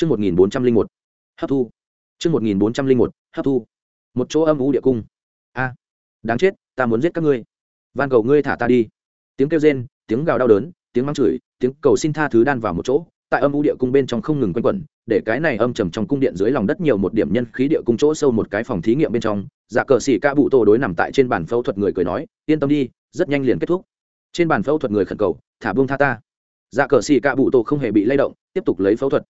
Chương 1401. Hấp thu. Chương 1401. Hấp thu. Một chỗ âm u địa cung. A, đáng chết, ta muốn giết các ngươi. Van cầu ngươi thả ta đi. Tiếng kêu rên, tiếng gào đau đớn, tiếng mắng chửi, tiếng cầu xin tha thứ đan vào một chỗ, tại âm u địa cung bên trong không ngừng quanh quẩn, để cái này âm trầm trong cung điện dưới lòng đất nhiều một điểm nhân khí địa cung chỗ sâu một cái phòng thí nghiệm bên trong. Dạ cờ sĩ ca bụ tổ đối nằm tại trên bàn phẫu thuật người cười nói, yên tâm đi, rất nhanh liền kết thúc. Trên bàn phẫu thuật người khẩn cầu, thả buông tha ta. Dạ cờ sĩ ca bụ tổ không hề bị lay động, tiếp tục lấy phẫu thuật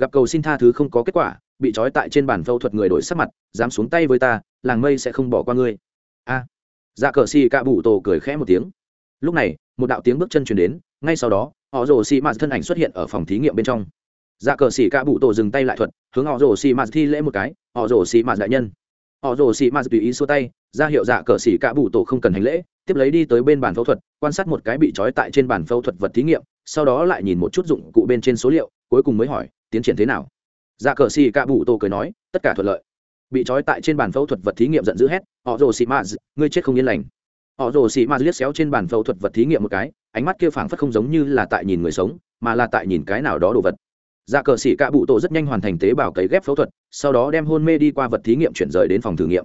gặp cầu xin tha thứ không có kết quả, bị trói tại trên bàn phẫu thuật người đổi sắc mặt, dám xuống tay với ta, làng mây sẽ không bỏ qua ngươi. A. Dạ cờ xì cạ bụ tổ cười khẽ một tiếng. Lúc này, một đạo tiếng bước chân chuyển đến, ngay sau đó, họ rồ xì mạt thân ảnh xuất hiện ở phòng thí nghiệm bên trong. Dạ cờ xì cạ bụ tổ dừng tay lại thuật, hướng họ rồ xì mạt thi lễ một cái, họ rồ xì mạt đại nhân. Họ rồ xì mạt tùy ý xua tay, ra hiệu dạ cờ xì cạ bụ tổ không cần hành lễ, tiếp lấy đi tới bên bàn phẫu thuật, quan sát một cái bị trói tại trên bàn phẫu thuật vật thí nghiệm sau đó lại nhìn một chút dụng cụ bên trên số liệu, cuối cùng mới hỏi, tiến triển thế nào? Dạ cờ xì cạ bụ tô cười nói, tất cả thuận lợi. Bị trói tại trên bàn phẫu thuật vật thí nghiệm giận dữ hét, họ rồ xì maz ngươi chết không yên lành. Họ rồ xì maz liếc xéo trên bàn phẫu thuật vật thí nghiệm một cái, ánh mắt kia phảng phất không giống như là tại nhìn người sống, mà là tại nhìn cái nào đó đồ vật. Dạ cờ xì cạ bụ tổ rất nhanh hoàn thành tế bào cấy ghép phẫu thuật, sau đó đem hôn mê đi qua vật thí nghiệm chuyển rời đến phòng thử nghiệm.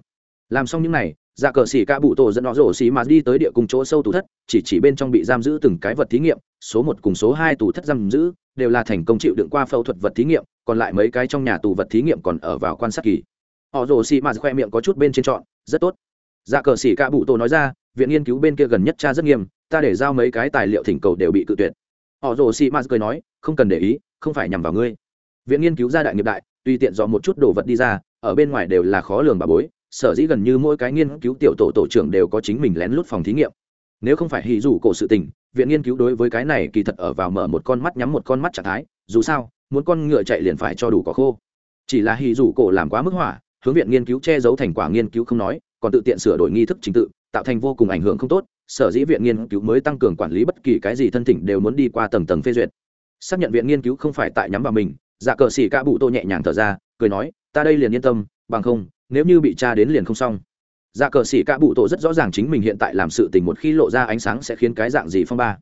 Làm xong những n à y dạ cờ xỉ ca bụ tổ dẫn họ rồ xỉ mà đi tới địa cùng chỗ sâu tủ thất, chỉ chỉ bên trong bị giam giữ từng cái vật thí nghiệm, số một cùng số hai tủ thất giam giữ, đều là thành công chịu đựng qua phẫu thuật vật thí nghiệm, còn lại mấy cái trong nhà tù vật thí nghiệm còn ở vào quan sát kỳ. Họ rồ xỉ mà khoe miệng có chút bên trên trọn, rất tốt. Dạ cờ xỉ ca bụ tổ nói ra, viện nghiên cứu bên kia gần nhất cha rất nghiêm, ta để giao mấy cái tài liệu thỉnh cầu đều bị cự tuyệt. Họ rồ xỉ mà cười nói, không cần để ý, không phải nhằm vào ngươi. Viện nghiên cứu gia đại nghiệp đại, tùy tiện dò một chút đồ vật đi ra, ở bên ngoài đều là khó lường bà bối sở dĩ gần như mỗi cái nghiên cứu tiểu tổ tổ trưởng đều có chính mình lén lút phòng thí nghiệm. Nếu không phải hì dù cổ sự tình, viện nghiên cứu đối với cái này kỳ thật ở vào mở một con mắt nhắm một con mắt trạng thái, dù sao, muốn con ngựa chạy liền phải cho đủ có khô. Chỉ là hì dù cổ làm quá mức hỏa, hướng viện nghiên cứu che giấu thành quả nghiên cứu không nói, còn tự tiện sửa đổi nghi thức trình tự, tạo thành vô cùng ảnh hưởng không tốt, sở dĩ viện nghiên cứu mới tăng cường quản lý bất kỳ cái gì thân thỉnh đều muốn đi qua tầng tầng phê duyệt. Xác nhận viện nghiên cứu không phải tại nhắm vào mình dạ cờ xỉ ca bụ tô nhẹ nhàng thở ra, cười nói, ta đây liền yên tâm, bằng không nếu như bị tra đến liền không xong. Dạ cờ xỉ cả bụ tổ rất rõ ràng chính mình hiện tại làm sự tình một khi lộ ra ánh sáng sẽ khiến cái dạng gì phong ba.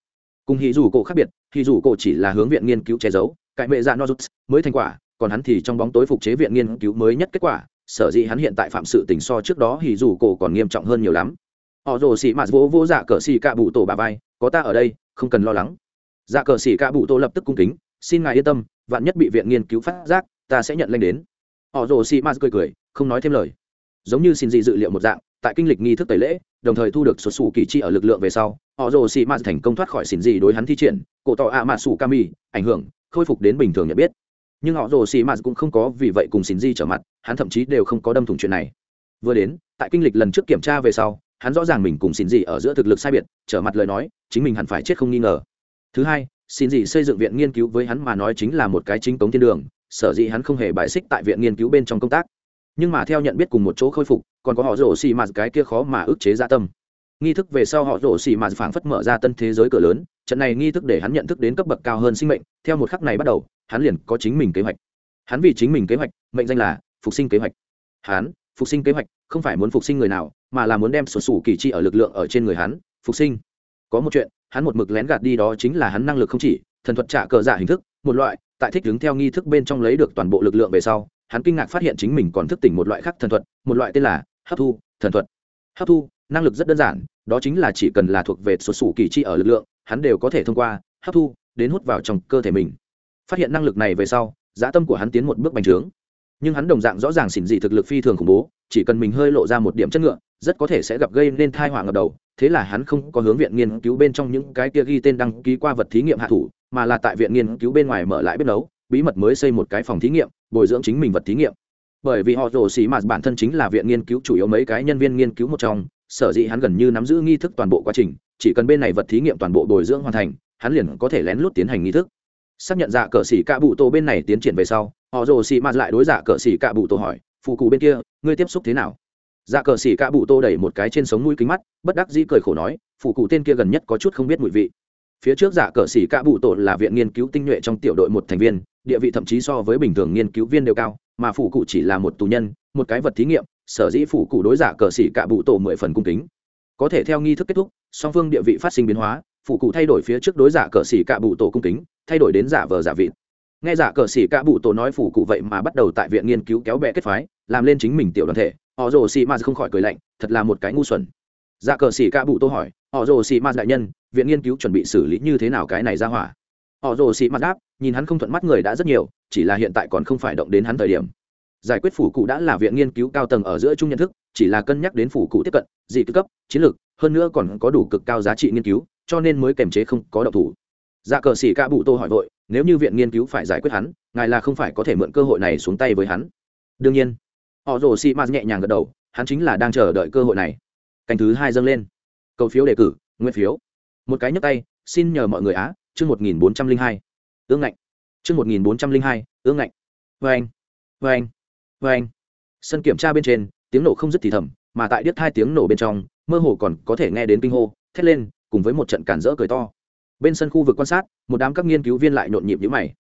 Cùng hì dù cổ khác biệt hì dù cổ chỉ là hướng viện nghiên cứu che giấu, cải mệ dạ nozuts mới thành quả, còn hắn thì trong bóng tối phục chế viện nghiên cứu mới nhất kết quả, sở dĩ hắn hiện tại phạm sự tình so trước đó hì dù cổ còn nghiêm trọng hơn nhiều lắm. Họ rồ xỉ mạt vỗ vỗ dạ cờ xì cạ bụ tổ bà vai, có ta ở đây, không cần lo lắng. Dạ cờ xì cạ bụ tổ lập tức cung kính, xin ngài yên tâm, vạn nhất bị viện nghiên cứu phát giác, ta sẽ nhận lệnh đến. Họ rồ xỉ mạt cười cười không nói thêm lời. Giống như xin gì dự liệu một dạng, tại kinh lịch nghi thức tẩy lễ, đồng thời thu được số xù kỳ chi ở lực lượng về sau, họ rồ xì mạt thành công thoát khỏi xin gì đối hắn thi triển, cổ tỏ ạ mạt sủ kami ảnh hưởng, khôi phục đến bình thường nhận biết. Nhưng họ rồ xì mạt cũng không có vì vậy cùng xin dị trở mặt, hắn thậm chí đều không có đâm thủng chuyện này. Vừa đến, tại kinh lịch lần trước kiểm tra về sau, hắn rõ ràng mình cùng xin dị ở giữa thực lực sai biệt, trở mặt lời nói, chính mình hẳn phải chết không nghi ngờ. Thứ hai, xin gì xây dựng viện nghiên cứu với hắn mà nói chính là một cái chính cống thiên đường, sở dĩ hắn không hề bài xích tại viện nghiên cứu bên trong công tác nhưng mà theo nhận biết cùng một chỗ khôi phục, còn có họ rổ xì mạt cái kia khó mà ức chế gia tâm. Nghi thức về sau họ rổ xì mạt phảng phất mở ra tân thế giới cửa lớn, trận này nghi thức để hắn nhận thức đến cấp bậc cao hơn sinh mệnh, theo một khắc này bắt đầu, hắn liền có chính mình kế hoạch. Hắn vì chính mình kế hoạch, mệnh danh là phục sinh kế hoạch. Hắn, phục sinh kế hoạch, không phải muốn phục sinh người nào, mà là muốn đem sổ sủ kỳ chi ở lực lượng ở trên người hắn, phục sinh. Có một chuyện, hắn một mực lén gạt đi đó chính là hắn năng lực không chỉ, thần thuật trả cờ giả hình thức, một loại, tại thích đứng theo nghi thức bên trong lấy được toàn bộ lực lượng về sau hắn kinh ngạc phát hiện chính mình còn thức tỉnh một loại khác thần thuật, một loại tên là hấp thu thần thuật. Hấp thu, năng lực rất đơn giản, đó chính là chỉ cần là thuộc về sổ sủ kỳ chi ở lực lượng, hắn đều có thể thông qua hấp thu đến hút vào trong cơ thể mình. Phát hiện năng lực này về sau dã tâm của hắn tiến một bước bành trướng. Nhưng hắn đồng dạng rõ ràng xỉn dị thực lực phi thường khủng bố, chỉ cần mình hơi lộ ra một điểm chất ngựa, rất có thể sẽ gặp gây nên thai họa ngập đầu. Thế là hắn không có hướng viện nghiên cứu bên trong những cái kia ghi tên đăng ký qua vật thí nghiệm hạ thủ, mà là tại viện nghiên cứu bên ngoài mở lại bếp nấu bí mật mới xây một cái phòng thí nghiệm, bồi dưỡng chính mình vật thí nghiệm. Bởi vì họ rồ xì mà bản thân chính là viện nghiên cứu chủ yếu mấy cái nhân viên nghiên cứu một trong, sở dĩ hắn gần như nắm giữ nghi thức toàn bộ quá trình, chỉ cần bên này vật thí nghiệm toàn bộ bồi dưỡng hoàn thành, hắn liền có thể lén lút tiến hành nghi thức. Xác nhận dạ cờ xỉ cạ bụ tổ bên này tiến triển về sau, họ rồ xỉ mạt lại đối dạ cờ xỉ cạ bụ tổ hỏi phụ cụ bên kia, ngươi tiếp xúc thế nào? Dạ cờ xỉ cạ bụ tô đẩy một cái trên sống mũi kính mắt, bất đắc dĩ cười khổ nói phụ cụ tên kia gần nhất có chút không biết mùi vị. Phía trước dạ cờ xỉ cạ bụ tổ là viện nghiên cứu tinh nhuệ trong tiểu đội một thành viên địa vị thậm chí so với bình thường nghiên cứu viên đều cao, mà phụ cụ chỉ là một tù nhân, một cái vật thí nghiệm, sở dĩ phụ cụ đối giả cờ xỉ cả bụ tổ mười phần cung kính. Có thể theo nghi thức kết thúc, song phương địa vị phát sinh biến hóa phụ cụ thay đổi phía trước đối giả cờ xỉ cả bụ tổ cung kính, thay đổi đến giả vờ giả vịt. Nghe giả cờ xỉ cả bụ tổ nói phủ cụ vậy mà bắt đầu tại viện nghiên cứu kéo bè kết phái, làm lên chính mình tiểu đoàn thể, họ rồ xì ma không khỏi cười lạnh, thật là một cái ngu xuẩn. Giả cờ xỉ cả bụ tổ hỏi, họ rồ xì ma đại nhân, viện nghiên cứu chuẩn bị xử lý như thế nào cái này ra hỏa? Họ rồ xị mặt đáp, nhìn hắn không thuận mắt người đã rất nhiều, chỉ là hiện tại còn không phải động đến hắn thời điểm. Giải quyết phủ cụ đã là viện nghiên cứu cao tầng ở giữa chung nhận thức, chỉ là cân nhắc đến phủ cụ tiếp cận, dị cấp, chiến lược, hơn nữa còn có đủ cực cao giá trị nghiên cứu, cho nên mới kềm chế không có động thủ. Dạ cờ xỉ ca bụ tô hỏi vội, nếu như viện nghiên cứu phải giải quyết hắn, ngài là không phải có thể mượn cơ hội này xuống tay với hắn? Đương nhiên. Họ rồ xị mạt nhẹ nhàng gật đầu, hắn chính là đang chờ đợi cơ hội này. Cành thứ hai dâng lên. Cầu phiếu đề cử, nguyên phiếu. Một cái nhấc tay, xin nhờ mọi người á chương một nghìn bốn trăm linh hai, ương ngạnh. Chương một nghìn bốn trăm linh hai, ương ngạnh. Vê anh vê anh vê anh. Sân kiểm tra bên trên, tiếng nổ không dứt thì thầm, mà tại điếc hai tiếng nổ bên trong, mơ hồ còn có thể nghe đến kinh hô, thét lên, cùng với một trận cản rỡ cười to. Bên sân khu vực quan sát, một đám các nghiên cứu viên lại nhộn nhịp nhữ mày.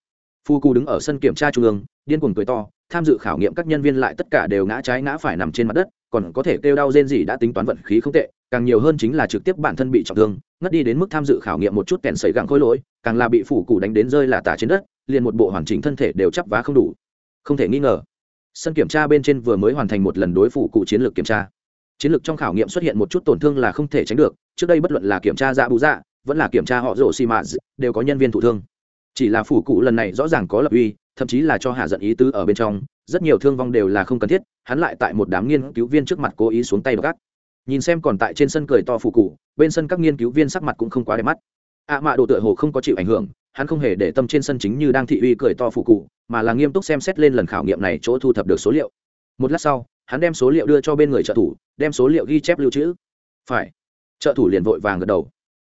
Phu cù đứng ở sân kiểm tra trung ương, điên cuồng cười to, tham dự khảo nghiệm các nhân viên lại tất cả đều ngã trái ngã phải nằm trên mặt đất, còn có thể kêu đau rên gì đã tính toán vận khí không tệ càng nhiều hơn chính là trực tiếp bản thân bị trọng thương, ngất đi đến mức tham dự khảo nghiệm một chút kèn sấy gặng khôi lỗi, càng là bị phủ cụ đánh đến rơi là tả trên đất, liền một bộ hoàn chỉnh thân thể đều chắp vá không đủ. Không thể nghi ngờ, sân kiểm tra bên trên vừa mới hoàn thành một lần đối phủ cụ chiến lược kiểm tra. Chiến lược trong khảo nghiệm xuất hiện một chút tổn thương là không thể tránh được, trước đây bất luận là kiểm tra dạ bù dạ vẫn là kiểm tra họ rổ xì mạ đều có nhân viên thụ thương. Chỉ là phủ cụ lần này rõ ràng có lập uy, thậm chí là cho hạ giận ý tứ ở bên trong, rất nhiều thương vong đều là không cần thiết, hắn lại tại một đám nghiên cứu viên trước mặt cố ý xuống tay gác nhìn xem còn tại trên sân cười to phủ cụ bên sân các nghiên cứu viên sắc mặt cũng không quá đẹp mắt. Ạ mạ đồ tựa hồ không có chịu ảnh hưởng, hắn không hề để tâm trên sân chính như đang thị uy cười to phủ cụ mà là nghiêm túc xem xét lên lần khảo nghiệm này chỗ thu thập được số liệu. Một lát sau, hắn đem số liệu đưa cho bên người trợ thủ, đem số liệu ghi chép lưu trữ. Phải. Trợ thủ liền vội vàng gật đầu.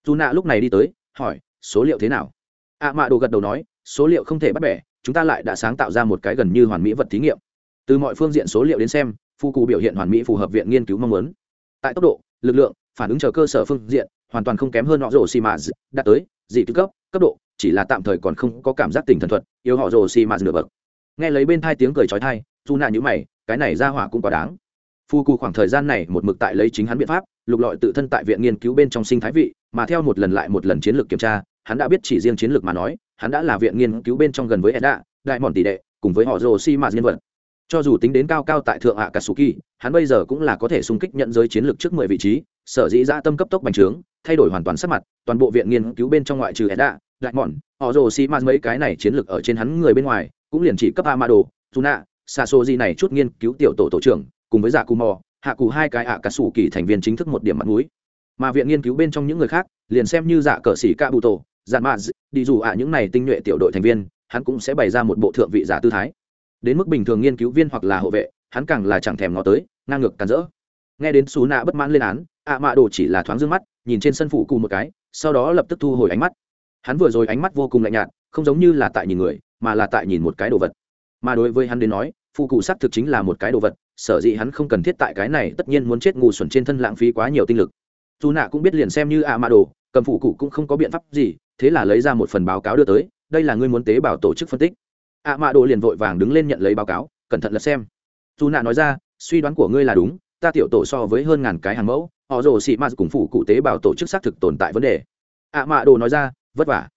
Dù nạ lúc này đi tới, hỏi, số liệu thế nào? Ạ mạ đồ gật đầu nói, số liệu không thể bắt bẻ, chúng ta lại đã sáng tạo ra một cái gần như hoàn mỹ vật thí nghiệm. Từ mọi phương diện số liệu đến xem phu cụ biểu hiện hoàn mỹ phù hợp viện nghiên cứu mong muốn tại tốc độ, lực lượng, phản ứng chờ cơ sở phương diện, hoàn toàn không kém hơn họ rồ xì mã đạt tới dị tư cấp cấp độ, chỉ là tạm thời còn không có cảm giác tình thần thuật yêu họ rồ xì mã nửa bậc. Nghe lấy bên thai tiếng cười trói thai dù nạ nhữ mày, cái này ra hỏa cũng quá đáng. Phu cù khoảng thời gian này một mực tại lấy chính hắn biện pháp, lục lọi tự thân tại viện nghiên cứu bên trong sinh thái vị, mà theo một lần lại một lần chiến lược kiểm tra, hắn đã biết chỉ riêng chiến lược mà nói, hắn đã là viện nghiên cứu bên trong gần với edda đại mòn tỷ đệ, cùng với họ rồ si mạt nhân vật cho dù tính đến cao cao tại thượng hạ katsuki hắn bây giờ cũng là có thể xung kích nhận giới chiến lược trước mười vị trí, sở dĩ dã tâm cấp tốc bành trướng, thay đổi hoàn toàn sắc mặt, toàn bộ viện nghiên cứu bên trong ngoại trừ edda, đại mòn họ rồ si mạt mấy cái này chiến lược ở trên hắn người bên ngoài, cũng liền chỉ cấp amado, tuna, sasoji này chút nghiên cứu tiểu tổ tổ trưởng, cùng với giả cù mò hạ cù hai cái ạ cả sủ kỳ thành viên chính thức một điểm mặt mũi. Mà viện nghiên cứu bên trong những người khác, liền xem như giả cờ xỉ ca bụ tổ dạn mạ đi dù ạ những này tinh nhuệ tiểu đội thành viên, hắn cũng sẽ bày ra một bộ thượng vị giả tư thái đến mức bình thường nghiên cứu viên hoặc là hộ vệ, hắn càng là chẳng thèm ngó tới, ngang ngược càn rỡ. Nghe đến xú nạ bất mãn lên án, ạ mạ đồ chỉ là thoáng d mắt, nhìn trên sân phủ cụ một cái, sau đó lập tức thu hồi ánh mắt. Hắn vừa rồi ánh mắt vô cùng lạnh nhạt, không giống như là tại nhìn người, mà là tại nhìn một cái đồ vật. Mà đối với hắn đến nói phụ cụ xác thực chính là một cái đồ vật, sở dĩ hắn không cần thiết tại cái này, tất nhiên muốn chết ngu xuẩn trên thân lãng phí quá nhiều tinh lực. Dù nạ cũng biết liền xem như ạ mạ đồ, cầm phụ cụ cũng không có biện pháp gì, thế là lấy ra một phần báo cáo đưa tới, đây là ngươi muốn tế bảo tổ chức phân tích ạ mạ đồ liền vội vàng đứng lên nhận lấy báo cáo, cẩn thận lật xem. Dù nạ nói ra, suy đoán của ngươi là đúng, ta tiểu tổ so với hơn ngàn cái hàng mẫu, họ rồ xị ma cùng phụ cụ tế bào tổ chức xác thực tồn tại vấn đề. ạ mạ đồ nói ra, vất vả.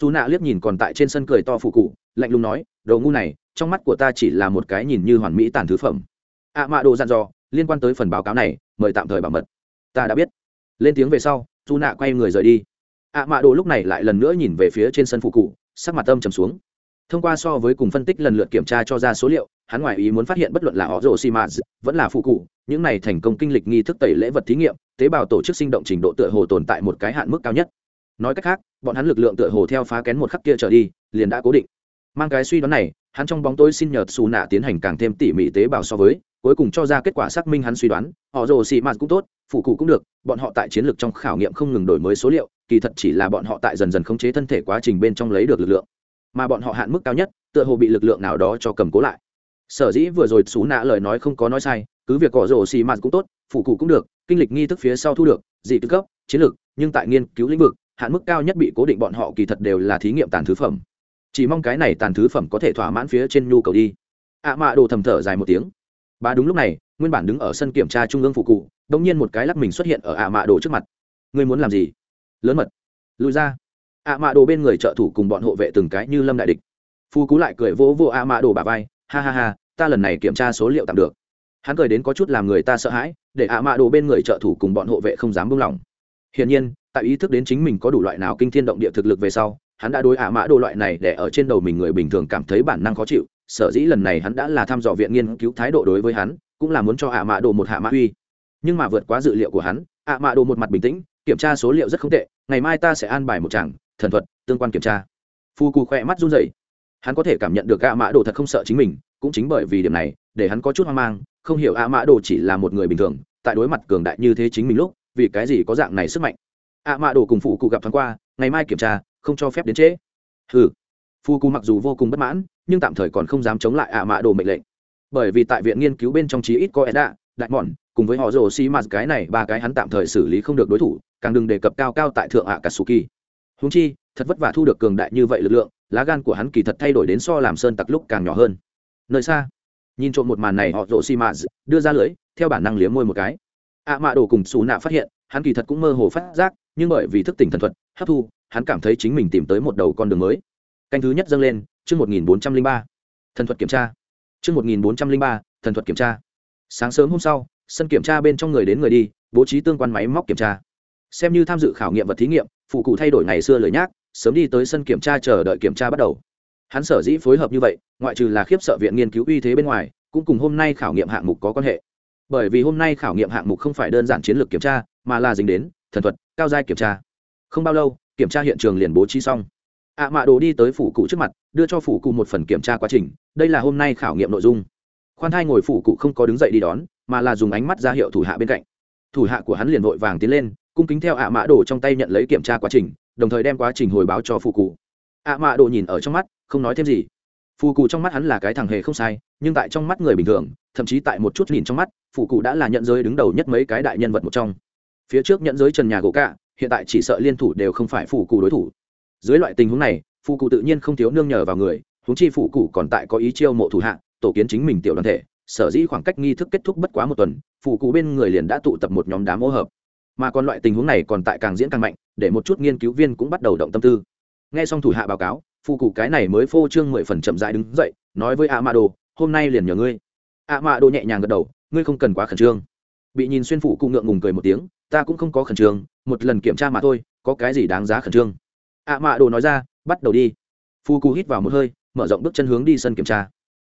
Dù nạ liếc nhìn còn tại trên sân cười to phụ cụ, lạnh lùng nói, đồ ngu này, trong mắt của ta chỉ là một cái nhìn như hoàn mỹ tàn thứ phẩm. ạ mạ đồ dặn dò, liên quan tới phần báo cáo này, mời tạm thời bảo mật. Ta đã biết. Lên tiếng về sau dù nạ quay người rời đi. ạ mạ đồ lúc này lại lần nữa nhìn về phía trên sân phụ cụ, sắc mặt âm trầm xuống thông qua so với cùng phân tích lần lượt kiểm tra cho ra số liệu, hắn ngoài ý muốn phát hiện bất luận là họ rồ xì mã vẫn là phụ cụ những này thành công kinh lịch nghi thức tẩy lễ vật thí nghiệm, tế bào tổ chức sinh động trình độ tựa hồ tồn tại một cái hạn mức cao nhất. Nói cách khác, bọn hắn lực lượng tựa hồ theo phá kén một khắc kia trở đi, liền đã cố định. Mang cái suy đoán này, hắn trong bóng tối xin nhờ xù nạ tiến hành càng thêm tỉ mỉ tế bào so với, cuối cùng cho ra kết quả xác minh hắn suy đoán họ rồ xì mạt cũng tốt phụ cụ cũng được, bọn họ tại chiến lược trong khảo nghiệm không ngừng đổi mới số liệu, kỳ thật chỉ là bọn họ tại dần dần khống chế thân thể quá trình bên trong lấy được lực lượng mà bọn họ hạn mức cao nhất, tựa hồ bị lực lượng nào đó cho cầm cố lại. Sở dĩ vừa rồi xú nạ lời nói không có nói sai, cứ việc cỏ rổ xì mạt cũng tốt phụ cụ cũng được, kinh lịch nghi thức phía sau thu được, dị tư cấp, chiến lược, nhưng tại nghiên cứu lĩnh vực, hạn mức cao nhất bị cố định bọn họ kỳ thật đều là thí nghiệm tàn thứ phẩm. Chỉ mong cái này tàn thứ phẩm có thể thỏa mãn phía trên nhu cầu đi. Ạ mạ đồ thầm thở dài một tiếng. Bà đúng lúc này, nguyên bản đứng ở sân kiểm tra trung ương phụ cụ đông nhiên một cái lắc mình xuất hiện ở ạ mạ đồ trước mặt. Ngươi muốn làm gì? Lớn mật. Lùi ra ạ mạ đồ bên người trợ thủ cùng bọn hộ vệ từng cái như lâm đại địch. Phu cú lại cười vỗ vô a mã đồ bà vai, ha ha ha, ta lần này kiểm tra số liệu tạm được. Hắn cười đến có chút làm người ta sợ hãi, để a mã đồ bên người trợ thủ cùng bọn hộ vệ không dám buông lỏng. Hiển nhiên, tại ý thức đến chính mình có đủ loại nào kinh thiên động địa thực lực về sau, hắn đã đối ạ mã đồ loại này để ở trên đầu mình người bình thường cảm thấy bản năng khó chịu, sở dĩ lần này hắn đã là thăm dò viện nghiên cứu thái độ đối với hắn, cũng là muốn cho ạ mã đồ một hạ mã uy. Nhưng mà vượt quá dự liệu của hắn, ạ mã đồ một mặt bình tĩnh, kiểm tra số liệu rất không tệ, ngày mai ta sẽ an bài một chàng thần thuật, tương quan kiểm tra. Phu cù khỏe mắt run rẩy. Hắn có thể cảm nhận được gạ mã đồ thật không sợ chính mình, cũng chính bởi vì điểm này, để hắn có chút hoang mang, không hiểu ạ mã đồ chỉ là một người bình thường, tại đối mặt cường đại như thế chính mình lúc, vì cái gì có dạng này sức mạnh. Ạ mã đồ cùng phụ cụ gặp thoáng qua, ngày mai kiểm tra, không cho phép đến trễ. Ừ phu cù mặc dù vô cùng bất mãn, nhưng tạm thời còn không dám chống lại ạ mã đồ mệnh lệnh. Bởi vì tại viện nghiên cứu bên trong trí ít có edda đại mòn cùng với họ rồ xi mạt cái này ba cái hắn tạm thời xử lý không được đối thủ, càng đừng đề cập cao cao tại thượng ạ katsuki húng chi, thật vất vả thu được cường đại như vậy lực lượng, lá gan của hắn kỳ thật thay đổi đến so làm sơn tặc lúc càng nhỏ hơn. Nơi xa, nhìn trộm một màn này, họ rộ xi mã đưa ra lưới theo bản năng liếm môi một cái. Ạ mạ đồ cùng xù nạ phát hiện, hắn kỳ thật cũng mơ hồ phát giác, nhưng bởi vì thức tỉnh thần thuật, hấp thu, hắn cảm thấy chính mình tìm tới một đầu con đường mới. Canh thứ nhất dâng lên, chương một nghìn bốn trăm linh ba. Thần thuật kiểm tra. Chương một nghìn bốn trăm linh ba, thần thuật kiểm tra. Sáng sớm hôm sau, sân kiểm tra bên trong người đến người đi, bố trí tương quan máy móc kiểm tra. Xem như tham dự khảo nghiệm vật thí nghiệm phụ cụ thay đổi ngày xưa lời nhác, sớm đi tới sân kiểm tra chờ đợi kiểm tra bắt đầu. Hắn sở dĩ phối hợp như vậy, ngoại trừ là khiếp sợ viện nghiên cứu uy thế bên ngoài, cũng cùng hôm nay khảo nghiệm hạng mục có quan hệ. Bởi vì hôm nay khảo nghiệm hạng mục không phải đơn giản chiến lược kiểm tra, mà là dính đến thần thuật, cao giai kiểm tra. Không bao lâu, kiểm tra hiện trường liền bố trí xong. Ạ à mạ đồ đi tới phủ cụ trước mặt, đưa cho phủ cụ một phần kiểm tra quá trình, đây là hôm nay khảo nghiệm nội dung. Khoan thai ngồi phủ cụ không có đứng dậy đi đón, mà là dùng ánh mắt ra hiệu thủ hạ bên cạnh. Thủ hạ của hắn liền vội vàng tiến lên cung kính theo ạ à mạ đồ trong tay nhận lấy kiểm tra quá trình, đồng thời đem quá trình hồi báo cho phụ cụ ạ à mạ đồ nhìn ở trong mắt, không nói thêm gì. Phụ cụ trong mắt hắn là cái thằng hề không sai, nhưng tại trong mắt người bình thường, thậm chí tại một chút nhìn trong mắt phụ cụ đã là nhận giới đứng đầu nhất mấy cái đại nhân vật một trong. Phía trước nhận giới trần nhà gỗ cạ, hiện tại chỉ sợ liên thủ đều không phải phụ cụ đối thủ. Dưới loại tình huống này phụ cụ tự nhiên không thiếu nương nhờ vào người, huống chi phụ cụ còn tại có ý chiêu mộ thủ hạ, tổ kiến chính mình tiểu đoàn thể, sở dĩ khoảng cách nghi thức kết thúc bất quá một tuần phụ cụ bên người liền đã tụ tập một nhóm đám ô hợp mà còn loại tình huống này còn tại càng diễn càng mạnh, để một chút nghiên cứu viên cũng bắt đầu động tâm tư. Nghe xong thủ hạ báo cáo phụ cụ cái này mới phô trương mười phần chậm dại đứng dậy, nói với a mạ đồ hôm nay liền nhờ ngươi. A mạ đồ nhẹ nhàng gật đầu, ngươi không cần quá khẩn trương. Bị nhìn xuyên phụ cụ ngượng ngùng cười một tiếng, ta cũng không có khẩn trương, một lần kiểm tra mà thôi, có cái gì đáng giá khẩn trương? A mạ đồ nói ra, bắt đầu đi. Phụ cụ hít vào một hơi, mở rộng bước chân hướng đi sân kiểm tra.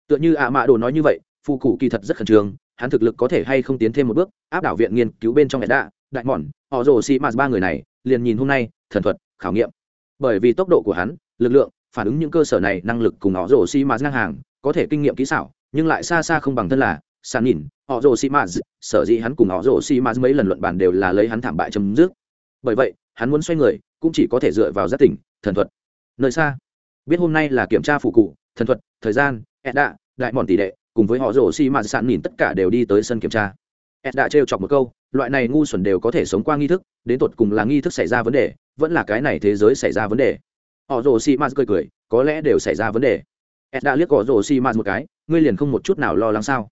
Tựa như a mạ đồ nói như vậy phụ cụ kỳ thật rất khẩn trương, hắn thực lực có thể hay không tiến thêm một bước, áp đảo viện nghiên cứu bên trong edda đại mòn họ rồ xì mạt ba người này liền nhìn hôm nay, thần thuật, khảo nghiệm. Bởi vì tốc độ của hắn, lực lượng, phản ứng những cơ sở này, năng lực cùng họ rồ xi mạt ngang hàng, có thể kinh nghiệm kỹ xảo, nhưng lại xa xa không bằng thân là sàn nhìn họ rồ xi mạt sở dĩ hắn cùng họ rồ xi mạt mấy lần luận bàn đều là lấy hắn thảm bại chấm dứt. Bởi vậy, hắn muốn xoay người, cũng chỉ có thể dựa vào giác tỉnh, thần thuật. Nơi xa, biết hôm nay là kiểm tra phụ cụ, thần thuật, thời gian, edda, đại mòn tỷ đệ cùng với họ rồ xi mạt sàn nhìn tất cả đều đi tới sân kiểm tra. Edda trêu chọc một câu loại này ngu xuẩn đều có thể sống qua nghi thức, đến tột cùng là nghi thức xảy ra vấn đề, vẫn là cái này thế giới xảy ra vấn đề. Họ rồ xì mạt cười cười, có lẽ đều xảy ra vấn đề. Ed đã liếc họ rồ xì mạt một cái, ngươi liền không một chút nào lo lắng sao?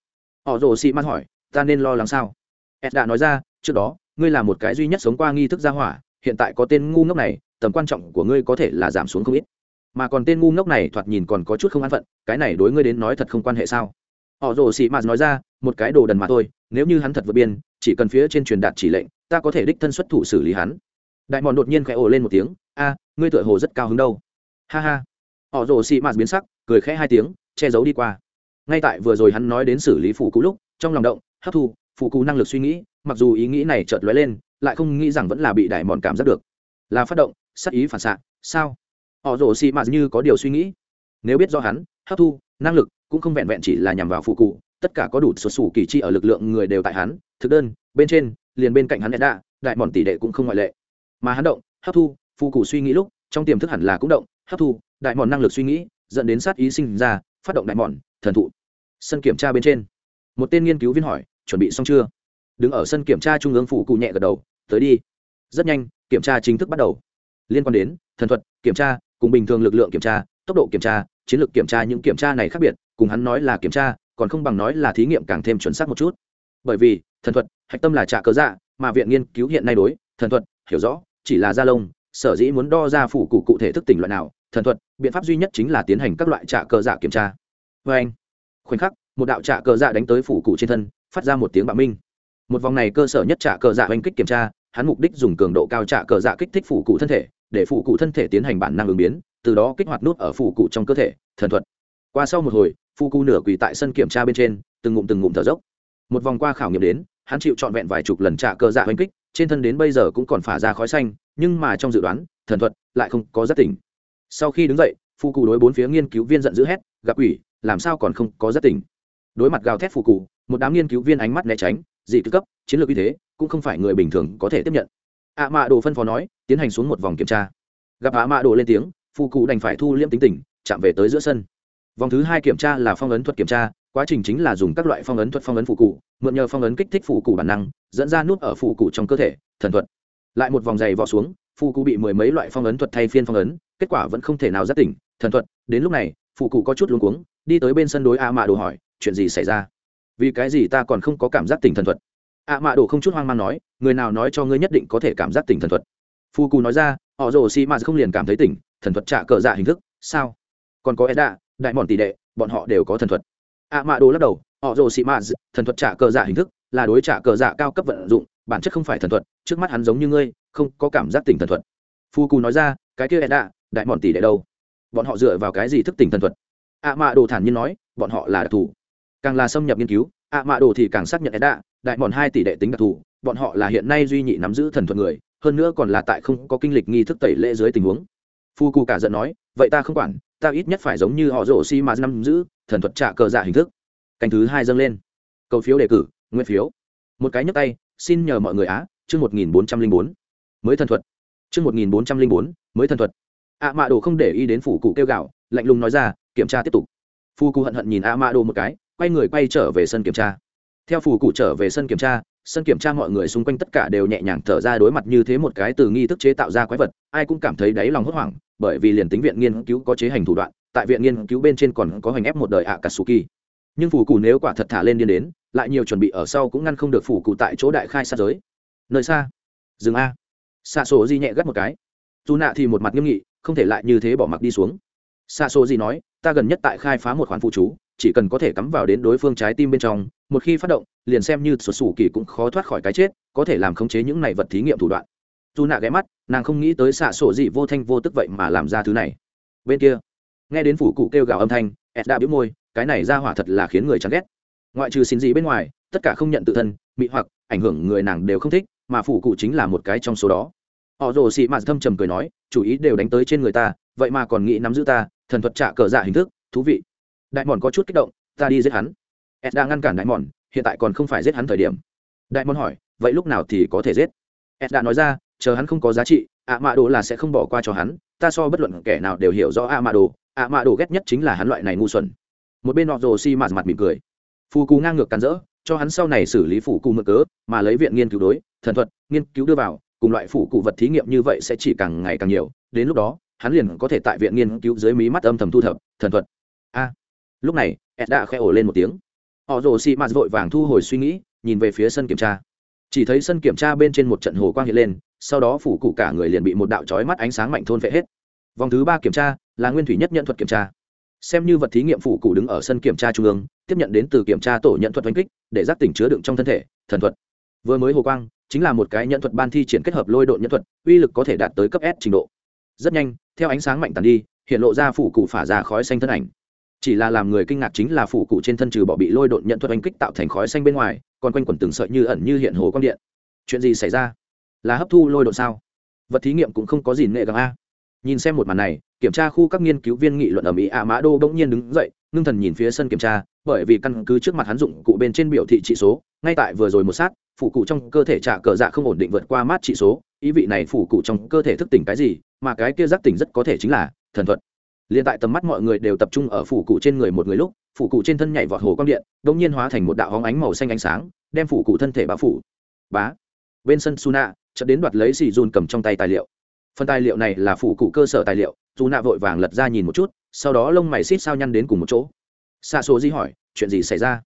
Họ rồ xì mạt hỏi, ta nên lo lắng sao? Ed đã nói ra, trước đó, ngươi là một cái duy nhất sống qua nghi thức gia hỏa, hiện tại có tên ngu ngốc này, tầm quan trọng của ngươi có thể là giảm xuống không ít. Mà còn tên ngu ngốc này thoạt nhìn còn có chút không an phận, cái này đối ngươi đến nói thật không quan hệ sao? Họ rồ xì mạt nói ra, một cái đồ đần mà thôi, nếu như hắn thật vượt biên chỉ cần phía trên truyền đạt chỉ lệnh, ta có thể đích thân xuất thủ xử lý hắn. Đại mòn đột nhiên khẽ ồ lên một tiếng, a, ngươi tựa hồ rất cao hứng đâu. Ha ha. Họ rồ xị mạt biến sắc, cười khẽ hai tiếng, che giấu đi qua. Ngay tại vừa rồi hắn nói đến xử lý phụ cũ lúc, trong lòng động, hấp thu phụ cũ năng lực suy nghĩ, mặc dù ý nghĩ này chợt lóe lên, lại không nghĩ rằng vẫn là bị đại mòn cảm giác được. Là phát động sắc ý phản xạ, sao? Họ rồ xị mạt như có điều suy nghĩ. Nếu biết do hắn, hấp thu, năng lực cũng không vẹn vẹn chỉ là nhằm vào phụ cụ tất cả có đủ sụt sủ kỳ chi ở lực lượng người đều tại hắn, thực đơn, bên trên, liền bên cạnh hắn đa đại mòn tỷ đệ cũng không ngoại lệ. Mà hắn động, hấp thu phụ cụ suy nghĩ lúc, trong tiềm thức hẳn là cũng động, hấp thu, đại mòn năng lực suy nghĩ, dẫn đến sát ý sinh ra, phát động đại mòn, thần thụ. Sân kiểm tra bên trên. Một tên nghiên cứu viên hỏi, chuẩn bị xong chưa? Đứng ở sân kiểm tra trung ương phụ cụ nhẹ gật đầu, tới đi. Rất nhanh, kiểm tra chính thức bắt đầu. Liên quan đến, thần thuật, kiểm tra, cùng bình thường lực lượng kiểm tra, tốc độ kiểm tra, chiến lược kiểm tra, những kiểm tra này khác biệt, cùng hắn nói là kiểm tra còn không bằng nói là thí nghiệm càng thêm chuẩn xác một chút. Bởi vì, thần thuật, hạch tâm là trả cớ dạ mà viện nghiên cứu hiện nay đối, thần thuật, hiểu rõ, chỉ là da lông, sở dĩ muốn đo ra phủ cụ cụ thể thức tỉnh loại nào, thần thuật, biện pháp duy nhất chính là tiến hành các loại trả cờ dạ kiểm tra. Vê anh. Khoảnh khắc, một đạo trả cờ dạ đánh tới phủ cụ trên thân, phát ra một tiếng bạo minh. Một vòng này cơ sở nhất trả cờ dạ oanh kích kiểm tra, hắn mục đích dùng cường độ cao trả cờ dạ kích thích phủ cụ thân thể, để phủ cụ thân thể tiến hành bản năng ứng biến, từ đó kích hoạt nút ở phủ cụ trong cơ thể, thần thuật. Qua sau một hồi phu cu nửa quỳ tại sân kiểm tra bên trên, từng ngụm từng ngụm thở dốc. Một vòng qua khảo nghiệm đến, hắn chịu trọn vẹn vài chục lần trả cờ dạ oanh kích, trên thân đến bây giờ cũng còn phả ra khói xanh, nhưng mà trong dự đoán, thần thuật lại không có rất tỉnh. Sau khi đứng dậy, phu cụ đối bốn phía nghiên cứu viên giận dữ hét, gặp ủy làm sao còn không có rất tỉnh? Đối mặt gào thét phu cụ một đám nghiên cứu viên ánh mắt né tránh, dị tư cấp, chiến lược y thế cũng không phải người bình thường có thể tiếp nhận. Ạ mạ đồ phân phó nói, tiến hành xuống một vòng kiểm tra. Gặp ạ mạ đồ lên tiếng, phu cụ đành phải thu liêm tính tỉnh chạm về tới giữa sân vòng thứ hai kiểm tra là phong ấn thuật kiểm tra, quá trình chính là dùng các loại phong ấn thuật phong ấn phụ cụ, mượn nhờ phong ấn kích thích phụ cụ bản năng, dẫn ra nút ở phụ cụ trong cơ thể, thần thuật. Lại một vòng giày vỏ xuống, phụ cụ bị mười mấy loại phong ấn thuật thay phiên phong ấn, kết quả vẫn không thể nào giác tỉnh, thần thuật. Đến lúc này, phụ cụ có chút luống cuống, đi tới bên sân đối a mạ đồ hỏi, chuyện gì xảy ra? Vì cái gì ta còn không có cảm giác tỉnh thần thuật? A mạ đồ không chút hoang mang nói, người nào nói cho ngươi nhất định có thể cảm giác tỉnh thần thuật? Phụ cụ nói ra, họ rồ xi mà không liền cảm thấy tỉnh, thần thuật trả cờ dạ hình thức, sao? Còn có edda đại mòn tỷ đệ, bọn họ đều có thần thuật. A mạ đồ lắc đầu, họ rồ xị mạ. thần thuật trả cờ giả hình thức, là đối trả cờ giả cao cấp vận dụng, bản chất không phải thần thuật, trước mắt hắn giống như ngươi, không có cảm giác tỉnh thần thuật. Phu cù nói ra, cái kia edda, đại mòn tỷ đệ đâu? Bọn họ dựa vào cái gì thức tỉnh thần thuật? A mạ đồ thản nhiên nói, bọn họ là đặc thù. Càng là xâm nhập nghiên cứu, a mạ đồ thì càng xác nhận edda, đại mòn hai tỷ đệ tính đặc thù, bọn họ là hiện nay duy nhị nắm giữ thần thuật người, hơn nữa còn là tại không có kinh lịch nghi thức tẩy lễ dưới tình huống. Phu cù cả giận nói vậy ta không quản, ta ít nhất phải giống như họ rổ xi mà năm giữ, thần thuật trả cờ dạ hình thức. Canh thứ hai dâng lên. Cầu phiếu đề cử, nguyên phiếu. Một cái nhấp tay, xin nhờ mọi người á, chương một nghìn bốn trăm linh bốn. Mới thần thuật. Chương một nghìn bốn trăm linh bốn, mới thần thuật. Ạ mạ đồ không để ý đến phủ cụ kêu gạo, lạnh lùng nói ra, kiểm tra tiếp tục. Phu cụ hận hận nhìn ạ mạ đồ một cái, quay người quay trở về sân kiểm tra. Theo phủ cụ trở về sân kiểm tra, sân kiểm tra mọi người xung quanh tất cả đều nhẹ nhàng thở ra đối mặt như thế một cái từ nghi thức chế tạo ra quái vật, ai cũng cảm thấy đáy lòng hốt hoảng bởi vì liền tính viện nghiên cứu có chế hành thủ đoạn, tại viện nghiên cứu bên trên còn có hành ép một đời ạ katsuki nhưng phủ cụ nếu quả thật thả lên điên đến, lại nhiều chuẩn bị ở sau cũng ngăn không được phủ cụ tại chỗ đại khai sát giới. Nơi xa. Dừng a. Xa số di nhẹ gắt một cái. Dù nạ thì một mặt nghiêm nghị, không thể lại như thế bỏ mặc đi xuống. Xa số di nói, ta gần nhất tại khai phá một khoản phụ chú, chỉ cần có thể cắm vào đến đối phương trái tim bên trong, một khi phát động, liền xem như sổ sủ kỳ cũng khó thoát khỏi cái chết, có thể làm khống chế những này vật thí nghiệm thủ đoạn dù nạ ghé mắt, nàng không nghĩ tới xạ sổ gì vô thanh vô tức vậy mà làm ra thứ này. Bên kia, nghe đến phủ cụ kêu gào âm thanh, ed đã biếu môi, cái này ra hỏa thật là khiến người chán ghét. Ngoại trừ xin gì bên ngoài, tất cả không nhận tự thân bị hoặc, ảnh hưởng người nàng đều không thích, mà phủ cụ chính là một cái trong số đó. Họ rồ xị mạt thâm trầm cười nói, chủ ý đều đánh tới trên người ta, vậy mà còn nghĩ nắm giữ ta, thần thuật trả cờ dạ hình thức, thú vị. Đại mòn có chút kích động, ta đi giết hắn. Ed đã ngăn cản đại mòn hiện tại còn không phải giết hắn thời điểm. Đại mòn hỏi, vậy lúc nào thì có thể giết? Ed đã nói ra chờ hắn không có giá trị, ạ mạ đồ là sẽ không bỏ qua cho hắn, ta so bất luận kẻ nào đều hiểu rõ ạ mạ đồ, ạ mạ đồ ghét nhất chính là hắn loại này ngu xuẩn. Một bên họ rồ xi mạt mặt mỉm cười. Phù cù ngang ngược cắn rỡ, cho hắn sau này xử lý phủ cụ mượn cớ, mà lấy viện nghiên cứu đối, thần thuật, nghiên cứu đưa vào, cùng loại phủ cụ vật thí nghiệm như vậy sẽ chỉ càng ngày càng nhiều, đến lúc đó, hắn liền có thể tại viện nghiên cứu dưới mí mắt âm thầm thu thập, thần thuật. A. Lúc này, ed đã khẽ ổ lên một tiếng. Họ rồ xị mạt vội vàng thu hồi suy nghĩ, nhìn về phía sân kiểm tra. Chỉ thấy sân kiểm tra bên trên một trận hồ quang hiện lên sau đó phủ cụ cả người liền bị một đạo trói mắt ánh sáng mạnh thôn vệ hết. Vòng thứ ba kiểm tra, là nguyên thủy nhất nhận thuật kiểm tra. Xem như vật thí nghiệm phủ cụ đứng ở sân kiểm tra trung ương, tiếp nhận đến từ kiểm tra tổ nhận thuật oanh kích, để giác tỉnh chứa đựng trong thân thể, thần thuật. Vừa mới hồ quang, chính là một cái nhận thuật ban thi triển kết hợp lôi độn nhận thuật, uy lực có thể đạt tới cấp s trình độ. Rất nhanh, theo ánh sáng mạnh tàn đi, hiện lộ ra phủ cụ phả ra khói xanh thân ảnh. Chỉ là làm người kinh ngạc chính là phủ cụ trên thân trừ bỏ bị lôi độn nhận thuật oanh kích tạo thành khói xanh bên ngoài, còn quanh quẩn từng sợi như ẩn như hiện hồ quang điện. Chuyện gì xảy ra? Là hấp thu lôi độn sao? Vật thí nghiệm cũng không có gì nệ gắng a. Nhìn xem một màn này, kiểm tra khu các nghiên cứu viên nghị luận ở mỹ a mã đô bỗng nhiên đứng dậy, ngưng thần nhìn phía sân kiểm tra, bởi vì căn cứ trước mặt hắn dụng cụ bên trên biểu thị trị số, ngay tại vừa rồi một sát, phủ cụ trong cơ thể trả cờ dạ không ổn định vượt qua mát trị số, ý vị này phủ cụ trong cơ thể thức tỉnh cái gì, mà cái kia giác tỉnh rất có thể chính là thần thuật. Liền tại tầm mắt mọi người đều tập trung ở phủ cụ trên người một người lúc, phủ cụ trên thân nhảy vọt hồ quang điện đ ỗ n g nhiên hóa thành một đạo hóng ánh màu xanh ánh sáng, đem phủ cụ thân thể bao phủ. Bá! Bên sân suna chợt đến đoạt lấy xì dùn cầm trong tay tài liệu. Phần tài liệu này là phụ cụ cơ sở tài liệu, dù nạ vội vàng lật ra nhìn một chút, sau đó lông mày xít sao nhăn đến cùng một chỗ. Xa số di hỏi, chuyện gì xảy ra?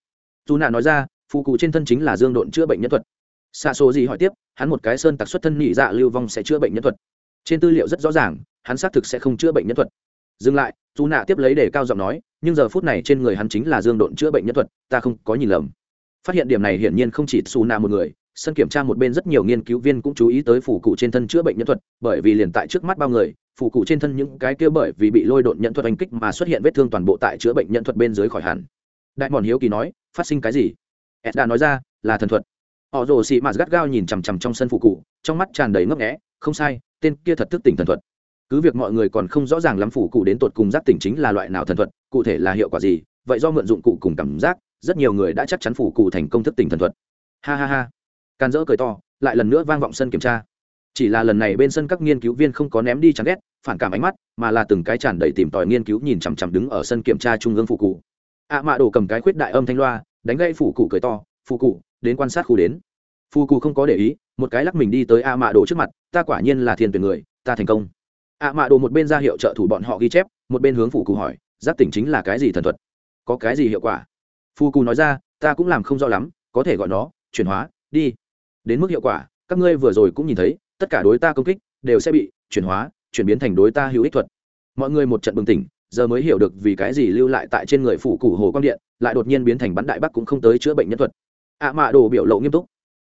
Dù nạ nói ra phụ cụ trên thân chính là dương độn chữa bệnh nhân thuật. Xa số di hỏi tiếp, hắn một cái sơn tặc xuất thân nhị dạ lưu vong sẽ chữa bệnh nhân thuật? Trên tư liệu rất rõ ràng, hắn xác thực sẽ không chữa bệnh nhân thuật. Dừng lại, dù nạ tiếp lấy để cao giọng nói, nhưng giờ phút này trên người hắn chính là dương độn chữa bệnh nhân thuật, ta không có nhìn lầm. Phát hiện điểm này hiển nhiên không chỉ xù nạ một người sân kiểm tra một bên rất nhiều nghiên cứu viên cũng chú ý tới phủ cụ trên thân chữa bệnh nhân thuật, bởi vì liền tại trước mắt bao người, phủ cụ trên thân những cái kia bởi vì bị lôi đột nhận thuật oanh kích mà xuất hiện vết thương toàn bộ tại chữa bệnh nhân thuật bên dưới khỏi hẳn. Đại mòn hiếu kỳ nói, phát sinh cái gì? Ed đã nói ra, là thần thuật. Họ rồ xị mạt gắt gao nhìn chằm chằm trong sân phủ cụ, trong mắt tràn đầy ngấp nghẽ không sai, tên kia thật thức tỉnh thần thuật. Cứ việc mọi người còn không rõ ràng lắm phủ cụ đến tột cùng giác tỉnh chính là loại nào thần thuật, cụ thể là hiệu quả gì, vậy do mượn dụng cụ cùng cảm giác, rất nhiều người đã chắc chắn phủ cụ thành công thức tỉnh thần thuật. Ha ha ha can dỡ cười to, lại lần nữa vang vọng sân kiểm tra. Chỉ là lần này bên sân các nghiên cứu viên không có ném đi chán ghét, phản cảm ánh mắt, mà là từng cái tràn đầy tìm tòi nghiên cứu nhìn chằm chằm đứng ở sân kiểm tra trung ương phụ cụ. Ạ à mạ đồ cầm cái khuyết đại âm thanh loa, đánh gây phụ cụ cười to phụ cụ, đến quan sát khu đến. Phụ cụ không có để ý, một cái lắc mình đi tới ạ à mạ đồ trước mặt, ta quả nhiên là thiên tuyển người, ta thành công. Ạ à mạ đồ một bên ra hiệu trợ thủ bọn họ ghi chép, một bên hướng phụ cụ hỏi, giáp tỉnh chính là cái gì thần thuật? Có cái gì hiệu quả? Phụ cụ nói ra, ta cũng làm không rõ lắm, có thể gọi nó chuyển hóa, đi đến mức hiệu quả, các ngươi vừa rồi cũng nhìn thấy, tất cả đối ta công kích đều sẽ bị chuyển hóa, chuyển biến thành đối ta hữu ích thuật. Mọi người một trận bừng tỉnh, giờ mới hiểu được vì cái gì lưu lại tại trên người phủ củ hồ quang điện, lại đột nhiên biến thành bắn đại bắc cũng không tới chữa bệnh nhân thuật. Ạ à mạ đồ biểu lộ nghiêm túc.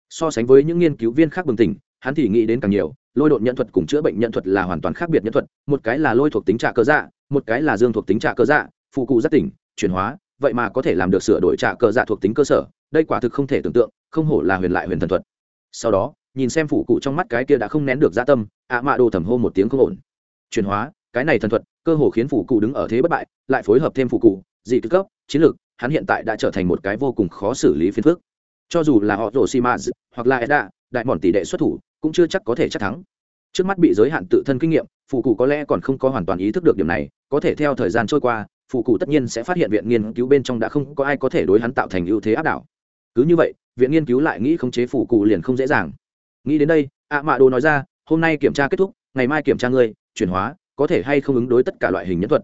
So sánh với những nghiên cứu viên khác bừng tỉnh, hắn thì nghĩ đến càng nhiều, lôi độn nhân thuật cùng chữa bệnh nhân thuật là hoàn toàn khác biệt nhân thuật, một cái là lôi thuộc tính trạ cơ dạ một cái là dương thuộc tính trạ cơ dạ phụ cụ rất tỉnh, chuyển hóa, vậy mà có thể làm được sửa đổi trạ cơ dạ thuộc tính cơ sở, đây quả thực không thể tưởng tượng, không hổ là huyền lại huyền thần thuật sau đó, nhìn xem phụ cụ trong mắt cái kia đã không nén được gia tâm, ạ mạ đồ thầm hô một tiếng không ổn. Chuyển hóa, cái này thần thuật, cơ hồ khiến phụ cụ đứng ở thế bất bại, lại phối hợp thêm phụ cụ, dị tư cấp, chiến lược hắn hiện tại đã trở thành một cái vô cùng khó xử lý phiền phức. Cho dù là họ rổ xi mã hoặc là edda, đại mòn tỷ đệ xuất thủ, cũng chưa chắc có thể chắc thắng. Trước mắt bị giới hạn tự thân kinh nghiệm phụ cụ có lẽ còn không có hoàn toàn ý thức được điểm này, có thể theo thời gian trôi qua phụ cụ tất nhiên sẽ phát hiện viện nghiên cứu bên trong đã không có ai có thể đối hắn tạo thành ưu thế áp đảo. Cứ như vậy viện nghiên cứu lại nghĩ khống chế phủ cụ liền không dễ dàng. Nghĩ đến đây, ạ mạ đồ nói ra, hôm nay kiểm tra kết thúc, ngày mai kiểm tra ngươi, chuyển hóa, có thể hay không ứng đối tất cả loại hình nhân thuật.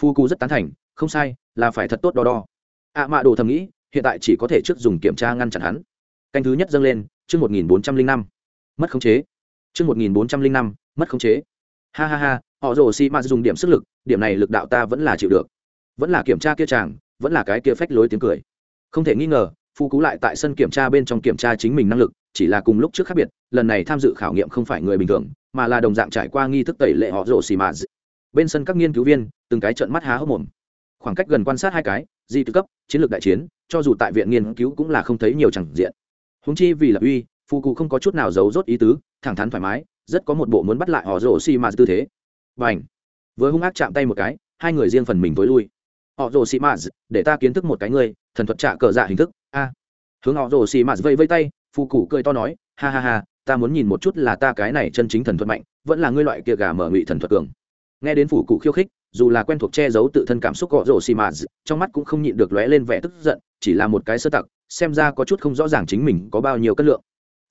Phu cụ rất tán thành, không sai, là phải thật tốt đo đo. Ạ mạ đồ thầm nghĩ, hiện tại chỉ có thể trước dùng kiểm tra ngăn chặn hắn. Canh thứ nhất dâng lên, chương một nghìn bốn trăm linh năm. Mất khống chế. Chương một nghìn bốn trăm linh năm, mất khống chế. Ha ha ha, họ rồ xi mạt dùng điểm sức lực, điểm này lực đạo ta vẫn là chịu được. Vẫn là kiểm tra kia chàng, vẫn là cái kia phách lối tiếng cười. Không thể nghi ngờ phu cú lại tại sân kiểm tra bên trong kiểm tra chính mình năng lực, chỉ là cùng lúc trước khác biệt, lần này tham dự khảo nghiệm không phải người bình thường, mà là đồng dạng trải qua nghi thức tẩy lệ họ rổ xì mà bên sân các nghiên cứu viên, từng cái trợn mắt há hốc mồm. Khoảng cách gần quan sát hai cái, di tư cấp, chiến lược đại chiến, cho dù tại viện nghiên cứu cũng là không thấy nhiều chẳng diện. Húng chi vì lập uy, phu cụ không có chút nào giấu rốt ý tứ, thẳng thắn thoải mái, rất có một bộ muốn bắt lại họ rổ xì mà tư thế. Và ảnh vừa hung ác chạm tay một cái, hai người riêng phần mình tối lui. Họ rồ xì mạt, để ta kiến thức một cái ngươi thần thuật trả cờ dạ hình thức. A. Hướng họ rồ xì mạt vây vây tay, phù cụ cười to nói, ha ha ha, ta muốn nhìn một chút là ta cái này chân chính thần thuật mạnh, vẫn là ngươi loại kia gà mở ngụy thần thuật cường. Nghe đến phủ cụ khiêu khích, dù là quen thuộc che giấu tự thân cảm xúc họ rồ xì mạt trong mắt cũng không nhịn được lóe lên vẻ tức giận, chỉ là một cái sơ tặc, xem ra có chút không rõ ràng chính mình có bao nhiêu cân lượng.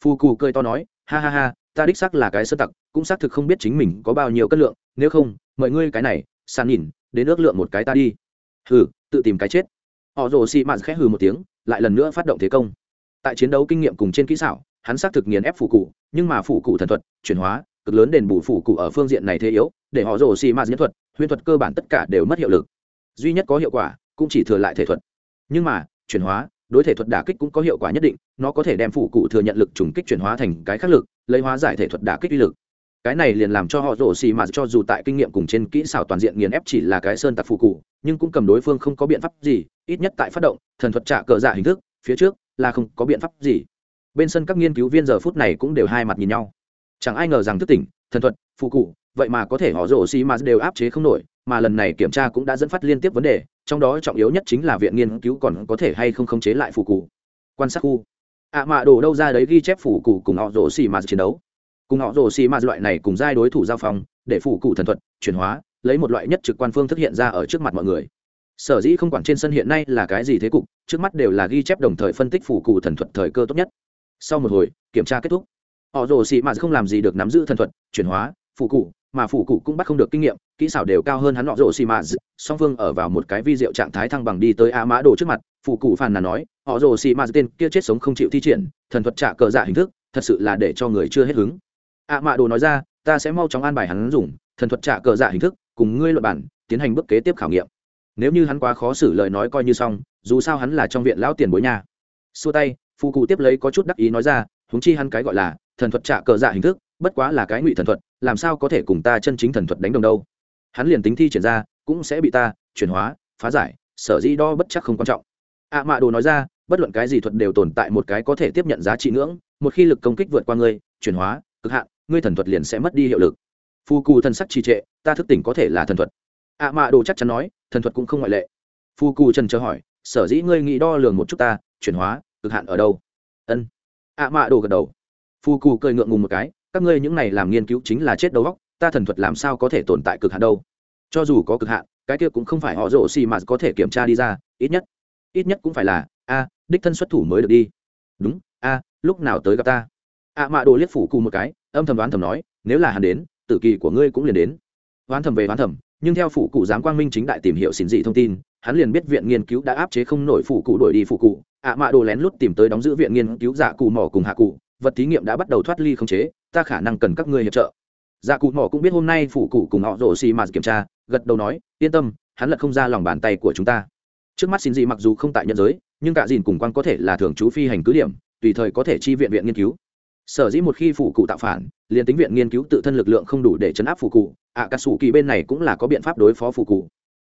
Phù cụ cười to nói, ha ha ha, ta đích xác là cái sơ tặc, cũng xác thực không biết chính mình có bao nhiêu cân lượng, nếu không, mời ngươi cái này, sàn nhìn, đến ước lượng một cái ta đi. Hừ, tự tìm cái chết họ rồ xì mạn khẽ hừ một tiếng, lại lần nữa phát động thế công. Tại chiến đấu kinh nghiệm cùng trên kỹ xảo, hắn xác thực nghiền ép phủ cụ, nhưng mà phủ cụ thần thuật, chuyển hóa, cực lớn đền bù phủ cụ ở phương diện này thế yếu, để họ rồ xì mạn nhân thuật huyễn thuật cơ bản tất cả đều mất hiệu lực. Duy nhất có hiệu quả, cũng chỉ thừa lại thể thuật. Nhưng mà, chuyển hóa, đối thể thuật đả kích cũng có hiệu quả nhất định, nó có thể đem phủ cụ thừa nhận lực trùng kích chuyển hóa thành cái khắc lực, lấy hóa giải thể thuật đả kích uy lực cái này liền làm cho họ rổ xì mà cho dù tại kinh nghiệm cùng trên kỹ xảo toàn diện nghiền ép chỉ là cái sơn tặc phù cụ nhưng cũng cầm đối phương không có biện pháp gì, ít nhất tại phát động, thần thuật trả cờ giả hình thức, phía trước là không có biện pháp gì. Bên sân các nghiên cứu viên giờ phút này cũng đều hai mặt nhìn nhau. Chẳng ai ngờ rằng thức tỉnh, thần thuật, phù cụ vậy mà có thể họ rổ xì mà đều áp chế không nổi, mà lần này kiểm tra cũng đã dẫn phát liên tiếp vấn đề, trong đó trọng yếu nhất chính là viện nghiên cứu còn có thể hay không khống chế lại phù cụ quan sát khu. Ạ à mạ đổ đâu ra đấy ghi chép phù cụ cùng họ rổ xì mà chiến đấu cùng họ rồ xì ma loại này cùng giai đối thủ giao phong, để phủ cụ thần thuật, chuyển hóa, lấy một loại nhất trực quan phương thức hiện ra ở trước mặt mọi người. Sở dĩ không quản trên sân hiện nay là cái gì thế cục, trước mắt đều là ghi chép đồng thời phân tích phủ cụ thần thuật thời cơ tốt nhất. Sau một hồi, kiểm tra kết thúc. Họ rồ xì ma không làm gì được nắm giữ thần thuật, chuyển hóa, phủ cụ, mà phủ cụ cũng bắt không được kinh nghiệm, kỹ xảo đều cao hơn hắn họ rồ xì ma. Song phương ở vào một cái vi diệu trạng thái thăng bằng đi tới a mã đồ trước mặt, phủ cụ phàn là nói, họ rồ xì ma, tên kia chết sống không chịu thi triển, thần thuật trả cờ giả hình thức, thật sự là để cho người chưa hết hứng ạ mạ đồ nói ra, ta sẽ mau chóng an bài hắn dùng, thần thuật trả cờ dạ hình thức, cùng ngươi luật bản, tiến hành bước kế tiếp khảo nghiệm. Nếu như hắn quá khó xử lời nói coi như xong, dù sao hắn là trong viện lão tiền bối nhà. xua tay phụ cụ tiếp lấy có chút đắc ý nói ra húng chi hắn cái gọi là thần thuật trả cờ dạ hình thức, bất quá là cái ngụy thần thuật, làm sao có thể cùng ta chân chính thần thuật đánh đồng đâu. Hắn liền tính thi triển ra, cũng sẽ bị ta chuyển hóa, phá giải, sở dĩ đo bất chắc không quan trọng. Ạ mạ đồ nói ra, bất luận cái gì thuật đều tồn tại một cái có thể tiếp nhận giá trị ngưỡng, một khi lực công kích vượt qua ngươi, chuyển hóa, cực hạn ngươi thần thuật liền sẽ mất đi hiệu lực. Phù cù thần sắc trì trệ, ta thức tỉnh có thể là thần thuật. Ạ mạ đồ chắc chắn nói, thần thuật cũng không ngoại lệ. Phù cù trần chờ hỏi, sở dĩ ngươi nghĩ đo lường một chút ta, chuyển hóa, cực hạn ở đâu? Ân. Ạ mạ đồ gật đầu. Phù cù cười ngượng ngùng một cái, các ngươi những này làm nghiên cứu chính là chết đầu góc ta thần thuật làm sao có thể tồn tại cực hạn đâu? Cho dù có cực hạn, cái kia cũng không phải họ rổ xì mà có thể kiểm tra đi ra, ít nhất ít nhất cũng phải là, a, đích thân xuất thủ mới được đi. Đúng, a, lúc nào tới gặp ta? Ạ mạ đồ liếc phủ cù một cái âm thầm đoán thầm nói, nếu là hắn đến, tử kỳ của ngươi cũng liền đến. Đoán thầm về đoán thầm, nhưng theo phủ cụ giám quang minh chính đại tìm hiểu xin dị thông tin, hắn liền biết viện nghiên cứu đã áp chế không nổi phủ cụ đuổi đi phủ cụ. Ạ mạ đồ lén lút tìm tới đóng giữ viện nghiên cứu dạ cụ mỏ cùng hạ cụ, vật thí nghiệm đã bắt đầu thoát ly không chế, ta khả năng cần các ngươi hiệp trợ. Dạ cụ mỏ cũng biết hôm nay phủ cụ cùng họ rổ xì mà kiểm tra, gật đầu nói, yên tâm, hắn lật không ra lòng bàn tay của chúng ta. Trước mắt xin dị mặc dù không tại nhân giới, nhưng cả dìn cùng quan có thể là thường trú phi hành cứ điểm, tùy thời có thể chi viện viện nghiên cứu sở dĩ một khi phủ cụ tạo phản, liền tính viện nghiên cứu tự thân lực lượng không đủ để chấn áp phủ cụ ạ cà sủ kỳ bên này cũng là có biện pháp đối phó phủ cụ.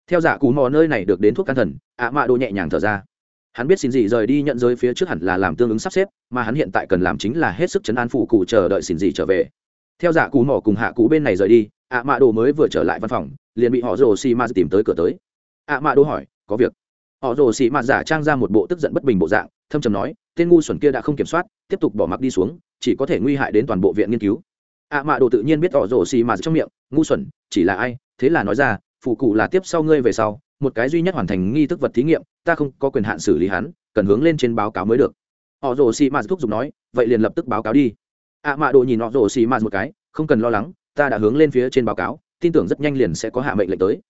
Theo giả cù mò nơi này được đến thuốc can thần ạ mạ đồ nhẹ nhàng thở ra. Hắn biết xin gì rời đi nhận giới phía trước hẳn là làm tương ứng sắp xếp, mà hắn hiện tại cần làm chính là hết sức chấn an phủ cụ chờ đợi xin gì trở về. Theo giả cù mò cùng hạ cụ bên này rời đi ạ mạ đồ mới vừa trở lại văn phòng, liền bị họ rồ xì ma tìm tới cửa tới. Ạ mạ đồ hỏi, có việc? Họ rồ xị mạt giả trang ra một bộ tức giận bất bình bộ dạng, thâm trầm nói, tên ngu xuẩn kia đã không kiểm soát, tiếp tục bỏ mặc đi xuống, chỉ có thể nguy hại đến toàn bộ viện nghiên cứu. Ạ mạ đồ tự nhiên biết họ rồ xị mạt trong miệng, ngu xuẩn, chỉ là ai? Thế là nói ra, phụ cụ là tiếp sau ngươi về sau, một cái duy nhất hoàn thành nghi thức vật thí nghiệm, ta không có quyền hạn xử lý hắn, cần hướng lên trên báo cáo mới được. Họ rồ xị mạt thúc giục nói, vậy liền lập tức báo cáo đi. Ạ mạ đồ nhìn họ rồ xì mạt một cái, không cần lo lắng, ta đã hướng lên phía trên báo cáo, tin tưởng rất nhanh liền sẽ có hạ mệnh lệnh tới.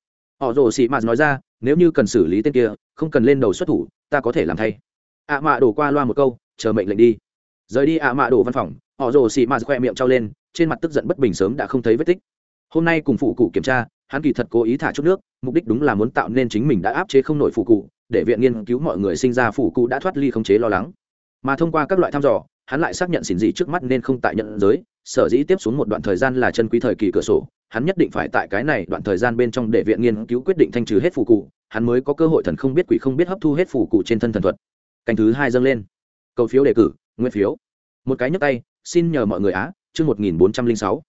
Họ rồ xì mạt nói ra nếu như cần xử lý tên kia, không cần lên đầu xuất thủ, ta có thể làm thay. Ạ mạ đổ qua loa một câu, chờ mệnh lệnh đi. Rời đi ạ mạ đổ văn phòng, họ rồ xì mạt khoe miệng trao lên, trên mặt tức giận bất bình sớm đã không thấy vết tích. Hôm nay cùng phụ cụ kiểm tra, hắn kỳ thật cố ý thả chút nước, mục đích đúng là muốn tạo nên chính mình đã áp chế không nổi phụ cụ, để viện nghiên cứu mọi người sinh ra phụ cụ đã thoát ly không chế lo lắng. Mà thông qua các loại thăm dò, hắn lại xác nhận xỉn dị trước mắt nên không tại nhận giới, sở dĩ tiếp xuống một đoạn thời gian là chân quý thời kỳ cửa sổ hắn nhất định phải tại cái này đoạn thời gian bên trong để viện nghiên cứu quyết định thanh trừ hết phù cụ, hắn mới có cơ hội thần không biết quỷ không biết hấp thu hết phù cụ trên thân thần thuật. Canh thứ hai dâng lên. Cầu phiếu đề cử, nguyên phiếu. Một cái nhấp tay, xin nhờ mọi người á, chương một nghìn bốn trăm linh sáu.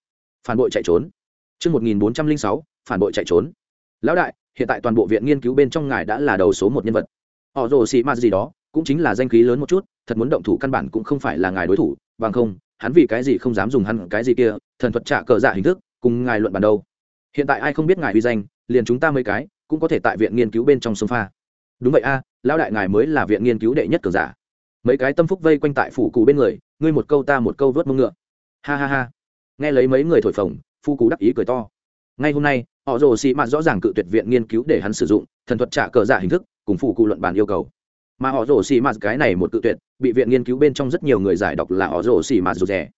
Phản bội chạy trốn. Chương một nghìn bốn trăm linh sáu, phản bội chạy trốn. Lão đại, hiện tại toàn bộ viện nghiên cứu bên trong ngài đã là đầu số một nhân vật. Họ rồ xị ma gì đó, cũng chính là danh khí lớn một chút, thật muốn động thủ căn bản cũng không phải là ngài đối thủ, bằng không, hắn vì cái gì không dám dùng hắn cái gì kia, thần thuật trả cờ dạ hình thức cùng ngài luận bàn đâu. Hiện tại ai không biết ngài uy danh, liền chúng ta mấy cái cũng có thể tại viện nghiên cứu bên trong sông pha. Đúng vậy a, lão đại ngài mới là viện nghiên cứu đệ nhất cường giả. Mấy cái tâm phúc vây quanh tại phủ cụ bên người, ngươi một câu ta một câu vớt mông ngựa. Ha ha ha. Nghe lấy mấy người thổi phồng, phu cụ đắc ý cười to. Ngay hôm nay, họ rồ xị mạt rõ ràng cự tuyệt viện nghiên cứu để hắn sử dụng, thần thuật trả cờ giả hình thức, cùng phủ cụ luận bàn yêu cầu. Mà họ rồ xị mạt cái này một cự tuyệt, bị viện nghiên cứu bên trong rất nhiều người giải đọc là họ rồ xị mạt rụt rẻ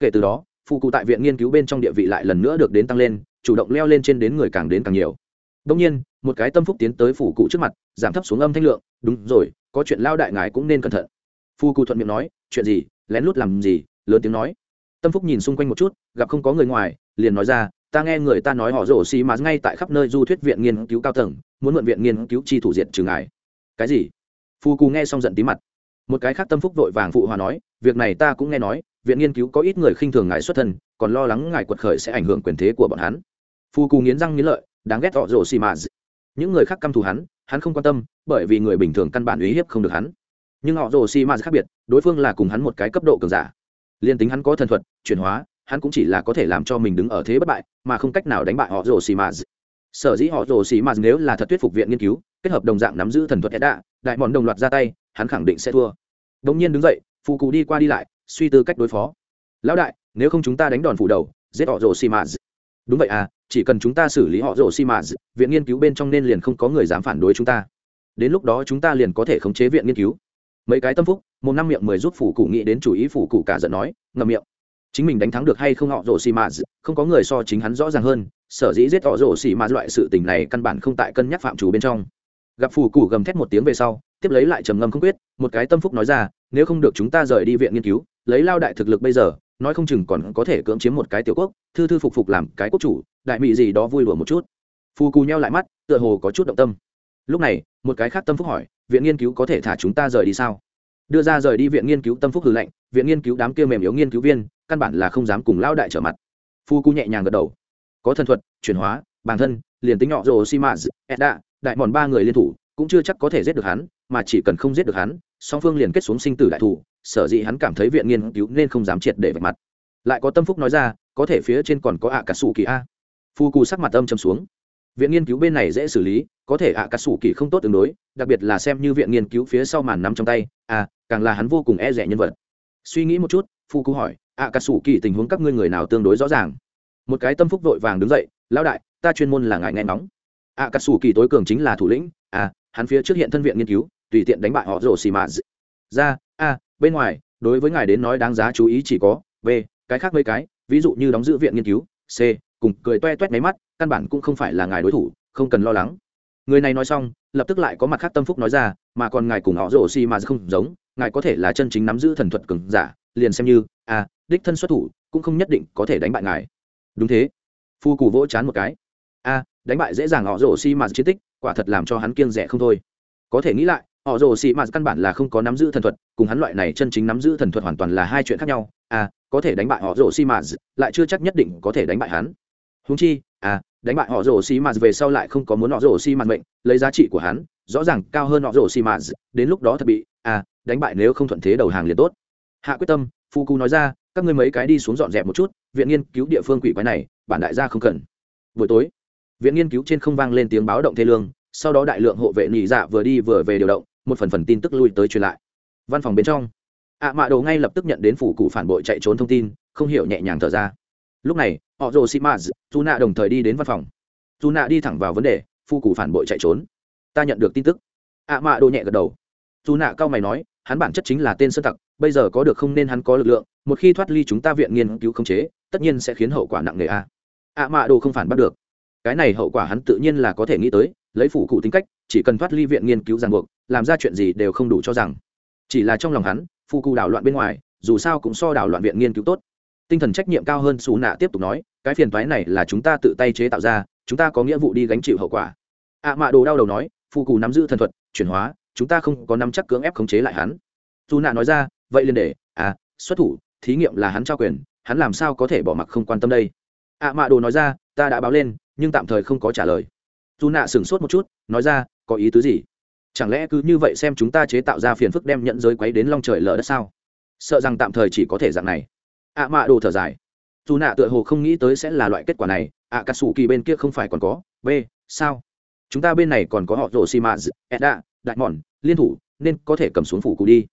kể từ đó phụ cụ tại viện nghiên cứu bên trong địa vị lại lần nữa được đến tăng lên, chủ động leo lên trên đến người càng đến càng nhiều. Đông nhiên, một cái tâm phúc tiến tới phủ cụ trước mặt, giảm thấp xuống âm thanh lượng, đúng rồi, có chuyện lao đại ngài cũng nên cẩn thận. Phu cụ thuận miệng nói, chuyện gì, lén lút làm gì? Lớn tiếng nói. Tâm phúc nhìn xung quanh một chút, gặp không có người ngoài, liền nói ra, ta nghe người ta nói họ rổ xì mà ngay tại khắp nơi du thuyết viện nghiên cứu cao tầng, muốn mượn viện nghiên cứu chi thủ diện trừ ngài. Cái gì? Phu cụ nghe xong giận tí mặt. Một cái khác tâm phúc vội vàng phụ hòa nói, việc này ta cũng nghe nói viện nghiên cứu có ít người khinh thường ngài xuất thân, còn lo lắng ngài quật khởi sẽ ảnh hưởng quyền thế của bọn hắn. Phu cù nghiến răng nghiến lợi, đáng ghét họ Rồ xì mà những người khác căm thù hắn hắn không quan tâm, bởi vì người bình thường căn bản uy hiếp không được hắn. Nhưng họ rồ xì mà khác biệt, đối phương là cùng hắn một cái cấp độ cường giả. Liên tính hắn có thần thuật, chuyển hóa, hắn cũng chỉ là có thể làm cho mình đứng ở thế bất bại, mà không cách nào đánh bại họ rồ xì mà sở dĩ họ rồ xì mà nếu là thật thuyết phục viện nghiên cứu, kết hợp đồng dạng nắm giữ thần thuật edda, đại mòn đồng loạt ra tay, hắn khẳng định sẽ thua. Đống nhiên đứng dậy phụ cụ đi qua đi lại suy tư cách đối phó. Lão đại nếu không chúng ta đánh đòn phủ đầu giết họ rồ xì mạt, đúng vậy à chỉ cần chúng ta xử lý họ rồ xì mạt, viện nghiên cứu bên trong nên liền không có người dám phản đối chúng ta. Đến lúc đó chúng ta liền có thể khống chế viện nghiên cứu. Mấy cái tâm phúc một năm miệng mười giúp phủ cụ nghĩ đến chủ ý phủ cụ cả giận nói ngầm miệng. Chính mình đánh thắng được hay không họ rồ xì mạt không có người so chính hắn rõ ràng hơn sở dĩ giết họ rồ xì mạt loại sự tình này căn bản không tại cân nhắc phạm chủ bên trong. Gặp phủ cụ gầm thét một tiếng về sau tiếp lấy lại trầm ngâm không quyết một cái tâm phúc nói ra nếu không được chúng ta rời đi viện nghiên cứu lấy lao đại thực lực bây giờ, nói không chừng còn có thể cưỡng chiếm một cái tiểu quốc, thư thư phục phục làm cái quốc chủ, đại mỹ gì đó vui đùa một chút. Phù cù nhau lại mắt, tựa hồ có chút động tâm. Lúc này, một cái khác tâm phúc hỏi, viện nghiên cứu có thể thả chúng ta rời đi sao? Đưa ra rời đi viện nghiên cứu tâm phúc hư lệnh, viện nghiên cứu đám kia mềm yếu nghiên cứu viên, căn bản là không dám cùng lao đại trở mặt. Phu cú nhẹ nhàng gật đầu. Có thần thuật, chuyển hóa, bản thân, liền tính nhỏ rồ simaz edda đại mòn ba người liên thủ, cũng chưa chắc có thể giết được hắn, mà chỉ cần không giết được hắn, song phương liền kết xuống sinh tử đại thủ sở dĩ hắn cảm thấy viện nghiên cứu nên không dám triệt để vạch mặt. Lại có tâm phúc nói ra, có thể phía trên còn có ạ cả sủ kỳ a. Phu cù sắc mặt âm châm xuống. Viện nghiên cứu bên này dễ xử lý, có thể ạ cả sủ kỳ không tốt tương đối, đặc biệt là xem như viện nghiên cứu phía sau màn nắm trong tay à càng là hắn vô cùng e rẻ nhân vật. Suy nghĩ một chút phu cù hỏi ạ cả sủ kỳ tình huống các ngươi người nào tương đối rõ ràng? Một cái tâm phúc vội vàng đứng dậy, lão đại, ta chuyên môn là ngài nghe nóng ạ cả sủ kỳ tối cường chính là thủ lĩnh à hắn phía trước hiện thân viện nghiên cứu, tùy tiện đánh bại họ rồ xì mạ ra a, bên ngoài, đối với ngài đến nói đáng giá chú ý chỉ có, b, cái khác mấy cái, ví dụ như đóng giữ viện nghiên cứu, c, cùng cười toe toét máy mắt, căn bản cũng không phải là ngài đối thủ, không cần lo lắng. Người này nói xong, lập tức lại có mặt khác tâm phúc nói ra, mà còn ngài cùng họ rổ xi mà không giống, ngài có thể là chân chính nắm giữ thần thuật cường giả, liền xem như, a, đích thân xuất thủ, cũng không nhất định có thể đánh bại ngài. Đúng thế. Phu cù vỗ chán một cái. A, đánh bại dễ dàng họ rổ xi mà chiến tích, quả thật làm cho hắn kiêng rẻ không thôi. Có thể nghĩ lại họ rồ xì Mạt căn bản là không có nắm giữ thần thuật cùng hắn loại này chân chính nắm giữ thần thuật hoàn toàn là hai chuyện khác nhau. À, có thể đánh bại họ rồ xì Mạt, lại chưa chắc nhất định có thể đánh bại hắn. Húng chi à, đánh bại họ rồ xì Mạt về sau lại không có muốn họ rồ xì Mạt mệnh lấy giá trị của hắn rõ ràng cao hơn họ rồ xì Mạt. đến lúc đó thật bị à, đánh bại nếu không thuận thế đầu hàng liền tốt. Hạ quyết tâm phu cu nói ra các ngươi mấy cái đi xuống dọn dẹp một chút viện nghiên cứu địa phương quỷ quái này bản đại gia không cần. Buổi tối viện nghiên cứu trên không vang lên tiếng báo động thê lương sau đó đại lượng hộ vệ nhị dạ vừa đi vừa về điều động, một phần phần tin tức lui tới truyền lại. Văn phòng bên trong, ạ mạ đồ ngay lập tức nhận đến phủ cụ phản bội chạy trốn thông tin, không hiểu nhẹ nhàng thở ra. Lúc này, họ rồ sĩ maz dù nạ đồng thời đi đến văn phòng. Dù nạ đi thẳng vào vấn đề phu cụ phản bội chạy trốn. Ta nhận được tin tức. Ạ mạ đồ nhẹ gật đầu. Dù nạ cao mày nói, hắn bản chất chính là tên sơ tặc, bây giờ có được không nên hắn có lực lượng, một khi thoát ly chúng ta viện nghiên cứu khống chế, tất nhiên sẽ khiến hậu quả nặng nề a. Ạ mạ đồ không phản bắt được. Cái này hậu quả hắn tự nhiên là có thể nghĩ tới lấy phủ cụ tính cách, chỉ cần thoát ly viện nghiên cứu ràng buộc, làm ra chuyện gì đều không đủ cho rằng. Chỉ là trong lòng hắn phụ cụ đảo loạn bên ngoài, dù sao cũng so đảo loạn viện nghiên cứu tốt. Tinh thần trách nhiệm cao hơn xù nạ tiếp tục nói, cái phiền toái này là chúng ta tự tay chế tạo ra, chúng ta có nghĩa vụ đi gánh chịu hậu quả. Ạ mạ đồ đau đầu nói phụ cụ nắm giữ thần thuật, chuyển hóa, chúng ta không có nắm chắc cưỡng ép khống chế lại hắn. Dù nạ nói ra, vậy liền để à xuất thủ, thí nghiệm là hắn trao quyền, hắn làm sao có thể bỏ mặc không quan tâm đây? Ạ mạ đồ nói ra, ta đã báo lên, nhưng tạm thời không có trả lời dù nạ sửng sốt một chút, nói ra, có ý tứ gì? Chẳng lẽ cứ như vậy xem chúng ta chế tạo ra phiền phức đem nhận giới quấy đến long trời lở đất sao? Sợ rằng tạm thời chỉ có thể dạng này. Ạ mạ đồ thở dài. Dù nạ tựa hồ không nghĩ tới sẽ là loại kết quả này ạ cà sủ kỳ bên kia không phải còn có, b, sao? Chúng ta bên này còn có họ rổ xi mã edda đại mòn liên thủ, nên có thể cầm xuống phủ cụ đi.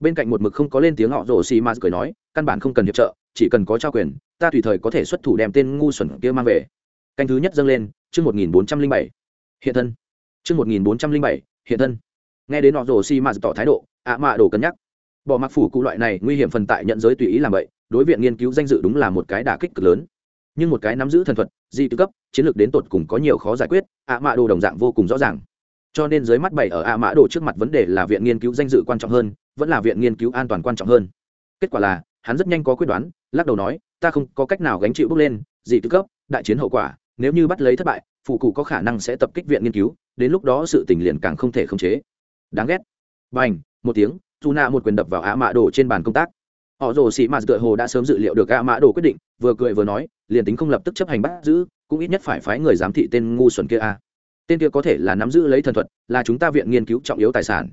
Bên cạnh một mực không có lên tiếng họ rổ xi mã cười nói, căn bản không cần hiệp trợ, chỉ cần có trao quyền, ta tùy thời có thể xuất thủ đem tên ngu xuẩn kia mang về. Canh thứ nhất dâng lên chương một nghìn bốn trăm linh bảy. Hiện thân. Chương một nghìn bốn trăm linh bảy, hiện thân. Nghe đến họ rổ xi mã tỏ thái độ, ạ mạ đồ cân nhắc. Bỏ mặc phủ cụ loại này nguy hiểm phần tại nhận giới tùy ý làm vậy, đối viện nghiên cứu danh dự đúng là một cái đả kích cực lớn. Nhưng một cái nắm giữ thần thuật di tư cấp, chiến lược đến tột cùng có nhiều khó giải quyết, ạ mạ đồ đồng dạng vô cùng rõ ràng. Cho nên dưới mắt bảy ở ạ mã đồ trước mặt vấn đề là viện nghiên cứu danh dự quan trọng hơn, vẫn là viện nghiên cứu an toàn quan trọng hơn. Kết quả là, hắn rất nhanh có quyết đoán, lắc đầu nói, ta không có cách nào gánh chịu bước lên, dị tư cấp, đại chiến hậu quả nếu như bắt lấy thất bại, phụ cụ có khả năng sẽ tập kích viện nghiên cứu, đến lúc đó sự tình liền càng không thể khống chế. Đáng ghét. B à n h một tiếng dù nạ một quyền đập vào ạ mã đồ trên bàn công tác. Họ rồ sĩ mạt tựa hồ đã sớm dự liệu được ạ mã đồ quyết định, vừa cười vừa nói, liền tính không lập tức chấp hành bắt giữ, cũng ít nhất phải phái người giám thị tên ngu xuẩn kia a. Tên kia có thể là nắm giữ lấy thần thuật, là chúng ta viện nghiên cứu trọng yếu tài sản.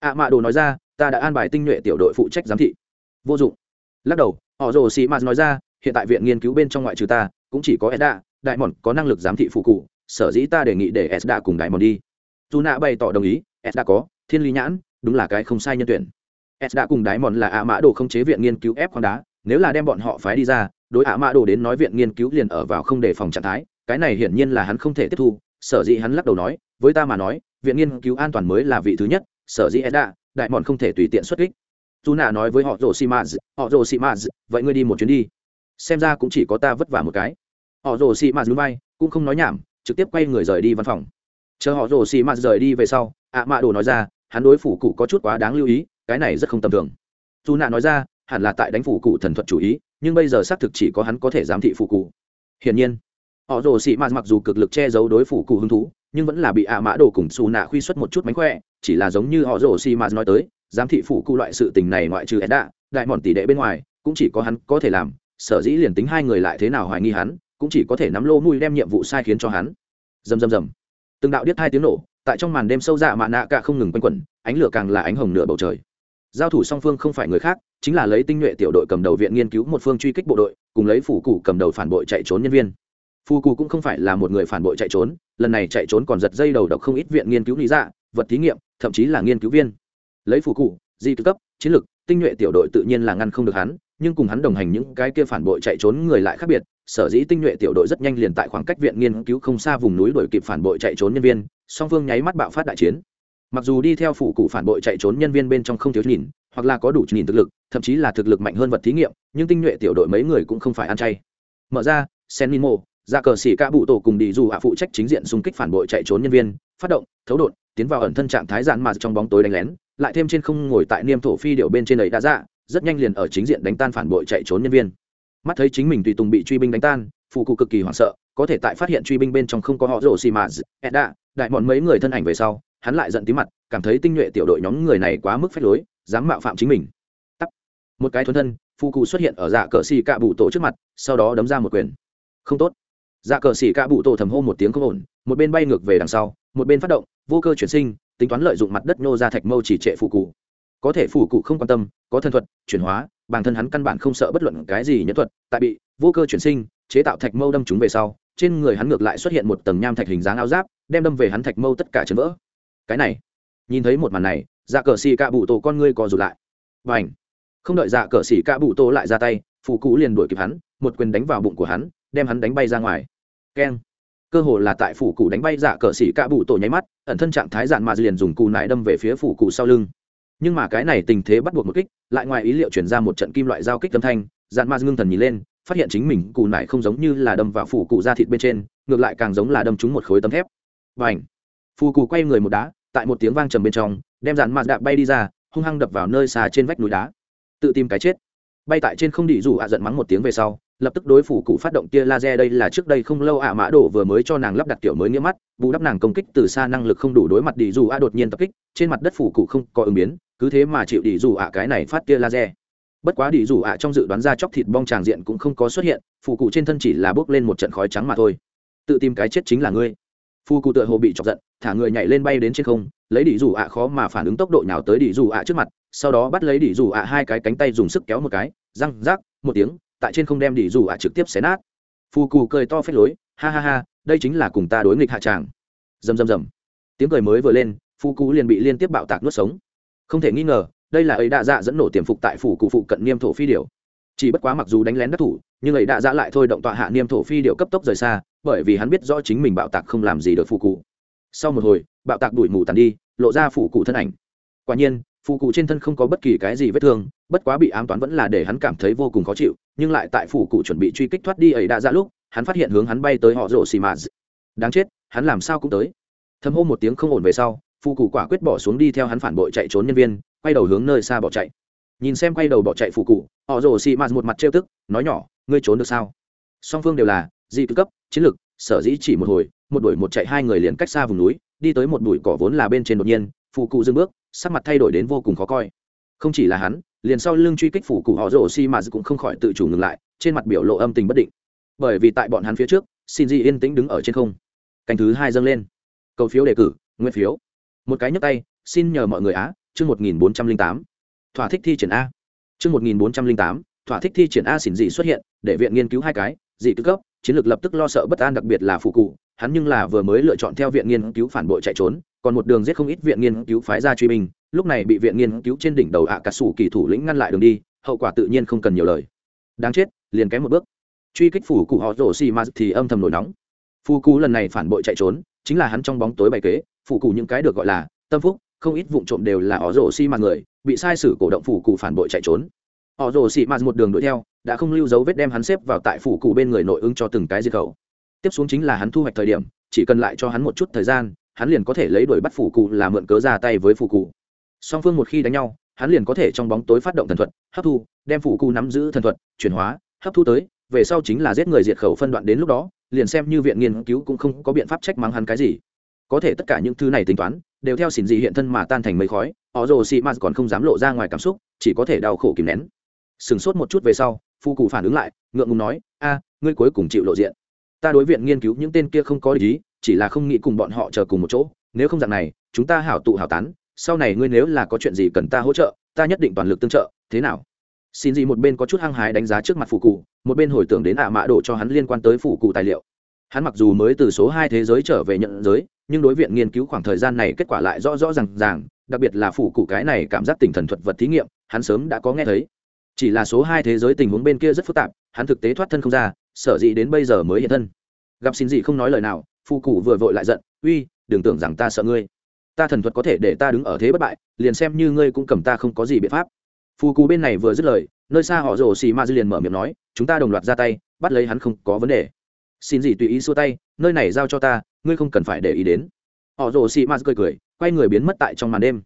Ạ mã đồ nói ra, ta đã an bài tinh nhuệ tiểu đội phụ trách giám thị. Vô dụng. Lắc đầu, họ rồ sĩ mạt nói ra, hiện tại viện nghiên cứu bên trong ngoại trừ ta, cũng chỉ có edda đại mòn có năng lực giám thị phụ cụ, sở dĩ ta đề nghị để edda cùng đại mòn đi. Dù nạ bày tỏ đồng ý edda có, thiên lý nhãn, đúng là cái không sai nhân tuyển. S đã cùng Đại mòn là ạ mã đồ không chế viện nghiên cứu ép khoáng đá, nếu là đem bọn họ phái đi ra, đối ạ mã đồ đến nói viện nghiên cứu liền ở vào không đề phòng trạng thái, cái này hiển nhiên là hắn không thể tiếp thu, sở dĩ hắn lắc đầu nói, với ta mà nói, viện nghiên cứu an toàn mới là vị thứ nhất, sở dĩ edda đại mòn không thể tùy tiện xuất kích. Dù nạ nói với họ rồ simaz họ rồ simaz vậy ngươi đi một chuyến đi. Xem ra cũng chỉ có ta vất vả một cái họ rồ xì mạt núi bay cũng không nói nhảm, trực tiếp quay người rời đi văn phòng. Chờ họ rồ xì mạt rời đi về sau, ạ mạ đồ nói ra, hắn đối phủ cụ có chút quá đáng lưu ý, cái này rất không tầm thường. Dù nạ nói ra, hẳn là tại đánh phủ cụ thần thuật chủ ý, nhưng bây giờ xác thực chỉ có hắn có thể giám thị phủ cụ. Hiển nhiên, họ rồ xì mạt mặc dù cực lực che giấu đối phủ cụ hứng thú, nhưng vẫn là bị ạ mã đồ cùng xù nạ khuy xuất một chút mánh khỏe, chỉ là giống như họ rồ xì mạt nói tới, giám thị phủ cụ loại sự tình này ngoại trừ edda, đại mòn tỷ đệ bên ngoài, cũng chỉ có hắn có thể làm, sở dĩ liền tính hai người lại thế nào hoài nghi hắn cũng chỉ có thể nắm lô mùi đem nhiệm vụ sai khiến cho hắn. Dầm dầm dầm từng đạo điếc hai tiếng nổ, tại trong màn đêm sâu dạ mạ nạ cả không ngừng quanh quẩn, ánh lửa càng là ánh hồng nửa bầu trời. Giao thủ song phương không phải người khác, chính là lấy tinh nhuệ tiểu đội cầm đầu viện nghiên cứu một phương truy kích bộ đội, cùng lấy phủ cụ cầm đầu phản bội chạy trốn nhân viên. Phù cụ cũng không phải là một người phản bội chạy trốn, lần này chạy trốn còn giật dây đầu độc không ít viện nghiên cứu lý dạ vật thí nghiệm, thậm chí là nghiên cứu viên. Lấy phù cụ, di cấp, chiến lược tinh nhuệ tiểu đội tự nhiên là ngăn không được hắn, nhưng cùng hắn đồng hành những cái kia phản bội chạy trốn người lại khác biệt sở dĩ tinh nhuệ tiểu đội rất nhanh liền tại khoảng cách viện nghiên cứu không xa vùng núi đuổi kịp phản bội chạy trốn nhân viên, song phương nháy mắt bạo phát đại chiến. Mặc dù đi theo phủ cụ phản bội chạy trốn nhân viên bên trong không thiếu nhìn, hoặc là có đủ nhìn thực lực, thậm chí là thực lực mạnh hơn vật thí nghiệm, nhưng tinh nhuệ tiểu đội mấy người cũng không phải ăn chay. Mở ra sen mimo ra cờ xỉ ca bụ tổ cùng đi dù hạ phụ trách chính diện xung kích phản bội chạy trốn nhân viên, phát động, thấu đột, tiến vào ẩn thân trạng thái giản mà trong bóng tối đánh lén, lại thêm trên không ngồi tại niêm thổ phi điệu bên trên ấy đã ra, rất nhanh liền ở chính diện đánh tan phản bội chạy trốn nhân viên mắt thấy chính mình tùy tùng bị truy binh đánh tan phụ cụ cực kỳ hoảng sợ, có thể tại phát hiện truy binh bên trong không có họ rổ xì mà edda đại bọn mấy người thân ảnh về sau, hắn lại giận tí mặt, cảm thấy tinh nhuệ tiểu đội nhóm người này quá mức phép lối, dám mạo phạm chính mình. Tắt. Một cái thuấn thân phụ cụ xuất hiện ở dạ cờ xì cạ bụ tổ trước mặt, sau đó đấm ra một quyền. Không tốt. Dạ cờ xì cạ bụ tổ thầm hô một tiếng không ổn, một bên bay ngược về đằng sau, một bên phát động, vô cơ chuyển sinh, tính toán lợi dụng mặt đất nhô ra thạch mâu chỉ trệ phụ cụ. Có thể phụ cụ không quan tâm, có thân thuật, chuyển hóa bản thân hắn căn bản không sợ bất luận cái gì nhẫn thuật, tại bị vô cơ chuyển sinh, chế tạo thạch mâu đâm chúng về sau, trên người hắn ngược lại xuất hiện một tầng nham thạch hình dáng áo giáp, đem đâm về hắn thạch mâu tất cả chấn vỡ. Cái này, nhìn thấy một màn này dạ cờ xì cạ bụ tổ con ngươi co rụt lại. Và ảnh không đợi dạ cờ xì cạ bụ tổ lại ra tay phụ cụ liền đuổi kịp hắn, một quyền đánh vào bụng của hắn, đem hắn đánh bay ra ngoài. Keng! Cơ hồ là tại phủ cụ đánh bay dạ cờ xỉ cạ bụ tổ nháy mắt, ẩn thân trạng thái dạn mà liền dùng cù nải đâm về phía phủ cụ sau lưng nhưng mà cái này tình thế bắt buộc một kích, lại ngoài ý liệu chuyển ra một trận kim loại giao kích âm thanh dạn ma ngưng thần nhìn lên, phát hiện chính mình cù nải không giống như là đâm vào phủ cụ da thịt bên trên, ngược lại càng giống là đâm trúng một khối tấm thép. Và ảnh phù cụ quay người một đá, tại một tiếng vang trầm bên trong, đem dạn ma đạp bay đi ra, hung hăng đập vào nơi xa trên vách núi đá. Tự tìm cái chết. Bay tại trên không đỉ dù ạ giận mắng một tiếng về sau lập tức đối phủ cụ phát động tia laser đây là trước đây không lâu ạ mã đổ vừa mới cho nàng lắp đặt kiểu mới nghĩa mắt, bù đắp nàng công kích từ xa năng lực không đủ đối mặt đi dù ạ đột nhiên tập kích, trên mặt đất phủ cụ không có ứng biến, cứ thế mà chịu đi dù ạ cái này phát tia laser. Bất quá đi dù ạ trong dự đoán ra chóc thịt bong tràng diện cũng không có xuất hiện, phủ cụ trên thân chỉ là bước lên một trận khói trắng mà thôi. Tự tìm cái chết chính là ngươi. Phu cụ tựa hồ bị chọc giận, thả người nhảy lên bay đến trên không, lấy đi dù ạ khó mà phản ứng tốc độ nhào tới đi dù ạ trước mặt, sau đó bắt lấy đi dù ạ hai cái cánh tay dùng sức kéo một cái, răng rác, một tiếng tại trên không đem đi dù ạ trực tiếp xé nát. Phù cù cười to phết lối, ha ha ha, đây chính là cùng ta đối nghịch hạ tràng. Rầm rầm rầm. Tiếng cười mới vừa lên, phù cù liền bị liên tiếp bạo tạc nuốt sống. Không thể nghi ngờ, đây là ấy đạ dạ dẫn nổ tiềm phục tại phủ cụ phụ cận niêm thổ phi điểu. Chỉ bất quá mặc dù đánh lén đắc thủ, nhưng ấy đạ dạ lại thôi động tọa hạ niêm thổ phi điều cấp tốc rời xa, bởi vì hắn biết rõ chính mình bạo tạc không làm gì được phù cụ sau một hồi, bạo tạc đuổi mù tàn đi, lộ ra phủ cụ thân ảnh. Quả nhiên Phụ cụ trên thân không có bất kỳ cái gì vết thương, bất quá bị ám toán vẫn là để hắn cảm thấy vô cùng khó chịu, nhưng lại tại phụ cụ chuẩn bị truy kích thoát đi ấy đã ra lúc, hắn phát hiện hướng hắn bay tới họ rổ xì mạt đáng chết, hắn làm sao cũng tới. Thâm hô một tiếng không ổn về sau phụ cụ quả quyết bỏ xuống đi theo hắn phản bội chạy trốn nhân viên, quay đầu hướng nơi xa bỏ chạy. Nhìn xem quay đầu bỏ chạy phụ cụ, họ rổ xì mạt một mặt trêu tức, nói nhỏ, ngươi trốn được sao? Song phương đều là di tư cấp, chiến lược, sở dĩ chỉ một hồi, một đuổi một chạy hai người liền cách xa vùng núi, đi tới một bụi cỏ vốn là bên trên đột nhiên phù cụ dừng bước, sắc mặt thay đổi đến vô cùng khó coi. Không chỉ là hắn, liền sau lưng truy kích phủ cụ họ rổ xi mà cũng không khỏi tự chủ ngừng lại, trên mặt biểu lộ âm tình bất định. Bởi vì tại bọn hắn phía trước xin di yên tĩnh đứng ở trên không. Cành thứ hai dâng lên. Cầu phiếu đề cử, nguyên phiếu. Một cái nhấp tay, xin nhờ mọi người á, chương một nghìn bốn trăm linh tám. Thỏa thích thi triển a. Chương một nghìn bốn trăm linh tám, thỏa thích thi triển a xỉn dị xuất hiện, để viện nghiên cứu hai cái, dị tư cấp, chiến lược lập tức lo sợ bất an đặc biệt là phụ cụ, hắn nhưng là vừa mới lựa chọn theo viện nghiên cứu phản bội chạy trốn còn một đường giết không ít viện nghiên cứu phái ra truy binh, lúc này bị viện nghiên cứu trên đỉnh đầu ạ à cà sủ kỳ thủ lĩnh ngăn lại đường đi, hậu quả tự nhiên không cần nhiều lời. Đáng chết, liền kém một bước. Truy kích phủ cụ họ rổ xì ma thì âm thầm nổi nóng. Phù cụ lần này phản bội chạy trốn, chính là hắn trong bóng tối bày kế phủ cụ những cái được gọi là tâm phúc, không ít vụ trộm đều là họ rổ xì ma người, bị sai sử cổ động phủ cụ phản bội chạy trốn. Họ rổ xì ma một đường đuổi theo, đã không lưu dấu vết đem hắn xếp vào tại phủ cụ bên người nội ứng cho từng cái diệt khẩu. Tiếp xuống chính là hắn thu hoạch thời điểm, chỉ cần lại cho hắn một chút thời gian hắn liền có thể lấy đuổi bắt phủ cụ là mượn cớ ra tay với phủ cụ. Song phương một khi đánh nhau, hắn liền có thể trong bóng tối phát động thần thuật, hấp thu, đem phủ cụ nắm giữ thần thuật, chuyển hóa, hấp thu tới, về sau chính là giết người diệt khẩu phân đoạn đến lúc đó, liền xem như viện nghiên cứu cũng không có biện pháp trách mắng hắn cái gì. Có thể tất cả những thứ này tính toán, đều theo xỉn dị hiện thân mà tan thành mây khói họ rồ xị mạt còn không dám lộ ra ngoài cảm xúc, chỉ có thể đau khổ kìm nén. Sừng sốt một chút về sau, phu cụ phản ứng lại, ngượng ngùng nói, a, ngươi cuối cùng chịu lộ diện. Ta đối viện nghiên cứu những tên kia không có lý chỉ là không nghĩ cùng bọn họ chờ cùng một chỗ, nếu không dạng này, chúng ta hảo tụ hảo tán, sau này ngươi nếu là có chuyện gì cần ta hỗ trợ, ta nhất định toàn lực tương trợ, thế nào? Xin gì một bên có chút hăng hái đánh giá trước mặt phụ cụ, một bên hồi tưởng đến ạ mã đổ cho hắn liên quan tới phụ cụ tài liệu. Hắn mặc dù mới từ số hai thế giới trở về nhận giới, nhưng đối viện nghiên cứu khoảng thời gian này kết quả lại rõ rõ r à n g ràng, đặc biệt là phụ cụ cái này cảm giác tinh thần thuật vật thí nghiệm, hắn sớm đã có nghe thấy. Chỉ là số hai thế giới tình huống bên kia rất phức tạp, hắn thực tế thoát thân không ra, sở dĩ đến bây giờ mới hiện thân. Gặp xin gì không nói lời nào phụ cụ vừa vội lại giận, uy, đừng tưởng rằng ta sợ ngươi. Ta thần thuật có thể để ta đứng ở thế bất bại, liền xem như ngươi cũng cầm ta không có gì biện pháp. Phù cú bên này vừa dứt lời, nơi xa họ rồ xì ma dư liền mở miệng nói, chúng ta đồng loạt ra tay, bắt lấy hắn không có vấn đề. Xin gì tùy ý xua tay, nơi này giao cho ta, ngươi không cần phải để ý đến. Họ rồ xì ma cười cười, quay người biến mất tại trong màn đêm.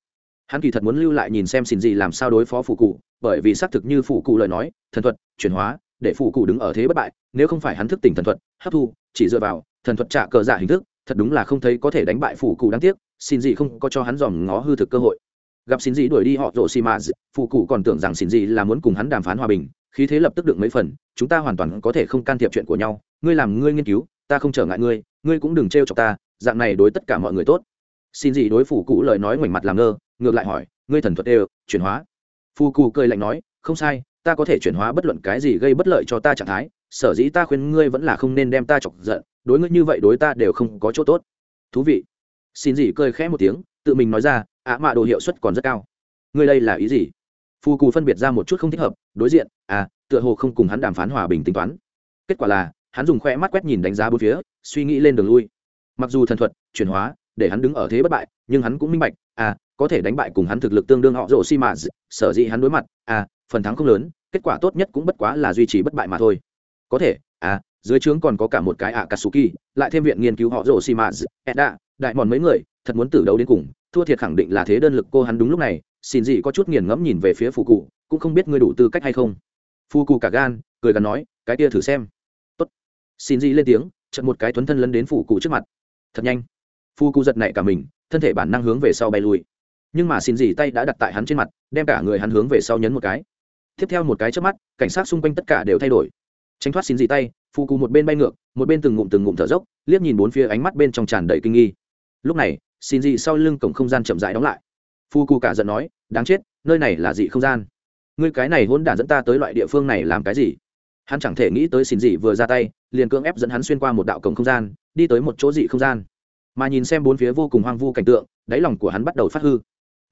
Hắn kỳ thật muốn lưu lại nhìn xem xin gì làm sao đối phó phù cụ bởi vì xác thực như phù cụ lời nói, thần thuật, chuyển hóa, để phù cụ đứng ở thế bất bại, nếu không phải hắn thức tỉnh thần thuật, hấp thu, chỉ dựa vào thần thuật trả cờ giả hình thức, thật đúng là không thấy có thể đánh bại phủ cụ đáng tiếc, xin gì không có cho hắn dòm ngó hư thực cơ hội. Gặp xin gì đuổi đi họ rổ xì mà phụ cụ còn tưởng rằng xin gì là muốn cùng hắn đàm phán hòa bình, khí thế lập tức được mấy phần, chúng ta hoàn toàn có thể không can thiệp chuyện của nhau, ngươi làm ngươi nghiên cứu, ta không trở ngại ngươi ngươi cũng đừng trêu chọc ta, dạng này đối tất cả mọi người tốt. Xin gì đối phủ cụ lời nói ngoảnh mặt làm ngơ, ngược lại hỏi, ngươi thần thuật đều, chuyển hóa. Phụ cụ cười lạnh nói, không sai, ta có thể chuyển hóa bất luận cái gì gây bất lợi cho ta trạng thái, sở dĩ ta khuyên ngươi vẫn là không nên đem ta chọc giận đối ngươi như vậy đối ta đều không có chỗ tốt. Thú vị. Xin gì cười khẽ một tiếng, tự mình nói ra, ạ mạ đồ hiệu suất còn rất cao. Ngươi đây là ý gì? Phù cù phân biệt ra một chút không thích hợp, đối diện à tựa hồ không cùng hắn đàm phán hòa bình tính toán. Kết quả là, hắn dùng khoe mắt quét nhìn đánh giá bốn phía, suy nghĩ lên đường lui. Mặc dù thần thuật, chuyển hóa, để hắn đứng ở thế bất bại, nhưng hắn cũng minh bạch à có thể đánh bại cùng hắn thực lực tương đương họ rộ xi mã sở dĩ hắn đối mặt à phần thắng không lớn, kết quả tốt nhất cũng bất quá là duy trì bất bại mà thôi. Có thể à dưới trướng còn có cả một cái ạ katsuki lại thêm viện nghiên cứu họ rộ xi edda đại mòn mấy người, thật muốn tử đấu đến cùng. Thua thiệt khẳng định là thế đơn lực cô hắn đúng lúc này. Xin gì có chút nghiền ngẫm nhìn về phía phù cụ cũng không biết ngươi đủ tư cách hay không. Phù cụ cả gan, cười gắn nói, cái kia thử xem. Tốt. Xin gì lên tiếng, chợt một cái thuấn thân lấn đến phù cụ trước mặt. Thật nhanh. Phù cụ giật nảy cả mình, thân thể bản năng hướng về sau bay lùi. nhưng mà xin gì tay đã đặt tại hắn trên mặt, đem cả người hắn hướng về sau nhấn một cái. Tiếp theo một cái trước mắt, cảnh sát xung quanh tất cả đều thay đổi. Tránh thoát xin gì tay phụ cụ một bên bay ngược, một bên từng ngụm từng ngụm thở dốc, liếc nhìn bốn phía ánh mắt bên trong tràn đầy kinh nghi. Lúc này, xin Dị sau lưng cổng không gian chậm rãi đóng lại. Phu cu cả giận nói, đáng chết, nơi này là dị không gian. Ngươi cái này hôn đản dẫn ta tới loại địa phương này làm cái gì? Hắn chẳng thể nghĩ tới xin Dị vừa ra tay, liền cưỡng ép dẫn hắn xuyên qua một đạo cổng không gian, đi tới một chỗ dị không gian. Mà nhìn xem bốn phía vô cùng hoang vu cảnh tượng, đáy lòng của hắn bắt đầu phát hư.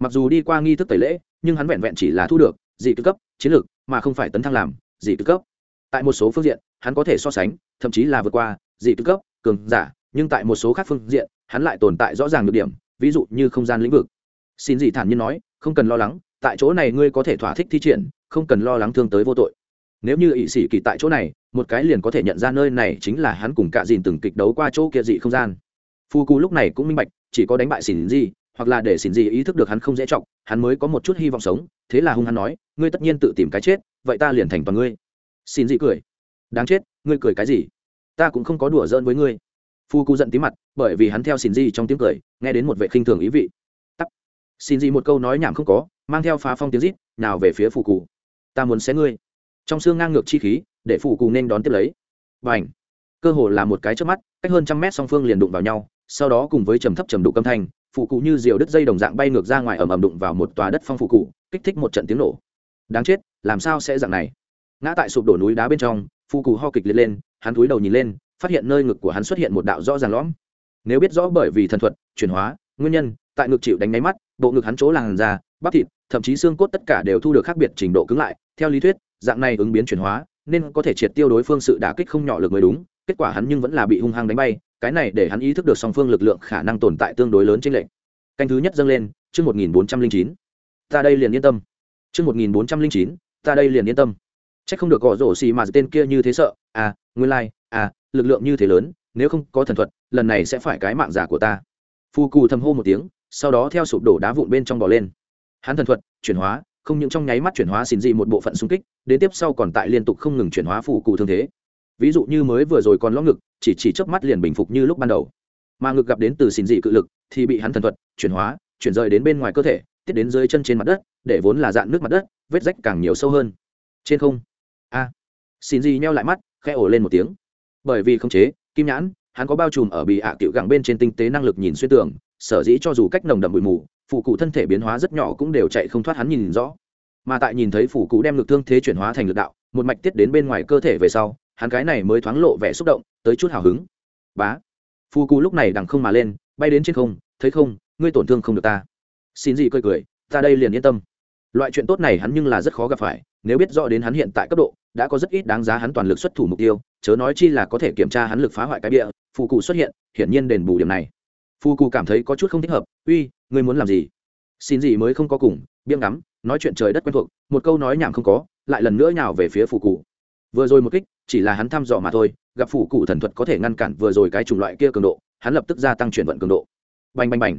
Mặc dù đi qua nghi thức tẩy lễ, nhưng hắn vẹn vẹn chỉ là thu được dị tư cấp, chiến lược, mà không phải tấn thăng làm dị tư cấp. Tại một số phương diện hắn có thể so sánh, thậm chí là vượt qua dị tư cấp, cường giả, nhưng tại một số khác phương diện, hắn lại tồn tại rõ ràng được điểm, ví dụ như không gian lĩnh vực. Xin dị thản nhiên nói, không cần lo lắng, tại chỗ này ngươi có thể thỏa thích thi triển, không cần lo lắng thương tới vô tội. Nếu như ỵ sĩ kỳ tại chỗ này, một cái liền có thể nhận ra nơi này chính là hắn cùng cạ dìn từng kịch đấu qua chỗ kia dị không gian. Phu cú lúc này cũng minh bạch, chỉ có đánh bại xỉn gì hoặc là để xỉn gì ý thức được hắn không dễ trọng hắn mới có một chút hy vọng sống, thế là hung hắn nói, ngươi tất nhiên tự tìm cái chết, vậy ta liền thành toàn ngươi. Xin gì cười đáng chết, ngươi cười cái gì? Ta cũng không có đùa giỡn với ngươi. Phu cụ giận tí mặt, bởi vì hắn theo xin Di trong tiếng cười, nghe đến một vệ khinh thường ý vị. Tắt xin Di một câu nói nhảm không có, mang theo phá phong tiếng rít nào về phía phù cụ ta muốn xé ngươi. Trong xương ngang ngược chi khí, để phù cụ nên đón tiếp lấy. Và ảnh cơ hồ là một cái trước mắt, cách hơn trăm mét song phương liền đụng vào nhau, sau đó cùng với trầm thấp trầm đục âm thanh phụ cụ như diều đứt dây đồng dạng bay ngược ra ngoài ầm ầm đụng vào một tòa đất phong phụ cụ kích thích một trận tiếng nổ. Đáng chết, làm sao sẽ dạng này? Ngã tại sụp đổ núi đá bên trong Phu cụ ho kịch liệt lên, hắn cúi đầu nhìn lên, phát hiện nơi ngực của hắn xuất hiện một đạo rõ ràng lõm. Nếu biết rõ bởi vì thần thuật, chuyển hóa, nguyên nhân, tại ngực chịu đánh nháy mắt, bộ ngực hắn chỗ làn da, bắp thịt, thậm chí xương cốt tất cả đều thu được khác biệt trình độ cứng lại. Theo lý thuyết, dạng này ứng biến chuyển hóa, nên có thể triệt tiêu đối phương sự đả kích không nhỏ lực mới đúng. Kết quả hắn nhưng vẫn là bị hung hăng đánh bay, cái này để hắn ý thức được song phương lực lượng khả năng tồn tại tương đối lớn trên lệnh canh thứ nhất dâng lên, chương một nghìn bốn trăm linh chín. Ta đây liền yên tâm. Chương một nghìn bốn trăm linh chín, ta đây liền yên tâm chắc không được gõ rổ xì mà tên kia như thế sợ. À nguyên lai、like, à lực lượng như thế lớn nếu không có thần thuật lần này sẽ phải cái mạng giả của ta. Phù cù thầm hô một tiếng sau đó theo sụp đổ đá vụn bên trong bò lên. Hắn thần thuật chuyển hóa không những trong nháy mắt chuyển hóa xin dị một bộ phận xung kích đến tiếp sau còn tại liên tục không ngừng chuyển hóa phù cụ thương thế. Ví dụ như mới vừa rồi còn lõng ngực chỉ chỉ chớp mắt liền bình phục như lúc ban đầu. Mà ngực gặp đến từ xin dị cự lực thì bị hắn thần thuật chuyển hóa chuyển rời đến bên ngoài cơ thể tiết đến dưới chân trên mặt đất để vốn là dạn nước mặt đất vết rách càng nhiều sâu hơn. Trên không xin gì nheo lại mắt, khẽ ổ lên một tiếng. Bởi vì không chế, kim nhãn, hắn có bao trùm ở bị ạ à cựu gẳng bên trên tinh tế năng lực nhìn xuyên tường, sở dĩ cho dù cách nồng đậm bụi mù phụ cụ thân thể biến hóa rất nhỏ cũng đều chạy không thoát hắn nhìn rõ. Mà tại nhìn thấy phủ cụ đem lực thương thế chuyển hóa thành lực đạo, một mạch tiết đến bên ngoài cơ thể về sau, hắn cái này mới thoáng lộ vẻ xúc động, tới chút hào hứng. Bá phụ cụ lúc này đằng không mà lên, bay đến trên không, thấy không, ngươi tổn thương không được ta. Xin gì cười cười, ta đây liền yên tâm. Loại chuyện tốt này hắn nhưng là rất khó gặp phải, nếu biết rõ đến hắn hiện tại cấp độ đã có rất ít đáng giá hắn toàn lực xuất thủ mục tiêu, chớ nói chi là có thể kiểm tra hắn lực phá hoại cái địa phù cụ xuất hiện, hiển nhiên đền bù điểm này. Phù cụ cảm thấy có chút không thích hợp, uy, ngươi muốn làm gì? Xin gì mới không có cùng, biếng ngắm, nói chuyện trời đất quen thuộc, một câu nói nhảm không có, lại lần nữa nhào về phía phù cụ. Vừa rồi một kích, chỉ là hắn thăm dò mà thôi, gặp phù cụ thần thuật có thể ngăn cản vừa rồi cái chủng loại kia cường độ, hắn lập tức gia tăng chuyển vận cường độ. Bành bành bành.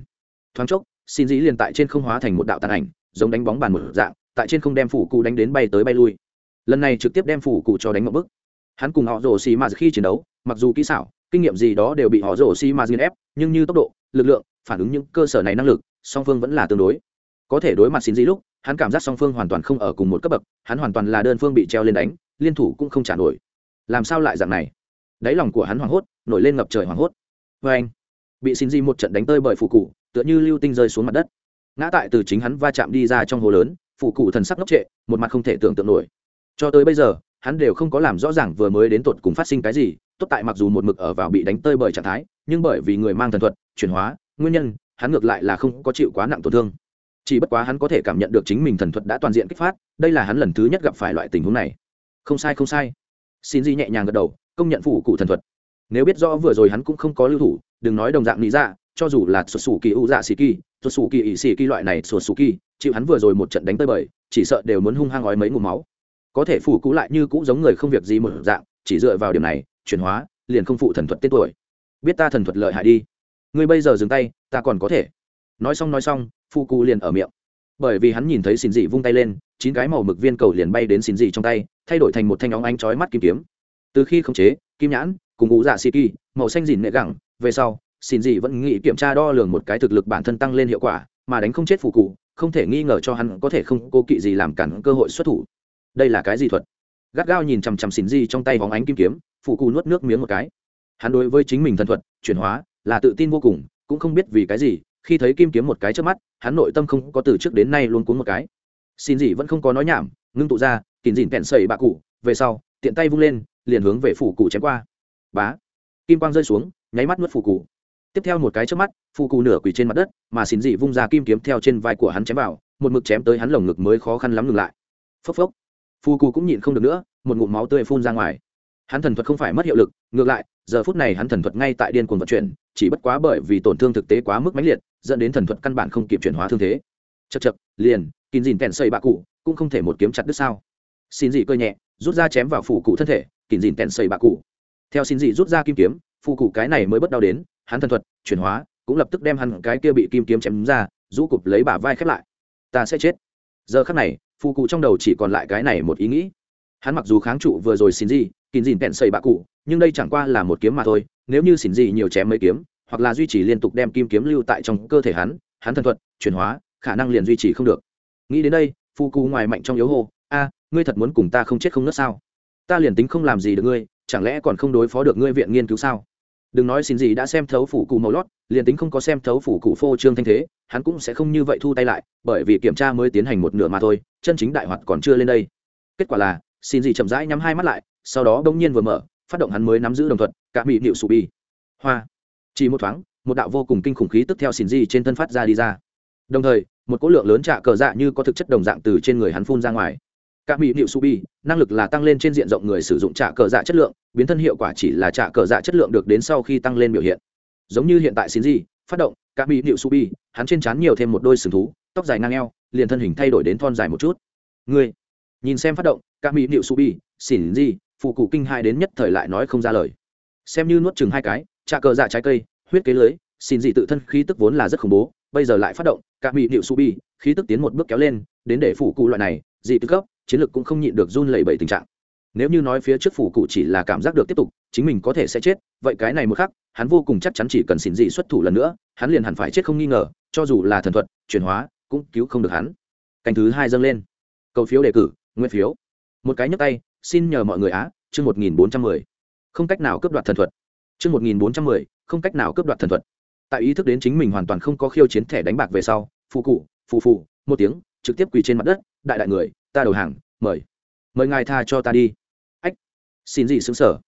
Thoáng chốc, xin dĩ liền tại trên không hóa thành một đạo tàn ảnh, giống đánh bóng bàn một dạng, tại trên không đem phủ cụ đánh đến bay tới bay lui lần này trực tiếp đem phủ cụ cho đánh một bức. Hắn cùng họ rồ xì mà khi chiến đấu, mặc dù kỹ xảo, kinh nghiệm gì đó đều bị họ rồ xì mà nghiên ép, nhưng như tốc độ, lực lượng, phản ứng những cơ sở này năng lực, song phương vẫn là tương đối. Có thể đối mặt xin dĩ lúc, hắn cảm giác song phương hoàn toàn không ở cùng một cấp bậc, hắn hoàn toàn là đơn phương bị treo lên đánh, liên thủ cũng không trả nổi. Làm sao lại dạng này? Đáy lòng của hắn hoảng hốt, nổi lên ngập trời hoảng hốt. Vê anh, bị xin di một trận đánh tơi bởi phụ cụ, tựa như lưu tinh rơi xuống mặt đất. Ngã tại từ chính hắn va chạm đi ra trong hồ lớn phụ cụ thần sắc ngốc trệ, một mặt không thể tưởng tượng nổi cho tới bây giờ, hắn đều không có làm rõ ràng vừa mới đến tột cùng phát sinh cái gì, tốt tại mặc dù một mực ở vào bị đánh tơi bởi trạng thái, nhưng bởi vì người mang thần thuật, chuyển hóa, nguyên nhân, hắn ngược lại là không có chịu quá nặng tổn thương. Chỉ bất quá hắn có thể cảm nhận được chính mình thần thuật đã toàn diện kích phát, đây là hắn lần thứ nhất gặp phải loại tình huống này. Không sai không sai. Xin di nhẹ nhàng gật đầu, công nhận phủ cụ thần thuật. Nếu biết rõ vừa rồi hắn cũng không có lưu thủ, đừng nói đồng dạng lý ra cho dù là xuất xù kỳ, u dạ xì kỳ xuất xù kỳ ỵ xì kỳ loại này xuất xù kỳ, chịu hắn vừa rồi một trận đánh tơi bời chỉ sợ đều muốn hung hăng ói mấy ngụm máu có thể phủ cũ lại như cũ giống người không việc gì một dạng, chỉ dựa vào điểm này, chuyển hóa, liền không phụ thần thuật tên tuổi. Biết ta thần thuật lợi hại đi. Ngươi bây giờ dừng tay, ta còn có thể. Nói xong nói xong, phu cụ liền ở miệng. Bởi vì hắn nhìn thấy xin dị vung tay lên, chín cái màu mực viên cầu liền bay đến xin dị trong tay, thay đổi thành một thanh óng ánh chói mắt kim kiếm. Từ khi khống chế, kim nhãn, cùng ngũ dạ xì kỳ, màu xanh dìn nệ gẳng, về sau, xin dị vẫn nghĩ kiểm tra đo lường một cái thực lực bản thân tăng lên hiệu quả, mà đánh không chết phù cụ không thể nghi ngờ cho hắn có thể không cố kỵ gì làm cản cơ hội xuất thủ đây là cái gì thuật? Gắt gao nhìn chằm chằm xin di trong tay vóng ánh kim kiếm, phụ cụ nuốt nước miếng một cái. Hắn đối với chính mình thần thuật, chuyển hóa, là tự tin vô cùng, cũng không biết vì cái gì, khi thấy kim kiếm một cái trước mắt, hắn nội tâm không có từ trước đến nay luôn cuốn một cái. Xin gì vẫn không có nói nhảm, ngưng tụ ra, kín dìn kẹn sầy bạ cụ, về sau, tiện tay vung lên, liền hướng về phủ cụ chém qua. Bá! Kim quang rơi xuống, nháy mắt nuốt phủ cụ tiếp theo một cái trước mắt phủ cụ nửa quỳ trên mặt đất, mà xin dị vung ra kim kiếm theo trên vai của hắn chém vào, một mực chém tới hắn lồng ngực mới khó khăn lắm ngừng lại. Phốc phốc. Phu cụ cũng nhịn không được nữa, một ngụm máu tươi phun ra ngoài. Hắn thần thuật không phải mất hiệu lực, ngược lại, giờ phút này hắn thần thuật ngay tại điên cuồng vận chuyển, chỉ bất quá bởi vì tổn thương thực tế quá mức mãnh liệt, dẫn đến thần thuật căn bản không kịp chuyển hóa thương thế. Chật chật liền, kín dìn kèn xây bạ cụ, cũng không thể một kiếm chặt đứt sao. Xin dị cơ nhẹ, rút ra chém vào phủ cụ thân thể, kín dìn kèn xây bạ cụ. Theo xin dị rút ra kim kiếm phụ cụ cái này mới bất đau đến, hắn thần thuật chuyển hóa, cũng lập tức đem hắn cái kia bị kim kiếm chém ra, rũ cụp lấy bả vai khép lại. Ta sẽ chết giờ khắc này phụ cụ trong đầu chỉ còn lại cái này một ý nghĩ. Hắn mặc dù kháng trụ vừa rồi xin gì kín dìn kẹn xây bạ cụ, nhưng đây chẳng qua là một kiếm mà thôi. Nếu như xin gì nhiều chém mấy kiếm, hoặc là duy trì liên tục đem kim kiếm lưu tại trong cơ thể hắn hắn thần thuật, chuyển hóa, khả năng liền duy trì không được. Nghĩ đến đây, phu cụ ngoài mạnh trong yếu hô, a, ngươi thật muốn cùng ta không chết không nứt sao? Ta liền tính không làm gì được ngươi, chẳng lẽ còn không đối phó được ngươi viện nghiên cứu sao? Đừng nói xin gì đã xem thấu phủ cụ màu lót, liền tính không có xem thấu phủ cụ phô trương thanh thế, hắn cũng sẽ không như vậy thu tay lại, bởi vì kiểm tra mới tiến hành một nửa mà thôi, chân chính đại hoạt còn chưa lên đây. Kết quả là, xin gì chậm rãi nhắm hai mắt lại, sau đó đông nhiên vừa mở, phát động hắn mới nắm giữ đồng thuận, cả bị nịu sụp bi hoa. Chỉ một thoáng, một đạo vô cùng kinh khủng khí tức theo xin gì trên thân phát ra đi ra. Đồng thời, một cỗ lượng lớn trạ cờ dạ như có thực chất đồng dạng từ trên người hắn phun ra ngoài các mỹ nịu subi, năng lực là tăng lên trên diện rộng người sử dụng trả cờ dạ chất lượng, biến thân hiệu quả chỉ là trả cờ dạ chất lượng được đến sau khi tăng lên biểu hiện. Giống như hiện tại xin gì phát động các mỹ nịu subi, hắn trên trán nhiều thêm một đôi sừng thú, tóc dài ngang eo, liền thân hình thay đổi đến thon dài một chút. Ngươi, nhìn xem phát động các mỹ nịu su bi xỉn gì phụ cụ kinh hai đến nhất thời lại nói không ra lời. Xem như nuốt chừng hai cái, trả cờ dạ trái cây, huyết kế lưới xin gì tự thân khí tức vốn là rất khủng bố, bây giờ lại phát động các mỹ nịu su bi khí tức tiến một bước kéo lên, đến để phụ cụ loại này dị tư cấp, chiến lược cũng không nhịn được run lẩy bẩy tình trạng. Nếu như nói phía trước phủ cụ chỉ là cảm giác được tiếp tục, chính mình có thể sẽ chết, vậy cái này một khắc, hắn vô cùng chắc chắn chỉ cần xin dị xuất thủ lần nữa, hắn liền hẳn phải chết không nghi ngờ, cho dù là thần thuật, chuyển hóa, cũng cứu không được hắn. Canh thứ hai dâng lên. Cầu phiếu đề cử, nguyên phiếu. Một cái nhấp tay, xin nhờ mọi người á, chương một nghìn bốn trăm mười. Không cách nào cướp đoạt thần thuật. Chương một nghìn bốn trăm mười, không cách nào cướp đoạt thần thuật. Tại ý thức đến chính mình hoàn toàn không có khiêu chiến thẻ đánh bạc về sau phụ cụ phụ phụ một tiếng trực tiếp quỳ trên mặt đất, đại đại người, ta đầu hàng, mời. Mời ngài tha cho ta đi. Ách, xin gì xứng sở.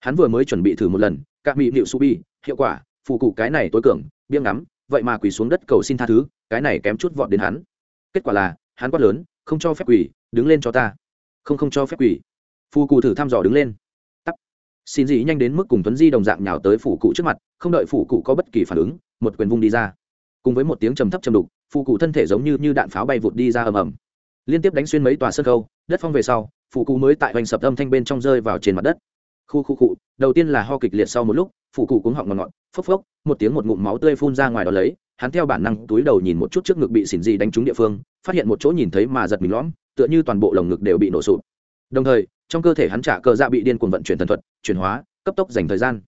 Hắn vừa mới chuẩn bị thử một lần các mỹ liệu su bi, hiệu quả phụ cụ cái này tối cường biếng ngắm, vậy mà quỳ xuống đất cầu xin tha thứ, cái này kém chút vọt đến hắn. Kết quả là, hắn quát lớn, không cho phép quỳ, đứng lên cho ta. Không không cho phép quỳ. Phù cụ thử thăm dò đứng lên. Tắt xin gì nhanh đến mức cùng tuấn di đồng dạng nhào tới phủ cụ trước mặt, không đợi phủ cụ có bất kỳ phản ứng, một quyền vung đi ra. Cùng với một tiếng trầm thấp trầm đục Phụ cụ thân thể giống như, như đạn pháo bay vụt đi ra ầm ầm. Liên tiếp đánh xuyên mấy tòa sân khâu đất phong về sau phụ cụ mới tại hoành sập âm thanh bên trong rơi vào trên mặt đất. Khu khu cụ đầu tiên là ho kịch liệt sau một lúc phụ cụ cũng họng ngọt ngọt phốc phốc một tiếng một ngụm máu tươi phun ra ngoài đó lấy hắn theo bản năng túi đầu nhìn một chút trước ngực bị xỉn gì đánh trúng địa phương phát hiện một chỗ nhìn thấy mà giật mình lõm tựa như toàn bộ lồng ngực đều bị nổ sụp. Đồng thời trong cơ thể hắn trả cờ dạ bị điên cuồng vận chuyển thần thuật chuyển hóa cấp tốc dành thời gian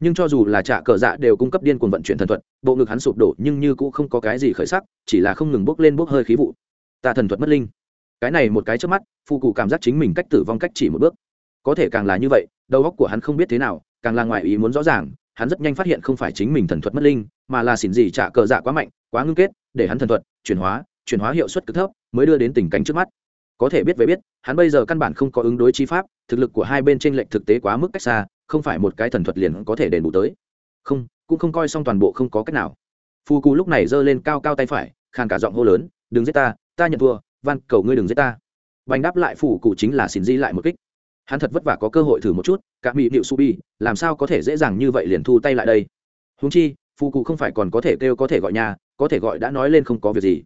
nhưng cho dù là trả cờ dạ đều cung cấp điên cuồng vận chuyển thần thuật, bộ ngực hắn sụp đổ nhưng như cũng không có cái gì khởi sắc, chỉ là không ngừng bốc lên bốc hơi khí vụ. Ta thần thuật mất linh. Cái này một cái trước mắt phụ cụ cảm giác chính mình cách tử vong cách chỉ một bước. Có thể càng là như vậy, đầu óc của hắn không biết thế nào, càng là ngoài ý muốn rõ ràng, hắn rất nhanh phát hiện không phải chính mình thần thuật mất linh, mà là xỉn gì trả cờ dạ quá mạnh, quá ngưng kết, để hắn thần thuật chuyển hóa chuyển hóa hiệu suất cực thấp, mới đưa đến tình cảnh trước mắt có thể biết về biết, hắn bây giờ căn bản không có ứng đối chi pháp, thực lực của hai bên trên lệnh thực tế quá mức cách xa, không phải một cái thần thuật liền có thể đền bù tới. Không, cũng không coi xong toàn bộ không có cách nào. Phu cù lúc này giơ lên cao cao tay phải, khàn cả giọng hô lớn, đừng giết ta ta nhận thua, van, cầu ngươi đừng giết ta. Vành đáp lại phủ cụ chính là xin di lại một kích. Hắn thật vất vả có cơ hội thử một chút, cả mỹ điệu su bi, làm sao có thể dễ dàng như vậy liền thu tay lại đây? Húng chi, phu cụ không phải còn có thể kêu có thể gọi nhà, có thể gọi đã nói lên không có việc gì.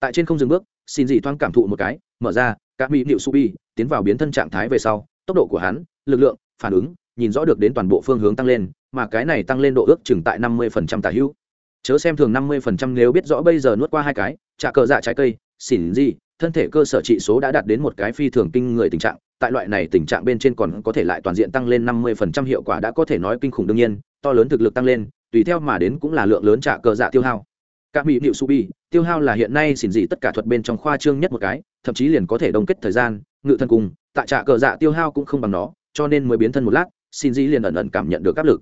Tại trên không dừng bước xin dị thoáng cảm thụ một cái, mở ra các mỹ điệu su bi tiến vào biến thân trạng thái về sau, tốc độ của hắn, lực lượng, phản ứng, nhìn rõ được đến toàn bộ phương hướng tăng lên, mà cái này tăng lên độ ước chừng tại năm mươi phần trăm tả hữu. Chớ xem thường năm mươi phần trăm nếu biết rõ bây giờ nuốt qua hai cái, trả cờ dạ trái cây xỉn gì, thân thể cơ sở trị số đã đạt đến một cái phi thường kinh người tình trạng, tại loại này tình trạng bên trên còn có thể lại toàn diện tăng lên năm mươi phần trăm hiệu quả đã có thể nói kinh khủng đương nhiên, to lớn thực lực tăng lên, tùy theo mà đến cũng là lượng lớn trả cờ dạ tiêu hao các mỹ liệu subi, tiêu hao là hiện nay xỉn dị tất cả thuật bên trong khoa trương nhất một cái, thậm chí liền có thể đồng kết thời gian, ngự thân cùng, tại trạ cờ dạ tiêu hao cũng không bằng nó, cho nên mới biến thân một lát xin dĩ liền ẩn ẩn cảm nhận được áp lực.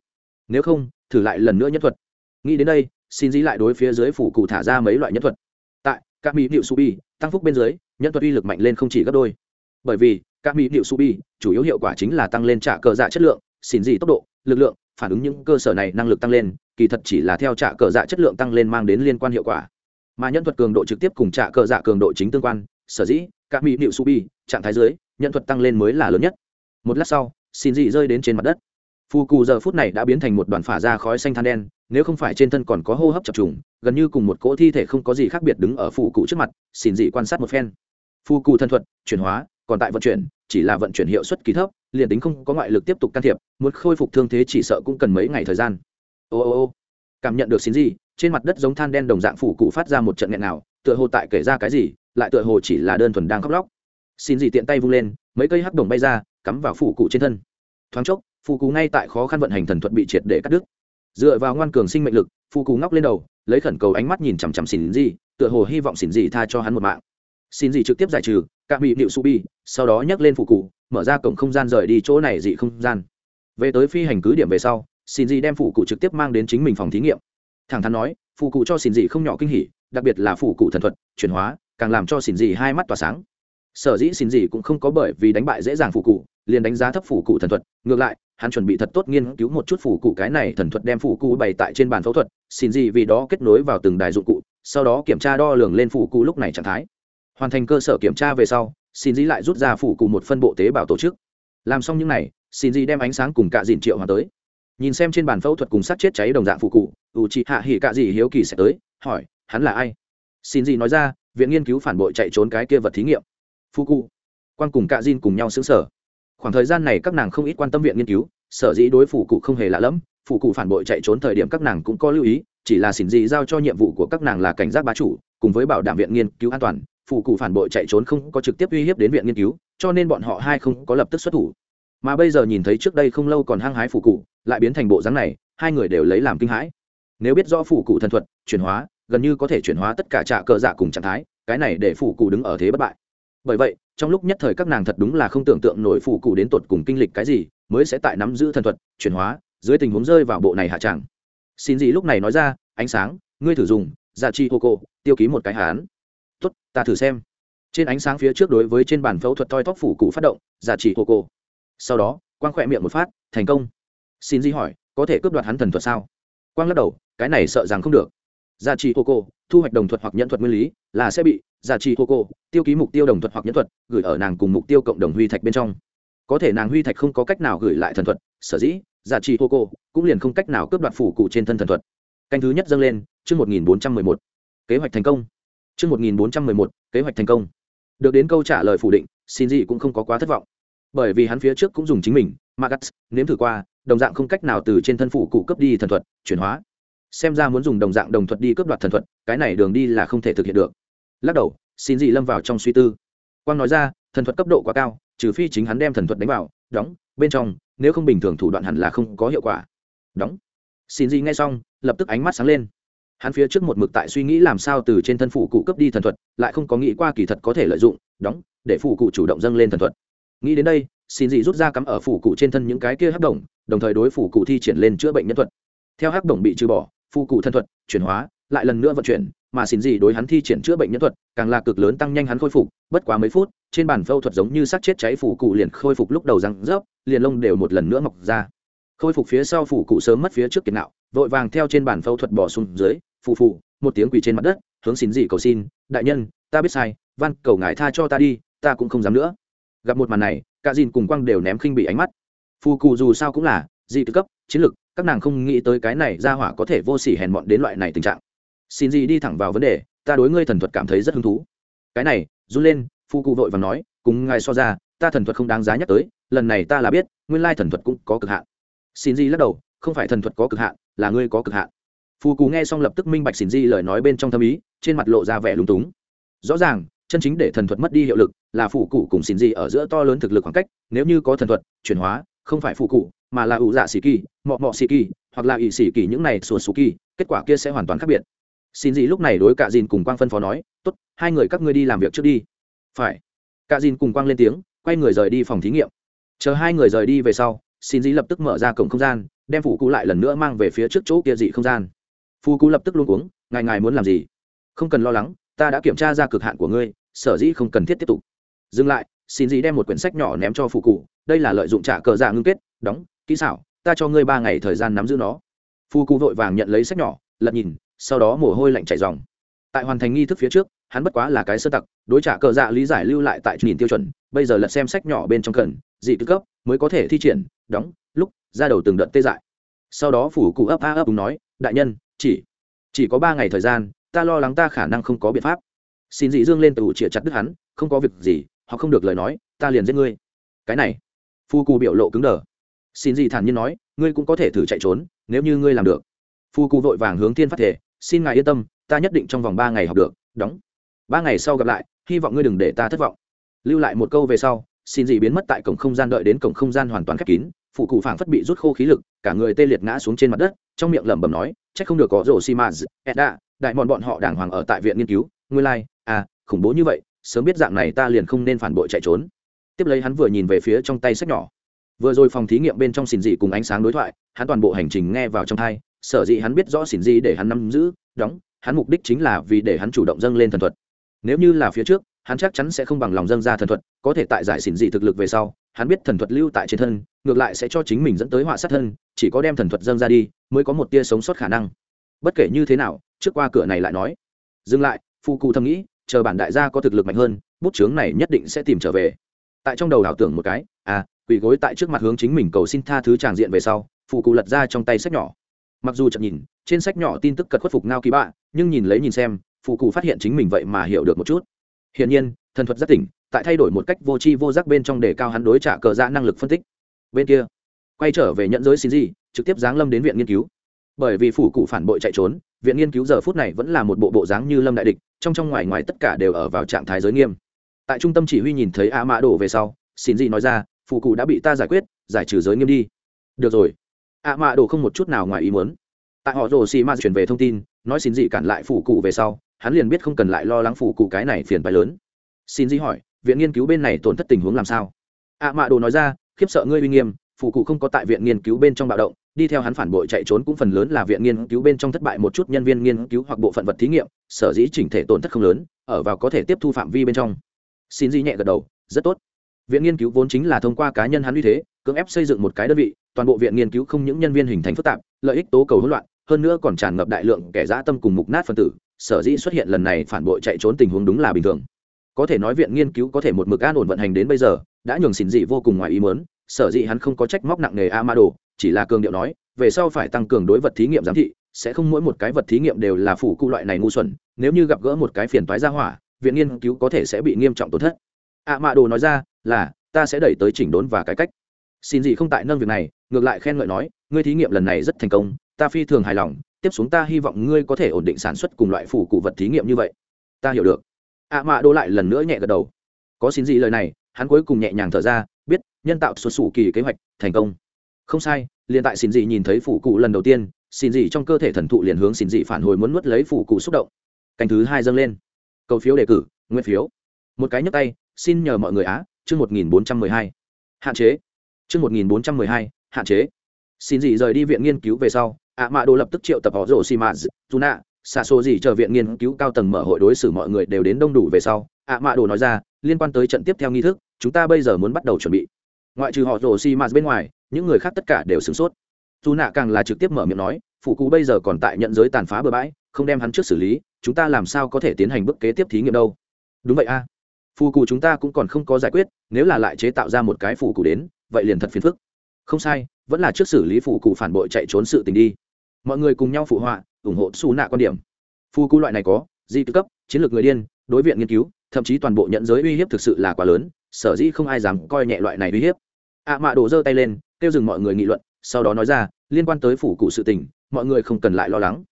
Nếu không, thử lại lần nữa nhất thuật. Nghĩ đến đây xin dĩ lại đối phía dưới phủ cụ thả ra mấy loại nhất thuật. Tại các mỹ liệu subi, tăng phúc bên dưới nhân thuật uy lực mạnh lên không chỉ gấp đôi. Bởi vì các mỹ liệu subi, chủ yếu hiệu quả chính là tăng lên trả cờ dạ chất lượng xin dĩ tốc độ lực lượng, phản ứng những cơ sở này năng lực tăng lên, kỳ thật chỉ là theo trả cờ dạ chất lượng tăng lên mang đến liên quan hiệu quả. Mà nhân thuật cường độ trực tiếp cùng trả cờ dạ cường độ chính tương quan, sở dĩ, các mỹ liệu subi, trạng thái dưới, nhân thuật tăng lên mới là lớn nhất. Một lát sau, xin dị rơi đến trên mặt đất. Phù cù giờ phút này đã biến thành một đoàn phả ra khói xanh than đen, nếu không phải trên thân còn có hô hấp chập trùng, gần như cùng một cỗ thi thể không có gì khác biệt đứng ở phù cụ trước mặt, xin dị quan sát một phen. Phù cụ thân thuật, chuyển hóa, còn tại vận chuyển chỉ là vận chuyển hiệu suất kỳ thấp, liền tính không có ngoại lực tiếp tục can thiệp, muốn khôi phục thương thế chỉ sợ cũng cần mấy ngày thời gian. Ô ô ô, cảm nhận được xin gì, trên mặt đất giống than đen đồng dạng phủ cụ phát ra một trận nghẹn nào, tựa hồ tại kể ra cái gì, lại tựa hồ chỉ là đơn thuần đang khóc lóc. Xin gì tiện tay vung lên, mấy cây hắc đồng bay ra, cắm vào phủ cụ trên thân. Thoáng chốc, phủ cụ ngay tại khó khăn vận hành thần thuật bị triệt để cắt đứt. Dựa vào ngoan cường sinh mệnh lực, phủ cụ ngóc lên đầu, lấy khẩn cầu ánh mắt nhìn chằm chằm xin gì, tựa hồ hy vọng xin gì tha cho hắn một mạng. Xin gì trực tiếp giải trừ cả bị nịu su bi sau đó nhấc lên phụ cụ mở ra cổng không gian rời đi chỗ này dị không gian. Về tới phi hành cứ điểm về sau xin dị đem phụ cụ trực tiếp mang đến chính mình phòng thí nghiệm. Thẳng thắn nói, phụ cụ cho xin dị không nhỏ kinh hỉ, đặc biệt là phụ cụ thần thuật, chuyển hóa, càng làm cho xin dị hai mắt tỏa sáng. Sở dĩ xin dị cũng không có bởi vì đánh bại dễ dàng phụ cụ liền đánh giá thấp phụ cụ thần thuật, ngược lại, hắn chuẩn bị thật tốt nghiên cứu một chút phụ cụ cái này thần thuật đem phụ cụ bày tại trên bàn phẫu thuật xin dị vì đó kết nối vào từng đài dụng cụ, sau đó kiểm tra đo lường lên phụ cụ lúc này trạng thái hoàn thành cơ sở kiểm tra về sau, xin dĩ lại rút ra phủ cùng một phân bộ tế bào tổ chức. Làm xong những n à y xin dĩ đem ánh sáng cùng cạ dìn triệu hòa tới. Nhìn xem trên bàn phẫu thuật cùng sát chết cháy đồng dạng phụ cụ ủ chị hạ hỉ cạ Dị hiếu kỳ sẽ tới, hỏi, hắn là ai? Xin dĩ nói ra, viện nghiên cứu phản bội chạy trốn cái kia vật thí nghiệm. Phụ cụ. Quan cùng cạ dìn cùng nhau xứng sở khoảng thời gian này các nàng không ít quan tâm viện nghiên cứu, sở dĩ đối phủ cụ không hề lạ lẫm phụ cụ phản bội chạy trốn thời điểm các nàng cũng có lưu ý, chỉ là xỉn dị giao cho nhiệm vụ của các nàng là cảnh giác bá chủ, cùng với bảo đảm viện nghiên cứu an toàn phụ cụ phản bội chạy trốn không có trực tiếp uy hiếp đến viện nghiên cứu, cho nên bọn họ hai không có lập tức xuất thủ. Mà bây giờ nhìn thấy trước đây không lâu còn hăng hái phụ cụ lại biến thành bộ dáng này, hai người đều lấy làm kinh hãi. Nếu biết rõ phụ cụ thần thuật, chuyển hóa, gần như có thể chuyển hóa tất cả trạ cờ dạ cùng trạng thái, cái này để phụ cụ đứng ở thế bất bại. Bởi vậy, trong lúc nhất thời các nàng thật đúng là không tưởng tượng nổi phụ cụ đến tột cùng kinh lịch cái gì, mới sẽ tại nắm giữ thần thuật, chuyển hóa, dưới tình huống rơi vào bộ này hạ tràng xin gì lúc này nói ra, ánh sáng, ngươi thử dùng giả chi hô cô tiêu ký một cái hán tốt, ta thử xem. Trên ánh sáng phía trước đối với trên bàn phẫu thuật toi tóc phủ cụ phát động, giả chỉ hồ cổ. Sau đó, quang khỏe miệng một phát, thành công. Xin gì hỏi, có thể cướp đoạt hắn thần thuật sao? Quang lắc đầu, cái này sợ rằng không được. Giả trị hồ cổ, thu hoạch đồng thuật hoặc nhận thuật nguyên lý, là sẽ bị giả trị hồ cổ, tiêu ký mục tiêu đồng thuật hoặc nhận thuật, gửi ở nàng cùng mục tiêu cộng đồng huy thạch bên trong. Có thể nàng huy thạch không có cách nào gửi lại thần thuật, sở dĩ, giả trị hô cô cũng liền không cách nào cướp đoạt phủ cụ trên thân thần thuật. Canh thứ nhất dâng lên, chương một nghìn bốn trăm mười một. Kế hoạch thành công chương một nghìn bốn trăm mười một, kế hoạch thành công. Được đến câu trả lời phủ định xin gì cũng không có quá thất vọng. Bởi vì hắn phía trước cũng dùng chính mình Magus nếm thử qua, đồng dạng không cách nào từ trên thân phủ cụ cấp đi thần thuật, chuyển hóa. Xem ra muốn dùng đồng dạng đồng thuật đi cướp đoạt thần thuật, cái này đường đi là không thể thực hiện được. Lắc đầu xin gì lâm vào trong suy tư. Quang nói ra, thần thuật cấp độ quá cao, trừ phi chính hắn đem thần thuật đánh vào, đóng, bên trong, nếu không bình thường thủ đoạn hẳn là không có hiệu quả. Đóng. Xin gì nghe xong, lập tức ánh mắt sáng lên hắn phía trước một mực tại suy nghĩ làm sao từ trên thân phủ cụ cấp đi thần thuật, lại không có nghĩ qua kỳ thật có thể lợi dụng, đóng, để phủ cụ chủ động dâng lên thần thuật. Nghĩ đến đây, xin dị rút ra cắm ở phủ cụ trên thân những cái kia hắc đồng đồng thời đối phủ cụ thi triển lên chữa bệnh nhân thuật. Theo hắc đồng bị trừ bỏ, phủ cụ thân thuật chuyển hóa, lại lần nữa vận chuyển, mà xin gì đối hắn thi triển chữa bệnh nhân thuật, càng là cực lớn tăng nhanh hắn khôi phục, bất quá mấy phút, trên bàn phẫu thuật giống như sắc chết cháy phủ cụ liền khôi phục lúc đầu răng rớp, liền lông đều một lần nữa mọc ra. Khôi phục phía sau phủ cụ sớm mất phía trước kiệt nạo vội vàng theo trên bàn phẫu thuật bỏ xuống dưới, phù phù, một tiếng quỳ trên mặt đất, hướng xin gì cầu xin, đại nhân, ta biết sai, van, cầu ngài tha cho ta đi, ta cũng không dám nữa. Gặp một màn này, cả dìn cùng quang đều ném khinh bị ánh mắt. Phù cù dù sao cũng là dị tư cấp, chiến lược, các nàng không nghĩ tới cái này ra hỏa có thể vô sỉ hèn mọn đến loại này tình trạng. Xin gì đi thẳng vào vấn đề, ta đối ngươi thần thuật cảm thấy rất hứng thú. Cái này, run lên, phù cụ vội và nói, cùng ngài so ra, ta thần thuật không đáng giá nhắc tới, lần này ta là biết, nguyên lai thần thuật cũng có cực hạn. Xin gì lắc đầu, không phải thần thuật có cực hạn là ngươi có cực hạn. Phù cù nghe xong lập tức minh bạch xin di lời nói bên trong thâm ý, trên mặt lộ ra vẻ lúng túng. Rõ ràng, chân chính để thần thuật mất đi hiệu lực là phù cụ cùng xin di ở giữa to lớn thực lực khoảng cách, nếu như có thần thuật, chuyển hóa, không phải phù cụ mà là ủ dạ xỉ kỳ, mọ mọ xỉ kỳ, hoặc là ỷ xỉ kỳ những này sùa xù kỳ, kết quả kia sẽ hoàn toàn khác biệt. Xin dị lúc này đối cả dìn cùng quang phân phó nói, tốt, hai người các ngươi đi làm việc trước đi. Phải. Cả dìn cùng quang lên tiếng, quay người rời đi phòng thí nghiệm. Chờ hai người rời đi về sau xin dĩ lập tức mở ra cổng không gian đem phụ cụ lại lần nữa mang về phía trước chỗ kia dị không gian. Phù cụ lập tức luôn uống ngài ngài muốn làm gì? Không cần lo lắng, ta đã kiểm tra ra cực hạn của ngươi, sở dĩ không cần thiết tiếp tục. Dừng lại, xin dĩ đem một quyển sách nhỏ ném cho phụ cụ đây là lợi dụng trả cờ dạ ngưng kết, đóng, kỹ xảo, ta cho ngươi ba ngày thời gian nắm giữ nó. Phù cụ vội vàng nhận lấy sách nhỏ, lật nhìn, sau đó mồ hôi lạnh chảy dòng tại hoàn thành nghi thức phía trước, hắn bất quá là cái sơ tặc, đối trả cờ dạ lý giải lưu lại tại nhìn tiêu chuẩn, bây giờ lật xem sách nhỏ bên trong cần, dị tư cấp, mới có thể thi triển, đóng lúc, ra đầu từng đợt tê dại. Sau đó phủ cụ ấp a ấp đúng nói, đại nhân, chỉ chỉ có ba ngày thời gian, ta lo lắng ta khả năng không có biện pháp. Xin dị dương lên từ chĩa chặt đứt hắn, không có việc gì họ không được lời nói, ta liền giết ngươi. Cái này, phu cù biểu lộ cứng đờ. Xin dị thản nhiên nói, ngươi cũng có thể thử chạy trốn, nếu như ngươi làm được. Phu cù vội vàng hướng thiên phát thể, xin ngài yên tâm, ta nhất định trong vòng ba ngày học được, đóng. Ba ngày sau gặp lại, hy vọng ngươi đừng để ta thất vọng. Lưu lại một câu về sau, xin dị biến mất tại cổng không gian đợi đến cổng không gian hoàn toàn khép kín phụ cụ phảng phất bị rút khô khí lực cả người tê liệt ngã xuống trên mặt đất trong miệng lẩm bẩm nói c h ắ c không được có rổ xi mã edda đại mòn bọn họ đàng hoàng ở tại viện nghiên cứu ngươi lai、like, à khủng bố như vậy sớm biết dạng này ta liền không nên phản bội chạy trốn. Tiếp lấy hắn vừa nhìn về phía trong tay sách nhỏ. Vừa rồi phòng thí nghiệm bên trong xỉn dị cùng ánh sáng đối thoại hắn toàn bộ hành trình nghe vào trong thai sở dĩ hắn biết rõ xỉn dị để hắn nắm giữ đóng hắn mục đích chính là vì để hắn chủ động dâng lên thần thuật. Nếu như là phía trước hắn chắc chắn sẽ không bằng lòng dâng ra thần thuật có thể tại giải xỉn dị thực lực về sau hắn biết thần thuật lưu tại trên thân, ngược lại sẽ cho chính mình dẫn tới họa sát thân, chỉ có đem thần thuật dâng ra đi, mới có một tia sống sót khả năng. Bất kể như thế nào, trước qua cửa này lại nói. Dừng lại, phu cụ thầm nghĩ, chờ bản đại gia có thực lực mạnh hơn, bút chướng này nhất định sẽ tìm trở về. Tại trong đầu ảo tưởng một cái à quỳ gối tại trước mặt hướng chính mình cầu xin tha thứ tràng diện về sau phụ cụ lật ra trong tay sách nhỏ. Mặc dù chậm nhìn, trên sách nhỏ tin tức cật khuất phục ngao kỳ bạ, nhưng nhìn lấy nhìn xem phụ cụ phát hiện chính mình vậy mà hiểu được một chút hiển nhiên, thần thuật giác tỉnh, tại thay đổi một cách vô tri vô giác bên trong để cao hắn đối trả cờ dạ năng lực phân tích. Bên kia, quay trở về nhận giới xin gì, trực tiếp giáng lâm đến viện nghiên cứu. Bởi vì phủ cụ phản bội chạy trốn, viện nghiên cứu giờ phút này vẫn là một bộ bộ dáng như lâm đại địch, trong trong ngoài ngoài tất cả đều ở vào trạng thái giới nghiêm. Tại trung tâm chỉ huy nhìn thấy a mã đổ về sau, xin gì nói ra, phủ cụ đã bị ta giải quyết, giải trừ giới nghiêm đi. Được rồi. A mã đổ không một chút nào ngoài ý muốn. Tại họ rồ xì ma chuyển về thông tin, nói xin gì cản lại phủ cụ về sau hắn liền biết không cần lại lo lắng phủ cụ cái này phiền bài lớn. Xin di hỏi, viện nghiên cứu bên này tổn thất tình huống làm sao? Ạ mạ đồ nói ra, khiếp sợ ngươi uy nghiêm phụ cụ không có tại viện nghiên cứu bên trong bạo động, đi theo hắn phản bội chạy trốn cũng phần lớn là viện nghiên cứu bên trong thất bại một chút nhân viên nghiên cứu hoặc bộ phận vật thí nghiệm, sở dĩ chỉnh thể tổn thất không lớn, ở vào có thể tiếp thu phạm vi bên trong. Xin di nhẹ gật đầu, rất tốt. Viện nghiên cứu vốn chính là thông qua cá nhân hắn uy thế, cưỡng ép xây dựng một cái đơn vị, toàn bộ viện nghiên cứu không những nhân viên hình thành phức tạp, lợi ích tố cầu hỗn loạn, hơn nữa còn tràn ngập đại lượng kẻ dã tâm cùng mục nát phân tử sở dĩ xuất hiện lần này phản bội chạy trốn tình huống đúng là bình thường. Có thể nói viện nghiên cứu có thể một mực an ổn vận hành đến bây giờ, đã nhường xin dị vô cùng ngoài ý mớn sở dĩ hắn không có trách móc nặng nề amado, chỉ là cường điệu nói, về sau phải tăng cường đối vật thí nghiệm giám thị, sẽ không mỗi một cái vật thí nghiệm đều là phủ cụ loại này ngu xuẩn, nếu như gặp gỡ một cái phiền toái ra hỏa, viện nghiên cứu có thể sẽ bị nghiêm trọng tổn thất. Amado nói ra, là, ta sẽ đẩy tới chỉnh đốn và cải cách. Xin gì không tại nâng việc này, ngược lại khen ngợi nói, ngươi thí nghiệm lần này rất thành công, ta phi thường hài lòng tiếp xuống ta hy vọng ngươi có thể ổn định sản xuất cùng loại phủ cụ vật thí nghiệm như vậy. Ta hiểu được. Ạ mạ đô lại lần nữa nhẹ gật đầu. Có xin gì lời này, hắn cuối cùng nhẹ nhàng thở ra, biết nhân tạo xuất xù kỳ kế hoạch thành công. Không sai, liền tại xin gì nhìn thấy phủ cụ lần đầu tiên, xin gì trong cơ thể thần thụ liền hướng xin gì phản hồi muốn nuốt lấy phủ cụ xúc động. Canh thứ hai dâng lên. Cầu phiếu đề cử, nguyên phiếu. Một cái nhấp tay, xin nhờ mọi người á, chương một nghìn bốn trăm mười hai. Hạn chế. Chương một nghìn bốn trăm mười hai, hạn chế. Xin gì rời đi viện nghiên cứu về sau ạ mạ đồ lập tức triệu tập họ rổ xì mạ dù nạ xa số gì chờ viện nghiên cứu cao tầng mở hội đối xử mọi người đều đến đông đủ về sau, ạ mạ đồ nói ra, liên quan tới trận tiếp theo nghi thức, chúng ta bây giờ muốn bắt đầu chuẩn bị. Ngoại trừ họ rổ xì mạ bên ngoài, những người khác tất cả đều sửng sốt. Dù nạ càng là trực tiếp mở miệng nói phụ cụ bây giờ còn tại nhận giới tàn phá bừa bãi, không đem hắn trước xử lý, chúng ta làm sao có thể tiến hành bước kế tiếp thí nghiệm đâu? Đúng vậy a. À. phụ cụ chúng ta cũng còn không có giải quyết, nếu là lại chế tạo ra một cái phụ cụ đến, vậy liền thật phiền phức. Không sai, vẫn là trước xử lý phụ cụ phản bội chạy trốn sự tình đi mọi người cùng nhau phụ họa, ủng hộ xù nạ quan điểm. Phu cụ loại này có, di tư cấp, chiến lược người điên, đối viện nghiên cứu, thậm chí toàn bộ nhận giới uy hiếp thực sự là quá lớn, sở dĩ không ai dám coi nhẹ loại này uy hiếp. Ạ à mạ đổ giơ tay lên, kêu dừng mọi người nghị luận, sau đó nói ra, liên quan tới phủ cụ sự tình, mọi người không cần lại lo lắng.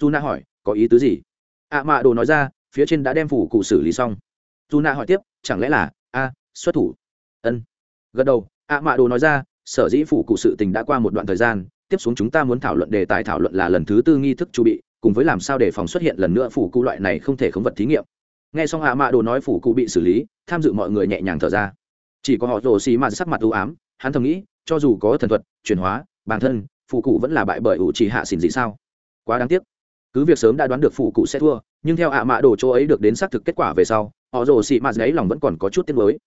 Dù nạ hỏi, có ý tứ gì? Ạ à mạ đồ nói ra, phía trên đã đem phủ cụ xử lý xong. Dù nạ hỏi tiếp, chẳng lẽ là, a, xuất thủ? Ân. Gật đầu ạ à mạ đồ nói ra, sở dĩ phủ cụ sự tình đã qua một đoạn thời gian tiếp xuống chúng ta muốn thảo luận đề tài thảo luận là lần thứ tư nghi thức chu bị, cùng với làm sao để phòng xuất hiện lần nữa phủ cụ loại này không thể khống vật thí nghiệm. Nghe xong hạ mạ đồ nói phủ cụ bị xử lý, tham dự mọi người nhẹ nhàng thở ra. Chỉ có họ rồ xì mạt sắc mặt ưu ám, hắn thầm nghĩ, cho dù có thần thuật, chuyển hóa, bản thân, phủ cụ vẫn là bại bởi ủ chỉ hạ xỉn gì sao? Quá đáng tiếc. Cứ việc sớm đã đoán được phủ cụ sẽ thua, nhưng theo hạ mạ đồ chỗ ấy được đến xác thực kết quả về sau, họ rồ xì mạt ấy lòng vẫn còn có chút tiếc mới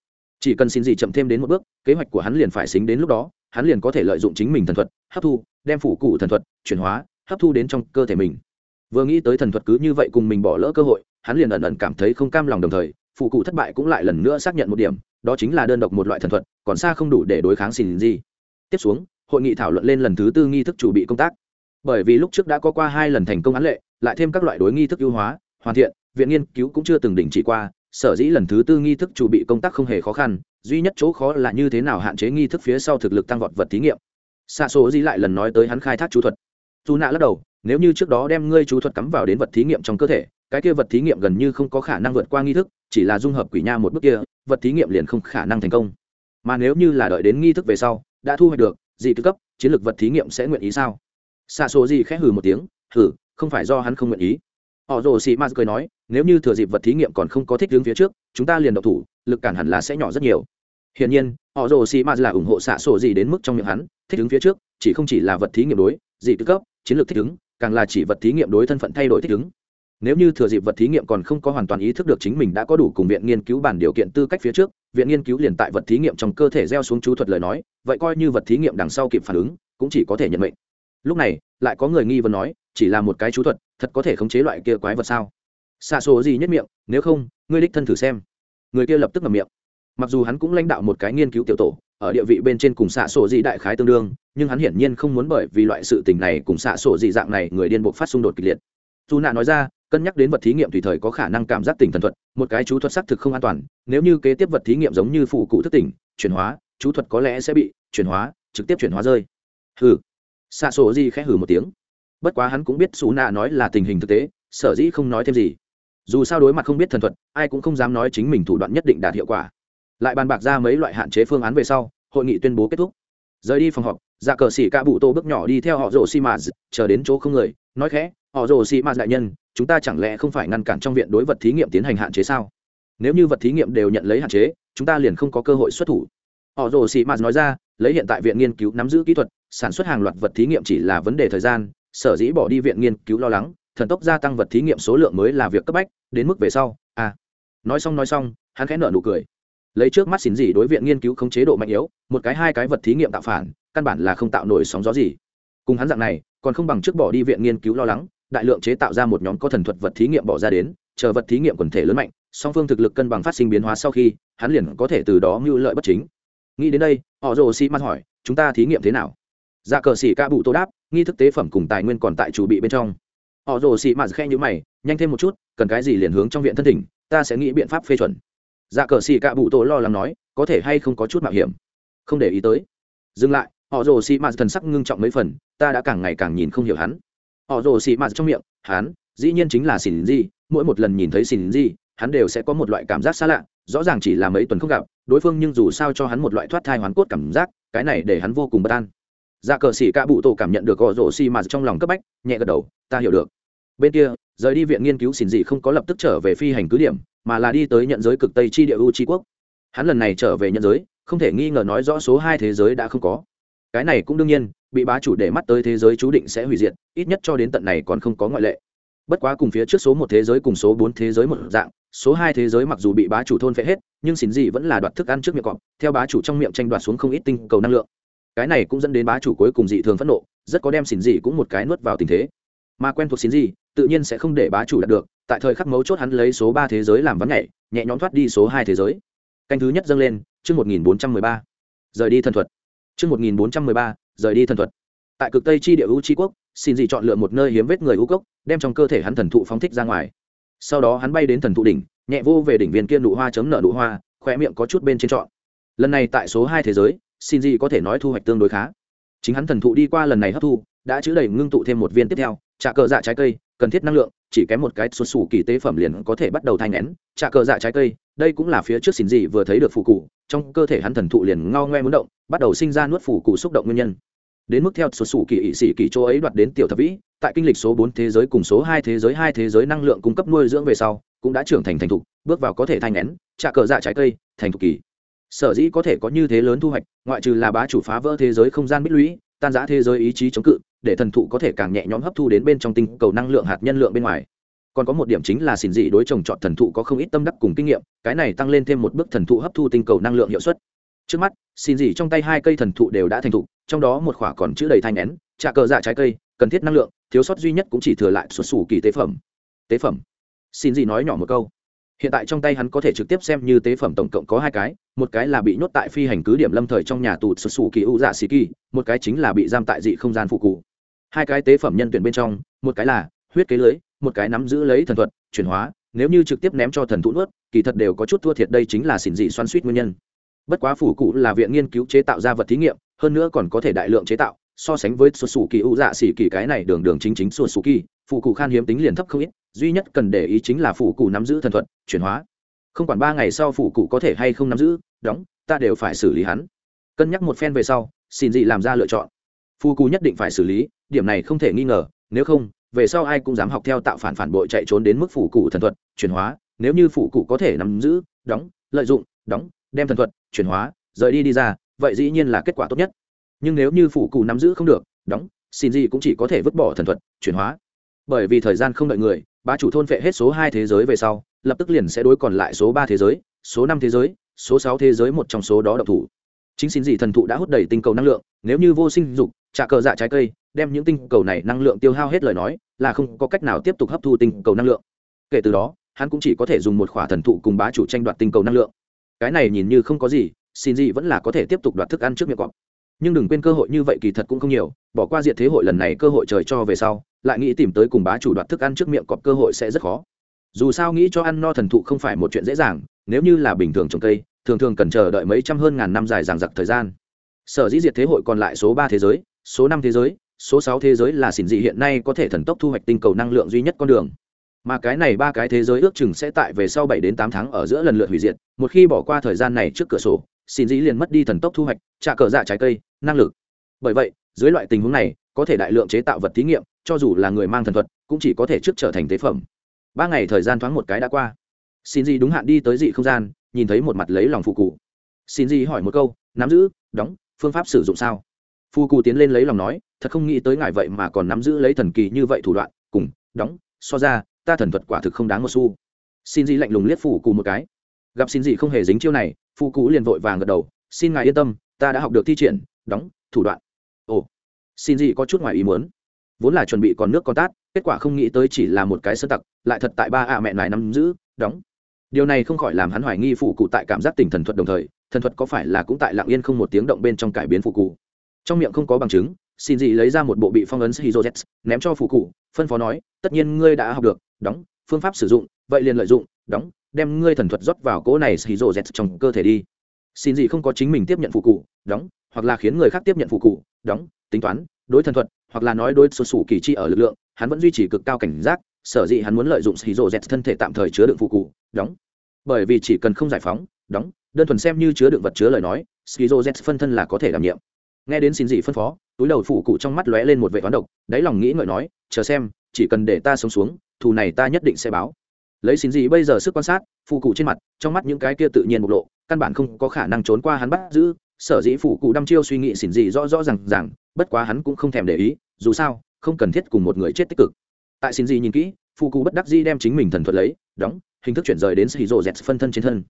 chỉ cần xin gì chậm thêm đến một bước, kế hoạch của hắn liền phải xính đến lúc đó hắn liền có thể lợi dụng chính mình thần thuật, hấp thu, đem phủ cụ thần thuật chuyển hóa, hấp thu đến trong cơ thể mình. Vừa nghĩ tới thần thuật cứ như vậy cùng mình bỏ lỡ cơ hội, hắn liền ẩn ẩn cảm thấy không cam lòng đồng thời phụ cụ thất bại cũng lại lần nữa xác nhận một điểm, đó chính là đơn độc một loại thần thuật, còn xa không đủ để đối kháng xin gì. Tiếp xuống, hội nghị thảo luận lên lần thứ tư nghi thức chủ bị công tác. Bởi vì lúc trước đã có qua hai lần thành công án lệ, lại thêm các loại đối nghi thức ưu hóa, hoàn thiện, viện nghiên cứu cũng chưa từng đình chỉ qua sở dĩ lần thứ tư nghi thức chủ bị công tác không hề khó khăn, duy nhất chỗ khó là như thế nào hạn chế nghi thức phía sau thực lực tăng vọt vật thí nghiệm. Xa số dĩ lại lần nói tới hắn khai thác chú thuật. Dù nạ lắc đầu, nếu như trước đó đem ngươi chú thuật cắm vào đến vật thí nghiệm trong cơ thể, cái kia vật thí nghiệm gần như không có khả năng vượt qua nghi thức, chỉ là dung hợp quỷ nha một bước kia, vật thí nghiệm liền không khả năng thành công. Mà nếu như là đợi đến nghi thức về sau, đã thu hoạch được, dị tư cấp, chiến lược vật thí nghiệm sẽ nguyện ý sao? Xa số gì khẽ hừ một tiếng, hừ, không phải do hắn không nguyện ý họ rồ sĩ mars cười nói, nếu như thừa dịp vật thí nghiệm còn không có thích hướng phía trước, chúng ta liền độc thủ, lực cản hẳn là sẽ nhỏ rất nhiều. Hiển nhiên, họ rồ sĩ mars là ủng hộ xạ sổ gì đến mức trong miệng hắn, thích đứng phía trước, chỉ không chỉ là vật thí nghiệm đối dị tư cấp, chiến lược thích ứng, càng là chỉ vật thí nghiệm đối thân phận thay đổi thích ứng. Nếu như thừa dịp vật thí nghiệm còn không có hoàn toàn ý thức được chính mình đã có đủ cùng viện nghiên cứu bản điều kiện tư cách phía trước, viện nghiên cứu liền tại vật thí nghiệm trong cơ thể gieo xuống chú thuật lời nói, vậy coi như vật thí nghiệm đằng sau kịp phản ứng, cũng chỉ có thể nhận mệnh. Lúc này, lại có người nghi vấn nói chỉ là một cái chú thuật, thật có thể khống chế loại kia quái vật sao? Xa số gì nhất miệng, nếu không, ngươi đích thân thử xem. Người kia lập tức ngậm miệng. Mặc dù hắn cũng lãnh đạo một cái nghiên cứu tiểu tổ, ở địa vị bên trên cùng xạ sổ dị đại khái tương đương, nhưng hắn hiển nhiên không muốn bởi vì loại sự tình này cùng xạ sổ dị dạng này người điên buộc phát xung đột kịch liệt. Dù nạ nói ra, cân nhắc đến vật thí nghiệm tùy thời có khả năng cảm giác tỉnh thần thuật, một cái chú thuật xác thực không an toàn, nếu như kế tiếp vật thí nghiệm giống như phụ cụ thức tỉnh, chuyển hóa, chú thuật có lẽ sẽ bị chuyển hóa, trực tiếp chuyển hóa rơi. Hừ. Xạ sổ gì khẽ hừ một tiếng bất quá hắn cũng biết xú nạ nói là tình hình thực tế, sở dĩ không nói thêm gì. Dù sao đối mặt không biết thần thuật, ai cũng không dám nói chính mình thủ đoạn nhất định đạt hiệu quả. Lại bàn bạc ra mấy loại hạn chế phương án về sau, hội nghị tuyên bố kết thúc. Rời đi phòng họp ra cờ xỉ ca bụ tô bước nhỏ đi theo họ rồ xi mã chờ đến chỗ không người, nói khẽ, họ rồ xi mã đại nhân, chúng ta chẳng lẽ không phải ngăn cản trong viện đối vật thí nghiệm tiến hành hạn chế sao? Nếu như vật thí nghiệm đều nhận lấy hạn chế, chúng ta liền không có cơ hội xuất thủ. Họ rồ xi mã nói ra, lấy hiện tại viện nghiên cứu nắm giữ kỹ thuật, sản xuất hàng loạt vật thí nghiệm chỉ là vấn đề thời gian sở dĩ bỏ đi viện nghiên cứu lo lắng, thần tốc gia tăng vật thí nghiệm số lượng mới là việc cấp bách, đến mức về sau à. Nói xong nói xong, hắn khẽ nợ nụ cười. Lấy trước mắt xin gì đối viện nghiên cứu không chế độ mạnh yếu, một cái hai cái vật thí nghiệm tạo phản, căn bản là không tạo nổi sóng gió gì. Cùng hắn dạng này, còn không bằng trước bỏ đi viện nghiên cứu lo lắng, đại lượng chế tạo ra một nhóm có thần thuật vật thí nghiệm bỏ ra đến, chờ vật thí nghiệm quần thể lớn mạnh, song phương thực lực cân bằng phát sinh biến hóa sau khi, hắn liền có thể từ đó mưu lợi bất chính. Nghĩ đến đây, họ rồ xi mắt hỏi, chúng ta thí nghiệm thế nào? Dạ cờ xỉ ca bụ tô đáp nghi thức tế phẩm cùng tài nguyên còn tại chủ bị bên trong. Họ rồ xị mạt khe như mày, nhanh thêm một chút, cần cái gì liền hướng trong viện thân thỉnh, ta sẽ nghĩ biện pháp phê chuẩn. Dạ cờ xì cạ bụ tổ lo lắng nói, có thể hay không có chút mạo hiểm? Không để ý tới. Dừng lại, họ rồ xị mạt thần sắc ngưng trọng mấy phần, ta đã càng ngày càng nhìn không hiểu hắn. Họ rồ xị mạt trong miệng, hắn, dĩ nhiên chính là xỉn gì mỗi một lần nhìn thấy xỉn gì hắn đều sẽ có một loại cảm giác xa lạ, rõ ràng chỉ là mấy tuần không gặp, đối phương nhưng dù sao cho hắn một loại thoát thai hoán cốt cảm giác, cái này để hắn vô cùng bất an dạ cờ xỉ cả bụ tổ cảm nhận được gò rổ xi mà trong lòng cấp bách, nhẹ gật đầu, ta hiểu được. Bên kia, rời đi viện nghiên cứu xỉn dị không có lập tức trở về phi hành cứ điểm, mà là đi tới nhận giới cực tây chi địa u tri quốc. Hắn lần này trở về nhận giới, không thể nghi ngờ nói rõ số hai thế giới đã không có. Cái này cũng đương nhiên, bị bá chủ để mắt tới thế giới chú định sẽ hủy diệt, ít nhất cho đến tận này còn không có ngoại lệ. Bất quá cùng phía trước số một thế giới cùng số bốn thế giới một dạng, số hai thế giới mặc dù bị bá chủ thôn phệ hết, nhưng xỉn dị vẫn là đoạt thức ăn trước miệng cọp, theo bá chủ trong miệng tranh đoạt xuống không ít tinh cầu năng lượng cái này cũng dẫn đến bá chủ cuối cùng dị thường phẫn nộ, rất có đem xỉn dị cũng một cái nuốt vào tình thế. Mà quen thuộc xỉn dị tự nhiên sẽ không để bá chủ đạt được, tại thời khắc mấu chốt hắn lấy số ba thế giới làm vắng nhảy, nhẹ nhõm thoát đi số hai thế giới. Canh thứ nhất dâng lên, chương một nghìn bốn trăm mười ba. Rời đi thần thuật. Chương một nghìn bốn trăm mười ba, rời đi thần thuật. Tại cực tây chi địa u tri quốc, xin dị chọn lựa một nơi hiếm vết người u cốc, đem trong cơ thể hắn thần thụ phóng thích ra ngoài. Sau đó hắn bay đến thần thụ đỉnh, nhẹ vô về đỉnh viên kia nụ hoa chấm nợ nụ hoa khoe miệng có chút bên trên trọn. Lần này tại số hai thế giới xin gì có thể nói thu hoạch tương đối khá. Chính hắn thần thụ đi qua lần này hấp thu, đã chữ đầy ngưng tụ thêm một viên tiếp theo trả cờ dạ trái cây, cần thiết năng lượng, chỉ kém một cái xuất xù kỳ tế phẩm liền có thể bắt đầu thay nén trả cờ dạ trái cây, đây cũng là phía trước xin gì vừa thấy được phù cụ trong cơ thể hắn thần thụ liền ngao ngoe muốn động, bắt đầu sinh ra nuốt phù cụ xúc động nguyên nhân. Đến mức theo xuất xù kỳ ỵ sĩ kỳ châu ấy đoạt đến tiểu thập vĩ, tại kinh lịch số bốn thế giới cùng số hai thế giới hai thế giới năng lượng cung cấp nuôi dưỡng về sau, cũng đã trưởng thành thành thục, bước vào có thể thay nén trả cờ dạ trái cây, thành thục kỳ sở dĩ có thể có như thế lớn thu hoạch, ngoại trừ là bá chủ phá vỡ thế giới không gian bích lũy, tan giã thế giới ý chí chống cự, để thần thụ có thể càng nhẹ nhõm hấp thu đến bên trong tinh cầu năng lượng hạt nhân lượng bên ngoài. Còn có một điểm chính là xin dị đối trồng trọt thần thụ có không ít tâm đắc cùng kinh nghiệm, cái này tăng lên thêm một bước thần thụ hấp thu tinh cầu năng lượng hiệu suất. Trước mắt xin dị trong tay hai cây thần thụ đều đã thành thụ, trong đó một khỏa còn chữ đầy thanh nén, trà cờ dạ trái cây, cần thiết năng lượng, thiếu sót duy nhất cũng chỉ thừa lại xuất xù kỳ tế phẩm. Tế phẩm. Xin dị nói nhỏ một câu hiện tại trong tay hắn có thể trực tiếp xem như tế phẩm tổng cộng có hai cái, một cái là bị nhốt tại phi hành cứ điểm lâm thời trong nhà tù sụt sù kỳ u dạ xì kỳ, một cái chính là bị giam tại dị không gian phụ cụ hai cái tế phẩm nhân tuyển bên trong, một cái là huyết kế lưới, một cái nắm giữ lấy thần thuật, chuyển hóa, nếu như trực tiếp ném cho thần thụ nuốt, kỳ thật đều có chút thua thiệt đây chính là xỉn dị xoắn suýt nguyên nhân. Bất quá phủ cụ là viện nghiên cứu chế tạo ra vật thí nghiệm, hơn nữa còn có thể đại lượng chế tạo, so sánh với sụt sù kỳ u dạ xì kỳ cái này đường đường chính chính sụt sù kỳ phụ cụ khan hiếm tính liền thấp không ít duy nhất cần để ý chính là phụ cụ nắm giữ thần thuật, chuyển hóa. Không quản ba ngày sau phụ cụ có thể hay không nắm giữ, đóng, ta đều phải xử lý hắn. Cân nhắc một phen về sau, xin dị làm ra lựa chọn. Phụ cụ nhất định phải xử lý, điểm này không thể nghi ngờ, nếu không, về sau ai cũng dám học theo tạo phản phản bội chạy trốn đến mức phụ cụ thần thuật, chuyển hóa, nếu như phụ cụ có thể nắm giữ, đóng, lợi dụng, đóng, đem thần thuật, chuyển hóa, rời đi đi ra, vậy dĩ nhiên là kết quả tốt nhất. Nhưng nếu như phụ cụ nắm giữ không được, đóng, xin gì cũng chỉ có thể vứt bỏ thần thuật, chuyển hóa. Bởi vì thời gian không đợi người bá chủ thôn phệ hết số hai thế giới về sau, lập tức liền sẽ đối còn lại số ba thế giới, số năm thế giới, số sáu thế giới một trong số đó độc thủ. Chính xin gì thần thụ đã hút đầy tinh cầu năng lượng, nếu như vô sinh dục, trả cờ dạ trái cây, đem những tinh cầu này năng lượng tiêu hao hết lời nói, là không có cách nào tiếp tục hấp thu tinh cầu năng lượng. Kể từ đó, hắn cũng chỉ có thể dùng một khỏa thần thụ cùng bá chủ tranh đoạt tinh cầu năng lượng. Cái này nhìn như không có gì, xin gì vẫn là có thể tiếp tục đoạt thức ăn trước miệng cọp nhưng đừng quên cơ hội như vậy kỳ thật cũng không nhiều, bỏ qua diệt thế hội lần này cơ hội trời cho về sau, lại nghĩ tìm tới cùng bá chủ đoạt thức ăn trước miệng cọp cơ hội sẽ rất khó. Dù sao nghĩ cho ăn no thần thụ không phải một chuyện dễ dàng, nếu như là bình thường trồng cây, thường thường cần chờ đợi mấy trăm hơn ngàn năm dài dằng dặc thời gian. Sở dĩ diệt thế hội còn lại số ba thế giới, số năm thế giới, số sáu thế giới là xỉn dị hiện nay có thể thần tốc thu hoạch tinh cầu năng lượng duy nhất con đường. Mà cái này ba cái thế giới ước chừng sẽ tại về sau bảy đến tám tháng ở giữa lần lượt hủy diệt, một khi bỏ qua thời gian này trước cửa sổ xin dĩ liền mất đi thần tốc thu hoạch, trả cờ dạ trái cây, năng lực. Bởi vậy, dưới loại tình huống này, có thể đại lượng chế tạo vật thí nghiệm, cho dù là người mang thần thuật, cũng chỉ có thể trước trở thành tế phẩm. Ba ngày thời gian thoáng một cái đã qua. Xin dĩ đúng hạn đi tới dị không gian, nhìn thấy một mặt lấy lòng phụ cụ xin dĩ hỏi một câu, nắm giữ, đóng, phương pháp sử dụng sao? Phu cụ tiến lên lấy lòng nói, thật không nghĩ tới ngài vậy mà còn nắm giữ lấy thần kỳ như vậy thủ đoạn, cùng, đóng, so ra, ta thần thuật quả thực không đáng một xu. Xin Di lạnh lùng liếc phù cụ một cái. Gặp xin Di không hề dính chiêu này phụ cũ liền vội vàng gật đầu, xin ngài yên tâm, ta đã học được thi triển, đóng, thủ đoạn. Ồ, xin gì có chút ngoài ý muốn. Vốn là chuẩn bị còn nước con tát, kết quả không nghĩ tới chỉ là một cái sơ tặc, lại thật tại ba ạ mẹ này nắm giữ, đóng. Điều này không khỏi làm hắn hoài nghi phụ cụ tại cảm giác tình thần thuật đồng thời, thần thuật có phải là cũng tại lặng yên không một tiếng động bên trong cải biến phụ cụ trong miệng không có bằng chứng, xin gì lấy ra một bộ bị phong ấn hydrojet ném cho phụ cụ phân phó nói, tất nhiên ngươi đã học được, đóng, phương pháp sử dụng, vậy liền lợi dụng, đóng đem ngươi thần thuật rót vào cỗ này hydrojet trong cơ thể đi. Xin gì không có chính mình tiếp nhận phụ cụ, đóng, hoặc là khiến người khác tiếp nhận phụ cụ, đóng, tính toán, đối thần thuật, hoặc là nói đối số sủ kỳ chi ở lực lượng, hắn vẫn duy trì cực cao cảnh giác, sở dĩ hắn muốn lợi dụng hydrojet thân thể tạm thời chứa đựng phụ cụ, đóng. Bởi vì chỉ cần không giải phóng, đóng, đơn thuần xem như chứa đựng vật chứa lời nói hydrojet phân thân là có thể đảm nhiệm. Nghe đến xin gì phân phó, túi đầu phụ cụ trong mắt lóe lên một vệ toán độc, đáy lòng nghĩ ngợi nói, chờ xem, chỉ cần để ta sống xuống, thù này ta nhất định sẽ báo lấy xin gì bây giờ sức quan sát phụ cụ trên mặt, trong mắt những cái kia tự nhiên bộc lộ, căn bản không có khả năng trốn qua hắn bắt giữ. Sở dĩ phụ cụ đăm chiêu suy nghĩ xin gì rõ rõ rằng rằng bất quá hắn cũng không thèm để ý, dù sao, không cần thiết cùng một người chết tích cực. Tại xin gì nhìn kỹ phụ cụ bất đắc di đem chính mình thần thuật lấy, đóng, hình thức chuyển rời đến xì rộ dẹt phân thân trên thân.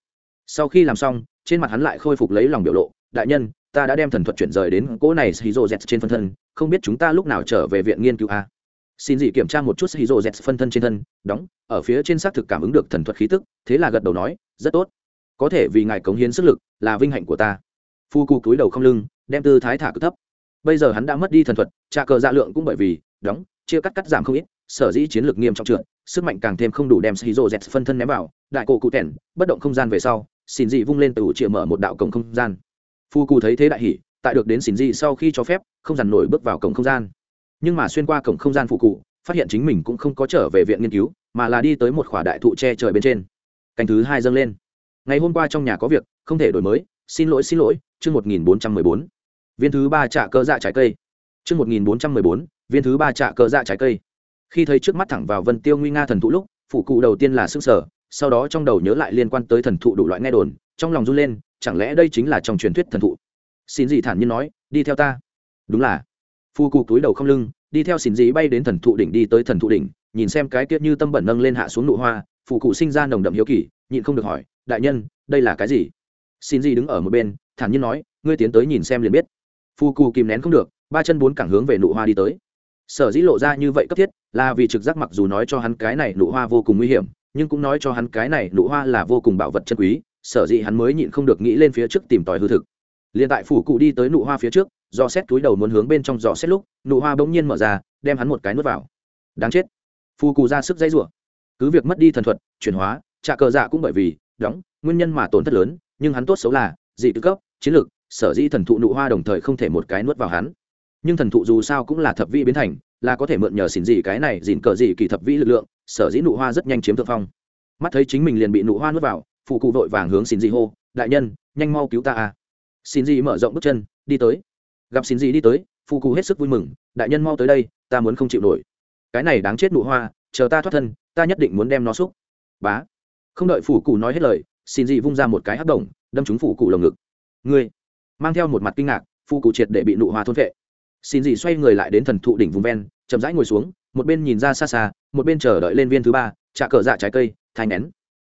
Sau khi làm xong, trên mặt hắn lại khôi phục lấy lòng biểu lộ, đại nhân, ta đã đem thần thuật chuyển rời đến cỗ này xì rộ dẹt trên phân thân, không biết chúng ta lúc nào trở về viện nghiên cứu a xin dị kiểm tra một chút xì rô dẹt phân thân trên thân, đóng, ở phía trên xác thực cảm ứng được thần thuật khí tức, thế là gật đầu nói, rất tốt. Có thể vì ngài cống hiến sức lực là vinh hạnh của ta. Phu cụ cúi đầu không lưng, đem tư thái thả cực thấp. Bây giờ hắn đã mất đi thần thuật, trà cờ dạ lượng cũng bởi vì, đóng, chia cắt cắt giảm không ít, sở dĩ chiến lược nghiêm trọng trượt, sức mạnh càng thêm không đủ đem shizu z phân thân ném vào, đại cổ cụ tẻn bất động không gian về sau, xin dị vung lên từ chĩa mở một đạo cổng không gian. Phu cụ thấy thế đại hỉ, tại được đến xin dị sau khi cho phép, không dằn nổi bước vào cổng không gian nhưng mà xuyên qua cổng không gian phụ cụ, phát hiện chính mình cũng không có trở về viện nghiên cứu, mà là đi tới một khỏa đại thụ che trời bên trên. Cành thứ hai dâng lên. Ngày hôm qua trong nhà có việc, không thể đổi mới, xin lỗi xin lỗi, chương một nghìn bốn trăm mười bốn. Viên thứ ba trả cơ dạ trái cây. Chương một nghìn bốn trăm mười bốn, viên thứ ba trả cơ dạ trái cây. Khi thấy trước mắt thẳng vào vân tiêu nguy nga thần thụ lúc, phụ cụ đầu tiên là s ư n g sở sau đó trong đầu nhớ lại liên quan tới thần thụ đủ loại nghe đồn, trong lòng run lên, chẳng lẽ đây chính là trong truyền thuyết thần thụ? Xin gì thản nhiên nói, đi theo ta. Đúng là phu cụ túi đầu không lưng, đi theo xin dí bay đến thần thụ đỉnh đi tới thần thụ đỉnh, nhìn xem cái kiết như tâm bẩn nâng lên hạ xuống nụ hoa phụ cụ sinh ra nồng đậm hiếu kỳ, nhịn không được hỏi, đại nhân, đây là cái gì? Xin dí đứng ở một bên, thản nhiên nói, ngươi tiến tới nhìn xem liền biết. Phu cụ kìm nén không được, ba chân bốn cẳng hướng về nụ hoa đi tới. Sở dĩ lộ ra như vậy cấp thiết, là vì trực giác mặc dù nói cho hắn cái này nụ hoa vô cùng nguy hiểm, nhưng cũng nói cho hắn cái này nụ hoa là vô cùng bảo vật chân quý, sở dĩ hắn mới nhịn không được nghĩ lên phía trước tìm tòi hư thực liền tại phủ cụ đi tới nụ hoa phía trước, do xét túi đầu muốn hướng bên trong dò xét lúc, nụ hoa bỗng nhiên mở ra, đem hắn một cái nuốt vào. Đáng chết. Phù cụ ra sức dãy rủa. Cứ việc mất đi thần thuật, chuyển hóa, trả cờ dạ cũng bởi vì, đóng, nguyên nhân mà tổn thất lớn, nhưng hắn tốt xấu là, dị tư cấp, chiến lược sở dĩ thần thụ nụ hoa đồng thời không thể một cái nuốt vào hắn. Nhưng thần thụ dù sao cũng là thập vi biến thành, là có thể mượn nhờ xỉn gì cái này dìn cờ gì kỳ thập vĩ lực lượng, sở dĩ nụ hoa rất nhanh chiếm thượng phong. Mắt thấy chính mình liền bị nụ hoa nuốt vào phụ cụ vội vàng hướng xỉn gì hô, đại nhân, nhanh mau cứu ta à! Xin gì mở rộng bước chân, đi tới. Gặp xin gì đi tới phụ cụ hết sức vui mừng, đại nhân mau tới đây, ta muốn không chịu nổi. Cái này đáng chết nụ hoa, chờ ta thoát thân, ta nhất định muốn đem nó xúc. Bá. Không đợi phủ cụ nói hết lời, xin dị vung ra một cái hắc đồng, đâm trúng phủ cụ lồng ngực. Ngươi. Mang theo một mặt kinh ngạc phụ cụ triệt để bị nụ hoa thôn vệ xin dị xoay người lại đến thần thụ đỉnh vùng ven, chậm rãi ngồi xuống, một bên nhìn ra xa xa, một bên chờ đợi lên viên thứ ba trà cờ dạ trái cây thai nén.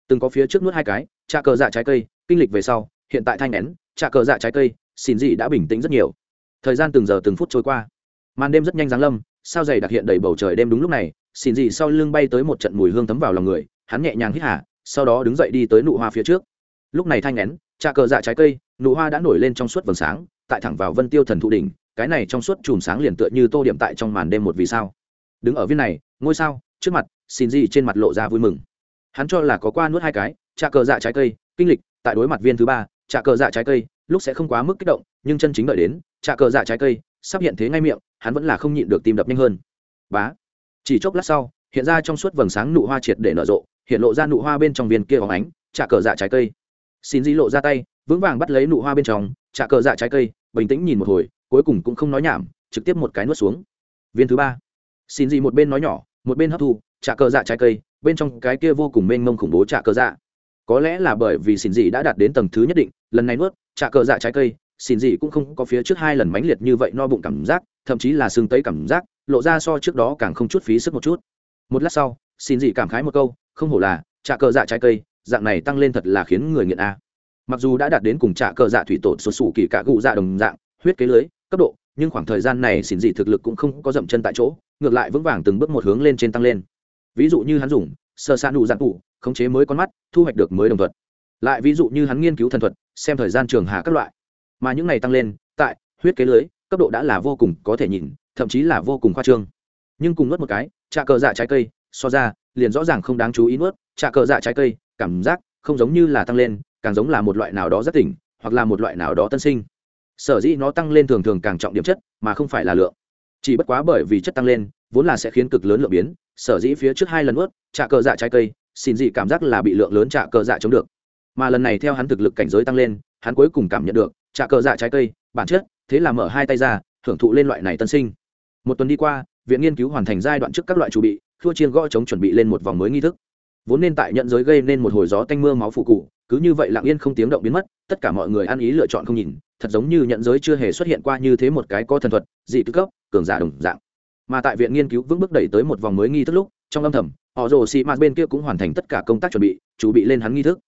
Từng có phía trước nuốt hai cái trà cờ dạ trái cây, kinh lịch về sau, hiện tại thai nén trà cờ dạ trái cây xin gì đã bình tĩnh rất nhiều. Thời gian từng giờ từng phút trôi qua. Màn đêm rất nhanh giáng lâm, sao dày đặc hiện đầy bầu trời đêm đúng lúc này xin gì sau lưng bay tới một trận mùi hương thấm vào lòng người, hắn nhẹ nhàng hít hả sau đó đứng dậy đi tới nụ hoa phía trước. Lúc này thanh nén, trà cờ dạ trái cây, nụ hoa đã nổi lên trong suốt vầng sáng, tại thẳng vào vân tiêu thần thụ đỉnh, cái này trong suốt chùm sáng liền tựa như tô điểm tại trong màn đêm một vì sao. Đứng ở viên này, ngôi sao, trước mặt xin gì trên mặt lộ ra vui mừng. Hắn cho là có qua nuốt hai cái, trà cờ dạ trái cây, kinh lịch, tại đối mặt viên thứ ba trả cờ dạ trái cây, lúc sẽ không quá mức kích động, nhưng chân chính đợi đến trả cờ dạ trái cây, sắp hiện thế ngay miệng, hắn vẫn là không nhịn được tim đập nhanh hơn. Bá. Chỉ chốc lát sau, hiện ra trong suốt vầng sáng nụ hoa triệt để nở rộ, hiện lộ ra nụ hoa bên trong viên kia óng ánh trả cờ dạ trái cây. Xin di lộ ra tay, vững vàng bắt lấy nụ hoa bên trong trả cờ dạ trái cây, bình tĩnh nhìn một hồi, cuối cùng cũng không nói nhảm, trực tiếp một cái nuốt xuống. Viên thứ ba. Xin di một bên nói nhỏ, một bên hấp thu trả cờ dạ trái cây, bên trong cái kia vô cùng mênh mông khủng bố trả cờ dạ có lẽ là bởi vì xin dị đã đạt đến tầng thứ nhất định, lần này nuốt, trà cờ dạ trái cây xin dị cũng không có phía trước hai lần mãnh liệt như vậy no bụng cảm giác, thậm chí là xương tấy cảm giác, lộ ra so trước đó càng không chút phí sức một chút. Một lát sau xin dị cảm khái một câu, không hổ là, trà cờ dạ trái cây, dạng này tăng lên thật là khiến người nghiện a. Mặc dù đã đạt đến cùng trà cờ dạ thủy tổ sụt sủ kỳ cả cụ dạ đồng dạng, huyết kế lưới, cấp độ, nhưng khoảng thời gian này xin dị thực lực cũng không có dậm chân tại chỗ, ngược lại vững vàng từng bước một hướng lên trên tăng lên. Ví dụ như hắn dùng, sơ xa nụ dạng cụ khống chế mới con mắt, thu hoạch được mới đồng thuật lại ví dụ như hắn nghiên cứu thần thuật, xem thời gian trường hà các loại. Mà những này tăng lên, tại huyết kế lưới, cấp độ đã là vô cùng có thể nhìn, thậm chí là vô cùng khoa trương. Nhưng cùng nuốt một cái, trà cờ dạ trái cây, so ra, liền rõ ràng không đáng chú ý nuốt, trà cờ dạ trái cây, cảm giác không giống như là tăng lên, càng giống là một loại nào đó rất tỉnh, hoặc là một loại nào đó tân sinh. Sở dĩ nó tăng lên thường thường càng trọng điểm chất, mà không phải là lượng. Chỉ bất quá bởi vì chất tăng lên, vốn là sẽ khiến cực lớn lượng biến, sở dĩ phía trước hai lần ướt trà cờ dạ trái cây xin dị cảm giác là bị lượng lớn trả cờ dạ chống được. Mà lần này theo hắn thực lực cảnh giới tăng lên, hắn cuối cùng cảm nhận được trả cờ dạ trái cây, bản chất, thế là mở hai tay ra, thưởng thụ lên loại này tân sinh. Một tuần đi qua, viện nghiên cứu hoàn thành giai đoạn trước các loại chủ bị thua chiên gõ chống chuẩn bị lên một vòng mới nghi thức. Vốn nên tại nhận giới gây nên một hồi gió tanh mưa máu phụ cụ, cứ như vậy lặng yên không tiếng động biến mất, tất cả mọi người ăn ý lựa chọn không nhìn, thật giống như nhận giới chưa hề xuất hiện qua như thế một cái có thần thuật, dị tư cấp, cường giả đồng dạng. Mà tại viện nghiên cứu vững bước đẩy tới một vòng mới nghi thức lúc, trong âm thầm họ rồ xì mạt bên kia cũng hoàn thành tất cả công tác chuẩn bị chuẩn bị lên hắn nghi thức.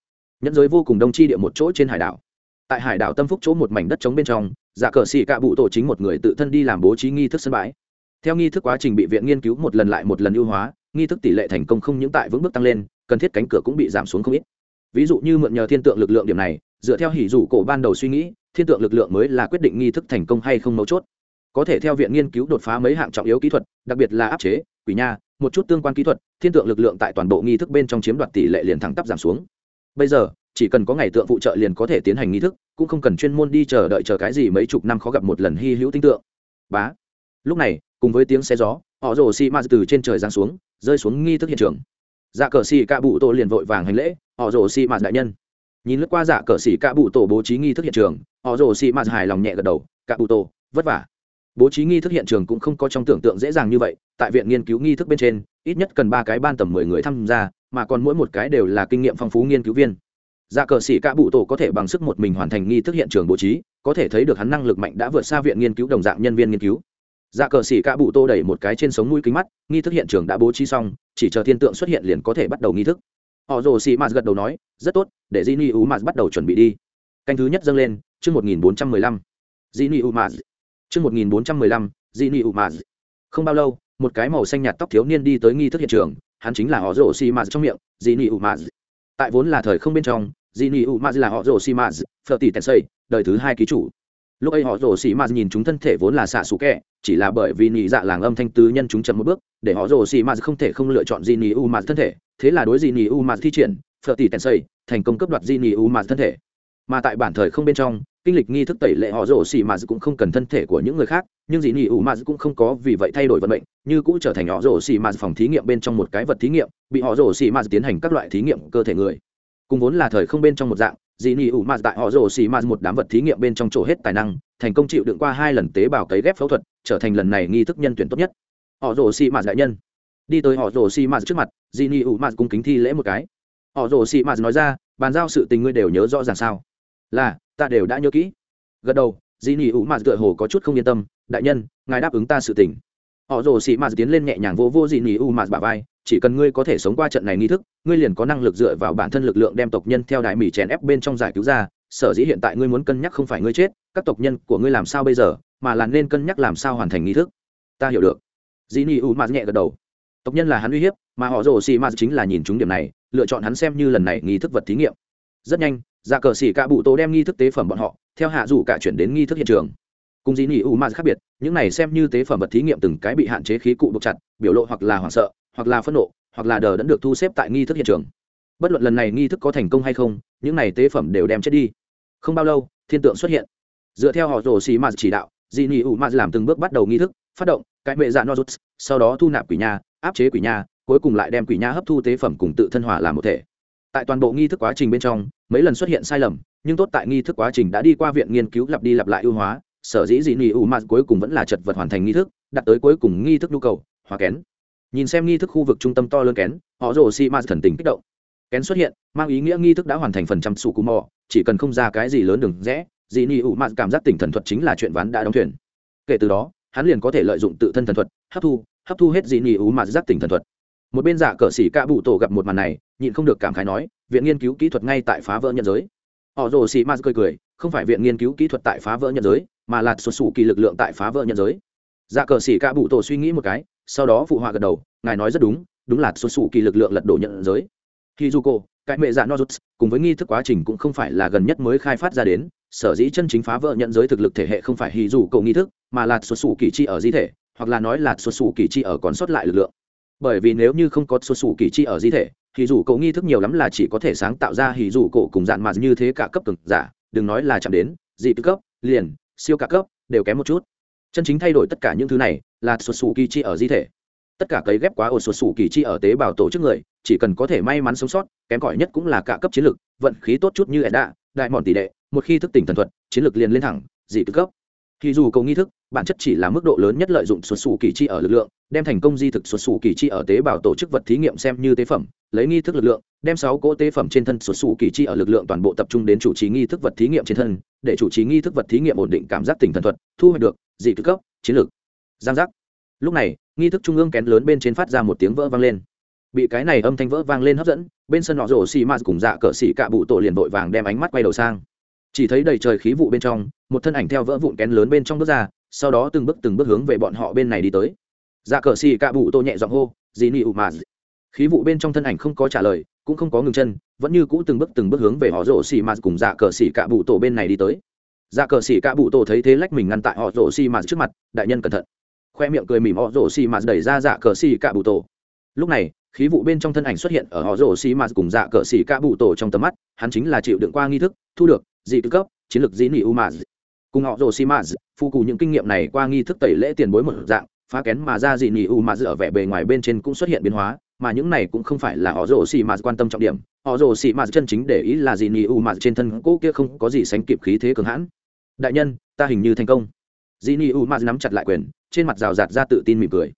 Nhẫn giới vô cùng đông chi địa một chỗ trên hải đảo. Tại hải đảo tâm phúc chỗ một mảnh đất trống bên trong giả cờ xì cạ bụ tổ chính một người tự thân đi làm bố trí nghi thức sân bãi. Theo nghi thức quá trình bị viện nghiên cứu một lần lại một lần ưu hóa, nghi thức tỷ lệ thành công không những tại vững bước tăng lên, cần thiết cánh cửa cũng bị giảm xuống không ít. Ví dụ như mượn nhờ thiên tượng lực lượng điểm này, dựa theo hỉ rủ cổ ban đầu suy nghĩ, thiên tượng lực lượng mới là quyết định nghi thức thành công hay không mấu chốt có thể theo viện nghiên cứu đột phá mấy hạng trọng yếu kỹ thuật, đặc biệt là áp chế, quỷ nha, một chút tương quan kỹ thuật, thiên tượng lực lượng tại toàn bộ nghi thức bên trong chiếm đoạt tỷ lệ liền thẳng tắp giảm xuống. Bây giờ, chỉ cần có ngày tượng phụ trợ liền có thể tiến hành nghi thức, cũng không cần chuyên môn đi chờ đợi chờ cái gì mấy chục năm khó gặp một lần hy hữu tinh tượng. Bá. Lúc này, cùng với tiếng xe gió, họ rồ xi ma từ trên trời giáng xuống, rơi xuống nghi thức hiện trường. Dạ cờ xì cạ bụ tổ liền vội vàng hành lễ, họ rồ xi ma đại nhân. Nhìn lướt qua dạ cờ xì cạ bụ tổ bố trí nghi thức hiện trường, họ rồ xi ma hài lòng nhẹ gật đầu, cạ bụ tổ, vất vả bố trí nghi thức hiện trường cũng không có trong tưởng tượng dễ dàng như vậy, tại viện nghiên cứu nghi thức bên trên, ít nhất cần ba cái ban tầm mười người tham gia, mà còn mỗi một cái đều là kinh nghiệm phong phú nghiên cứu viên. Dạ cờ sĩ cả bụ tổ có thể bằng sức một mình hoàn thành nghi thức hiện trường bố trí, có thể thấy được hắn năng lực mạnh đã vượt xa viện nghiên cứu đồng dạng nhân viên nghiên cứu. Dạ cờ sĩ cả bụ tô đẩy một cái trên sống mũi kính mắt, nghi thức hiện trường đã bố trí xong, chỉ chờ thiên tượng xuất hiện liền có thể bắt đầu nghi thức. Họ rồ sĩ mạt gật đầu nói, rất tốt, để di ni u mạt bắt đầu chuẩn bị đi. Canh thứ nhất dâng lên, chương một nghìn bốn trăm mười lăm. Di ni u mạt chương một nghìn bốn trăm mười lăm mạt không bao lâu, một cái màu xanh nhạt tóc thiếu niên đi tới nghi thức hiện trường, hắn chính là họ rồ xi mạt trong miệng di ni mạt tại vốn là thời không bên trong, dị nị là họ rồ xi maz phở tỷ tèn xây đời thứ hai ký chủ. Lúc ấy họ rồ xi maz nhìn chúng thân thể vốn là xạ xù kẹ, chỉ là bởi vì nhị dạ làng âm thanh tứ nhân chúng chậm một bước, để họ rồ xi maz không thể không lựa chọn dị nị thân thể. Thế là đối dị nị thi triển phở tỷ tèn xây thành công cấp đoạt dị nị thân thể mà tại bản thời không bên trong, kinh lịch nghi thức tẩy lệ họ rổ xì mà cũng không cần thân thể của những người khác, nhưng dị nị ủ mà cũng không có vì vậy thay đổi vận mệnh, như cũng trở thành họ rổ xì mà phòng thí nghiệm bên trong một cái vật thí nghiệm, bị họ rổ xì mà tiến hành các loại thí nghiệm cơ thể người. Cùng vốn là thời không bên trong một dạng dị nị ủ mà tại họ rổ xì mà một đám vật thí nghiệm bên trong chỗ hết tài năng, thành công chịu đựng qua hai lần tế bào cấy ghép phẫu thuật, trở thành lần này nghi thức nhân tuyển tốt nhất. Họ rổ xì mà đại nhân. Đi tới họ rổ xì mà trước mặt dị nị ủ mà cung kính thi lễ một cái. Họ rổ xì mà nói ra, bàn giao sự tình ngươi đều nhớ rõ ràng sao? Là, ta đều đã nhớ kỹ. Gật đầu dì nỉ ủ mạt tựa hồ có chút không yên tâm, đại nhân, ngài đáp ứng ta sự tình. Họ rồ xì mà tiến lên nhẹ nhàng vô vô dì nỉ ủ mạt bà vai, chỉ cần ngươi có thể sống qua trận này nghi thức, ngươi liền có năng lực dựa vào bản thân lực lượng đem tộc nhân theo đại mỹ chèn ép bên trong giải cứu ra. Sở dĩ hiện tại ngươi muốn cân nhắc không phải ngươi chết, các tộc nhân của ngươi làm sao bây giờ, mà là nên cân nhắc làm sao hoàn thành nghi thức. Ta hiểu được. Dĩ nỉ u mạt nhẹ gật đầu. Tộc nhân là hắn uy hiếp, mà họ rồ xì mạt chính là nhìn chúng điểm này, lựa chọn hắn xem như lần này nghi thức vật thí nghiệm. Rất nhanh dạ cờ xỉ cả bụ tổ đem nghi thức tế phẩm bọn họ, theo hạ dù cả chuyển đến nghi thức hiện trường. Cùng dĩ nỉ u ma khác biệt, những này xem như tế phẩm vật thí nghiệm từng cái bị hạn chế khí cụ buộc chặt, biểu lộ hoặc là hoảng sợ, hoặc là phẫn nộ, hoặc là đờ đẫn được thu xếp tại nghi thức hiện trường. Bất luận lần này nghi thức có thành công hay không, những này tế phẩm đều đem chết đi. Không bao lâu, thiên tượng xuất hiện. Dựa theo họ rồ xì ma chỉ đạo, dĩ nỉ u ma làm từng bước bắt đầu nghi thức, phát động, cái mệ dạ nozuts sau đó thu nạp quỷ nha áp chế quỷ nha cuối cùng lại đem quỷ nha hấp thu tế phẩm cùng tự thân hòa làm một thể. Tại toàn bộ nghi thức quá trình bên trong mấy lần xuất hiện sai lầm, nhưng tốt tại nghi thức quá trình đã đi qua viện nghiên cứu lặp đi lặp lại ưu hóa, sở dĩ dị nỉ ủ mạt cuối cùng vẫn là chật vật hoàn thành nghi thức đặt tới cuối cùng nghi thức nhu cầu, hóa kén. Nhìn xem nghi thức khu vực trung tâm to lớn kén, họ rồ xi mạt thần tình kích động. Kén xuất hiện, mang ý nghĩa nghi thức đã hoàn thành phần trăm sụ cù mò, chỉ cần không ra cái gì lớn đừng rẽ, dị nỉ ủ mạt cảm giác tỉnh thần thuật chính là chuyện ván đã đóng thuyền. Kể từ đó, hắn liền có thể lợi dụng tự thân thần thuật, hấp thu hấp thu hết dị nỉ ủ mạt giác tỉnh thần thuật. Một bên giả cờ xỉ ca bụ tổ gặp một màn này, nhịn không được cảm khái nói viện nghiên cứu kỹ thuật ngay tại phá vỡ nhân giới. Họ rồ xỉ mạt cười cười, không phải viện nghiên cứu kỹ thuật tại phá vỡ nhân giới, mà là xuất xù kỳ lực lượng tại phá vỡ nhân giới. Dạ cờ xỉ ca bụ tổ suy nghĩ một cái, sau đó phụ họa gật đầu, ngài nói rất đúng đúng là xuất xù kỳ lực lượng lật đổ nhận giới. Khi du cô cái mẹ dạ nozuts, cùng với nghi thức quá trình cũng không phải là gần nhất mới khai phát ra đến, sở dĩ chân chính phá vỡ nhận giới thực lực thể hệ không phải hy dù cầu nghi thức, mà là xuất xù kỳ chi ở di thể, hoặc là nói là xuất xù kỳ chi ở còn sót lại lực lượng. Bởi vì nếu như không có xuất xù kỳ chi ở di thể thì dù cậu nghi thức nhiều lắm là chỉ có thể sáng tạo ra hì dù cổ cùng dạn mạt như thế cả cấp cực giả, đừng nói là chạm đến, dị cấp, liền, siêu cả cấp, đều kém một chút. Chân chính thay đổi tất cả những thứ này là sụt sù kỳ chi ở di thể. Tất cả cấy ghép quá ổ sụt sù kỳ chi ở tế bào tổ chức người, chỉ cần có thể may mắn sống sót, kém cỏi nhất cũng là cả cấp chiến lược vận khí tốt chút như edda đại mòn tỷ đệ, một khi thức tỉnh thần thuật, chiến lược liền lên thẳng, dị cấp. Thì dù cầu nghi thức bản chất chỉ là mức độ lớn nhất lợi dụng xuất xù kỳ chi ở lực lượng, đem thành công di thực xuất xù kỳ chi ở tế bào tổ chức vật thí nghiệm xem như tế phẩm, lấy nghi thức lực lượng, đem sáu cỗ tế phẩm trên thân xuất xù kỳ chi ở lực lượng toàn bộ tập trung đến chủ trì nghi thức vật thí nghiệm trên thân, để chủ trì nghi thức vật thí nghiệm ổn định cảm giác tỉnh thần thuật, thu hoạch được dị thức cấp, chiến lược. Giang giác. Lúc này, nghi thức trung ương kén lớn bên trên phát ra một tiếng vỡ vang lên. Bị cái này âm thanh vỡ vang lên hấp dẫn, bên sân họ rổ xì ma cùng dạ cỡ xì cạ bụ tổ liền vội vàng đem ánh mắt quay đầu sang. Chỉ thấy đầy trời khí vụ bên trong, một thân ảnh theo vỡ vụn kén lớn bên trong bước ra sau đó từng bước từng bước hướng về bọn họ bên này đi tới. Dạ cờ xì cạ bụ tô nhẹ giọng hô, dì nị ụ mà. Khí vụ bên trong thân ảnh không có trả lời, cũng không có ngừng chân, vẫn như cũ từng bước từng bước hướng về họ rổ xì mà cùng dạ cờ xì cạ bụ tổ bên này đi tới. Dạ cờ xì cạ bụ tổ thấy thế lách mình ngăn tại họ rổ xì mà trước mặt, đại nhân cẩn thận. Khoe miệng cười mỉm, họ rổ xì mà đẩy ra dạ cờ xì cạ bụ tổ lúc này, khí vụ bên trong thân ảnh xuất hiện ở họ rổ xì mà cùng dạ cờ xì cạ bụ tổ trong tầm mắt, hắn chính là chịu đựng qua nghi thức, thu được dị tư cấp, chiến lược dĩ nị u mà cùng họ rồ xi mã phu cù những kinh nghiệm này qua nghi thức tẩy lễ tiền bối một dạng, phá kén mà ra dị nỉ u mà ở vẻ bề ngoài bên trên cũng xuất hiện biến hóa, mà những này cũng không phải là họ rồ xì mã quan tâm trọng điểm. Họ rồ xì mã chân chính để ý là dị nỉ u mà trên thân cũ kia không có gì sánh kịp khí thế cường hãn. Đại nhân, ta hình như thành công. Dị nỉ u mà nắm chặt lại quyền, trên mặt rào rạt ra tự tin mỉm cười.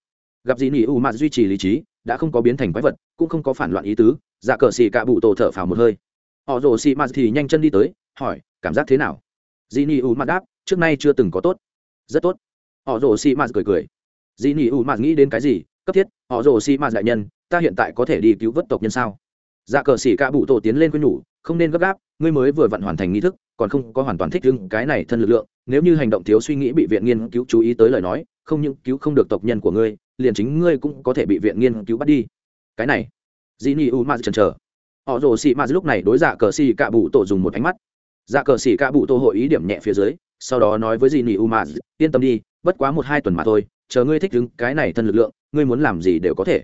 Gặp dị nỉ u mà duy trì lý trí, đã không có biến thành quái vật, cũng không có phản loạn ý tứ dạ cờ xì cả bụ tổ thở phào một hơi. Họ rồ xì mạt thì nhanh chân đi tới, hỏi, cảm giác thế nào? Dì nỉ u mặt đáp, trước nay chưa từng có tốt. Rất tốt. Họ rồ xì mạt cười cười. Dì nỉ u mặt nghĩ đến cái gì? Cấp thiết, họ rồ xì mạt đại nhân, ta hiện tại có thể đi cứu vớt tộc nhân sao? Dạ cờ xỉ ca bụ tổ tiến lên quên nhủ, không nên gấp gáp, ngươi mới vừa vặn hoàn thành nghi thức, còn không có hoàn toàn thích ứng cái này thân lực lượng. Nếu như hành động thiếu suy nghĩ bị viện nghiên cứu chú ý tới lời nói, không những cứu không được tộc nhân của ngươi, liền chính ngươi cũng có thể bị viện nghiên cứu bắt đi. Cái này dì nỉ u ma chần chờ. Họ rồ xì ma lúc này đối dạ cờ xì cạ bụ tổ dùng một ánh mắt dạ cờ xỉ cả bụ tô hội ý điểm nhẹ phía dưới, sau đó nói với Dì nỉ u ma yên tâm đi, bất quá một hai tuần mà thôi, chờ ngươi thích đứng cái này thân lực lượng, ngươi muốn làm gì đều có thể.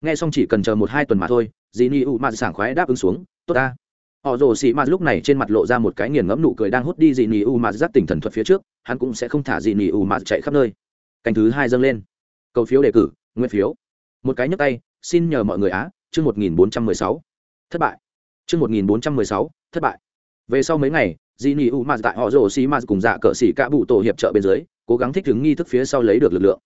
Nghe xong chỉ cần chờ một hai tuần mà thôi Dì nỉ u ma sảng khoái đáp ứng xuống, tốt ta. Họ rồ xì ma lúc này trên mặt lộ ra một cái nghiền ngẫm nụ cười đang hút đi Dì nỉ u ma giác tỉnh thần thuật phía trước, hắn cũng sẽ không thả Dì nỉ u ma chạy khắp nơi. Canh thứ hai dâng lên. Cầu phiếu đề cử, nguyên phiếu. Một cái nhấp tay, xin nhờ mọi người á, chương một nghìn bốn trăm mười sáu, thất bại. Chương một nghìn bốn trăm mười sáu, thất bại về sau mấy ngày di nị u m tại họ rồ xì m cùng dạ cờ xỉ cả bụ tổ hiệp trợ bên dưới, cố gắng thích ứng nghi thức phía sau lấy được lực lượng.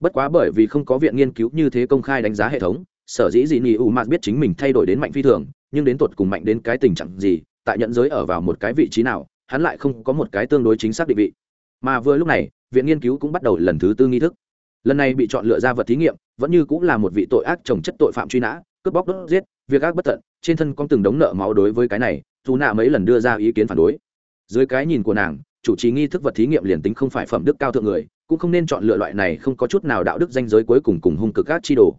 Bất quá bởi vì không có viện nghiên cứu như thế công khai đánh giá hệ thống, sở dĩ dị nị u m biết chính mình thay đổi đến mạnh phi thường, nhưng đến tột cùng mạnh đến cái tình trạng gì, tại nhận giới ở vào một cái vị trí nào, hắn lại không có một cái tương đối chính xác định vị. Mà vừa lúc này, viện nghiên cứu cũng bắt đầu lần thứ tư nghi thức. Lần này bị chọn lựa ra vật thí nghiệm, vẫn như cũng là một vị tội ác trồng chất tội phạm truy nã, cướp bóc đốt giết, việc ác bất tận, trên thân con từng đống nợ máu đối với cái này dù nạ mấy lần đưa ra ý kiến phản đối. Dưới cái nhìn của nàng, chủ trì nghi thức vật thí nghiệm liền tính không phải phẩm đức cao thượng người, cũng không nên chọn lựa loại này không có chút nào đạo đức danh giới cuối cùng cùng hung cực các chi đồ.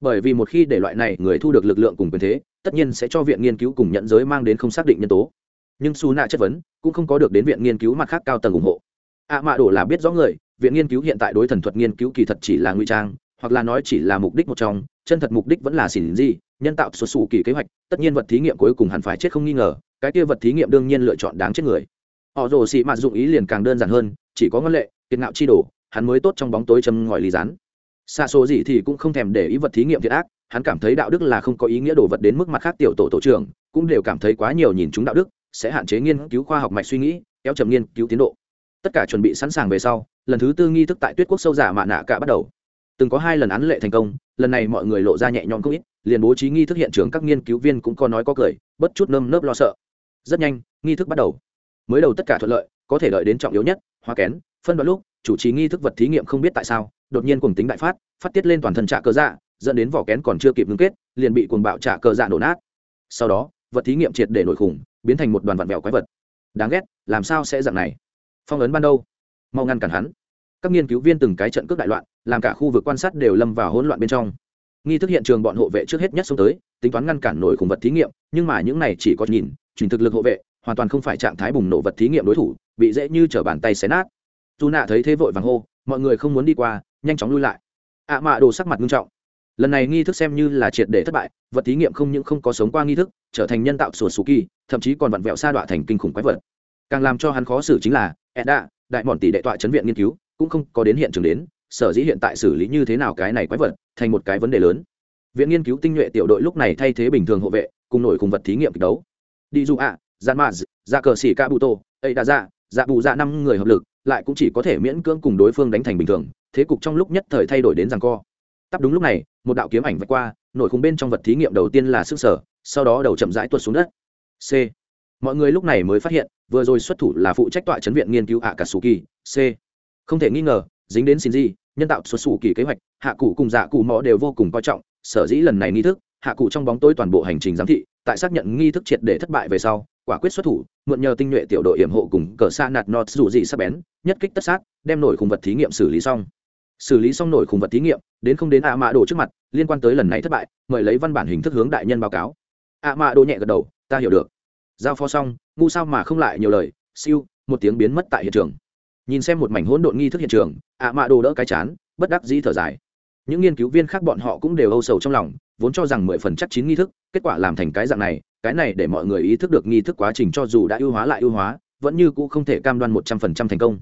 Bởi vì một khi để loại này người thu được lực lượng cùng quyền thế, tất nhiên sẽ cho viện nghiên cứu cùng nhận giới mang đến không xác định nhân tố. Nhưng su nạ chất vấn, cũng không có được đến viện nghiên cứu mặt khác cao tầng ủng hộ. Ạ mạ đổ là biết rõ người, viện nghiên cứu hiện tại đối thần thuật nghiên cứu kỳ thật chỉ là ngụy trang, hoặc là nói chỉ là mục đích một trong, chân thật mục đích vẫn là xỉn gì nhân tạo xuất xù kỳ kế hoạch, tất nhiên vật thí nghiệm cuối cùng hẳn phải chết không nghi ngờ, cái kia vật thí nghiệm đương nhiên lựa chọn đáng chết người. Họ rồ xị mạt dụng ý liền càng đơn giản hơn, chỉ có ngân lệ, kiệt ngạo chi đổ hắn mới tốt trong bóng tối châm ngòi lý rán. Xa số gì thì cũng không thèm để ý vật thí nghiệm thiệt ác, hắn cảm thấy đạo đức là không có ý nghĩa đồ vật đến mức mặt khác tiểu tổ tổ trưởng, cũng đều cảm thấy quá nhiều nhìn chúng đạo đức, sẽ hạn chế nghiên cứu khoa học mạch suy nghĩ, kéo chậm nghiên cứu tiến độ. Tất cả chuẩn bị sẵn sàng về sau, lần thứ tư nghi thức tại tuyết quốc sâu giả mạ nạ cả bắt đầu. Từng có hai lần án lệ thành công, lần này mọi người lộ ra nhẹ nhõm không ít liền bố trí nghi thức hiện trường các nghiên cứu viên cũng có nói có cười bất chút nơm nớp lo sợ. Rất nhanh, nghi thức bắt đầu. Mới đầu tất cả thuận lợi, có thể đợi đến trọng yếu nhất, hoa kén, phân đoạn lúc, chủ trì nghi thức vật thí nghiệm không biết tại sao, đột nhiên cùng tính đại phát phát tiết lên toàn thân trạ cơ dạ dẫn đến vỏ kén còn chưa kịp ngưng kết, liền bị cuồng bạo trạ cơ dạ nổ nát. Sau đó, vật thí nghiệm triệt để nổi khủng, biến thành một đoàn vặn vẹo quái vật. Đáng ghét, làm sao sẽ dạng này? Phong ấn ban đâu mau ngăn cản hắn. Các nghiên cứu viên từng cái trận cướp đại loạn, làm cả khu vực quan sát đều lâm vào hỗn loạn bên trong nghi thức hiện trường bọn hộ vệ trước hết nhất xông tới, tính toán ngăn cản nổi khủng vật thí nghiệm, nhưng mà những này chỉ có nhìn chuyển thực lực hộ vệ, hoàn toàn không phải trạng thái bùng nổ vật thí nghiệm đối thủ, bị dễ như t bàn tay xé nát. Dù nạ thấy thế vội vàng hô, mọi người không muốn đi qua, nhanh chóng lui lại. Ạ à mạ đồ sắc mặt nghiêm trọng. Lần này nghi thức xem như là triệt để thất bại, vật thí nghiệm không những không có sống qua nghi thức, trở thành nhân tạo sùa sù kỳ, thậm chí còn vặn vẹo sa đọa thành kinh khủng quái vật. Càng làm cho hắn khó xử chính là, edda, đại mòn tỷ đệ tọa chấn viện nghiên cứu, cũng không có đến hiện trường đến sở dĩ hiện tại xử lý như thế nào cái này quái vật, thành một cái vấn đề lớn. Viện nghiên cứu tinh nhuệ tiểu đội lúc này thay thế bình thường hộ vệ, cùng nổi cùng vật thí nghiệm kịch đấu. Đi dù ạ gian mạ ra dạ cờ xỉ ca bụ tô ấy đã ra dạ, dạ bù dạ năm người hợp lực, lại cũng chỉ có thể miễn cưỡng cùng đối phương đánh thành bình thường, thế cục trong lúc nhất thời thay đổi đến rằng co. Tắp đúng lúc này, một đạo kiếm ảnh vạch qua, nổi khung bên trong vật thí nghiệm đầu tiên là sức sở, sau đó đầu chậm rãi tuột xuống đất. C. Mọi người lúc này mới phát hiện, vừa rồi xuất thủ là phụ trách tọa chấn viện nghiên cứu ạ cả sù kỳ c. Không thể nghi ngờ dính đến xin gì nhân tạo xuất xù kỳ kế hoạch, hạ cụ cùng dạ cụ mõ đều vô cùng coi trọng, sở dĩ lần này nghi thức, hạ cụ trong bóng tối toàn bộ hành trình giám thị, tại xác nhận nghi thức triệt để thất bại về sau, quả quyết xuất thủ, mượn nhờ tinh nhuệ tiểu đội hiểm hộ cùng cờ xa nạt nọt dù gì sắp bén, nhất kích tất sát, đem nổi khung vật thí nghiệm xử lý xong. Xử lý xong nổi khung vật thí nghiệm, đến không đến ạ mạ đồ trước mặt, liên quan tới lần này thất bại, mời lấy văn bản hình thức hướng đại nhân báo cáo. ạ mạ đồ nhẹ gật đầu, ta hiểu được. Giao phó xong, ngu sao mà không lại nhiều lời, siêu, một tiếng biến mất tại hiện trường nhìn xem một mảnh hỗn độn nghi thức hiện trường, ạ mạ đồ đỡ cái chán, bất đắc dĩ thở dài. Những nghiên cứu viên khác bọn họ cũng đều âu sầu trong lòng, vốn cho rằng mười phần chắc chín nghi thức, kết quả làm thành cái dạng này, cái này để mọi người ý thức được nghi thức quá trình cho dù đã ưu hóa lại ưu hóa, vẫn như cũ không thể cam đoan một trăm phần trăm thành công.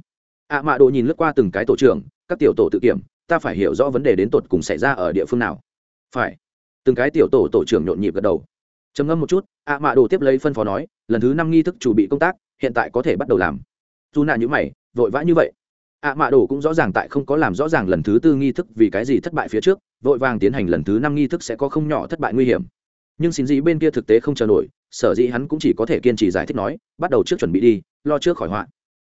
Ạ mạ đồ nhìn lướt qua từng cái tổ trưởng, các tiểu tổ tự kiểm, ta phải hiểu rõ vấn đề đến tột cùng xảy ra ở địa phương nào. Phải. Từng cái tiểu tổ tổ trưởng nhộn nhịp gật đầu. Trầm ngâm một chút, ạ mạ đồ tiếp lấy phân phó nói, lần thứ năm nghi thức chủ bị công tác, hiện tại có thể bắt đầu làm. Dù nạ nhữ mày vội vã như vậy. Ạ mạ đồ cũng rõ ràng tại không có làm rõ ràng lần thứ tư nghi thức vì cái gì thất bại phía trước, vội vàng tiến hành lần thứ năm nghi thức sẽ có không nhỏ thất bại nguy hiểm. Nhưng xin gì bên kia thực tế không chờ nổi, sở dĩ hắn cũng chỉ có thể kiên trì giải thích nói, bắt đầu trước chuẩn bị đi, lo trước khỏi họa.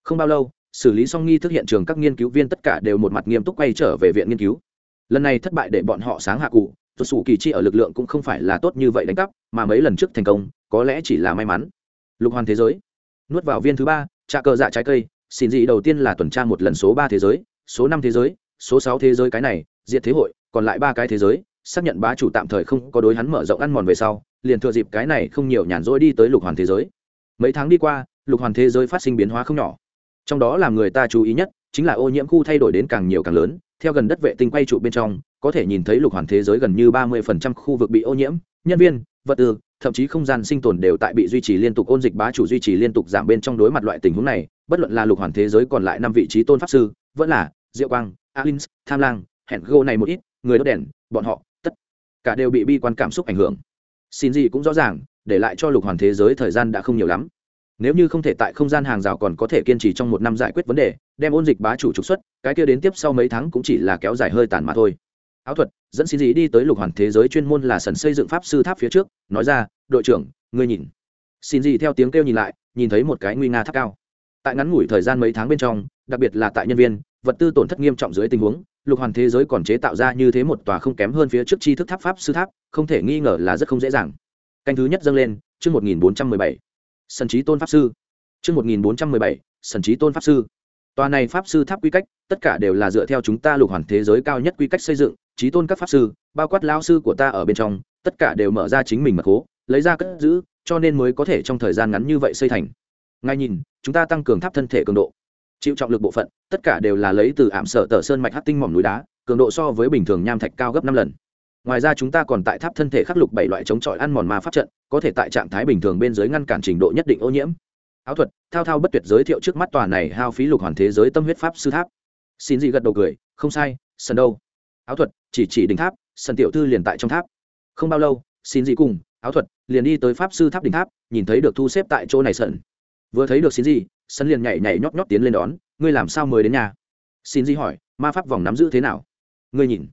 Không bao lâu, xử lý xong nghi thức hiện trường các nghiên cứu viên tất cả đều một mặt nghiêm túc quay trở về viện nghiên cứu. Lần này thất bại để bọn họ sáng hạ cụ tuột sủ kỳ chi ở lực lượng cũng không phải là tốt như vậy đánh cắp, mà mấy lần trước thành công, có lẽ chỉ là may mắn. Lục hoàn thế giới. Nuốt vào viên thứ ba, trà cờ dạ trái cây xin gì đầu tiên là tuần tra một lần số ba thế giới, số năm thế giới, số sáu thế giới cái này, diệt thế hội, còn lại ba cái thế giới, xác nhận bá chủ tạm thời không có đối hắn mở rộng ăn mòn về sau, liền thừa dịp cái này không nhiều nhàn rỗi đi tới lục hoàn thế giới. Mấy tháng đi qua, lục hoàn thế giới phát sinh biến hóa không nhỏ. Trong đó làm người ta chú ý nhất, chính là ô nhiễm khu thay đổi đến càng nhiều càng lớn, theo gần đất vệ tinh quay trụ bên trong, có thể nhìn thấy lục hoàn thế giới gần như ba mươi phần trăm khu vực bị ô nhiễm, nhân viên, vật tư, thậm chí không gian sinh tồn đều tại bị duy trì liên tục ôn dịch bá chủ duy trì liên tục giảm bên trong đối mặt loại tình huống này bất luận là lục hoàn thế giới còn lại năm vị trí tôn pháp sư, vẫn là diệu quang, alins, tham lang, hẹn gô này một ít, người đốt đèn, bọn họ, tất cả đều bị bi quan cảm xúc ảnh hưởng. Xin gì cũng rõ ràng, để lại cho lục hoàn thế giới thời gian đã không nhiều lắm. Nếu như không thể tại không gian hàng rào còn có thể kiên trì trong một năm giải quyết vấn đề, đem ôn dịch bá chủ trục xuất, cái kia đến tiếp sau mấy tháng cũng chỉ là kéo dài hơi tàn mà thôi. Áo thuật, dẫn xin gì đi tới lục hoàn thế giới chuyên môn là sần xây dựng pháp sư tháp phía trước, nói ra, đội trưởng, ngươi nhìn. Xin gì theo tiếng kêu nhìn lại, nhìn thấy một cái nguy nga tháp cao tại ngắn ngủi thời gian mấy tháng bên trong, đặc biệt là tại nhân viên, vật tư tổn thất nghiêm trọng dưới tình huống, lục hoàn thế giới còn chế tạo ra như thế một tòa không kém hơn phía trước tri thức tháp pháp sư tháp, không thể nghi ngờ là rất không dễ dàng. Canh thứ nhất dâng lên, chương một nghìn bốn trăm mười bảy. Sân trí tôn pháp sư. Chương một nghìn bốn trăm mười bảy sân trí tôn pháp sư. Tòa này pháp sư tháp quy cách, tất cả đều là dựa theo chúng ta lục hoàn thế giới cao nhất quy cách xây dựng trí tôn các pháp sư, bao quát lao sư của ta ở bên trong, tất cả đều mở ra chính mình mật khố, lấy ra cất giữ, cho nên mới có thể trong thời gian ngắn như vậy xây thành ngay nhìn, chúng ta tăng cường tháp thân thể cường độ. Chịu trọng lực bộ phận, tất cả đều là lấy từ ảm sở tờ sơn mạch hát tinh mỏm núi đá, cường độ so với bình thường nham thạch cao gấp năm lần. Ngoài ra chúng ta còn tại tháp thân thể khắc lục bảy loại chống chọi ăn mòn ma pháp trận, có thể tại trạng thái bình thường bên dưới ngăn cản trình độ nhất định ô nhiễm. Áo thuật, thao thao bất tuyệt giới thiệu trước mắt tòa này hao phí lục hoàn thế giới tâm huyết pháp sư tháp. Xin gì gật đầu cười, không sai, sân đâu? Áo thuật, chỉ chỉ đỉnh tháp, sân tiểu thư liền tại trong tháp. Không bao lâu, xin gì cùng, áo thuật, liền đi tới pháp sư tháp đỉnh tháp, nhìn thấy được thu xếp tại chỗ này sân vừa thấy được xin gì sân liền nhảy nhảy nhót nhót tiến lên đón, ngươi làm sao mới đến nhà? Xin gì hỏi, ma pháp vòng nắm giữ thế nào? Ngươi nhìn.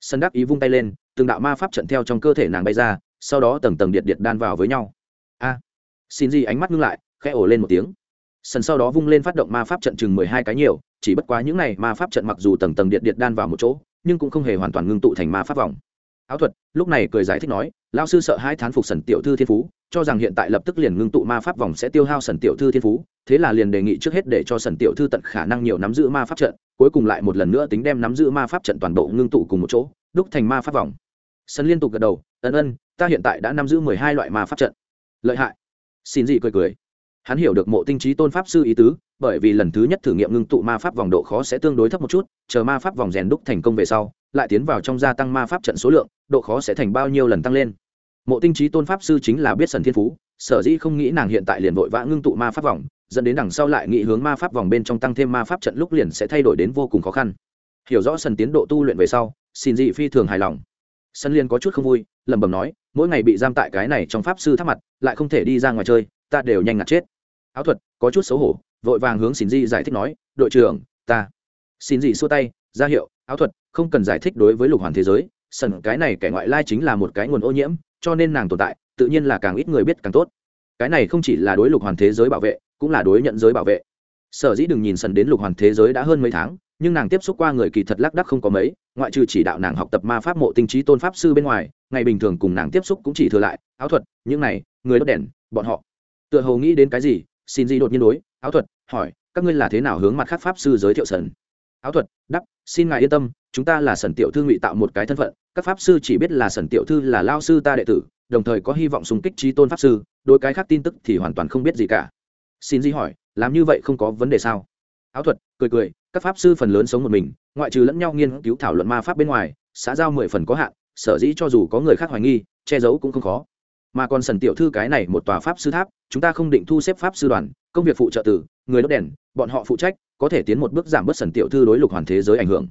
Sân đắc ý vung tay lên, từng đạo ma pháp trận theo trong cơ thể nàng bay ra, sau đó tầng tầng điện điện đan vào với nhau. A! Xin gì ánh mắt ngưng lại, khẽ ổ lên một tiếng. Sân sau đó vung lên phát động ma pháp trận chừng mười hai cái nhiều, chỉ bất quá những này ma pháp trận mặc dù tầng tầng điện điện đan vào một chỗ, nhưng cũng không hề hoàn toàn ngưng tụ thành ma pháp vòng áo thuật, lúc này cười giải thích nói lao sư sợ hai thán phục sần tiểu thư thiên phú, cho rằng hiện tại lập tức liền ngưng tụ ma pháp vòng sẽ tiêu hao sần tiểu thư thiên phú, thế là liền đề nghị trước hết để cho sần tiểu thư tận khả năng nhiều nắm giữ ma pháp trận, cuối cùng lại một lần nữa tính đem nắm giữ ma pháp trận toàn bộ ngưng tụ cùng một chỗ, đúc thành ma pháp vòng. Sân liên tục gật đầu, ân ân, ta hiện tại đã nắm giữ mười hai loại ma pháp trận. Lợi hại. Xin gì cười cười hắn hiểu được mộ tinh trí tôn pháp sư ý tứ, bởi vì lần thứ nhất thử nghiệm ngưng tụ ma pháp vòng độ khó sẽ tương đối thấp một chút, chờ ma pháp vòng rèn đúc thành công về sau, lại tiến vào trong gia tăng ma pháp trận số lượng, độ khó sẽ thành bao nhiêu lần tăng lên. Mộ tinh trí tôn pháp sư chính là biết sần thiên phú, sở dĩ không nghĩ nàng hiện tại liền vội vã ngưng tụ ma pháp vòng, dẫn đến đằng sau lại nghĩ hướng ma pháp vòng bên trong tăng thêm ma pháp trận lúc liền sẽ thay đổi đến vô cùng khó khăn. Hiểu rõ sần tiến độ tu luyện về sau, xin dị phi thường hài lòng. Sân liên có chút không vui, lẩm bẩm nói, mỗi ngày bị giam tại cái này trong pháp sư tháp mặt, lại không thể đi ra ngoài chơi ta đều nhanh ngạt chết. Áo thuật, có chút xấu hổ, vội vàng hướng xin di giải thích nói, đội trưởng, ta. Xin dị xua tay, ra hiệu, áo thuật, không cần giải thích đối với lục hoàn thế giới, sần cái này kẻ ngoại lai chính là một cái nguồn ô nhiễm, cho nên nàng tồn tại, tự nhiên là càng ít người biết càng tốt. Cái này không chỉ là đối lục hoàn thế giới bảo vệ, cũng là đối nhận giới bảo vệ. Sở dĩ đừng nhìn sần đến lục hoàn thế giới đã hơn mấy tháng, nhưng nàng tiếp xúc qua người kỳ thật lác đắc không có mấy, ngoại trừ chỉ đạo nàng học tập ma pháp mộ tinh trí tôn pháp sư bên ngoài, ngày bình thường cùng nàng tiếp xúc cũng chỉ thừa lại, áo thuật, những này, người đốt đèn, bọn họ tựa hồ nghĩ đến cái gì, xin gì đột nhiên đối, áo thuật, hỏi, các ngươi là thế nào hướng mặt khác pháp sư giới thiệu sần? Áo thuật, đắp, xin ngài yên tâm, chúng ta là sần tiểu thư ngụy tạo một cái thân phận, các pháp sư chỉ biết là sần tiểu thư là lao sư ta đệ tử, đồng thời có hy vọng xung kích trí tôn pháp sư đôi cái khác tin tức thì hoàn toàn không biết gì cả. Xin di hỏi, làm như vậy không có vấn đề sao? Áo thuật, cười cười, các pháp sư phần lớn sống một mình, ngoại trừ lẫn nhau nghiên cứu thảo luận ma pháp bên ngoài, xã giao mười phần có hạn, sở dĩ cho dù có người khác hoài nghi, che giấu cũng không khó mà còn sần tiểu thư cái này một tòa pháp sư tháp, chúng ta không định thu xếp pháp sư đoàn, công việc phụ trợ tử người đốt đèn, bọn họ phụ trách, có thể tiến một bước giảm bớt sần tiểu thư đối lục hoàn thế giới ảnh hưởng.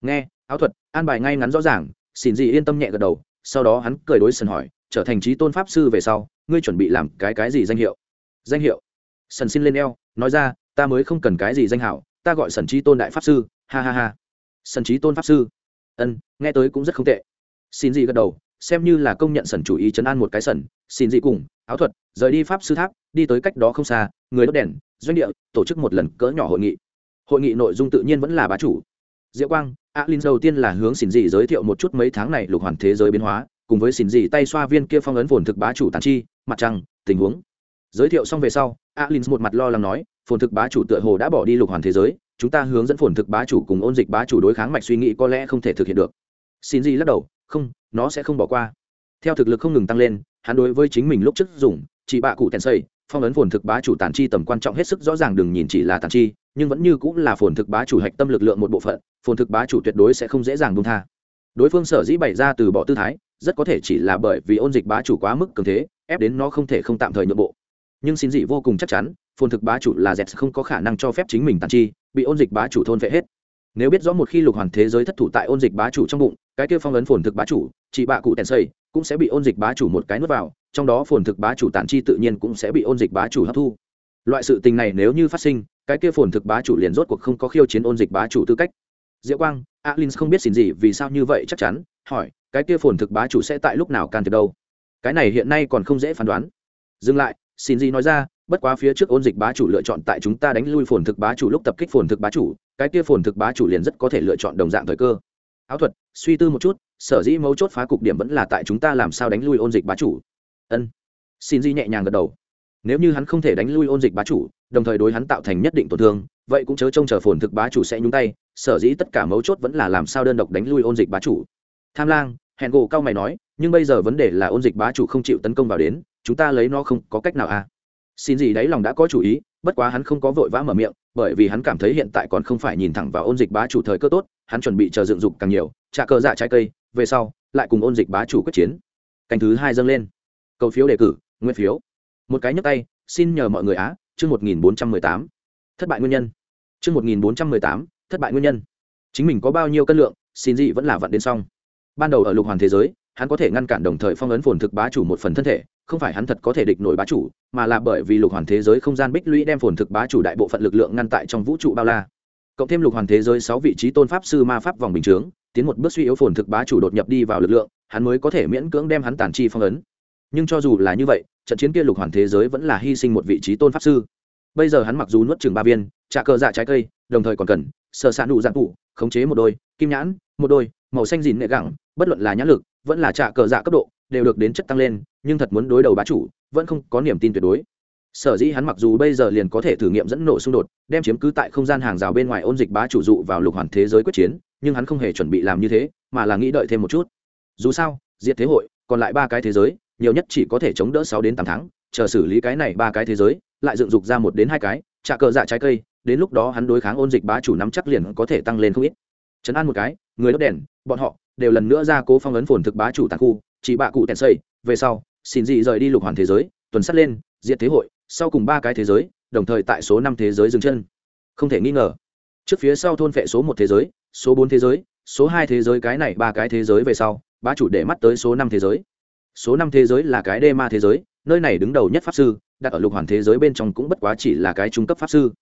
Nghe, áo thuật, an bài ngay ngắn rõ ràng, xin gì yên tâm nhẹ gật đầu, sau đó hắn cười đối sần hỏi, trở thành trí tôn pháp sư về sau, ngươi chuẩn bị làm cái cái gì danh hiệu? Danh hiệu? Sần xin lên eo, nói ra, ta mới không cần cái gì danh hảo, ta gọi sần trí tôn đại pháp sư, ha ha ha. Sần trí tôn pháp sư. Ân, nghe tới cũng rất không tệ. Xin gì gật đầu xem như là công nhận sần chủ ý chấn an một cái sần xin dị cùng, áo thuật, rời đi pháp sư tháp, đi tới cách đó không xa, người đốt đèn, doanh địa, tổ chức một lần cỡ nhỏ hội nghị. Hội nghị nội dung tự nhiên vẫn là bá chủ. Diệu quang, a alin đầu tiên là hướng xin dị giới thiệu một chút mấy tháng này lục hoàn thế giới biến hóa, cùng với xin dị tay xoa viên kia phong ấn phồn thực bá chủ tàn chi, mặt trăng, tình huống. Giới thiệu xong về sau, a alin một mặt lo lắng nói, phồn thực bá chủ tựa hồ đã bỏ đi lục hoàn thế giới, chúng ta hướng dẫn phồn thực bá chủ cùng ôn dịch bá chủ đối kháng mạch suy nghĩ có lẽ không thể thực hiện được. Xin dị lắc đầu không, nó sẽ không bỏ qua. Theo thực lực không ngừng tăng lên, hắn đối với chính mình lúc trước dùng, chỉ bạ cụ tèn xây phong ấn phồn thực bá chủ tàn chi tầm quan trọng hết sức rõ ràng đừng nhìn chỉ là tàn chi, nhưng vẫn như cũng là phồn thực bá chủ hạch tâm lực lượng một bộ phận, phồn thực bá chủ tuyệt đối sẽ không dễ dàng buông tha. Đối phương sở dĩ bày ra từ bỏ tư thái, rất có thể chỉ là bởi vì ôn dịch bá chủ quá mức cường thế, ép đến nó không thể không tạm thời nhượng bộ. Nhưng xin dị vô cùng chắc chắn, phồn thực bá chủ là dẹt không có khả năng cho phép chính mình tàn chi, bị ôn dịch bá chủ thôn vệ hết nếu biết rõ một khi lục hoàn thế giới thất thủ tại ôn dịch bá chủ trong bụng, cái kia phong ấn phồn thực bá chủ chị bạ cụ tèn xây, cũng sẽ bị ôn dịch bá chủ một cái nuốt vào, trong đó phồn thực bá chủ tản chi tự nhiên cũng sẽ bị ôn dịch bá chủ hấp thu. Loại sự tình này nếu như phát sinh, cái kia phồn thực bá chủ liền rốt cuộc không có khiêu chiến ôn dịch bá chủ tư cách. Diệu quang alin không biết xin gì, vì sao như vậy chắc chắn, hỏi, cái kia phồn thực bá chủ sẽ tại lúc nào can thiệp đâu? Cái này hiện nay còn không dễ phán đoán. Dừng lại xin gì nói ra bất quá phía trước ôn dịch bá chủ lựa chọn tại chúng ta đánh lui phồn thực bá chủ lúc tập kích phồn thực bá chủ, cái kia phồn thực bá chủ liền rất có thể lựa chọn đồng dạng thời cơ. Áo thuật, suy tư một chút, sở dĩ mấu chốt phá cục điểm vẫn là tại chúng ta làm sao đánh lui ôn dịch bá chủ. Ân. Xin di nhẹ nhàng gật đầu. Nếu như hắn không thể đánh lui ôn dịch bá chủ, đồng thời đối hắn tạo thành nhất định tổn thương, vậy cũng chớ trông chờ phồn thực bá chủ sẽ nhúng tay, sở dĩ tất cả mấu chốt vẫn là làm sao đơn độc đánh lui ôn dịch bá chủ. Tham lang, hẹn gỗ cao mày nói, nhưng bây giờ vấn đề là ôn dịch bá chủ không chịu tấn công vào đến, chúng ta lấy nó không có cách nào à? Xin gì đấy lòng đã có chủ ý, bất quá hắn không có vội vã mở miệng, bởi vì hắn cảm thấy hiện tại còn không phải nhìn thẳng vào ôn dịch bá chủ thời cơ tốt, hắn chuẩn bị chờ dựng dục càng nhiều, trả cờ dạ trái cây, về sau, lại cùng ôn dịch bá chủ quyết chiến. Canh thứ hai dâng lên. Cầu phiếu đề cử, nguyên phiếu. Một cái nhấp tay, xin nhờ mọi người á, chương một nghìn bốn trăm mười tám. Thất bại nguyên nhân. Chương một nghìn bốn trăm mười tám, thất bại nguyên nhân. Chính mình có bao nhiêu cân lượng, xin gì vẫn là vặn đến xong. Ban đầu ở lục hoàn thế giới, hắn có thể ngăn cản đồng thời phong ấn phồn thực bá chủ một phần thân thể không phải hắn thật có thể địch nổi bá chủ, mà là bởi vì lục hoàn thế giới không gian bích lũy đem phồn thực bá chủ đại bộ phận lực lượng ngăn tại trong vũ trụ bao la. Cộng thêm lục hoàn thế giới sáu vị trí tôn pháp sư ma pháp vòng bình chướng, tiến một bước suy yếu phồn thực bá chủ đột nhập đi vào lực lượng, hắn mới có thể miễn cưỡng đem hắn tàn chi phong ấn. Nhưng cho dù là như vậy, trận chiến kia lục hoàn thế giới vẫn là hy sinh một vị trí tôn pháp sư. Bây giờ hắn mặc dù nuốt chừng ba viên, trả cờ dạ trái cây, đồng thời còn cần sở sạn đủ dạng phụ khống chế một đôi, kim nhãn, một đôi, màu xanh dìn nệ gẳng, bất luận là nhãn lực, vẫn là trả cờ dạ cấp độ đều được đến chất tăng lên, nhưng thật muốn đối đầu bá chủ, vẫn không có niềm tin tuyệt đối. Sở dĩ hắn mặc dù bây giờ liền có thể thử nghiệm dẫn nổ xung đột, đem chiếm cứ tại không gian hàng rào bên ngoài ôn dịch bá chủ dụ vào lục hoàn thế giới quyết chiến, nhưng hắn không hề chuẩn bị làm như thế, mà là nghĩ đợi thêm một chút. Dù sao, diệt thế hội, còn lại ba cái thế giới, nhiều nhất chỉ có thể chống đỡ sáu đến tám tháng, chờ xử lý cái này ba cái thế giới, lại dựng dục ra một đến hai cái, trả cờ dạ trái cây, đến lúc đó hắn đối kháng ôn dịch bá chủ nắm chắc liền có thể tăng lên không ít. Chấn an một cái, người đốt đèn, bọn họ đều lần nữa ra cố phong ấn phồn thực bá chủ tàn khu chỉ bạ cụ tèn xây, về sau, xin dị rời đi lục hoàn thế giới, tuần sắt lên, diệt thế hội, sau cùng ba cái thế giới, đồng thời tại số năm thế giới dừng chân. Không thể nghi ngờ. Trước phía sau thôn phệ số một thế giới, số bốn thế giới, số hai thế giới cái này ba cái thế giới về sau, bá chủ để mắt tới số năm thế giới. Số năm thế giới là cái đê ma thế giới, nơi này đứng đầu nhất pháp sư, đặt ở lục hoàn thế giới bên trong cũng bất quá chỉ là cái trung cấp pháp sư.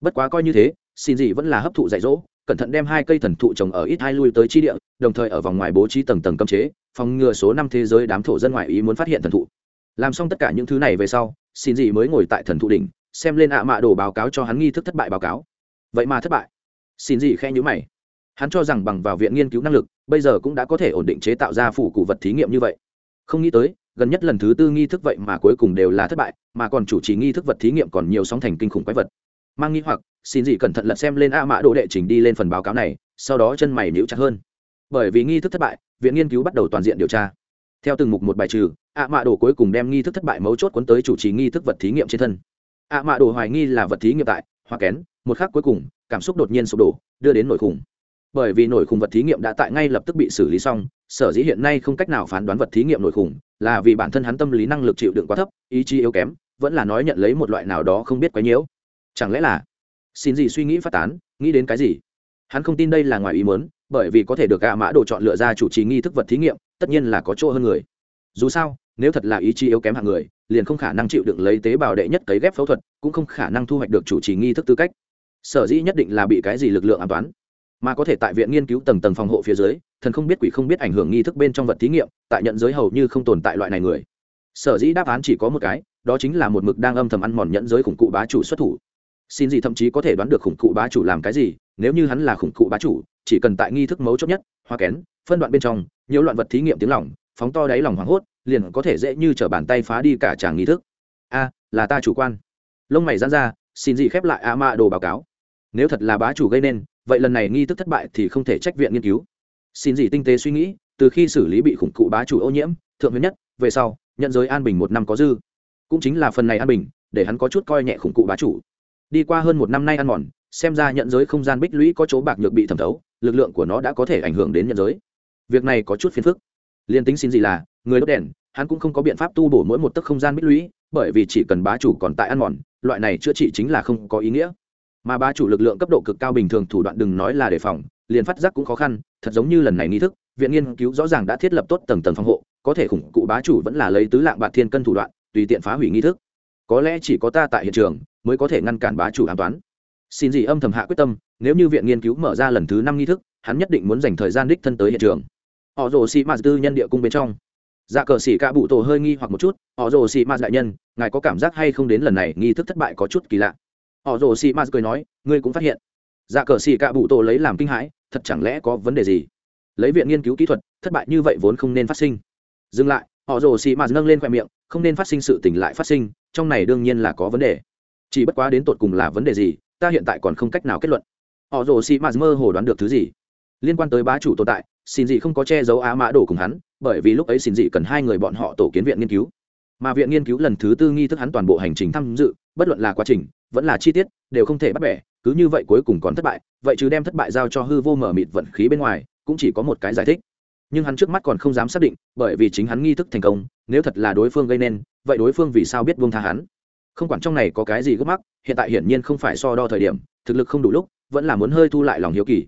Bất quá coi như thế, xin gì vẫn là hấp thụ dạy dỗ cẩn thận đem hai cây thần thụ trồng ở ít hai lui tới chi địa, đồng thời ở vòng ngoài bố trí tầng tầng cấm chế, phòng ngừa số năm thế giới đám thổ dân ngoại ý muốn phát hiện thần thụ. Làm xong tất cả những thứ này về sau, xin gì mới ngồi tại thần thụ đỉnh, xem lên ạ mạ đồ báo cáo cho hắn nghi thức thất bại báo cáo. Vậy mà thất bại. Xin gì khe nhữ mày. Hắn cho rằng bằng vào viện nghiên cứu năng lực, bây giờ cũng đã có thể ổn định chế tạo ra phủ cụ vật thí nghiệm như vậy. Không nghĩ tới, gần nhất lần thứ tư nghi thức vậy mà cuối cùng đều là thất bại, mà còn chủ trì nghi thức vật thí nghiệm còn nhiều sóng thành kinh khủng quái vật. Mang nghi hoặc xin gì cẩn thận lật xem lên a mã đồ đệ trình đi lên phần báo cáo này, sau đó chân mày níu chặt hơn. Bởi vì nghi thức thất bại, viện nghiên cứu bắt đầu toàn diện điều tra. Theo từng mục một bài trừ, a mã đồ cuối cùng đem nghi thức thất bại mấu chốt quấn tới chủ trì nghi thức vật thí nghiệm trên thân. A mã đồ hoài nghi là vật thí nghiệm tại, hoa kén, một khắc cuối cùng, cảm xúc đột nhiên sụp đổ, đưa đến nổi khủng. Bởi vì nổi khủng vật thí nghiệm đã tại ngay lập tức bị xử lý xong, sở dĩ hiện nay không cách nào phán đoán vật thí nghiệm nổi khủng, là vì bản thân hắn tâm lý năng lực chịu đựng quá thấp, ý chí yếu kém, vẫn là nói nhận lấy một loại nào đó không biết quấy nhiễu. Chẳng lẽ là xin gì suy nghĩ phát tán, nghĩ đến cái gì? Hắn không tin đây là ngoài ý muốn, bởi vì có thể được gạ mã đồ chọn lựa ra chủ trì nghi thức vật thí nghiệm, tất nhiên là có chỗ hơn người. Dù sao, nếu thật là ý chí yếu kém hạng người, liền không khả năng chịu đựng lấy tế bào đệ nhất cấy ghép phẫu thuật, cũng không khả năng thu hoạch được chủ trì nghi thức tư cách. Sở dĩ nhất định là bị cái gì lực lượng an toán. Mà có thể tại viện nghiên cứu tầng tầng phòng hộ phía dưới, thần không biết quỷ không biết ảnh hưởng nghi thức bên trong vật thí nghiệm, tại nhận giới hầu như không tồn tại loại này người. Sở dĩ đáp án chỉ có một cái, đó chính là một mực đang âm thầm ăn mòn nhận giới khủng cụ bá chủ xuất thủ xin gì thậm chí có thể đoán được khủng cụ bá chủ làm cái gì, nếu như hắn là khủng cụ bá chủ, chỉ cần tại nghi thức mấu chốt nhất, hoa kén, phân đoạn bên trong, nhiều loạn vật thí nghiệm tiếng lỏng phóng to đáy lòng hoảng hốt, liền có thể dễ như t r ở bàn tay phá đi cả tràng nghi thức. A, là ta chủ quan. Lông mày dán ra, xin gì khép lại a ma đồ báo cáo. Nếu thật là bá chủ gây nên, vậy lần này nghi thức thất bại thì không thể trách viện nghiên cứu. Xin gì tinh tế suy nghĩ, từ khi xử lý bị khủng cụ bá chủ ô nhiễm, thượng huyết nhất, về sau, nhận giới an bình một năm có dư. Cũng chính là phần này an bình, để hắn có chút coi nhẹ khủng cụ bá chủ đi qua hơn một năm nay ăn mòn, xem ra nhận giới không gian bích lũy có chỗ bạc nhược bị thẩm thấu, lực lượng của nó đã có thể ảnh hưởng đến nhận giới. Việc này có chút phiền phức. Liên tính xin gì là, người đốt đèn, hắn cũng không có biện pháp tu bổ mỗi một tấc không gian bích lũy, bởi vì chỉ cần bá chủ còn tại ăn mòn, loại này chữa trị chính là không có ý nghĩa. Mà bá chủ lực lượng cấp độ cực cao bình thường thủ đoạn đừng nói là đề phòng, liền phát giác cũng khó khăn, thật giống như lần này nghi thức, viện nghiên cứu rõ ràng đã thiết lập tốt tầng tầng phòng hộ, có thể khủng cụ bá chủ vẫn là lấy tứ lạng bạc thiên cân thủ đoạn, tùy tiện phá hủy nghi thức. Có lẽ chỉ có ta tại hiện trường mới có thể ngăn cản bá chủ an toán. Xin gì âm thầm hạ quyết tâm, nếu như viện nghiên cứu mở ra lần thứ năm nghi thức, hắn nhất định muốn dành thời gian đích thân tới hiện trường. Họ rồ xị mạt tư nhân địa cung bên trong. Dạ cờ xỉ cả bụ tổ hơi nghi hoặc một chút, họ rồ xị mạt đại nhân, ngài có cảm giác hay không đến lần này nghi thức thất bại có chút kỳ lạ? Họ rồ xị mạt cười nói, ngươi cũng phát hiện. Dạ cờ xỉ cả bụ tổ lấy làm kinh hãi, thật chẳng lẽ có vấn đề gì? Lấy viện nghiên cứu kỹ thuật, thất bại như vậy vốn không nên phát sinh. Dừng lại, họ rồ xị mạt nâng lên khoe miệng, không nên phát sinh sự tình lại phát sinh, trong này đương nhiên là có vấn đề chỉ bất quá đến tột cùng là vấn đề gì, ta hiện tại còn không cách nào kết luận. Họ rồ si mạt mơ hồ đoán được thứ gì. Liên quan tới bá chủ tồn tại, xin dị không có che giấu á mã đổ cùng hắn, bởi vì lúc ấy xin dị cần hai người bọn họ tổ kiến viện nghiên cứu. Mà viện nghiên cứu lần thứ tư nghi thức hắn toàn bộ hành trình tham dự, bất luận là quá trình, vẫn là chi tiết, đều không thể bắt bẻ, cứ như vậy cuối cùng còn thất bại, vậy chứ đem thất bại giao cho hư vô mở mịt vận khí bên ngoài, cũng chỉ có một cái giải thích. Nhưng hắn trước mắt còn không dám xác định, bởi vì chính hắn nghi thức thành công, nếu thật là đối phương gây nên, vậy đối phương vì sao biết buông tha hắn? Không quản trong này có cái gì gấp mắc, hiện tại hiển nhiên không phải so đo thời điểm, thực lực không đủ lúc, vẫn là muốn hơi thu lại lòng hiếu kỳ.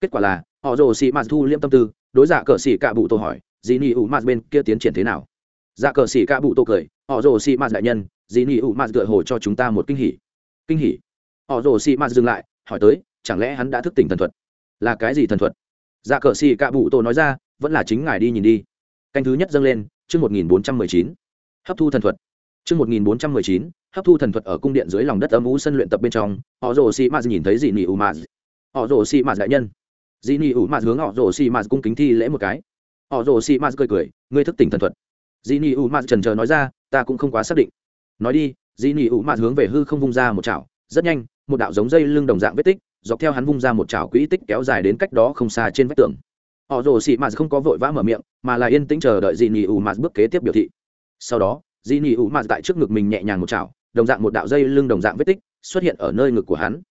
Kết quả là, họ rồ xì mạt thu liêm tâm tư, đối giả cờ xì cạ bụ tô hỏi, dì nỉ ủ mạt bên kia tiến triển thế nào? Dạ cờ xì cạ bụ tô cười, họ rồ xì mạt đại nhân, dì nỉ ủ mạt tựa hồ cho chúng ta một kinh hỉ. Kinh hỉ? Họ rồ xì mạt dừng lại, hỏi tới, chẳng lẽ hắn đã thức tỉnh thần thuật? Là cái gì thần thuật? Dạ cờ xì cạ bụ tô nói ra, vẫn là chính ngài đi nhìn đi. Canh thứ nhất dâng lên, chương một nghìn bốn trăm mười chín. Hấp thu thần thuật. Chương một nghìn bốn trăm mười chín hấp thu thần thuật ở cung điện dưới lòng đất âm u sân luyện tập bên trong, họ rồ xì mạt nhìn thấy dị nỉ u mạt. Họ rồ xì mạt đại nhân. Dị nỉ u mạt hướng họ rồ xì mạt cung kính thi lễ một cái. Họ rồ xì mạt cười cười, ngươi thức tỉnh thần thuật. Dị nỉ u mạt trần trờ nói ra, ta cũng không quá xác định. Nói đi dị nỉ u mạt hướng về hư không vung ra một chảo, rất nhanh, một đạo giống dây lưng đồng dạng vết tích, dọc theo hắn vung ra một chảo quỹ tích kéo dài đến cách đó không xa trên vách tường. Họ rồ xì mạt không có vội vã mở miệng, mà là yên tĩnh chờ đợi dị nỉ u mạt bước kế tiếp biểu thị. Sau đó dị nỉ u mạt tại trước ngực mình nhẹ nhàng một chảo đồng dạng một đạo dây lưng đồng dạng vết tích xuất hiện ở nơi ngực của hắn.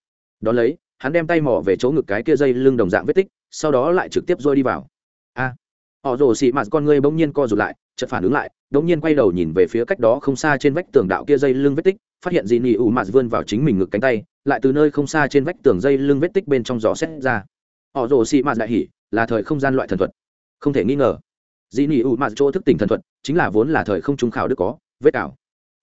Đ ó lấy, hắn đem tay mỏ về chỗ ngực cái kia dây lưng đồng dạng vết tích, sau đó lại trực tiếp rôi đi vào. A! Họ rồ xị mạt con ngươi bỗng nhiên co rụt lại, chợt phản ứng lại, bỗng nhiên quay đầu nhìn về phía cách đó không xa trên vách tường đạo kia dây lưng vết tích, phát hiện dị nị ủ mạt vươn vào chính mình ngực cánh tay, lại từ nơi không xa trên vách tường dây lưng vết tích bên trong gió xét ra. Họ rồ xị mạt đại hỉ, là thời không gian loại thần thuật. Không thể nghi ngờ dị nị ủ mạt chỗ thức tỉnh thần thuật chính là vốn là thời không trung khảo đức có, vết ảo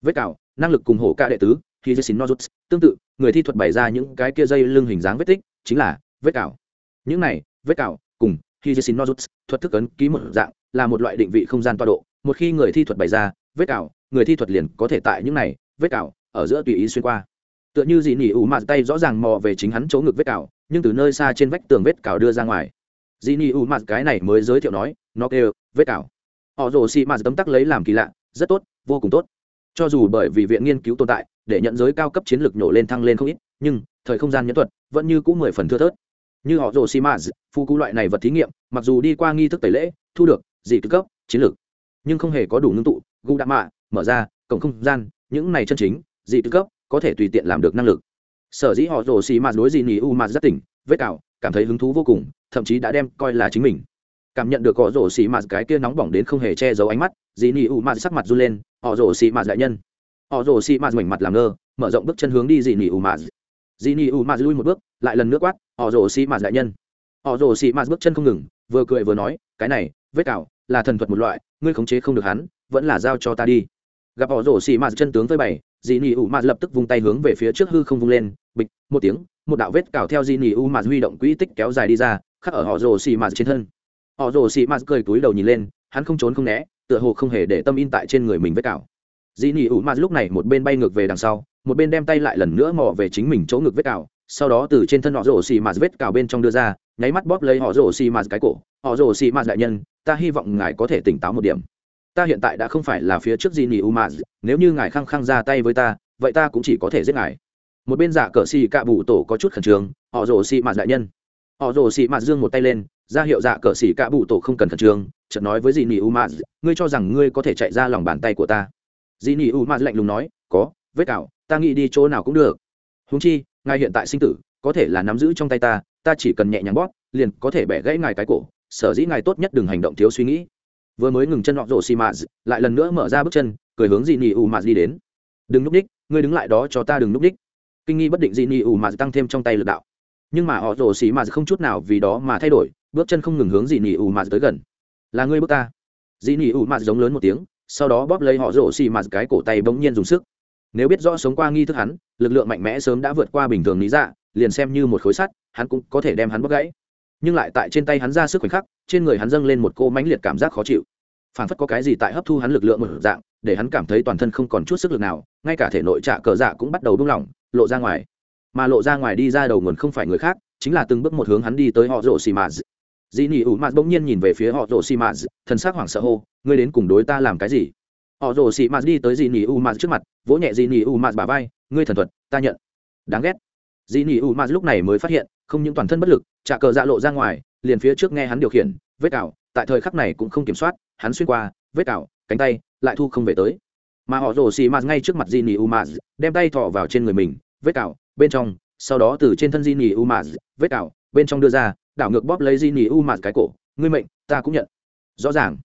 vết cào, năng lực cùng hổ ca đệ tứ khi dây xin nozuts, tương tự, người thi thuật bày ra những cái kia dây lưng hình dáng vết tích, chính là vết cào. Những này, vết cào cùng khi dây xin nozuts thuật thức ấn ký một dạng, là một loại định vị không gian toa độ. Một khi người thi thuật bày ra vết cào, người thi thuật liền có thể tại những này vết cào ở giữa tùy ý xuyên qua. Tựa như dị nỉ ủ mạt tay rõ ràng mò về chính hắn chỗ ngực vết cào, nhưng từ nơi xa trên vách tường vết cào đưa ra ngoài. Dị nỉ ủ mạt cái này mới giới thiệu nói, nó kêu vết cào. Họ rồ xị mạt tấm tắc lấy làm kỳ lạ, rất tốt, vô cùng tốt cho dù bởi vì viện nghiên cứu tồn tại, để nhận giới cao cấp chiến lược nhổ lên thăng lên không ít, nhưng, thời không gian nhẫn thuật vẫn như cũng mười phần thưa thớt. Như họ rồ simaz phu cú loại này vật thí nghiệm, mặc dù đi qua nghi thức tẩy lễ, thu được dị cấp chiến lược, nhưng không hề có đủ ngưng tụ gu đạ mạ, mở ra, cổng không gian, những này chân chính, dị cấp, có thể tùy tiện làm được năng lực. Sở dĩ họ rồ xì maz đối dị nỉ u mạt rất tỉnh, vết cào, cảm thấy hứng thú vô cùng, thậm chí đã đem coi là chính mình. Cảm nhận được họ rồ xì mạt cái kia nóng bỏng đến không hề che giấu ánh mắt, dị nỉ u mạt sắc mặt run lên họ rồ xì mạt đại nhân. Họ rồ xì mạt mảnh mặt làm ngơ mở rộng bước chân hướng đi dì nỉ u mạt. Dì nỉ u mạt lui một bước lại lần nước quát họ rồ xì mạt đại nhân. Họ rồ xì mạt bước chân không ngừng vừa cười vừa nói cái này vết cào là thần thuật một loại ngươi khống chế không được hắn vẫn là giao cho ta đi. Gặp họ rồ xì mạt chân tướng với bảy, dì nỉ u mạt lập tức vung tay hướng về phía trước hư không vung lên bịch một tiếng một đạo vết cào theo dì nỉ u mạt huy động quỹ tích kéo dài đi ra khắc ở họ rồ xì mạt trên thân. Họ rồ xì mạt cười túi đầu nhìn lên hắn không trốn không né tựa hồ không hề để tâm in tại trên người mình vết cào. Dĩ nỉ ủ mạt lúc này một bên bay ngược về đằng sau, một bên đem tay lại lần nữa mò về chính mình chỗ ngực vết cào, sau đó từ trên thân họ rổ xì mạt vết cào bên trong đưa ra, nháy mắt bóp lấy họ rổ xì mạt cái cổ. Họ rổ xì mạt đại nhân, ta hy vọng ngài có thể tỉnh táo một điểm. Ta hiện tại đã không phải là phía trước dĩ nỉ ủ mạt, nếu như ngài khăng khăng ra tay với ta, vậy ta cũng chỉ có thể giết ngài. Một bên giả cờ xì cạ bụ tổ có chút khẩn trương, họ rổ xì mạt đại nhân. Họ rổ xì mạt dương một tay lên ra hiệu dạ cờ xỉ cả bụ tổ không cần khẩn trương, chợt nói với dì nỉ u maz ngươi cho rằng ngươi có thể chạy ra lòng bàn tay của ta? Dì nỉ u maz lạnh lùng nói, có, vết cạo ta nghĩ đi chỗ nào cũng được. Húng chi, ngài hiện tại sinh tử, có thể là nắm giữ trong tay ta ta chỉ cần nhẹ nhàng bóp, liền có thể bẻ gãy ngài cái cổ, sở dĩ ngài tốt nhất đừng hành động thiếu suy nghĩ. Vừa mới ngừng chân họ rổ xì maz lại lần nữa mở ra bước chân, cười hướng dì nỉ u maz đi đến. Đừng núp đích, ngươi đứng lại đó cho ta đừng núp đích. Kinh nghi bất định dì nỉ u maz tăng thêm trong tay lực đạo. Nhưng mà họ rổ xì maz không chút nào vì đó mà thay đổi bước chân không ngừng hướng dị nỉ ủ mạt tới gần. Là ngươi bước ta. Dị nỉ ủ mạt giống lớn một tiếng, sau đó bóp lấy họ rổ xì mạt cái cổ tay bỗng nhiên dùng sức. Nếu biết rõ sống qua nghi thức hắn, lực lượng mạnh mẽ sớm đã vượt qua bình thường lý dạ liền xem như một khối sắt, hắn cũng có thể đem hắn bóp gãy. Nhưng lại tại trên tay hắn ra sức khoảnh khắc, trên người hắn dâng lên một cô mãnh liệt cảm giác khó chịu. Phản phất có cái gì tại hấp thu hắn lực lượng một dạng, để hắn cảm thấy toàn thân không còn chút sức lực nào, ngay cả thể nội trạ cờ dạ cũng bắt đầu buông lỏng, lộ ra ngoài. Mà lộ ra ngoài đi ra đầu nguồn không phải người khác, chính là từng bước một hướng hắn đi tới họ rổ xì mạt dĩ nỉ ủ mạt bỗng nhiên nhìn về phía họ rồ xì mạt, thần s ắ c hoảng sợ hô, ngươi đến cùng đối ta làm cái gì? Họ rồ xì mạt đi tới dĩ nỉ ủ mạt trước mặt, vỗ nhẹ dĩ nỉ ủ mạt bà vai, ngươi thần thuật, ta nhận. Đáng ghét. Dĩ nỉ ủ mạt lúc này mới phát hiện, không những toàn thân bất lực trả cờ dạ lộ ra ngoài, liền phía trước nghe hắn điều khiển, vết cào, tại thời khắc này cũng không kiểm soát, hắn xuyên qua, vết cào, cánh tay, lại thu không về tới. Mà họ rồ xì mạt ngay trước mặt Dĩ nỉ ủ mạt, đem tay thọ vào trên người mình, vết cào, bên trong, sau đó từ trên thân Dĩ nỉ ủ mạt, vết cào, bên trong đưa ra đảo ngược bóp lấy di nỉ u mạt cái cổ, ngươi mệnh, ta cũng nhận. Rõ ràng,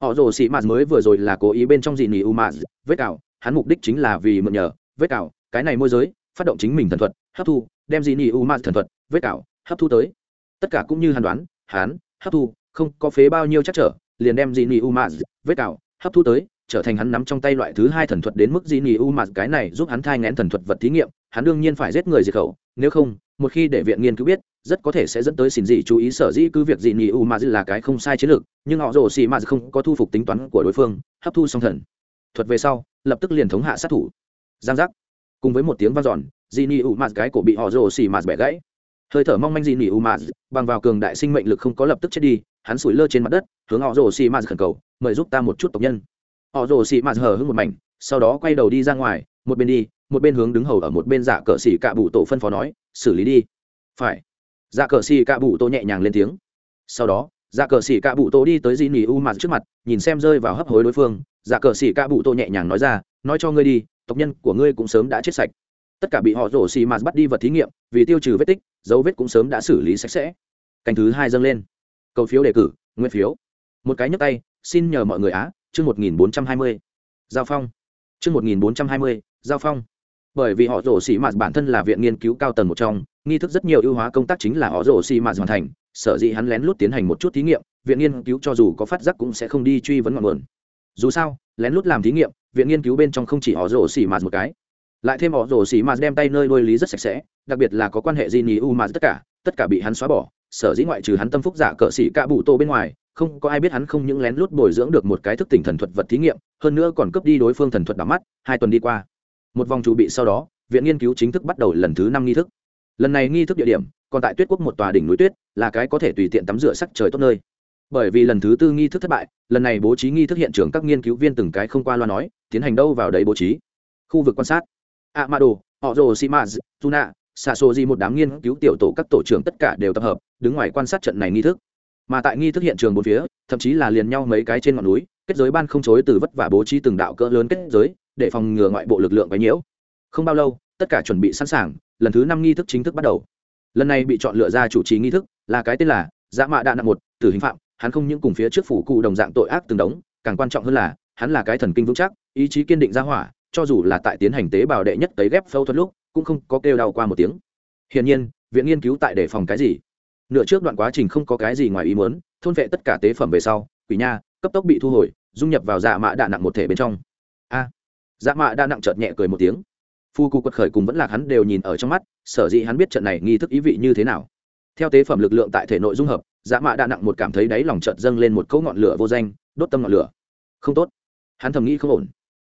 họ rồ xị mạt mới vừa rồi là cố ý bên trong di nỉ u mạt vết cào, hắn mục đích chính là vì mượn nhờ, vết cào, cái này môi giới, phát động chính mình thần thuật, hấp thu, đem di nỉ u mạt thần thuật, vết cào, hấp thu tới. Tất cả cũng như hắn đoán, hắn, hấp thu, không có phế bao nhiêu chắc trở, liền đem di nỉ u mạt vết cào, hấp thu tới, trở thành hắn nắm trong tay loại thứ hai thần thuật đến mức di nỉ u mạt cái này giúp hắn thai ngén thần thuật vật thí nghiệm, hắn đương nhiên phải giết người diệt khẩu nếu không, một khi để viện nghiên cứu biết, rất có thể sẽ dẫn tới xin dị chú ý sở dĩ cứ việc dị nỉ u mạt là cái không sai chiến lược, nhưng họ rồ xì mạt không có thu phục tính toán của đối phương, hấp thu xong thần. Thuật về sau, lập tức liền thống hạ sát thủ. Giang giác. Cùng với một tiếng vang dọn, dị nỉ u ma cái cổ bị họ rồ xì ma bẻ gãy. Hơi thở mong manh dị nỉ u ma bằng vào cường đại sinh mệnh lực không có lập tức chết đi, hắn sủi lơ trên mặt đất, hướng họ rồ xì ma khẩn cầu, mời giúp ta một chút tộc nhân. Họ rồ xì ma hờ hững một mảnh, sau đó quay đầu đi ra ngoài, một bên đi một bên hướng đứng hầu ở một bên giả cờ xì cạ bụ tổ phân phó nói, xử lý đi. Phải. Giả cờ xì cạ bụ tổ nhẹ nhàng lên tiếng. Sau đó giả cờ xì cạ bụ tổ đi tới di nỉ u mặt trước mặt, nhìn xem rơi vào hấp hối đối phương. Giả cờ xì cạ bụ tổ nhẹ nhàng nói ra, nói cho ngươi đi, tộc nhân của ngươi cũng sớm đã chết sạch. Tất cả bị họ rổ xì mạt bắt đi vật thí nghiệm, vì tiêu trừ vết tích, dấu vết cũng sớm đã xử lý sạch sẽ. Canh thứ hai dâng lên. Cầu phiếu đề cử, nguyên phiếu. Một cái nhấp tay, xin nhờ mọi người á, chương một nghìn bốn trăm hai mươi. Giao phong. Chương một nghìn bốn trăm hai mươi, giao phong bởi vì họ rổ xì mạt bản thân là viện nghiên cứu cao tầng một trong, nghi thức rất nhiều ưu hóa công tác chính là họ rổ xì mạt hoàn thành, sở dĩ hắn lén lút tiến hành một chút thí nghiệm, viện nghiên cứu cho dù có phát giác cũng sẽ không đi truy vấn ngọn nguồn. Dù sao, lén lút làm thí nghiệm, viện nghiên cứu bên trong không chỉ họ rổ xì mạt một cái, lại thêm họ rổ xì mạt đem tay nơi đôi lý rất sạch sẽ, đặc biệt là có quan hệ di ní u mạt tất cả tất cả bị hắn xóa bỏ, sở dĩ ngoại trừ hắn tâm phúc giả cỡ sĩ cả bụ tô bên ngoài, không có ai biết hắn không những lén lút bồi dưỡng được một cái thức tỉnh thần thuật vật thí nghiệm, hơn nữa còn cướp đi đối phương thần thuật đắm mắt, hai tuần đi qua một vòng chủ bị sau đó, viện nghiên cứu chính thức bắt đầu lần thứ năm nghi thức. Lần này nghi thức địa điểm, còn tại tuyết quốc một tòa đỉnh núi tuyết, là cái có thể tùy tiện tắm rửa sắc trời tốt nơi. Bởi vì lần thứ tư nghi thức thất bại, lần này bố trí nghi thức hiện trường các nghiên cứu viên từng cái không qua loa nói, tiến hành đâu vào đấy bố trí. Khu vực quan sát. Amado họ rồ simaz tuna xa xô di một đám nghiên cứu tiểu tổ các tổ trưởng tất cả đều tập hợp, đứng ngoài quan sát trận này nghi thức. Mà tại nghi thức hiện trường bốn phía, thậm chí là liền nhau mấy cái trên ngọn núi, kết giới ban không chối từ vất vả bố trí từng đạo cỡ lớn kết giới để phòng ngừa ngoại bộ lực lượng quấy nhiễu. Không bao lâu, tất cả chuẩn bị sẵn sàng, lần thứ năm nghi thức chính thức bắt đầu. Lần này bị chọn lựa ra chủ trì nghi thức, là cái tên là dã mạ đạn nặng một, tử hình phạm, hắn không những cùng phía trước phủ cụ đồng dạng tội ác từng đống, càng quan trọng hơn là, hắn là cái thần kinh vững chắc, ý chí kiên định ra hỏa, cho dù là tại tiến hành tế bào đệ nhất tấy ghép phẫu thuật lúc, cũng không có kêu đau qua một tiếng. Hiển nhiên, viện nghiên cứu tại để phòng cái gì? Nửa trước đoạn quá trình không có cái gì ngoài ý muốn, thôn vệ tất cả tế phẩm về sau, quỷ nha, cấp tốc bị thu hồi, dung nhập vào dạ mạ Đạn nặng một thể bên trong. A dạ mạ đã nặng chợt nhẹ cười một tiếng. Phu cụ quật khởi cùng vẫn lạc hắn đều nhìn ở trong mắt, sở dĩ hắn biết trận này nghi thức ý vị như thế nào. Theo tế phẩm lực lượng tại thể nội dung hợp dạ mạ đã nặng một cảm thấy đáy lòng chợt dâng lên một cỗ ngọn lửa vô danh, đốt tâm ngọn lửa. Không tốt. Hắn thầm nghĩ không ổn.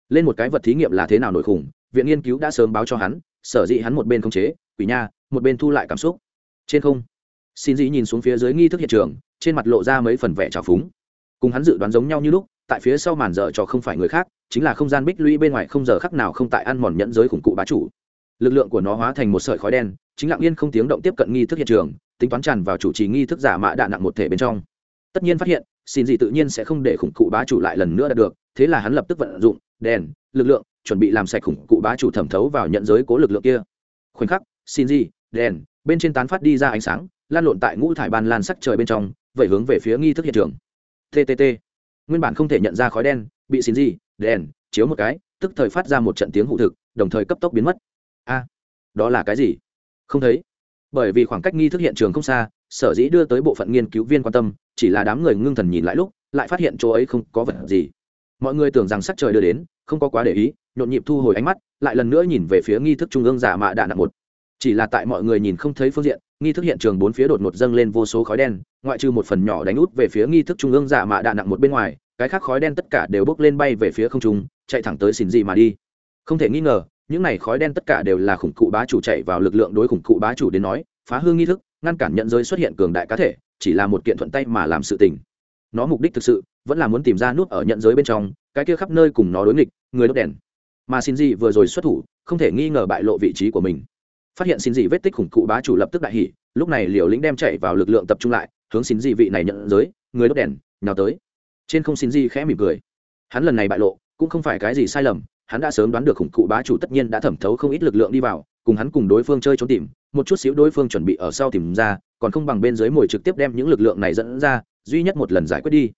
Lên một cái vật thí nghiệm là thế nào nổi khủng, viện nghiên cứu đã sớm báo cho hắn, sở dĩ hắn một bên khống chế, quỷ nha, một bên thu lại cảm xúc. Trên không, xin dĩ nhìn xuống phía dưới nghi thức hiện trường, trên mặt lộ ra mấy phần vẻ trào phúng. Cùng hắn dự đoán giống nhau như lúc, tại phía sau màn dở cho không phải người khác chính là không gian bích lũy bên ngoài không giờ khắc nào không tại ăn mòn nhẫn giới khủng cụ bá chủ. Lực lượng của nó hóa thành một sợi khói đen, chính lặng yên không tiếng động tiếp cận nghi thức hiện trường, tính toán tràn vào chủ trì nghi thức giả mạ đạn nặng một thể bên trong. Tất nhiên phát hiện, xin gì tự nhiên sẽ không để khủng cụ bá chủ lại lần nữa đạt được, thế là hắn lập tức vận dụng đèn, lực lượng, chuẩn bị làm sạch khủng cụ bá chủ thẩm thấu vào nhận giới cố lực lượng kia. Khoảnh khắc, xin gì, đèn, bên trên tán phát đi ra ánh sáng, lan lộn tại ngũ thải ban lan sắc trời bên trong vậy hướng về phía nghi thức hiện trường. Ttt nguyên bản không thể nhận ra khói đen bị xin gì, đèn, chiếu một cái, tức thời phát ra một trận tiếng hụ thực, đồng thời cấp tốc biến mất. A, đó là cái gì? Không thấy. Bởi vì khoảng cách nghi thức hiện trường không xa, sở dĩ đưa tới bộ phận nghiên cứu viên quan tâm, chỉ là đám người ngưng thần nhìn lại lúc, lại phát hiện chỗ ấy không có vật gì. Mọi người tưởng rằng sắc trời đưa đến, không có quá để ý, nhộn nhịp thu hồi ánh mắt, lại lần nữa nhìn về phía nghi thức trung ương giả mạ đạn nặng một. Chỉ là tại mọi người nhìn không thấy phương diện nghi thức hiện trường bốn phía đột ngột dâng lên vô số khói đen, ngoại trừ một phần nhỏ đánh út về phía nghi thức trung ương giả mạ đạn nặng một bên ngoài, cái khác khói đen tất cả đều bốc lên bay về phía không trung, chạy thẳng tới xin gì mà đi. Không thể nghi ngờ, những này khói đen tất cả đều là khủng cụ bá chủ chạy vào lực lượng đối khủng cụ bá chủ đến nói, phá hương nghi thức, ngăn cản nhận giới xuất hiện cường đại cá thể, chỉ là một kiện thuận tay mà làm sự tình. Nó mục đích thực sự, vẫn là muốn tìm ra nút ở nhận giới bên trong, cái kia khắp nơi cùng nó đối nghịch, người đốt đèn. Mà xin gì vừa rồi xuất thủ, không thể nghi ngờ bại lộ vị trí của mình phát hiện xin gì vết tích khủng cụ bá chủ lập tức đại hỉ, lúc này liều lĩnh đem chạy vào lực lượng tập trung lại, hướng xin gì vị này nhận giới, người đốt đèn, nhào tới. Trên không xin gì khẽ mỉm cười. Hắn lần này bại lộ, cũng không phải cái gì sai lầm, hắn đã sớm đoán được khủng cụ bá chủ tất nhiên đã thẩm thấu không ít lực lượng đi vào, cùng hắn cùng đối phương chơi trốn tìm, một chút xíu đối phương chuẩn bị ở sau tìm ra, còn không bằng bên dưới mồi trực tiếp đem những lực lượng này dẫn ra, duy nhất một lần giải quyết đi.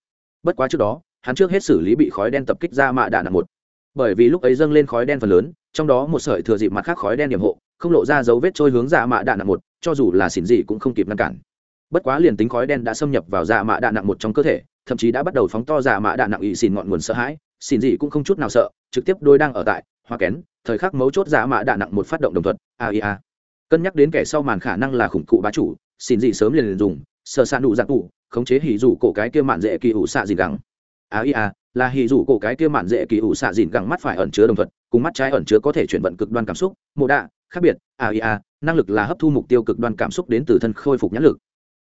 Bất quá trước đó, hắn trước hết xử lý bị khói đen tập kích ra mạ đạn nặng một. Bởi vì lúc ấy dâng lên khói đen phần lớn, trong đó một sợi thừa dịp mặt khác khói đen điểm hộ không lộ ra dấu vết trôi hướng dạ mạ đạn nặng một, cho dù là xỉn dị cũng không kịp ngăn cản. Bất quá liền tính khói đen đã xâm nhập vào dạ mạ đạn nặng một trong cơ thể, thậm chí đã bắt đầu phóng to dạ mạ đạn nặng ỵ xỉn ngọn nguồn sợ hãi, xỉn dị cũng không chút nào sợ, trực tiếp đôi đang ở tại, hoa kén, thời khắc mấu chốt dạ mạ đạn nặng một phát động đồng thuận aia cân nhắc đến kẻ sau màn khả năng là khủng cụ bá chủ, xỉn dị sớm liền dùng sợ s nụ dạng cụ khống chế hỉ rủ cổ cái kia mạn dễ kỳ ủ xạ gì gắng aia là hỉ rủ cổ cái kia mạn dễ kỳ ủ xạ dịn gắng mắt phải ẩn chứa đồng thuận, cùng mắt trái ẩn chứa có thể chuyển vận cực đoan cảm xúc, mộ đạ khác biệt à, aia à, năng lực là hấp thu mục tiêu cực đoan cảm xúc đến từ thân khôi phục nhãn lực.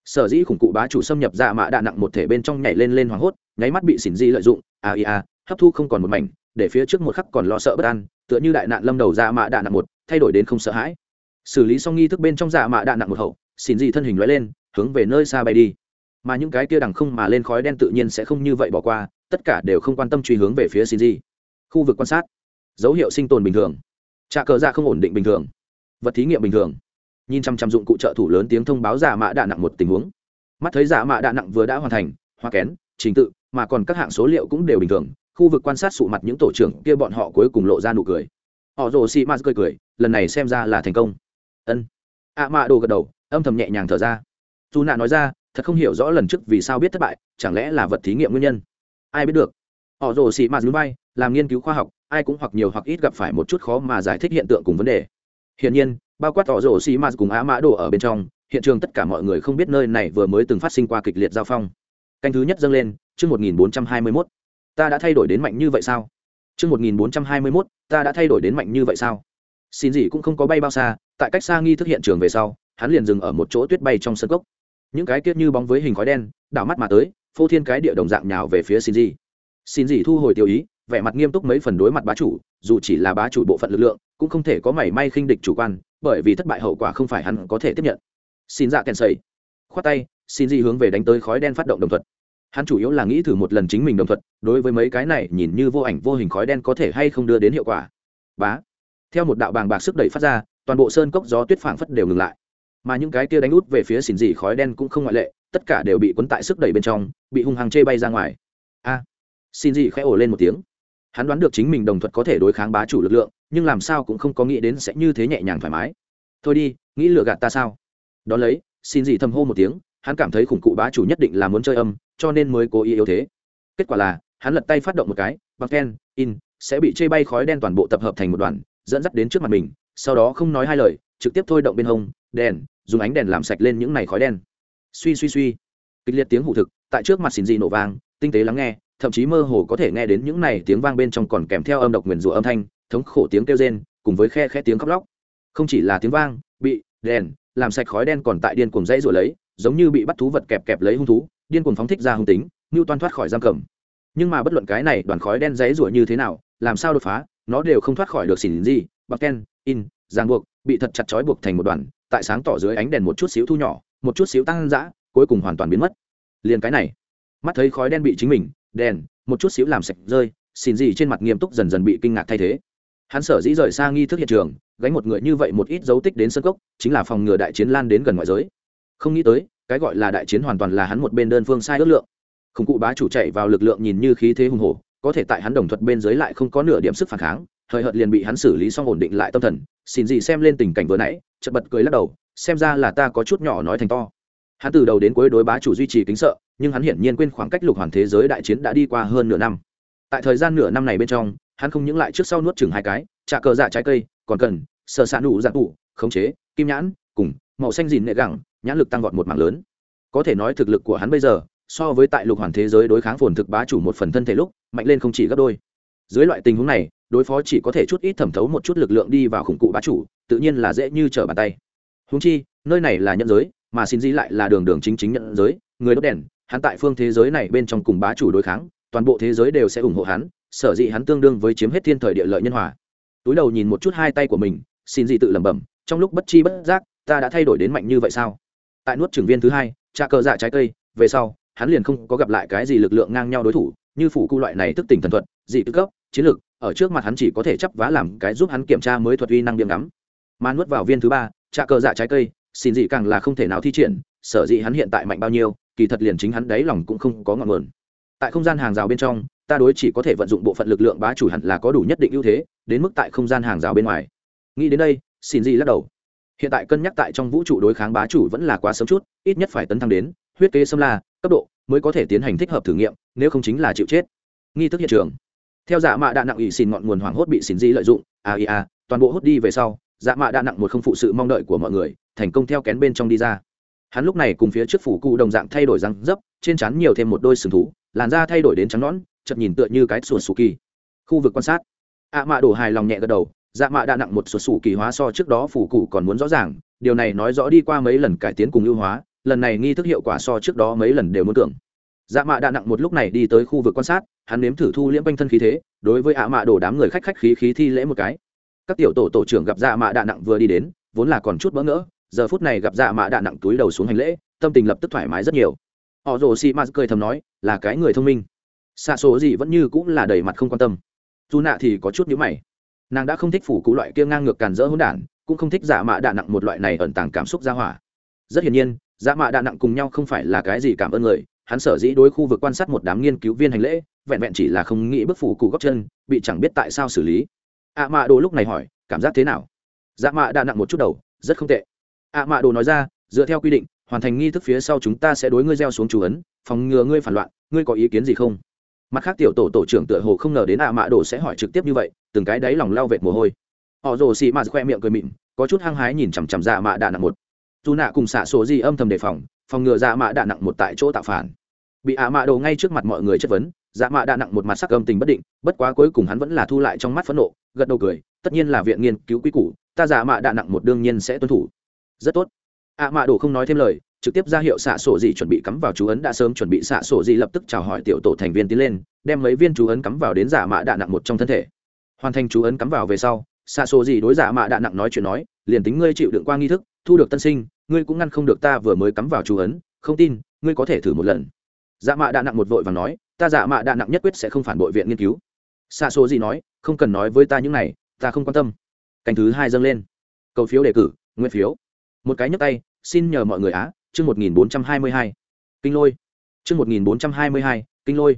Sở dĩ khủng cụ bá chủ xâm nhập dạ mạ đạn nặng một thể bên trong nhảy lên lên hoảng hốt, nháy mắt bị xỉn di lợi dụng à, aia hấp thu không còn một mảnh, để phía trước một khắc còn lo sợ bất an, tựa như đại nạn lâm đầu dạ mạ đạn nặng một, thay đổi đến không sợ hãi. Xử lý xong nghi thức bên trong dạ mạ đạn nặng một hậu, xỉn di thân hình lóe lên, hướng về nơi xa bay đi. Mà những cái kia đằng không mà lên khói đen tự nhiên sẽ không như vậy bỏ qua, tất cả đều không quan tâm truy hướng về phía xỉn di khu vực quan sát. Dấu hiệu sinh tồn bình thường. Trà cờ dạ không ổn định bình thường vật thí nghiệm bình thường. Nhìn chăm chăm dụng cụ trợ thủ lớn tiếng thông báo giả mạ đạ nặng một tình huống. Mắt thấy giả mạ đạ nặng vừa đã hoàn thành, hoa kén, trình tự, mà còn các hạng số liệu cũng đều bình thường, khu vực quan sát sụ mặt những tổ trưởng kia bọn họ cuối cùng lộ ra nụ cười. Họ rồ xị mạt cười cười, lần này xem ra là thành công. Ân. Ạ mạ đồ gật đầu, âm thầm nhẹ nhàng thở ra. Dù nạ nói ra, thật không hiểu rõ lần trước vì sao biết thất bại, chẳng lẽ là vật thí nghiệm nguyên nhân? Ai biết được? Họ rồ xị mạt núi bay làm nghiên cứu khoa học, ai cũng hoặc nhiều hoặc ít gặp phải một chút khó mà giải thích hiện tượng cùng vấn đề hiển nhiên, bao quát tỏ rổ xì mạt cùng á mã đồ ở bên trong, hiện trường tất cả mọi người không biết nơi này vừa mới từng phát sinh qua kịch liệt giao phong. Canh thứ nhất dâng lên, chương một nghìn bốn trăm hai mươi mốt. Ta đã thay đổi đến mạnh như vậy sao? Chương một nghìn bốn trăm hai mươi mốt, ta đã thay đổi đến mạnh như vậy sao? Xin gì cũng không có bay bao xa, tại cách xa nghi thức hiện trường về sau, hắn liền dừng ở một chỗ tuyết bay trong sân cốc. Những cái kiếp như bóng với hình khói đen, đảo mắt mà tới, phô thiên cái địa đồng dạng nhào về phía xin gì. Xin gì thu hồi tiêu ý vẻ mặt nghiêm túc mấy phần đối mặt bá chủ dù chỉ là bá chủ bộ phận lực lượng cũng không thể có mảy may khinh địch chủ quan bởi vì thất bại hậu quả không phải hắn có thể tiếp nhận. Xin dạ kèn sầy. Khoát tay xin gì hướng về đánh tới khói đen phát động đồng thuận hắn chủ yếu là nghĩ thử một lần chính mình đồng thuận đối với mấy cái này nhìn như vô ảnh vô hình khói đen có thể hay không đưa đến hiệu quả. Bá. Theo một đạo bàng bạc sức đẩy phát ra toàn bộ sơn cốc gió tuyết phảng phất đều ngừng lại. Mà những cái kia đánh út về phía xin dị khói đen cũng không ngoại lệ tất cả đều bị cuốn tại sức đẩy bên trong bị hung hăng chê bay ra ngoài. A. À, xin dị khẽ ồ lên một tiếng hắn đoán được chính mình đồng thuận có thể đối kháng bá chủ lực lượng, nhưng làm sao cũng không có nghĩ đến sẽ như thế nhẹ nhàng thoải mái. Thôi đi, nghĩ lừa gạt ta sao? Đ ó lấy, xin gì thầm hô một tiếng, hắn cảm thấy khủng cụ bá chủ nhất định là muốn chơi âm, cho nên mới cố ý yếu thế. Kết quả là, hắn lật tay phát động một cái bằng ken, in, sẽ bị chê bay khói đen toàn bộ tập hợp thành một đoàn, dẫn dắt đến trước mặt mình, sau đó không nói hai lời, trực tiếp thôi động bên hông, đèn, dùng ánh đèn làm sạch lên những này khói đen. Suy suy suy. Kịch liệt tiếng hụ thực, tại trước mặt xin gì nổ vang, tinh tế lắng nghe thậm chí mơ hồ có thể nghe đến những này tiếng vang bên trong còn kèm theo âm độc nguyền rủa âm thanh, thống khổ tiếng kêu rên, cùng với khe khẽ tiếng khóc lóc. Không chỉ là tiếng vang, bị đèn, làm sạch khói đen còn tại điên cuồng dãy rủa lấy, giống như bị bắt thú vật kẹp kẹp lấy hung thú, điên cuồng phóng thích ra hung tính như toan thoát khỏi giam cầm. Nhưng mà bất luận cái này đoàn khói đen dãy rủa như thế nào, làm sao đột phá, nó đều không thoát khỏi được xỉn gì. Bạc ken, in ràng buộc bị thật chặt chói buộc thành một đoàn, tại sáng tỏ dưới ánh đèn một chút xíu thu nhỏ, một chút xíu tăng dã, cuối cùng hoàn toàn biến mất. Liền cái này, mắt thấy khói đen bị chính mình đèn, một chút xíu làm sạch rơi xin gì trên mặt nghiêm túc dần dần bị kinh ngạc thay thế. Hắn sở dĩ rời xa nghi thức hiện trường, gánh một người như vậy một ít dấu tích đến sân cốc, chính là phòng ngừa đại chiến lan đến gần ngoại giới. Không nghĩ tới, cái gọi là đại chiến hoàn toàn là hắn một bên đơn phương sai ước lượng. Khủng cụ bá chủ chạy vào lực lượng nhìn như khí thế hùng hổ, có thể tại hắn đồng thuật bên dưới lại không có nửa điểm sức phản kháng thời hợt liền bị hắn xử lý xong ổn định lại tâm thần. Xin gì xem lên tình cảnh vừa nãy, chợt bật cười lắc đầu, xem ra là ta có chút nhỏ nói thành to hắn từ đầu đến cuối đối bá chủ duy trì kính sợ, nhưng hắn hiển nhiên quên khoảng cách lục hoàn thế giới đại chiến đã đi qua hơn nửa năm. Tại thời gian nửa năm này bên trong, hắn không những lại trước sau nuốt chừng hai cái, trả cờ dạ trái cây, còn cần sờ xạ nụ dạng tụ khống chế, kim nhãn, cùng màu xanh dìn nệ gẳng, nhãn lực tăng vọt một mạng lớn. Có thể nói thực lực của hắn bây giờ, so với tại lục hoàn thế giới đối kháng phồn thực bá chủ một phần thân thể lúc, mạnh lên không chỉ gấp đôi. Dưới loại tình huống này, đối phó chỉ có thể chút ít thẩm thấu một chút lực lượng đi vào khủng cụ bá chủ, tự nhiên là dễ như trở bàn tay. Húng chi, nơi này là nhân giới mà xin di lại là đường đường chính chính nhận giới, người đốt đèn, hắn tại phương thế giới này bên trong cùng bá chủ đối kháng, toàn bộ thế giới đều sẽ ủng hộ hắn, sở dĩ hắn tương đương với chiếm hết thiên thời địa lợi nhân hòa. Túi đầu nhìn một chút hai tay của mình, xin gì tự lẩm bẩm, trong lúc bất chi bất giác, ta đã thay đổi đến mạnh như vậy sao? Tại nuốt trưởng viên thứ hai, trà cờ dạ trái cây, về sau, hắn liền không có gặp lại cái gì lực lượng ngang nhau đối thủ, như phủ cu loại này thức tỉnh thần thuật, dị tư cấp, chiến lược ở trước mặt hắn chỉ có thể chấp vá làm cái giúp hắn kiểm tra mới thuật uy năng điểm ngắm. Mà nuốt vào viên thứ ba, trà cờ dạ trái cây xin dị càng là không thể nào thi triển, sở dĩ hắn hiện tại mạnh bao nhiêu, kỳ thật liền chính hắn đáy lòng cũng không có ngọn nguồn. Tại không gian hàng rào bên trong, ta đối chỉ có thể vận dụng bộ phận lực lượng bá chủ hẳn là có đủ nhất định ưu thế, đến mức tại không gian hàng rào bên ngoài. Nghĩ đến đây, xin dị lắc đầu. Hiện tại cân nhắc tại trong vũ trụ đối kháng bá chủ vẫn là quá sớm chút, ít nhất phải tấn thăng đến, huyết kế xâm la, cấp độ, mới có thể tiến hành thích hợp thử nghiệm, nếu không chính là chịu chết. Nghi thức hiện trường. Theo dạ mạ đạn nặng ủy xin ngọn nguồn hoảng hốt bị xin di lợi dụng aia toàn bộ hốt đi về sau dạ mạ đạn nặng một không phụ sự mong đợi của mọi người thành công theo kén bên trong đi ra. Hắn lúc này cùng phía trước phủ cụ đồng dạng thay đổi răng dấp, trên chắn nhiều thêm một đôi sừng thú, làn da thay đổi đến trắng nón chợt nhìn tựa như cái sùa sù kỳ. Khu vực quan sát. Ạ mạ đổ hài lòng nhẹ gật đầu dạ mạ đã nặng một sùa sù kỳ hóa so trước đó phủ cụ còn muốn rõ ràng, điều này nói rõ đi qua mấy lần cải tiến cùng ưu hóa, lần này nghi thức hiệu quả so trước đó mấy lần đều muốn tưởng. Dạ mạ đã nặng một lúc này đi tới khu vực quan sát, hắn nếm thử thu liễm quanh thân khí thế, đối với ạ mạ đổ đám người khách khách khí khí thi lễ một cái. Các tiểu tổ tổ trưởng gặp dạ mạ đã nặng vừa đi đến, vốn là còn chút bỡ ngỡ giờ phút này gặp dạ mạ đạ nặng túi đầu xuống hành lễ, tâm tình lập tức thoải mái rất nhiều. Họ rồ xì m cười thầm nói, là cái người thông minh. Xa số gì vẫn như cũng là đầy mặt không quan tâm. Dù nạ thì có chút nhữ mày. Nàng đã không thích phủ cụ loại kia ngang ngược càn rỡ hỗn đản, cũng không thích giả mạ đạ nặng một loại này ẩn tàng cảm xúc ra hỏa. Rất hiển nhiên giả mạ đạ nặng cùng nhau không phải là cái gì cảm ơn người, hắn sở dĩ đối khu vực quan sát một đám nghiên cứu viên hành lễ, vẹn vẹn chỉ là không nghĩ bức phủ cụ góc chân, bị chẳng biết tại sao xử lý. Ạ mạ đồ lúc này hỏi, cảm giác thế nào? Giả mạ đạ nặng một chút đầu, rất không tệ ạ mạ đồ nói ra, dựa theo quy định, hoàn thành nghi thức phía sau chúng ta sẽ đối ngươi gieo xuống chú ấn, phòng ngừa ngươi phản loạn, ngươi có ý kiến gì không? Mặt khác tiểu tổ tổ trưởng tựa hồ không ngờ đến ạ mạ đồ sẽ hỏi trực tiếp như vậy, từng cái đáy lòng lao vệt mồ hôi. Họ rồ xì mạt khoe miệng cười mịn, có chút hăng hái nhìn chằm chằm dạ mạ đạ nặng một. Dù nạ cùng xạ số gì âm thầm đề phòng phòng ngừa dạ mạ đạ nặng một tại chỗ tạo phản. Bị ạ mạ đồ ngay trước mặt mọi người chất vấn dạ mạ đạ nặng một mặt sắc âm tình bất định, bất quá cuối cùng hắn vẫn là thu lại trong mắt phẫn nộ, gật đầu cười, tất nhiên là viện nghiên cứu quý củ, ta dạ mạ đạ nặng một đương nhiên sẽ tuân thủ rất tốt. Ạ mạ đồ không nói thêm lời, trực tiếp ra hiệu xạ sổ gì chuẩn bị cắm vào chú ấn đã sớm chuẩn bị xạ sổ gì lập tức chào hỏi tiểu tổ thành viên tiến lên, đem mấy viên chú ấn cắm vào đến giả mạ đạ nặng một trong thân thể. Hoàn thành chú ấn cắm vào về sau, xạ sổ gì đối giả mạ đạ nặng nói chuyện nói, liền tính ngươi chịu đựng qua nghi thức, thu được tân sinh, ngươi cũng ngăn không được ta vừa mới cắm vào chú ấn, không tin, ngươi có thể thử một lần. Dạ mạ đạ nặng một vội và nói, ta dạ mạ đạ nặng nhất quyết sẽ không phản bội viện nghiên cứu. Xạ số gì nói, không cần nói với ta những này, ta không quan tâm. Cành thứ hai dâng lên. Cầu phiếu đề cử nguyên phiếu một cái nhấp tay, xin nhờ mọi người á, chương một nghìn bốn trăm hai mươi hai. Kinh lôi. Chương một nghìn bốn trăm hai mươi hai, kinh lôi.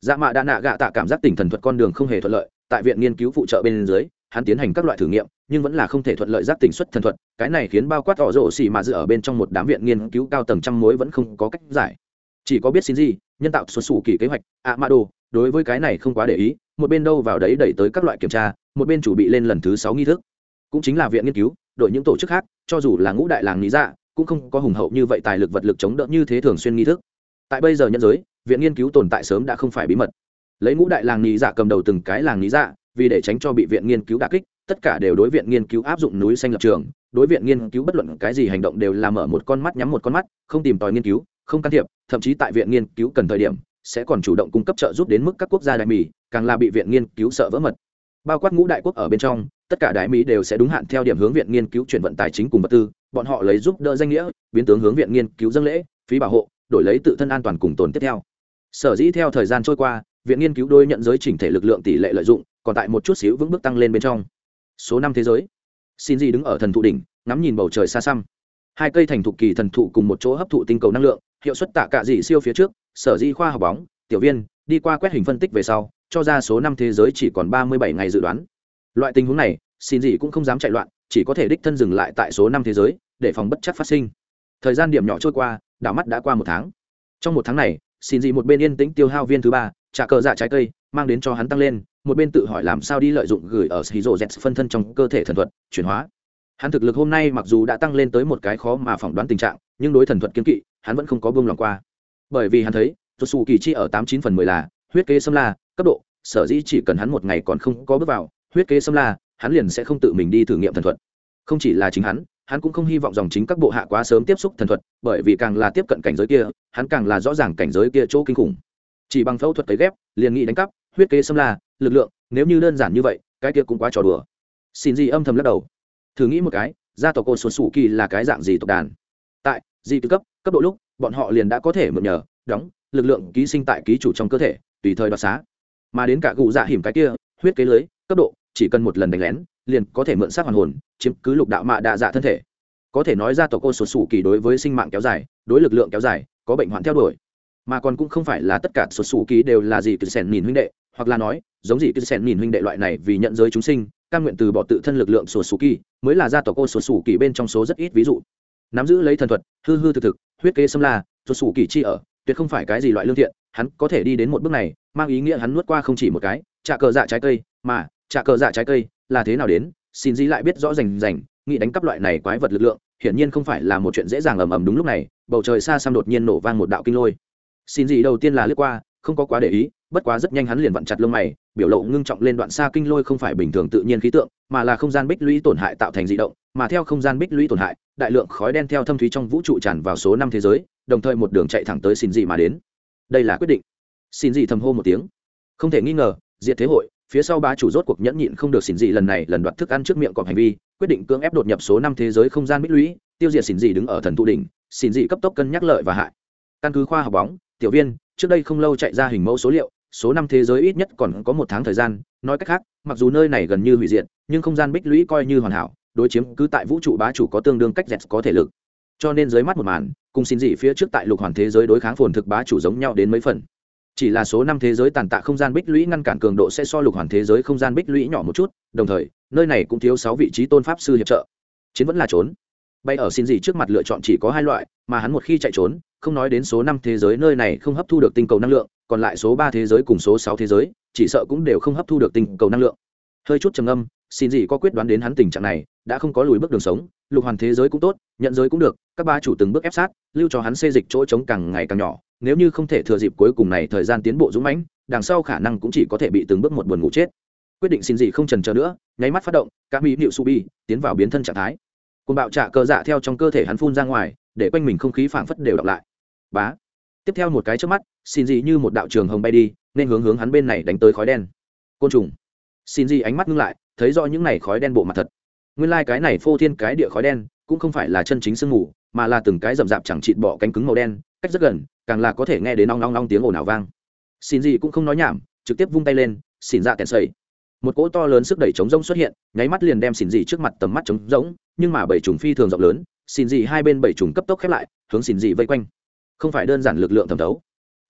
Dạ mạ đã nạ gạ tạ cảm giác tỉnh thần thuật con đường không hề thuận lợi, tại viện nghiên cứu phụ trợ bên dưới, hắn tiến hành các loại thử nghiệm, nhưng vẫn là không thể thuận lợi giác tỉnh xuất thần thuật, cái này khiến bao quát tỏ rộ xì mà dự ở bên trong một đám viện nghiên cứu cao tầng trăm mối vẫn không có cách giải. Chỉ có biết xin gì, nhân tạo xuất xù kỳ kế hoạch, ạ mạ đồ, đối với cái này không quá để ý, một bên đâu vào đấy đẩy tới các loại kiểm tra, một bên chủ bị lên lần thứ sáu nghi thức. Cũng chính là viện nghiên cứu đội những tổ chức khác, cho dù là ngũ đại làng lý dạ cũng không có hùng hậu như vậy tài lực vật lực chống đỡ như thế thường xuyên nghi thức. Tại bây giờ nhân giới, viện nghiên cứu tồn tại sớm đã không phải bí mật. Lấy ngũ đại làng lý dạ cầm đầu từng cái làng lý dạ vì để tránh cho bị viện nghiên cứu đà kích, tất cả đều đối viện nghiên cứu áp dụng núi xanh lập trường, đối viện nghiên cứu bất luận cái gì hành động đều là mở một con mắt nhắm một con mắt, không tìm tòi nghiên cứu, không can thiệp, thậm chí tại viện nghiên cứu cần thời điểm, sẽ còn chủ động cung cấp trợ giúp đến mức các quốc gia đại mỹ, càng là bị viện nghiên cứu sợ vỡ mật. Bao quát ngũ đại quốc ở bên trong tất cả đại mỹ đều sẽ đúng hạn theo điểm hướng viện nghiên cứu chuyển vận tài chính cùng vật tư, bọn họ lấy giúp đỡ danh nghĩa, biến tướng hướng viện nghiên cứu dân lễ, phí bảo hộ, đổi lấy tự thân an toàn cùng tồn tiếp theo. Sở dĩ theo thời gian trôi qua, viện nghiên cứu đôi nhận giới chỉnh thể lực lượng tỷ lệ lợi dụng, còn tại một chút xíu vững bước tăng lên bên trong. Số năm thế giới. Xin gì đứng ở thần thụ đỉnh, ngắm nhìn bầu trời xa xăm. Hai cây thành thụ kỳ thần thụ cùng một chỗ hấp thụ tinh cầu năng lượng, hiệu suất tạ cạ dị siêu phía trước, sở di khoa học bóng, tiểu viên, đi qua quét hình phân tích về sau, cho ra số năm thế giới chỉ còn ba mươi bảy ngày dự đoán loại tình huống này, xin gì cũng không dám chạy loạn, chỉ có thể đích thân dừng lại tại số năm thế giới, để phòng bất chắc phát sinh. Thời gian điểm nhỏ trôi qua, đảo mắt đã qua một tháng. Trong một tháng này, xin gì một bên yên tĩnh tiêu hao viên thứ ba, trả cờ dạ trái cây, mang đến cho hắn tăng lên, một bên tự hỏi làm sao đi lợi dụng gửi ở hydro z phân thân trong cơ thể thần thuật, chuyển hóa. Hắn thực lực hôm nay mặc dù đã tăng lên tới một cái khó mà phỏng đoán tình trạng, nhưng đối thần thuật kiên kỵ, hắn vẫn không có buông lòng qua. Bởi vì hắn thấy tuột xù kỳ chi ở tám chín phần mười là, huyết kế xâm la, cấp độ, sở dĩ chỉ cần hắn một ngày còn không có bước vào huyết kế xâm la, hắn liền sẽ không tự mình đi thử nghiệm thần thuật. Không chỉ là chính hắn hắn cũng không hy vọng dòng chính các bộ hạ quá sớm tiếp xúc thần thuật, bởi vì càng là tiếp cận cảnh giới kia, hắn càng là rõ ràng cảnh giới kia chỗ kinh khủng. Chỉ bằng phẫu thuật cấy ghép, liền nghĩ đánh cắp, huyết kế xâm la, lực lượng, nếu như đơn giản như vậy, cái kia cũng quá trò đùa. Xin gì âm thầm lắc đầu. Thử nghĩ một cái, gia tộc cô xuân sủ kỳ là cái dạng gì tộc đàn? Tại, di tư cấp cấp độ lúc, bọn họ liền đã có thể mượn nhờ, đóng, lực lượng ký sinh tại ký chủ trong cơ thể, tùy thời đoạt xá. Mà đến cả cụ dạ hiểm cái kia, huyết kế lưới, cấp độ chỉ cần một lần đánh lén, liền có thể mượn xác hoàn hồn, chiếm cứ lục đạo mạ đa dạ thân thể. Có thể nói ra tổ cô sổ sủ kỳ đối với sinh mạng kéo dài, đối lực lượng kéo dài, có bệnh hoạn theo đuổi. Mà còn cũng không phải là tất cả sổ sủ kỳ đều là gì cứ sẻn nhìn huynh đệ, hoặc là nói, giống gì cứ sẻn nhìn huynh đệ loại này vì nhận giới chúng sinh căn nguyện từ bỏ tự thân lực lượng sổ sủ kỳ, mới là gia tổ cô sổ sủ kỳ bên trong số rất ít ví dụ. Nắm giữ lấy thần thuật, hư hư thực thực, huyết kế xâm la sổ sủ kỳ chi ở, tuyệt không phải cái gì loại lương thiện, hắn có thể đi đến một bước này, mang ý nghĩa hắn nuốt qua không chỉ một cái, trả cờ dạ trái cây, mà trả cờ dạ trái cây, là thế nào đến? Xin dĩ lại biết rõ rành rành, nghĩ đánh cắp loại này quái vật lực lượng, hiển nhiên không phải là một chuyện dễ dàng ầm ầm đúng lúc này, bầu trời xa xăm đột nhiên nổ vang một đạo kinh lôi. Xin dĩ đầu tiên là lướt qua, không có quá để ý, bất quá rất nhanh hắn liền vặn chặt lông mày, biểu lộ ngưng trọng lên đoạn xa kinh lôi không phải bình thường tự nhiên khí tượng, mà là không gian bích lũy tổn hại tạo thành dị động, mà theo không gian bích lũy tổn hại, đại lượng khói đen theo thâm thúy trong vũ trụ tràn vào số năm thế giới, đồng thời một đường chạy thẳng tới xin dị mà đến. Đây là quyết định. Xin dị thầm hô một tiếng. Không thể nghi ngờ, diệt thế hội phía sau bá chủ rốt cuộc nhẫn nhịn không được xỉn dị lần này lần đoạt thức ăn trước miệng còn hành vi, quyết định cưỡng ép đột nhập số năm thế giới không gian bích lũy, tiêu diệt xỉn dị đứng ở thần thụ đỉnh, xỉn dị cấp tốc cân nhắc lợi và hại. Căn cứ khoa học bóng, tiểu viên, trước đây không lâu chạy ra hình mẫu số liệu, số năm thế giới ít nhất còn có một tháng thời gian, nói cách khác, mặc dù nơi này gần như hủy diệt, nhưng không gian bích lũy coi như hoàn hảo, đối chiếm cứ tại vũ trụ bá chủ có tương đương cách dẹt có thể lực. Cho nên dưới mắt một màn, cùng xin dị phía trước tại lục hoàn thế giới đối kháng phồn thực bá chủ giống nhau đến mấy phần chỉ là số năm thế giới tàn tạ không gian bích lũy ngăn cản cường độ sẽ so lục hoàn thế giới không gian bích lũy nhỏ một chút, đồng thời, nơi này cũng thiếu sáu vị trí tôn pháp sư hiệp trợ. Chiến vẫn là trốn. Bay ở xin gì trước mặt lựa chọn chỉ có hai loại, mà hắn một khi chạy trốn, không nói đến số năm thế giới nơi này không hấp thu được tinh cầu năng lượng, còn lại số ba thế giới cùng số sáu thế giới, chỉ sợ cũng đều không hấp thu được tinh cầu năng lượng. Hơi chút trầm âm xin gì có quyết đoán đến hắn tình trạng này, đã không có lùi bước đường sống, lục hoàn thế giới cũng tốt, nhận giới cũng được, các ba chủ từng bước ép sát, lưu cho hắn xê dịch chỗ trống càng ngày càng nhỏ nếu như không thể thừa dịp cuối cùng này thời gian tiến bộ dũng mãnh, đằng sau khả năng cũng chỉ có thể bị từng bước một buồn ngủ chết. Quyết định xin gì không trần chờ nữa, nháy mắt phát động các mỹ nịu subi tiến vào biến thân trạng thái. Côn bạo trả cờ dạ theo trong cơ thể hắn phun ra ngoài, để quanh mình không khí phảng phất đều đọc lại. Bá. Tiếp theo một cái trước mắt, xin gì như một đạo trường hồng bay đi, nên hướng hướng hắn bên này đánh tới khói đen. Côn trùng. Xin gì ánh mắt ngưng lại, thấy rõ những này khói đen bộ mặt thật. Nguyên lai cái này phô thiên cái địa khói đen, cũng không phải là chân chính sương mù, mà là từng cái rậm rạp chẳng chịt bỏ cánh cứng màu đen cách rất gần, càng là có thể nghe đến nong nong nong tiếng ồn ào vang. Xin gì cũng không nói nhảm, trực tiếp vung tay lên, xỉn dạ kẹn sầy một cỗ to lớn sức đẩy chống rông xuất hiện, nháy mắt liền đem xỉn gì trước mặt tầm mắt chống rỗng, nhưng mà bảy trùng phi thường rộng lớn, xỉn gì hai bên bảy trùng cấp tốc khép lại, hướng xỉn gì vây quanh. Không phải đơn giản lực lượng thẩm thấu.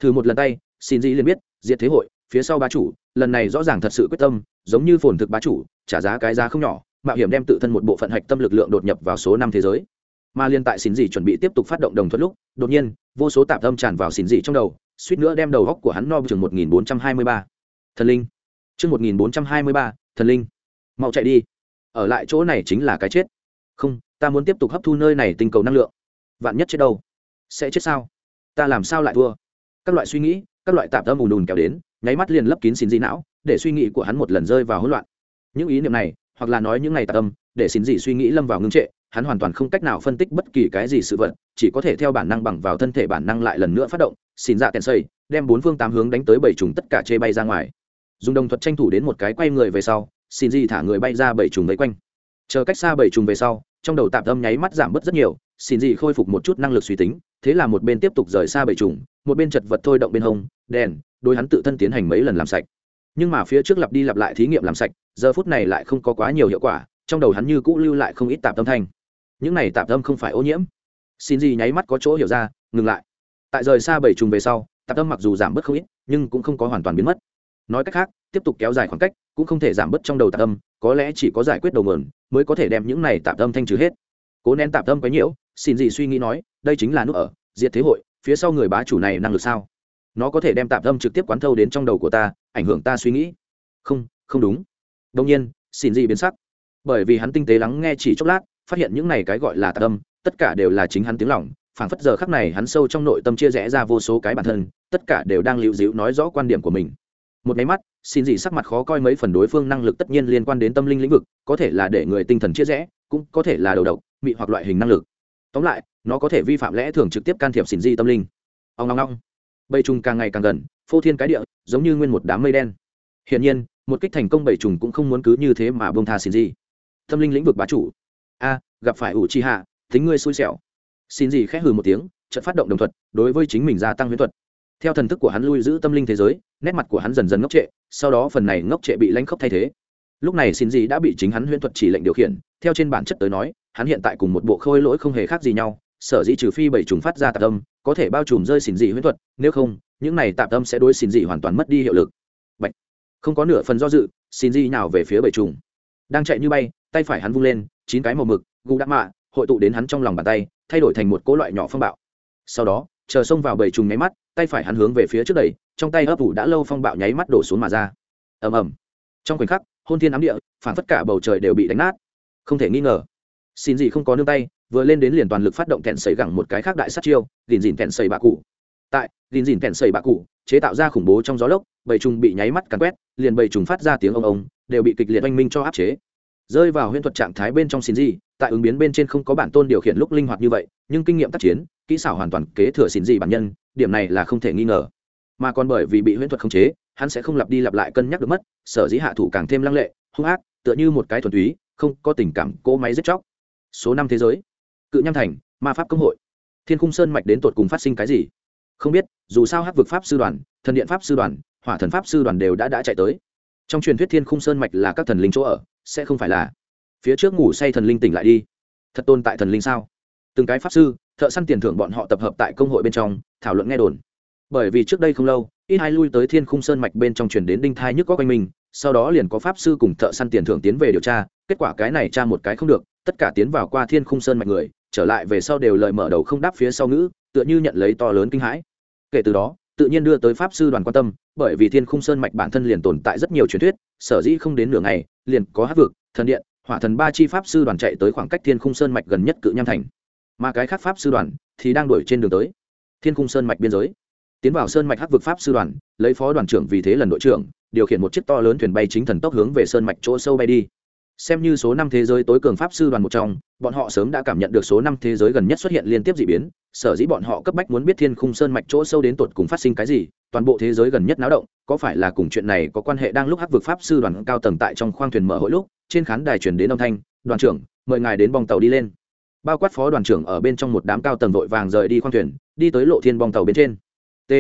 Thử một lần tay, xỉn gì liền biết, diệt thế hội, phía sau bá chủ, lần này rõ ràng thật sự quyết tâm, giống như phồn thực bá chủ, trả giá cái giá không nhỏ, mạo hiểm đem tự thân một bộ phận hạch tâm lực lượng đột nhập vào số năm thế giới mà liên tại xin dị chuẩn bị tiếp tục phát động đồng thuận lúc, đột nhiên, vô số tạp âm tràn vào xin dị trong đầu, suýt nữa đem đầu góc của hắn no chừng một nghìn bốn trăm hai mươi ba. Thần linh. Chương một nghìn bốn trăm hai mươi ba, thần linh. Mau chạy đi. Ở lại chỗ này chính là cái chết. Không, ta muốn tiếp tục hấp thu nơi này tinh cầu năng lượng. Vạn nhất chết đâu? Sẽ chết sao? Ta làm sao lại thua? Các loại suy nghĩ, các loại tạp âm ùn ùn kéo đến, nháy mắt liền lấp kín xin dị não, để suy nghĩ của hắn một lần rơi vào hỗn loạn. Những ý niệm này, hoặc là nói những ngày tạp âm, để xin dị suy nghĩ lâm vào ngưng trệ hắn hoàn toàn không cách nào phân tích bất kỳ cái gì sự vật, chỉ có thể theo bản năng bằng vào thân thể bản năng lại lần nữa phát động, xin dạ kèn xây, đem bốn phương tám hướng đánh tới bảy trùng tất cả chê bay ra ngoài. Dùng đồng thuật tranh thủ đến một cái quay người về sau, xin di thả người bay ra bảy trùng vây quanh. Chờ cách xa bảy trùng về sau, trong đầu tạm tâm nháy mắt giảm bớt rất nhiều, xin di khôi phục một chút năng lực suy tính, thế là một bên tiếp tục rời xa bảy trùng, một bên chật vật thôi động bên hông, đèn, đôi hắn tự thân tiến hành mấy lần làm sạch. Nhưng mà phía trước lặp đi lặp lại thí nghiệm làm sạch, giờ phút này lại không có quá nhiều hiệu quả, trong đầu hắn như cũ lưu lại không ít tạp tâm thanh những này tạp tâm không phải ô nhiễm. Xin gì nháy mắt có chỗ hiểu ra, ngừng lại. Tại rời xa bảy trùng về sau, tạp tâm mặc dù giảm bớt không ít, nhưng cũng không có hoàn toàn biến mất. Nói cách khác, tiếp tục kéo dài khoảng cách, cũng không thể giảm bớt trong đầu tạp tâm có lẽ chỉ có giải quyết đầu mườn mới có thể đem những này tạp tâm thanh trừ hết. Cố nén tạp tâm quấy nhiễu, xin gì suy nghĩ nói, đây chính là nút ở, diệt thế hội, phía sau người bá chủ này năng lực sao? Nó có thể đem tạp tâm trực tiếp quán thâu đến trong đầu của ta, ảnh hưởng ta suy nghĩ. Không không đúng. Đông nhiên, xin gì biến sắc. Bởi vì hắn tinh tế lắng nghe chỉ chốc lát phát hiện những này cái gọi là tạc âm, tất cả đều là chính hắn tiếng lòng, phảng phất giờ khắc này hắn sâu trong nội tâm chia rẽ ra vô số cái bản thân, tất cả đều đang lưu dịu nói rõ quan điểm của mình. Một máy mắt, xin gì sắc mặt khó coi mấy phần đối phương năng lực tất nhiên liên quan đến tâm linh lĩnh vực, có thể là để người tinh thần chia rẽ, cũng có thể là đầu độc, mị hoặc loại hình năng lực. Tóm lại, nó có thể vi phạm lẽ thường trực tiếp can thiệp xin di tâm linh. Ông long long bầy trùng càng ngày càng gần, phô thiên cái địa, giống như nguyên một đám mây đen. Hiển nhiên, một kích thành công bầy trùng cũng không muốn cứ như thế mà bông tha xin di tâm linh lĩnh vực bá chủ a, gặp phải ủ chi hạ tính ngươi xui xẻo. Xin gì khẽ hừ một tiếng, chợt phát động đồng thuật, đối với chính mình gia tăng huyễn thuật. Theo thần thức của hắn lui giữ tâm linh thế giới, nét mặt của hắn dần dần ngốc trệ, sau đó phần này ngốc trệ bị lanh khốc thay thế. Lúc này xin gì đã bị chính hắn huyễn thuật chỉ lệnh điều khiển, theo trên bản chất tới nói, hắn hiện tại cùng một bộ khôi lỗi không hề khác gì nhau, sở dĩ trừ phi bảy trùng phát ra tạp âm, có thể bao trùm rơi xin dị huyễn thuật, nếu không, những này tạp âm sẽ đối xin dị hoàn toàn mất đi hiệu lực. Bạch. không có nửa phần do dự, xin dị nào về phía bảy trùng. Đang chạy như bay, tay phải hắn vung lên chín cái màu mực gu đắc mạ, hội tụ đến hắn trong lòng bàn tay, thay đổi thành một cỗ loại nhỏ phong bạo. Sau đó, chờ xông vào bầy trùng nháy mắt, tay phải hắn hướng về phía trước đẩy, trong tay ấp ủ đã lâu phong bạo nháy mắt đổ xuống mà ra. Ầm ầm. Trong khoảnh khắc, hôn thiên ám địa, phản tất cả bầu trời đều bị đánh nát. Không thể nghi ngờ, xin gì không có nương tay, vừa lên đến liền toàn lực phát động kẹn sẩy gẳng một cái khác đại sát chiêu, gìn dìn kẹn sẩy bạ cụ. Tại, gìn dìn kẹn sẩy bạ cụ, chế tạo ra khủng bố trong gió lốc, bầy trùng bị nháy mắt càn quét, liền bầy trùng phát ra tiếng ông ông, đều bị kịch liệt oanh minh cho áp chế rơi vào huyễn thuật trạng thái bên trong xin gì tại ứng biến bên trên không có bản tôn điều khiển lúc linh hoạt như vậy, nhưng kinh nghiệm tác chiến, kỹ xảo hoàn toàn kế thừa xin gì bản nhân, điểm này là không thể nghi ngờ. Mà còn bởi vì bị huyễn thuật khống chế, hắn sẽ không lặp đi lặp lại cân nhắc được mất, sở dĩ hạ thủ càng thêm lăng lệ, hung ác, tựa như một cái thuần túy, không có tình cảm, cỗ máy giết chóc. Số năm thế giới. Cự nham thành, ma pháp công hội. Thiên khung sơn mạch đến tột cùng phát sinh cái gì? Không biết, dù sao hát vực pháp sư đoàn, thần điện pháp sư đoàn, hỏa thần pháp sư đoàn đều đã đã chạy tới trong truyền thuyết thiên khung sơn mạch là các thần linh chỗ ở, sẽ không phải là. Phía trước ngủ say thần linh tỉnh lại đi. Thật tồn tại thần linh sao? Từng cái pháp sư, thợ săn tiền thưởng bọn họ tập hợp tại công hội bên trong, thảo luận nghe đồn. Bởi vì trước đây không lâu, ít hai lui tới thiên khung sơn mạch bên trong chuyển đến đinh thai nhức có quanh mình, sau đó liền có pháp sư cùng thợ săn tiền thưởng tiến về điều tra, kết quả cái này tra một cái không được, tất cả tiến vào qua thiên khung sơn mạch người, trở lại về sau đều lời mở đầu không đáp phía sau ngữ, tựa như nhận lấy to lớn kinh hãi. Kể từ đó tự nhiên đưa tới pháp sư đoàn quan tâm, bởi vì thiên khung sơn mạch bản thân liền tồn tại rất nhiều truyền thuyết, sở dĩ không đến nửa ngày, liền có hát vực, thần điện, hỏa thần ba chi pháp sư đoàn chạy tới khoảng cách thiên khung sơn mạch gần nhất cự nham thành. Mà cái khác pháp sư đoàn thì đang đuổi trên đường tới. Thiên khung sơn mạch biên giới. Tiến vào sơn mạch hắc vực pháp sư đoàn, lấy phó đoàn trưởng vì thế lần đội trưởng, điều khiển một chiếc to lớn thuyền bay chính thần tốc hướng về sơn mạch chỗ sâu bay đi xem như số năm thế giới tối cường pháp sư đoàn một trong, bọn họ sớm đã cảm nhận được số năm thế giới gần nhất xuất hiện liên tiếp d ị biến, sở dĩ bọn họ cấp bách muốn biết thiên khung sơn mạch chỗ sâu đến tột cùng phát sinh cái gì, toàn bộ thế giới gần nhất náo động, có phải là cùng chuyện này có quan hệ đang lúc hắc vực pháp sư đoàn cao tầng tại trong khoang thuyền mở hội lúc, trên khán đài chuyển đến âm thanh, đoàn trưởng, mời ngài đến bong tàu đi lên. Bao quát phó đoàn trưởng ở bên trong một đám cao tầng vội vàng rời đi khoang thuyền, đi tới lộ thiên bong tàu bên trên. T,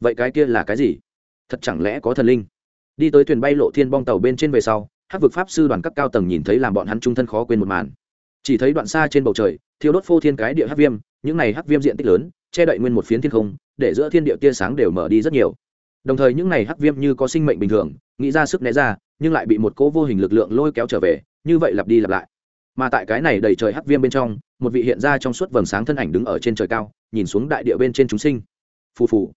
vậy cái kia là cái gì? Thật chẳng lẽ có thần linh? Đi tới thuyền bay lộ thiên bong tàu bên trên về sau hát vực pháp sư đoàn các cao tầng nhìn thấy làm bọn hắn trung thân khó quên một màn. Chỉ thấy đoạn xa trên bầu trời thiếu đốt phô thiên cái địa hát viêm, những này hát viêm diện tích lớn, che đậy nguyên một phiến thiên không, để giữa thiên địa tia sáng đều mở đi rất nhiều. Đồng thời những này hắc viêm như có sinh mệnh bình thường, nghĩ ra sức né ra, nhưng lại bị một cỗ vô hình lực lượng lôi kéo trở về, như vậy lặp đi lặp lại. Mà tại cái này đầy trời hắc viêm bên trong, một vị hiện ra trong suốt vầng sáng thân ảnh đứng ở trên trời cao, nhìn xuống đại địa bên trên chúng sinh. Phù phù.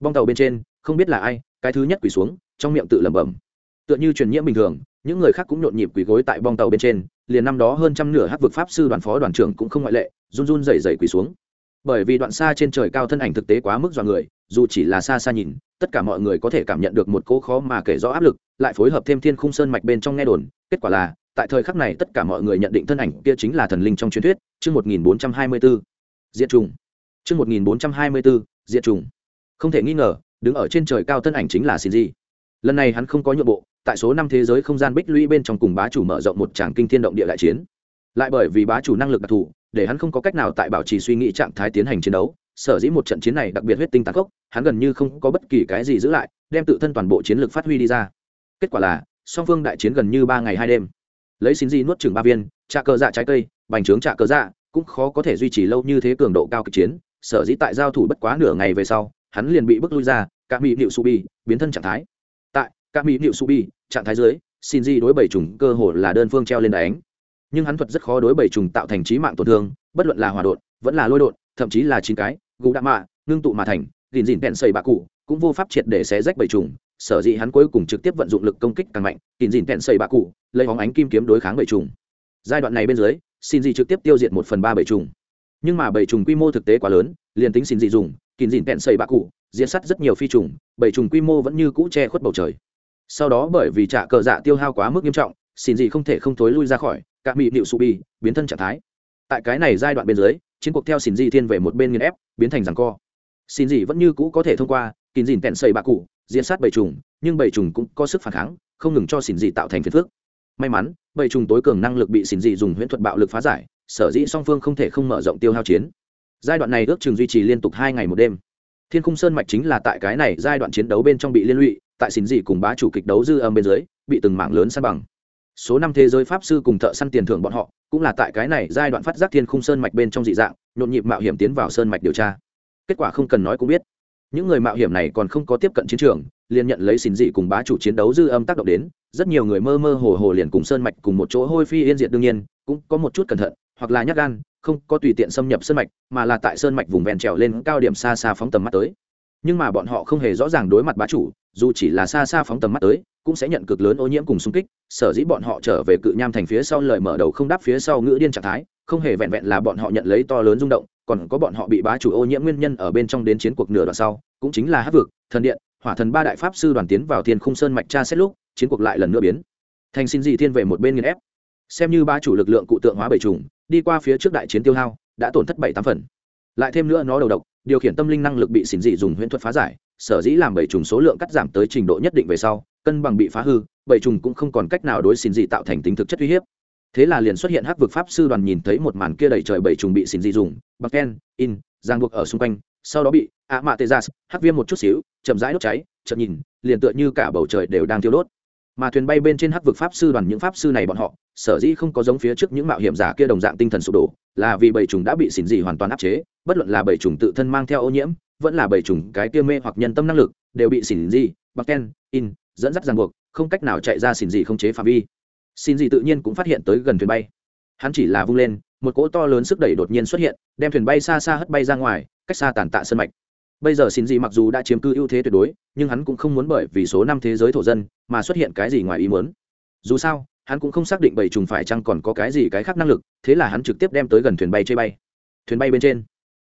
Bong tàu bên trên, không biết là ai, cái thứ nhất quỳ xuống, trong miệng tự lẩm bẩm. Tựa như truyền nhiễm bình thường những người khác cũng nhộn nhịp quỳ gối tại bong tàu bên trên, liền năm đó hơn trăm nửa hắc vực pháp sư đoàn phó đoàn trưởng cũng không ngoại lệ, run run rẩy rẩy quỳ xuống. Bởi vì đoạn xa trên trời cao thân ảnh thực tế quá mức dọa người, dù chỉ là xa xa nhìn, tất cả mọi người có thể cảm nhận được một cỗ khó mà kể rõ áp lực, lại phối hợp thêm thiên khung sơn mạch bên trong nghe đồn. Kết quả là, tại thời khắc này tất cả mọi người nhận định thân ảnh kia chính là thần linh trong truyền thuyết, chương một nghìn bốn trăm hai mươi bốn diệt trùng chương một nghìn bốn trăm hai mươi bốn diệt trùng không thể nghi ngờ, đứng ở trên trời cao thân ảnh chính là xin gì lần này hắn không có nhượng bộ tại số năm thế giới không gian bích lũy bên trong cùng bá chủ mở rộng một tràng kinh thiên động địa đại chiến. Lại bởi vì bá chủ năng lực đặc thù, để hắn không có cách nào tại bảo trì suy nghĩ trạng thái tiến hành chiến đấu, sở dĩ một trận chiến này đặc biệt huyết tinh tàn khốc, hắn gần như không có bất kỳ cái gì giữ lại, đem tự thân toàn bộ chiến lược phát huy đi ra. Kết quả là, song phương đại chiến gần như ba ngày hai đêm. Lấy xin gì nuốt chừng ba viên trà cờ dạ trái cây, bành trướng trà cờ dạ cũng khó có thể duy trì lâu như thế cường độ cao kịch chiến, sở dĩ tại giao thủ bất quá nửa ngày về sau, hắn liền bị bước lui ra, cả mỹ nịu subi biến thân trạng thái. Tại, cả mỹ nịu subi trạng thái dưới xin di đối bảy trùng cơ hồ là đơn phương treo lên đánh. Nhưng hắn thuật rất khó đối bảy trùng tạo thành trí mạng tổn thương, bất luận là hòa đột vẫn là lôi đột thậm chí là chín cái, gù đạ mạ, ngưng tụ mà thành, gìn dìn bẹn xây bạ cụ, cũng vô pháp triệt để xé rách bảy trùng sở dĩ hắn cuối cùng trực tiếp vận dụng lực công kích càng mạnh, gìn dìn bẹn xây bạ cụ, lấy hóng ánh kim kiếm đối kháng bảy trùng giai đoạn này bên dưới xin di trực tiếp tiêu diệt một phần ba bảy trùng nhưng mà bảy trùng quy mô thực tế quá lớn, liền tính xin di dùng, gìn dìn bẹn xây bạ cụ diễn sắt rất nhiều phi trùng bảy trùng quy mô vẫn như cũ che khuất bầu trời sau đó bởi vì trả cờ dạ tiêu hao quá mức nghiêm trọng xin dị không thể không thối lui ra khỏi các bị nịu su bi biến thân trạng thái. Tại cái này giai đoạn bên dưới, chiến cuộc theo xin dị thiên về một bên nghiền ép, biến thành rằng co. Xin dị vẫn như cũ có thể thông qua, kín dìn tẹn xây bạc cụ diễn sát bảy trùng, nhưng bảy trùng cũng có sức phản kháng, không ngừng cho xin dị tạo thành phiền phước may mắn bảy trùng tối cường năng lực bị xin dị dùng huyễn thuật bạo lực phá giải, sở dĩ song phương không thể không mở rộng tiêu hao chiến. Giai đoạn này ước chừng duy trì liên tục hai ngày một đêm. Thiên khung sơn mạch chính là tại cái này giai đoạn chiến đấu bên trong bị liên lụy tại xin gì cùng bá chủ kịch đấu dư âm bên dưới, bị từng mảng lớn san bằng. Số năm thế giới pháp sư cùng thợ săn tiền thưởng bọn họ, cũng là tại cái này giai đoạn phát giác thiên khung sơn mạch bên trong dị dạng, nhộn nhịp mạo hiểm tiến vào sơn mạch điều tra. Kết quả không cần nói cũng biết. Những người mạo hiểm này còn không có tiếp cận chiến trường, liền nhận lấy xin dị cùng bá chủ chiến đấu dư âm tác động đến, rất nhiều người mơ mơ hồ hồ liền cùng sơn mạch cùng một chỗ hôi phi yên diệt đương nhiên, cũng có một chút cẩn thận, hoặc là nhát gan, không có tùy tiện xâm nhập sơn mạch, mà là tại sơn mạch vùng ven trèo lên cao điểm xa xa phóng tầm mắt tới. Nhưng mà bọn họ không hề rõ ràng đối mặt bá chủ dù chỉ là xa xa phóng tầm mắt tới, cũng sẽ nhận cực lớn ô nhiễm cùng xung kích, sở dĩ bọn họ trở về cự nham thành phía sau lời mở đầu không đáp phía sau ngữ điên trạng thái, không hề vẹn vẹn là bọn họ nhận lấy to lớn rung động, còn có bọn họ bị bá chủ ô nhiễm nguyên nhân ở bên trong đến chiến cuộc nửa đoạn sau, cũng chính là hát vực, thần điện, hỏa thần ba đại pháp sư đoàn tiến vào thiên khung sơn mạch cha xét lúc, chiến cuộc lại lần nữa biến. Thành xin dị thiên về một bên nghiền ép. Xem như ba chủ lực lượng cụ tượng hóa bảy trùng đi qua phía trước đại chiến tiêu hao, đã tổn thất bảy tám phần. Lại thêm nữa nó đầu độc, điều khiển tâm linh năng lực bị xỉn dị dùng huyễn thuật phá giải sở dĩ làm bảy trùng số lượng cắt giảm tới trình độ nhất định về sau, cân bằng bị phá hư, bảy trùng cũng không còn cách nào đối xin dị tạo thành tính thực chất uy hiếp. Thế là liền xuất hiện hắc vực pháp sư đoàn nhìn thấy một màn kia đầy trời bảy trùng bị xin dị dùng bằng ken, in, giang buộc ở xung quanh, sau đó bị ạ mạ tê giác hắc viêm một chút xíu, chậm rãi đốt cháy, chậm nhìn, liền tựa như cả bầu trời đều đang thiêu đốt. Mà thuyền bay bên trên hắc vực pháp sư đoàn những pháp sư này bọn họ, sở dĩ không có giống phía trước những mạo hiểm giả kia đồng dạng tinh thần sụp đổ, là vì bảy trùng đã bị xỉn dị hoàn toàn áp chế, bất luận là bảy trùng tự thân mang theo ô nhiễm vẫn là bảy trùng cái kia mê hoặc nhân tâm năng lực, đều bị xỉn gì bắc ken in, dẫn dắt ràng buộc, không cách nào chạy ra xỉn gì không chế phạm vi. Xỉn gì tự nhiên cũng phát hiện tới gần thuyền bay. Hắn chỉ là vung lên, một cỗ to lớn sức đẩy đột nhiên xuất hiện, đem thuyền bay xa xa hất bay ra ngoài, cách xa tàn tạ sân mạch. Bây giờ xin gì mặc dù đã chiếm cư ưu thế tuyệt đối, nhưng hắn cũng không muốn bởi vì số năm thế giới thổ dân mà xuất hiện cái gì ngoài ý muốn. Dù sao, hắn cũng không xác định bảy trùng phải chăng còn có cái gì cái khác năng lực, thế là hắn trực tiếp đem tới gần thuyền bay chơi bay. Thuyền bay bên trên,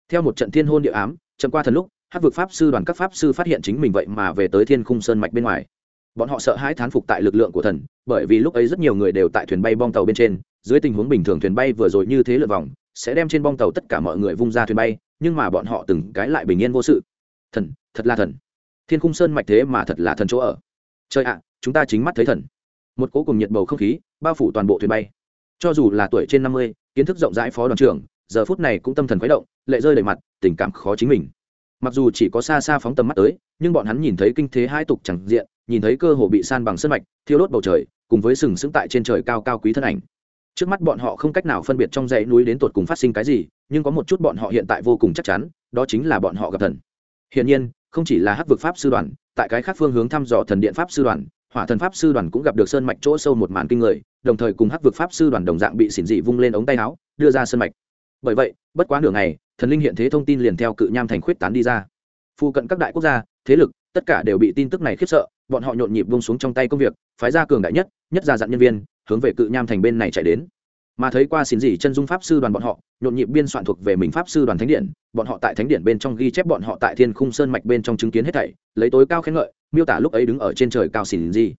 theo một trận thiên hôn địa ám chậm qua thần lúc hát vực pháp sư đoàn các pháp sư phát hiện chính mình vậy mà về tới thiên khung sơn mạch bên ngoài. Bọn họ sợ hãi thán phục tại lực lượng của thần, bởi vì lúc ấy rất nhiều người đều tại thuyền bay bong tàu bên trên, dưới tình huống bình thường thuyền bay vừa rồi như thế lượt vòng, sẽ đem trên bong tàu tất cả mọi người vung ra thuyền bay, nhưng mà bọn họ từng cái lại bình yên vô sự. Thần, thật là thần. Thiên khung sơn mạch thế mà thật là thần chỗ ở. Trời ạ, chúng ta chính mắt thấy thần. Một cố cùng nhiệt bầu không khí, bao phủ toàn bộ thuyền bay. Cho dù là tuổi trên năm mươi, kiến thức rộng rãi phó đoàn trưởng, giờ phút này cũng tâm thần khuấy động, lệ rơi đầy mặt tình cảm khó chính mình. Mặc dù chỉ có xa xa phóng tầm mắt tới, nhưng bọn hắn nhìn thấy kinh thế hai tục chẳng diện, nhìn thấy cơ hồ bị san bằng sân mạch, thiêu đốt bầu trời, cùng với sừng sững tại trên trời cao cao quý thân ảnh. Trước mắt bọn họ không cách nào phân biệt trong dãy núi đến tột cùng phát sinh cái gì, nhưng có một chút bọn họ hiện tại vô cùng chắc chắn, đó chính là bọn họ gặp thần. Hiển nhiên, không chỉ là hắc vực pháp sư đoàn, tại cái khác phương hướng thăm dò thần điện pháp sư đoàn, hỏa thần pháp sư đoàn cũng gặp được sơn mạch chỗ sâu một màn kinh người, đồng thời cùng hắc vực pháp sư đoàn đồng dạng bị xỉn dị vung lên ống tay áo, đưa ra sơn mạch. Bởi vậy, bất quá nửa ngày thần linh hiện thế thông tin liền theo cự nham thành khuyết tán đi ra. Phụ cận các đại quốc gia, thế lực, tất cả đều bị tin tức này khiếp sợ, bọn họ nhộn nhịp bông xuống trong tay công việc, phái ra cường đại nhất nhất gia dặn nhân viên, hướng về cự nham thành bên này chạy đến. Mà thấy qua xin gì chân dung pháp sư đoàn bọn họ, nhộn nhịp biên soạn thuộc về mình pháp sư đoàn thánh điện, bọn họ tại thánh điện bên trong ghi chép bọn họ tại thiên khung sơn mạch bên trong chứng kiến hết thảy, lấy tối cao khen ngợi, miêu tả lúc ấy đứng ở trên trời cao xỉn gì.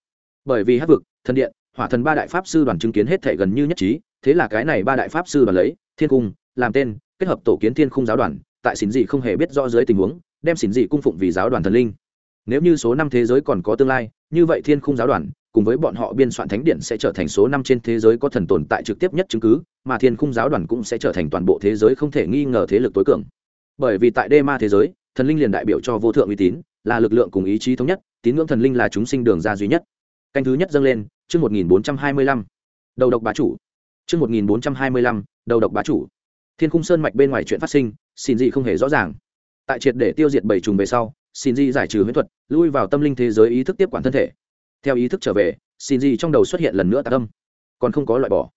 Bởi vì hát vực, thần điện, hỏa thần ba đại pháp sư đoàn chứng kiến hết thảy gần như nhất trí, thế là cái này ba đại pháp sư đoàn lấy, thiên cung làm tên kết hợp tổ kiến thiên khung giáo đoàn, tại xỉn dị không hề biết rõ dưới tình huống, đem xỉn dị cung phụng vì giáo đoàn thần linh. Nếu như số năm thế giới còn có tương lai, như vậy thiên khung giáo đoàn, cùng với bọn họ biên soạn thánh điện sẽ trở thành số năm trên thế giới có thần tồn tại trực tiếp nhất chứng cứ, mà thiên khung giáo đoàn cũng sẽ trở thành toàn bộ thế giới không thể nghi ngờ thế lực tối cường. Bởi vì tại đê ma thế giới, thần linh liền đại biểu cho vô thượng uy tín, là lực lượng cùng ý chí thống nhất, tín ngưỡng thần linh là chúng sinh đường ra duy nhất. Canh thứ nhất dâng lên, chương một nghìn bốn trăm hai mươi lăm. Đầu độc bá chủ. Chương một nghìn bốn trăm hai mươi lăm, đầu độc bá chủ thiên khung sơn mạch bên ngoài chuyện phát sinh, xin dị không hề rõ ràng. Tại triệt để tiêu diệt bảy trùng về sau, xin dị giải trừ huyễn thuật, lui vào tâm linh thế giới ý thức tiếp quản thân thể. Theo ý thức trở về, xin dị trong đầu xuất hiện lần nữa tạ tâm. Còn không có loại bỏ.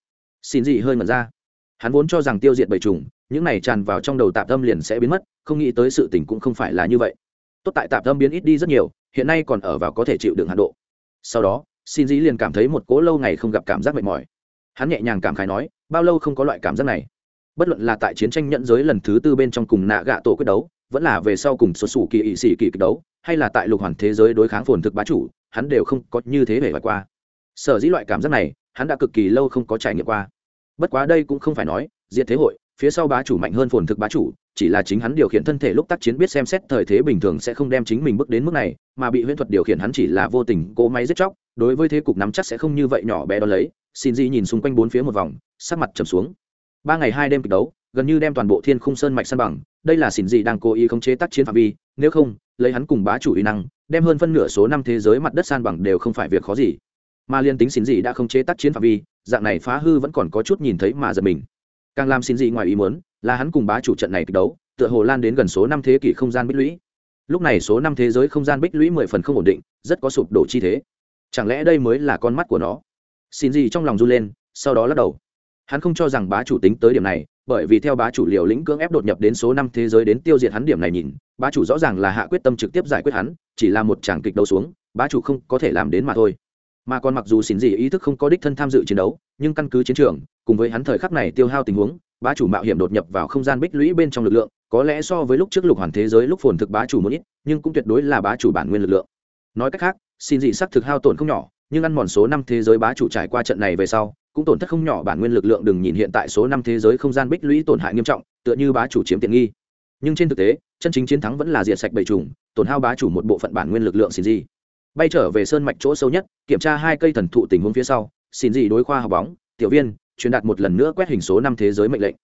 Xin dị hơi mật ra. Hắn vốn cho rằng tiêu diệt bảy trùng, những này tràn vào trong đầu tạp tâm liền sẽ biến mất, không nghĩ tới sự tình cũng không phải là như vậy. Tốt tại tạp tâm biến ít đi rất nhiều, hiện nay còn ở vào có thể chịu đựng hạ độ. Sau đó, xin dĩ liền cảm thấy một cố lâu ngày không gặp cảm giác mệt mỏi. Hắn nhẹ nhàng cảm khái nói, bao lâu không có loại cảm giác này? Bất luận là tại chiến tranh nhận giới lần thứ tư bên trong cùng nạ gạ tổ quyết đấu, vẫn là về sau cùng xuất xù kỳ ỵ sĩ kỳ kịch đấu, hay là tại lục hoàn thế giới đối kháng phồn thực bá chủ, hắn đều không có như thế về vải qua. Sở dĩ loại cảm giác này, hắn đã cực kỳ lâu không có trải nghiệm qua. Bất quá đây cũng không phải nói diện thế hội, phía sau bá chủ mạnh hơn phồn thực bá chủ, chỉ là chính hắn điều khiển thân thể lúc tác chiến biết xem xét thời thế bình thường sẽ không đem chính mình bước đến mức này, mà bị huyễn thuật điều khiển hắn chỉ là vô tình cố máy giết chóc, đối với thế cục nắm chắc sẽ không như vậy nhỏ bé đó lấy, xin di nhìn xung quanh bốn phía một vòng, sắc mặt trầm xuống ba ngày hai đêm kịch đấu, gần như đem toàn bộ thiên khung sơn mạch săn bằng. Đây là xỉn gì đang cố ý khống chế tác chiến phạm vi, nếu không, lấy hắn cùng bá chủ uy năng, đem hơn phân nửa số năm thế giới mặt đất san bằng đều không phải việc khó gì. Mà liên tính xỉn gì đã không chế tác chiến phạm vi, dạng này phá hư vẫn còn có chút nhìn thấy mà giật mình. Càng làm xỉn gì ngoài ý muốn, là hắn cùng bá chủ trận này kịch đấu, tựa hồ lan đến gần số năm thế kỷ không gian bích lũy. Lúc này số năm thế giới không gian bích lũy mười phần không ổn định, rất có sụp đổ chi thế. Chẳng lẽ đây mới là con mắt của nó? Xin gì trong lòng run lên, sau đó lắc đầu hắn không cho rằng bá chủ tính tới điểm này, bởi vì theo bá chủ liều lĩnh cưỡng ép đột nhập đến số năm thế giới đến tiêu diệt hắn điểm này nhìn, bá chủ rõ ràng là hạ quyết tâm trực tiếp giải quyết hắn, chỉ là một tràng kịch đấu xuống, bá chủ không có thể làm đến mà thôi. Mà còn mặc dù xin gì ý thức không có đích thân tham dự chiến đấu, nhưng căn cứ chiến trường, cùng với hắn thời khắc này tiêu hao tình huống, bá chủ mạo hiểm đột nhập vào không gian bích lũy bên trong lực lượng, có lẽ so với lúc trước lục hoàn thế giới lúc phồn thực bá chủ một ít, nhưng cũng tuyệt đối là bá chủ bản nguyên lực lượng. Nói cách khác, xin gì sắc thực hao tổn không nhỏ, nhưng ăn mòn số năm thế giới bá chủ trải qua trận này về sau cũng tổn thất không nhỏ bản nguyên lực lượng đừng nhìn hiện tại số năm thế giới không gian bích lũy tổn hại nghiêm trọng, tựa như bá chủ chiếm tiện nghi. Nhưng trên thực tế, chân chính chiến thắng vẫn là diệt sạch bầy trùng tổn hao bá chủ một bộ phận bản nguyên lực lượng xin gì bay trở về sơn mạch chỗ sâu nhất, kiểm tra hai cây thần thụ tình huống phía sau xin gì đối khoa học bóng, tiểu viên, truyền đạt một lần nữa quét hình số năm thế giới mệnh lệnh.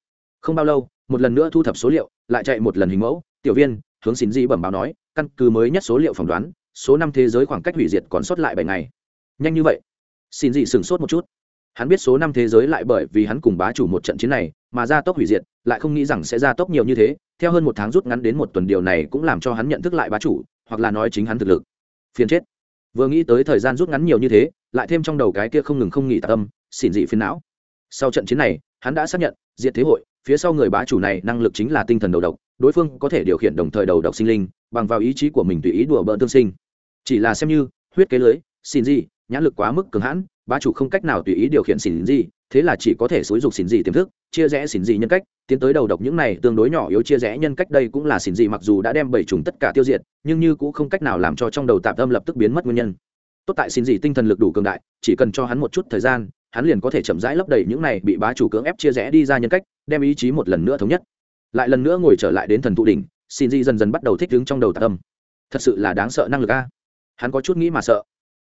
Không bao lâu, một lần nữa thu thập số liệu, lại chạy một lần hình mẫu, tiểu viên, hướng xin gì bẩm báo nói, căn cứ mới nhất số liệu phỏng đoán, số năm thế giới khoảng cách hủy diệt còn sót lại bảy ngày. Nhanh như vậy xin gì sửng sốt một chút hắn biết số năm thế giới lại bởi vì hắn cùng bá chủ một trận chiến này mà gia tốc hủy diệt, lại không nghĩ rằng sẽ gia tốc nhiều như thế. Theo hơn một tháng rút ngắn đến một tuần, điều này cũng làm cho hắn nhận thức lại bá chủ, hoặc là nói chính hắn thực lực. Phiền chết. Vừa nghĩ tới thời gian rút ngắn nhiều như thế, lại thêm trong đầu cái kia không ngừng không nghỉ tạ tâm, xỉn dị phiền não. Sau trận chiến này, hắn đã xác nhận, diệt thế hội, phía sau người bá chủ này năng lực chính là tinh thần đầu độc, đối phương có thể điều khiển đồng thời đầu độc sinh linh, bằng vào ý chí của mình tùy ý đùa bỡn tương sinh. Chỉ là xem như, huyết kế lưới xin gì nhãn lực quá mức cường hãn bá chủ không cách nào tùy ý điều khiển xỉn gì, thế là chỉ có thể xúi dục xỉn gì tiềm thức, chia rẽ xỉn gì nhân cách, tiến tới đầu độc những này tương đối nhỏ yếu chia rẽ nhân cách đây cũng là xỉn gì mặc dù đã đem bảy trùng tất cả tiêu diệt, nhưng như cũng không cách nào làm cho trong đầu tạm tâm lập tức biến mất nguyên nhân. Tốt tại xỉn gì tinh thần lực đủ cường đại, chỉ cần cho hắn một chút thời gian, hắn liền có thể chậm rãi lấp đầy những này bị bá chủ cưỡng ép chia rẽ đi ra nhân cách, đem ý chí một lần nữa thống nhất. Lại lần nữa ngồi trở lại đến thần thụ đỉnh, xỉn gì dần dần bắt đầu thích ứng trong đầu tạm tâm. Thật sự là đáng sợ năng lực a. Hắn có chút nghĩ mà sợ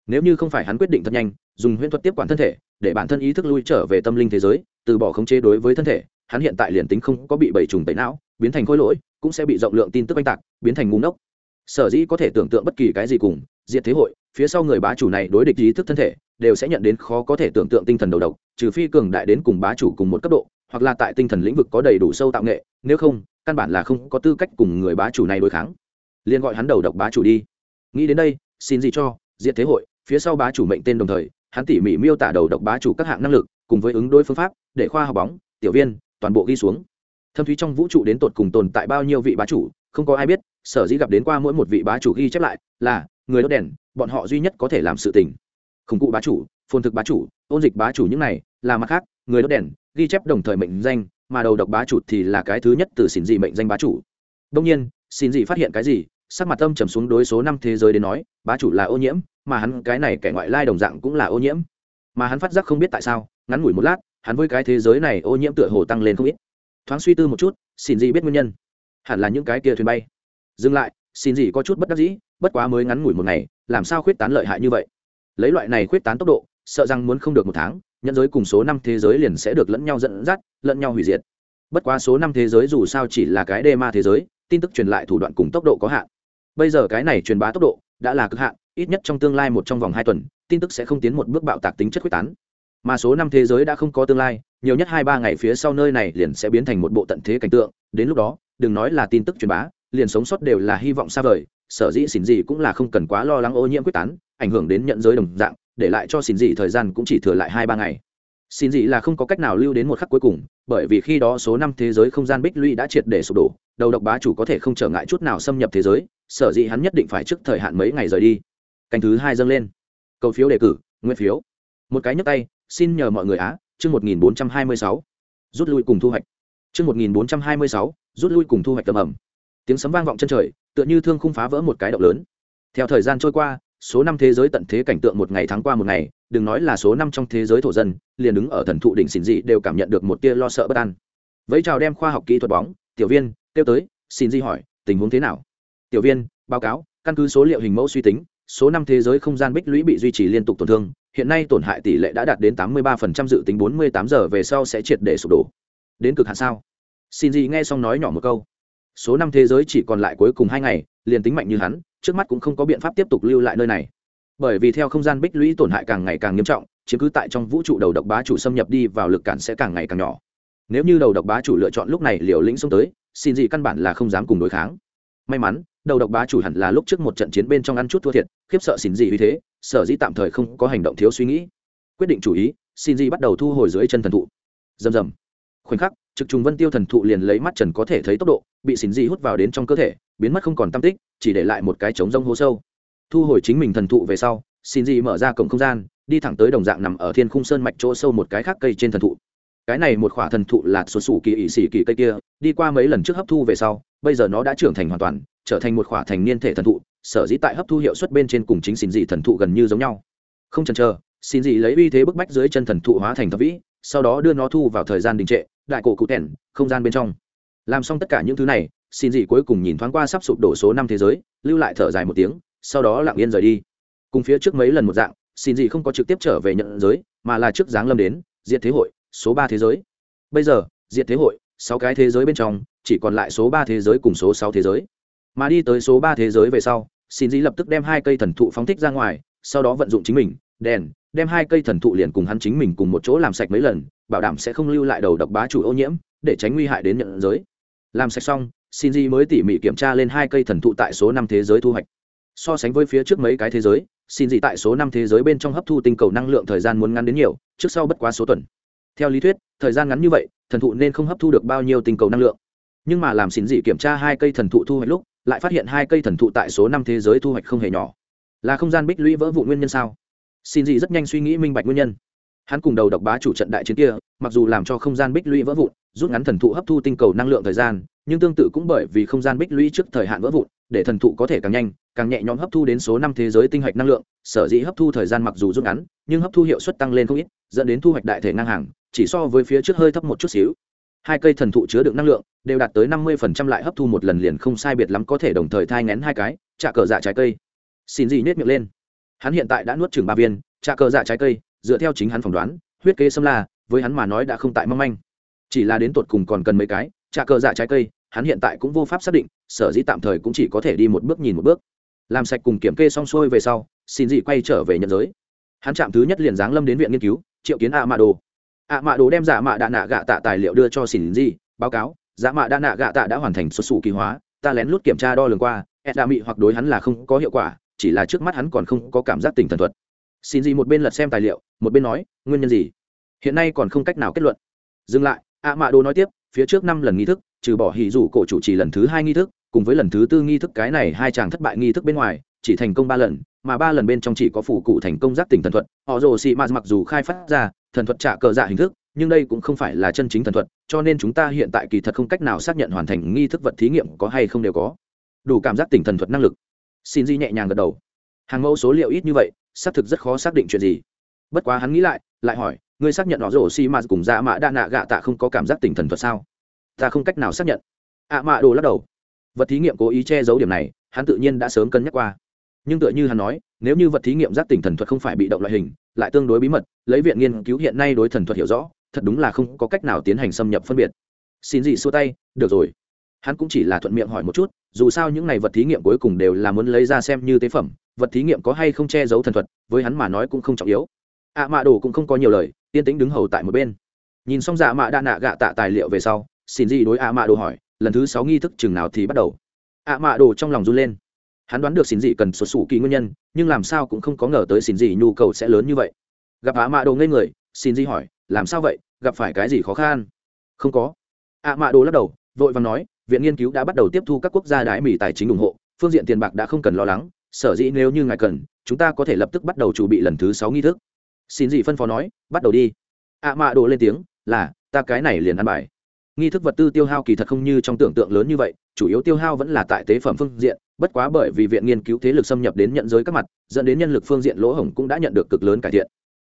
nếu như không phải hắn quyết định thật nhanh, dùng huyễn thuật tiếp quản thân thể, để bản thân ý thức lui trở về tâm linh thế giới, từ bỏ khống chế đối với thân thể, hắn hiện tại liền tính không có bị bảy trùng tẩy não, biến thành khối lỗi, cũng sẽ bị rộng lượng tin tức oanh tạc, biến thành ngu ngốc. Sở dĩ có thể tưởng tượng bất kỳ cái gì cùng, diệt thế hội, phía sau người bá chủ này đối địch ý thức thân thể, đều sẽ nhận đến khó có thể tưởng tượng tinh thần đầu độc, trừ phi cường đại đến cùng bá chủ cùng một cấp độ, hoặc là tại tinh thần lĩnh vực có đầy đủ sâu tạo nghệ, nếu không, căn bản là không có tư cách cùng người bá chủ này đối kháng. Liền gọi hắn đầu độc bá chủ đi. Nghĩ đến đây, xin gì cho diện thế hội phía sau bá chủ mệnh tên đồng thời, hắn tỉ mỉ miêu tả đầu độc bá chủ các hạng năng lực, cùng với ứng đối phương pháp, để khoa học bóng, tiểu viên, toàn bộ ghi xuống. Thâm thúy trong vũ trụ đến tột cùng tồn tại bao nhiêu vị bá chủ, không có ai biết, sở dĩ gặp đến qua mỗi một vị bá chủ ghi chép lại, là, người đốt đèn, bọn họ duy nhất có thể làm sự tình. Khủng cụ bá chủ, phồn thực bá chủ, ôn dịch bá chủ những này, là mặt khác, người đốt đèn, ghi chép đồng thời mệnh danh, mà đầu độc bá chủ thì là cái thứ nhất từ xin dị mệnh danh bá chủ. Đông nhiên, xin dị phát hiện cái gì sắc mặt tâm trầm xuống đối số năm thế giới đến nói, bá chủ là ô nhiễm, mà hắn cái này kẻ ngoại lai đồng dạng cũng là ô nhiễm. Mà hắn phát giác không biết tại sao, ngắn ngủi một lát, hắn với cái thế giới này ô nhiễm tựa hồ tăng lên không ít. Thoáng suy tư một chút, xin gì biết nguyên nhân? Hẳn là những cái kia thuyền bay. Dừng lại, xin gì có chút bất đắc dĩ, bất quá mới ngắn ngủi một ngày, làm sao khuyết tán lợi hại như vậy? Lấy loại này khuyết tán tốc độ, sợ rằng muốn không được một tháng nhân giới cùng số năm thế giới liền sẽ được lẫn nhau dẫn dắt, lẫn nhau hủy diệt. Bất quá số năm thế giới dù sao chỉ là cái đê ma thế giới, tin tức truyền lại thủ đoạn cùng tốc độ có hạn bây giờ cái này truyền bá tốc độ đã là cực hạn, ít nhất trong tương lai một trong vòng hai tuần, tin tức sẽ không tiến một bước bạo tạc tính chất quyết tán. Mà số năm thế giới đã không có tương lai, nhiều nhất hai ba ngày phía sau nơi này liền sẽ biến thành một bộ tận thế cảnh tượng. Đến lúc đó, đừng nói là tin tức truyền bá, liền sống sót đều là hy vọng xa vời. Sở dĩ xỉn gì cũng là không cần quá lo lắng ô nhiễm quyết tán, ảnh hưởng đến nhận giới đồng dạng, để lại cho xỉn gì thời gian cũng chỉ thừa lại hai ba ngày. Xin gì là không có cách nào lưu đến một khắc cuối cùng, bởi vì khi đó số năm thế giới không gian bích lũy đã triệt để sụp đổ đầu độc bá chủ có thể không trở ngại chút nào xâm nhập thế giới, sở dĩ hắn nhất định phải trước thời hạn mấy ngày rời đi. Canh thứ hai dâng lên. Cầu phiếu đề cử, nguyên phiếu. Một cái nhấc tay, xin nhờ mọi người á, chương một nghìn bốn trăm hai mươi sáu. Rút lui cùng thu hoạch. Chương một nghìn bốn trăm hai mươi sáu, rút lui cùng thu hoạch tầm ẩm. Tiếng sấm vang vọng chân trời, tựa như thương không phá vỡ một cái động lớn. Theo thời gian trôi qua, số năm thế giới tận thế cảnh tượng một ngày tháng qua một ngày, đừng nói là số năm trong thế giới thổ dân, liền đứng ở thần thụ đỉnh xỉn dị đều cảm nhận được một tia lo sợ bất an. Vẫy chào đem khoa học kỹ thuật bóng, tiểu viên kêu tới, xin di hỏi, tình huống thế nào? Tiểu viên, báo cáo, căn cứ số liệu hình mẫu suy tính, số năm thế giới không gian bích lũy bị duy trì liên tục tổn thương, hiện nay tổn hại tỷ lệ đã đạt đến tám mươi 83% dự tính bốn mươi tám giờ về sau sẽ triệt để sụp đổ. Đến cực hạn sao? Xin gì nghe xong nói nhỏ một câu. Số năm thế giới chỉ còn lại cuối cùng hai ngày, liền tính mạnh như hắn, trước mắt cũng không có biện pháp tiếp tục lưu lại nơi này. Bởi vì theo không gian bích lũy tổn hại càng ngày càng nghiêm trọng, chiếm cứ tại trong vũ trụ đầu độc bá chủ xâm nhập đi vào lực cản sẽ càng ngày càng nhỏ. Nếu như đầu độc bá chủ lựa chọn lúc này liều lĩnh xông tới xin gì căn bản là không dám cùng đối kháng. May mắn, đầu độc bá chủ hẳn là lúc trước một trận chiến bên trong ăn chút thua thiệt, khiếp sợ xin gì vì thế, sở dĩ tạm thời không có hành động thiếu suy nghĩ. Quyết định chủ ý, xin gì bắt đầu thu hồi dưới chân thần thụ. Rầm rầm. Khoảnh khắc, trực trùng vân tiêu thần thụ liền lấy mắt trần có thể thấy tốc độ, bị xin gì hút vào đến trong cơ thể, biến mất không còn tam tích, chỉ để lại một cái trống rông hố sâu. Thu hồi chính mình thần thụ về sau, xin gì mở ra cổng không gian, đi thẳng tới đồng dạng nằm ở thiên khung sơn mạch chỗ sâu một cái khác cây trên thần thụ cái này một khỏa thần thụ là xuất xù kỳ ỵ xỉ kỳ cây kia, đi qua mấy lần trước hấp thu về sau, bây giờ nó đã trưởng thành hoàn toàn, trở thành một khỏa thành niên thể thần thụ, sở dĩ tại hấp thu hiệu suất bên trên cùng chính xin dị thần thụ gần như giống nhau. Không chần chờ xin dị lấy uy thế bức bách dưới chân thần thụ hóa thành thập vĩ, sau đó đưa nó thu vào thời gian đình trệ, đại cổ cụ tẻn không gian bên trong. Làm xong tất cả những thứ này xin dị cuối cùng nhìn thoáng qua sắp sụp đổ số năm thế giới, lưu lại thở dài một tiếng, sau đó lặng yên rời đi. Cùng phía trước mấy lần một dạng xin dị không có trực tiếp trở về nhận giới, mà là trước dáng lâm đến, diệt thế hội số ba thế giới. Bây giờ, diệt thế hội, sáu cái thế giới bên trong, chỉ còn lại số ba thế giới cùng số sáu thế giới. Mà đi tới số ba thế giới về sau, xin dĩ lập tức đem hai cây thần thụ phóng thích ra ngoài, sau đó vận dụng chính mình, đèn, đem hai cây thần thụ liền cùng hắn chính mình cùng một chỗ làm sạch mấy lần, bảo đảm sẽ không lưu lại đầu độc bá chủ ô nhiễm, để tránh nguy hại đến nhận giới. Làm sạch xong, xin dĩ mới tỉ mỉ kiểm tra lên hai cây thần thụ tại số năm thế giới thu hoạch. So sánh với phía trước mấy cái thế giới, xin dị tại số năm thế giới bên trong hấp thu tinh cầu năng lượng thời gian muốn ngắn đến nhiều, trước sau bất quá số tuần theo lý thuyết, thời gian ngắn như vậy, thần thụ nên không hấp thu được bao nhiêu tinh cầu năng lượng. Nhưng mà làm xin dị kiểm tra hai cây thần thụ thu hoạch lúc, lại phát hiện hai cây thần thụ tại số năm thế giới thu hoạch không hề nhỏ. Là không gian bích lũy vỡ vụ nguyên nhân sao? Xin dị rất nhanh suy nghĩ minh bạch nguyên nhân. Hắn cùng đầu độc bá chủ trận đại chiến kia, mặc dù làm cho không gian bích lũy vỡ vụn, rút ngắn thần thụ hấp thu tinh cầu năng lượng thời gian, nhưng tương tự cũng bởi vì không gian bích lũy trước thời hạn vỡ vụn để thần thụ có thể càng nhanh, càng nhẹ nhõm hấp thu đến số năm thế giới tinh hạch năng lượng, sở dĩ hấp thu thời gian mặc dù rút ngắn, nhưng hấp thu hiệu suất tăng lên không ít, dẫn đến thu hoạch đại thể ngang hàng, chỉ so với phía trước hơi thấp một chút xíu. Hai cây thần thụ chứa đựng năng lượng, đều đạt tới năm mươi phần trăm lại hấp thu một lần liền không sai biệt lắm có thể đồng thời thai ngén hai cái trả cờ dạ trái cây. Xin gì nết miệng lên. Hắn hiện tại đã nuốt chừng ba viên trả cờ dạ trái cây, dựa theo chính hắn phỏng đoán, huyết kế xâm la, với hắn mà nói đã không tại mong manh. Chỉ là đến tột cùng còn cần mấy cái trả cờ dạ trái cây hắn hiện tại cũng vô pháp xác định, sở dĩ tạm thời cũng chỉ có thể đi một bước nhìn một bước. Làm sạch cùng kiểm kê xong xuôi về sau, xin dị quay trở về nhận giới. Hắn chạm thứ nhất liền giáng lâm đến viện nghiên cứu, triệu kiến a mạ đồ a mạ đồ đem giả mạ đạ nạ gạ tạ tài liệu đưa cho xin dị, báo cáo, giả mạ đạ nạ gạ tạ đã hoàn thành xuất xù kỳ hóa, ta lén lút kiểm tra đo lường qua ed đa mị hoặc đối hắn là không có hiệu quả, chỉ là trước mắt hắn còn không có cảm giác tình thần thuật. Xin dị một bên lật xem tài liệu, một bên nói, nguyên nhân gì? Hiện nay còn không cách nào kết luận. Dừng lại a mạ đồ nói tiếp, phía trước năm lần nghi thức trừ bỏ hỉ rủ cổ chủ trì lần thứ hai nghi thức, cùng với lần thứ tư nghi thức cái này hai chàng thất bại nghi thức bên ngoài, chỉ thành công ba lần, mà ba lần bên trong chỉ có phủ cụ thành công giác tỉnh thần thuật. Họ rồ xị mạt mặc dù khai phát ra thần thuật trả cờ dạ hình thức, nhưng đây cũng không phải là chân chính thần thuật, cho nên chúng ta hiện tại kỳ thật không cách nào xác nhận hoàn thành nghi thức vật thí nghiệm có hay không đều có. Đủ cảm giác tỉnh thần thuật năng lực. Xin di nhẹ nhàng gật đầu. Hàng mẫu số liệu ít như vậy, xác thực rất khó xác định chuyện gì. Bất quá hắn nghĩ lại lại hỏi, ngươi xác nhận họ rồ xị mạt cùng dạ mã đa nạ gạ tạ không có cảm giác tỉnh thần thuật sao? Ta không cách nào xác nhận. Ạ mạ đồ lắc đầu. Vật thí nghiệm cố ý che giấu điểm này, hắn tự nhiên đã sớm cân nhắc qua. Nhưng tựa như hắn nói, nếu như vật thí nghiệm giác tỉnh thần thuật không phải bị động loại hình, lại tương đối bí mật, lấy viện nghiên cứu hiện nay đối thần thuật hiểu rõ, thật đúng là không có cách nào tiến hành xâm nhập phân biệt. Xin gì xua tay, được rồi. Hắn cũng chỉ là thuận miệng hỏi một chút, dù sao những này vật thí nghiệm cuối cùng đều là muốn lấy ra xem như tế phẩm, vật thí nghiệm có hay không che giấu thần thuật, với hắn mà nói cũng không trọng yếu. Ạ mạ đồ cũng không có nhiều lời tiên tính đứng hầu tại một bên. Nhìn xong dạ mạ đa nạ gạ tạ tài liệu về sau xin gì đối ạ mạ đồ hỏi, lần thứ sáu nghi thức chừng nào thì bắt đầu. ạ mạ đồ trong lòng run lên. Hắn đoán được xin dị cần xuất xù kỳ nguyên nhân, nhưng làm sao cũng không có ngờ tới xin dị nhu cầu sẽ lớn như vậy. Gặp ạ mạ đồ ngây người, xin dị hỏi, làm sao vậy, gặp phải cái gì khó khăn? Không có. ạ mạ đồ lắc đầu, vội vàng nói, viện nghiên cứu đã bắt đầu tiếp thu các quốc gia đái mỹ tài chính ủng hộ, phương diện tiền bạc đã không cần lo lắng, sở dĩ nếu như ngài cần, chúng ta có thể lập tức bắt đầu chuẩn bị lần thứ sáu nghi thức. Xin dị phân phó nói, bắt đầu đi. ạ mạ đồ lên tiếng, là, ta cái này liền ăn bài nghi thức vật tư tiêu hao kỳ thật không như trong tưởng tượng lớn như vậy, chủ yếu tiêu hao vẫn là tại tế phẩm phương diện, bất quá bởi vì viện nghiên cứu thế lực xâm nhập đến nhận giới các mặt, dẫn đến nhân lực phương diện lỗ hổng cũng đã nhận được cực lớn cải thiện.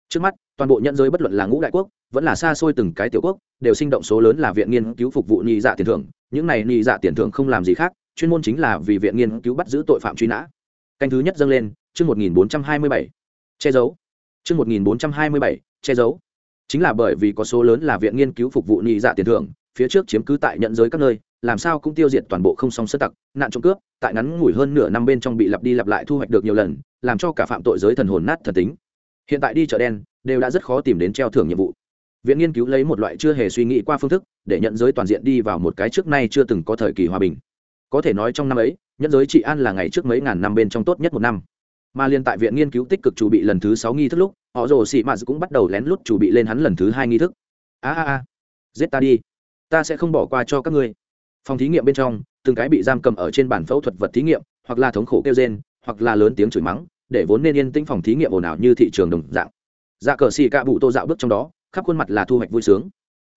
Trước mắt, toàn bộ nhận giới bất luận là ngũ đại quốc, vẫn là xa xôi từng cái tiểu quốc, đều sinh động số lớn là viện nghiên cứu phục vụ nhị dạ tiền thưởng, những này nhị dạ tiền thưởng không làm gì khác, chuyên môn chính là vì viện nghiên cứu bắt giữ tội phạm truy nã. Canh thứ nhất dâng lên, chương một nghìn bốn trăm hai mươi bảy. Che giấu. Chương một nghìn bốn trăm hai mươi bảy, che giấu. Chính là bởi vì có số lớn là viện nghiên cứu phục vụ nhị dạ tiền thưởng phía trước chiếm cứ tại nhận giới các nơi, làm sao cũng tiêu diệt toàn bộ không song sơ tặc, nạn trộm cướp, tại ngắn ngủi hơn nửa năm bên trong bị lặp đi lặp lại thu hoạch được nhiều lần, làm cho cả phạm tội giới thần hồn nát thần tính. Hiện tại đi chợ đen, đều đã rất khó tìm đến treo thưởng nhiệm vụ. Viện nghiên cứu lấy một loại chưa hề suy nghĩ qua phương thức, để nhận giới toàn diện đi vào một cái trước nay chưa từng có thời kỳ hòa bình. Có thể nói trong năm ấy, nhận giới trị an là ngày trước mấy ngàn năm bên trong tốt nhất một năm. Mà liên tại viện nghiên cứu tích cực chuẩn bị lần thứ sáu nghi thức lúc, họ rồ xị mạt cũng bắt đầu lén lút chuẩn bị lên hắn lần thứ hai nghi thức. A a a, giết ta đi ta sẽ không bỏ qua cho các ngươi. Phòng thí nghiệm bên trong, từng cái bị giam cầm ở trên bản phẫu thuật vật thí nghiệm, hoặc là thống khổ kêu rên, hoặc là lớn tiếng chửi mắng, để vốn nên yên tĩnh phòng thí nghiệm ồn ào như thị trường đồng dạng. Dạ cờ xì cạ bụ tô dạo bước trong đó, khắp khuôn mặt là thu hoạch vui sướng.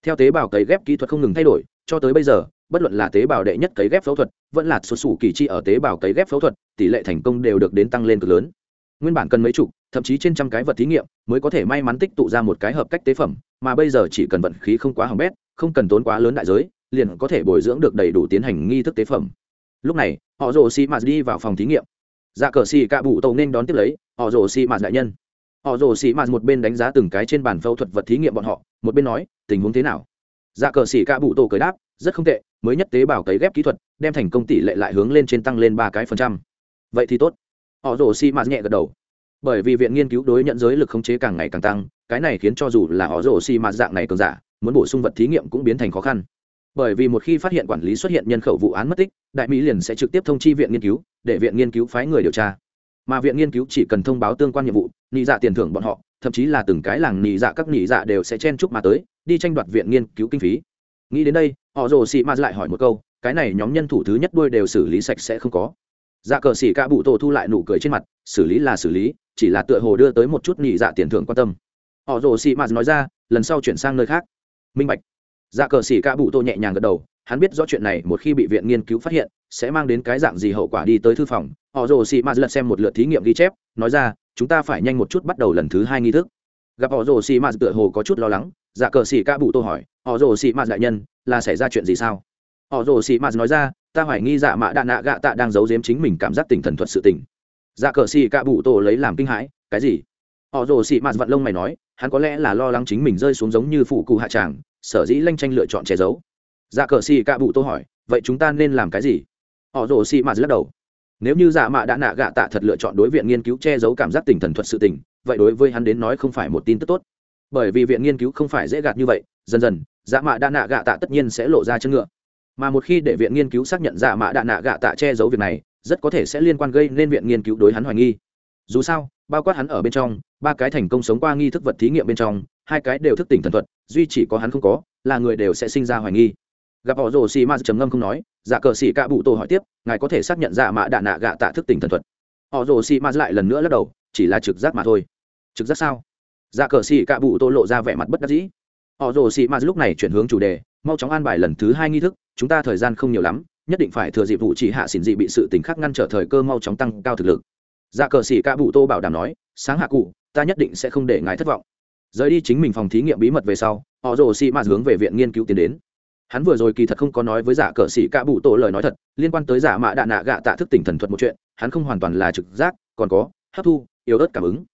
Theo tế bào cấy ghép kỹ thuật không ngừng thay đổi, cho tới bây giờ, bất luận là tế bào đệ nhất cấy ghép phẫu thuật, vẫn là số sủ kỳ chi ở tế bào cấy ghép phẫu thuật, tỷ lệ thành công đều được đến tăng lên cực lớn. Nguyên bản cần mấy chục, thậm chí trên trăm cái vật thí nghiệm, mới có thể may mắn tích tụ ra một cái hợp cách tế phẩm, mà bây giờ chỉ cần vận khí không quá hỏng bét không cần tốn quá lớn đại giới, liền có thể bồi dưỡng được đầy đủ tiến hành nghi thức tế phẩm. Lúc này, họ rồ xì mạt đi vào phòng thí nghiệm. Dạ cờ xì cạ bụ tàu nên đón tiếp lấy, họ rồ xì mạt đại nhân. Họ rồ xì mạt một bên đánh giá từng cái trên bàn phẫu thuật vật thí nghiệm bọn họ, một bên nói, tình huống thế nào? Dạ cờ xì cạ bụ tổ cười đáp, rất không tệ, mới nhất tế bào cấy ghép kỹ thuật, đem thành công tỷ lệ lại hướng lên trên tăng lên ba cái phần trăm. Vậy thì tốt. Họ rồ xì mạt nhẹ gật đầu. Bởi vì viện nghiên cứu đối nhận giới lực khống chế càng ngày càng tăng, cái này khiến cho dù là họ rồ xì mạt dạng này cường giả muốn bổ sung vật thí nghiệm cũng biến thành khó khăn. Bởi vì một khi phát hiện quản lý xuất hiện nhân khẩu vụ án mất tích, đại mỹ liền sẽ trực tiếp thông chi viện nghiên cứu, để viện nghiên cứu phái người điều tra. Mà viện nghiên cứu chỉ cần thông báo tương quan nhiệm vụ, nị dạ tiền thưởng bọn họ, thậm chí là từng cái làng nị dạ các nị dạ đều sẽ chen chúc mà tới, đi tranh đoạt viện nghiên cứu kinh phí. Nghĩ đến đây, họ rồ xì ma lại hỏi một câu, cái này nhóm nhân thủ thứ nhất đuôi đều xử lý sạch sẽ không có. Dạ cờ xỉ ca bụ tổ thu lại nụ cười trên mặt, xử lý là xử lý, chỉ là tựa hồ đưa tới một chút nhị dạ tiền thưởng quan tâm. Họ rồ xì ma nói ra, lần sau chuyển sang nơi khác minh bạch. Dạ cờ xỉ ca bụ tô nhẹ nhàng gật đầu, hắn biết rõ chuyện này, một khi bị viện nghiên cứu phát hiện, sẽ mang đến cái dạng gì hậu quả đi tới thư phòng. Họ rồ xì ma lật xem một lượt thí nghiệm ghi chép, nói ra, chúng ta phải nhanh một chút bắt đầu lần thứ hai nghi thức. Gặp họ rồ xì ma tựa hồ có chút lo lắng dạ cờ xỉ ca bụ tô hỏi, họ rồ xì ma đại nhân, là xảy ra chuyện gì sao? Họ rồ xì ma nói ra, ta hoài nghi dạ mạ đạ nạ gạ tạ đang giấu giếm chính mình cảm giác tình thần thuật sự tình. dạ cờ xì ca bụ tô lấy làm kinh hãi, cái gì? Họ rồ xì mạt vận lông mày nói hắn có lẽ là lo lắng chính mình rơi xuống giống như phụ cụ hạ tràng sở dĩ lanh tranh lựa chọn che giấu. Dạ cờ xì cạ bụ tô hỏi vậy chúng ta nên làm cái gì? Họ rồ xì mạt lắc đầu. Nếu như dạ mạ đã nạ gạ tạ thật lựa chọn đối viện nghiên cứu che giấu cảm giác tình thần thuật sự tình, vậy đối với hắn đến nói không phải một tin tức tốt. Bởi vì viện nghiên cứu không phải dễ gạt như vậy dần dần dạ mạ đã nạ gạ tạ tất nhiên sẽ lộ ra chân ngựa. Mà một khi để viện nghiên cứu xác nhận dạ mạ đã nạ gạ tạ che giấu việc này rất có thể sẽ liên quan gây nên viện nghiên cứu đối hắn hoài nghi dù sao, bao quát hắn ở bên trong, ba cái thành công sống qua nghi thức vật thí nghiệm bên trong, hai cái đều thức tỉnh thần thuật, duy chỉ có hắn không có, là người đều sẽ sinh ra hoài nghi. Gặp họ rồ xì ma trầm ngâm không nói dạ cờ xì cạ bụ tổ hỏi tiếp, ngài có thể xác nhận dạ mạ đạ nạ gạ tạ thức tỉnh thần thuật? Họ rồ xì ma lại lần nữa lắc đầu, chỉ là trực giác mà thôi. Trực giác sao? Dạ cờ xì cạ bụ tổ lộ ra vẻ mặt bất đắc dĩ. Họ rồ xì ma lúc này chuyển hướng chủ đề, mau chóng an bài lần thứ hai nghi thức, chúng ta thời gian không nhiều lắm, nhất định phải thừa dịp vụ chỉ hạ xỉn dị bị sự tình khắc ngăn trở thời cơ mau chóng tăng cao thực lực dạ cờ xỉ ca bụ tô bảo đảm nói, sáng hạ cụ, ta nhất định sẽ không để ngài thất vọng. Rời đi chính mình phòng thí nghiệm bí mật về sau, họ rồ xì mạt hướng về viện nghiên cứu tiến đến. Hắn vừa rồi kỳ thật không có nói với giả cờ sĩ ca bụ tổ lời nói thật, liên quan tới giả mạ đạ nạ gạ tạ thức tỉnh thần thuật một chuyện, hắn không hoàn toàn là trực giác, còn có, hấp thu, yếu ớt cảm ứng.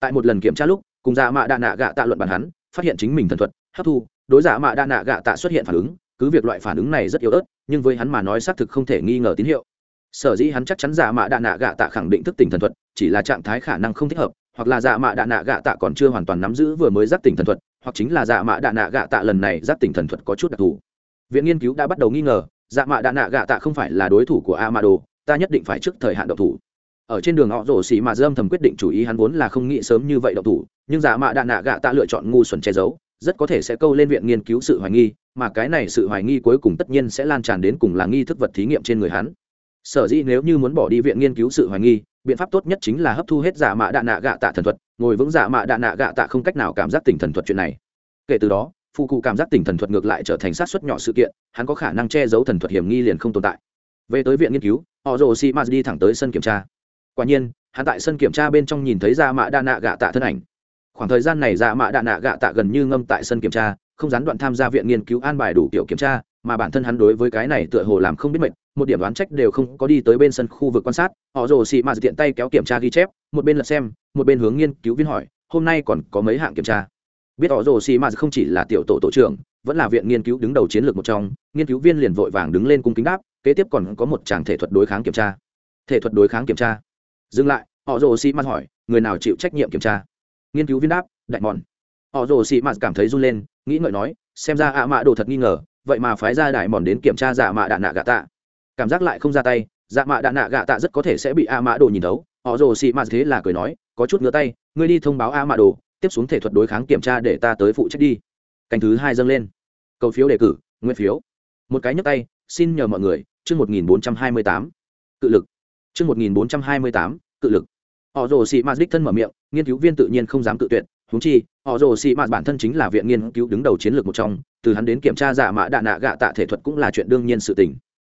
Tại một lần kiểm tra lúc, cùng giả mạ đạ nạ gạ tạ luận bàn hắn, phát hiện chính mình thần thuật, hấp thu, đối giả mạ đạ nạ gạ tạ xuất hiện phản ứng, cứ việc loại phản ứng này rất yếu ớt, nhưng với hắn mà nói xác thực không thể nghi ngờ tín hiệu sở dĩ hắn chắc chắn giả mạ đạ nạ gạ tạ khẳng định thức tỉnh thần thuật, chỉ là trạng thái khả năng không thích hợp, hoặc là dạ mạ đạ nạ gạ tạ còn chưa hoàn toàn nắm giữ vừa mới giác tỉnh thần thuật, hoặc chính là dạ mạ đạ nạ gạ tạ lần này giác tỉnh thần thuật có chút đặc thù. Viện nghiên cứu đã bắt đầu nghi ngờ dạ mạ đạ nạ gạ tạ không phải là đối thủ của amado, ta nhất định phải trước thời hạn độc thủ. Ở trên đường họ rổ xì mà dâm thầm quyết định chủ ý hắn vốn là không nghĩ sớm như vậy độc thủ, nhưng dạ mạ đạ nạ gạ tạ lựa chọn ngu xuẩn che giấu, rất có thể sẽ câu lên viện nghiên cứu sự hoài nghi, mà cái này sự hoài nghi cuối cùng tất nhiên sẽ lan tràn đến cùng là nghi thức vật thí nghiệm trên người hắn sở dĩ nếu như muốn bỏ đi viện nghiên cứu sự hoài nghi, biện pháp tốt nhất chính là hấp thu hết giả mạ đạn nạ gạ tạ thần thuật, ngồi vững giả mạ đạn nạ gạ tạ không cách nào cảm giác tỉnh thần thuật chuyện này. Kể từ đó phụ cụ cảm giác tỉnh thần thuật ngược lại trở thành sát xuất nhỏ sự kiện, hắn có khả năng che giấu thần thuật hiểm nghi liền không tồn tại. Về tới viện nghiên cứu họ rồ si maz đi thẳng tới sân kiểm tra. Quả nhiên, hắn tại sân kiểm tra bên trong nhìn thấy giả mạ đạn nạ gạ tạ thân ảnh. Khoảng thời gian này giả mạ đạn nạ gạ tạ gần như ngâm tại sân kiểm tra, không gián đoạn tham gia viện nghiên cứu an bài đủ kiểu kiểm tra mà bản thân hắn đối với cái này tựa hồ làm không biết mệnh một điểm đoán trách đều không có đi tới bên sân khu vực quan sát. Họ rồ xị mà tiện tay kéo kiểm tra ghi chép, một bên lật xem, một bên hướng nghiên cứu viên hỏi, hôm nay còn có mấy hạng kiểm tra? Biết họ rồ xì mà không chỉ là tiểu tổ tổ trưởng, vẫn là viện nghiên cứu đứng đầu chiến lược một trong, nghiên cứu viên liền vội vàng đứng lên cung kính đáp, kế tiếp còn có một chàng thể thuật đối kháng kiểm tra. Thể thuật đối kháng kiểm tra. Dừng lại, họ rồ xì mà hỏi, người nào chịu trách nhiệm kiểm tra? Nghiên cứu viên đáp, đại mòn họ rồ xì mà cảm thấy run lên, nghĩ ngợi nói, xem ra ạ mạ đồ thật nghi ngờ vậy mà phái ra đại mòn đến kiểm tra giả mạ đạn nạ gạ tạ. Cảm giác lại không ra tay dạ mạ đạn nạ gạ tạ rất có thể sẽ bị a mã đồ nhìn thấu. Họ rồ xì mạt thế là cười nói, có chút ngứa tay, ngươi đi thông báo a mã đồ, tiếp xuống thể thuật đối kháng kiểm tra để ta tới phụ trách đi. Canh thứ hai dâng lên. Cầu phiếu đề cử, nguyên phiếu. Một cái nhấp tay, xin nhờ mọi người, chương một nghìn bốn trăm hai mươi tám. Cự lực. Chương một nghìn bốn trăm hai mươi tám, cự lực. Họ rồ xì mạt đích thân mở miệng, nghiên cứu viên tự nhiên không dám tự tuyệt. Húng chi, họ rồ xì mạt bản thân chính là viện nghiên cứu đứng đầu chiến lược một trong từ hắn đến kiểm tra giả mạ đạ nạ gạ tạ thể thuật cũng là chuyện đương nhiên sự tình.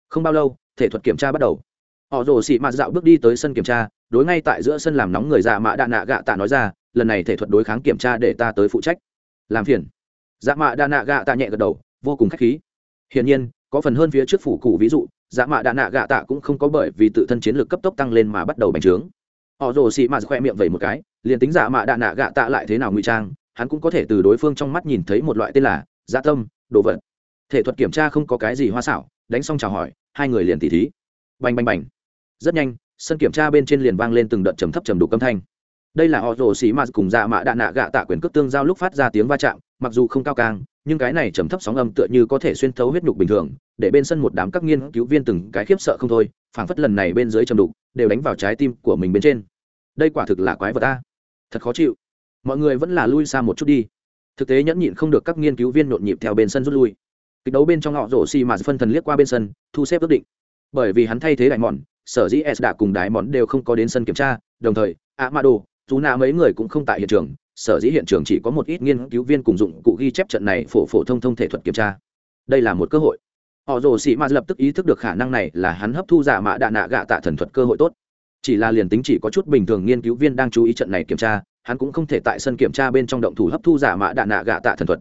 Không bao lâu, thể thuật kiểm tra bắt đầu. Họ rồ xì mạt dạo bước đi tới sân kiểm tra, đối ngay tại giữa sân làm nóng người giả mạ đạ nạ gạ tạ nói ra, lần này thể thuật đối kháng kiểm tra để ta tới phụ trách. Làm phiền. Dạ mạ đạ nạ gạ tạ nhẹ gật đầu, vô cùng k h á c h khí. Hiển nhiên, có phần hơn phía trước phủ cụ ví dụ dạ mạ đạ nạ gạ tạ cũng không có bởi vì tự thân chiến lược cấp tốc tăng lên mà bắt đầu bành trướng. Họ rồ xị mạt khoe miệng vẩy một cái, liền tính dạ mạ đạ nạ gạ tạ lại thế nào ngụy trang, hắn cũng có thể từ đối phương trong mắt nhìn thấy một loại tên là dạ tâm, đồ vật. Thể thuật kiểm tra không có cái gì hoa xảo, đánh xong chào hỏi, hai người liền tỉ thí. Bành bành bành. Rất nhanh, sân kiểm tra bên trên liền vang lên từng đợt trầm thấp trầm đục âm thanh. Đây là họ rồ xì mạt cùng dạ mạ đạ nạ gạ tạ quyền cước tương giao lúc phát ra tiếng va chạm, mặc dù không cao càng, nhưng cái này trầm thấp sóng âm tựa như có thể xuyên thấu huyết nhục bình thường, để bên sân một đám các nghiên cứu viên từng cái khiếp sợ không thôi, phảng phất lần này bên dưới trầm đục, đều đánh vào trái tim của mình bên trên. Đây quả thực là quái vật ta thật khó chịu. Mọi người vẫn là lui xa một chút đi thực tế nhẫn nhịn không được các nghiên cứu viên nhộn nhịp theo bên sân rút lui. Kịch đấu bên trong họ rổ xì mà phân thần liếc qua bên sân, thu xếp ước định. Bởi vì hắn thay thế đại mòn sở dĩ s đã cùng đại mòn đều không có đến sân kiểm tra, đồng thời a ma chú nạ mấy người cũng không tại hiện trường, sở dĩ hiện trường chỉ có một ít nghiên cứu viên cùng dụng cụ ghi chép trận này phổ phổ thông thông thể thuật kiểm tra. Đây là một cơ hội. Họ rồ sĩ m lập tức ý thức được khả năng này là hắn hấp thu giả mạ đạ nạ gạ tạ thần thuật cơ hội tốt. Chỉ là liền tính chỉ có chút bình thường nghiên cứu viên đang chú ý trận này kiểm tra hắn cũng không thể tại sân kiểm tra bên trong động thủ hấp thu giả mạ đạn nạ gạ tạ thần thuật.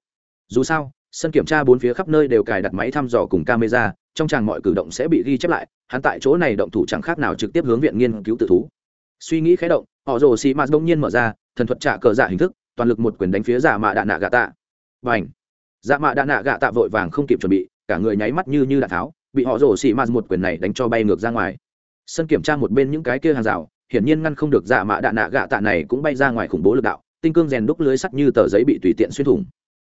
Dù sao, sân kiểm tra bốn phía khắp nơi đều cài đặt máy thăm dò cùng camera, trong tràng mọi cử động sẽ bị ghi chép lại, hắn tại chỗ này động thủ chẳng khác nào trực tiếp hướng viện nghiên cứu tự thú. Suy nghĩ khé động, họ rồ xì mạt bỗng nhiên mở ra, thần thuật trả cờ giả hình thức, toàn lực một quyền đánh phía giả mạ đạn nạ gạ tạ. Và ảnh dạ mạ đạn nạ gạ tạ vội vàng không kịp chuẩn bị, cả người nháy mắt như như đạn tháo, bị họ rồ xì mạt một quyền này đánh cho bay ngược ra ngoài. Sân kiểm tra một bên những cái kia hàng rào hiển nhiên ngăn không được dạ mạ đạ nạ gạ tạ này cũng bay ra ngoài khủng bố lực đạo, tinh cương rèn đúc lưới sắt như tờ giấy bị tùy tiện xuyên thủng.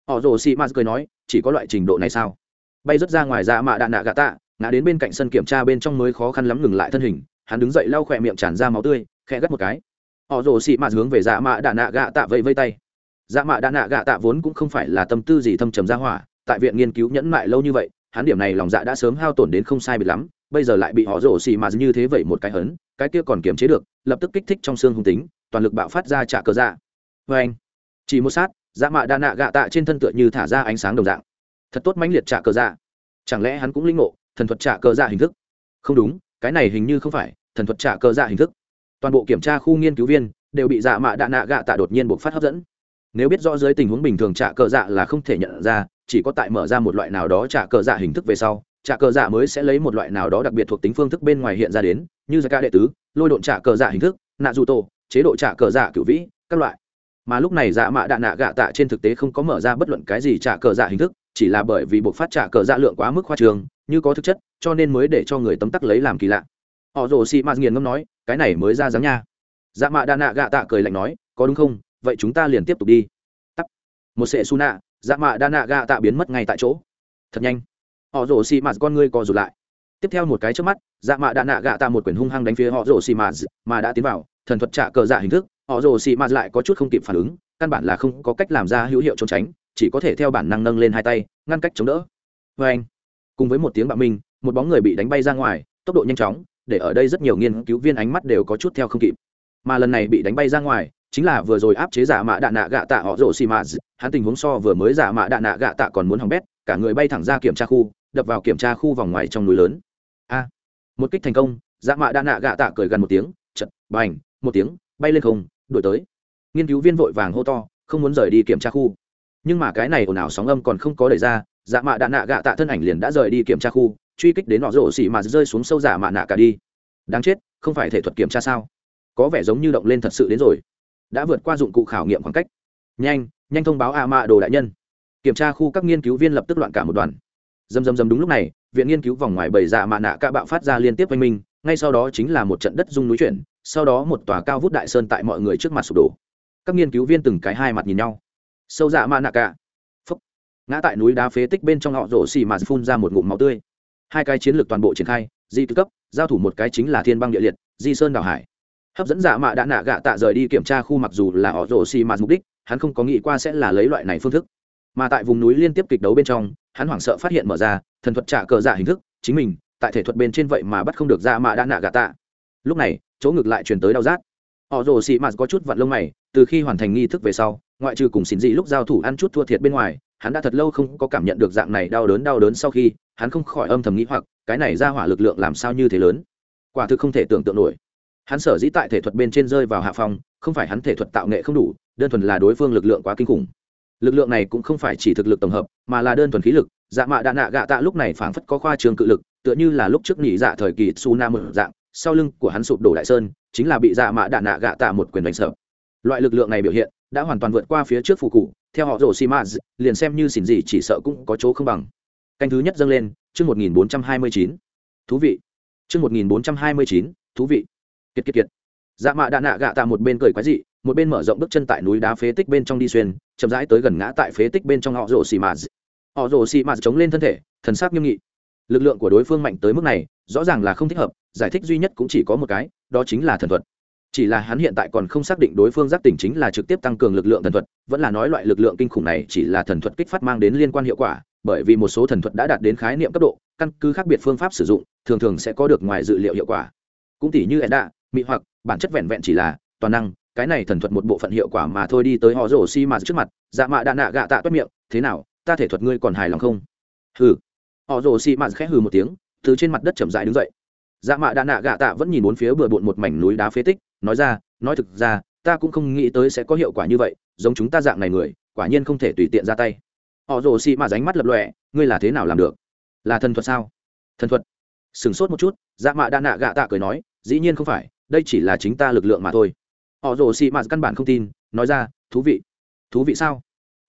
Họ rồ xì mạt cười nói, chỉ có loại trình độ này sao? Bay rớt ra ngoài dạ mạ đạn nạ gạ tạ, ngã đến bên cạnh sân kiểm tra bên trong mới khó khăn lắm ngừng lại thân hình, hắn đứng dậy lau khỏe miệng tràn ra máu tươi, khẽ gắt một cái. Họ rồ xị mạt hướng về dạ mạ đạn nạ gạ tạ vẫy vây tay. Dạ mạ đạn nạ gạ tạ vốn cũng không phải là tâm tư gì thâm trầm ra hỏa, tại viện nghiên cứu nhẫn mại lâu như vậy, hắn điểm này lòng dạ đã sớm hao tổn đến không sai biệt lắm bây giờ lại bị họ rổ xì mà như thế vậy một cái hấn, cái kia còn kiềm chế được, lập tức kích thích trong xương hung tính, toàn lực bạo phát ra trả cờ dạ. Vê anh, chỉ một sát dạ mạ đa nạ gạ tạ trên thân tựa như thả ra ánh sáng đồng dạng. Thật tốt mãnh liệt trả cờ dạ. Chẳng lẽ hắn cũng linh ngộ, thần thuật trả cờ dạ hình thức? Không đúng, cái này hình như không phải, thần thuật trả cờ dạ hình thức. Toàn bộ kiểm tra khu nghiên cứu viên, đều bị dạ mạ đạ nạ gạ tạ đột nhiên buộc phát hấp dẫn. Nếu biết rõ dưới tình huống bình thường trả cờ dạ là không thể nhận ra, chỉ có tại mở ra một loại nào đó trả cờ dạ hình thức về sau trả cờ dạ mới sẽ lấy một loại nào đó đặc biệt thuộc tính phương thức bên ngoài hiện ra đến, như giải ca đệ tứ, lôi độn trả cờ dạ hình thức nạ dù tổ chế độ trả cờ dạ cựu vĩ, các loại. Mà lúc này dạ mạ đạ nạ gạ tạ trên thực tế không có mở ra bất luận cái gì trả cờ dạ hình thức, chỉ là bởi vì buộc phát trả cờ dạ lượng quá mức khoa trường như có thực chất, cho nên mới để cho người tấm tắc lấy làm kỳ lạ. Họ rồ xị mạt nghiền ngâm nói, cái này mới ra dáng nha. Dạ mạ đa nạ gạ tạ cười lạnh nói, có đúng không? Vậy chúng ta liền tiếp tục đi. Tắt. Một sệ su nạ dạ mạ đa nạ gạ tạ biến mất ngay tại chỗ. Thật nhanh họ rồ xì mạt con ngươi co rụt lại. Tiếp theo một cái trước mắt dạ mạ đa nạ gạ tạ một quyển hung hăng đánh phía họ rồ xì mạt, mà đã tiến vào, thần thuật trả cờ dạ hình thức, họ rồ xì mạt lại có chút không kịp phản ứng, căn bản là không có cách làm ra hữu hiệu trốn tránh, chỉ có thể theo bản năng nâng lên hai tay, ngăn cách chống đỡ. Vê anh, cùng với một tiếng bạo minh, một bóng người bị đánh bay ra ngoài, tốc độ nhanh chóng, để ở đây rất nhiều nghiên cứu viên ánh mắt đều có chút theo không kịp. Mà lần này bị đánh bay ra ngoài, chính là vừa rồi áp chế giả mạ đạn nạ gạ tạ họ rổ xì mạt, hắn tình huống so vừa mới giả mạ đạn nạ gạ tạ còn muốn hỏng bét cả người bay thẳng ra kiểm tra khu, đập vào kiểm tra khu vòng ngoài trong núi lớn. A, một kích thành công giả mạ đạn nạ gạ tạ cười gần một tiếng chật bành, một tiếng, bay lên không đổi tới. Nghiên cứu viên vội vàng hô to, không muốn rời đi kiểm tra khu. Nhưng mà cái này ồn ào sóng âm còn không có đẩy ra dạ mạ đạn nạ gạ tạ thân ảnh liền đã rời đi kiểm tra khu, truy kích đến nọ rổ xỉ mà rơi xuống sâu giả mạ nạ cả đi. Đáng chết, không phải thể thuật kiểm tra sao? Có vẻ giống như động lên thật sự đến rồi. Đã vượt qua dụng cụ khảo nghiệm khoảng cách. Nhanh nhanh thông báo a mạ đồ đại nhân kiểm tra khu các nghiên cứu viên lập tức loạn cả một đoàn. Dầm dầm dầm đúng lúc này, viện nghiên cứu vòng ngoài bầy dạ mạ nạ ca bạo phát ra liên tiếp oanh minh, ngay sau đó chính là một trận đất rung núi chuyển, sau đó một tòa cao vút đại sơn tại mọi người trước mặt sụp đổ. Các nghiên cứu viên từng cái hai mặt nhìn nhau. Sâu dạ mạ nạ ca phúc. Ngã tại núi đá phế tích bên trong họ rổ xì mà phun ra một ngụm máu tươi. Hai cái chiến lược toàn bộ triển khai, di tư cấp, giao thủ một cái chính là thiên băng địa liệt, di sơn đào hải. Hấp dẫn dạ mạ đã nạ gạ tạ rời đi kiểm tra khu mặc dù là họ rổ xì mà mục đích, hắn không có nghĩ qua sẽ là lấy loại này phương thức mà tại vùng núi liên tiếp kịch đấu bên trong, hắn hoảng sợ phát hiện mở ra, thần thuật trả cờ giả hình thức, chính mình, tại thể thuật bên trên vậy mà bắt không được ra mạ đã nạ gà tạ. Lúc này, chỗ ngược lại truyền tới đau rát. Họ rồ xị mạt có chút vặn lông mày, từ khi hoàn thành nghi thức về sau, ngoại trừ cùng xin dị lúc giao thủ ăn chút thua thiệt bên ngoài, hắn đã thật lâu không có cảm nhận được dạng này đau đớn đau đớn sau khi, hắn không khỏi âm thầm nghĩ hoặc, cái này ra hỏa lực lượng làm sao như thế lớn? Quả thực không thể tưởng tượng nổi. Hắn sở dĩ tại thể thuật bên trên rơi vào hạ phòng không phải hắn thể thuật tạo nghệ không đủ, đơn thuần là đối phương lực lượng quá kinh khủng lực lượng này cũng không phải chỉ thực lực tổng hợp, mà là đơn thuần khí lực. Dạ mạ đạ nạ gạ tạ lúc này phảng phất có khoa trường cự lực, tựa như là lúc trước nghỉ dạ thời kỳ su nam một dạng, sau lưng của hắn sụp đổ đại sơn, chính là bị dạ mạ đạ nạ gạ tạ một quyền đánh sợ. Loại lực lượng này biểu hiện đã hoàn toàn vượt qua phía trước phù cụ, theo họ rổ xi maz liền xem như xỉn gì chỉ sợ cũng có chỗ không bằng. Canh thứ nhất dâng lên, chương một nghìn bốn trăm hai mươi chín. Thú vị. Chương một nghìn bốn trăm hai mươi chín, thú vị. Kiệt kiệt kiệt. Dạ mạ đạ nạ gạ tạ một bên cười quái dị một bên mở rộng bước chân tại núi đá phế tích bên trong đi xuyên, chậm rãi tới gần ngã tại phế tích bên trong họ rổ xì mạt. Họ rổ xì mạt chống lên thân thể, thần sắc nghiêm nghị. Lực lượng của đối phương mạnh tới mức này, rõ ràng là không thích hợp, giải thích duy nhất cũng chỉ có một cái, đó chính là thần thuật. Chỉ là hắn hiện tại còn không xác định đối phương giác tỉnh chính là trực tiếp tăng cường lực lượng thần thuật, vẫn là nói loại lực lượng kinh khủng này chỉ là thần thuật kích phát mang đến liên quan hiệu quả, bởi vì một số thần thuật đã đạt đến khái niệm cấp độ, căn cứ khác biệt phương pháp sử dụng, thường thường sẽ có được ngoài dự liệu hiệu quả. Cũng tỷ như edda mỹ hoặc, bản chất vẹn vẹn chỉ là toàn năng cái này thần thuật một bộ phận hiệu quả mà thôi đi tới họ rổ xi mà trước mặt dạ mạ đạ nạ gạ tạ toét miệng, thế nào, ta thể thuật ngươi còn hài lòng không? Hừ. Họ rổ xi mà khẽ hừ một tiếng, từ trên mặt đất chậm dại đứng dậy. Dạ mạ đạ nạ gạ tạ vẫn nhìn bốn phía bừa bộn một mảnh núi đá phế tích, nói ra, nói thực ra, ta cũng không nghĩ tới sẽ có hiệu quả như vậy, giống chúng ta dạng này người, quả nhiên không thể tùy tiện ra tay. Họ rồ xị mà ránh mắt lập lọe ngươi là thế nào làm được? Là thần thuật sao? Thần thuật. Sửng sốt một chút dạ mạ đa nạ gạ tạ cười nói, dĩ nhiên không phải, đây chỉ là chính ta lực lượng mà thôi họ rồ xị mạt căn bản không tin, nói ra, thú vị thú vị sao?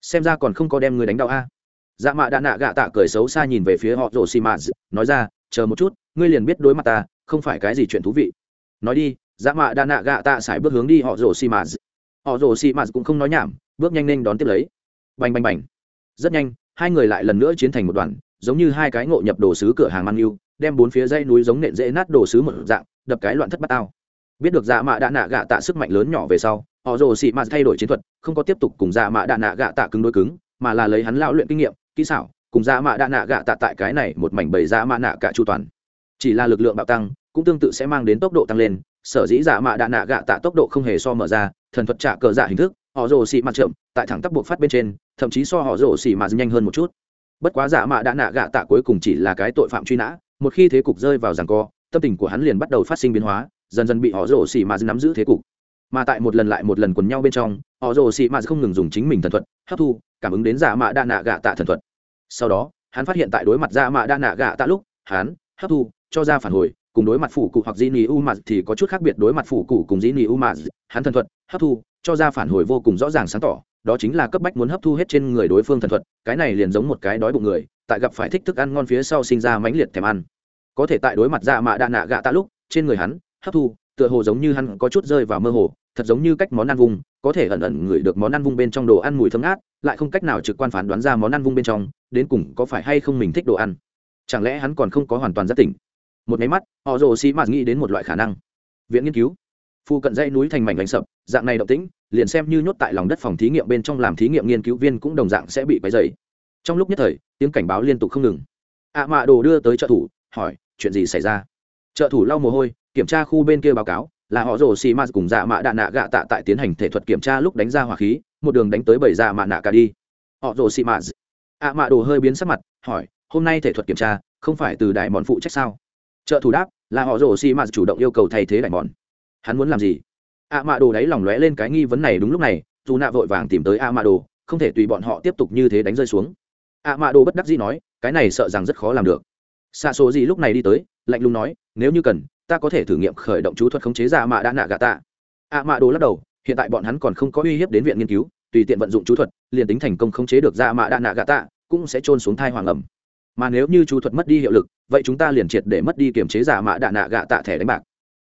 Xem ra còn không có đem người đánh đau a. Dạ mạ đã nạ gạ tạ cười xấu xa nhìn về phía họ rồ xị mạt nói ra, chờ một chút, ngươi liền biết đối mặt ta, không phải cái gì chuyện thú vị. Nói đi dạ mạ đã nạ gạ tạ xài bước hướng đi họ rồ xị mạt họ rồ xị mạt cũng không nói nhảm, bước nhanh lên đón tiếp lấy. Bành bành bành. Rất nhanh, hai người lại lần nữa chiến thành một đoàn, giống như hai cái ngộ nhập đồ sứ cửa hàng mang yêu đem bốn phía dây núi giống nện dễ nát đồ sứ một dạng, đập cái loạn thất bát tao biết được dạ mạ đạ nạ gạ tạ sức mạnh lớn nhỏ về sau, họ rồ xị mạ thay đổi chiến thuật, không có tiếp tục cùng dạ mạ đạ nạ gạ tạ cứng đôi cứng, mà là lấy hắn lão luyện kinh nghiệm, kỹ xảo, cùng dạ mạ đạ nạ gạ tạ tại cái này một mảnh bầy dạ mạ nạ cả chu toàn. Chỉ là lực lượng bạo tăng, cũng tương tự sẽ mang đến tốc độ tăng lên, sở dĩ dạ mạ đạ nạ gạ tạ tốc độ không hề so mở ra, thần thuật trả cờ dạ hình thức, họ rồ xị mặt chậm, tại thẳng tắp buộc phát bên trên, thậm chí so họ rồ xị mặt nhanh hơn một chút. Bất quá dạ mạ đạ nạ gạ tạ cuối cùng chỉ là cái tội phạm truy nã, một khi thế cục rơi vào giằng co, tâm tình của hắn liền bắt đầu phát sinh biến hóa dần dần bị họ rồ xì mà nắm giữ thế cục. Mà tại một lần lại một lần quần nhau bên trong, họ rồ xị mà không ngừng dùng chính mình thần thuật, hấp thu, cảm ứng đến giả mạ đa nạ gạ tạ thần thuật. Sau đó, hắn phát hiện tại đối mặt giả mạ đa nạ gạ tạ lúc, hắn hấp thu, cho ra phản hồi, cùng đối mặt phủ cụ hoặc di nì u mạt thì có chút khác biệt đối mặt phủ cụ cùng di nì u mạt. Hắn thần thuật, hấp thu, cho ra phản hồi vô cùng rõ ràng sáng tỏ, đó chính là cấp bách muốn hấp thu hết trên người đối phương thần thuật, cái này liền giống một cái đói bụng người, tại gặp phải thích thức ăn ngon phía sau sinh ra mãnh liệt thèm ăn. Có thể tại đối mặt giả mạ đa nạ gạ tạ lúc, trên người hắn hấp thu, tựa hồ giống như hắn có chút rơi vào mơ hồ, thật giống như cách món ăn vùng, có thể ẩn ẩn ngửi được món ăn vung bên trong đồ ăn mùi thơm ngát, lại không cách nào trực quan phán đoán ra món ăn vung bên trong, đến cùng có phải hay không mình thích đồ ăn. Chẳng lẽ hắn còn không có hoàn toàn giác tỉnh? Một máy mắt, họ rồ xì mạt nghĩ đến một loại khả năng. Viện nghiên cứu. Phu cận dãy núi thành mảnh đánh sập, dạng này động tĩnh, liền xem như nhốt tại lòng đất phòng thí nghiệm bên trong làm thí nghiệm nghiên cứu viên cũng đồng dạng sẽ bị quấy dày trong lúc nhất thời, tiếng cảnh báo liên tục không ngừng. Ạ mạ đồ đưa tới trợ thủ, hỏi, chuyện gì xảy ra? Trợ thủ lau mồ hôi, kiểm tra khu bên kia báo cáo, là họ rồ xì m cùng dạ mạ đạ nạ gạ tạ tại tiến hành thể thuật kiểm tra lúc đánh ra hỏa khí, một đường đánh tới bảy dạ mạ nạ cả đi. Họ rồ xì m ạ mạ đồ hơi biến sắc mặt, hỏi, hôm nay thể thuật kiểm tra không phải từ đại mòn phụ trách sao? Trợ thủ đáp, là họ rồ xì m chủ động yêu cầu thay thế đại mòn hắn muốn làm gì? Ạ mạ đồ đáy lòng lóe lên cái nghi vấn này đúng lúc này, dù nạ vội vàng tìm tới ạ mạ đồ, không thể tùy bọn họ tiếp tục như thế đánh rơi xuống. Ạ mạ đồ bất đắc dĩ nói, cái này sợ rằng rất khó làm được. Xa số gì lúc này đi tới lạnh lùng nói, nếu như cần, ta có thể thử nghiệm khởi động chú thuật khống chế giả mạ đã nạ gà tạ. Ạ mạ đồ lắc đầu, hiện tại bọn hắn còn không có uy hiếp đến viện nghiên cứu, tùy tiện vận dụng chú thuật, liền tính thành công khống chế được dạ mạ đạ nạ gạ tạ, cũng sẽ trôn xuống thai hoàng ẩm. Mà nếu như chú thuật mất đi hiệu lực, vậy chúng ta liền triệt để mất đi kiểm chế giả mạ đạ nạ gạ tạ thẻ đánh bạc.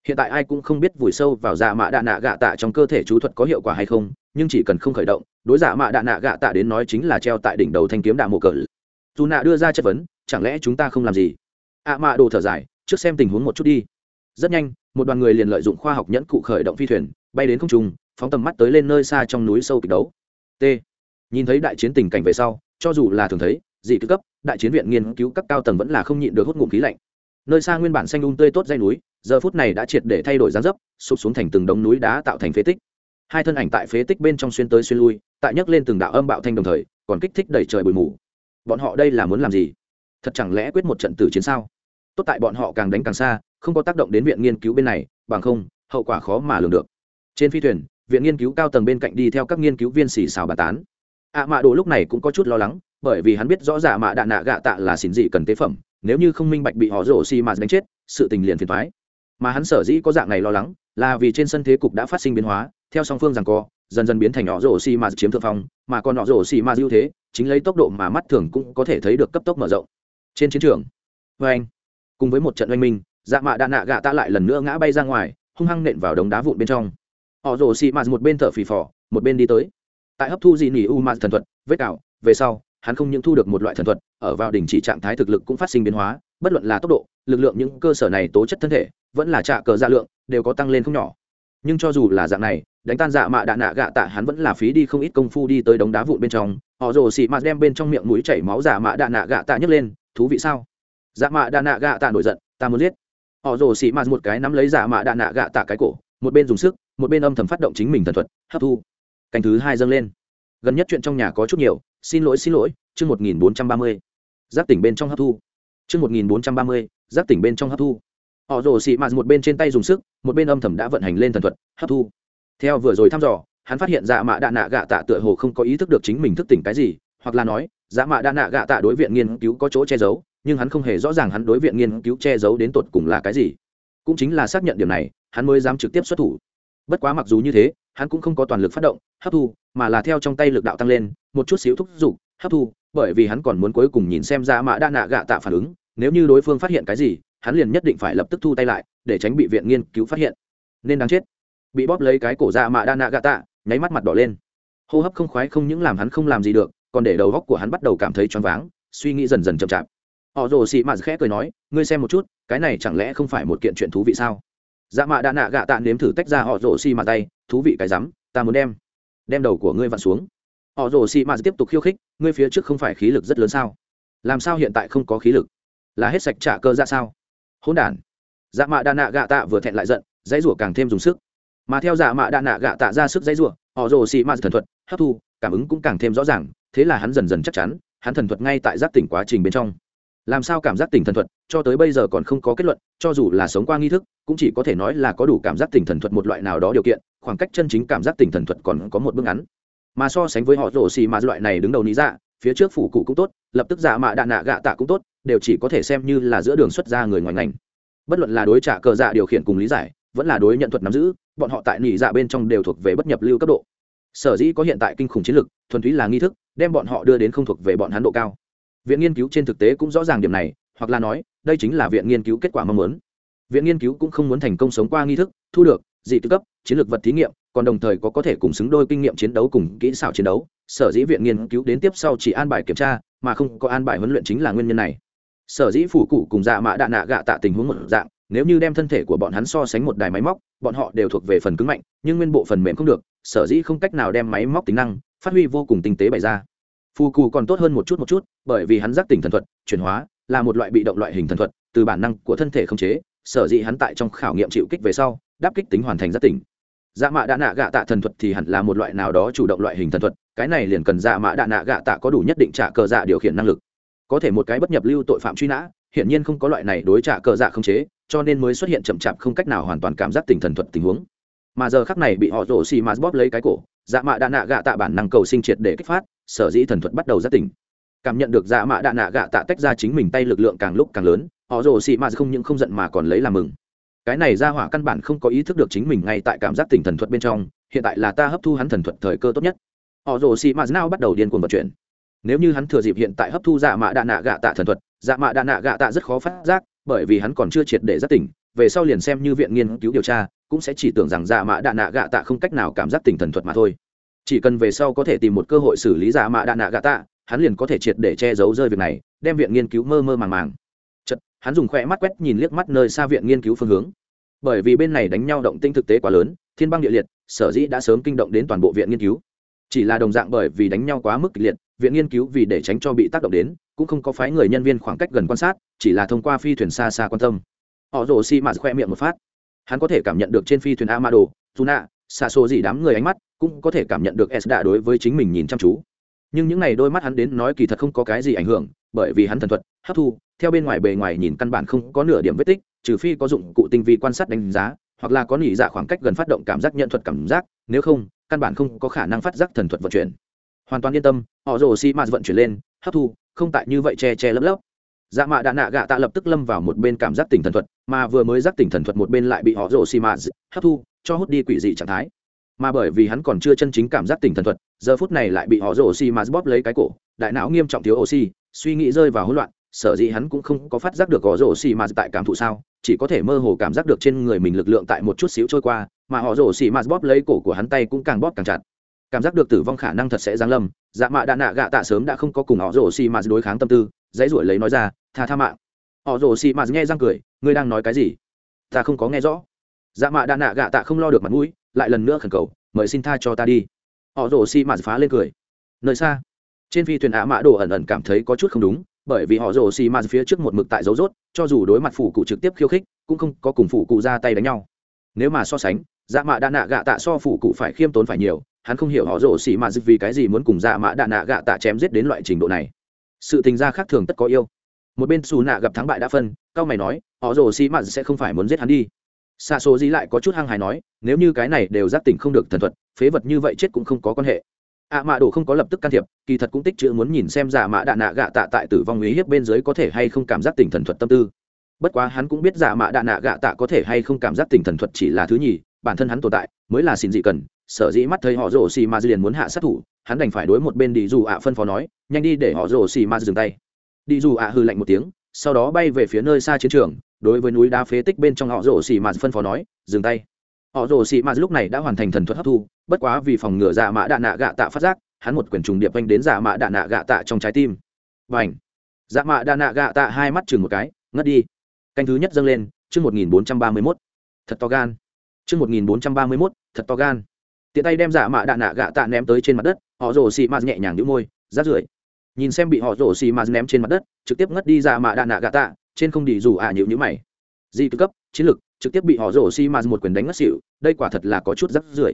Hiện tại ai cũng không biết vùi sâu vào giả mạ đạ nạ gạ tạ trong cơ thể chú thuật có hiệu quả hay không, nhưng chỉ cần không khởi động, đối giả mạ đạ nạ gạ tạ đến nói chính là treo tại đỉnh đầu thanh kiếm đạ mộ cờ. Dù nạ đưa ra chất vấn, chẳng lẽ chúng ta không làm gì? Ạ mạ đồ thở dài trước xem tình huống một chút đi. Rất nhanh, một đoàn người liền lợi dụng khoa học nhẫn cụ khởi động phi thuyền, bay đến không trung, phóng tầm mắt tới lên nơi xa trong núi sâu kịch đấu. T. Nhìn thấy đại chiến tình cảnh về sau, cho dù là thường thấy, dị cứ cấp, đại chiến viện nghiên cứu các cao tầng vẫn là không nhịn được hút ngụm khí lạnh. Nơi xa nguyên bản xanh un tươi tốt dây núi, giờ phút này đã triệt để thay đổi dáng dấp, sụp xuống thành từng đống núi đá tạo thành phế tích. Hai thân ảnh tại phế tích bên trong xuyên tới xuyên lui, tại nhấc lên từng đạo âm bạo thanh đồng thời, còn kích thích đẩy trời bụi mù. Bọn họ đây là muốn làm gì? Thật chẳng lẽ quyết một trận tử chiến sao? Tốt tại bọn họ càng đánh càng xa, không có tác động đến viện nghiên cứu bên này, bằng không, hậu quả khó mà lường được. Trên phi thuyền, viện nghiên cứu cao tầng bên cạnh đi theo các nghiên cứu viên xì xào bà tán. Ạ mạ đồ lúc này cũng có chút lo lắng, bởi vì hắn biết rõ giả mạ đạ nạ gạ tạ là xỉn dị cần tế phẩm, nếu như không minh bạch bị họ rổ xì mà đánh chết, sự tình liền phiền thoái mà hắn sở dĩ có dạng này lo lắng, là vì trên sân thế cục đã phát sinh biến hóa, theo song phương rằng co, dần dần biến thành họ rổ xì mà chiếm thượng phong, mà còn họ rổ xì mà ưu thế, chính lấy tốc độ mà mắt thường cũng có thể thấy được cấp tốc mở rộng. Trên chiến trường vê anh cùng với một trận oanh minh dạ mạ đạ nạ gạ tạ lại lần nữa ngã bay ra ngoài, hung hăng nện vào đống đá vụn bên trong. Họ rồ xị mạt một bên thở phì phò, một bên đi tới. Tại hấp thu dị nỉ u ma thần thuật, vết cạo về sau, hắn không những thu được một loại thần thuật, ở vào đình chỉ trạng thái thực lực cũng phát sinh biến hóa, bất luận là tốc độ, lực lượng những cơ sở này tố chất thân thể, vẫn là trạ cờ dạ lượng, đều có tăng lên không nhỏ. Nhưng cho dù là dạng này, đánh tan dạ mạ đạ nạ gạ tạ hắn vẫn là phí đi không ít công phu đi tới đống đá vụn bên trong. Họ rồ xị mạt đem bên trong miệng mũi chảy máu dạ mạ đạ nạ gạ tạ nhấc lên, thú vị sao? Dạ mạ đạn nạ gạ tạ nổi giận, ta muốn giết. Họ rồ xị mạt một cái nắm lấy dạ mạ đạn nạ gạ tạ cái cổ, một bên dùng sức, một bên âm thầm phát động chính mình thần thuật, hấp thu. Canh thứ hai dâng lên. Gần nhất chuyện trong nhà có chút nhiều, xin lỗi xin lỗi, chương một nghìn bốn trăm ba mươi. Giáp tỉnh bên trong hấp thu. Chương một nghìn bốn trăm ba mươi, giáp tỉnh bên trong hấp thu. Họ rồ xị mạt một bên trên tay dùng sức, một bên âm thầm đã vận hành lên thần thuật, hấp thu. Theo vừa rồi thăm dò, hắn phát hiện dạ mạ đạ nạ gạ tạ tựa hồ không có ý thức được chính mình thức tỉnh cái gì, hoặc là nói dạ mạ đạ nạ gạ tạ đối viện nghiên cứu có chỗ che giấu nhưng hắn không hề rõ ràng hắn đối viện nghiên cứu che giấu đến tột cùng là cái gì. Cũng chính là xác nhận điểm này, hắn mới dám trực tiếp xuất thủ. Bất quá mặc dù như thế, hắn cũng không có toàn lực phát động, hấp thu, mà là theo trong tay lực đạo tăng lên, một chút xíu thúc giục, hấp thu, bởi vì hắn còn muốn cuối cùng nhìn xem ra mã đa nạ gạ tạ phản ứng, nếu như đối phương phát hiện cái gì, hắn liền nhất định phải lập tức thu tay lại, để tránh bị viện nghiên cứu phát hiện. Nên đáng chết. Bị bóp lấy cái cổ ra mã đa nạ gạ tạ, nháy mắt mặt đỏ lên. Hô hấp không khoái không những làm hắn không làm gì được, còn để đầu góc của hắn bắt đầu cảm thấy choáng váng, suy nghĩ dần dần chậm chạp họ rồ xị mạt khẽ cười nói, ngươi xem một chút, cái này chẳng lẽ không phải một kiện chuyện thú vị sao? Dạ mạ đã nạ gạ tạ nếm thử tách ra họ rồ xì mạt tay, thú vị cái rắm, ta muốn đem đem đầu của ngươi vặn xuống. Họ rồ xì mạt tiếp tục khiêu khích, ngươi phía trước không phải khí lực rất lớn sao? Làm sao hiện tại không có khí lực? Là hết sạch trả cơ ra sao? Hỗn đản. Dạ mạ đa nạ gạ tạ vừa thẹn lại giận, dãy rủa càng thêm dùng sức. Mà theo dạ mạ đa nạ gạ tạ ra sức dãy rủa, họ rồ xị mạt thần thuật, hấp thu, cảm ứng cũng càng thêm rõ ràng, thế là hắn dần dần chắc chắn, hắn thần thuật ngay tại giác tỉnh quá trình bên trong làm sao cảm giác tình thần thuật, cho tới bây giờ còn không có kết luận, cho dù là sống qua nghi thức, cũng chỉ có thể nói là có đủ cảm giác tình thần thuật một loại nào đó điều kiện, khoảng cách chân chính cảm giác tình thần thuật còn có một bước ngắn. Mà so sánh với họ rổ xì mà loại này đứng đầu lý dạ phía trước phủ cụ cũng tốt, lập tức giả mạ đạn nạ gạ tạ cũng tốt, đều chỉ có thể xem như là giữa đường xuất ra người ngoài ngành. Bất luận là đối trả cờ dạ điều khiển cùng lý giải, vẫn là đối nhận thuật nắm giữ, bọn họ tại nỉ dạ bên trong đều thuộc về bất nhập lưu cấp độ. Sở dĩ có hiện tại kinh khủng chiến lực thuần túy là nghi thức, đem bọn họ đưa đến không thuộc về bọn hắn độ cao viện nghiên cứu trên thực tế cũng rõ ràng điểm này, hoặc là nói, đây chính là viện nghiên cứu kết quả mong muốn. Viện nghiên cứu cũng không muốn thành công sống qua nghi thức, thu được, dị tư cấp, chiến lược vật thí nghiệm, còn đồng thời có có thể cùng xứng đôi kinh nghiệm chiến đấu cùng kỹ xảo chiến đấu. Sở dĩ viện nghiên cứu đến tiếp sau chỉ an bài kiểm tra, mà không có an bài huấn luyện chính là nguyên nhân này. Sở dĩ phủ cụ cùng dạ mạ đạ nạ gạ tạ tình huống một dạng, nếu như đem thân thể của bọn hắn so sánh một đài máy móc, bọn họ đều thuộc về phần cứng mạnh, nhưng nguyên bộ phần mềm không được, sở dĩ không cách nào đem máy móc tính năng, phát huy vô cùng tinh tế bày ra phù cù còn tốt hơn một chút một chút, bởi vì hắn giác tỉnh thần thuật, chuyển hóa, là một loại bị động loại hình thần thuật, từ bản năng của thân thể không chế, sở dĩ hắn tại trong khảo nghiệm chịu kích về sau, đáp kích tính hoàn thành giác tỉnh. Dạ mạ đạ nạ gạ tạ thần thuật thì hẳn là một loại nào đó chủ động loại hình thần thuật, cái này liền cần dạ mạ đạ nạ gạ tạ có đủ nhất định trả cờ dạ điều khiển năng lực. Có thể một cái bất nhập lưu tội phạm truy nã, hiển nhiên không có loại này đối trả cờ dạ không chế, cho nên mới xuất hiện chậm chạp không cách nào hoàn toàn cảm giác tỉnh thần thuật tình huống. Mà giờ khắc này bị họ rổ xì mạt bóp lấy cái cổ dạ mạ đạ nạ gạ tạ bản năng cầu sinh triệt để kích phát, sở dĩ thần thuật bắt đầu giác tỉnh. Cảm nhận được dạ mạ đạ nạ gạ tạ tách ra chính mình tay lực lượng càng lúc càng lớn, họ rồ xị mạ không những không giận mà còn lấy làm mừng. Cái này ra hỏa căn bản không có ý thức được chính mình ngay tại cảm giác tỉnh thần thuật bên trong, hiện tại là ta hấp thu hắn thần thuật thời cơ tốt nhất. Họ rồ xì mạ nào bắt đầu điên cuồng vận chuyển. Nếu như hắn thừa dịp hiện tại hấp thu dạ mạ đạ nạ gạ tạ thần thuật dạ mạ đạ nạ gạ tạ rất khó phát giác, bởi vì hắn còn chưa triệt để giác tỉnh về sau liền xem như viện nghiên cứu điều tra, cũng sẽ chỉ tưởng rằng dạ mạ đạ nạ gạ tạ không cách nào cảm giác tình thần thuật mà thôi. Chỉ cần về sau có thể tìm một cơ hội xử lý dạ mạ đạ nạ gạ tạ, hắn liền có thể triệt để che giấu rơi việc này, đem viện nghiên cứu mơ mơ màng màng. Chật hắn dùng khoe mắt quét nhìn liếc mắt nơi xa viện nghiên cứu phương hướng. Bởi vì bên này đánh nhau động tinh thực tế quá lớn, thiên băng địa liệt, sở dĩ đã sớm kinh động đến toàn bộ viện nghiên cứu. Chỉ là đồng dạng bởi vì đánh nhau quá mức kịch liệt, viện nghiên cứu vì để tránh cho bị tác động đến, cũng không có phái người nhân viên khoảng cách gần quan sát, chỉ là thông qua phi thuyền xa xa quan tâm họ rồ xi mạt khoe miệng một phát. Hắn có thể cảm nhận được trên phi thuyền amado, tuna xa xô gì đám người ánh mắt, cũng có thể cảm nhận được s đã đối với chính mình nhìn chăm chú. Nhưng những n à y đôi mắt hắn đến nói kỳ thật không có cái gì ảnh hưởng, bởi vì hắn thần thuật, hấp thu, theo bên ngoài bề ngoài nhìn căn bản không có nửa điểm vết tích, trừ phi có dụng cụ tinh vi quan sát đánh giá, hoặc là có nỉ dạ khoảng cách gần phát động cảm giác nhận thuật cảm giác, nếu không, căn bản không có khả năng phát giác thần thuật vận chuyển. Hoàn toàn yên tâm, họ rồ xi mạt vận chuyển lên, hấp thu, không tại như vậy che che lấp lấp dạ mạ đạ nạ gạ tạ lập tức lâm vào một bên cảm giác tỉnh thần thuật, mà vừa mới giác tỉnh thần thuật một bên lại bị họ rổ xi mạt hấp thu, cho hút đi quỷ dị trạng thái. Mà bởi vì hắn còn chưa chân chính cảm giác tỉnh thần thuật, giờ phút này lại bị họ rổ xi mạt bóp lấy cái cổ, đại não nghiêm trọng thiếu oxy, suy nghĩ rơi vào hỗn loạn, sở dĩ hắn cũng không có phát giác được họ rổ xi mạt tại cảm thụ sao, chỉ có thể mơ hồ cảm giác được trên người mình lực lượng tại một chút xíu trôi qua, mà họ rổ xi mạt bóp lấy cổ của hắn tay cũng càng bóp càng chặt. Cảm giác được tử vong khả năng thật sẽ giáng lâm dạ mạ đạ nạ gạ tạ sớm đã không có cùng họ rổ xi mạt đối kháng tâm tư dãy ruổi lấy nói ra, tha tha mạng. Họ rồ xi mạt nghe răng cười, ngươi đang nói cái gì? Ta không có nghe rõ. Dạ mạ đạn nạ gạ tạ không lo được mặt mũi, lại lần nữa khẩn cầu, mời xin tha cho ta đi. Họ rồ xi mạt phá lên cười, nơi xa. Trên phi thuyền ạ mã đồ ẩn ẩn cảm thấy có chút không đúng, bởi vì họ rồ xi mạt phía trước một mực tại dấu rốt, cho dù đối mặt phủ cụ trực tiếp khiêu khích, cũng không có cùng phủ cụ ra tay đánh nhau. Nếu mà so sánh dạ mạ đạn nạ gạ tạ so phủ cụ phải khiêm tốn phải nhiều, hắn không hiểu họ rồ xì mạt vì cái gì muốn cùng dạ mạ đạn nạ gạ tạ chém giết đến loại trình độ này sự tình gia khác thường tất có yêu. Một bên xù nạ gặp thắng bại đã phân, cao mày nói, họ rồ xì mạn sẽ không phải muốn giết hắn đi. Xa số gì lại có chút hăng hài nói, nếu như cái này đều giác tỉnh không được thần thuật, phế vật như vậy chết cũng không có quan hệ. Ạ mạ đồ không có lập tức can thiệp, kỳ thật cũng tích chữ muốn nhìn xem giả mạ đạ nạ gạ tạ tại tử vong ý hiếp bên dưới có thể hay không cảm giác tỉnh thần thuật tâm tư. Bất quá hắn cũng biết giả mạ đạ nạ gạ tạ có thể hay không cảm giác tỉnh thần thuật chỉ là thứ nhì, bản thân hắn tồn tại, mới là xin gì cần, sở dĩ mắt thấy họ rồ xì ma liền muốn hạ sát thủ hắn đành phải đối một bên đi dù ạ phân phó nói, nhanh đi để họ rồ xì ma dừng tay. Đi dù ạ hư lạnh một tiếng, sau đó bay về phía nơi xa chiến trường, đối với núi đá phế tích bên trong họ rồ xì ma phân phó nói, dừng tay. Họ rồ xì ma lúc này đã hoàn thành thần thuật hấp thu, bất quá vì phòng ngừa dạ mã đạ nạ gạ tạ phát giác, hắn một quyển trùng điệp anh đến dạ mã đạ nạ gạ tạ trong trái tim. Và ảnh dạ mã đạ nạ gạ tạ hai mắt chừng một cái, ngất đi. Canh thứ nhất dâng lên, chương một nghìn bốn trăm ba mươi mốt. Thật to gan. Chương một nghìn bốn trăm ba mươi mốt, thật to gan. Tiện tay đem dạ mạ đạ nạ gạ tạ ném tới trên mặt đất họ rồ xì mạt nhẹ nhàng đĩu môi, rát rưởi. Nhìn xem bị họ rồ xì mạt ném trên mặt đất, trực tiếp ngất đi ra mạ đạn nạ gạ tạ, trên không đi dù ả à nhịu nhữ mày di cấp, chiến lực, trực tiếp bị họ rồ xì mạt một quyền đánh ngất xỉu, đây quả thật là có chút rát rưởi.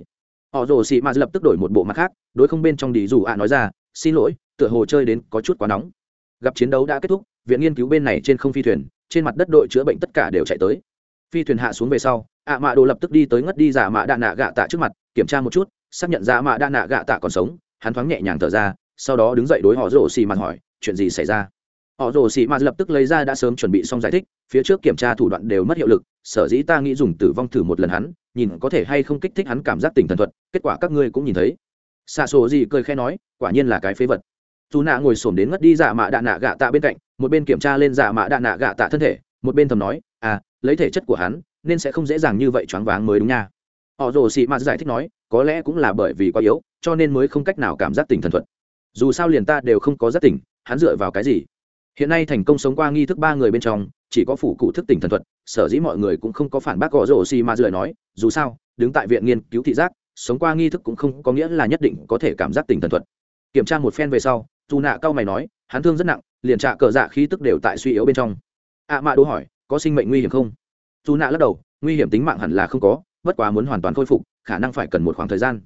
Họ rồ xì mạt lập tức đổi một bộ mặt khác, đối không bên trong đi dù ả nói ra, xin lỗi, tựa hồ chơi đến có chút quá nóng. Gặp chiến đấu đã kết thúc, viện nghiên cứu bên này trên không phi thuyền, trên mặt đất đội chữa bệnh tất cả đều chạy tới. Phi thuyền hạ xuống về sau, ạ mạ đồ lập tức đi tới ngất đi giả mạ đạn nạ gạ tạ trước mặt, kiểm tra một chút, xác nhận giả mạ đạn nạ gạ tạ còn sống hắn thoáng nhẹ nhàng thở ra, sau đó đứng dậy đối họ rồ xì mặt hỏi, chuyện gì xảy ra? Họ rồ xì mặt lập tức lấy ra đã sớm chuẩn bị xong giải thích, phía trước kiểm tra thủ đoạn đều mất hiệu lực, sở dĩ ta nghĩ dùng tử vong thử một lần hắn, nhìn có thể hay không kích thích hắn cảm giác tỉnh thần thuật, kết quả các ngươi cũng nhìn thấy. Xạ sổ gì cười khe nói, quả nhiên là cái phế vật. Dù nạ ngồi xổm đến ngất đi giả mạ đạ nạ gạ tạ bên cạnh, một bên kiểm tra lên giả mạ đạ nạ gạ tạ thân thể, một bên thầm nói à lấy thể chất của hắn, nên sẽ không dễ dàng như vậy choáng váng mới đúng nha họ rồ sĩ mạt giải thích nói, có lẽ cũng là bởi vì quá yếu, cho nên mới không cách nào cảm giác tình thần thuật. Dù sao liền ta đều không có giác tỉnh, hắn dựa vào cái gì? Hiện nay thành công sống qua nghi thức ba người bên trong, chỉ có phủ cụ thức tỉnh thần thuật, sở dĩ mọi người cũng không có phản bác gõ rổ xì mà rời nói, dù sao, đứng tại viện nghiên cứu thị giác, sống qua nghi thức cũng không có nghĩa là nhất định có thể cảm giác tỉnh thần thuật. Kiểm tra một phen về sau dù nạ cao mày nói, hắn thương rất nặng, liền trạ cờ dạ khí tức đều tại suy yếu bên trong. Ạ à mạ đố hỏi, có sinh mệnh nguy hiểm không? Dù nạ lắc đầu, nguy hiểm tính mạng hẳn là không có bất quá muốn hoàn toàn khôi phục, khả năng phải cần một khoảng thời gian.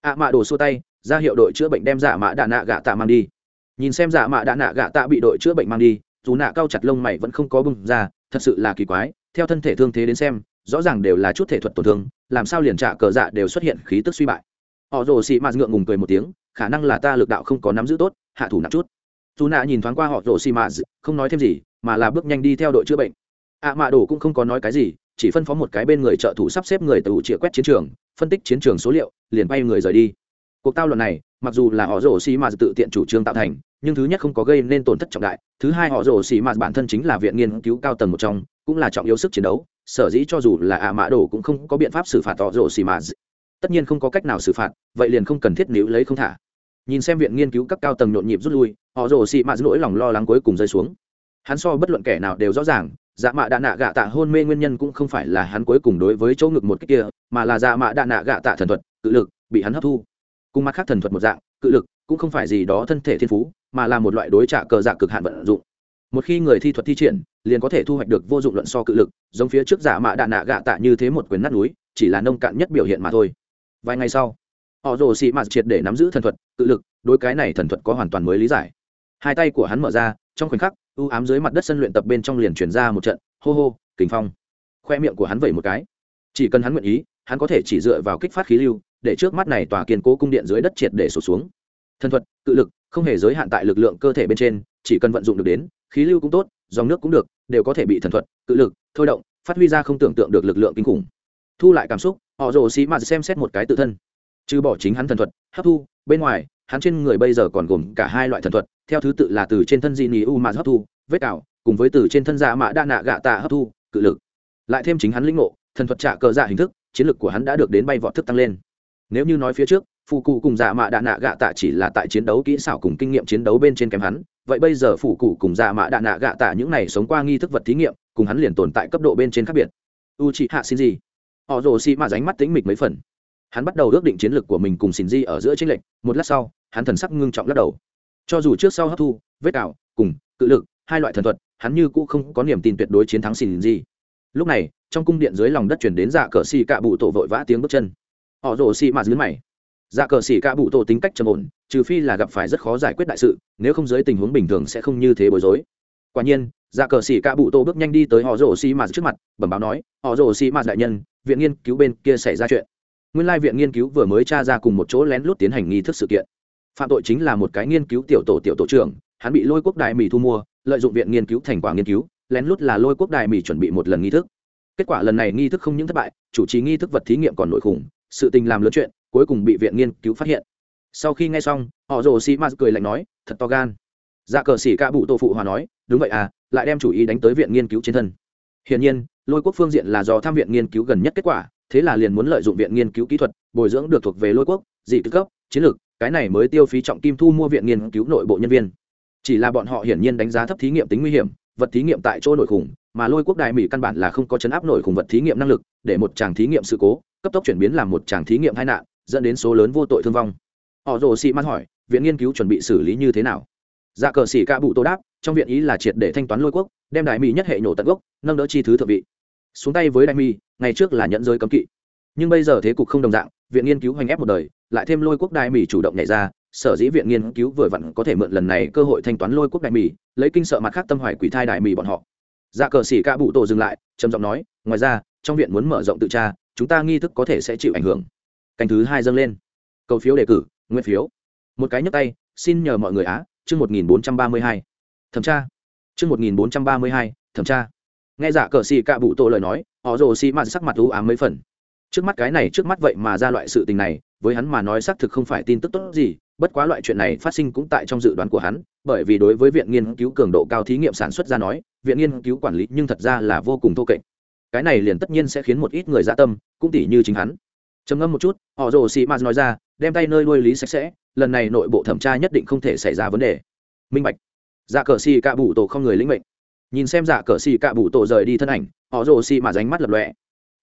Ạ à mạ đổ xua tay, ra hiệu đội chữa bệnh đem dạ mạ đạ nạ gạ tạ mang đi. Nhìn xem dạ mạ đạ nạ gạ tạ bị đội chữa bệnh mang đi, dù nạ cao chặt lông mày vẫn không có bưng ra, thật sự là kỳ quái, theo thân thể thương thế đến xem, rõ ràng đều là chút thể thuật tổn thương, làm sao liền trả cờ dạ đều xuất hiện khí tức suy bại. Họ rồ xị mạt ngượng ngùng cười một tiếng, khả năng là ta lực đạo không có nắm giữ tốt, hạ thủ nặng chút. Dù nạ nhìn thoáng qua họ rồ xị mạt, không nói thêm gì, mà là bước nhanh đi theo đội chữa bệnh. Ạ mạ đồ cũng không có nói cái gì chỉ phân phó một cái bên người trợ thủ sắp xếp người từ chĩa quét chiến trường, phân tích chiến trường số liệu, liền bay người rời đi. Cuộc tao luận này, mặc dù là họ rổ xì mà tự tiện chủ trương tạo thành, nhưng thứ nhất không có gây nên tổn thất trọng đại, thứ hai họ rổ xì mà bản thân chính là viện nghiên cứu cao tầng một trong, cũng là trọng yếu sức chiến đấu, sở dĩ cho dù là ạ mã đồ cũng không có biện pháp xử phạt họ rổ xì mà. Tất nhiên không có cách nào xử phạt, vậy liền không cần thiết níu lấy không thả. Nhìn xem viện nghiên cứu các cao tầng nhộn nhịp rút lui, họ rồ xị mạt nỗi lòng lo lắng cuối cùng rơi xuống. Hắn so bất luận kẻ nào đều rõ ràng dạ mạ đạ nạ gạ tạ hôn mê nguyên nhân cũng không phải là hắn cuối cùng đối với chỗ ngực một cách kia, mà là dạ mạ đạ nạ gạ tạ thần thuật, cự lực, bị hắn hấp thu. Cùng mặt khác thần thuật một dạng, cự lực cũng không phải gì đó thân thể thiên phú, mà là một loại đối trả cờ dạ cực hạn vận dụng. Một khi người thi thuật thi triển, liền có thể thu hoạch được vô dụng luận so cự lực, giống phía trước giả mạ đạn nạ gạ tạ như thế một quyền nát núi, chỉ là nông cạn nhất biểu hiện mà thôi. Vài ngày sau, họ rồ xị mạt triệt để nắm giữ thần thuật, cự lực, đối cái này thần thuật có hoàn toàn mới lý giải. Hai tay của hắn mở ra, trong khoảnh khắc ưu ám dưới mặt đất sân luyện tập bên trong liền chuyển ra một trận, hô hô kính phong. Khoe miệng của hắn vẩy một cái. Chỉ cần hắn nguyện ý, hắn có thể chỉ dựa vào kích phát khí lưu, để trước mắt này tòa kiên cố cung điện dưới đất triệt để sụt xuống. Thần thuật tự lực, không hề giới hạn tại lực lượng cơ thể bên trên, chỉ cần vận dụng được đến, khí lưu cũng tốt, dòng nước cũng được, đều có thể bị thần thuật tự lực, thôi động, phát huy ra không tưởng tượng được lực lượng kinh khủng. Thu lại cảm xúc, họ rồ xì mạt xem xét một cái tự thân. Trừ bỏ chính hắn thần thuật, hấp thu, bên ngoài hắn trên người bây giờ còn gồm cả hai loại thần thuật, theo thứ tự là từ trên thân di nỉ u mà hấp thu, vết cào, cùng với từ trên thân dạ mạ đa nạ gạ tạ hấp thu, cự lực. Lại thêm chính hắn linh ngộ, thần thuật trả cờ dạ hình thức, chiến lực của hắn đã được đến bay vọt thức tăng lên. Nếu như nói phía trước phụ cụ cùng dạ mạ đa nạ gạ tạ chỉ là tại chiến đấu kỹ xảo cùng kinh nghiệm chiến đấu bên trên kém hắn, vậy bây giờ phụ cụ cùng dạ mạ đa nạ gạ tạ những này sống qua nghi thức vật thí nghiệm, cùng hắn liền tồn tại cấp độ bên trên khác biệt. U chị hạ xin gì họ rồ xì mà ránh mắt tính mịch mấy phần hắn bắt đầu ước định chiến lược của mình cùng xin di ở giữa chênh lệnh một lát sau hắn thần sắc ngưng trọng lắc đầu. Cho dù trước sau hấp thu vết ảo, cùng cự lực hai loại thần thuật hắn như cũ không có niềm tin tuyệt đối chiến thắng xin di lúc này trong cung điện dưới lòng đất chuyển đến dạ cờ xì cạ bụ tổ vội vã tiếng bước chân. Họ rồ xì mà dưới mày. Dạ cờ xì cạ bụ tổ tính cách trầm ổn trừ phi là gặp phải rất khó giải quyết đại sự nếu không dưới tình huống bình thường sẽ không như thế bối rối. Quả nhiên dạ cờ xì cạ bụ tổ bước nhanh đi tới họ rồ xì mà trước mặt bẩm báo nói họ rồ xì mà đại nhân viện nghiên cứu bên kia xảy ra chuyện nguyên lai viện nghiên cứu vừa mới tra ra cùng một chỗ lén lút tiến hành nghi thức sự kiện. Phạm tội chính là một cái nghiên cứu tiểu tổ tiểu tổ trưởng, hắn bị lôi quốc đại mỹ thu mua, lợi dụng viện nghiên cứu thành quả nghiên cứu, lén lút là lôi quốc đại mỹ chuẩn bị một lần nghi thức. Kết quả lần này nghi thức không những thất bại, chủ trì nghi thức vật thí nghiệm còn nội khủng, sự tình làm lớn chuyện, cuối cùng bị viện nghiên cứu phát hiện. Sau khi nghe xong, họ rồ xì ma cười lạnh nói, thật to gan. Dạ cờ xỉ ca bụ tô phụ hòa nói, đúng vậy à lại đem chủ ý đánh tới viện nghiên cứu trên thân. Hiển nhiên, lôi quốc phương diện là do tham viện nghiên cứu gần nhất kết quả thế là liền muốn lợi dụng viện nghiên cứu kỹ thuật, bồi dưỡng được thuộc về lôi quốc, dị tư cấp, chiến lược, cái này mới tiêu phí trọng kim thu mua viện nghiên cứu nội bộ nhân viên. Chỉ là bọn họ hiển nhiên đánh giá thấp thí nghiệm tính nguy hiểm, vật thí nghiệm tại chỗ nội khủng, mà lôi quốc đại mỹ căn bản là không có chấn áp nổi khủng vật thí nghiệm năng lực, để một chàng thí nghiệm sự cố, cấp tốc chuyển biến làm một chàng thí nghiệm tai nạn, dẫn đến số lớn vô tội thương vong. Họ rồ sĩ man hỏi, viện nghiên cứu chuẩn bị xử lý như thế nào? Dạ cờ sĩ ca bụ tô đáp, trong viện ý là triệt để thanh toán lôi quốc, đem đại mỹ nhất hệ nhổ tận gốc, nâng đỡ chi thứ thượng vị xuống tay với đại mi, ngày trước là nhận giới cấm kỵ. Nhưng bây giờ thế cục không đồng dạng, viện nghiên cứu hoành ép một đời, lại thêm lôi quốc đại mỹ chủ động nhảy ra, sở dĩ viện nghiên cứu vừa vặn có thể mượn lần này cơ hội thanh toán lôi quốc đại mỹ lấy kinh sợ mặt khác tâm hoài quỷ thai đại mỹ bọn họ. Dạ cờ xỉ ca bụ tổ dừng lại, trầm giọng nói, ngoài ra, trong viện muốn mở rộng tự tra, chúng ta nghi thức có thể sẽ chịu ảnh hưởng. Canh thứ hai dâng lên. Cầu phiếu đề cử, nguyên phiếu. Một cái nhấp tay, xin nhờ mọi người á, chương một nghìn bốn trăm ba mươi hai, thẩm tra. Chương một nghìn bốn trăm ba mươi hai, thẩm tra nghe giả cờ xì cạ bụ tổ lời nói, họ rồ xì mạt sắc mặt u ám mấy phần. Trước mắt cái này, trước mắt vậy mà ra loại sự tình này, với hắn mà nói xác thực không phải tin tức tốt gì, bất quá loại chuyện này phát sinh cũng tại trong dự đoán của hắn, bởi vì đối với viện nghiên cứu cường độ cao thí nghiệm sản xuất ra nói, viện nghiên cứu quản lý nhưng thật ra là vô cùng thô kệch. Cái này liền tất nhiên sẽ khiến một ít người dạ tâm, cũng tỉ như chính hắn. Trầm ngâm một chút, họ rồ xì mạt nói ra, đem tay nơi nuôi lý sạch sẽ, lần này nội bộ thẩm tra nhất định không thể xảy ra vấn đề. Minh bạch. Dạ cờ xì cạ bụ tổ không người lĩnh mệnh nhìn xem dạ cờ xì cạ bụ tổ rời đi thân ảnh, họ rồ xì mà ránh mắt lập lọe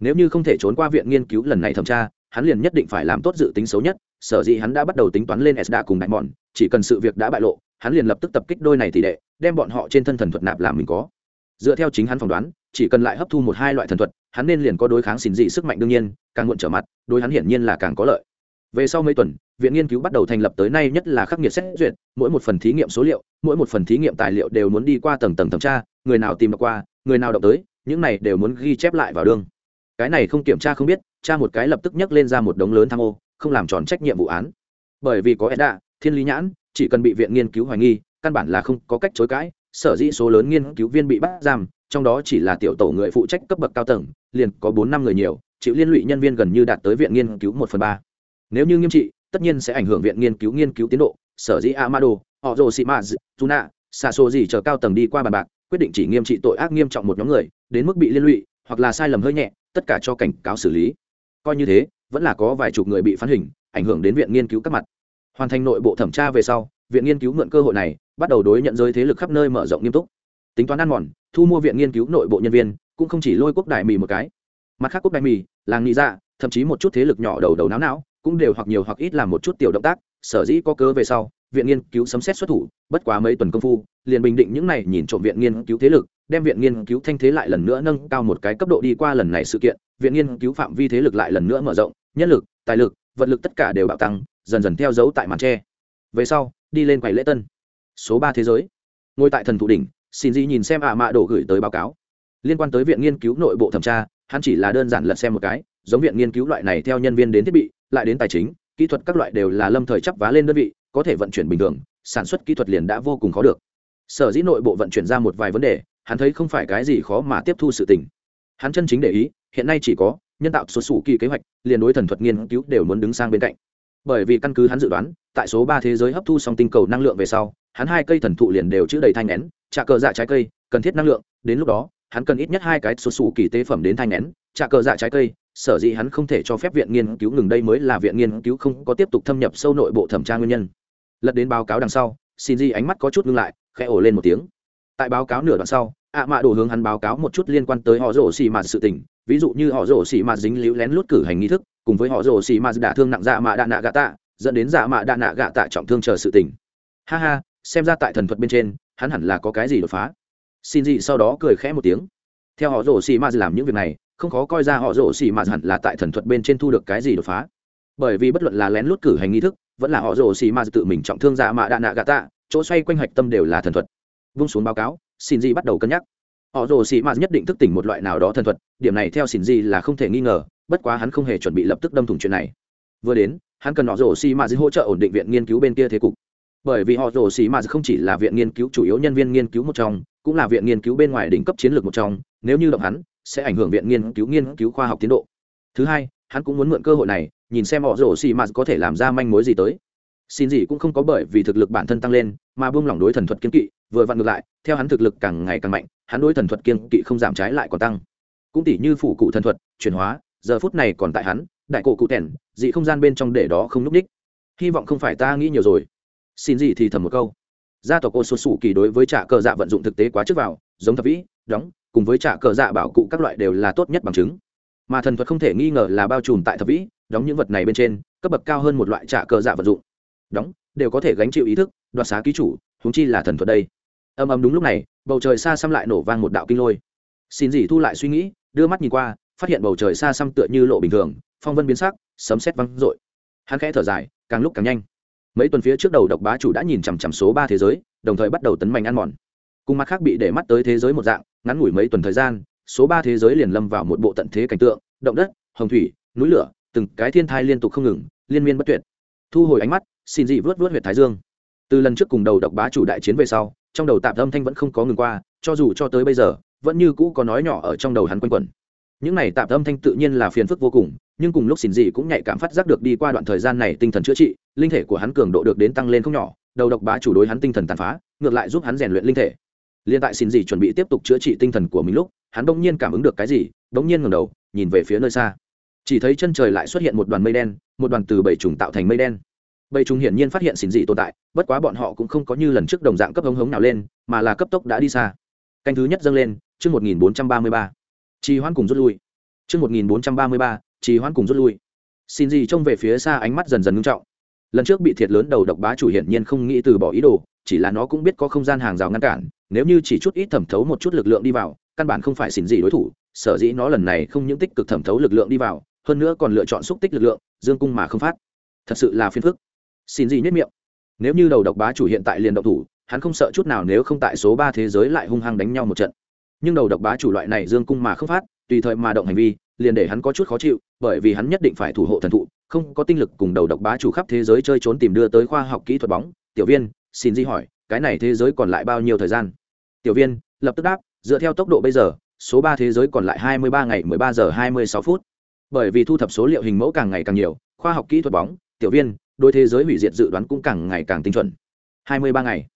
nếu như không thể trốn qua viện nghiên cứu lần này thẩm tra, hắn liền nhất định phải làm tốt dự tính xấu nhất, sở dĩ hắn đã bắt đầu tính toán lên s cùng đại mòn chỉ cần sự việc đã bại lộ, hắn liền lập tức tập kích đôi này tỷ đệ, đem bọn họ trên thân thần thuật nạp làm mình có. Dựa theo chính hắn phỏng đoán, chỉ cần lại hấp thu một hai loại thần thuật, hắn nên liền có đối kháng xỉn dị sức mạnh đương nhiên, càng muộn trở mặt, đối hắn hiển nhiên là càng có lợi về sau mấy tuần, viện nghiên cứu bắt đầu thành lập tới nay nhất là khắc nghiệt xét duyệt, mỗi một phần thí nghiệm số liệu, mỗi một phần thí nghiệm tài liệu đều muốn đi qua tầng tầng thẩm tra, người nào tìm được qua, người nào động tới, những này đều muốn ghi chép lại vào đương cái này không kiểm tra không biết cha một cái lập tức nhấc lên ra một đống lớn tham ô, không làm tròn trách nhiệm vụ án. Bởi vì có edda, thiên lý nhãn, chỉ cần bị viện nghiên cứu hoài nghi, căn bản là không có cách chối cãi, sở dĩ số lớn nghiên cứu viên bị bắt giam, trong đó chỉ là tiểu tổ người phụ trách cấp bậc cao tầng, liền có bốn năm người nhiều, chịu liên lụy nhân viên gần như đạt tới viện nghiên cứu một phần ba nếu như nghiêm trị, tất nhiên sẽ ảnh hưởng viện nghiên cứu nghiên cứu tiến độ. Sở dĩ amado họ rồ sĩ maz tuna xa số gì chờ cao tầng đi qua bàn bạc, quyết định chỉ nghiêm trị tội ác nghiêm trọng một nhóm người, đến mức bị liên lụy, hoặc là sai lầm hơi nhẹ, tất cả cho cảnh cáo xử lý. Coi như thế, vẫn là có vài chục người bị phán hình, ảnh hưởng đến viện nghiên cứu các mặt. Hoàn thành nội bộ thẩm tra về sau, viện nghiên cứu mượn cơ hội này, bắt đầu đối nhận giới thế lực khắp nơi mở rộng nghiêm túc. Tính toán ăn mòn, thu mua viện nghiên cứu nội bộ nhân viên, cũng không chỉ lôi quốc đại mì một cái. Mặt khác quốc đại mì, làng nghĩ ra dạ, thậm chí một chút thế lực nhỏ đầu đầu não não cũng đều hoặc nhiều hoặc ít làm một chút tiểu động tác, sở dĩ có cớ về sau, viện nghiên cứu sấm xét xuất thủ, bất quá mấy tuần công phu, liền bình định những này nhìn trộm viện nghiên cứu thế lực, đem viện nghiên cứu thanh thế lại lần nữa nâng cao một cái cấp độ đi qua lần này sự kiện, viện nghiên cứu phạm vi thế lực lại lần nữa mở rộng, nhân lực, tài lực, vật lực tất cả đều bạo tăng, dần dần theo dấu tại màn tre. Về sau, đi lên quầy lễ tân. Số ba thế giới. Ngồi tại thần thụ đỉnh, xin di nhìn xem ạ mạ đổ gửi tới báo cáo. Liên quan tới viện nghiên cứu nội bộ thẩm tra, hắn chỉ là đơn giản lật xem một cái, giống viện nghiên cứu loại này theo nhân viên đến thiết bị lại đến tài chính, kỹ thuật các loại đều là lâm thời chấp vá lên đơn vị, có thể vận chuyển bình thường, sản xuất kỹ thuật liền đã vô cùng khó được. Sở dĩ nội bộ vận chuyển ra một vài vấn đề, hắn thấy không phải cái gì khó mà tiếp thu sự tình. Hắn chân chính để ý, hiện nay chỉ có, nhân tạo số sủ kỳ kế hoạch, liền đối thần thuật nghiên cứu đều muốn đứng sang bên cạnh. Bởi vì căn cứ hắn dự đoán, tại số ba thế giới hấp thu xong tinh cầu năng lượng về sau, hắn hai cây thần thụ liền đều chữ đầy thanh nén trả cờ dạ trái cây, cần thiết năng lượng, đến lúc đó, hắn cần ít nhất hai cái số sủ kỳ tế phẩm đến thanh nén trả cờ dạ trái cây sở dĩ hắn không thể cho phép viện nghiên cứu ngừng đây mới là viện nghiên cứu không có tiếp tục thâm nhập sâu nội bộ thẩm tra nguyên nhân. Lật đến báo cáo đằng sau, xin di ánh mắt có chút ngưng lại, khẽ ổ lên một tiếng. Tại báo cáo nửa đoạn sau, ạ mạ đổ hướng hắn báo cáo một chút liên quan tới họ rổ xì mạt sự tình, ví dụ như họ rổ xì mạt dính líu lén lút cử hành nghi thức, cùng với họ rổ xì mạt đả thương nặng dạ mạ đạ nạ gạ tạ, dẫn đến dạ mạ đạ nạ gạ tạ trọng thương chờ sự tình. Ha ha, xem ra tại thần thuật bên trên, hắn hẳn là có cái gì đột phá. Xin dị sau đó cười khẽ một tiếng. Theo họ rổ xì mạt làm những việc này không khó coi ra họ rổ xì mạt hẳn là tại thần thuật bên trên thu được cái gì đột phá. Bởi vì bất luận là lén lút cử hành nghi thức, vẫn là họ rổ xì mạt tự mình trọng thương dạ mạ đạ nạ gà tạ, chỗ xoay quanh hạch tâm đều là thần thuật. Vung xuống báo cáo, xin di bắt đầu cân nhắc. Họ rồ xì mạt nhất định thức tỉnh một loại nào đó thần thuật, điểm này theo xin di là không thể nghi ngờ, bất quá hắn không hề chuẩn bị lập tức đâm thủng chuyện này. Vừa đến, hắn cần họ rồ xì mạt hỗ trợ ổn định viện nghiên cứu bên kia thế cục. Bởi vì họ rồ xì mạt không chỉ là viện nghiên cứu chủ yếu nhân viên nghiên cứu một trong, cũng là viện nghiên cứu bên ngoài đỉnh cấp chiến lược một trong, nếu như động hắn sẽ ảnh hưởng viện nghiên cứu nghiên cứu khoa học tiến độ. Thứ hai, hắn cũng muốn mượn cơ hội này, nhìn xem họ rổ xì mạt có thể làm ra manh mối gì tới. Xin gì cũng không có bởi vì thực lực bản thân tăng lên, mà buông lỏng đối thần thuật kiên kỵ, vừa vặn ngược lại, theo hắn thực lực càng ngày càng mạnh, hắn đối thần thuật kiên kỵ không giảm trái lại còn tăng. Cũng tỷ như phủ cụ thần thuật, chuyển hóa, giờ phút này còn tại hắn, đại cổ cụ tẻn dị không gian bên trong để đó không núp đích. Hy vọng không phải ta nghĩ nhiều rồi. Xin gì thì thầm một câu. Gia tộc ô số sủ kỳ đối với trả cờ dạ vận dụng thực tế quá trước vào, giống thập vĩ, đóng cùng với trả cờ dạ bảo cụ các loại đều là tốt nhất bằng chứng. Mà thần thuật không thể nghi ngờ là bao trùm tại thập vĩ, đóng những vật này bên trên, cấp bậc cao hơn một loại trả cờ dạ vật dụng. Đóng, đều có thể gánh chịu ý thức, đoạt xá ký chủ húng chi là thần thuật đây. Âm âm đúng lúc này, bầu trời xa xăm lại nổ vang một đạo kinh lôi. Xin gì thu lại suy nghĩ, đưa mắt nhìn qua, phát hiện bầu trời xa xăm tựa như lộ bình thường, phong vân biến sắc, sấm xét văng r ộ i hắn khẽ thở dài, càng lúc càng nhanh. Mấy tuần phía trước đầu độc bá chủ đã nhìn chằm chằm số ba thế giới, đồng thời bắt đầu tấn mạnh ăn mòn. Cùng mặt khác bị để mắt tới thế giới một dạng ngắn ngủi mấy tuần thời gian, số ba thế giới liền lâm vào một bộ tận thế cảnh tượng, động đất, hồng thủy, núi lửa, từng cái thiên thai liên tục không ngừng, liên miên bất tuyệt. Thu hồi ánh mắt, xin dị vớt vớt huyệt thái dương. Từ lần trước cùng đầu độc bá chủ đại chiến về sau, trong đầu tạm âm thanh vẫn không có ngừng qua, cho dù cho tới bây giờ, vẫn như cũ có nói nhỏ ở trong đầu hắn quanh quẩn. Những này tạm âm thanh tự nhiên là phiền phức vô cùng, nhưng cùng lúc xin dị cũng nhạy cảm phát giác được đi qua đoạn thời gian này tinh thần chữa trị, linh thể của hắn cường độ được đến tăng lên không nhỏ, đầu độc bá chủ đối hắn tinh thần tàn phá, ngược lại giúp hắn rèn luyện linh thể liên tại xin dị chuẩn bị tiếp tục chữa trị tinh thần của mình lúc, hắn bỗng nhiên cảm ứng được cái gì, bỗng nhiên ngẩng đầu, nhìn về phía nơi xa. Chỉ thấy chân trời lại xuất hiện một đoàn mây đen, một đoàn từ bảy trùng tạo thành mây đen. Bảy trùng hiển nhiên phát hiện xin dị tồn tại, bất quá bọn họ cũng không có như lần trước đồng dạng cấp hống hống nào lên, mà là cấp tốc đã đi xa. Canh thứ nhất dâng lên, chương một nghìn bốn trăm ba mươi ba. Trì hoãn cùng rút lui. Chương một nghìn bốn trăm ba mươi ba, trì hoãn cùng rút lui. Xin gì trông về phía xa ánh mắt dần dần ngưng trọng. Lần trước bị thiệt lớn đầu độc bá chủ hiển nhiên không nghĩ từ bỏ ý đồ chỉ là nó cũng biết có không gian hàng rào ngăn cản, nếu như chỉ chút ít thẩm thấu một chút lực lượng đi vào, căn bản không phải xỉn gì đối thủ, sở dĩ nó lần này không những tích cực thẩm thấu lực lượng đi vào, hơn nữa còn lựa chọn xúc tích lực lượng, dương cung mà không phát. Thật sự là phiền phức. Xin gì nhất miệng. Nếu như đầu độc bá chủ hiện tại liền động thủ, hắn không sợ chút nào nếu không tại số ba thế giới lại hung hăng đánh nhau một trận. Nhưng đầu độc bá chủ loại này dương cung mà không phát, tùy thời mà động hành vi, liền để hắn có chút khó chịu, bởi vì hắn nhất định phải thủ hộ thần thụ, không có tinh lực cùng đầu độc bá chủ khắp thế giới chơi trốn tìm đưa tới khoa học kỹ thuật bóng, tiểu viên xin di hỏi, cái này thế giới còn lại bao nhiêu thời gian? Tiểu viên lập tức đáp, dựa theo tốc độ bây giờ, số ba thế giới còn lại hai mươi ba ngày mười ba giờ hai mươi sáu phút. Bởi vì thu thập số liệu hình mẫu càng ngày càng nhiều, khoa học kỹ thuật bóng, tiểu viên đôi thế giới hủy diệt dự đoán cũng càng ngày càng tinh chuẩn. hai mươi ba ngày.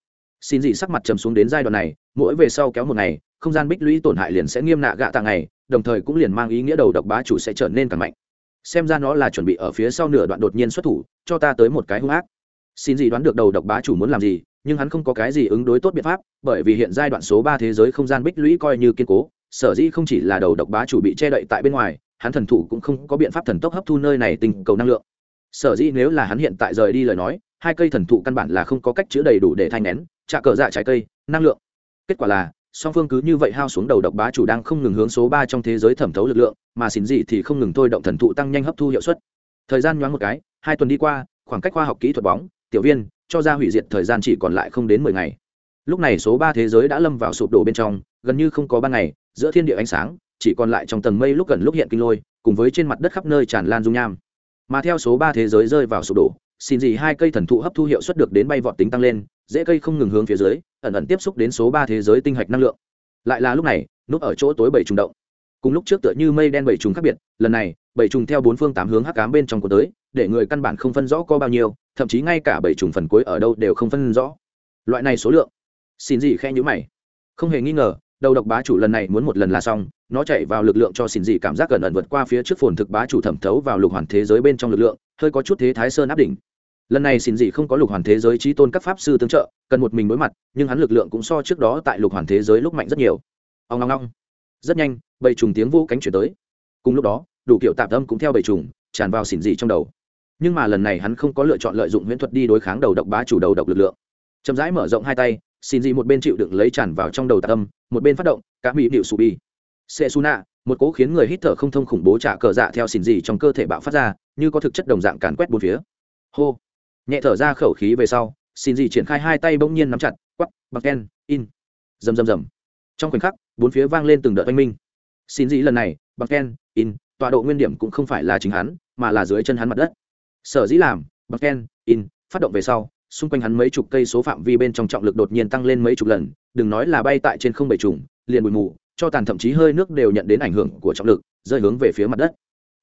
Xin dị sắc mặt trầm xuống đến giai đoạn này, mỗi về sau kéo một ngày, không gian bích lũy tổn hại liền sẽ nghiêm nạ gạ tạ ngày, đồng thời cũng liền mang ý nghĩa đầu độc bá chủ sẽ trở nên càng mạnh. Xem ra nó là chuẩn bị ở phía sau nửa đoạn đột nhiên xuất thủ, cho ta tới một cái hung ác xin gì đoán được đầu độc bá chủ muốn làm gì, nhưng hắn không có cái gì ứng đối tốt biện pháp, bởi vì hiện giai đoạn số ba thế giới không gian bích lũy coi như kiên cố, sở dĩ không chỉ là đầu độc bá chủ bị che đậy tại bên ngoài, hắn thần thủ cũng không có biện pháp thần tốc hấp thu nơi này tình cầu năng lượng. Sở dĩ nếu là hắn hiện tại rời đi lời nói, hai cây thần thụ căn bản là không có cách chữa đầy đủ để thay nén, trả cờ dạ trái cây, năng lượng. Kết quả là, song phương cứ như vậy hao xuống đầu độc bá chủ đang không ngừng hướng số ba trong thế giới thẩm thấu lực lượng, mà xin gì thì không ngừng thôi động thần thụ tăng nhanh hấp thu hiệu suất. Thời gian nhoáng một cái, hai tuần đi qua, khoảng cách khoa học kỹ thuật bóng tiểu viên, cho ra hủy diệt thời gian chỉ còn lại không đến mười ngày. Lúc này số ba thế giới đã lâm vào sụp đổ bên trong, gần như không có ban ngày, giữa thiên địa ánh sáng, chỉ còn lại trong tầng mây lúc gần lúc hiện kinh lôi, cùng với trên mặt đất khắp nơi tràn lan dung nham. Mà theo số ba thế giới rơi vào sụp đổ, xin gì hai cây thần thụ hấp thu hiệu suất được đến bay vọt tính tăng lên, dễ cây không ngừng hướng phía dưới, ẩn ẩn tiếp xúc đến số ba thế giới tinh hạch năng lượng. Lại là lúc này, núp ở chỗ tối bảy trùng động. Cùng lúc trước tựa như mây đen bảy trùng khác biệt, lần này, bảy trùng theo bốn phương tám hướng hắc cám bên trong của tới, để người căn bản không phân rõ có bao nhiêu thậm chí ngay cả bảy trùng phần cuối ở đâu đều không phân rõ. Loại này số lượng, xin gì khe nhữ mày. Không hề nghi ngờ, đầu độc bá chủ lần này muốn một lần là xong, nó chạy vào lực lượng cho xin gì cảm giác gần ẩn vượt qua phía trước phồn thực bá chủ thẩm thấu vào lục hoàn thế giới bên trong lực lượng, hơi có chút thế thái sơn áp đỉnh. Lần này xin gì không có lục hoàn thế giới trí tôn các pháp sư tương trợ, cần một mình đối mặt, nhưng hắn lực lượng cũng so trước đó tại lục hoàn thế giới lúc mạnh rất nhiều. Ông ngong ngong rất nhanh bầy trùng tiếng vô cánh chuyển tới. Cùng lúc đó, đủ kiểu tạp âm cũng theo bầy trùng tràn vào xỉn dị trong đầu nhưng mà lần này hắn không có lựa chọn lợi dụng huyễn thuật đi đối kháng đầu độc bá chủ đầu độc lực lượng. Chậm rãi mở rộng hai tay, xin dị một bên chịu đựng lấy tràn vào trong đầu tạ âm, một bên phát động, cả mỹ điệu sù bi. Sệ su nạ một cố khiến người hít thở không thông khủng bố trả cờ dạ theo xin dị trong cơ thể bạo phát ra, như có thực chất đồng dạng càn quét bốn phía. Hô. Nhẹ thở ra khẩu khí về sau, xin dị triển khai hai tay bỗng nhiên nắm chặt quắp bạc ken, in. Rầm rầm rầm. Trong khoảnh khắc, bốn phía vang lên từng đợt oanh minh. Xin dị lần này bạc ken, in, tọa độ nguyên điểm cũng không phải là chính hắn, mà là dưới chân hắn mặt đất sở dĩ làm bạc ken in, phát động về sau, xung quanh hắn mấy chục cây số phạm vi bên trong trọng lực đột nhiên tăng lên mấy chục lần, đừng nói là bay tại trên không bầy trùng, liền bụi mù, cho tàn thậm chí hơi nước đều nhận đến ảnh hưởng của trọng lực, rơi hướng về phía mặt đất.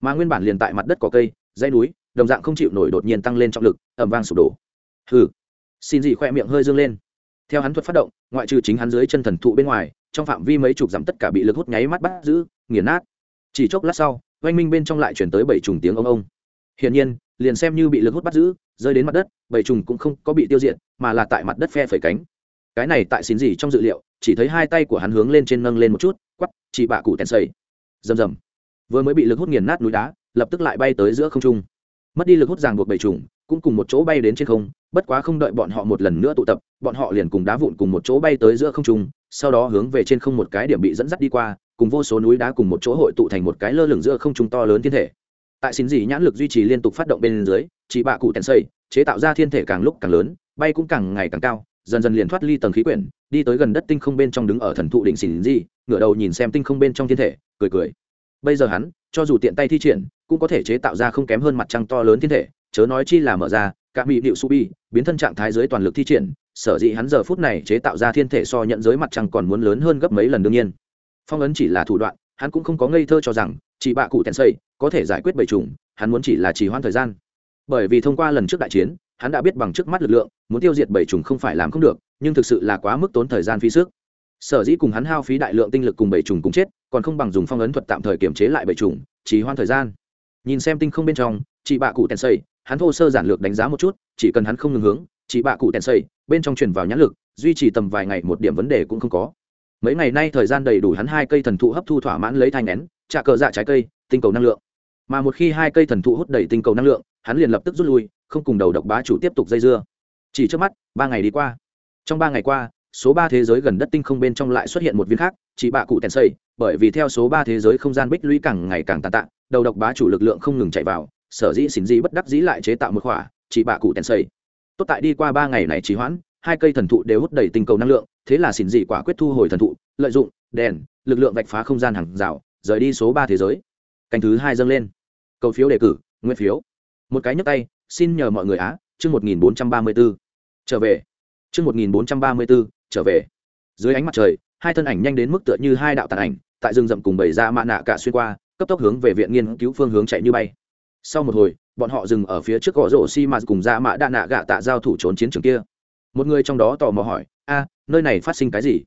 Mà nguyên bản liền tại mặt đất có cây, dãy núi, đồng dạng không chịu nổi đột nhiên tăng lên trọng lực ẩm vang sụp đổ. Hừ. Xin gì khoe miệng hơi dương lên. Theo hắn thuật phát động, ngoại trừ chính hắn dưới chân thần thụ bên ngoài, trong phạm vi mấy chục dặm tất cả bị lực hút nháy mắt bắt giữ, nghiền nát. Chỉ chốc lát sau, oanh minh bên trong lại chuyển tới bảy trùng tiếng ông ông. Hiển nhiên liền xem như bị lực hút bắt giữ, rơi đến mặt đất bảy trùng cũng không có bị tiêu diệt, mà là tại mặt đất phe phẩy cánh. Cái này tại xin gì trong dự liệu, chỉ thấy hai tay của hắn hướng lên trên nâng lên một chút, quắp, chỉ bạ cụ tèn xây rầm rầm. Vừa mới bị lực hút nghiền nát núi đá, lập tức lại bay tới giữa không trung. Mất đi lực hút ràng buộc bảy trùng, cũng cùng một chỗ bay đến trên không, bất quá không đợi bọn họ một lần nữa tụ tập, bọn họ liền cùng đá vụn cùng một chỗ bay tới giữa không trung, sau đó hướng về trên không một cái điểm bị dẫn dắt đi qua, cùng vô số núi đá cùng một chỗ hội tụ thành một cái lơ lửng giữa không trung to lớn thiên thể tại xin gì nhãn lực duy trì liên tục phát động bên dưới, chỉ bạ cụ tèn xây, chế tạo ra thiên thể càng lúc càng lớn, bay cũng càng ngày càng cao, dần dần liền thoát ly tầng khí quyển, đi tới gần đất tinh không bên trong đứng ở thần thụ đỉnh xỉn gì, ngửa đầu nhìn xem tinh không bên trong thiên thể, cười cười. Bây giờ hắn, cho dù tiện tay thi triển, cũng có thể chế tạo ra không kém hơn mặt trăng to lớn thiên thể, chớ nói chi là mở ra, cả mỹ điệu subi, biến thân trạng thái dưới toàn lực thi triển, sở dĩ hắn giờ phút này chế tạo ra thiên thể so nhận giới mặt trăng còn muốn lớn hơn gấp mấy lần đương nhiên. Phong ấn chỉ là thủ đoạn, hắn cũng không có ngây thơ cho rằng, chỉ bạ cụ tèn xây có thể giải quyết bảy trùng, hắn muốn chỉ là trì hoãn thời gian. Bởi vì thông qua lần trước đại chiến, hắn đã biết bằng trước mắt lực lượng, muốn tiêu diệt bảy trùng không phải làm không được, nhưng thực sự là quá mức tốn thời gian phí sức. Sở dĩ cùng hắn hao phí đại lượng tinh lực cùng bảy trùng cũng chết, còn không bằng dùng phong ấn thuật tạm thời kiềm chế lại bảy trùng, trì hoãn thời gian. Nhìn xem tinh không bên trong, chị bạ cụ tèn xây hắn thô sơ giản lược đánh giá một chút, chỉ cần hắn không ngừng hướng, chị bạ cụ tèn xây bên trong truyền vào nhãn lực, duy trì tầm vài ngày một điểm vấn đề cũng không có. Mấy ngày nay thời gian đầy đủ hắn hai cây thần thụ hấp thu thỏa mãn lấy thanh nén trả cờ dạ trái cây, tinh cầu năng lượng mà một khi hai cây thần thụ hút đầy tinh cầu năng lượng, hắn liền lập tức rút lui, không cùng đầu độc bá chủ tiếp tục dây dưa. Chỉ trước mắt, ba ngày đi qua. Trong ba ngày qua, số ba thế giới gần đất tinh không bên trong lại xuất hiện một viên khác, chỉ bạ cụ tèn xây, bởi vì theo số ba thế giới không gian bích lũy càng ngày càng tàn tạ, đầu độc bá chủ lực lượng không ngừng chạy vào, sở dĩ xỉn dĩ bất đắc dĩ lại chế tạo một khỏa, chỉ bạ cụ tèn xây. Tốt tại đi qua ba ngày này trì hoãn, hai cây thần thụ đều hút đầy tinh cầu năng lượng, thế là xỉn dĩ quả quyết thu hồi thần thụ, lợi dụng đèn, lực lượng vạch phá không gian hàng rào, rời đi số ba thế giới canh thứ hai dâng lên. Cầu phiếu đề cử nguyên phiếu. Một cái nhấp tay, xin nhờ mọi người á, chương một nghìn bốn trăm ba mươi b ố trở về. Chương một nghìn bốn trăm ba mươi b ố trở về. Dưới ánh mặt trời, hai thân ảnh nhanh đến mức tựa như hai đạo tàn ảnh, tại rừng rậm cùng bầy ra mạ nạ cả xuyên qua, cấp tốc hướng về viện nghiên cứu phương hướng chạy như bay. Sau một hồi, bọn họ dừng ở phía trước gõ rổ xi mà cùng ra mạ đa nạ gạ tạ giao thủ trốn chiến trường kia. Một người trong đó tò mò hỏi, a, nơi này phát sinh cái gì?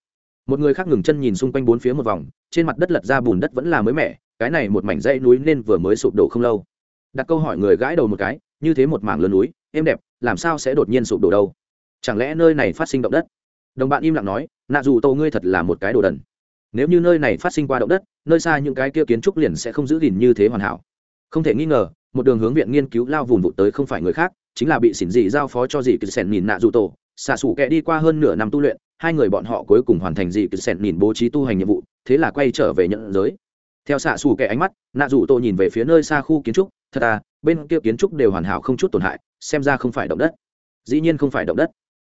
Một người khác ngừng chân nhìn xung quanh bốn phía một vòng, trên mặt đất lật ra bùn đất vẫn là mới mẻ cái này một mảnh dãy núi nên vừa mới sụp đổ không lâu. Đặt câu hỏi người gãi đầu một cái, như thế một mảng lớn núi, êm đẹp, làm sao sẽ đột nhiên sụp đổ đâu? Chẳng lẽ nơi này phát sinh động đất? Đồng bạn im lặng nói, nạ dù tô ngươi thật là một cái đồ đần. Nếu như nơi này phát sinh qua động đất, nơi xa những cái kia kiến trúc liền sẽ không giữ gìn như thế hoàn hảo. Không thể nghi ngờ, một đường hướng viện nghiên cứu lao vùng vụt tới không phải người khác, chính là bị xỉn dị giao phó cho dị kỳ sèn nhìn nạ dù tổ. Xạ xủ kẹ đi qua hơn nửa năm tu luyện, hai người bọn họ cuối cùng hoàn thành dị kỳ sèn nhìn bố trí tu hành nhiệm vụ, thế là quay trở về nhận giới theo xạ xù kẻ ánh mắt, nạ dù tôi nhìn về phía nơi xa khu kiến trúc, thật à bên kia kiến trúc đều hoàn hảo không chút tổn hại, xem ra không phải động đất. Dĩ nhiên không phải động đất.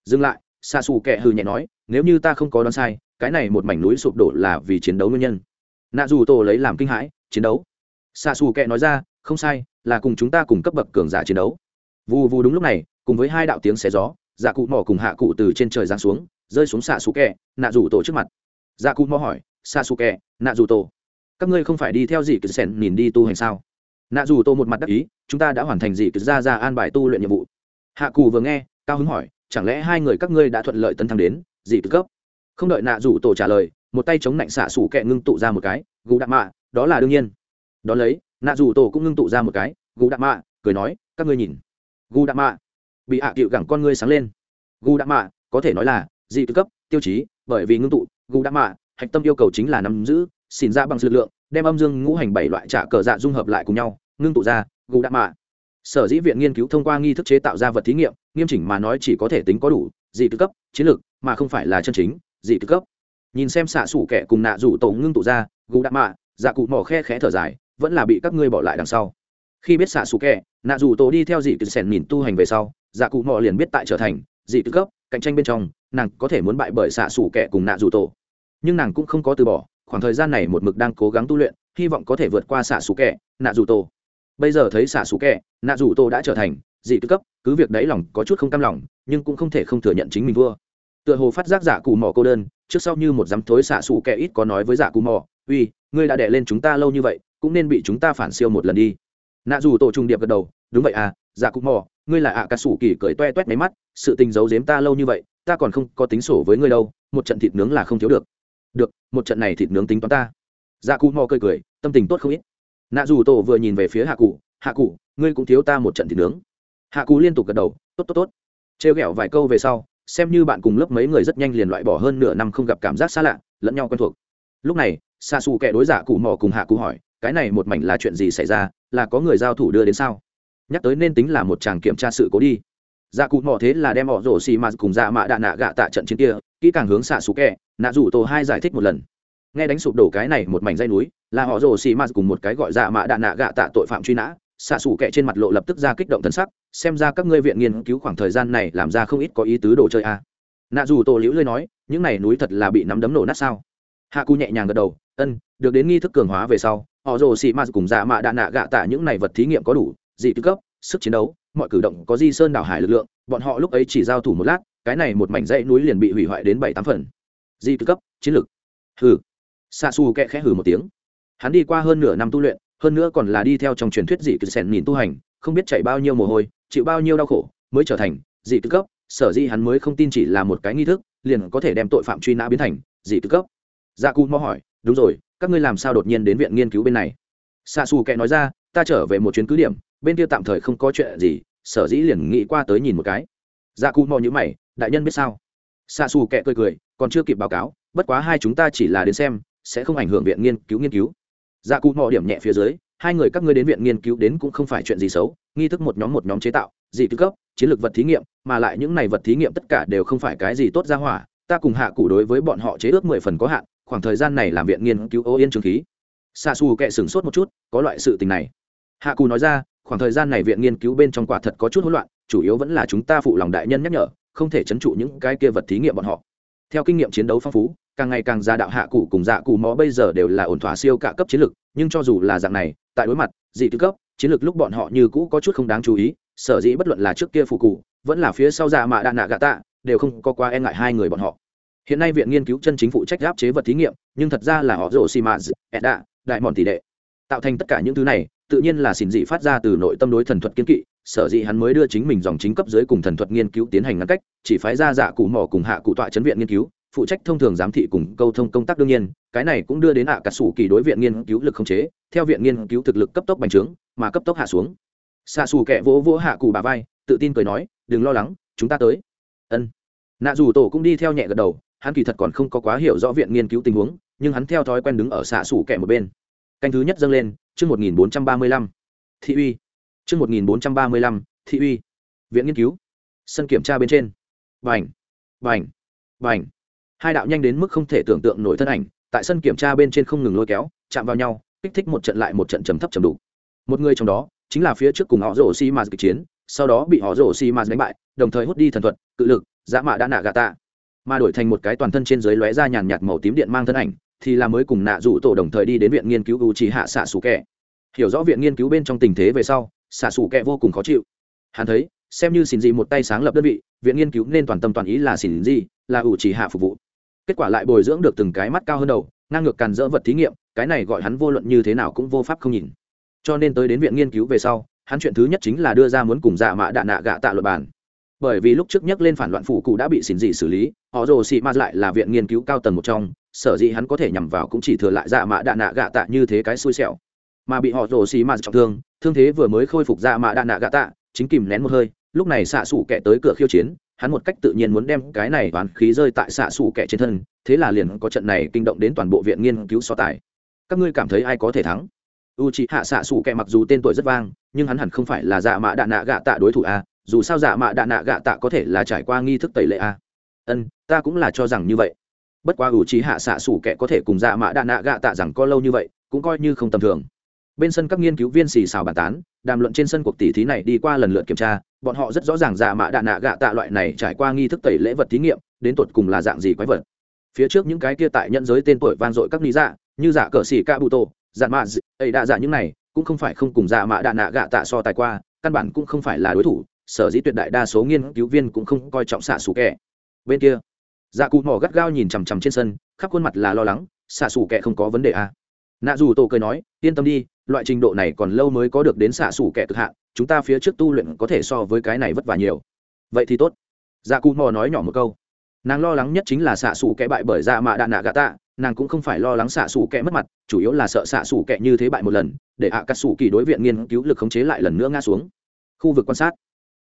Dừng lại, xạ xù kẻ hừ nhẹ nói, nếu như ta không có đoán sai, cái này một mảnh núi sụp đổ là vì chiến đấu nguyên nhân. Nạ dù Tô lấy làm kinh hãi, chiến đấu. Xạ xù kệ nói ra, không sai, là cùng chúng ta cùng cấp bậc cường giả chiến đấu. Vù vù đúng lúc này, cùng với hai đạo tiếng xé gió dạ cụ mỏ cùng hạ cụ từ trên trời giáng xuống, rơi xuống xạ xù kẹ nạ dù tổ trước mặt. Dạ cụ mỏ hỏi, xạ xù kẹ nạ dù tổ các ngươi không phải đi theo dì cứ sẻn nhìn đi tu hành sao? Nạ dù tổ một mặt đắc ý, chúng ta đã hoàn thành dì cứ ra ra an bài tu luyện nhiệm vụ. Hạ cù vừa nghe, cao hứng hỏi, chẳng lẽ hai người các ngươi đã thuận lợi tấn thăng đến dì cứ cấp? Không đợi nạ dù tổ trả lời, một tay chống nạnh xạ xủ kẹ ngưng tụ ra một cái, gù đạm mạ, đó là đương nhiên. Đ ó lấy, nạ dù tổ cũng ngưng tụ ra một cái, gù đạm mạ, cười nói, các ngươi nhìn. Gù đạm mạ, bị hạ à cựu gẳng con ngươi sáng lên. Gù đạm mạ, có thể nói là dị tư cấp, tiêu chí, bởi vì ngưng tụ, gù đạm mạ, hạch tâm yêu cầu chính là nắm giữ xin ra dạ bằng lực lượng, đem âm dương ngũ hành bảy loại trả cờ dạ dung hợp lại cùng nhau, ngưng tụ ra, gù đạ mạ. Sở dĩ viện nghiên cứu thông qua nghi thức chế tạo ra vật thí nghiệm, nghiêm chỉnh mà nói chỉ có thể tính có đủ, dị tư cấp, chiến lược, mà không phải là chân chính, dị tư cấp. Nhìn xem xạ xủ kẻ cùng nạ rủ tổ ngưng tụ ra, gù đạ mạ dạ cụ mỏ khe khẽ thở dài, vẫn là bị các ngươi bỏ lại đằng sau. Khi biết xạ xù kẹ nạ dù tổ đi theo dị cứ sẻn mìn tu hành về sau dạ cụ mò liền biết tại trở thành dị tư cấp, cạnh tranh bên trong, nàng có thể muốn bại bởi xạ xù kẹ cùng nạ dù tổ. Nhưng nàng cũng không có từ bỏ khoảng thời gian này một mực đang cố gắng tu luyện, hy vọng có thể vượt qua xạ xù kẹ nạ dù tổ. Bây giờ thấy xạ xù kẹ nạ dù tổ đã trở thành dị tư cấp, cứ việc đấy lòng có chút không cam lòng, nhưng cũng không thể không thừa nhận chính mình vua. tựa hồ phát giác giả cụ mò cô đơn, trước sau như một dám thối xạ xù kẹ ít có nói với giả cụ mò, uy, ngươi đã đẻ lên chúng ta lâu như vậy, cũng nên bị chúng ta phản siêu một lần đi. Nạ dù tổ trung điệp gật đầu, đúng vậy à giả cụ mò, ngươi là ạ à ca sủ kỳ cười toe toét máy mắt, sự tình giấu giếm ta lâu như vậy, ta còn không có tính sổ với ngươi đâu, một trận thịt nướng là không thiếu được được, một trận này thịt nướng tính toán ta. Dạ cụ mò cười cười, tâm tình tốt không ít. Nạ dù tổ vừa nhìn về phía hạ cụ hạ cụ, ngươi cũng thiếu ta một trận thịt nướng. Hạ cụ liên tục gật đầu, tốt tốt tốt. Trêu ghẹo vài câu về sau, xem như bạn cùng lớp mấy người rất nhanh liền loại bỏ hơn nửa năm không gặp cảm giác xa lạ, lẫn nhau quen thuộc. Lúc này xa xù kẻ đối giả cụ mò cùng hạ cụ hỏi, cái này một mảnh là chuyện gì xảy ra? Là có người giao thủ đưa đến sao? Nhắc tới nên tính là một chàng kiểm tra sự cố đi dạ cụ mỏ thế là đem họ rổ xì mạt cùng dạ mạ đạ nạ gạ tạ trận chiến kia, kỹ càng hướng xạ xù kẹ, nạ rủ tổ hai giải thích một lần. Nghe đánh sụp đổ cái này một mảnh dây núi, là họ rổ xì mạt cùng một cái gọi dạ mạ đạ nạ gạ tạ tội phạm truy nã. Xạ xù kẹ trên mặt lộ lập tức ra kích động thân sắc, xem ra các ngươi viện nghiên cứu khoảng thời gian này làm ra không ít có ý tứ đồ chơi a à. nạ dù tổ liễu lơi nói, những này núi thật là bị nắm đấm nổ nát sao? Hạ cụ nhẹ nhàng gật đầu, ân, được đến nghi thức cường hóa về sau, họ rồ xị m cùng dạ mạ đạn nạ gạ tạ những này vật thí nghiệm có đủ, dị tư cấp sức chiến đấu, mọi cử động có di sơn đảo hải lực lượng, bọn họ lúc ấy chỉ giao thủ một lát, cái này một mảnh dãy núi liền bị hủy hoại đến bảy tám phần. Di tư cấp, chiến lược. Hừ. Xa xù kẹ khẽ hừ một tiếng. Hắn đi qua hơn nửa năm tu luyện, hơn nữa còn là đi theo trong truyền thuyết dị cứ sèn nhìn tu hành, không biết chạy bao nhiêu mồ hôi, chịu bao nhiêu đau khổ mới trở thành dị tư cấp. Sở dĩ hắn mới không tin chỉ là một cái nghi thức, liền có thể đem tội phạm truy nã biến thành dị tư cấp. Gia cù mò hỏi, đúng rồi, các ngươi làm sao đột nhiên đến viện nghiên cứu bên này? Xa xù kệ nói ra, ta trở về một chuyến cứ điểm bên kia tạm thời không có chuyện gì, sở dĩ liền nghĩ qua tới nhìn một cái. Dạ cù mò nhữ mày, đại nhân biết sao? Xa xù kệ cười cười, còn chưa kịp báo cáo, bất quá hai chúng ta chỉ là đến xem, sẽ không ảnh hưởng viện nghiên cứu nghiên cứu. Dạ cù mò điểm nhẹ phía dưới, hai người các ngươi đến viện nghiên cứu đến cũng không phải chuyện gì xấu, nghi thức một nhóm một nhóm chế tạo, dị tư cấp, chiến lược vật thí nghiệm, mà lại những này vật thí nghiệm tất cả đều không phải cái gì tốt ra hỏa, ta cùng hạ cụ đối với bọn họ chế ước mười phần có hạn, khoảng thời gian này làm viện nghiên cứu ô yên trường khí. Xa xù kệ sửng sốt một chút, có loại sự tình này. Hạ cù nói ra khoảng thời gian này viện nghiên cứu bên trong quả thật có chút hỗn loạn, chủ yếu vẫn là chúng ta phụ lòng đại nhân nhắc nhở, không thể chấn trụ những cái kia vật thí nghiệm bọn họ. Theo kinh nghiệm chiến đấu phong phú, càng ngày càng ra đạo hạ cụ cùng dạ cụ mó bây giờ đều là ổn thỏa siêu cả cấp chiến lược nhưng cho dù là dạng này, tại đối mặt dị tư cấp, chiến lược lúc bọn họ như cũ có chút không đáng chú ý, sở dĩ bất luận là trước kia phụ cụ, vẫn là phía sau dạ mạ đạn nạ gạ tạ, đều không có quá e ngại hai người bọn họ. Hiện nay viện nghiên cứu chân chính phụ trách áp chế vật thí nghiệm, nhưng thật ra là họ rổ xì mạ edda, đại mòn tỷ đệ. Tạo thành tất cả những thứ này tự nhiên là xin dị phát ra từ nội tâm đối thần thuật kiên kỵ, sở dĩ hắn mới đưa chính mình dòng chính cấp dưới cùng thần thuật nghiên cứu tiến hành ngăn cách, chỉ phái ra dạ cụ mỏ cùng hạ cụ tọa chấn viện nghiên cứu, phụ trách thông thường giám thị cùng câu thông công tác đương nhiên, cái này cũng đưa đến hạ cả sủ kỳ đối viện nghiên cứu lực không chế, theo viện nghiên cứu thực lực cấp tốc bành trướng, mà cấp tốc hạ xuống. Xạ xù kẻ vỗ vỗ hạ cụ bà vai, tự tin cười nói, đừng lo lắng, chúng ta tới. Ân. Nạ dù tổ cũng đi theo nhẹ gật đầu, hắn kỳ thật còn không có quá hiểu rõ viện nghiên cứu tình huống, nhưng hắn theo thói quen đứng ở xạ xù kẻ một bên. Canh thứ nhất dâng lên chương một nghìn bốn trăm ba mươi lăm, thị uy. Chương một nghìn bốn trăm ba mươi lăm, thị uy. Viện nghiên cứu. Sân kiểm tra bên trên. Vành vành vành hai đạo nhanh đến mức không thể tưởng tượng nổi thân ảnh, tại sân kiểm tra bên trên không ngừng lôi kéo, chạm vào nhau, kích thích một trận lại một trận trầm thấp trầm đủ một người trong đó, chính là phía trước cùng họ rổ xi mạt kịch chiến, sau đó bị họ rổ xi mạt đánh bại, đồng thời hút đi thần thuật, cự lực, dã mạ đã nạ gà tạ. Mà đổi thành một cái toàn thân trên dưới lóe ra nhàn nhạt màu tím điện mang thân ảnh thì là mới cùng nạ rủ tổ đồng thời đi đến viện nghiên cứu u trì hạ xạ xù kẹ. Hiểu rõ viện nghiên cứu bên trong tình thế về sau xạ xù kẹ vô cùng khó chịu. Hắn thấy, xem như xin gì một tay sáng lập đơn vị, viện nghiên cứu nên toàn tâm toàn ý là xin gì là u chỉ hạ phục vụ. Kết quả lại bồi dưỡng được từng cái mắt cao hơn đầu, ngang ngược càn dỡ vật thí nghiệm, cái này gọi hắn vô luận như thế nào cũng vô pháp không nhìn. Cho nên tới đến viện nghiên cứu về sau, hắn chuyện thứ nhất chính là đưa ra muốn cùng dạ mạ đạ nạ gạ tạ luật bàn. Bởi vì lúc trước nhắc lên phản loạn phủ cụ đã bị xỉn dị xử lý, họ rồ xị ma lại là viện nghiên cứu cao tầng một trong sở dĩ hắn có thể nhằm vào cũng chỉ thừa lại dạ mạ đạ nạ gạ tạ như thế cái xui xẻo. Mà bị họ rồ xì mà trọng thương thương thế vừa mới khôi phục dạ mạ đạ nạ gạ tạ, chính kìm nén một hơi, lúc này xạ xủ kẻ tới cửa khiêu chiến, hắn một cách tự nhiên muốn đem cái này toán khí rơi tại xạ xủ kẻ trên thân, thế là liền có trận này kinh động đến toàn bộ viện nghiên cứu so tài. Các ngươi cảm thấy ai có thể thắng? U c h ị hạ xạ xủ kẻ mặc dù tên tuổi rất vang, nhưng hắn hẳn không phải là dạ mạ đạ nạ gạ tạ đối thủ a, dù sao dạ mạ đạ nạ gạ tạ có thể là trải qua nghi thức tẩy lệ a. Ân, ta cũng là cho rằng như vậy bất quá ủ trí hạ xạ xủ kẻ có thể cùng dạ mạ đạ nạ gạ tạ rằng có lâu như vậy, cũng coi như không tầm thường. Bên sân các nghiên cứu viên xì xào bàn tán, đàm luận trên sân cuộc tỷ thí này đi qua lần lượt kiểm tra, bọn họ rất rõ ràng dạ mạ đạ nạ gạ tạ loại này trải qua nghi thức tẩy lễ vật thí nghiệm, đến tột cùng là dạng gì quái vật. Phía trước những cái kia tại nhận giới tên tuổi vang dội các lý dạ như dạ cờ xỉ ca bụ tổ dạ mạ ấy đạ dạ những này, cũng không phải không cùng dạ mạ đạ nạ gạ tạ so tài qua, căn bản cũng không phải là đối thủ, sở dĩ tuyệt đại đa số nghiên cứu viên cũng không coi trọng xạ xù kẻ. Bên kia dạ cụ mỏ gắt gao nhìn chằm chằm trên sân, khắp khuôn mặt là lo lắng, xạ xù Kẻ không có vấn đề à. nạ dù tổ cười nói, yên tâm đi, loại trình độ này còn lâu mới có được đến xạ xù Kẻ cực hạn, chúng ta phía trước tu luyện có thể so với cái này vất vả nhiều. Vậy thì tốt. Dạ cụ mò nói nhỏ một câu. Nàng lo lắng nhất chính là xạ xù Kẻ bại bởi dạ mạ đạn nạ gà tạ, nàng cũng không phải lo lắng xạ xù Kẻ mất mặt, chủ yếu là sợ xạ xù Kẻ như thế bại một lần, để ạ cắt xù kỳ đối viện nghiên cứu lực khống chế lại lần nữa ngã xuống. Khu vực quan sát.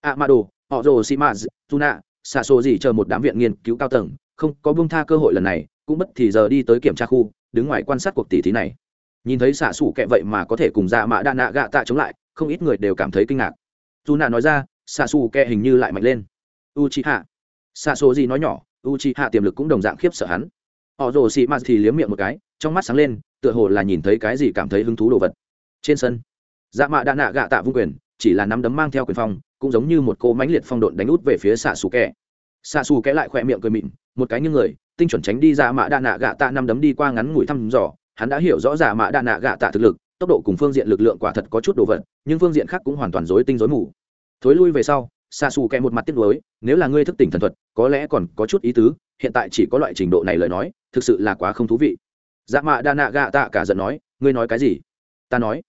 Ạ mạ đồ họ rồ simaz tuna xạ xô gì chờ một đám viện nghiên cứu cao tầng, không có bung tha cơ hội lần này, cũng bất thì giờ đi tới kiểm tra khu, đứng ngoài quan sát cuộc tỷ thí này. Nhìn thấy xạ xù kệ vậy mà có thể cùng dạ mạ đạn nạ gạ tạ chống lại, không ít người đều cảm thấy kinh ngạc. Dù nạ nói ra xạ xù kệ hình như lại mạnh lên. U chi hạ xạ số gì nói nhỏ u chi hạ tiềm lực cũng đồng dạng khiếp sợ hắn. Họ rồ xị mạt thì liếm miệng một cái, trong mắt sáng lên, tựa hồ là nhìn thấy cái gì cảm thấy hứng thú đồ vật. Trên sân dạ mạ đa nạ gạ tạ vung quyền, chỉ là nắm đấm mang theo quyền phong cũng giống như một cô mãnh liệt phong độn đánh út về phía xạ xù kẹ xạ xù kẽ lại khỏe miệng cười mịn, một cái như người, tinh chuẩn tránh đi ra mạ đa nạ gạ tạ năm đấm đi qua ngắn ngủi thăm dò, hắn đã hiểu rõ dạ mạ đa nạ gạ tạ thực lực, tốc độ cùng phương diện lực lượng quả thật có chút đồ vật, nhưng phương diện khác cũng hoàn toàn rối tinh rối mù. Thối lui về sau xa xù kẹ một mặt tiếc nuối, nếu là ngươi thức tỉnh thần thuật, có lẽ còn có chút ý tứ, hiện tại chỉ có loại trình độ này lời nói, thực sự là quá không thú vị. Dạ mạ đa nạ gạ tạ cả giận nói, ngươi nói cái gì? Ta nói.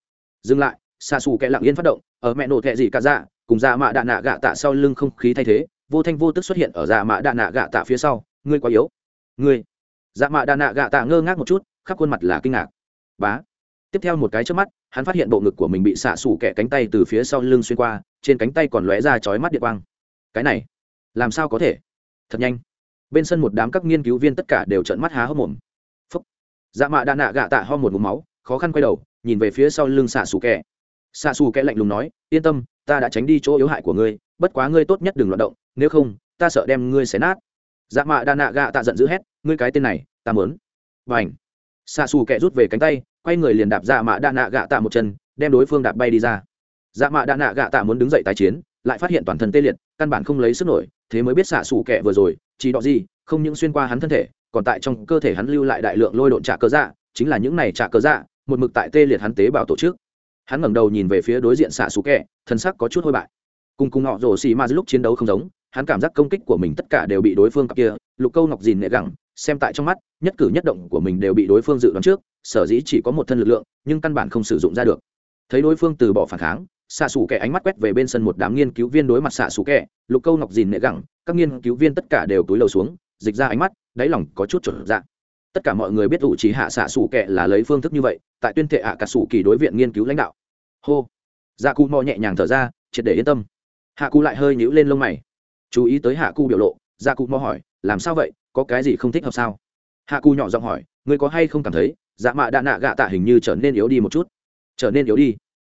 Dừng lại xa xù kẹ lặng yên phát động, ở mẹ nổ thẹ gì cả dạ cùng dạ mạ đạ nạ gạ tạ sau lưng không khí thay thế, vô thanh vô tức xuất hiện ở dạ mạ đạ nạ gạ tạ phía sau. Ngươi quá yếu. Ngươi. Dạ mạ đạ nạ gạ tạ ngơ ngác một chút, khắp khuôn mặt là kinh ngạc. Bá. Tiếp theo một cái trước mắt, hắn phát hiện bộ ngực của mình bị xạ xù kẻ cánh tay từ phía sau lưng xuyên qua, trên cánh tay còn lóe ra chói mắt điện quang. Cái này, làm sao có thể? Thật nhanh. Bên sân một đám các nghiên cứu viên tất cả đều trợn mắt há hốc mồm. Phúc. Dạ mạ đa nạ gạ tạ ho một mũ máu, khó khăn quay đầu, nhìn về phía sau lưng xạ xù kẻ. Xạ xù kẻ lạnh lùng nói, yên tâm ta đã tránh đi chỗ yếu hại của ngươi, bất quá ngươi tốt nhất đừng loạt động, nếu không, ta sợ đem ngươi xé nát. Dạ mạ đa nạ gạ tạ giận dữ hét, ngươi cái tên này, ta mớn và ảnh xạ xù kẻ rút về cánh tay, quay người liền đạp dạ mạ đa nạ gạ tạ một chân, đem đối phương đạp bay đi ra. Dạ mạ đa nạ gạ tạ muốn đứng dậy tái chiến, lại phát hiện toàn thân tê liệt, căn bản không lấy sức nổi, thế mới biết xạ xù kẹ vừa rồi, chỉ đọ gì, không những xuyên qua hắn thân thể, còn tại trong cơ thể hắn lưu lại đại lượng lôi độn trả cơ dạ chính là những này trả cơ dạ một mực tại tê liệt hắn tế bào tổ chức hắn ngẩng đầu nhìn về phía đối diện xạ xù kẹ, thân sắc có chút hôi bại. Cùng cùng họ rổ xì ma lúc chiến đấu không giống, hắn cảm giác công kích của mình tất cả đều bị đối phương cặp kia, lục câu ngọc dìn nệ gẳng, xem tại trong mắt, nhất cử nhất động của mình đều bị đối phương dự đoán trước, sở dĩ chỉ có một thân lực lượng, nhưng căn bản không sử dụng ra được. Thấy đối phương từ bỏ phản kháng, xạ xù kẻ ánh mắt quét về bên sân một đám nghiên cứu viên đối mặt xạ xù kẻ lục câu ngọc dìn nệ gẳng, các nghiên cứu viên tất cả đều túi lầu xuống, dịch ra ánh mắt, đáy lòng có chút trở dạng tất cả mọi người biết ủ trí hạ xạ xù kệ là lấy phương thức như vậy, tại tuyên thệ ạ cả xù kỳ đối viện nghiên cứu lãnh đạo. Hô. Dạ cụ mò nhẹ nhàng thở ra, triệt để yên tâm. Hạ cụ lại hơi nhíu lên lông mày. Chú ý tới hạ cụ biểu lộ dạ cụ mò hỏi, làm sao vậy? Có cái gì không thích hợp sao? Hạ cụ nhỏ giọng hỏi, ngươi có hay không cảm thấy dạ mạ đạ nạ gạ tạ hình như trở nên yếu đi một chút? Trở nên yếu đi?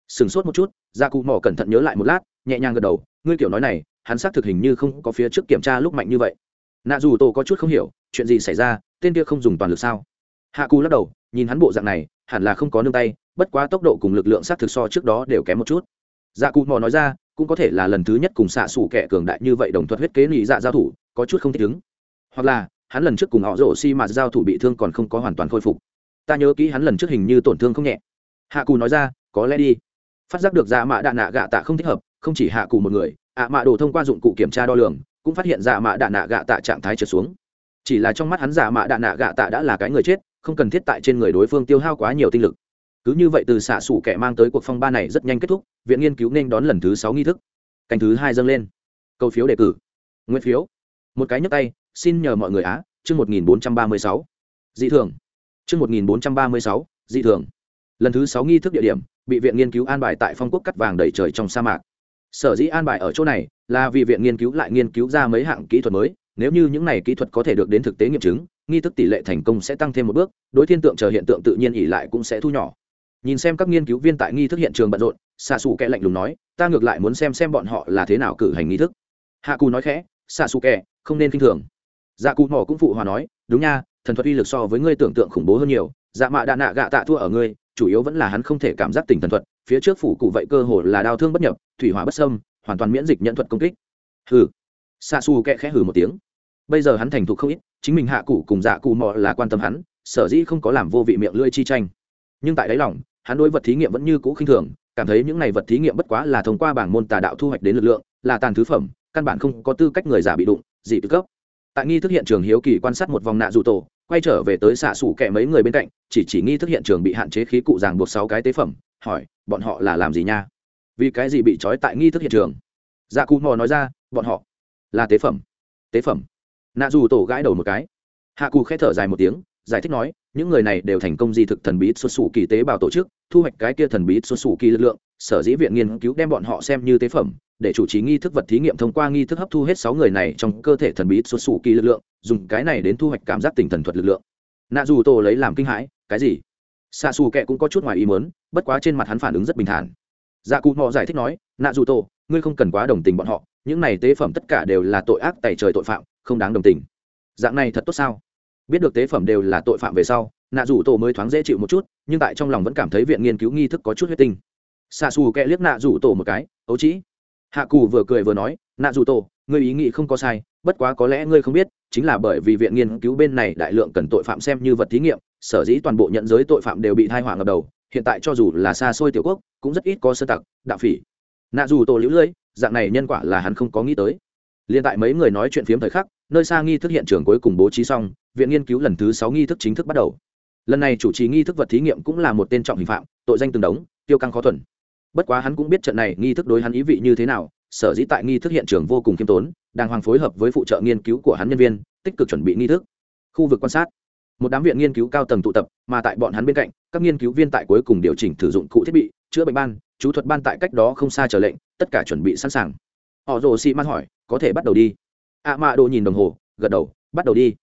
Sửng sốt một chút dạ cụ mò cẩn thận nhớ lại một lát, nhẹ nhàng gật đầu, ngươi kiểu nói này, hắn xác thực hình như không có phía trước kiểm tra lúc mạnh như vậy. Nạ dù tổ có chút không hiểu chuyện gì xảy ra, tên kia không dùng toàn lực sao? Hạ cù lắc đầu, nhìn hắn bộ dạng này, hẳn là không có nương tay, bất quá tốc độ cùng lực lượng xác thực so trước đó đều kém một chút. Dạ cù mò nói ra, cũng có thể là lần thứ nhất cùng xạ xủ kẻ cường đại như vậy đồng thuật huyết kế lì dạ giao thủ, có chút không thích ứng. Hoặc là, hắn lần trước cùng họ rổ xi mà giao thủ bị thương còn không có hoàn toàn khôi phục. Ta nhớ kỹ hắn lần trước hình như tổn thương không nhẹ. Hạ cù nói ra, có lẽ đi. Phát giác được dạ mạ đạn nạ gạ tạ không thích hợp, không chỉ hạ cù một người, ạ mạ đồ thông qua dụng cụ kiểm tra đo lường, cũng phát hiện dạ mạ đạn nạ gạ tạ trạng thái trượt xuống chỉ là trong mắt hắn giả mạ đạ nạ gạ tạ đã là cái người chết, không cần thiết tại trên người đối phương tiêu hao quá nhiều tinh lực. Cứ như vậy từ xạ xủ kẻ mang tới cuộc phong ba này rất nhanh kết thúc, viện nghiên cứu nên đón lần thứ sáu nghi thức. Canh thứ hai dâng lên. Câu phiếu đề cử. Nguyên phiếu. Một cái nhấp tay, xin nhờ mọi người á, chương một nghìn bốn trăm ba mươi sáu. Dị thường. Chương một nghìn bốn trăm ba mươi sáu, dị thường. Lần thứ sáu nghi thức địa điểm, bị viện nghiên cứu an bài tại phong quốc cắt vàng đầy trời trong sa mạc. Sở dĩ an bài ở chỗ này là vì viện nghiên cứu lại nghiên cứu ra mấy hạng kỹ thuật mới nếu như những này kỹ thuật có thể được đến thực tế nghiệm chứng, nghi thức tỷ lệ thành công sẽ tăng thêm một bước, đối thiên tượng chờ hiện tượng tự nhiên ỉ lại cũng sẽ thu nhỏ. Nhìn xem các nghiên cứu viên tại nghi thức hiện trường bận rộn xạ xù kẹ lạnh lùng nói, ta ngược lại muốn xem xem bọn họ là thế nào cử hành nghi thức. Hạ cù nói khẽ xạ xù kẹ không nên k i n h thường. Dạ cù mỏ cũng phụ hòa nói, đúng nha, thần thuật uy lực so với ngươi tưởng tượng khủng bố hơn nhiều dạ mạ đạ nạ gạ tạ thua ở ngươi, chủ yếu vẫn là hắn không thể cảm giác tình thần thuật, phía trước phủ cụ vậy cơ hồ là đau thương bất nhập, thủy hỏa bất sâm hoàn toàn miễn dịch nhận thuật công kích. Hừ. Xạ xù kẹ khẽ hừ một tiếng bây giờ hắn thành thục không ít, chính mình hạ cụ cùng dạ cụ mọ là quan tâm hắn, sở dĩ không có làm vô vị miệng lưỡi chi tranh. Nhưng tại đáy lòng, hắn đối vật thí nghiệm vẫn như cũ khinh thường, cảm thấy những này vật thí nghiệm bất quá là thông qua bảng môn tà đạo thu hoạch đến lực lượng, là tàn thứ phẩm, căn bản không có tư cách người giả bị đụng, dị tư cấp. Tại nghi thức hiện trường hiếu kỳ quan sát một vòng nạ dù tổ, quay trở về tới xạ xủ kẹ mấy người bên cạnh, chỉ chỉ nghi thức hiện trường bị hạn chế khí cụ ràng buộc sáu cái tế phẩm, hỏi, bọn họ là làm gì nha? Vì cái gì bị trói tại nghi thức hiện trường? Dạ cụ mò nói ra, bọn họ là tế phẩm. Tế phẩm? Nạ dù tổ gãi đầu một cái. Hạ cù k h ẽ thở dài một tiếng, giải thích nói, những người này đều thành công di thực thần bí xuất xù kỳ tế bào tổ chức, thu hoạch cái kia thần bí xuất xù kỳ lực lượng, sở dĩ viện nghiên cứu đem bọn họ xem như tế phẩm, để chủ trì nghi thức vật thí nghiệm thông qua nghi thức hấp thu hết sáu người này trong cơ thể thần bí xuất xù kỳ lực lượng, dùng cái này đến thu hoạch cảm giác tình thần thuật lực lượng. Nạ dù tổ lấy làm kinh hãi, cái gì? Xa xù kệ cũng có chút ngoài ý mớn bất quá trên mặt hắn phản ứng rất bình thản. Dạ cụ mò giải thích nói, nạ dù tổ, ngươi không cần quá đồng tình bọn họ, những này tế phẩm tất cả đều là tội ác tại trời tội phạm không đáng đồng tình. Dạng này thật tốt sao? Biết được tế phẩm đều là tội phạm về sau, nạ rủ tổ mới thoáng dễ chịu một chút, nhưng tại trong lòng vẫn cảm thấy viện nghiên cứu nghi thức có chút huyết tinh. Xạ xù kẹ liếc nạ rủ tổ một cái, ấu trĩ hạ cù vừa cười vừa nói, nạ rủ tổ, ngươi ý nghĩ không có sai, bất quá có lẽ ngươi không biết, chính là bởi vì viện nghiên cứu bên này đại lượng cần tội phạm xem như vật thí nghiệm, sở dĩ toàn bộ nhận giới tội phạm đều bị thai hỏa ngập đầu, hiện tại cho dù là xa xôi tiểu quốc, cũng rất ít có sơ tặc, đạo phỉ. Nạ dù tổ lũ lưỡi dạng này nhân quả là hắn không có nghĩ tới. Liền tại mấy người nói chuyện phiếm thời khắc nơi xa nghi thức hiện trường cuối cùng bố trí xong, viện nghiên cứu lần thứ sáu nghi thức chính thức bắt đầu. Lần này chủ trì nghi thức vật thí nghiệm cũng là một tên trọng hình phạm, tội danh từng đống, tiêu căng khó thuần. Bất quá hắn cũng biết trận này nghi thức đối hắn ý vị như thế nào, sở dĩ tại nghi thức hiện trường vô cùng khiêm tốn, đang hoàng phối hợp với phụ trợ nghiên cứu của hắn nhân viên, tích cực chuẩn bị nghi thức. Khu vực quan sát. Một đám viện nghiên cứu cao tầng tụ tập, mà tại bọn hắn bên cạnh, các nghiên cứu viên tại cuối cùng điều chỉnh sử dụng cụ thiết bị, chữa bệnh ban, chú thuật ban tại cách đó không xa trở lệnh, tất cả chuẩn bị sẵn sàng. Họ rồ xị man hỏi, có thể bắt đầu đi ạ mạ đồ nhìn đồng hồ, gật đầu, bắt đầu đi.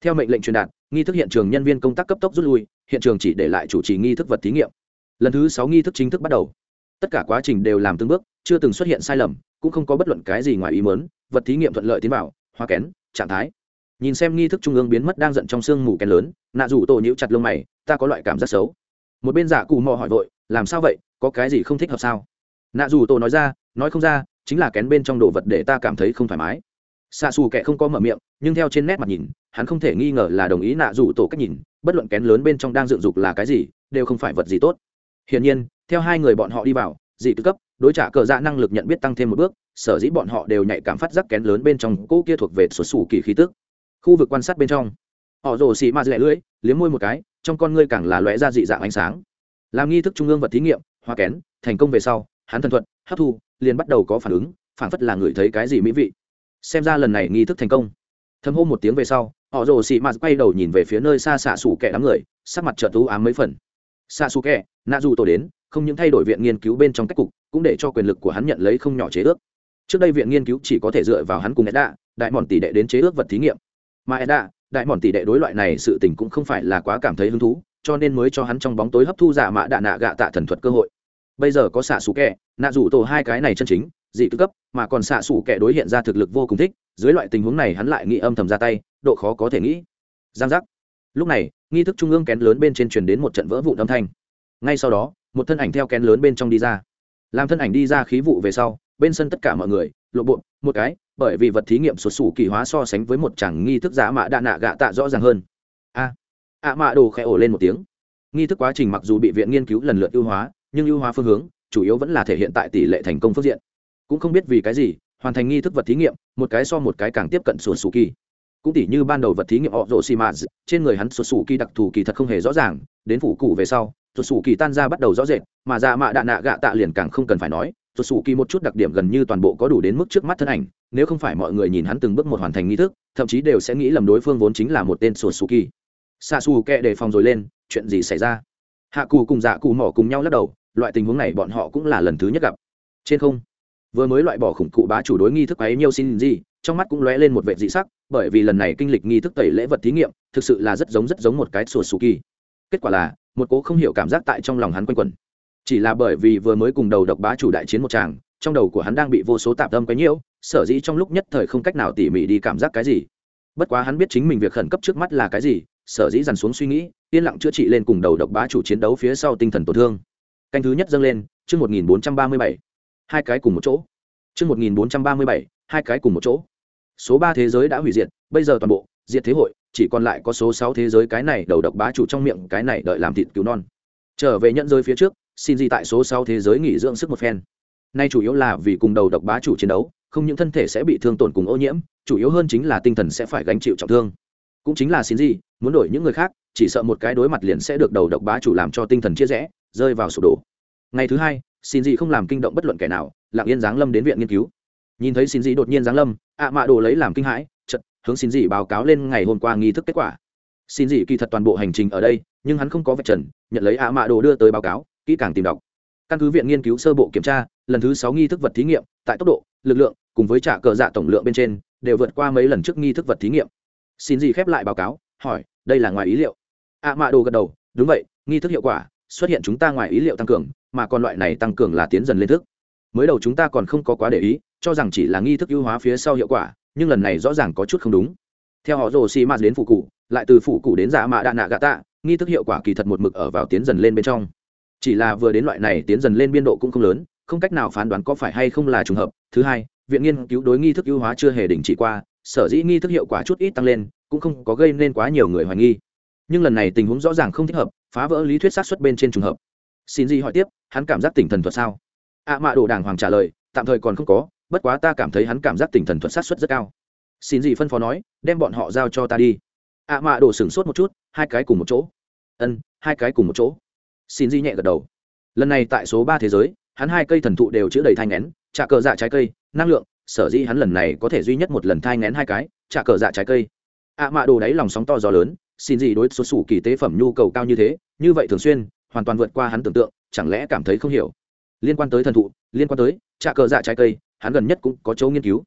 Theo mệnh lệnh truyền đạt, nghi thức hiện trường nhân viên công tác cấp tốc rút lui, hiện trường chỉ để lại chủ trì nghi thức vật thí nghiệm. Lần thứ sáu nghi thức chính thức bắt đầu. Tất cả quá trình đều làm từng bước, chưa từng xuất hiện sai lầm, cũng không có bất luận cái gì ngoài ý mớn vật thí nghiệm thuận lợi tiến vào hoa kén, trạng thái. Nhìn xem nghi thức trung ương biến mất đang giận trong sương mù kén lớn, nạ rủ tổ nhiễu chặt lông mày, ta có loại cảm giác xấu. Một bên giả cù mò hỏi vội, làm sao vậy, có cái gì không thích hợp sao? Nạ rủ tổ nói ra, nói không ra, chính là kén bên trong đồ vật để ta cảm thấy không thoải mái xạ xù kệ không có mở miệng, nhưng theo trên nét mặt nhìn, hắn không thể nghi ngờ là đồng ý nạ rủ tổ cách nhìn, bất luận kén lớn bên trong đang dựng dục là cái gì, đều không phải vật gì tốt. Hiển nhiên, theo hai người bọn họ đi vào, dị tư cấp, đối trả cờ dạ năng lực nhận biết tăng thêm một bước, sở dĩ bọn họ đều nhạy cảm phát giác kén lớn bên trong cỗ kia thuộc về xuất xù kỳ khí tức. Khu vực quan sát bên trong, họ rồ xì ma dẻ lưỡi, liếm môi một cái, trong con ngươi càng là lóe ra dị dạng ánh sáng. Làm nghi thức trung ương vật thí nghiệm hoa kén, thành công về sau, hắn thần thuật, hấp thu, liền bắt đầu có phản ứng, phản phất là người thấy cái gì mỹ vị xem ra lần này nghi thức thành công. Thâm hô một tiếng về sau, họ rồ xị mạt quay đầu nhìn về phía nơi xa xạ xủ kẻ đám người, sắc mặt trợ tú ám mấy phần. Xạ xù kẻ nạ dù tổ đến, không những thay đổi viện nghiên cứu bên trong cách cục, cũng để cho quyền lực của hắn nhận lấy không nhỏ chế ước. Trước đây viện nghiên cứu chỉ có thể dựa vào hắn cùng edda đại mòn tỷ đệ đến chế ước vật thí nghiệm. Mà edda đại mòn tỷ đệ đối loại này sự tình cũng không phải là quá cảm thấy hứng thú, cho nên mới cho hắn trong bóng tối hấp thu giả mạ đạ nạ gạ tạ thần thuật cơ hội. Bây giờ có xạ xù kẹ, nạ dù tổ hai cái này chân chính dị tư cấp, mà còn xạ xù kẻ đối hiện ra thực lực vô cùng thích, dưới loại tình huống này hắn lại nghĩ âm thầm ra tay, độ khó có thể nghĩ. Giang giác. Lúc này, nghi thức trung ương kén lớn bên trên truyền đến một trận vỡ vụn âm thanh. Ngay sau đó, một thân ảnh theo kén lớn bên trong đi ra. Làm thân ảnh đi ra khí vụ về sau, bên sân tất cả mọi người, lộ bộ, một cái, bởi vì vật thí nghiệm sụt sủ kỳ hóa so sánh với một chẳng nghi thức giả mạ đạ nạ gạ tạ rõ ràng hơn. A. Ạ mạ đồ khẽ ổ lên một tiếng. Nghi thức quá trình mặc dù bị viện nghiên cứu lần lượt ưu hóa, nhưng ưu hóa phương hướng, chủ yếu vẫn là thể hiện tại tỷ lệ thành công phương diện cũng không biết vì cái gì, hoàn thành nghi thức vật thí nghiệm, một cái so một cái càng tiếp cận sụt sủ kỳ cũng tỷ như ban đầu vật thí nghiệm họ rộ xì mạt trên người hắn sụt sủ kỳ đặc thù kỳ thật không hề rõ ràng, đến phủ cụ về sau sụt sủ kỳ tan ra bắt đầu rõ rệt, mà dạ mạ đạ nạ gạ tạ liền càng không cần phải nói sụt sủ kỳ một chút đặc điểm gần như toàn bộ có đủ đến mức trước mắt thân ảnh, nếu không phải mọi người nhìn hắn từng bước một hoàn thành nghi thức, thậm chí đều sẽ nghĩ lầm đối phương vốn chính là một tên sụt sủ kỳ xa xù kẹ đề phòng rồi lên, chuyện gì xảy ra? Hạ cù cùng dạ cù mỏ cùng nhau lắc đầu, loại tình huống này bọn họ cũng là lần thứ nhất gặp. Trên không vừa mới loại bỏ khủng cụ bá chủ đối nghi thức ấy nhiều xin gì, trong mắt cũng lóe lên một vệ dị sắc, bởi vì lần này kinh lịch nghi thức tẩy lễ vật thí nghiệm, thực sự là rất giống rất giống một cái sùa sù kỳ. Kết quả là, một cố không hiểu cảm giác tại trong lòng hắn quanh quẩn. Chỉ là bởi vì vừa mới cùng đầu độc bá chủ đại chiến một tràng, trong đầu của hắn đang bị vô số tạp tâm quấy nhiễu, sở dĩ trong lúc nhất thời không cách nào tỉ mỉ đi cảm giác cái gì. Bất quá hắn biết chính mình việc khẩn cấp trước mắt là cái gì, sở dĩ dằn xuống suy nghĩ, yên lặng chữa trị lên cùng đầu độc bá chủ chiến đấu phía sau tinh thần tổn thương. Canh thứ nhất dâng lên, chương một nghìn bốn trăm ba mươi bảy hai cái cùng một chỗ. Chương một nghìn bốn trăm ba mươi bảy, hai cái cùng một chỗ. Số ba thế giới đã hủy diệt, bây giờ toàn bộ, diệt thế hội, chỉ còn lại có số sáu thế giới cái này đầu độc bá chủ trong miệng, cái này đợi làm thịt cứu non. Trở về nhận rơi phía trước, xin gì tại số sáu thế giới nghỉ dưỡng sức một phen. Nay chủ yếu là vì cùng đầu độc bá chủ chiến đấu, không những thân thể sẽ bị thương tổn cùng ô nhiễm, chủ yếu hơn chính là tinh thần sẽ phải gánh chịu trọng thương. Cũng chính là xin gì, muốn đổi những người khác, chỉ sợ một cái đối mặt liền sẽ được đầu độc bá chủ làm cho tinh thần chia rẽ, rơi vào sụp đổ. Ngày thứ hai xin gì không làm kinh động bất luận kẻ nào, lặng yên giáng lâm đến viện nghiên cứu. Nhìn thấy xin gì đột nhiên giáng lâm, ạ mạ đồ lấy làm kinh hãi chật hướng xin gì báo cáo lên ngày hôm qua nghi thức kết quả. Xin gì kỳ thật toàn bộ hành trình ở đây, nhưng hắn không có vạch trần, nhận lấy ạ mạ đồ đưa tới báo cáo, kỹ càng tìm đọc. Căn cứ viện nghiên cứu sơ bộ kiểm tra, lần thứ sáu nghi thức vật thí nghiệm, tại tốc độ, lực lượng, cùng với trả cờ dạ tổng lượng bên trên, đều vượt qua mấy lần trước nghi thức vật thí nghiệm. Xin gì khép lại báo cáo, hỏi, đây là ngoài ý liệu? ạ mạ đồ gật đầu, đúng vậy, nghi thức hiệu quả, xuất hiện chúng ta ngoài ý liệu tăng cường mà còn loại này tăng cường là tiến dần lên thức. Mới đầu chúng ta còn không có quá để ý, cho rằng chỉ là nghi thức ưu hóa phía sau hiệu quả, nhưng lần này rõ ràng có chút không đúng. Theo họ rồ xì mạt đến phụ cụ, lại từ phụ cụ đến giả mạ đạ nạ gạ tạ, nghi thức hiệu quả kỳ thật một mực ở vào tiến dần lên bên trong. Chỉ là vừa đến loại này tiến dần lên biên độ cũng không lớn, không cách nào phán đoán có phải hay không là trùng hợp. Thứ hai, viện nghiên cứu đối nghi thức ưu hóa chưa hề đình chỉ qua, sở dĩ nghi thức hiệu quả chút ít tăng lên, cũng không có gây nên quá nhiều người hoài nghi. Nhưng lần này tình huống rõ ràng không thích hợp, phá vỡ lý thuyết sát xuất bên trên trùng hợp xin gì hỏi tiếp, hắn cảm giác tỉnh thần thuật sao? Ạ mạ đồ đàng hoàng trả lời, tạm thời còn không có, bất quá ta cảm thấy hắn cảm giác tỉnh thần thuật sát xuất rất cao. Xin gì phân phó nói, đem bọn họ giao cho ta đi. Ạ mạ đồ sửng sốt một chút, hai cái cùng một chỗ. Ân, hai cái cùng một chỗ. Xin gì nhẹ gật đầu. Lần này tại số ba thế giới, hắn hai cây thần thụ đều chứa đầy thai ngén trả cờ dạ trái cây, năng lượng, sở dĩ hắn lần này có thể duy nhất một lần thai ngén hai cái trả cờ dạ trái cây. Ạ mạ đồ đáy lòng sóng to gió lớn, xin gì đối số sủ kỳ tế phẩm nhu cầu cao như thế, như vậy thường xuyên hoàn toàn vượt qua hắn tưởng tượng, chẳng lẽ cảm thấy không hiểu? Liên quan tới thần thụ, liên quan tới trà cờ dạ trái cây, hắn gần nhất cũng có chỗ nghiên cứu.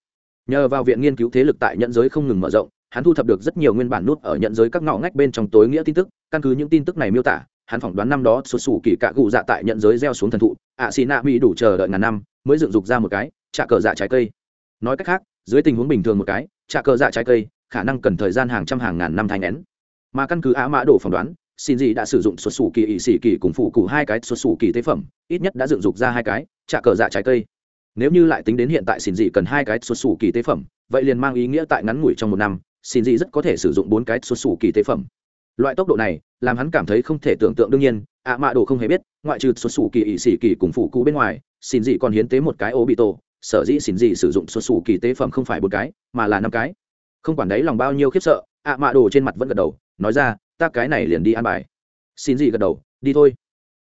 Nhờ vào viện nghiên cứu thế lực tại nhận giới không ngừng mở rộng, hắn thu thập được rất nhiều nguyên bản nút ở nhận giới các ngõ ngách bên trong tối nghĩa tin tức, căn cứ những tin tức này miêu tả, hắn phỏng đoán năm đó sụt xù kỳ cạ cụ dạ tại nhận giới gieo xuống thần thụ, ạ xì nạ mỹ đủ chờ đợi ngàn năm, mới dựng dục ra một cái trà cờ dạ trái cây. Nói cách khác, dưới tình huống bình thường một cái trà cờ dạ trái cây, khả năng cần thời gian hàng trăm hàng ngàn năm thành nén. Mà căn cứ á mã đổ phỏng đoán xin gì đã sử dụng xuất xù kỳ ỵ xỉ kỳ cùng phụ cụ hai cái xuất xù kỳ tế phẩm, ít nhất đã dựng dục ra hai cái, trả cờ dạ trái cây. Nếu như lại tính đến hiện tại xin gì cần hai cái xuất xù kỳ tế phẩm, vậy liền mang ý nghĩa tại ngắn ngủi trong một năm, xin gì rất có thể sử dụng bốn cái xuất xù kỳ tế phẩm. Loại tốc độ này, làm hắn cảm thấy không thể tưởng tượng đương nhiên, ạ mạ đồ không hề biết, ngoại trừ xuất xù kỳ ỵ xỉ kỳ cùng phụ cụ bên ngoài, xin gì còn hiến tế một cái ô bị tổ, sở dĩ xin gì sử dụng xuất xù kỳ tế phẩm không phải bốn cái, mà là năm cái. Không quản đấy lòng bao nhiêu khiếp sợ, ạ mạ đồ trên mặt vẫn gật đầu, nói ra ta cái này liền đi ăn bài. Xin gì gật đầu, đi thôi.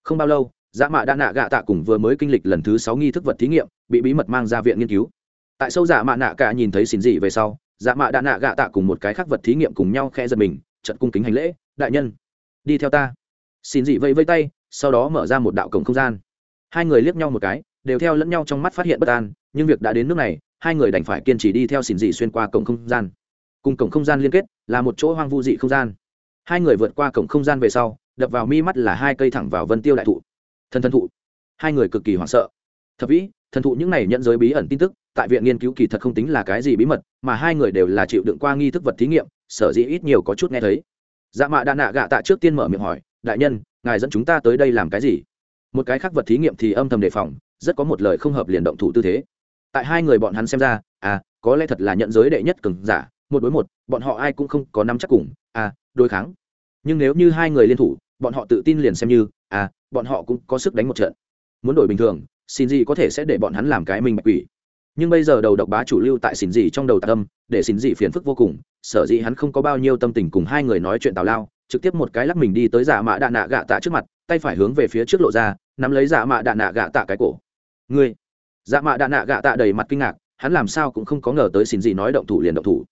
Không bao lâu dạ mạ đã nạ gạ tạ cùng vừa mới kinh lịch lần thứ sáu nghi thức vật thí nghiệm, bị bí mật mang ra viện nghiên cứu. Tại sâu dạ mạ nạ cả nhìn thấy xin dị về sau dạ mạ đã nạ gạ tạ cùng một cái khác vật thí nghiệm cùng nhau khe giật mình trận cung kính hành lễ, đại nhân, đi theo ta. Xin dị vẫy vẫy tay, sau đó mở ra một đạo cổng không gian. Hai người liếc nhau một cái, đều theo lẫn nhau trong mắt phát hiện bất an, nhưng việc đã đến nước này, hai người đành phải kiên trì đi theo xin dị xuyên qua cổng không gian. Cùng cổng không gian liên kết là một chỗ hoang vu dị không gian hai người vượt qua cổng không gian về sau, đập vào mi mắt là hai cây thẳng vào vân tiêu đại thụ. Thần thần thụ. Hai người cực kỳ hoảng sợ. Thập vĩ, thần thụ những này nhận giới bí ẩn tin tức, tại viện nghiên cứu kỳ thật không tính là cái gì bí mật, mà hai người đều là chịu đựng qua nghi thức vật thí nghiệm, sở dĩ ít nhiều có chút nghe thấy. Dạ mạ đạn nạ gạ tạ trước tiên mở miệng hỏi, đại nhân, ngài dẫn chúng ta tới đây làm cái gì? Một cái khác vật thí nghiệm thì âm thầm đề phòng, rất có một lời không hợp liền động thủ tư thế. Tại hai người bọn hắn xem ra à có lẽ thật là nhận giới đệ nhất cường giả, một đối một, bọn họ ai cũng không có nắm chắc cùng à đối kháng. Nhưng nếu như hai người liên thủ, bọn họ tự tin liền xem như à bọn họ cũng có sức đánh một trận. Muốn đổi bình thường xin gì có thể sẽ để bọn hắn làm cái mình bạch quỷ. Nhưng bây giờ đầu độc bá chủ lưu tại xin gì trong đầu tạ tâm để xin gì phiền phức vô cùng, sở dĩ hắn không có bao nhiêu tâm tình cùng hai người nói chuyện tào lao, trực tiếp một cái lắc mình đi tới dạ giả mạ đạ nạ gạ tạ trước mặt, tay phải hướng về phía trước lộ ra, nắm lấy dạ giả mạ đạ nạ gạ tạ cái cổ. Ngươi! Dạ giả mạ đạn nạ gạ tạ đầy mặt kinh ngạc, hắn làm sao cũng không có ngờ tới xin gì nói động thủ liền động thủ.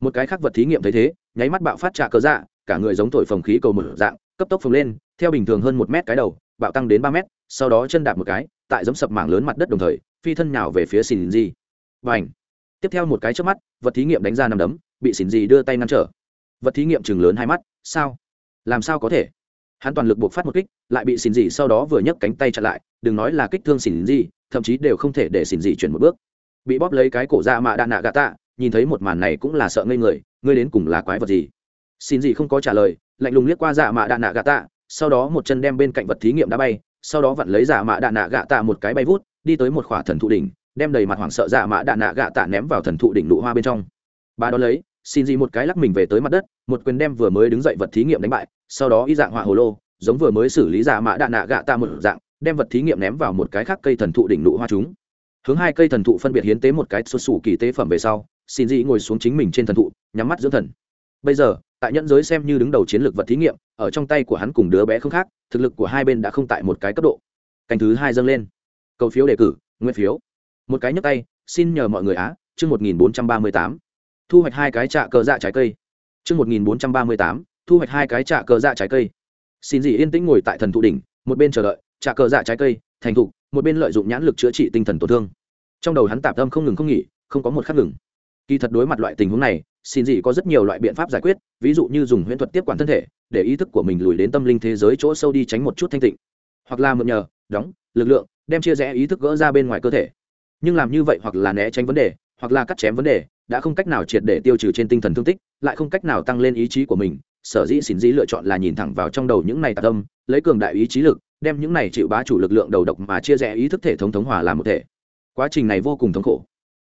Một cái khác vật thí nghiệm thấy thế, nháy mắt bạo phát trả cớ dạ cả người giống thổi phồng khí cầu mở dạng, cấp tốc phồng lên, theo bình thường hơn một mét cái đầu, bạo tăng đến ba mét, sau đó chân đạp một cái, tại giống sập mảng lớn mặt đất đồng thời, phi thân nhào về phía xin gì và ảnh tiếp theo một cái trước mắt, vật thí nghiệm đánh ra nằm đấm, bị xin gì đưa tay ngăn trở. Vật thí nghiệm chừng lớn hai mắt, sao? Làm sao có thể? Hắn toàn lực buộc phát một kích, lại bị xin gì sau đó vừa nhấc cánh tay chặn lại, đừng nói là kích thương xin gì thậm chí đều không thể để xin gì chuyển một bước. Bị bóp lấy cái cổ ra mạ đạn nạ gà tạ, nhìn thấy một màn này cũng là sợ ngây người, ngươi đến cùng là quái vật gì? Xin gì không có trả lời, lạnh lùng liếc qua dạ mạ đạn nạ gạ tạ, sau đó một chân đem bên cạnh vật thí nghiệm đã bay, sau đó vặn lấy dạ mạ đạn nạ gạ tạ một cái bay vút, đi tới một khỏa thần thụ đỉnh, đem đầy mặt hoảng sợ dạ mạ đạn nạ gạ tạ ném vào thần thụ đỉnh nụ hoa bên trong. Bà đó lấy, xin gì một cái lắc mình về tới mặt đất, một quyền đem vừa mới đứng dậy vật thí nghiệm đánh bại, sau đó y dạng họa hồ lô, giống vừa mới xử lý dạ mạ đạn nạ gạ tạ một dạng, đem vật thí nghiệm ném vào một cái khác cây thần thụ đỉnh nụ hoa chúng. Hướng hai cây thần thụ phân biệt hiến tế một cái xuất xù kỳ tế phẩm về sau, xin dị ngồi xuống chính mình trên thần thụ, nhắm mắt dưỡng thần. Bây giờ tại nhẫn giới xem như đứng đầu chiến lược vật thí nghiệm, ở trong tay của hắn cùng đứa bé không khác, thực lực của hai bên đã không tại một cái cấp độ. Cành thứ hai dâng lên. Cầu phiếu đề cử nguyên phiếu. Một cái nhấp tay, xin nhờ mọi người á, chương một nghìn bốn trăm ba mươi tám. Thu hoạch hai cái trạ cờ dạ trái cây. Chương một nghìn bốn trăm ba mươi tám, thu hoạch hai cái trạ cờ dạ trái cây. Xin dị yên tĩnh ngồi tại thần thụ đỉnh, một bên chờ đợi, trạ cờ dạ trái cây, thành thục một bên lợi dụng nhãn lực chữa trị tinh thần tổn thương. Trong đầu hắn tạp tâm không ngừng không nghỉ, không có một khắc ngừng. Kỳ thật đối mặt loại tình huống này xin dị có rất nhiều loại biện pháp giải quyết, ví dụ như dùng huyễn thuật tiếp quản thân thể, để ý thức của mình lùi đến tâm linh thế giới chỗ sâu đi tránh một chút thanh tịnh. Hoặc là mượn nhờ, đóng, lực lượng, đem chia rẽ ý thức gỡ ra bên ngoài cơ thể. Nhưng làm như vậy hoặc là né tránh vấn đề, hoặc là cắt chém vấn đề, đã không cách nào triệt để tiêu trừ trên tinh thần thương tích, lại không cách nào tăng lên ý chí của mình. Sở dĩ xin dĩ lựa chọn là nhìn thẳng vào trong đầu những này tạc tâm, lấy cường đại ý chí lực, đem những này chịu bá chủ lực lượng đầu độc mà chia rẽ ý thức thể thống thống hòa làm một thể. Quá trình này vô cùng thống khổ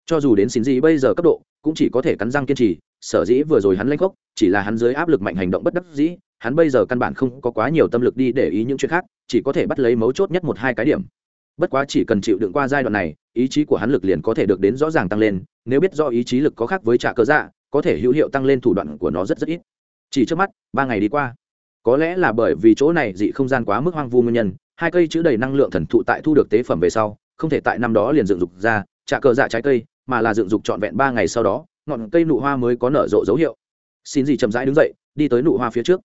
cho dù đến xin dĩ bây giờ cấp độ, cũng chỉ có thể cắn răng kiên trì, sở dĩ vừa rồi hắn lanh khốc, chỉ là hắn dưới áp lực mạnh hành động bất đắc dĩ, hắn bây giờ căn bản không có quá nhiều tâm lực đi để ý những chuyện khác, chỉ có thể bắt lấy mấu chốt nhất một hai cái điểm. Bất quá chỉ cần chịu đựng qua giai đoạn này, ý chí của hắn lực liền có thể được đến rõ ràng tăng lên, nếu biết do ý chí lực có khác với trả cơ dạ có thể hữu hiệu tăng lên thủ đoạn của nó rất rất ít. Chỉ trước mắt, ba ngày đi qua. Có lẽ là bởi vì chỗ này dị không gian quá mức hoang vu nguyên nhân, hai cây chữ đầy năng lượng thần thụ tại thu được tế phẩm về sau, không thể tại năm đó liền dựng dục ra, trả cờ dạ trái cây mà là dựng dục trọn vẹn ba ngày sau đó, ngọn cây nụ hoa mới có nở rộ dấu hiệu. Xin gì chậm rãi đứng dậy, đi tới nụ hoa phía trước.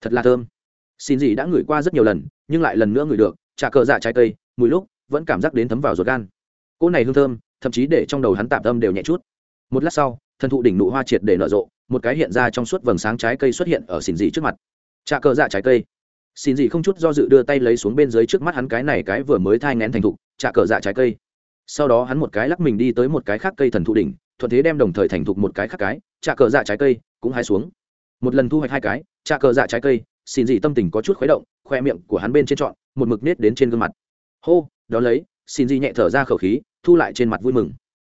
Thật là thơm. Xin gì đã ngửi qua rất nhiều lần, nhưng lại lần nữa ngửi được, trà cờ dạ trái cây, mùi lúc, vẫn cảm giác đến thấm vào ruột gan. Cỗ này hương thơm, thậm chí để trong đầu hắn tạm tâm đều nhẹ chút. Một lát sau thần thụ đỉnh nụ hoa triệt để nở rộ, một cái hiện ra trong suốt vầng sáng trái cây xuất hiện ở xin dị trước mặt. Trà cờ dạ trái cây. Xin dị không chút do dự đưa tay lấy xuống bên dưới trước mắt hắn cái này cái vừa mới thai ngén thành thụ trà cờ dạ trái cây sau đó hắn một cái lắc mình đi tới một cái khác cây thần thụ đỉnh, thuận thế đem đồng thời thành thục một cái khác cái, trà cờ dạ trái cây, cũng hái xuống. Một lần thu hoạch hai cái, trà cờ dạ trái cây, xin dị tâm tình có chút khuấy động, khoe miệng của hắn bên trên trọn, một mực nết đến trên gương mặt. Hô đó lấy, xin dị nhẹ thở ra khẩu khí, thu lại trên mặt vui mừng.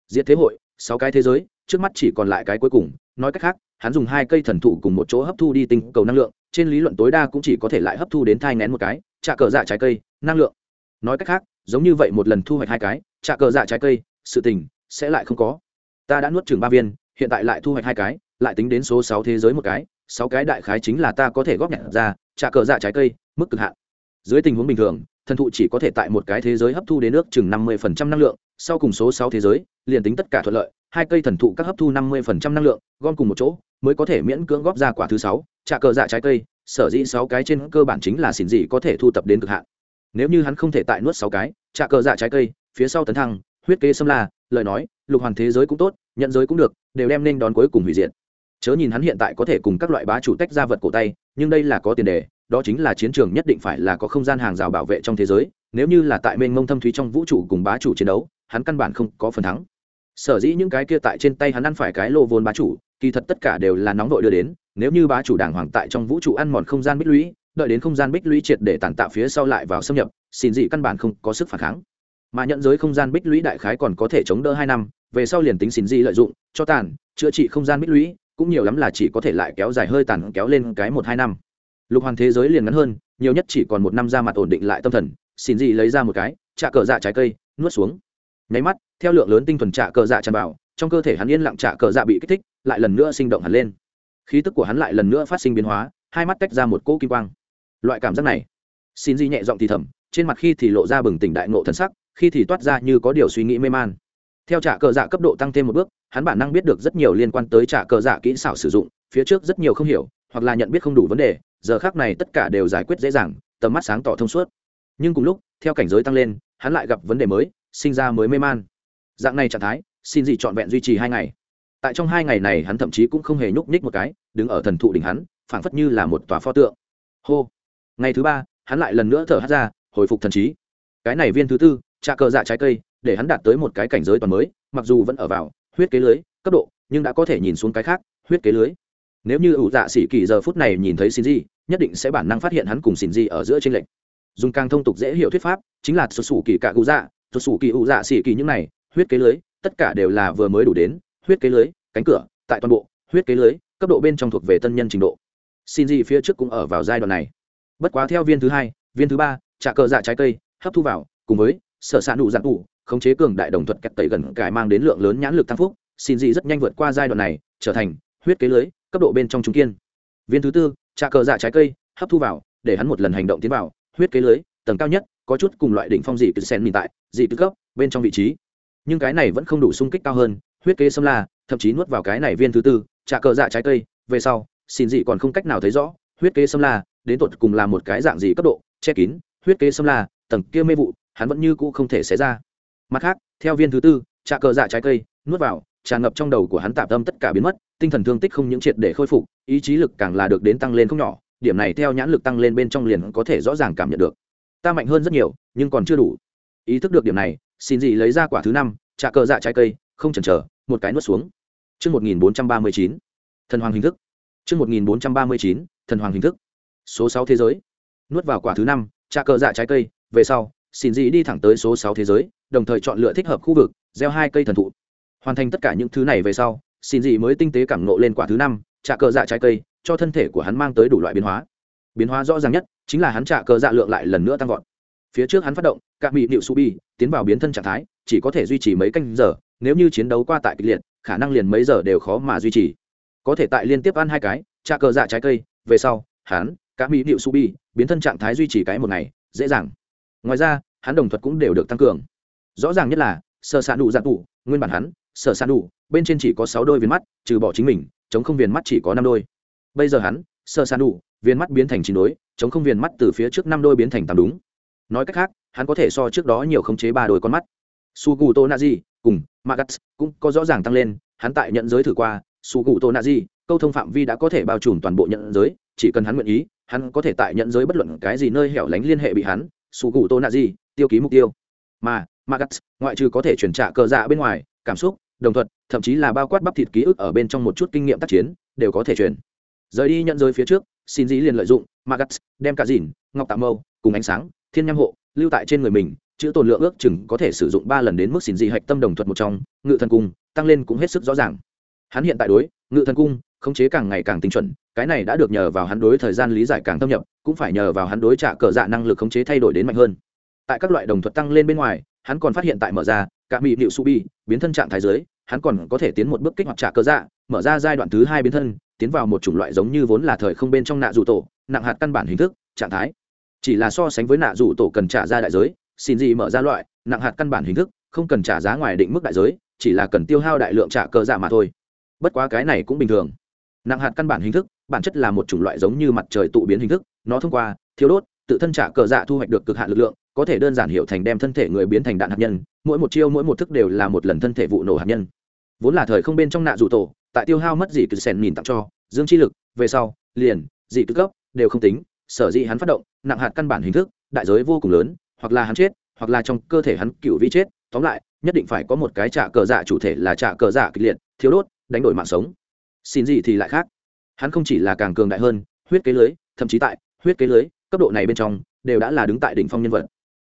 Diệt thế hội, sáu cái thế giới, trước mắt chỉ còn lại cái cuối cùng, nói cách khác, hắn dùng hai cây thần thụ cùng một chỗ hấp thu đi tinh cầu năng lượng, trên lý luận tối đa cũng chỉ có thể lại hấp thu đến thai ngén một cái, trà cờ dạ trái cây, năng lượng. Nói cách khác, giống như vậy một lần thu hoạch hai cái trà cờ dạ trái cây, sự tình, sẽ lại không có. Ta đã nuốt chừng ba viên, hiện tại lại thu hoạch hai cái, lại tính đến số sáu thế giới một cái, sáu cái đại khái chính là ta có thể góp nhặt ra trà cờ dạ trái cây, mức cực hạn. Dưới tình huống bình thường, thần thụ chỉ có thể tại một cái thế giới hấp thu đến nước chừng năm mươi phần trăm năng lượng, sau cùng số sáu thế giới, liền tính tất cả thuận lợi, hai cây thần thụ các hấp thu năm mươi phần trăm năng lượng, gom cùng một chỗ, mới có thể miễn cưỡng góp ra quả thứ sáu, trả cờ dạ trái cây, sở dĩ sáu cái trên cơ bản chính là xỉn dị có thể thu tập đến cực hạn. Nếu như hắn không thể tại nuốt sáu cái, trả cờ dạ trái cây phía sau tấn thăng, huyết kế xâm la, lời nói, lục hoàn thế giới cũng tốt, nhận giới cũng được, đều đem nên đón cuối cùng hủy diệt. Chớ nhìn hắn hiện tại có thể cùng các loại bá chủ tách ra vật cổ tay, nhưng đây là có tiền đề, đó chính là chiến trường nhất định phải là có không gian hàng rào bảo vệ trong thế giới, nếu như là tại mênh mông thâm thúy trong vũ trụ cùng bá chủ chiến đấu, hắn căn bản không có phần thắng. Sở dĩ những cái kia tại trên tay hắn ăn phải cái lô vốn bá chủ, kỳ thật tất cả đều là nóng vội đưa đến, nếu như bá chủ đảng hoàng tại trong vũ trụ ăn mòn không gian bích lũy, đợi đến không gian bích lũy triệt để tàn tạo phía sau lại vào xâm nhập, xin dị căn bản không có sức phản kháng mà nhận giới không gian bích lũy đại khái còn có thể chống đỡ hai năm, về sau liền tính xin di lợi dụng, cho tàn, chữa trị không gian bích lũy, cũng nhiều lắm là chỉ có thể lại kéo dài hơi tàn kéo lên cái một hai năm. Lục hoàn thế giới liền ngắn hơn, nhiều nhất chỉ còn một năm ra mặt ổn định lại tâm thần, xin di lấy ra một cái trà cờ dạ trái cây, nuốt xuống. Nháy mắt, theo lượng lớn tinh thuần trà cờ dạ tràn vào, trong cơ thể hắn yên lặng trà cờ dạ bị kích thích, lại lần nữa sinh động hẳn lên. Khí tức của hắn lại lần nữa phát sinh biến hóa, hai mắt tách ra một cỗ kim quang. Loại cảm giác này, xin di nhẹ giọng thì thầm trên mặt khi thì lộ ra bừng tỉnh đại ngộ thần sắc, khi thì toát ra như có điều suy nghĩ mê man. Theo trả cờ dạ cấp độ tăng thêm một bước, hắn bản năng biết được rất nhiều liên quan tới trả cờ dạ kỹ xảo sử dụng, phía trước rất nhiều không hiểu, hoặc là nhận biết không đủ vấn đề, giờ khác này tất cả đều giải quyết dễ dàng, tầm mắt sáng tỏ thông suốt. Nhưng cùng lúc, theo cảnh giới tăng lên, hắn lại gặp vấn đề mới, sinh ra mới mê man. Dạng này trạng thái, xin gì trọn vẹn duy trì hai ngày. Tại trong hai ngày này hắn thậm chí cũng không hề nhúc nhích một cái, đứng ở thần thụ đỉnh hắn, phảng phất như là một tòa pho tượng. Hô. Ngày thứ ba, hắn lại lần nữa thở hắt ra hồi phục thần trí. Cái này viên thứ tư trà cờ dạ trái cây, để hắn đạt tới một cái cảnh giới toàn mới, mặc dù vẫn ở vào huyết kế lưới, cấp độ, nhưng đã có thể nhìn xuống cái khác, huyết kế lưới. Nếu như ủ dạ sĩ kỳ giờ phút này nhìn thấy xin gì nhất định sẽ bản năng phát hiện hắn cùng xin gì ở giữa trên lệnh dùng càng thông tục dễ hiểu thuyết pháp, chính là xuất xù kỳ cạ cụ dạ. Xuất xù kỳ ủ dạ sĩ kỳ những này, huyết kế lưới, tất cả đều là vừa mới đủ đến, huyết kế lưới, cánh cửa, tại toàn bộ, huyết kế lưới, cấp độ bên trong thuộc về tân nhân trình độ. Xin gì phía trước cũng ở vào giai đoạn này. Bất quá theo viên thứ hai, viên thứ ba trả cờ dạ trái cây hấp thu vào cùng với sở s ạ nụ dạng ủ, khống chế cường đại đồng thuật kẹt tẩy gần cải mang đến lượng lớn nhãn lực tăng phúc xin dị rất nhanh vượt qua giai đoạn này trở thành huyết kế lưới cấp độ bên trong trung kiên. Viên thứ tư trà cờ dạ trái cây hấp thu vào để hắn một lần hành động tiến vào huyết kế lưới tầng cao nhất có chút cùng loại đỉnh phong dị cứ sen nhìn tại dị cứ cấp bên trong vị trí. Nhưng cái này vẫn không đủ sung kích cao hơn huyết kế xâm la thậm chí nuốt vào cái này viên thứ tư trà cờ dạ trái cây về sau xin dị còn không cách nào thấy rõ huyết kế xâm la đến tột cùng là một cái dạng gì cấp độ che kín huyết kế xâm la tầng kia mê vụ hắn vẫn như cũ không thể xé ra mặt khác theo viên thứ tư trà cờ dạ trái cây nuốt vào tràn ngập trong đầu của hắn tạm tâm tất cả biến mất tinh thần thương tích không những triệt để khôi phục ý chí lực càng là được đến tăng lên không nhỏ điểm này theo nhãn lực tăng lên bên trong liền có thể rõ ràng cảm nhận được ta mạnh hơn rất nhiều nhưng còn chưa đủ ý thức được điểm này xin gì lấy ra quả thứ năm trà cờ dạ trái cây không chần chờ một cái nuốt xuống Trước 1439, thần hoàng hình thức. Trước 1439, thần hoàng hình thức. Số sáu thế giới. Nuốt vào quả thứ năm, trà cờ dạ trái cây, về sau, xin gì đi thẳng tới số sáu thế giới, đồng thời chọn lựa thích hợp khu vực, gieo hai cây thần thụ. Hoàn thành tất cả những thứ này về sau, xin gì mới tinh tế cảm nộ lên quả thứ năm, trà cờ dạ trái cây, cho thân thể của hắn mang tới đủ loại biến hóa. Biến hóa rõ ràng nhất chính là hắn trà cờ dạ lượng lại lần nữa tăng vọt. Phía trước hắn phát động, các bị điệu subi, tiến vào biến thân trạng thái, chỉ có thể duy trì mấy canh giờ, nếu như chiến đấu qua tại kịch liệt, khả năng liền mấy giờ đều khó mà duy trì. Có thể tại liên tiếp ăn hai cái, trà cờ dạ trái cây, về sau, hắn, cá mỹ điệu subi, biến thân trạng thái duy trì cái một ngày, dễ dàng. Ngoài ra, hắn đồng thuật cũng đều được tăng cường. Rõ ràng nhất là sở s ạ đủ dạng tụ nguyên bản hắn sở s ạ đủ bên trên chỉ có sáu đôi viên mắt trừ bỏ chính mình chống không viền mắt chỉ có năm đôi. Bây giờ hắn sở s ạ đủ viên mắt biến thành chín đôi chống không viền mắt từ phía trước năm đôi biến thành tám đúng. Nói cách khác hắn có thể so trước đó nhiều khống chế ba đôi con mắt. Su gu tô di cùng magas cũng có rõ ràng tăng lên hắn tại nhận giới thử qua su gu tô di câu thông phạm vi đã có thể bao trùm toàn bộ nhận giới chỉ cần hắn nguyện ý hắn có thể tại nhận giới bất luận cái gì nơi hẻo lánh liên hệ bị hắn sù gù tô nazi tiêu ký mục tiêu. Mà magat ngoại trừ có thể chuyển trả cờ dạ bên ngoài, cảm xúc, đồng thuận, thậm chí là bao quát bắp thịt ký ức ở bên trong một chút kinh nghiệm tác chiến, đều có thể chuyển. Rời đi nhận giới phía trước, xin dĩ liền lợi dụng magat đem cả dìn, ngọc tạm mâu, cùng ánh sáng, thiên nham hộ, lưu tại trên người mình, chữ tồn lượng ước chừng có thể sử dụng ba lần đến mức xin dị hạch tâm đồng thuận một trong, ngự thần cung, tăng lên cũng hết sức rõ ràng. Hắn hiện tại đối, ngự thần cung, khống chế càng ngày càng tinh chuẩn cái này đã được nhờ vào hắn đối thời gian lý giải càng thâm nhập, cũng phải nhờ vào hắn đối trả cờ dạ năng lực khống chế thay đổi đến mạnh hơn. Tại các loại đồng thuật tăng lên bên ngoài, hắn còn phát hiện tại mở ra, cả mỹ liệu subi, biến thân trạng thái giới hắn còn có thể tiến một bước kích hoạt trả cơ dạ mở ra giai đoạn thứ hai biến thân, tiến vào một chủng loại giống như vốn là thời không bên trong nạ dù tổ, nặng hạt căn bản hình thức, trạng thái. Chỉ là so sánh với nạ rủ tổ cần trả ra đại giới, xin gì mở ra loại, nặng hạt căn bản hình thức, không cần trả giá ngoài định mức đại giới, chỉ là cần tiêu hao đại lượng trả cờ dạ mà thôi. Bất quá cái này cũng bình thường. Nặng hạt căn bản hình thức bản chất là một chủng loại giống như mặt trời tụ biến hình thức, nó thông qua thiếu đốt, tự thân trả cờ dạ thu hoạch được cực hạn lực lượng, có thể đơn giản hiểu thành đem thân thể người biến thành đạn hạt nhân, mỗi một chiêu, mỗi một thức đều là một lần thân thể vụ nổ hạt nhân. Vốn là thời không bên trong nạ rủ tổ, tại tiêu hao mất gì cứ sèn nhìn tặng cho, dương chi lực, về sau, liền, dị cứ cấp đều không tính, sở dĩ hắn phát động, nặng hạt căn bản hình thức, đại giới vô cùng lớn, hoặc là hắn chết, hoặc là trong cơ thể hắn cựu vi chết, tóm lại, nhất định phải có một cái trả cờ dạ chủ thể là trả cờ dạ kịch liệt thiếu đốt, đánh đổi mạng sống. Xin gì thì lại khác hắn không chỉ là càng cường đại hơn, huyết kế lưới, thậm chí tại huyết kế lưới, cấp độ này bên trong, đều đã là đứng tại đỉnh phong nhân vật.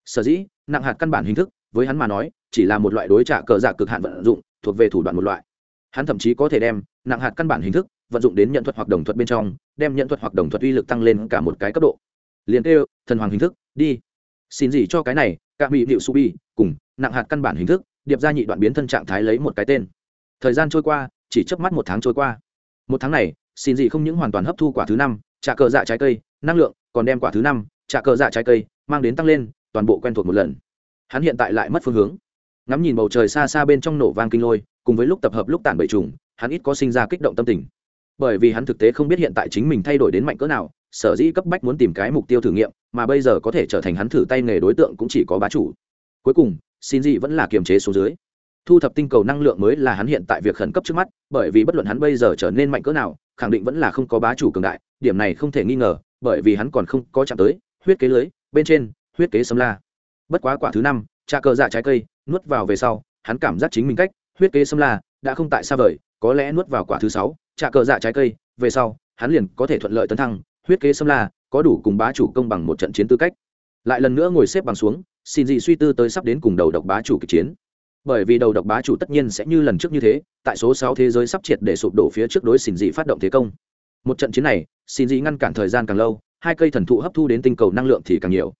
Sở dĩ, nặng hạt căn bản hình thức, với hắn mà nói, chỉ là một loại đối trả cờ dạ cực hạn vận dụng, thuộc về thủ đoạn một loại. Hắn thậm chí có thể đem nặng hạt căn bản hình thức, vận dụng đến nhận thuật hoặc đồng thuật bên trong, đem nhận thuật hoặc đồng thuật uy lực tăng lên cả một cái cấp độ. Liền kêu, thần hoàng hình thức, đi. Xin gì cho cái này, cả bị liệu subi, cùng nặng hạt căn bản hình thức, điệp ra nhị đoạn biến thân trạng thái lấy một cái tên. Thời gian trôi qua, chỉ chớp mắt một tháng trôi qua. Một tháng này xin gì không những hoàn toàn hấp thu quả thứ năm trả cờ dạ trái cây, năng lượng, còn đem quả thứ năm trả cờ dạ trái cây, mang đến tăng lên, toàn bộ quen thuộc một lần. Hắn hiện tại lại mất phương hướng. Ngắm nhìn bầu trời xa xa bên trong nổ vang kinh lôi, cùng với lúc tập hợp lúc tản bậy trùng, hắn ít có sinh ra kích động tâm tình. Bởi vì hắn thực tế không biết hiện tại chính mình thay đổi đến mạnh cỡ nào, sở dĩ cấp bách muốn tìm cái mục tiêu thử nghiệm, mà bây giờ có thể trở thành hắn thử tay nghề đối tượng cũng chỉ có bá chủ. Cuối cùng, xin dị vẫn là kiềm chế số dưới. Thu thập tinh cầu năng lượng mới là hắn hiện tại việc khẩn cấp trước mắt, bởi vì bất luận hắn bây giờ trở nên mạnh cỡ nào khẳng định vẫn là không có bá chủ cường đại, điểm này không thể nghi ngờ, bởi vì hắn còn không có chạm tới, huyết kế lưới, bên trên, huyết kế sấm la. Bất quá quả thứ năm, trà cờ dạ trái cây, nuốt vào về sau, hắn cảm giác chính mình cách, huyết kế sấm la đã không tại xa vời, có lẽ nuốt vào quả thứ sáu, trà cờ dạ trái cây, về sau, hắn liền có thể thuận lợi tấn thăng, huyết kế sấm la có đủ cùng bá chủ công bằng một trận chiến tư cách. Lại lần nữa ngồi xếp bằng xuống, xin dị suy tư tới sắp đến cùng đầu độc bá chủ kịch chiến bởi vì đầu độc bá chủ tất nhiên sẽ như lần trước như thế, tại số sáu thế giới sắp triệt để sụp đổ phía trước đối xin dị phát động thế công. Một trận chiến này xin dị ngăn cản thời gian càng lâu, hai cây thần thụ hấp thu đến tinh cầu năng lượng thì càng nhiều.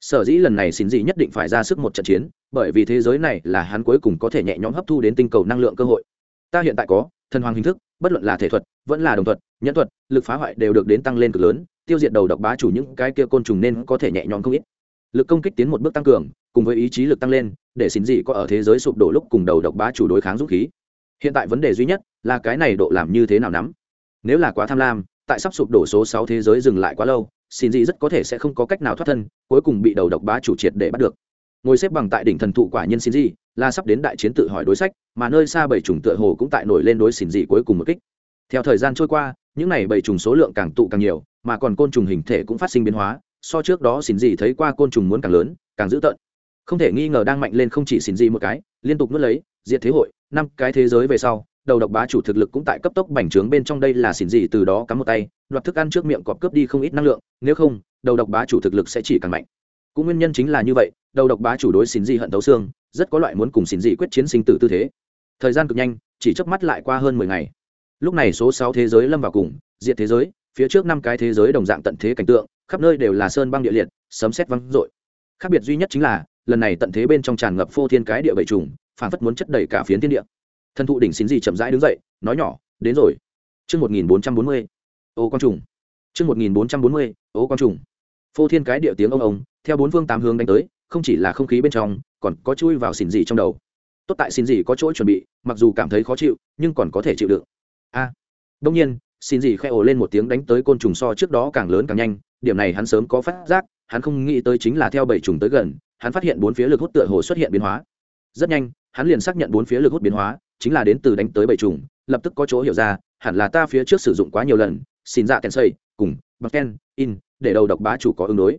Sở dĩ lần này xin dị nhất định phải ra sức một trận chiến, bởi vì thế giới này là hắn cuối cùng có thể nhẹ nhõm hấp thu đến tinh cầu năng lượng cơ hội. Ta hiện tại có, thần hoàng hình thức, bất luận là thể thuật, vẫn là đồng thuật, nhẫn thuật, lực phá hoại đều được đến tăng lên cực lớn, tiêu diệt đầu độc bá chủ những cái kia côn trùng nên có thể nhẹ nhõm không ít lực công kích tiến một bước tăng cường, cùng với ý chí lực tăng lên, để xin dị có ở thế giới sụp đổ lúc cùng đầu độc bá chủ đối kháng dũng khí. Hiện tại vấn đề duy nhất là cái này độ làm như thế nào nắm. Nếu là quá tham lam, tại sắp sụp đổ số sáu thế giới dừng lại quá lâu, xin dị rất có thể sẽ không có cách nào thoát thân, cuối cùng bị đầu độc bá chủ triệt để bắt được. Ngồi xếp bằng tại đỉnh thần thụ quả nhân xin dị là sắp đến đại chiến tự hỏi đối sách, mà nơi xa bảy trùng tựa hồ cũng tại nổi lên đối xin dị cuối cùng một kích. Theo thời gian trôi qua, những n à y bảy trùng số lượng càng tụ càng nhiều, mà còn côn trùng hình thể cũng phát sinh biến hóa so trước đó xin gì thấy qua côn trùng muốn càng lớn, càng dữ tợn. Không thể nghi ngờ đang mạnh lên không chỉ xin gì một cái, liên tục nuốt lấy diện thế hội, năm cái thế giới về sau, đầu độc bá chủ thực lực cũng tại cấp tốc bành trướng bên trong đây là xỉn gì từ đó cắm một tay đoạt thức ăn trước miệng cọp cướp đi không ít năng lượng, nếu không, đầu độc bá chủ thực lực sẽ chỉ càng mạnh. Cũng nguyên nhân chính là như vậy, đầu độc bá chủ đối xỉn gì hận thấu xương, rất có loại muốn cùng xỉn gì quyết chiến sinh tử tư thế. Thời gian cực nhanh, chỉ chớp mắt lại qua hơn mười ngày. Lúc này số sáu thế giới lâm vào cùng diện thế giới, phía trước năm cái thế giới đồng dạng tận thế cảnh tượng khắp nơi đều là sơn băng địa liệt sấm sét văng rội khác biệt duy nhất chính là lần này tận thế bên trong tràn ngập phô thiên cái địa bảy trùng phản phất muốn chất đầy cả phiến thiên địa. Thần thụ đỉnh xin gì chậm rãi đứng dậy nói nhỏ đến rồi. Chương một nghìn bốn trăm bốn mươi ô quang trùng. Chương một nghìn bốn trăm bốn mươi ô quang trùng. Phô thiên cái địa tiếng ông ông theo bốn phương tám hướng đánh tới không chỉ là không khí bên trong còn có chui vào xin gì trong đầu. Tốt tại xin gì có chỗ chuẩn bị mặc dù cảm thấy khó chịu nhưng còn có thể chịu đựng. A. À, đông nhiên xin gì khẽ ồ lên một tiếng đánh tới côn trùng so trước đó càng lớn càng nhanh điểm này hắn sớm có phát giác, hắn không nghĩ tới chính là theo bảy trùng tới gần, hắn phát hiện bốn phía lực hút tựa hồ xuất hiện biến hóa. Rất nhanh, hắn liền xác nhận bốn phía lực hút biến hóa chính là đến từ đánh tới bảy trùng, lập tức có chỗ hiểu ra, hẳn là ta phía trước sử dụng quá nhiều lần, xin dạ tiền xây, cùng bạc ken in, để đầu độc bá chủ có ứng đối.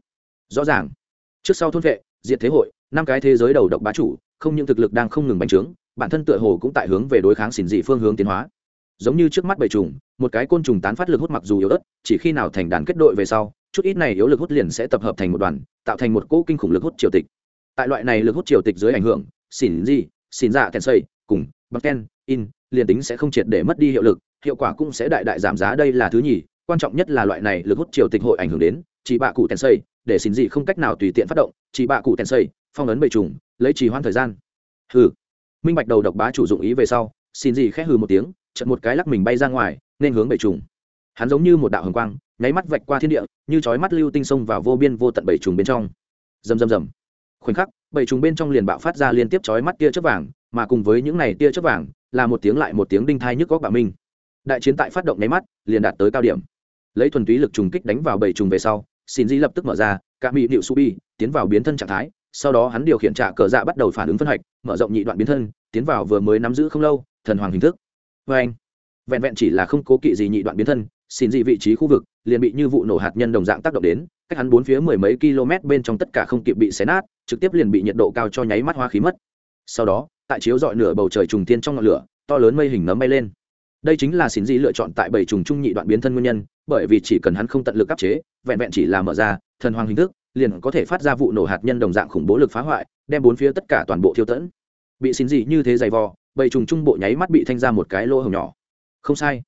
Rõ ràng. Trước sau thôn vệ, diệt thế hội, năm cái thế giới đầu độc bá chủ, không những thực lực đang không ngừng bành trướng, bản thân tựa hồ cũng tại hướng về đối kháng xỉn dị phương hướng tiến hóa. Giống như trước mắt bảy trùng, một cái côn trùng tán phát lực hút mặc dù yếu ớt, chỉ khi nào thành đàn kết đội về sau chút ít này yếu lực hút liền sẽ tập hợp thành một đoàn tạo thành một cỗ kinh khủng lực hút triều tịch. Tại loại này lực hút triều tịch dưới ảnh hưởng xỉn gì, xỉn dạ kèn xây cùng bậc ken in liền tính sẽ không triệt để mất đi hiệu lực hiệu quả cũng sẽ đại đại giảm giá đây là thứ nhì. Quan trọng nhất là loại này lực hút triều tịch hội ảnh hưởng đến chỉ bạ cụ tèn xây để xin gì không cách nào tùy tiện phát động chỉ bạ cụ tèn xây phong ấn bầy trùng lấy trì hoãn thời gian. Hừ. Minh bạch đầu độc bá chủ dụng ý về sau xin gì khẽ hừ một tiếng chật một cái lắc mình bay ra ngoài nên hướng bầy trùng. Hắn giống như một đạo hồng quang nháy mắt vạch qua thiên địa, như chói mắt lưu tinh sông vào vô biên vô tận bảy trùng bên trong. Rầm rầm rầm. Khoảnh khắc bảy trùng bên trong liền bạo phát ra liên tiếp chói mắt tia chớp vàng, mà cùng với những này tia chớp vàng, là một tiếng lại một tiếng đinh thai nhức góc bạo minh. Đại chiến tại phát động nháy mắt, liền đạt tới cao điểm. Lấy thuần túy lực trùng kích đánh vào bảy trùng về sau, xin di lập tức mở ra, cả mỹ điệu subi tiến vào biến thân trạng thái, sau đó hắn điều khiển trả cờ dạ bắt đầu phản ứng phân hạch, mở rộng nhị đoạn biến thân, tiến vào vừa mới nắm giữ không lâu, thần hoàng hình thức. Vê anh vẹn vẹn chỉ là không cố kỵ gì nhị đoạn biến thân xin dị vị trí khu vực, liền bị như vụ nổ hạt nhân đồng dạng tác động đến, cách hắn bốn phía mười mấy km bên trong tất cả không kịp bị xé nát, trực tiếp liền bị nhiệt độ cao cho nháy mắt hoa khí mất. Sau đó, tại chiếu dọi nửa bầu trời trùng tiên trong ngọn lửa, to lớn mây hình nấm bay lên. Đây chính là xin dị lựa chọn tại bảy trùng trung nhị đoạn biến thân nguyên nhân, bởi vì chỉ cần hắn không tận lực áp chế, vẹn vẹn chỉ là mở ra, thần hoàng hình thức, liền có thể phát ra vụ nổ hạt nhân đồng dạng khủng bố lực phá hoại, đem bốn phía tất cả toàn bộ thiêu tẫn bị xin dị như thế dày vò, bảy trùng trung bộ nháy mắt bị thanh ra một cái lỗ hồng nhỏ. Không sai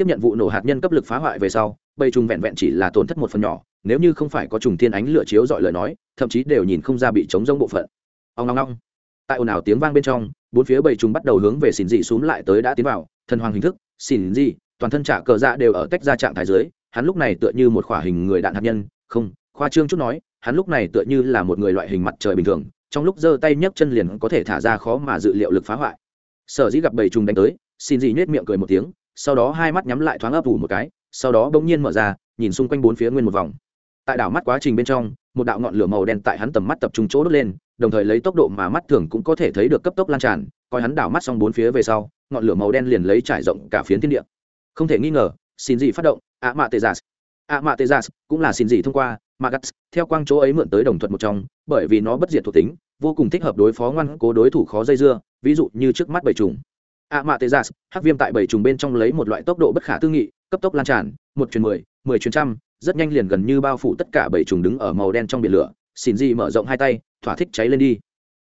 tiếp nhận vụ nổ hạt nhân cấp lực phá hoại về sau, bầy trùng vẹn vẹn chỉ là tổn thất một phần nhỏ, nếu như không phải có trùng thiên ánh lửa chiếu dọi lời nói, thậm chí đều nhìn không ra bị chống rông bộ phận. Ông long long tại ồn ào tiếng vang bên trong, bốn phía bầy trùng bắt đầu hướng về xỉn dị xuống lại tới đã tiến vào, thần hoàng hình thức xỉn dị, toàn thân trả cờ dạ đều ở tách ra trạng thái dưới, hắn lúc này tựa như một khỏa hình người đạn hạt nhân, không, khoa trương chút nói, hắn lúc này tựa như là một người loại hình mặt trời bình thường, trong lúc giơ tay nhấc chân liền có thể thả ra khó mà dự liệu lực phá hoại. Sở dĩ gặp bầy trùng đánh tới xin dị nhếch miệng cười một tiếng sau đó hai mắt nhắm lại thoáng ấp ủ một cái sau đó bỗng nhiên mở ra nhìn xung quanh bốn phía nguyên một vòng. Tại đảo mắt quá trình bên trong một đạo ngọn lửa màu đen tại hắn tầm mắt tập trung chỗ đốt lên đồng thời lấy tốc độ mà mắt thường cũng có thể thấy được cấp tốc lan tràn coi hắn đảo mắt xong bốn phía về sau ngọn lửa màu đen liền lấy trải rộng cả phiến thiên địa. Không thể nghi ngờ xin gì phát động ạ mạ tê giả, ạ mạ tê giả cũng là xin gì thông qua magas theo quang chỗ ấy mượn tới đồng thuận một trong bởi vì nó bất diệt thuộc tính vô cùng thích hợp đối phó ngoan cố đối thủ khó dây dưa ví dụ như trước mắt bảy trùng ạ mạ tê gia hắc viêm tại bảy trùng bên trong lấy một loại tốc độ bất khả tư nghị, cấp tốc lan tràn, một chuyến mười mười chuyến trăm, rất nhanh liền gần như bao phủ tất cả bảy trùng đứng ở màu đen trong biển lửa. Xin Di mở rộng hai tay, thỏa thích cháy lên đi.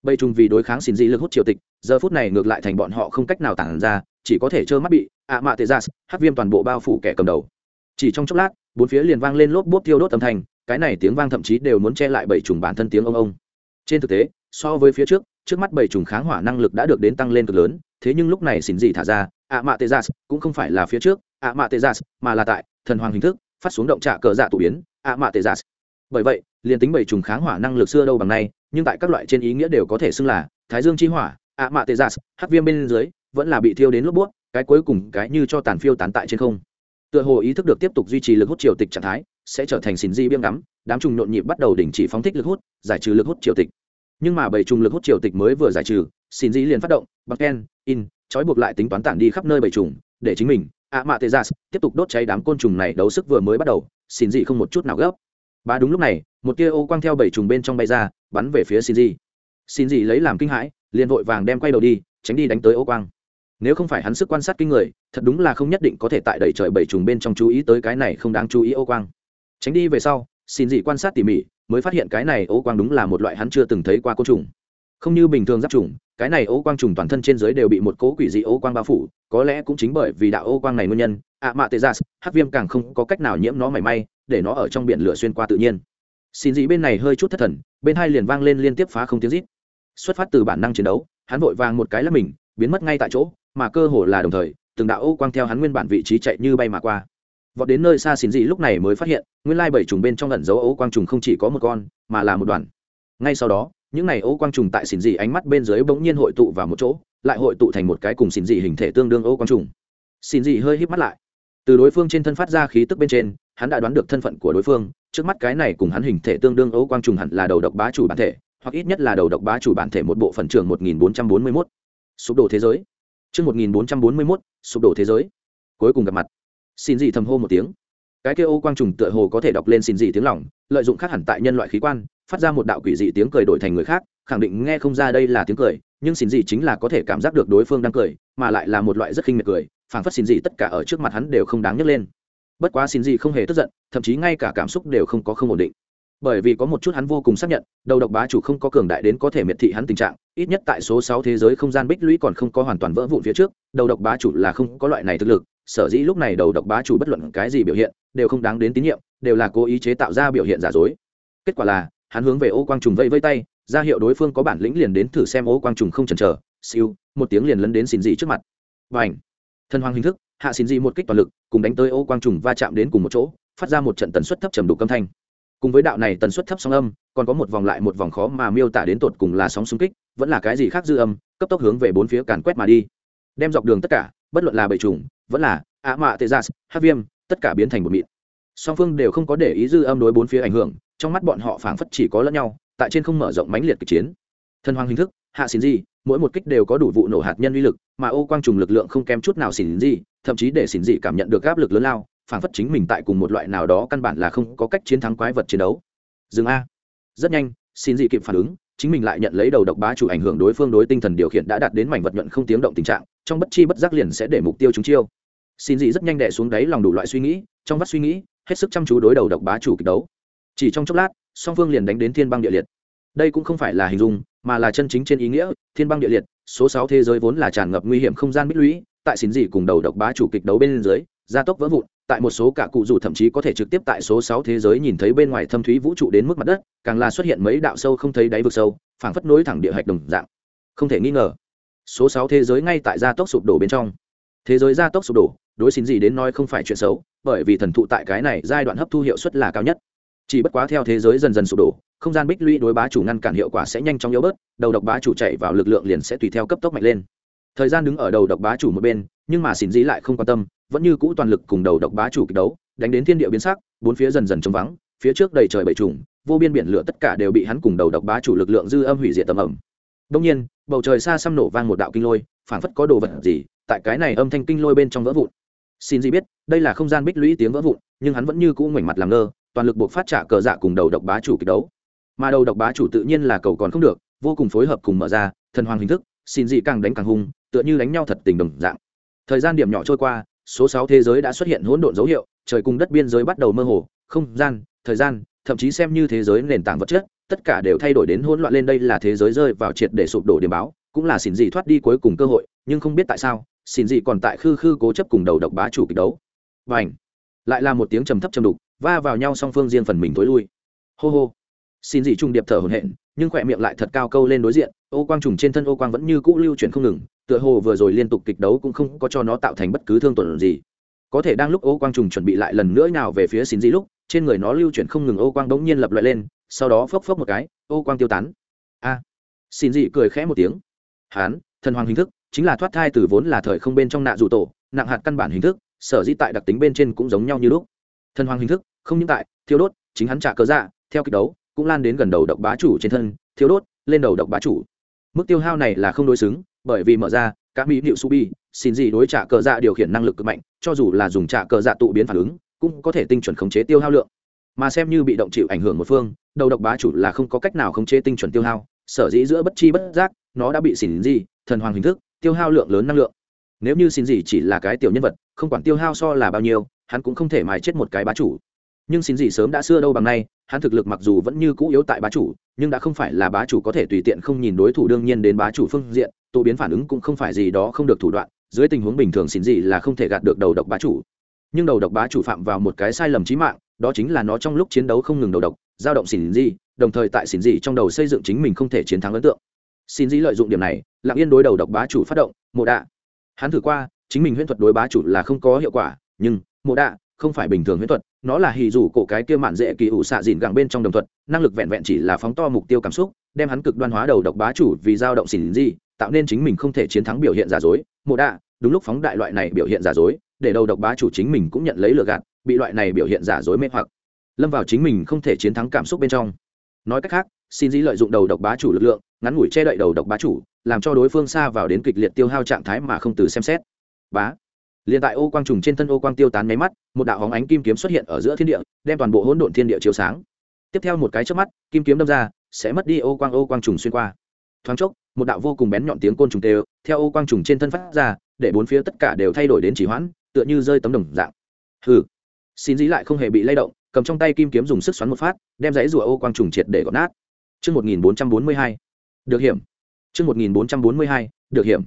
Bảy trùng vì đối kháng xin Di lực hút triều tịch, giờ phút này ngược lại thành bọn họ không cách nào tản ra, chỉ có thể trơ mắt bị ạ mạ tê gia hắc viêm toàn bộ bao phủ kẻ cầm đầu. Chỉ trong chốc lát, bốn phía liền vang lên lốp bốp tiêu đốt âm thanh, cái này tiếng vang thậm chí đều muốn che lại bảy trùng bản thân tiếng ông ông. Trên thực tế, so với phía trước trước mắt bảy trùng kháng hỏa năng lực đã được đến tăng lên cực lớn thế nhưng lúc này xin gì thả ra ạ mạ tê gia cũng không phải là phía trước ạ mạ tê gia mà là tại thần hoàng hình thức phát xuống động trạ cờ dạ tụ biến ạ mạ tê gia bởi vậy liền tính bảy trùng kháng hỏa năng lực xưa đâu bằng nay nhưng tại các loại trên ý nghĩa đều có thể xưng là thái dương chi hỏa ạ mạ tê gia hắc viêm bên dưới vẫn là bị thiêu đến lốp buốt, cái cuối cùng cái như cho tàn phiêu tán tại trên không. Tựa hồ ý thức được tiếp tục duy trì lực hút triều tịch trạng thái sẽ trở thành xin di biêm ngắm đám trùng nhộn nhịp bắt đầu đình chỉ phóng thích lực hút giải trừ lực hút triều tịch nhưng mà bảy trùng lực hút triều tịch mới vừa giải trừ, xin dĩ liền phát động bằng ken, in, trói buộc lại tính toán tản đi khắp nơi bảy trùng, để chính mình, ạ mạ tê gia tiếp tục đốt cháy đám côn trùng này đấu sức vừa mới bắt đầu, xin dĩ không một chút nào gấp. Ba đúng lúc này, một tia ô quang theo bảy trùng bên trong bay ra, bắn về phía xin dĩ. Xin dĩ lấy làm kinh hãi, liền vội vàng đem quay đầu đi, tránh đi đánh tới ô quang. Nếu không phải hắn sức quan sát kinh người, thật đúng là không nhất định có thể tại đẩy trời bảy trùng bên trong chú ý tới cái này không đáng chú ý ô quang. Tránh đi về sau, xin dị quan sát tỉ mỉ mới phát hiện cái này ô quang đúng là một loại hắn chưa từng thấy qua côn trùng. Không như bình thường giáp trùng, cái này ô quang trùng toàn thân trên dưới đều bị một cố quỷ dị ô quang bao phủ, có lẽ cũng chính bởi vì đạo ô quang này nguyên nhân, ạ mạ tê gia hắc viêm càng không có cách nào nhiễm nó mảy may, để nó ở trong biển lửa xuyên qua tự nhiên. Xin dị bên này hơi chút thất thần, bên hai liền vang lên liên tiếp phá không tiếng rít. Xuất phát từ bản năng chiến đấu, hắn vội vàng một cái là mình, biến mất ngay tại chỗ, mà cơ hồ là đồng thời, từng đạo ô quang theo hắn nguyên bản vị trí chạy như bay mà qua vọt đến nơi xa xin dị lúc này mới phát hiện nguyên lai bảy trùng bên trong ẩn dấu ấu quang trùng không chỉ có một con mà là một đoàn ngay sau đó những này ấu quang trùng tại xin dị ánh mắt bên dưới bỗng nhiên hội tụ vào một chỗ lại hội tụ thành một cái cùng xin dị hình thể tương đương ấu quang trùng xin dị hơi híp mắt lại từ đối phương trên thân phát ra khí tức bên trên hắn đã đoán được thân phận của đối phương trước mắt cái này cùng hắn hình thể tương đương ấu quang trùng hẳn là đầu độc bá chủ bản thể hoặc ít nhất là đầu độc bá chủ bản thể một bộ phận trường 1441. Sụp đổ thế giới. Chương 1441, sụp đổ thế giới. Cuối cùng gặp mặt. Xin gì thầm hô một tiếng. Cái kia ô quang trùng tựa hồ có thể đọc lên xin gì tiếng lỏng, lợi dụng khác hẳn tại nhân loại khí quan, phát ra một đạo quỷ dị tiếng cười đổi thành người khác, khẳng định nghe không ra đây là tiếng cười, nhưng xin gì chính là có thể cảm giác được đối phương đang cười, mà lại là một loại rất khinh miệt cười, phảng phất xin gì tất cả ở trước mặt hắn đều không đáng nhắc lên. Bất quá xin gì không hề tức giận, thậm chí ngay cả cảm xúc đều không có không ổn định bởi vì có một chút hắn vô cùng xác nhận đầu độc bá chủ không có cường đại đến có thể miệt thị hắn tình trạng ít nhất tại số sáu thế giới không gian bích lũy còn không có hoàn toàn vỡ vụn phía trước đầu độc bá chủ là không có loại này thực lực sở dĩ lúc này đầu độc bá chủ bất luận cái gì biểu hiện, đều không đáng đến tín nhiệm, đều là cố ý chế tạo ra biểu hiện giả dối. Kết quả là, hắn hướng về ô quang trùng vây vây tay, ra hiệu đối phương có bản lĩnh liền đến thử xem ô quang trùng không chần chờ, siêu, một tiếng liền lấn đến xin dị trước mặt. Và ảnh thân hoàng hình thức, hạ xin dị một kích toàn lực, cùng đánh tới ô quang trùng va chạm đến cùng một chỗ, phát ra một trận tần suất thấp trầm đục âm thanh. Cùng với đạo này tần suất thấp sóng âm, còn có một vòng lại một vòng khó mà miêu tả đến tột cùng là sóng xung kích, vẫn là cái gì khác dư âm, cấp tốc hướng về bốn phía càn quét mà đi. Đem dọc đường tất cả, bất luận là bầy trùng vẫn là ạ mạ tê gia dạ, hát viêm, tất cả biến thành một mịn. Song phương đều không có để ý dư âm đối bốn phía ảnh hưởng, trong mắt bọn họ phảng phất chỉ có lẫn nhau, tại trên không mở rộng mãnh liệt kịch chiến. Thần hoàng hình thức, hạ xỉn gì, mỗi một kích đều có đủ vụ nổ hạt nhân uy lực, mà ô quang trùng lực lượng không kém chút nào xỉn gì, thậm chí để xỉn di cảm nhận được áp lực lớn lao, phảng phất chính mình tại cùng một loại nào đó căn bản là không có cách chiến thắng quái vật chiến đấu. Dừng a. Rất nhanh, xỉn di kịp phản ứng chính mình lại nhận lấy đầu độc bá chủ ảnh hưởng đối phương đối tinh thần điều khiển đã đạt đến mảnh vật nhuận không tiếng động tình trạng, trong bất chi bất giác liền sẽ để mục tiêu chúng chiêu. Xin dị rất nhanh đẻ xuống đáy lòng đủ loại suy nghĩ, trong vắt suy nghĩ, hết sức chăm chú đối đầu độc bá chủ kịch đấu. Chỉ trong chốc lát, song phương liền đánh đến thiên băng địa liệt. Đây cũng không phải là hình dung, mà là chân chính trên ý nghĩa, thiên băng địa liệt, số sáu thế giới vốn là tràn ngập nguy hiểm không gian bích lũy, tại xin dị cùng đầu độc bá chủ kịch đấu bên dưới, gia tốc vỡ vụn tại một số cả cụ dù thậm chí có thể trực tiếp tại số sáu thế giới nhìn thấy bên ngoài thâm thúy vũ trụ đến mức mặt đất, càng là xuất hiện mấy đạo sâu không thấy đáy vực sâu, phảng phất nối thẳng địa hạch đồng dạng. Không thể nghi ngờ, số sáu thế giới ngay tại gia tốc sụp đổ bên trong. Thế giới gia tốc sụp đổ, đối xin gì đến nói không phải chuyện xấu, bởi vì thần thụ tại cái này giai đoạn hấp thu hiệu suất là cao nhất. Chỉ bất quá theo thế giới dần dần sụp đổ, không gian bích lũy đối bá chủ ngăn cản hiệu quả sẽ nhanh chóng yếu bớt, đầu độc bá chủ chạy vào lực lượng liền sẽ tùy theo cấp tốc mạnh lên. Thời gian đứng ở đầu độc bá chủ một bên nhưng mà xin dĩ lại không quan tâm, vẫn như cũ toàn lực cùng đầu độc bá chủ kịch đấu, đánh đến thiên địa biến sắc, bốn phía dần dần trống vắng, phía trước đầy trời bầy trùng, vô biên biển lửa tất cả đều bị hắn cùng đầu độc bá chủ lực lượng dư âm hủy diệt tầm ẩm. Đông nhiên, bầu trời xa xăm nổ vang một đạo kinh lôi, phảng phất có đồ vật gì, tại cái này âm thanh kinh lôi bên trong vỡ vụn. Xin gì biết, đây là không gian bích lũy tiếng vỡ vụn, nhưng hắn vẫn như cũ ngoảnh mặt làm ngơ, toàn lực buộc phát trả cờ dạ cùng đầu độc bá chủ kịch đấu. Mà đầu độc bá chủ tự nhiên là cầu còn không được, vô cùng phối hợp cùng mở ra, thần hoàng hình thức xin dị càng đánh càng hung, tựa như đánh nhau thật tình đồng dạng thời gian điểm nhỏ trôi qua, số sáu thế giới đã xuất hiện hỗn độn dấu hiệu, trời cùng đất biên giới bắt đầu mơ hồ, không gian, thời gian, thậm chí xem như thế giới nền tảng vật chất, tất cả đều thay đổi đến hỗn loạn lên đây là thế giới rơi vào triệt để sụp đổ điểm báo, cũng là xin gì thoát đi cuối cùng cơ hội, nhưng không biết tại sao xin gì còn tại khư khư cố chấp cùng đầu độc bá chủ kịch đấu. Và ảnh lại là một tiếng trầm thấp trầm đục, va vào nhau song phương riêng phần mình tối lui. Hô hô! Xin gì trung điệp thở hổn hển, nhưng khỏe miệng lại thật cao câu lên đối diện ô quang trùng trên thân ô quang vẫn như cũ lưu chuyển không ngừng, tựa hồ vừa rồi liên tục kịch đấu cũng không có cho nó tạo thành bất cứ thương tổn gì. Có thể đang lúc ô quang trùng chuẩn bị lại lần nữa nào về phía xin dị lúc, trên người nó lưu chuyển không ngừng ô quang đống nhiên lập loại lên, sau đó phốc phốc một cái, ô quang tiêu tán. A! Xin dị cười khẽ một tiếng. Hán, thần hoàng hình thức, chính là thoát thai từ vốn là thời không bên trong nạ dù tổ, nặng hạt căn bản hình thức, sở dĩ tại đặc tính bên trên cũng giống nhau như lúc. Thần hoàng hình thức, không những tại thiếu đốt, chính hắn trả cớ dạ theo kịch đấu, cũng lan đến gần đầu độc bá chủ trên thân thiếu đốt, lên đầu độc bá chủ mức tiêu hao này là không đối xứng, bởi vì mở ra các mỹ liệu subi, xin gì đối trả cờ dạ điều khiển năng lực cực mạnh, cho dù là dùng trả cờ dạ tụ biến phản ứng, cũng có thể tinh chuẩn khống chế tiêu hao lượng. Mà xem như bị động chịu ảnh hưởng một phương, đầu độc bá chủ là không có cách nào khống chế tinh chuẩn tiêu hao, sở dĩ giữa bất chi bất giác, nó đã bị xỉn gì, thần hoàng hình thức, tiêu hao lượng lớn năng lượng. Nếu như xin gì chỉ là cái tiểu nhân vật, không quản tiêu hao so là bao nhiêu, hắn cũng không thể mài chết một cái bá chủ nhưng xin gì sớm đã xưa đâu bằng nay, hắn thực lực mặc dù vẫn như cũ yếu tại bá chủ, nhưng đã không phải là bá chủ có thể tùy tiện không nhìn đối thủ đương nhiên đến bá chủ phương diện tụ biến phản ứng cũng không phải gì đó không được thủ đoạn, dưới tình huống bình thường xin gì là không thể gạt được đầu độc bá chủ. Nhưng đầu độc bá chủ phạm vào một cái sai lầm chí mạng, đó chính là nó trong lúc chiến đấu không ngừng đầu độc dao động xỉn gì, đồng thời tại xỉn gì trong đầu xây dựng chính mình không thể chiến thắng ấn tượng. Xin gì lợi dụng điểm này, lặng yên đối đầu độc bá chủ phát động, mộ đạ. Hắn thử qua, chính mình huyễn thuật đối bá chủ là không có hiệu quả, nhưng, mộ đạ không phải bình thường huyễn thuật, nó là hì rủ cổ cái kia mạn dễ kỳ ủ xạ dìn gẳng bên trong đồng thuật, năng lực vẹn vẹn chỉ là phóng to mục tiêu cảm xúc, đem hắn cực đoan hóa đầu độc bá chủ vì dao động xỉn gì tạo nên chính mình không thể chiến thắng biểu hiện giả dối. Mộ đạ, đúng lúc phóng đại loại này biểu hiện giả dối, để đầu độc bá chủ chính mình cũng nhận lấy lừa gạt, bị loại này biểu hiện giả dối mê hoặc, lâm vào chính mình không thể chiến thắng cảm xúc bên trong. Nói cách khác xin dĩ lợi dụng đầu độc bá chủ lực lượng, ngắn ngủi che đậy đầu độc bá chủ, làm cho đối phương xa vào đến kịch liệt tiêu hao trạng thái mà không từ xem xét. Bá. Liền tại ô quang trùng trên thân ô quang tiêu tán nháy mắt một đạo hóng ánh kim kiếm xuất hiện ở giữa thiên địa đem toàn bộ hỗn độn thiên địa chiếu sáng tiếp theo một cái trước mắt kim kiếm đâm ra sẽ mất đi ô quang ô quang trùng xuyên qua thoáng chốc một đạo vô cùng bén nhọn tiếng côn trùng tê theo ô quang trùng trên thân phát ra để bốn phía tất cả đều thay đổi đến chỉ hoãn tựa như rơi tấm đồng dạng hừ xin dí lại không hề bị lay động cầm trong tay kim kiếm dùng sức xoắn một phát đem dãy rùa ô quang trùng triệt để gọt nát Trước 1442. Được hiểm. Trước 1442. Được hiểm.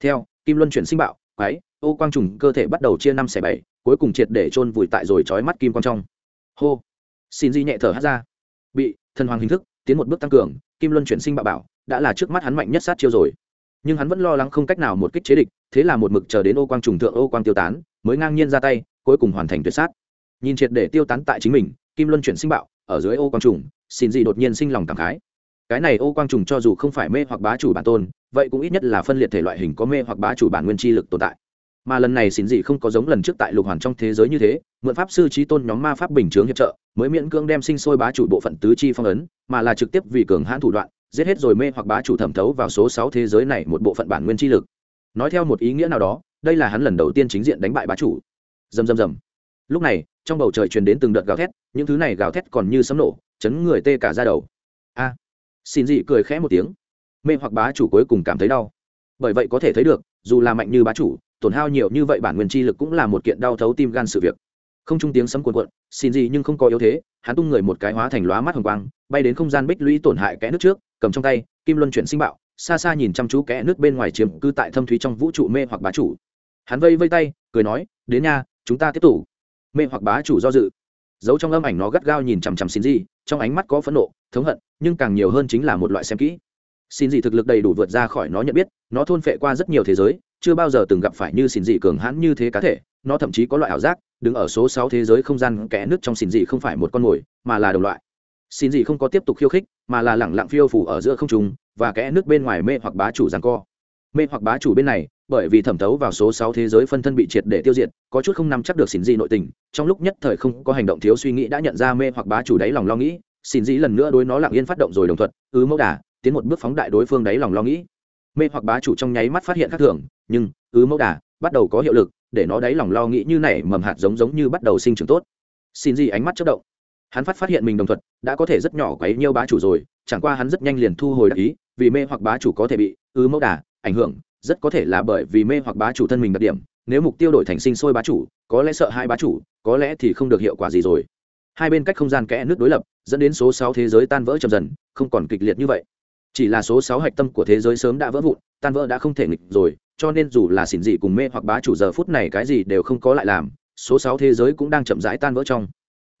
Theo, kim luân chuyển sinh bạo, quái, ô quang trùng cơ thể bắt đầu chia năm xẻ bảy cuối cùng triệt để chôn vùi tại rồi trói mắt kim quang trong. Hô. Xin di nhẹ thở hát ra. Bị thần hoàng hình thức, tiến một bước tăng cường, kim luân chuyển sinh bạo bảo, đã là trước mắt hắn mạnh nhất sát chiêu rồi. Nhưng hắn vẫn lo lắng không cách nào một kích chế địch, thế là một mực chờ đến ô quang trùng thượng, ô quang tiêu tán, mới ngang nhiên ra tay, cuối cùng hoàn thành tuyệt sát. Nhìn triệt để tiêu tán tại chính mình, kim luân chuyển sinh bạo, ở dưới ô quang trùng, xin Di đột nhiên sinh lòng cảm khái. Cái này ô quang trùng cho dù không phải mê hoặc bá chủ bản tôn, vậy cũng ít nhất là phân liệt thể loại hình có mê hoặc bá chủ bản nguyên chi lực tồn tại mà lần này xin dị không có giống lần trước tại lục hoàn trong thế giới như thế, mượn pháp sư trí tôn nhóm ma pháp bình chướng hiệp trợ, mới miễn cưỡng đem sinh sôi bá chủ bộ phận tứ chi phong ấn, mà là trực tiếp vì cường hãn thủ đoạn, giết hết rồi mê hoặc bá chủ thẩm thấu vào số sáu thế giới này một bộ phận bản nguyên chi lực. Nói theo một ý nghĩa nào đó, đây là hắn lần đầu tiên chính diện đánh bại bá chủ. Dầm dầm dầm lúc này, trong bầu trời truyền đến từng đợt gào thét, những thứ này gào thét còn như sấm nổ, chấn người tê cả ra đầu. A. Xin dị cười khẽ một tiếng. Mê hoặc bá chủ cuối cùng cảm thấy đau. Bởi vậy có thể thấy được, dù là mạnh như bá chủ tổn hao nhiều như vậy bản nguyên chi lực cũng là một kiện đau thấu tim gan sự việc. Không trung tiếng sấm cuồn cuộn, xin gì nhưng không có yếu thế, hắn tung người một cái hóa thành lóa mắt hồng quang, bay đến không gian bích lũy tổn hại kẽ nước trước, cầm trong tay, kim luân chuyển sinh bạo, xa xa nhìn chăm chú kẽ nước bên ngoài chiếm cư tại thâm thúy trong vũ trụ mê hoặc bá chủ. Hắn vây vây tay, cười nói, đến nha, chúng ta tiếp tục. Mê hoặc bá chủ do dự. Giấu trong âm ảnh nó gắt gao nhìn chằm chằm xin gì, trong ánh mắt có phẫn nộ, thống hận, nhưng càng nhiều hơn chính là một loại xem kỹ. Xin gì thực lực đầy đủ vượt ra khỏi nó nhận biết, nó thôn phệ qua rất nhiều thế giới chưa bao giờ từng gặp phải như xin dị cường hãn như thế cá thể, nó thậm chí có loại ảo giác, đứng ở số sáu thế giới không gian kẽ nước trong xin dị không phải một con mồi, mà là đồng loại. Xin dị không có tiếp tục khiêu khích, mà là lẳng lặng phiêu phủ ở giữa không trung, và kẽ nước bên ngoài mê hoặc bá chủ giằng co. Mê hoặc bá chủ bên này, bởi vì thẩm thấu vào số sáu thế giới phân thân bị triệt để tiêu diệt, có chút không nắm chắc được xin dị nội tình, trong lúc nhất thời không có hành động thiếu suy nghĩ đã nhận ra mê hoặc bá chủ đáy lòng lo nghĩ xin dị lần nữa đối nó lặng yên phát động rồi đồng thuận, ứ mẫu đà, tiến một bước phóng đại đối phương đáy lòng lo nghĩ mê hoặc bá chủ trong nháy mắt phát hiện khác thường, nhưng, ứ mẫu đà, bắt đầu có hiệu lực, để nó đáy lòng lo nghĩ như này mầm hạt giống giống như bắt đầu sinh trưởng tốt. Xin gì ánh mắt chất động. Hắn phát phát hiện mình đồng thuận đã có thể rất nhỏ quấy nhiêu bá chủ rồi, chẳng qua hắn rất nhanh liền thu hồi đặc ý, vì mê hoặc bá chủ có thể bị ứ mẫu đà ảnh hưởng, rất có thể là bởi vì mê hoặc bá chủ thân mình đặc điểm, nếu mục tiêu đổi thành sinh sôi bá chủ, có lẽ sợ hai bá chủ, có lẽ thì không được hiệu quả gì rồi. Hai bên cách không gian kẽ nước đối lập, dẫn đến số sáu thế giới tan vỡ chậm dần, không còn kịch liệt như vậy chỉ là số sáu hạch tâm của thế giới sớm đã vỡ vụn, tan vỡ đã không thể nghịch rồi, cho nên dù là xỉn dị cùng mê hoặc bá chủ giờ phút này cái gì đều không có lại làm, số sáu thế giới cũng đang chậm rãi tan vỡ trong.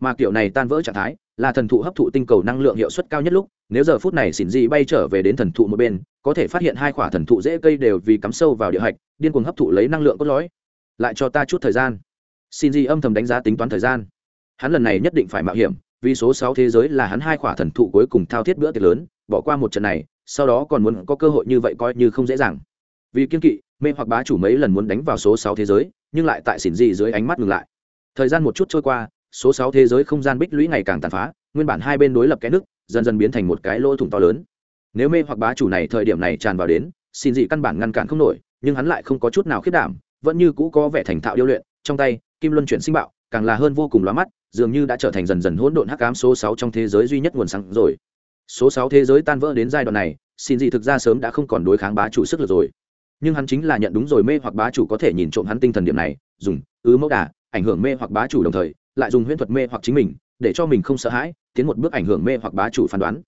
Mà kiểu này tan vỡ trạng thái, là thần thụ hấp thụ tinh cầu năng lượng hiệu suất cao nhất lúc, nếu giờ phút này xỉn dị bay trở về đến thần thụ một bên, có thể phát hiện hai quả thần thụ dễ cây đều vì cắm sâu vào địa hạch, điên cuồng hấp thụ lấy năng lượng cốt lõi. Lại cho ta chút thời gian. Xin dị âm thầm đánh giá tính toán thời gian. Hắn lần này nhất định phải mạo hiểm vì số sáu thế giới là hắn hai khỏa thần thụ cuối cùng thao thiết bữa tiệc lớn, bỏ qua một trận này, sau đó còn muốn có cơ hội như vậy coi như không dễ dàng. Vì kiên kỵ, mê hoặc bá chủ mấy lần muốn đánh vào số sáu thế giới, nhưng lại tại xỉn dị dưới ánh mắt ngừng lại. Thời gian một chút trôi qua, số sáu thế giới không gian bích lũy ngày càng tàn phá, nguyên bản hai bên đối lập cái nước, dần dần biến thành một cái lỗ thủng to lớn. Nếu mê hoặc bá chủ này thời điểm này tràn vào đến xin dị căn bản ngăn cản không nổi, nhưng hắn lại không có chút nào khiết đảm, vẫn như cũ có vẻ thành thạo điêu luyện, trong tay, kim luân chuyển sinh bạo, càng là hơn vô cùng lóa mắt dường như đã trở thành dần dần hỗn độn hắc ám số sáu trong thế giới duy nhất nguồn sáng rồi. Số sáu thế giới tan vỡ đến giai đoạn này, xin gì thực ra sớm đã không còn đối kháng bá chủ sức lực rồi. Nhưng hắn chính là nhận đúng rồi, mê hoặc bá chủ có thể nhìn trộm hắn tinh thần điểm này, dùng ứ mẫu đà, ảnh hưởng mê hoặc bá chủ đồng thời, lại dùng huyễn thuật mê hoặc chính mình, để cho mình không sợ hãi, tiến một bước ảnh hưởng mê hoặc bá chủ phán đoán.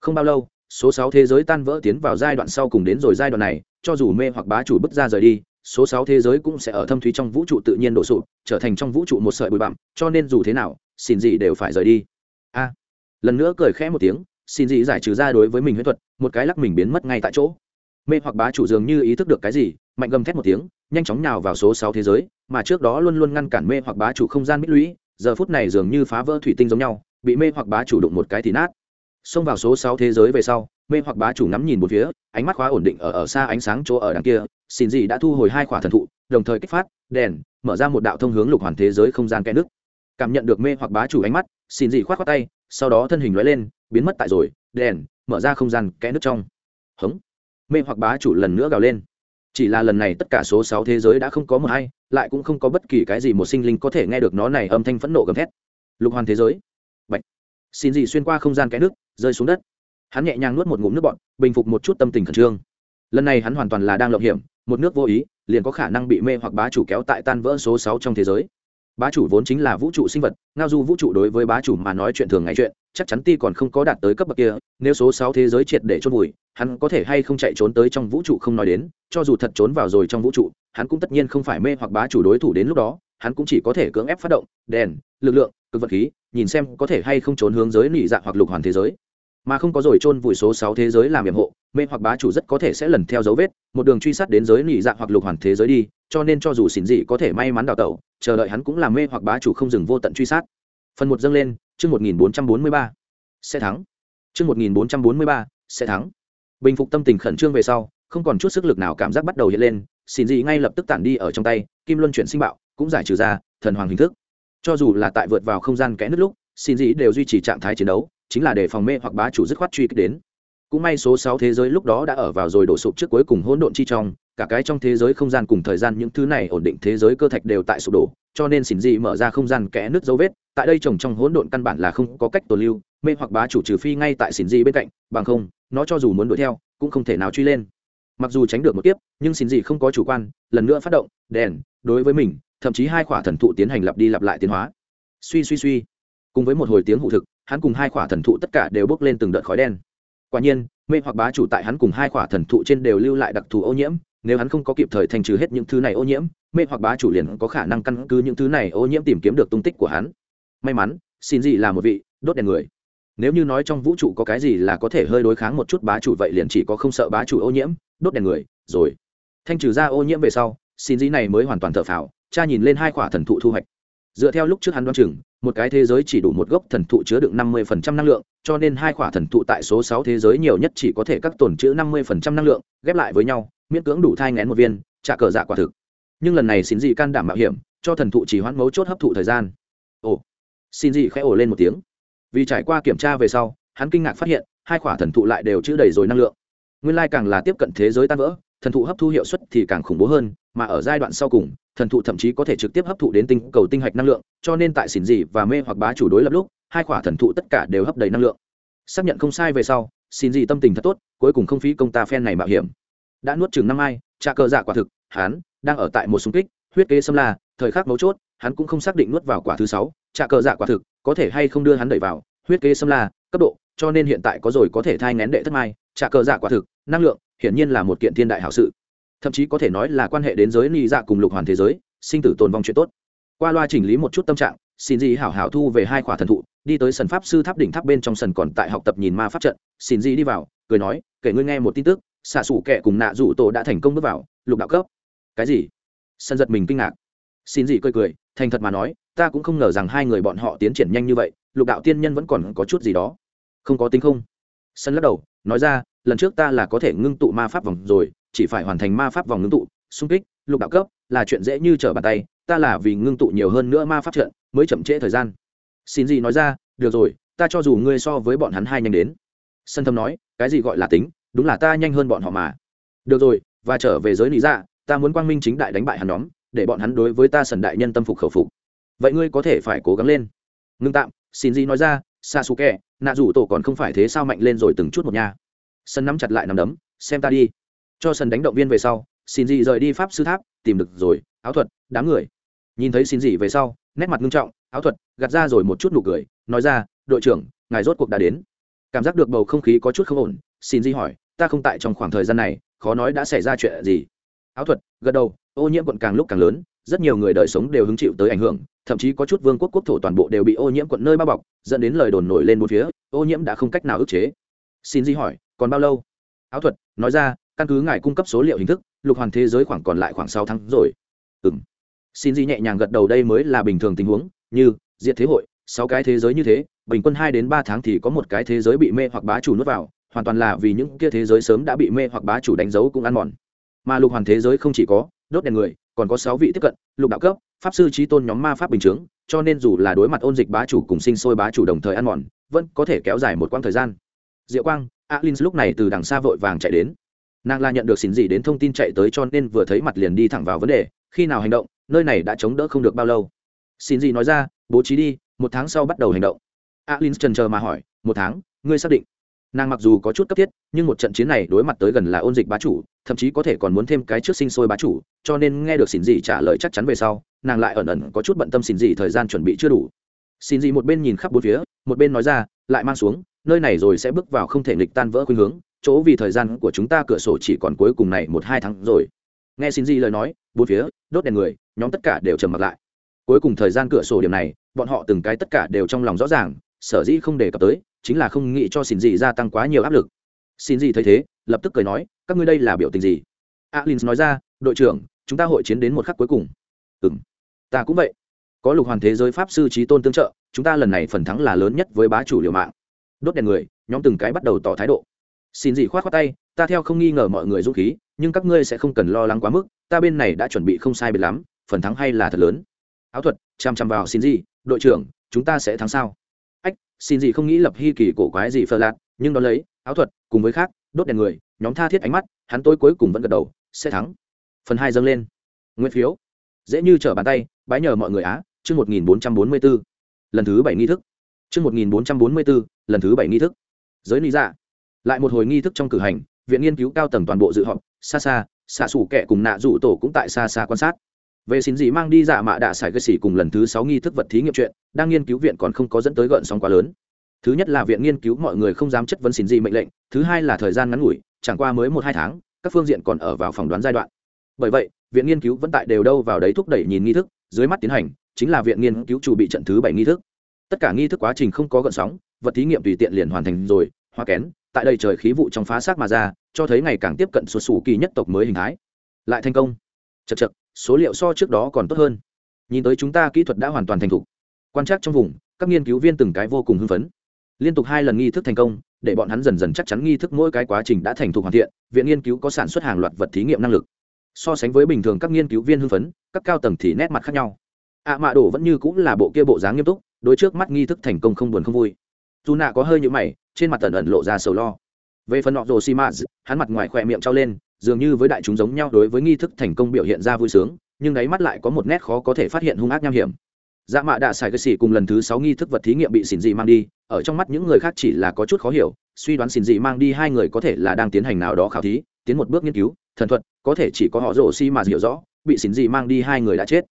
Không bao lâu, số sáu thế giới tan vỡ tiến vào giai đoạn sau cùng đến rồi giai đoạn này, cho dù mê hoặc bá chủ bước ra rời đi số sáu thế giới cũng sẽ ở thâm thúy trong vũ trụ tự nhiên đổ sụp, trở thành trong vũ trụ một sợi bụi bặm, cho nên dù thế nào, xin gì đều phải rời đi. A. Lần nữa cười khẽ một tiếng, xin gì giải trừ ra đối với mình huyễn thuật, một cái lắc mình biến mất ngay tại chỗ. Mê hoặc bá chủ dường như ý thức được cái gì, mạnh gầm thét một tiếng, nhanh chóng nhào vào số sáu thế giới, mà trước đó luôn luôn ngăn cản mê hoặc bá chủ không gian mít lũy, giờ phút này dường như phá vỡ thủy tinh giống nhau, bị mê hoặc bá chủ đụng một cái thì nát. Xông vào số sáu thế giới về sau mê hoặc bá chủ ngắm nhìn một phía, ánh mắt khóa ổn định ở ở xa ánh sáng chỗ ở đằng kia, xin gì đã thu hồi hai khỏa thần thụ, đồng thời kích phát, đèn, mở ra một đạo thông hướng lục hoàn thế giới không gian kẽ nước. Cảm nhận được mê hoặc bá chủ ánh mắt, xin gì khoát khoát tay, sau đó thân hình lóe lên, biến mất tại rồi, đèn, mở ra không gian kẽ nước trong. Hống. Mê hoặc bá chủ lần nữa gào lên. Chỉ là lần này tất cả số sáu thế giới đã không có một hay lại cũng không có bất kỳ cái gì một sinh linh có thể nghe được nó này âm thanh phẫn nộ gầm thét. Lục hoàn thế giới. Bạch. xin gì xuyên qua không gian kẽ nước, rơi xuống đất hắn nhẹ nhàng nuốt một ngụm nước bọn bình phục một chút tâm tình khẩn trương. Lần này hắn hoàn toàn là đang lộng hiểm, một nước vô ý, liền có khả năng bị mê hoặc bá chủ kéo tại tan vỡ số sáu trong thế giới. Bá chủ vốn chính là vũ trụ sinh vật, ngao du vũ trụ đối với bá chủ mà nói chuyện thường ngày chuyện, chắc chắn ti còn không có đạt tới cấp bậc kia, nếu số sáu thế giới triệt để chôn vùi, hắn có thể hay không chạy trốn tới trong vũ trụ không nói đến, cho dù thật trốn vào rồi trong vũ trụ, hắn cũng tất nhiên không phải mê hoặc bá chủ đối thủ đến lúc đó, hắn cũng chỉ có thể cưỡng ép phát động, đèn, lực lượng, cực vật khí, nhìn xem có thể hay không trốn hướng giới nỉ dạng hoặc lục hoàn thế giới mà không có rồi chôn vùi số sáu thế giới làm nhiệm hộ, mê hoặc bá chủ rất có thể sẽ lần theo dấu vết, một đường truy sát đến giới nỉ dạng hoặc lục hoàn thế giới đi, cho nên cho dù xỉn dị có thể may mắn đào tẩu, chờ đợi hắn cũng là mê hoặc bá chủ không dừng vô tận truy sát. Phần một dâng lên, chương một nghìn bốn trăm bốn mươi ba, sẽ thắng. Chương một nghìn bốn trăm bốn mươi ba, sẽ thắng. Bình phục tâm tình khẩn trương về sau, không còn chút sức lực nào cảm giác bắt đầu hiện lên, xỉn dị ngay lập tức tản đi ở trong tay, kim luân chuyển sinh bạo, cũng giải trừ ra thần hoàng hình thức. Cho dù là tại vượt vào không gian kẽ nứt lúc, xỉn dị đều duy trì trạng thái chiến đấu chính là để phòng mê hoặc bá chủ dứt khoát truy kích đến. Cũng may số sáu thế giới lúc đó đã ở vào rồi đổ sụp trước cuối cùng hỗn độn chi trong, cả cái trong thế giới không gian cùng thời gian những thứ này ổn định thế giới cơ thạch đều tại sụp đổ, cho nên xỉn dị mở ra không gian kẽ nước dấu vết, tại đây trồng trong hỗn độn căn bản là không có cách tồn lưu, mê hoặc bá chủ trừ phi ngay tại xỉn dị bên cạnh, bằng không, nó cho dù muốn đuổi theo, cũng không thể nào truy lên. Mặc dù tránh được một kiếp, nhưng xỉn dị không có chủ quan, lần nữa phát động, đèn, đối với mình, thậm chí hai khỏa thần thụ tiến hành lặp đi lặp lại tiến hóa. Suy suy suy. Cùng với một hồi tiếng hụ thực hắn cùng hai khỏa thần thụ tất cả đều bốc lên từng đợt khói đen. Quả nhiên, mê hoặc bá chủ tại hắn cùng hai khỏa thần thụ trên đều lưu lại đặc thù ô nhiễm, nếu hắn không có kịp thời thành trừ hết những thứ này ô nhiễm, mê hoặc bá chủ liền có khả năng căn cứ những thứ này ô nhiễm tìm kiếm được tung tích của hắn. May mắn, xin gì là một vị đốt đèn người. Nếu như nói trong vũ trụ có cái gì là có thể hơi đối kháng một chút bá chủ vậy liền chỉ có không sợ bá chủ ô nhiễm, đốt đèn người, rồi. Thanh trừ ra ô nhiễm về sau, xin gì này mới hoàn toàn thở phào, cha nhìn lên hai khỏa thần thụ thu hoạch. Dựa theo lúc trước hắn đoán chừng một cái thế giới chỉ đủ một gốc thần thụ chứa đựng năm mươi phần trăm năng lượng, cho nên hai khỏa thần thụ tại số sáu thế giới nhiều nhất chỉ có thể các tồn chứa năm mươi phần trăm năng lượng, ghép lại với nhau, miễn cưỡng đủ thai ngén một viên, trả cờ dạ quả thực. Nhưng lần này xin dị can đảm mạo hiểm, cho thần thụ chỉ hoãn mấu chốt hấp thụ thời gian. Ồ, xin dị khẽ ồ lên một tiếng. Vì trải qua kiểm tra về sau, hắn kinh ngạc phát hiện, hai khỏa thần thụ lại đều chứa đầy rồi năng lượng. Nguyên lai càng là tiếp cận thế giới tan vỡ thần thụ hấp thu hiệu suất thì càng khủng bố hơn, mà ở giai đoạn sau cùng, thần thụ thậm chí có thể trực tiếp hấp thụ đến tinh cầu tinh hạch năng lượng, cho nên tại xỉn dị và mê hoặc bá chủ đối lập lúc, hai khỏa thần thụ tất cả đều hấp đầy năng lượng. Xác nhận không sai về sau xin dì tâm tình thật tốt, cuối cùng không phí công ta phen này mạo hiểm. Đã nuốt chừng năm ai trà cờ dạ quả thực, hắn đang ở tại một súng kích, huyết kế xâm la, thời khắc mấu chốt, hắn cũng không xác định nuốt vào quả thứ sáu trà cờ dạ quả thực, có thể hay không đưa hắn đẩy vào, huyết kế xâm la, cấp độ, cho nên hiện tại có rồi có thể thai ngén đệ thất mai trà cờ dạ quả thực, năng lượng hiển nhiên là một kiện thiên đại hảo sự. Thậm chí có thể nói là quan hệ đến giới ly dạ cùng lục hoàn thế giới, sinh tử tồn vong chuyện tốt. Qua loa chỉnh lý một chút tâm trạng, xin di hảo hảo thu về hai khỏa thần thụ, đi tới sần pháp sư tháp đỉnh tháp bên trong sần còn tại học tập nhìn ma pháp trận, xin di đi vào, cười nói, kể ngươi nghe một tin tức, xạ xủ kẻ cùng nạ rủ tổ đã thành công bước vào, lục đạo cấp. Cái gì? Sân giật mình kinh ngạc. Xin gì cười cười, thành thật mà nói, ta cũng không ngờ rằng hai người bọn họ tiến triển nhanh như vậy, lục đạo tiên nhân vẫn còn có chút gì đó. Không có tính không? Sân lắc đầu, nói ra lần trước ta là có thể ngưng tụ ma pháp vòng rồi, chỉ phải hoàn thành ma pháp vòng ngưng tụ, xung kích, lục đạo cấp, là chuyện dễ như trở bàn tay, ta là vì ngưng tụ nhiều hơn nữa ma pháp trận, mới chậm trễ thời gian. Xin gì nói ra, được rồi, ta cho dù ngươi so với bọn hắn hai nhanh đến. Sân thâm nói, cái gì gọi là tính? Đúng là ta nhanh hơn bọn họ mà. Được rồi, và trở về giới lý ra ta muốn quang minh chính đại đánh bại hắn nhóm, để bọn hắn đối với ta sần đại nhân tâm phục khẩu phục. Vậy ngươi có thể phải cố gắng lên. Ngưng tạm, xin gì nói ra xa su kẹ nạ rủ tổ còn không phải thế sao mạnh lên rồi từng chút một nha sân nắm chặt lại nằm đấm, xem ta đi. Cho sân đánh động viên về sau, xin gì rời đi pháp sư tháp, tìm được rồi, áo thuật, đám người. Nhìn thấy xin gì về sau, nét mặt nghiêm trọng, áo thuật, gạt ra rồi một chút nụ cười, nói ra, đội trưởng, ngài rốt cuộc đã đến. Cảm giác được bầu không khí có chút không ổn, xin gì hỏi, ta không tại trong khoảng thời gian này, khó nói đã xảy ra chuyện gì? Áo thuật, gật đầu, ô nhiễm quận càng lúc càng lớn, rất nhiều người đời sống đều hứng chịu tới ảnh hưởng, thậm chí có chút vương quốc quốc thổ toàn bộ đều bị ô nhiễm quận nơi bao bọc, dẫn đến lời đồn nổi lên một phía, ô nhiễm đã không cách nào ức chế. Xin di hỏi còn bao lâu? Áo thuật, nói ra, căn cứ ngài cung cấp số liệu hình thức, lục hoàn thế giới khoảng còn lại khoảng sáu tháng rồi. Ừ m xin gì nhẹ nhàng gật đầu đây mới là bình thường tình huống, như diện thế hội, sáu cái thế giới như thế, bình quân hai đến ba tháng thì có một cái thế giới bị mê hoặc bá chủ nuốt vào, hoàn toàn là vì những kia thế giới sớm đã bị mê hoặc bá chủ đánh dấu cũng ăn mòn. Mà lục hoàn thế giới không chỉ có, đốt đèn người, còn có sáu vị tiếp cận, lục đạo cấp, pháp sư trí tôn nhóm ma pháp bình chướng, cho nên dù là đối mặt ôn dịch bá chủ cùng sinh sôi bá chủ đồng thời ăn mòn, vẫn có thể kéo dài một quãng thời gian. Diệu quang alin lúc này từ đằng xa vội vàng chạy đến. Nàng là nhận được xin gì đến thông tin chạy tới cho nên vừa thấy mặt liền đi thẳng vào vấn đề, khi nào hành động, nơi này đã chống đỡ không được bao lâu. Xin gì nói ra, bố trí đi, một tháng sau bắt đầu hành động. Alin trần chờ mà hỏi, một tháng, ngươi xác định. Nàng mặc dù có chút cấp thiết, nhưng một trận chiến này đối mặt tới gần là ôn dịch bá chủ, thậm chí có thể còn muốn thêm cái trước sinh sôi bá chủ, cho nên nghe được xin gì trả lời chắc chắn về sau, nàng lại ẩn ẩn có chút bận tâm xin gì thời gian chuẩn bị chưa đủ. Xin gì một bên nhìn khắp bốn phía, một bên nói ra, lại mang xuống nơi này rồi sẽ bước vào không thể nghịch tan vỡ khuynh hướng, chỗ vì thời gian của chúng ta cửa sổ chỉ còn cuối cùng này một hai tháng rồi. Nghe xin dị lời nói, bốn phía, đốt đèn người, nhóm tất cả đều trầm mặc lại. Cuối cùng thời gian cửa sổ điểm này, bọn họ từng cái tất cả đều trong lòng rõ ràng, sở dĩ không đề cập tới, chính là không nghĩ cho xin dị gia tăng quá nhiều áp lực. Xin gì thấy thế, lập tức cười nói, các ngươi đây là biểu tình gì? Alin nói ra, đội trưởng, chúng ta hội chiến đến một khắc cuối cùng. Ừ m ta cũng vậy. Có lục hoàn thế giới pháp sư trí tôn tương trợ, chúng ta lần này phần thắng là lớn nhất với bá chủ liều mạng đốt đèn người, nhóm từng cái bắt đầu tỏ thái độ. Xin gì khoát khoát tay, ta theo không nghi ngờ mọi người dũng khí, nhưng các ngươi sẽ không cần lo lắng quá mức, ta bên này đã chuẩn bị không sai biệt lắm, phần thắng hay là thật lớn. Áo thuật, chăm chăm vào xin gì, đội trưởng, chúng ta sẽ thắng sao? Ách, xin gì không nghĩ lập hy kỳ cổ quái gì phờ lạt, nhưng đó lấy, áo thuật, cùng với khác, đốt đèn người, nhóm tha thiết ánh mắt, hắn tôi cuối cùng vẫn gật đầu, sẽ thắng. Phần hai dâng lên. Nguyên phiếu. Dễ như trở bàn tay, bái nhờ mọi người á, chương một nghìn bốn trăm bốn mươi b ố lần thứ bảy nghi thức chương một nghìn bốn trăm bốn mươi b ố lần thứ bảy nghi thức. Giới lý dạ. Lại một hồi nghi thức trong cử hành, viện nghiên cứu cao tầng toàn bộ dự họp xa xa xạ sủ kẻ cùng nạ dụ tổ cũng tại xa xa quan sát. Về xin gì mang đi dạ mạ đạ xài cơ sĩ cùng lần thứ sáu nghi thức vật thí nghiệm chuyện, đang nghiên cứu viện còn không có dẫn tới gợn sóng quá lớn. Thứ nhất là viện nghiên cứu mọi người không dám chất vấn xin gì mệnh lệnh, thứ hai là thời gian ngắn ngủi, chẳng qua mới một hai tháng, các phương diện còn ở vào phỏng đoán giai đoạn. Bởi vậy, viện nghiên cứu vẫn tại đều đâu vào đấy thúc đẩy nhìn nghi thức, dưới mắt tiến hành, chính là viện nghiên cứu chủ bị trận thứ bảy nghi thức tất cả nghi thức quá trình không có gợn sóng, vật thí nghiệm tùy tiện liền hoàn thành rồi, hoa kén, tại đây trời khí vụ trong phá xác mà ra, cho thấy ngày càng tiếp cận sụt sù kỳ nhất tộc mới hình thái. Lại thành công. Chật chật số liệu so trước đó còn tốt hơn. Nhìn tới chúng ta kỹ thuật đã hoàn toàn thành thục. Quan trắc trong vùng, các nghiên cứu viên từng cái vô cùng hưng phấn. Liên tục hai lần nghi thức thành công, để bọn hắn dần dần chắc chắn nghi thức mỗi cái quá trình đã thành thục hoàn thiện, viện nghiên cứu có sản xuất hàng loạt vật thí nghiệm năng lực. So sánh với bình thường các nghiên cứu viên hưng phấn, các cao tầng thì nét mặt khác nhau. Ạ mạ đổ vẫn như cũng là bộ kia bộ dáng nghiêm túc đối trước mắt nghi thức thành công không buồn không vui. Dù nạ có hơi nhũ mày, trên mặt tần ẩn lộ ra sầu lo. Về phần nọ rồ xi mã hắn mặt ngoài khỏe miệng trao lên, dường như với đại chúng giống nhau đối với nghi thức thành công biểu hiện ra vui sướng, nhưng đáy mắt lại có một nét khó có thể phát hiện hung ác nham hiểm. Dạ mạ đạ xài cái xỉ cùng lần thứ sáu nghi thức vật thí nghiệm bị xỉn dị mang đi, ở trong mắt những người khác chỉ là có chút khó hiểu, suy đoán xỉn dị mang đi hai người có thể là đang tiến hành nào đó khảo thí, tiến một bước nghiên cứu, thần thuật, có thể chỉ có họ rồ xi mà hiểu rõ, bị xỉn dị mang đi hai người đã chết.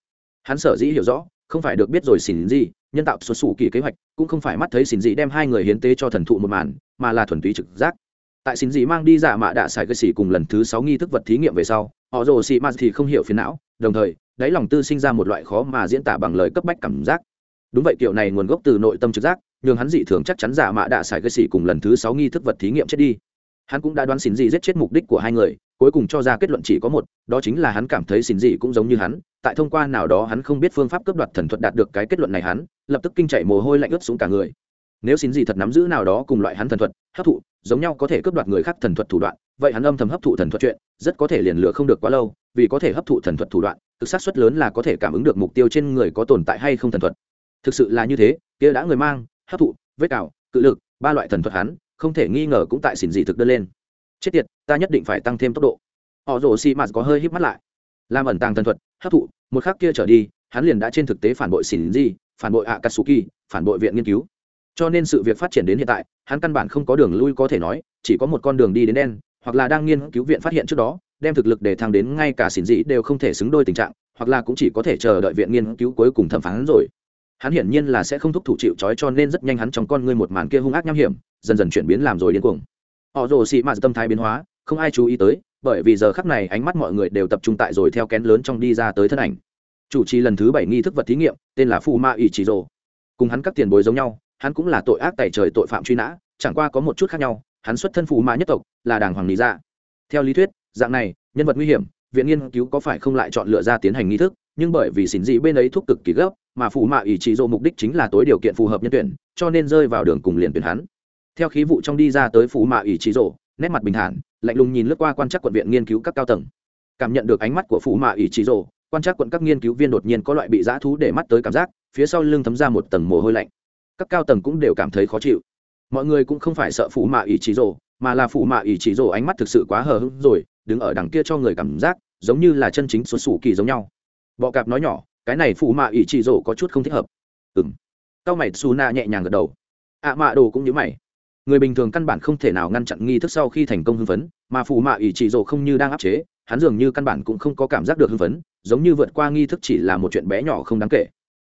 Hắn sở dĩ hiểu rõ, không phải được biết rồi xỉn dị nhân tạo xuất xù kỳ kế hoạch, cũng không phải mắt thấy xỉn dị đem hai người hiến tế cho thần thụ một màn, mà là thuần túy trực giác. Tại xỉn dị mang đi giả mạ đạ xài cơ xỉ cùng lần thứ sáu nghi thức vật thí nghiệm về sau, họ rồ xị mạt thì không hiểu phiền não, đồng thời, đáy lòng tư sinh ra một loại khó mà diễn tả bằng lời cấp bách cảm giác. Đúng vậy, kiểu này nguồn gốc từ nội tâm trực giác nhưng hắn dị thường chắc chắn giả mạ đạ xài cơ xỉ cùng lần thứ sáu nghi thức vật thí nghiệm chết đi. Hắn cũng đã đoán xin Dị giết chết mục đích của hai người, cuối cùng cho ra kết luận chỉ có một, đó chính là hắn cảm thấy xin Dị cũng giống như hắn, tại thông qua nào đó hắn không biết phương pháp cướp đoạt thần thuật đạt được cái kết luận này hắn lập tức kinh chạy mồ hôi lạnh ướt xuống cả người. Nếu xin gì thật nắm giữ nào đó cùng loại hắn thần thuật, hấp thụ, giống nhau có thể cướp đoạt người khác thần thuật thủ đoạn, vậy hắn âm thầm hấp thụ thần thuật chuyện, rất có thể liền lửa không được quá lâu, vì có thể hấp thụ thần thuật thủ đoạn, thực xác suất lớn là có thể cảm ứng được mục tiêu trên người có tồn tại hay không thần thuật. Thực sự là như thế, kia đã người mang, hấp thụ, vết cào, cự lực, ba loại thần thuật hắn, không thể nghi ngờ cũng tại xỉn gì thực đơn lên. Chết tiệt, ta nhất định phải tăng thêm tốc độ. Họ rồ xì mạt có hơi híp mắt lại. Làm ẩn tàng thần thuật, hấp thụ, một khắc kia trở đi, hắn liền đã trên thực tế phản bội xỉn gì phản bội akatsuki, phản bội viện nghiên cứu. Cho nên sự việc phát triển đến hiện tại, hắn căn bản không có đường lui có thể nói, chỉ có một con đường đi đến đen, hoặc là đang nghiên cứu viện phát hiện trước đó, đem thực lực để thăng đến ngay cả xỉn dị đều không thể xứng đôi tình trạng, hoặc là cũng chỉ có thể chờ đợi viện nghiên cứu cuối cùng thẩm phán rồi. Hắn hiển nhiên là sẽ không thúc thủ chịu trói cho nên rất nhanh hắn trong con ngươi một màn kia hung ác nham hiểm, dần dần chuyển biến làm rồi điên cuồng. Họ rồ xị mạt tâm thái biến hóa, không ai chú ý tới, bởi vì giờ khắc này ánh mắt mọi người đều tập trung tại rồi theo kén lớn trong đi ra tới thân ảnh chủ trì lần thứ bảy nghi thức vật thí nghiệm, tên là phù ma ỷ chỉ rồ. Cùng hắn các tiền bối giống nhau, hắn cũng là tội ác tẩy trời tội phạm truy nã, chẳng qua có một chút khác nhau, hắn xuất thân phù ma nhất tộc, là đàng hoàng lý gia theo lý thuyết, dạng này, nhân vật nguy hiểm, viện nghiên cứu có phải không lại chọn lựa ra tiến hành nghi thức, nhưng bởi vì xỉn dị bên ấy thuốc cực kỳ gấp, mà phù mạ ỷ trị dỗ mục đích chính là tối điều kiện phù hợp nhân tuyển, cho nên rơi vào đường cùng liền tuyển hắn. Theo khí vụ trong đi ra tới phù mạ ỷ trị dỗ nét mặt bình thản, lạnh lùng nhìn lướt qua quan trắc quận viện nghiên cứu các cao tầng. Cảm nhận được ánh mắt của phù mạ ỷ trị dỗ quan trắc quận các nghiên cứu viên đột nhiên có loại bị dã thú để mắt tới cảm giác, phía sau lưng thấm ra một tầng mồ hôi lạnh. Các cao tầng cũng đều cảm thấy khó chịu. Mọi người cũng không phải sợ phụ mạ ỷ trí rồ, mà là phụ mạ ỷ trí rồ ánh mắt thực sự quá hờ hững rồi, đứng ở đằng kia cho người cảm giác, giống như là chân chính xuất xù kỳ giống nhau. Bọ cạp nói nhỏ, cái này phụ mạ ỷ trí rồ có chút không thích hợp. Ừng cao mày su na nhẹ nhàng gật đầu. Ạ à mạ đồ cũng như mày. Người bình thường căn bản không thể nào ngăn chặn nghi thức sau khi thành công hưng phấn, mà phụ mạ ỷ trị rồ không như đang áp chế hắn dường như căn bản cũng không có cảm giác được hưng phấn, giống như vượt qua nghi thức chỉ là một chuyện bé nhỏ không đáng kể.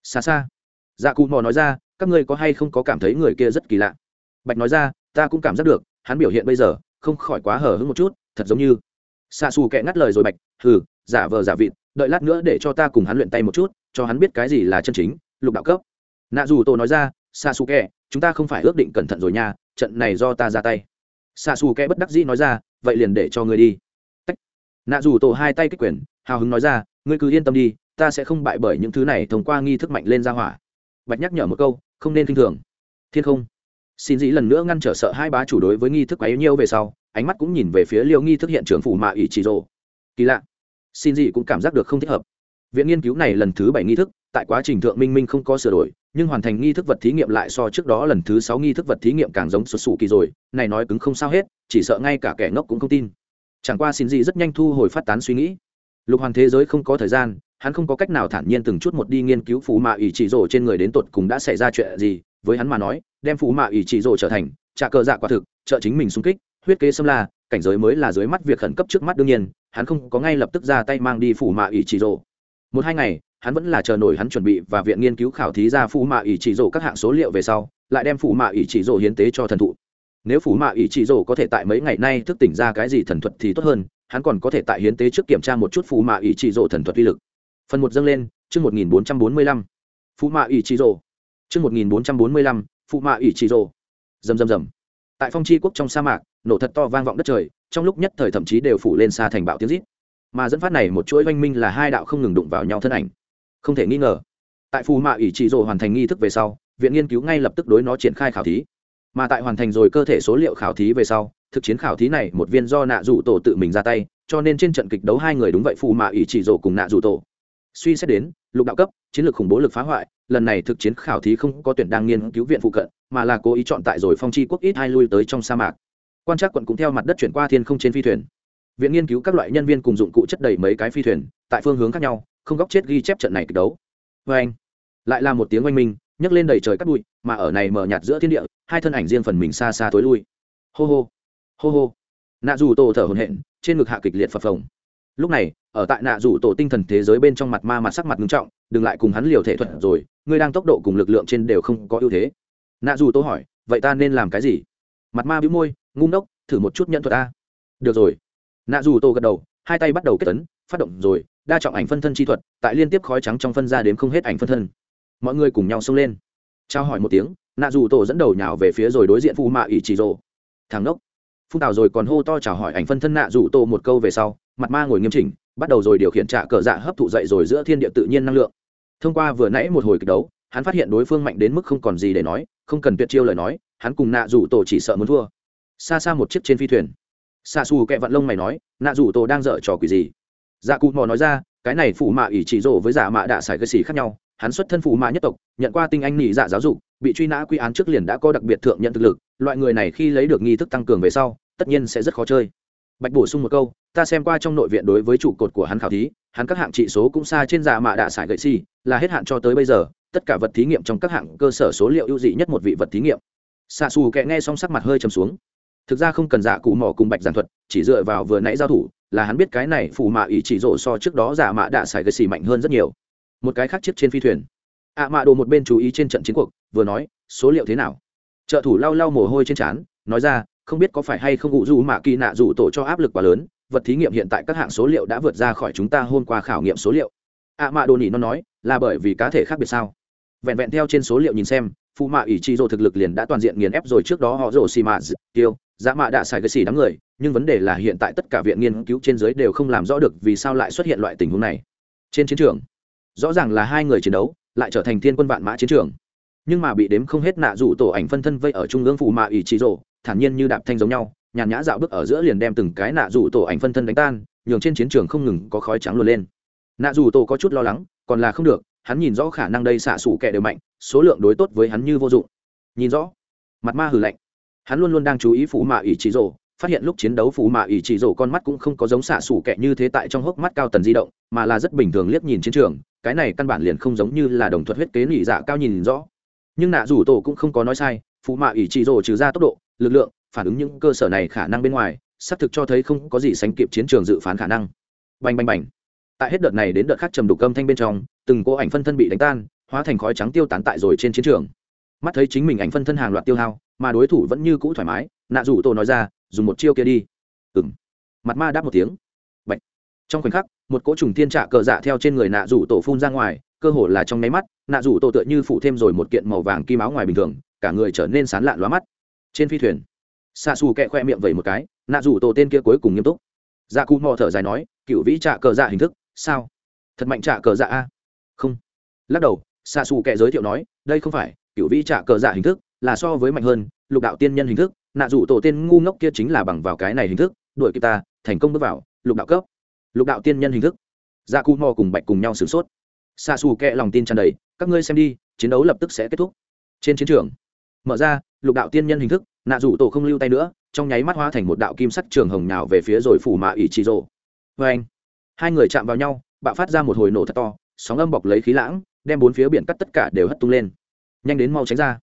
Xa xa dạ cụ mò nói ra, các ngươi có hay không có cảm thấy người kia rất kỳ lạ? Bạch nói ra, ta cũng cảm giác được, hắn biểu hiện bây giờ không khỏi quá hở hững một chút, thật giống như xa xù kẹ ngắt lời rồi bạch, hừ, giả vờ giả vịt, đợi lát nữa để cho ta cùng hắn luyện tay một chút, cho hắn biết cái gì là chân chính, lục đạo cấp. Nạ dù tô nói ra, xa xù kẹ chúng ta không phải ước định cẩn thận rồi nha, trận này do ta ra tay. Xa xù kẹ bất đắc dĩ nói ra, vậy liền để cho ngươi đi nạ dù tổ hai tay kích quyền, hào hứng nói ra, ngươi cứ yên tâm đi, ta sẽ không bại bởi những thứ này thông qua nghi thức mạnh lên ra hỏa. Bạch nhắc nhở một câu, không nên k i n h thường. Thiên không. Xin dĩ lần nữa ngăn trở sợ hai bá chủ đối với nghi thức ấy nhiêu về sau, ánh mắt cũng nhìn về phía liêu nghi thức hiện trường phủ mạ ỷ chỉ rồ. Kỳ lạ. Xin dĩ cũng cảm giác được không thích hợp. Viện nghiên cứu này lần thứ bảy nghi thức, tại quá trình thượng minh minh không có sửa đổi, nhưng hoàn thành nghi thức vật thí nghiệm lại so trước đó lần thứ sáu nghi thức vật thí nghiệm càng giống xuất xù kỳ rồi, này nói cứng không sao hết, chỉ sợ ngay cả kẻ ngốc cũng không tin chẳng qua xin gì rất nhanh thu hồi phát tán suy nghĩ. Lục hoàn thế giới không có thời gian, hắn không có cách nào thản nhiên từng chút một đi nghiên cứu phù mạ ủy chỉ rổ trên người đến tột cùng đã xảy ra chuyện gì, với hắn mà nói, đem phù mạ ủy chỉ rổ trở thành trả cờ dạ quả thực, trợ chính mình xung kích, huyết kế xâm la, cảnh giới mới là dưới mắt việc khẩn cấp trước mắt đương nhiên, hắn không có ngay lập tức ra tay mang đi phù mạ ủy chỉ rổ một hai ngày, hắn vẫn là chờ nổi hắn chuẩn bị và viện nghiên cứu khảo thí ra phù mạ ủy chỉ rổ các hạng số liệu về sau, lại đem phù mạ ủy chỉ rổ hiến tế cho thần thụ nếu phủ mạ ỷ chỉ rổ có thể tại mấy ngày nay thức tỉnh ra cái gì thần thuật thì tốt hơn, hắn còn có thể tại hiến tế trước kiểm tra một chút phủ mạ ỷ chỉ rổ thần thuật uy lực. Phần một dâng lên, chương một nghìn bốn trăm bốn mươi lăm. Phụ mạ ỷ chỉ rổ chương một nghìn bốn trăm bốn mươi lăm phụ mạ ỷ chỉ rổ rầm rầm rầm. Tại phong tri quốc trong sa mạc, nổ thật to vang vọng đất trời, trong lúc nhất thời thậm chí đều phủ lên xa thành bạo tiếng rít. Mà dẫn phát này một chuỗi oanh minh là hai đạo không ngừng đụng vào nhau thân ảnh. Không thể nghi ngờ, tại phù mạ ủy trị rồ hoàn thành nghi thức về sau, viện nghiên cứu ngay lập tức đối nó triển khai khảo thí mà tại hoàn thành rồi cơ thể số liệu khảo thí về sau, thực chiến khảo thí này một viên do nạ rủ tổ tự mình ra tay, cho nên trên trận kịch đấu hai người đúng vậy phù mạ ỷ chỉ rổ cùng nạ rủ tổ. Suy xét đến, lục đạo cấp, chiến lược khủng bố lực phá hoại, lần này thực chiến khảo thí không có tuyển đang nghiên cứu viện phụ cận, mà là cố ý chọn tại rồi phong chi quốc ít hai lui tới trong sa mạc. Quan trắc quận cũng theo mặt đất chuyển qua thiên không trên phi thuyền. Viện nghiên cứu các loại nhân viên cùng dụng cụ chất đầy mấy cái phi thuyền, tại phương hướng khác nhau, không góc chết ghi chép trận này kịch đấu. Vê anh. Lại là một tiếng oanh minh, nhấc lên đầy trời cắt bụi, mà ở này mở nhạt giữa thiên địa hai thân ảnh riêng phần mình xa xa tối lui. Hô hô hô hô. Nạ dù tổ thở hồn hện trên ngực hạ kịch liệt phập phồng. Lúc này, ở tại nạ dù tổ tinh thần thế giới bên trong mặt ma mặt sắc mặt ngưng trọng, đừng lại cùng hắn liều thể thuật rồi, ngươi đang tốc độ cùng lực lượng trên đều không có ưu thế. Nạ dù tổ hỏi, vậy ta nên làm cái gì? Mặt ma bĩu môi, ngu ngốc, thử một chút nhận thuật ta được rồi. Nạ dù tổ gật đầu, hai tay bắt đầu kết tấn phát động rồi, đa trọng ảnh phân thân chi thuật, tại liên tiếp khói trắng trong phân ra đến không hết ảnh phân thân. Mọi người cùng nhau xông lên trao hỏi một tiếng, nạ dù tổ dẫn đầu nhào về phía rồi đối diện phù mạ ỷ chỉ rồ. Thằng đốc phun tào rồi còn hô to chào hỏi ảnh phân thân nạ dù tổ một câu về sau, mặt ma ngồi nghiêm chỉnh, bắt đầu rồi điều khiển trả cờ dạ hấp thụ dậy rồi giữa thiên địa tự nhiên năng lượng. Thông qua vừa nãy một hồi kịch đấu, hắn phát hiện đối phương mạnh đến mức không còn gì để nói, không cần tuyệt chiêu lời nói, hắn cùng nạ dù tổ chỉ sợ muốn thua. Xa xa một chiếc trên phi thuyền. Xa xù kẹ vặn lông mày nói, nạ dù tổ đang dở trò quỷ gì? Dạ cụ mò nói ra, cái này phụ mạ ỷ chỉ rổ với giả mạ đạ xài cơ xì khác nhau hắn xuất thân phụ mã nhất tộc, nhận qua tinh anh nhị dạ giáo dục, bị truy nã quy án trước liền đã có đặc biệt thượng nhận thực lực, loại người này khi lấy được nghi thức tăng cường về sau, tất nhiên sẽ rất khó chơi. Bạch bổ sung một câu, ta xem qua trong nội viện đối với trụ cột của hắn khảo thí, hắn các hạng trị số cũng xa trên giả mạ đạ sải gậy xì là hết hạn cho tới bây giờ, tất cả vật thí nghiệm trong các hạng cơ sở số liệu ưu dị nhất một vị vật thí nghiệm. Xạ xù kẹ nghe xong sắc mặt hơi chầm xuống. Thực ra không cần dạ cụ mỏ cùng bạch giản thuật, chỉ dựa vào vừa nãy giao thủ, là hắn biết cái này phù mạ ỷ chỉ rộ so trước đó giả mạ đạ xài gậy xì mạnh hơn rất nhiều một cái khác chiếc trên phi thuyền. Ạ à mạ đồ một bên chú ý trên trận chiến cuộc, vừa nói, số liệu thế nào? Trợ thủ lau lau mồ hôi trên trán, nói ra, không biết có phải hay không ngụ dù mạ kỳ nạ dù tổ cho áp lực quá lớn, vật thí nghiệm hiện tại các hạng số liệu đã vượt ra khỏi chúng ta hôm qua khảo nghiệm số liệu. Ạ à mạ đồ nỉ nó nói, là bởi vì cá thể khác biệt sao? Vẹn vẹn theo trên số liệu nhìn xem phụ mạ ỷ chi rộ thực lực liền đã toàn diện nghiền ép rồi trước đó họ rổ xì mạ tiêu giá mạ đã xài cái xì đám người, nhưng vấn đề là hiện tại tất cả viện nghiên cứu trên giới đều không làm rõ được vì sao lại xuất hiện loại tình huống này. Trên chiến trường rõ ràng là hai người chiến đấu, lại trở thành thiên quân vạn mã chiến trường. Nhưng mà bị đếm không hết nạ dụ tổ ảnh phân thân vây ở trung ương phụ mạ ỷ trị rộ thản nhiên như đạp thanh giống nhau, nhàn nhã dạo bước ở giữa liền đem từng cái nạ dụ tổ ảnh phân thân đánh tan, nhường trên chiến trường không ngừng có khói trắng luồn lên. Nạ dụ tổ có chút lo lắng, còn là không được, hắn nhìn rõ khả năng đây xạ xủ kẻ đều mạnh, số lượng đối tốt với hắn như vô dụng. Nhìn rõ, mặt ma hử lạnh. Hắn luôn luôn đang chú ý phù mạ ỷ trị rổ phát hiện lúc chiến đấu phù mạ ỷ trị rổ con mắt cũng không có giống xạ xủ kẻ như thế tại trong hốc mắt cao tần di động, mà là rất bình thường liếc nhìn chiến trường cái này căn bản liền không giống như là đồng thuật huyết kế nỉ dạ cao nhìn rõ. Nhưng nạ rủ tổ cũng không có nói sai phú mạ ỷ chỉ rổ trừ ra tốc độ, lực lượng, phản ứng những cơ sở này khả năng bên ngoài, xác thực cho thấy không có gì sánh kịp chiến trường dự phán khả năng. Bành bành bành. Tại hết đợt này đến đợt khác trầm đục âm thanh bên trong, từng cô ảnh phân thân bị đánh tan, hóa thành khói trắng tiêu tán tại rồi trên chiến trường. Mắt thấy chính mình ảnh phân thân hàng loạt tiêu hao, mà đối thủ vẫn như cũ thoải mái, nạ rủ tổ nói ra, dùng một chiêu kia đi. Ừng mặt ma đáp một tiếng. Bạch. trong khoảnh khắc một cỗ trùng thiên trạ cờ dạ theo trên người nạ rủ tổ phun ra ngoài, cơ hồ là trong nháy mắt, nạ rủ tổ tựa như phủ thêm rồi một kiện màu vàng kim áo ngoài bình thường, cả người trở nên sán lạn lóa mắt. Trên phi thuyền xa xù kẹ khoe miệng vẩy một cái, nạ rủ tổ tên kia cuối cùng nghiêm túc. Dạ cụ mò thở dài nói, cựu vĩ trạ cờ dạ hình thức, sao? Thật mạnh trạ cờ dạ a? Không. Lắc đầu xa xù kẹ giới thiệu nói, đây không phải, cựu vĩ trạ cờ dạ hình thức là so với mạnh hơn, lục đạo tiên nhân hình thức, nạ rủ tổ tên ngu ngốc kia chính là bằng vào cái này hình thức, đuổi kịp ta, thành công bước vào, lục đạo cấp lục đạo tiên nhân hình thức. Dạ cù mò cùng bạch cùng nhau sửng sốt. Xa xù kẹ lòng tin tràn đầy, các ngươi xem đi, chiến đấu lập tức sẽ kết thúc. Trên chiến trường, mở ra, lục đạo tiên nhân hình thức, nạ rủ tổ không lưu tay nữa, trong nháy mắt hóa thành một đạo kim sắc trường hồng nào về phía rồi phủ mạ ỷ trị rộ vê anh, hai người chạm vào nhau, bạo phát ra một hồi nổ thật to, sóng âm bọc lấy khí lãng, đem bốn phía biển cắt tất cả đều hất tung lên. Nhanh đến mau tránh ra,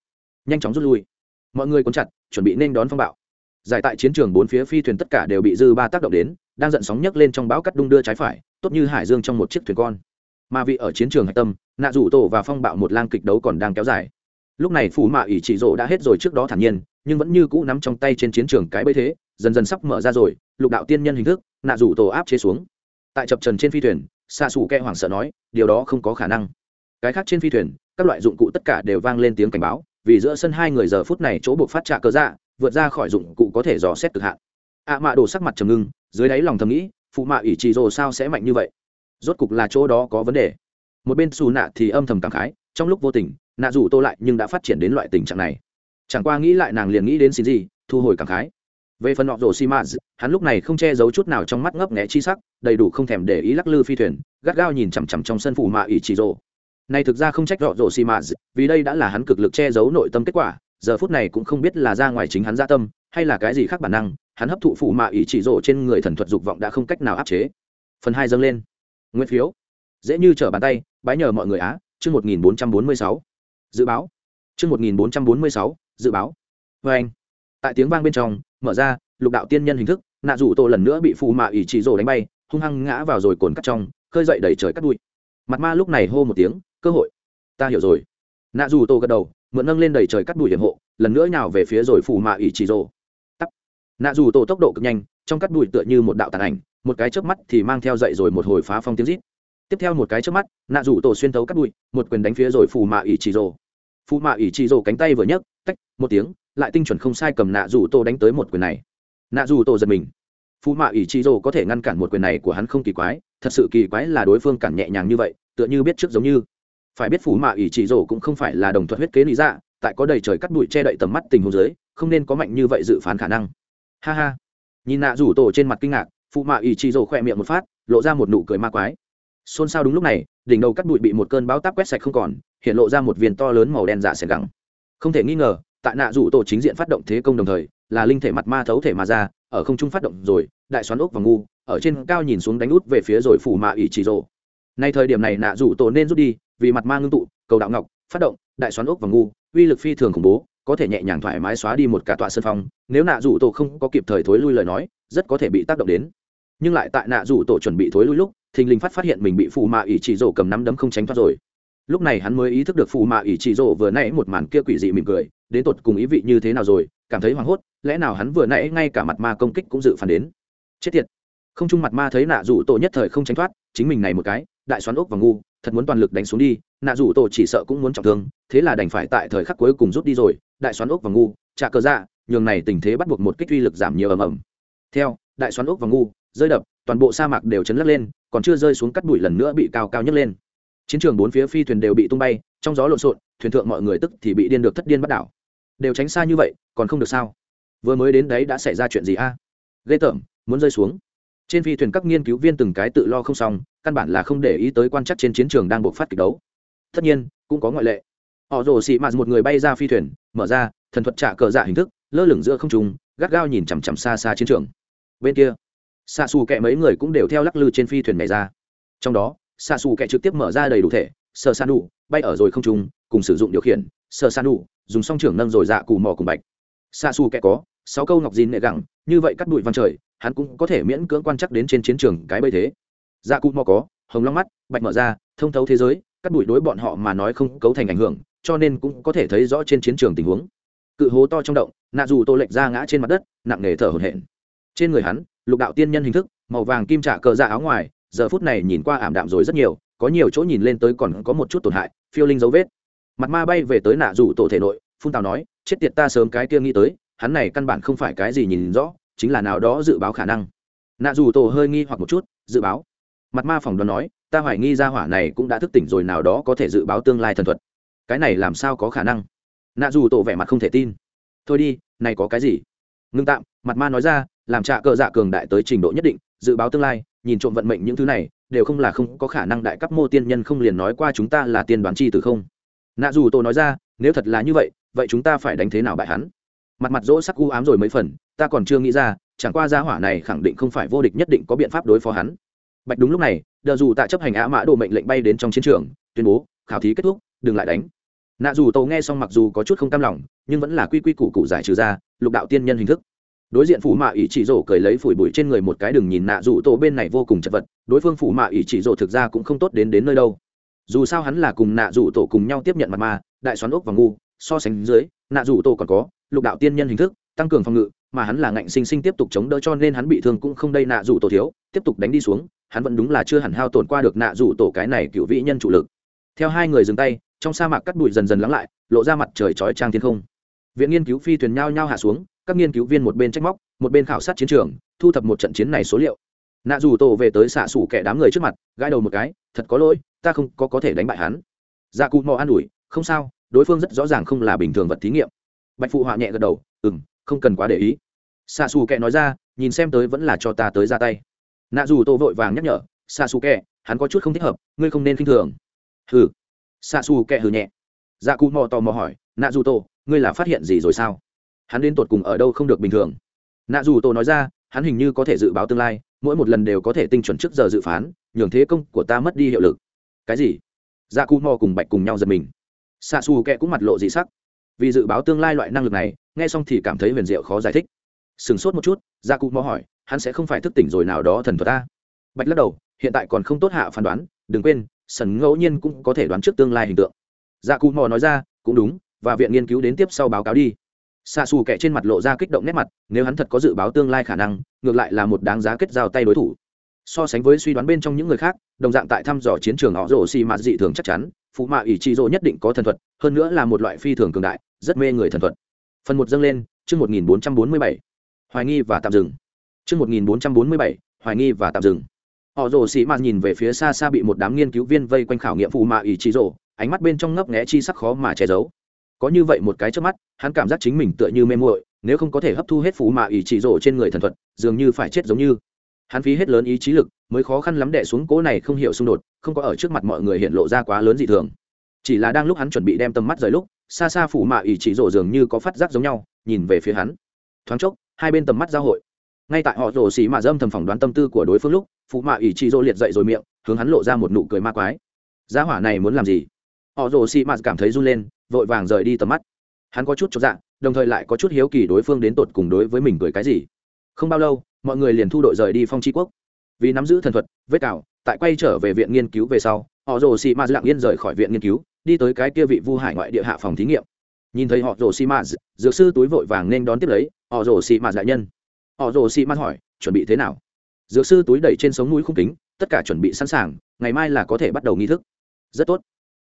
nhanh chóng rút lui. Mọi người cuốn chặt, chuẩn bị nên đón phong bạo. Giải tại chiến trường bốn phía phi thuyền tất cả đều bị dư ba tác động đến đang giận sóng nhấc lên trong bão cắt đung đưa trái phải, tốt như hải dương trong một chiếc thuyền con. Mà vị ở chiến trường hạch tâm, nạ rủ tổ và phong bạo một lang kịch đấu còn đang kéo dài. Lúc này phủ mạ ỷ trị rộ đã hết rồi trước đó thản nhiên, nhưng vẫn như cũ nắm trong tay trên chiến trường cái bẫy thế, dần dần sắp mở ra rồi, lục đạo tiên nhân hình thức, nạ rủ tổ áp chế xuống. Tại chập trần trên phi thuyền xa xù kẹ hoảng sợ nói, điều đó không có khả năng. Cái khác trên phi thuyền, các loại dụng cụ tất cả đều vang lên tiếng cảnh báo, vì giữa sân hai người giờ phút này chỗ buộc phát trạ cơ dạ vượt ra khỏi dụng cụ có thể dò xét cực hạn ạ mạ đổ sắc mặt trầm ngưng, dưới đáy lòng thầm nghĩ, phụ mạ ỷ trì rồ sao sẽ mạnh như vậy? Rốt cục là chỗ đó có vấn đề. Một bên xù nạ thì âm thầm cảm khái, trong lúc vô tình, nạ rủ tô lại nhưng đã phát triển đến loại tình trạng này. Chẳng qua nghĩ lại nàng liền nghĩ đến xin gì, thu hồi cảm khái. Về phần nọ rổ xi mã hắn lúc này không che giấu chút nào trong mắt ngấp nghẽ chi sắc, đầy đủ không thèm để ý lắc lư phi thuyền, gắt gao nhìn chằm chằm trong sân phủ mạ ỷ chỉ rồ. Này thực ra không trách rõ rổ xi mã vì đây đã là hắn cực lực che giấu nội tâm kết quả, giờ phút này cũng không biết là ra ngoài chính hắn gia tâm, hay là cái gì khác bản năng hắn hấp thụ phụ mạ ý chỉ rổ trên người thần thuật dục vọng đã không cách nào áp chế. Phần hai dâng lên. Nguyên phiếu. Dễ như trở bàn tay, bái nhờ mọi người á, chương một nghìn bốn trăm bốn mươi sáu. Dự báo. Chương một nghìn bốn trăm bốn mươi sáu, dự báo. Vê anh, tại tiếng vang bên trong, mở ra, lục đạo tiên nhân hình thức, nạ rủ tổ lần nữa bị phù mạ ý chỉ rổ đánh bay, hung hăng ngã vào rồi cồn cắt trong, khơi dậy đẩy trời cắt bụi. Mặt ma lúc này hô một tiếng, cơ hội. Ta hiểu rồi. Nạ rủ tô gật đầu, mượn nâng lên đẩy trời cắt bụi hiểm hộ, lần nữa nhào về phía rồi phù mạ ỷ chỉ rồ nạ Dù tổ tốc độ cực nhanh, trong cắt bụi tựa như một đạo tàn ảnh, một cái chớp mắt thì mang theo dậy rồi một hồi phá phong tiếng rít. Tiếp theo một cái chớp mắt, nạ Dù tổ xuyên thấu cắt bụi một quyền đánh phía rồi phù mạ ỷ chỉ rồ. Phù mạ ỷ chỉ rồ cánh tay vừa nhấc, tách, một tiếng, lại tinh chuẩn không sai cầm nạ Dù tổ đánh tới một quyền này. Nạ Dù tổ giật mình. Phù mạ ỷ chỉ rồ có thể ngăn cản một quyền này của hắn không kỳ quái, thật sự kỳ quái là đối phương cản nhẹ nhàng như vậy, tựa như biết trước giống như. Phải biết phù mạ ỷ chỉ rồ cũng không phải là đồng thuận huyết kế lý dạ tại có đầy trời cắt bụi che đậy tầm mắt tình huống dưới, không nên có mạnh như vậy dự phán khả năng ha ha. Nhìn nạ rủ tổ trên mặt kinh ngạc, phụ mạ ý chỉ rồ khỏe miệng một phát, lộ ra một nụ cười ma quái. Xôn xao đúng lúc này, đỉnh đầu cắt bụi bị một cơn bão táp quét sạch không còn, hiện lộ ra một viên to lớn màu đen dạ xẻ gẳng. Không thể nghi ngờ, tại nạ rủ tổ chính diện phát động thế công đồng thời, là linh thể mặt ma thấu thể mà ra, ở không trung phát động rồi, đại xoắn ốc và ngu, ở trên cao nhìn xuống đánh út về phía rồi phủ mạ ỷ chỉ rồ. Nay thời điểm này nạ rủ tổ nên rút đi, vì mặt ma ngưng tụ, cầu đạo ngọc, phát động, đại xoắn ốc và ngu, uy lực phi thường khủng bố có thể nhẹ nhàng thoải mái xóa đi một cả tọa sân phong, nếu nạ rủ tổ không có kịp thời thối lui lời nói, rất có thể bị tác động đến. Nhưng lại tại nạ rủ tổ chuẩn bị thối lui lúc, thình lình phát phát hiện mình bị phù mạ ỷ chỉ rổ cầm nắm đấm không tránh thoát rồi. Lúc này hắn mới ý thức được phù mạ ỷ chỉ rổ vừa nãy một màn kia quỷ dị mỉm cười, đến tột cùng ý vị như thế nào rồi, cảm thấy hoảng hốt, lẽ nào hắn vừa nãy ngay cả mặt ma công kích cũng dự phản đến. Chết tiệt. Không chung mặt ma thấy nạ rủ tổ nhất thời không tránh thoát, chính mình này một cái, đại xoắn ốc và ngu, thật muốn toàn lực đánh xuống đi, nạ rủ tổ chỉ sợ cũng muốn trọng thương, thế là đành phải tại thời khắc cuối cùng rút đi rồi đại xoắn ốc và ngu trả cờ dạ nhường này tình thế bắt buộc một kích uy lực giảm nhiều ầm ầm. Theo, đại xoắn ốc và ngu, rơi đập, toàn bộ sa mạc đều chấn lắc lên, còn chưa rơi xuống cắt bụi lần nữa bị cao cao nhấc lên. Chiến trường bốn phía phi thuyền đều bị tung bay, trong gió lộn xộn, thuyền thượng mọi người tức thì bị điên được thất điên bắt đảo. Đều tránh xa như vậy, còn không được sao? Vừa mới đến đấy đã xảy ra chuyện gì a? À? ghê tởm, muốn rơi xuống. Trên phi thuyền các nghiên cứu viên từng cái tự lo không xong, căn bản là không để ý tới quan chắc trên chiến trường đang buộc phát kịch đấu. Tất nhiên, cũng có ngoại lệ họ rồ xị mạt một người bay ra phi thuyền, mở ra, thần thuật trả cờ dạ hình thức, lơ lửng giữa không trung, gắt gao nhìn chằm chằm xa xa chiến trường. Bên kia xa xù kẹ mấy người cũng đều theo lắc lư trên phi thuyền này ra. Trong đó xa xù kẹ trực tiếp mở ra đầy đủ thể sờ san đủ bay ở rồi không trung, cùng sử dụng điều khiển sờ san đủ dùng song trưởng nâng rồi dạ cù mò cùng bạch. Xa xù kẹ có sáu câu ngọc dìn nệ gẳng, như vậy cắt đụi văn trời, hắn cũng có thể miễn cưỡng quan chắc đến trên chiến trường cái bây thế. Dạ cù mò có, hồng long mắt, bạch mở ra, thông thấu thế giới, cắt đụi đối bọn họ mà nói không cấu thành ảnh hưởng cho nên cũng có thể thấy rõ trên chiến trường tình huống. Cự hố to trong động, nạ dù tô lệch ra ngã trên mặt đất, nặng nề thở hổn hển. Trên người hắn, lục đạo tiên nhân hình thức, màu vàng kim trạ cờ dạ áo ngoài, giờ phút này nhìn qua ảm đạm rồi rất nhiều, có nhiều chỗ nhìn lên tới còn có một chút tổn hại, phiêu linh dấu vết. Mặt ma bay về tới nạ dù tổ thể nội, phun tào nói, chết tiệt ta sớm cái kia nghĩ tới, hắn này căn bản không phải cái gì nhìn rõ, chính là nào đó dự báo khả năng. Nạ dù tổ hơi nghi hoặc một chút, dự báo? Mặt ma phỏng đoán nói, ta hoài nghi ra hỏa này cũng đã thức tỉnh rồi, nào đó có thể dự báo tương lai thần thuật cái này làm sao có khả năng? Nạ dù tổ vẻ mặt không thể tin. Thôi đi, này có cái gì? Ngưng tạm, mặt ma nói ra, làm trạ cờ dạ cường đại tới trình độ nhất định, dự báo tương lai, nhìn trộm vận mệnh những thứ này, đều không là không có khả năng đại cấp mô tiên nhân không liền nói qua chúng ta là tiên đoán chi từ không? Nạ dù tổ nói ra, nếu thật là như vậy vậy chúng ta phải đánh thế nào bại hắn? Mặt mặt dỗ sắc u ám rồi mấy phần, ta còn chưa nghĩ ra, chẳng qua gia hỏa này khẳng định không phải vô địch nhất định có biện pháp đối phó hắn. Bạch đúng lúc này, đờ dù tại chấp hành ạ mã đồ mệnh lệnh bay đến trong chiến trường, tuyên bố, khảo thí kết thúc đừng lại đánh. Nạ dù tàu nghe xong mặc dù có chút không cam lòng, nhưng vẫn là quy quy củ cụ giải trừ ra, lục đạo tiên nhân hình thức. Đối diện phủ mạ ỷ chỉ rổ cởi lấy phủi bụi trên người một cái đừng nhìn nạ dù tổ bên này vô cùng chật vật, đối phương phủ mạ ỷ chỉ rổ thực ra cũng không tốt đến đến nơi đâu. Dù sao hắn là cùng nạ dù tổ cùng nhau tiếp nhận mặt ma, đại xoắn ốc và ngu, so sánh dưới, nạ dù tổ còn có lục đạo tiên nhân hình thức, tăng cường phòng ngự, mà hắn là ngạnh sinh sinh tiếp tục chống đỡ cho nên hắn bị thương cũng không đây nạ dù tổ thiếu, tiếp tục đánh đi xuống, hắn vẫn đúng là chưa hẳn hao tổn qua được nạ dù tổ cái này cựu vĩ nhân chủ lực. Theo hai người dừng tay trong sa mạc cắt bụi dần dần lắng lại, lộ ra mặt trời chói trang thiên không. Viện nghiên cứu phi thuyền nhao nhao hạ xuống, các nghiên cứu viên một bên trách móc, một bên khảo sát chiến trường, thu thập một trận chiến này số liệu. Nạ dù tổ về tới xạ xủ kẻ đám người trước mặt, gãi đầu một cái, thật có lỗi, ta không có có thể đánh bại hắn. Ra cụ mò an ủi, không sao, đối phương rất rõ ràng không là bình thường vật thí nghiệm. Bạch phụ họa nhẹ gật đầu ừ m không cần quá để ý. Xạ xù kệ nói ra, nhìn xem tới vẫn là cho ta tới ra tay. Nạ dù tô vội vàng nhắc nhở, xạ xù kệ hắn có chút không thích hợp, ngươi không nên k i n h thường. Hừ xạ xù kệ hừ nhẹ. Dạ cụ mò tò mò hỏi, nạ dù tô ngươi là phát hiện gì rồi sao? Hắn đến tột cùng ở đâu không được bình thường? Nạ dù tô nói ra, hắn hình như có thể dự báo tương lai, mỗi một lần đều có thể tinh chuẩn trước giờ dự phán, nhường thế công của ta mất đi hiệu lực. Cái gì? Dạ cụ mò cùng bạch cùng nhau giật mình. Xạ xù kệ cũng mặt lộ dị sắc. Vì dự báo tương lai loại năng lực này, nghe xong thì cảm thấy huyền diệu khó giải thích. Sửng sốt một chút gia cụ mò hỏi, hắn sẽ không phải thức tỉnh rồi nào đó thần thuật ta? Bạch lắc đầu, hiện tại còn không tốt hạ phán đoán, đừng quên sần ngẫu nhiên cũng có thể đoán trước tương lai hình tượng. Dạ cụ mò nói ra, cũng đúng, và viện nghiên cứu đến tiếp sau báo cáo đi. Xa xù kẻ trên mặt lộ ra kích động nét mặt, nếu hắn thật có dự báo tương lai khả năng, ngược lại là một đáng giá kết giao tay đối thủ. So sánh với suy đoán bên trong những người khác, đồng dạng tại thăm dò chiến trường họ rổ xì mạt dị thường chắc chắn phụ mạ ỷ trị rỗ nhất định có thần thuật, hơn nữa là một loại phi thường cường đại, rất mê người thần thuật. Phần một dâng lên, chương một nghìn bốn trăm bốn mươi bảy. Hoài nghi và tạm dừng. Chương một nghìn bốn trăm bốn mươi bảy, hoài nghi và tạm dừng họ rồ xì mạt nhìn về phía xa xa bị một đám nghiên cứu viên vây quanh khảo nghiệm phụ mạ ỷ trí rồ, ánh mắt bên trong ngấp nghẽ chi sắc khó mà che giấu. Có như vậy một cái trước mắt, hắn cảm giác chính mình tựa như mê muội, nếu không có thể hấp thu hết phụ mạ ỷ trí rồ trên người thần thuật, dường như phải chết giống như. Hắn phí hết lớn ý trí lực, mới khó khăn lắm đẻ xuống cỗ này không hiểu xung đột, không có ở trước mặt mọi người hiện lộ ra quá lớn dị thường. Chỉ là đang lúc hắn chuẩn bị đem tầm mắt rời lúc, xa xa phủ mạ ỷ chỉ rổ dường như có phát giác giống nhau, nhìn về phía hắn. Thoáng chốc, hai bên tầm mắt giao hội. Ngay tại họ rổ xì mạ dâm thầm phỏng đoán tâm tư của đối phương lúc phụ mạ ỷ chỉ dỗ liệt dậy rồi miệng, hướng hắn lộ ra một nụ cười ma quái. Giá hỏa này muốn làm gì? Họ rồ xị mạ cảm thấy run lên, vội vàng rời đi tầm mắt. Hắn có chút cho dạ đồng thời lại có chút hiếu kỳ đối phương đến tột cùng đối với mình cười cái gì. Không bao lâu, mọi người liền thu đội rời đi phong tri quốc. Vì nắm giữ thần thuật, vết cào, tại quay trở về viện nghiên cứu về sau, họ rồ xị mạt lặng yên rời khỏi viện nghiên cứu, đi tới cái kia vị vu hải ngoại địa hạ phòng thí nghiệm. Nhìn thấy họ rồ xị mạt, dược sư túi vội vàng nên đón tiếp lấy, họ rồ xị mạt đại nhân. Họ rồ xị mạt hỏi, chuẩn bị thế nào? Dược sư túi đẩy trên sống núi khung kính, tất cả chuẩn bị sẵn sàng, ngày mai là có thể bắt đầu nghi thức. Rất tốt.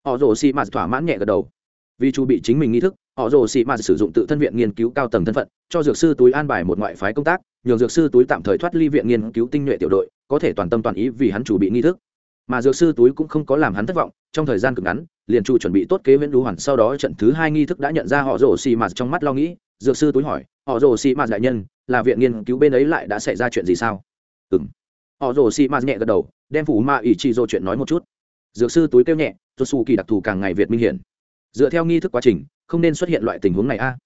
Họ rồ xì mạt thỏa mãn nhẹ gật đầu. Vì chu bị chính mình nghi thức, họ rồ xì mạt sử dụng tự thân viện nghiên cứu cao tầng thân phận, cho dược sư túi an bài một ngoại phái công tác, nhường dược sư túi tạm thời thoát ly viện nghiên cứu tinh nhuệ tiểu đội, có thể toàn tâm toàn ý vì hắn chủ bị nghi thức. Mà dược sư túi cũng không có làm hắn thất vọng, trong thời gian cực ngắn, liền chủ chuẩn bị tốt kế viễn đú hoàn, sau đó trận thứ hai nghi thức đã nhận ra họ rồ xì mạt trong mắt lo nghĩ, dược sư túi hỏi, họ rồ xì mạt đại nhân, là viện nghiên cứu bên ấy lại đã xảy ra chuyện gì sao? Ừ m họ rồ xì mạt nhẹ gật đầu, đem phủ ma ỷ trị dô chuyện nói một chút. Dược sư túi kêu nhẹ cho su kỳ đặc thù càng ngày việt minh hiển. Dựa theo nghi thức quá trình, không nên xuất hiện loại tình huống này a.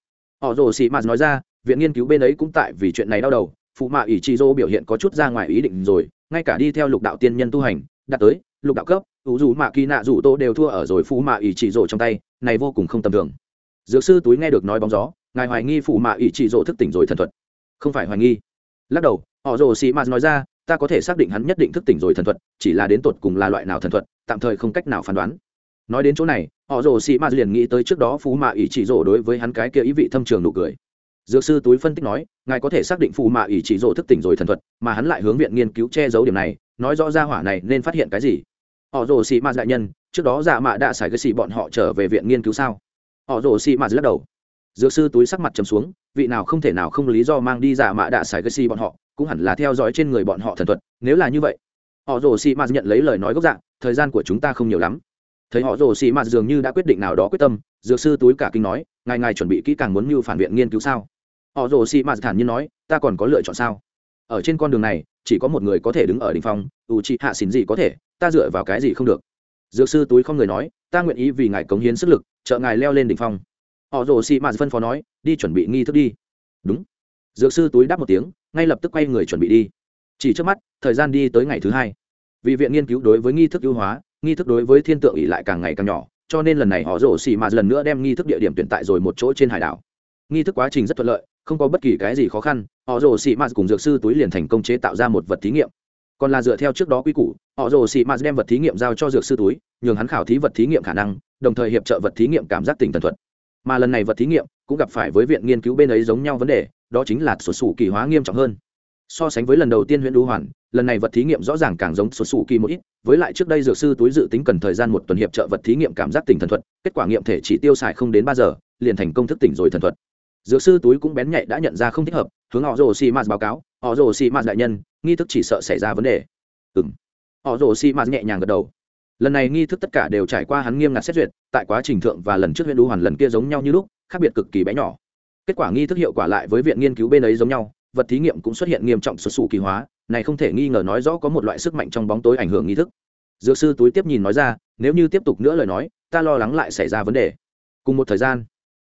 Họ rồ xì mạt nói ra, viện nghiên cứu bên ấy cũng tại vì chuyện này đau đầu phụ mạ ỷ trị dô biểu hiện có chút ra ngoài ý định rồi, ngay cả đi theo lục đạo tiên nhân tu hành, đạt tới lục đạo cấp, ủ dù mạ kỳ nạ dù tô đều thua ở rồi phụ mạ ỷ trị dô trong tay, này vô cùng không tầm thường. Dược sư túi nghe được nói bóng gió, ngài hoài nghi phụ mạ ỷ trị dô thức tỉnh rồi thần thuật. Không phải hoài nghi lắc đầu, họ rồ xì mạt nói ra, ta có thể xác định hắn nhất định thức tỉnh rồi thần thuật, chỉ là đến tột cùng là loại nào thần thuật, tạm thời không cách nào phán đoán. Nói đến chỗ này, họ rồ xì mạt liền nghĩ tới trước đó phú mạ ỷ chỉ rồ đối với hắn cái kia ý vị thâm trường nụ cười. Dược sư túi phân tích nói, ngài có thể xác định phù mạ ỷ chỉ rồ thức tỉnh rồi thần thuật, mà hắn lại hướng viện nghiên cứu che giấu điểm này, nói rõ ra hỏa này nên phát hiện cái gì? Họ rồ xị mạ đại nhân, trước đó dạ mạ đã xài cái xì bọn họ trở về viện nghiên cứu sao? Họ rồ xị mạ lắc đầu. Dược sư túi sắc mặt trầm xuống vị nào không thể nào không lý do mang đi giả mạ đạ sải gây xì bọn họ, cũng hẳn là theo dõi trên người bọn họ thần thuật, nếu là như vậy, họ rồ xì mạt nhận lấy lời nói gốc dạng, thời gian của chúng ta không nhiều lắm. Thấy họ rồ xì mạt dường như đã quyết định nào đó quyết tâm, dược sư túi cả kinh nói, ngài ngài chuẩn bị kỹ càng muốn mưu phản viện nghiên cứu sao? Họ rồ xì mạt thản nhiên nói, ta còn có lựa chọn sao? Ở trên con đường này, chỉ có một người có thể đứng ở đỉnh phong u trị hạ xỉn gì có thể, ta dựa vào cái gì không được? Dược sư túi không người nói, ta nguyện ý vì ngài cống hiến sức lực, trợ ngài leo lên đỉnh phong họ rồ xì mạt phân phó nói, đi chuẩn bị nghi thức đi. Đúng. Dược sư túi đáp một tiếng, ngay lập tức quay người chuẩn bị đi. Chỉ trước mắt, thời gian đi tới ngày thứ hai. Vì viện nghiên cứu đối với nghi thức ưu hóa, nghi thức đối với thiên tượng ỉ lại càng ngày càng nhỏ, cho nên lần này họ rổ xì mà lần nữa đem nghi thức địa điểm tuyển tại rồi một chỗ trên hải đảo. Nghi thức quá trình rất thuận lợi, không có bất kỳ cái gì khó khăn, họ rồ xì mạt cùng dược sư túi liền thành công chế tạo ra một vật thí nghiệm. Còn là dựa theo trước đó quy củ, họ rồ xì mạt đem vật thí nghiệm giao cho dược sư túi, nhường hắn khảo thí vật thí nghiệm khả năng, đồng thời hiệp trợ vật thí nghiệm cảm giác tình thần thuật mà lần này vật thí nghiệm cũng gặp phải với viện nghiên cứu bên ấy giống nhau vấn đề, đó chính là sổ sủ kỳ hóa nghiêm trọng hơn. So sánh với lần đầu tiên huyện đu hoàn, lần này vật thí nghiệm rõ ràng càng giống sổ sủ kỳ một ít, với lại trước đây dược sư túi dự tính cần thời gian một tuần hiệp trợ vật thí nghiệm cảm giác tỉnh thần thuật, kết quả nghiệm thể chỉ tiêu xài không đến ba giờ, liền thành công thức tỉnh rồi thần thuật. Dược sư túi cũng bén nhạy đã nhận ra không thích hợp, hướng họ rồ xì mạt báo cáo họ rồ xì mạt đại nhân, nghi thức chỉ sợ xảy ra vấn đề. Ừ họ rồ xì mạt nhẹ nhàng gật đầu lần này nghi thức tất cả đều trải qua hắn nghiêm ngặt xét duyệt, tại quá trình thượng và lần trước huyện đu hoàn lần kia giống nhau như lúc, khác biệt cực kỳ bé nhỏ. Kết quả nghi thức hiệu quả lại với viện nghiên cứu bên ấy giống nhau, vật thí nghiệm cũng xuất hiện nghiêm trọng xuất xù kỳ hóa, này không thể nghi ngờ nói rõ có một loại sức mạnh trong bóng tối ảnh hưởng nghi thức. Dược sư túi tiếp nhìn nói ra, nếu như tiếp tục nữa lời nói, ta lo lắng lại xảy ra vấn đề. Cùng một thời gian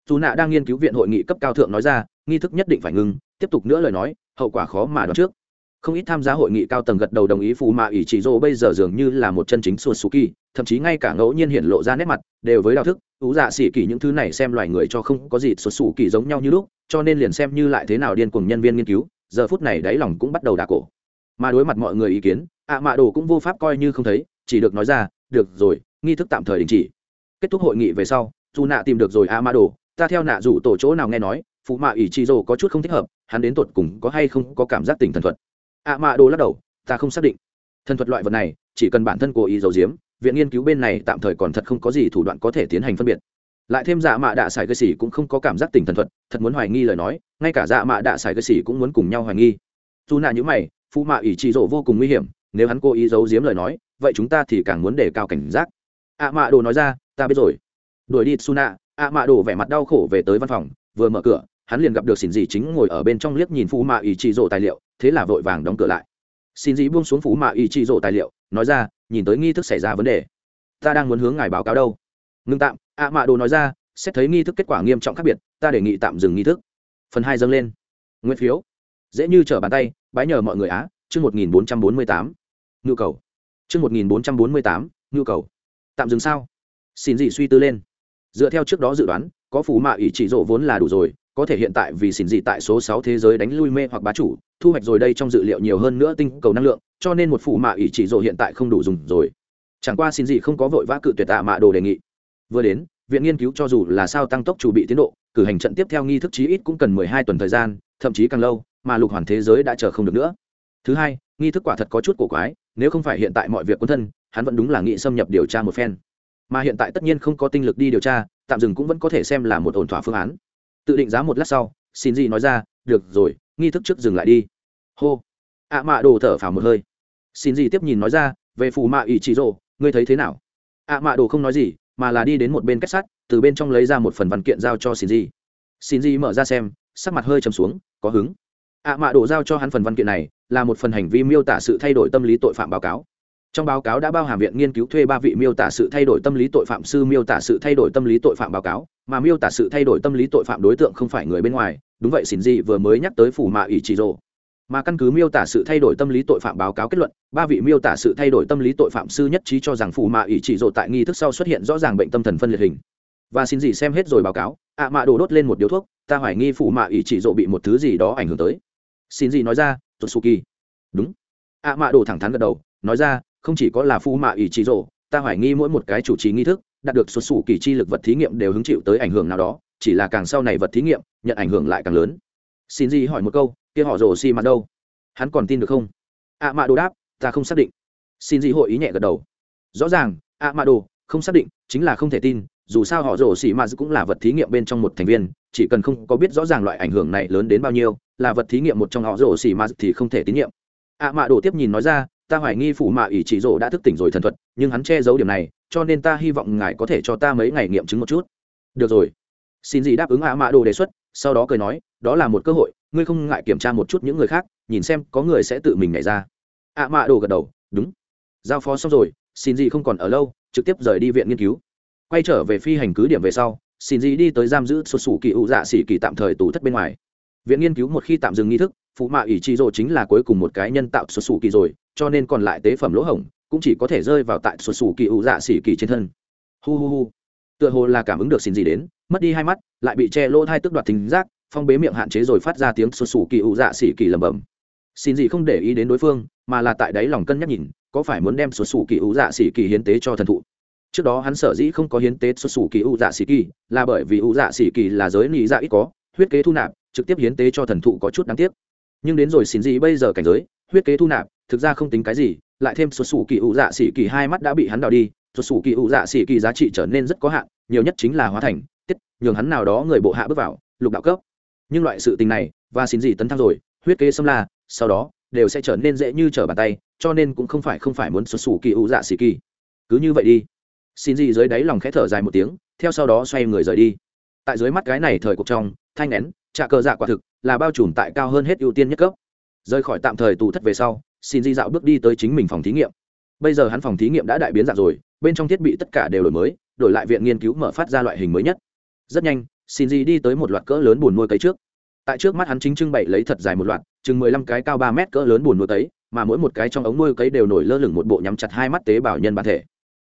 dù nạ đang nghiên cứu viện hội nghị cấp cao thượng nói ra, nghi thức nhất định phải ngừng, tiếp tục nữa lời nói, hậu quả khó mà đoán trước không ít tham gia hội nghị cao tầng gật đầu đồng ý phù mạ ỷ chỉ rô bây giờ dường như là một chân chính sùa sù kỳ, thậm chí ngay cả ngẫu nhiên hiện lộ ra nét mặt, đều với đạo thức, ú dạ xỉ kỳ những thứ này xem loài người cho không có gì sùa sù kỳ giống nhau như lúc, cho nên liền xem như lại thế nào điên cùng nhân viên nghiên cứu, giờ phút này đáy lòng cũng bắt đầu đà cổ. Mà đối mặt mọi người ý kiến, ạ mạ đồ cũng vô pháp coi như không thấy, chỉ được nói ra, được rồi, nghi thức tạm thời đình chỉ. Kết thúc hội nghị về sau, dù nạ tìm được rồi ạ mạ đồ, ta theo nạ rủ tổ chỗ nào nghe nói phụ mạ ỷ Chi rồ có chút không thích hợp, hắn đến tột cùng có hay không có cảm giác tình thần thuật ạ mạ đồ lắc đầu, ta không xác định. Thần thuật loại vật này, chỉ cần bản thân cố ý giấu giếm, viện nghiên cứu bên này tạm thời còn thật không có gì thủ đoạn có thể tiến hành phân biệt. Lại thêm dạ mạ đạ sải cơ xỉ cũng không có cảm giác tỉnh thần thuật, thật muốn hoài nghi lời nói, ngay cả dạ mạ đạ sải cơ xỉ cũng muốn cùng nhau hoài nghi. Dù nạ như mày phụ mạ ỷ trị rộ vô cùng nguy hiểm, nếu hắn cố ý giấu giếm lời nói, vậy chúng ta thì càng muốn đề cao cảnh giác. Ạ mạ đồ nói ra, ta biết rồi. Đuổi đi su nạ ạ mạ đồ vẻ mặt đau khổ về tới văn phòng, vừa mở cửa, hắn liền gặp được xỉn gì chính ngồi ở bên trong liếc nhìn phụ mạ ỷ trị rộ tài liệu thế là vội vàng đóng cửa lại. Xin dĩ buông xuống phú mạ y trị rổ tài liệu, nói ra, nhìn tới nghi thức xảy ra vấn đề. Ta đang muốn hướng ngài báo cáo đâu? Ngưng tạm, ạ mạ đồ nói ra, xét thấy nghi thức kết quả nghiêm trọng khác biệt, ta đề nghị tạm dừng nghi thức. Phần hai dâng lên. Nguyên phiếu. Dễ như trở bàn tay, bái nhờ mọi người á, chương một nghìn bốn trăm bốn mươi tám. Nhu cầu. Chương một nghìn bốn trăm bốn mươi tám, nhu cầu. Tạm dừng sao? Xin dị suy tư lên. Dựa theo trước đó dự đoán, có phù mạ ỷ chỉ rộ vốn là đủ rồi có thể hiện tại vì xỉn dị tại số sáu thế giới đánh lui mê hoặc bá chủ, thu hoạch rồi đây trong dự liệu nhiều hơn nữa tinh cầu năng lượng, cho nên một phụ mạ ỷ chỉ rộ hiện tại không đủ dùng rồi. Chẳng qua xỉn dị không có vội vã cự tuyệt tạ mạ đồ đề nghị. Vừa đến, viện nghiên cứu cho dù là sao tăng tốc chủ bị tiến độ, cử hành trận tiếp theo nghi thức chí ít cũng cần mười hai tuần thời gian, thậm chí càng lâu, mà lục hoàn thế giới đã chờ không được nữa. Thứ hai, nghi thức quả thật có chút cổ quái, nếu không phải hiện tại mọi việc quân thân, hắn vẫn đúng là nghị xâm nhập điều tra một phen. Mà hiện tại tất nhiên không có tinh lực đi điều tra, tạm dừng cũng vẫn có thể xem là một ổn thỏa phương án tự định giá một lát sau, xin gì nói ra, được rồi, nghi thức trước dừng lại đi. Hô. Ạ mạ đồ thở phào một hơi. Xin gì tiếp nhìn nói ra, về phù mạ ỷ trị rộ ngươi thấy thế nào? Ạ mạ đồ không nói gì, mà là đi đến một bên kết sắt, từ bên trong lấy ra một phần văn kiện giao cho xin gì. Xin gì mở ra xem, sắc mặt hơi trầm xuống, có hứng. Ạ mạ đồ giao cho hắn phần văn kiện này, là một phần hành vi miêu tả sự thay đổi tâm lý tội phạm báo cáo trong báo cáo đã bao hàm viện nghiên cứu thuê ba vị miêu tả sự thay đổi tâm lý tội phạm sư, miêu tả sự thay đổi tâm lý tội phạm báo cáo, mà miêu tả sự thay đổi tâm lý tội phạm đối tượng không phải người bên ngoài. Đúng vậy, xin gì vừa mới nhắc tới phủ mạ ỷ chỉ rồ. Mà căn cứ miêu tả sự thay đổi tâm lý tội phạm báo cáo kết luận, ba vị miêu tả sự thay đổi tâm lý tội phạm sư nhất trí cho rằng phủ mạ ỷ chỉ rồ tại nghi thức sau xuất hiện rõ ràng bệnh tâm thần phân liệt hình. Và xin gì xem hết rồi báo cáo, ạ mạ đổ đốt lên một điếu thuốc, ta hoài nghi phủ mạ ỷ chỉ rộ bị một thứ gì đó ảnh hưởng tới. Xin gì nói ra tsuki đúng. ạ mạ đổ thẳng thắn gật đầu, nói ra không chỉ có là phu mạ ỷ trí rộ ta hoài nghi mỗi một cái chủ trì nghi thức, đạt được xuất xù kỳ chi lực vật thí nghiệm đều hứng chịu tới ảnh hưởng nào đó, chỉ là càng sau này vật thí nghiệm, nhận ảnh hưởng lại càng lớn. Xin gì hỏi một câu, kia họ rồ xi mặt đâu? Hắn còn tin được không? Ạ mạ đồ đáp, ta không xác định. Xin gì hội ý nhẹ gật đầu. Rõ ràng ạ mạ đồ không xác định, chính là không thể tin, dù sao họ rổ xì m cũng là vật thí nghiệm bên trong một thành viên, chỉ cần không có biết rõ ràng loại ảnh hưởng này lớn đến bao nhiêu, là vật thí nghiệm một trong họ rổ xì m thì không thể tín nhiệm. Ạ à mạ đồ tiếp nhìn nói ra ta hoài nghi phụ mạ ỷ chỉ rổ đã thức tỉnh rồi thần thuật, nhưng hắn che giấu điểm này, cho nên ta hy vọng ngài có thể cho ta mấy ngày nghiệm chứng một chút. Được rồi. Xin gì đáp ứng ạ mạ đồ đề xuất, sau đó cười nói, đó là một cơ hội, ngươi không ngại kiểm tra một chút những người khác, nhìn xem có người sẽ tự mình nhảy ra. Ạ mạ đồ gật đầu, đúng. Giao phó xong rồi, xin gì không còn ở lâu, trực tiếp rời đi viện nghiên cứu. Quay trở về phi hành cứ điểm về sau, xin gì đi tới giam giữ sụt sủ kỳ ụ dạ xỉ kỳ tạm thời tù thất bên ngoài. Viện nghiên cứu một khi tạm dừng nghi thức phụ mạ ỷ trị rồ chính là cuối cùng một cái nhân tạo sụt sủ kỳ rồi cho nên còn lại tế phẩm lỗ hổng cũng chỉ có thể rơi vào tại sụt sù kỳ ụ dạ xỉ kỳ trên thân. Hu hu hu. Tựa hồ là cảm ứng được xin gì đến, mất đi hai mắt, lại bị che lỗ hai tức đoạt thính giác, phong bế miệng hạn chế rồi phát ra tiếng sụt sù kỳ ụ dạ xỉ kỳ lầm bầm xin gì không để ý đến đối phương, mà là tại đáy lòng cân nhắc nhìn, có phải muốn đem sụt sù kỳ ụ dạ xỉ kỳ hiến tế cho thần thụ? Trước đó hắn sở dĩ không có hiến tế xuất xù kỳ ụ dạ xỉ kỳ, là bởi vì ụ dạ xỉ kỳ là giới lý dạ ít có, huyết kế thu nạp, trực tiếp hiến tế cho thần thụ có chút đáng tiếc. Nhưng đến rồi xin gì bây giờ cảnh giới huyết kế thu nạp, thực ra không tính cái gì, lại thêm xuất xù kỳ ụ dạ xỉ kỳ hai mắt đã bị hắn đào đi xuất xù kỳ ụ dạ xỉ kỳ giá trị trở nên rất có hạn, nhiều nhất chính là hóa thành, tiết, nhường hắn nào đó người bộ hạ bước vào, lục đạo cấp. Nhưng loại sự tình này, và xin gì tấn thăng rồi, huyết kế xâm la, sau đó, đều sẽ trở nên dễ như trở bàn tay, cho nên cũng không phải không phải muốn xuất xù kỳ ụ dạ xỉ kỳ. Cứ như vậy đi. Xin gì dưới đáy lòng khẽ thở dài một tiếng, theo sau đó xoay người rời đi. Tại dưới mắt cái này thời cuộc trong, thanh nén trà cờ dạ quả thực là bao trùm tại cao hơn hết ưu tiên nhất cấp rời khỏi tạm thời tù thất về sau, xin di dạo bước đi tới chính mình phòng thí nghiệm. Bây giờ hắn phòng thí nghiệm đã đại biến dạng rồi, bên trong thiết bị tất cả đều đổi mới, đổi lại viện nghiên cứu mở phát ra loại hình mới nhất. Rất nhanh, xin di đi tới một loạt cỡ lớn bùn nuôi cấy trước. Tại trước mắt hắn chính trưng bày lấy thật dài một loạt, chừng mười lăm cái cao ba mét cỡ lớn bùn nuôi cấy, mà mỗi một cái trong ống nuôi cấy đều nổi lơ lửng một bộ nhắm chặt hai mắt tế bào nhân bản thể.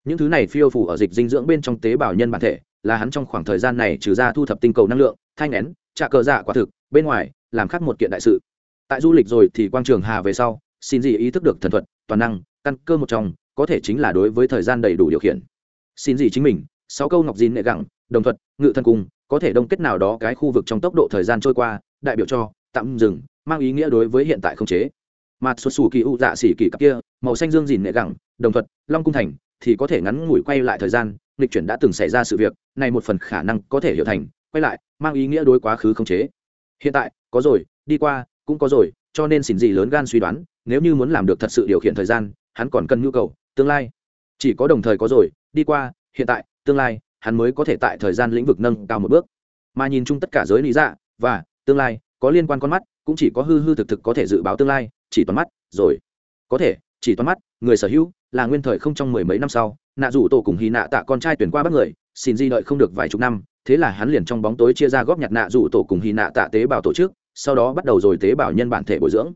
Những thứ này phiêu phủ ở dịch dinh dưỡng bên trong tế bào nhân bản thể, là hắn trong khoảng thời gian này trừ ra thu thập tinh cầu năng lượng, thanh nén trả cờ dạ quả thực, bên ngoài, làm khác một kiện đại sự tại du lịch rồi thì quang trường hà về sau, xin gì ý thức được thần thuật, toàn năng, căn cơ một trong, có thể chính là đối với thời gian đầy đủ điều khiển. Xin gì chính mình, sáu câu ngọc dín nệ gẳng, đồng thuật, ngự thân cung có thể đông kết nào đó cái khu vực trong tốc độ thời gian trôi qua, đại biểu cho, tạm dừng, mang ý nghĩa đối với hiện tại không chế. Mặt xuất xù kỳ u dạ xỉ kỳ cặp kia, màu xanh dương dìn nệ gẳng, đồng thuật, long cung thành, thì có thể ngắn ngủi quay lại thời gian lịch chuyển đã từng xảy ra sự việc, này một phần khả năng có thể hiểu thành, quay lại, mang ý nghĩa đối quá khứ không chế. Hiện tại, có rồi, đi qua cũng có rồi, cho nên xin gì lớn gan suy đoán, nếu như muốn làm được thật sự điều khiển thời gian, hắn còn cần nhu cầu, tương lai. Chỉ có đồng thời có rồi, đi qua, hiện tại, tương lai, hắn mới có thể tại thời gian lĩnh vực nâng cao một bước. Mà nhìn chung tất cả giới lý dạ và, tương lai, có liên quan con mắt, cũng chỉ có hư hư thực thực có thể dự báo tương lai, chỉ toàn mắt, rồi. Có thể, chỉ toàn mắt, người sở hữu, là nguyên thời không trong mười mấy năm sau, nạ rủ tổ cùng hy nạ tạ con trai tuyển qua bắt người, xin di đợi không được vài chục năm, thế là hắn liền trong bóng tối chia ra góp nhặt nạ rủ tổ cùng hy nạ tạ tế bào tổ chức sau đó bắt đầu rồi tế bào nhân bản thể bồi dưỡng.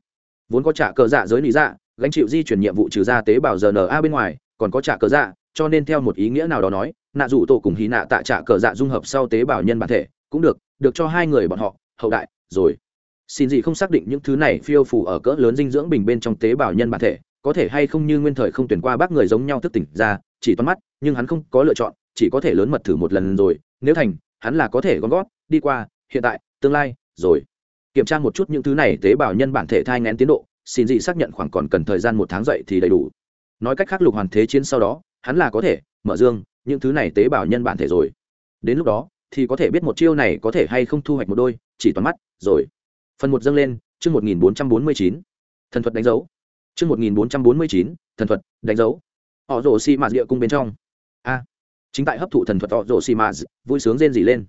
Vốn có trả cờ dạ giới lý dạ gánh chịu di chuyển nhiệm vụ trừ ra tế bào rna bên ngoài, còn có trả cờ dạ cho nên theo một ý nghĩa nào đó nói, nạ rủ tổ cùng hy nạ tạ trả cờ dạ dung hợp sau tế bào nhân bản thể, cũng được được cho hai người bọn họ, hậu đại, rồi. Xin gì không xác định những thứ này phiêu phủ ở cỡ lớn dinh dưỡng bình bên trong tế bào nhân bản thể, có thể hay không như nguyên thời không tuyển qua bác người giống nhau thức tỉnh ra, chỉ toán mắt, nhưng hắn không có lựa chọn, chỉ có thể lớn mật thử một lần rồi, nếu thành, hắn là có thể gom gót đi qua, hiện tại, tương lai, rồi kiểm tra một chút những thứ này tế bào nhân bản thể thai ngén tiến độ, xin dị xác nhận khoảng còn cần thời gian một tháng dậy thì đầy đủ. Nói cách khác lục hoàn thế chiến sau đó, hắn là có thể, mở dương, những thứ này tế bào nhân bản thể rồi. Đến lúc đó, thì có thể biết một chiêu này có thể hay không thu hoạch một đôi, chỉ toàn mắt, rồi. Phần một dâng lên, chương một nghìn bốn trăm bốn mươi chín. Thần thuật đánh dấu. Chương một nghìn bốn trăm bốn mươi chín, thần thuật đánh dấu. Họ rổ xi mạt địa cung bên trong. A. Chính tại hấp thụ thần thuật họ rổ xi mạt vui sướng rên dỉ lên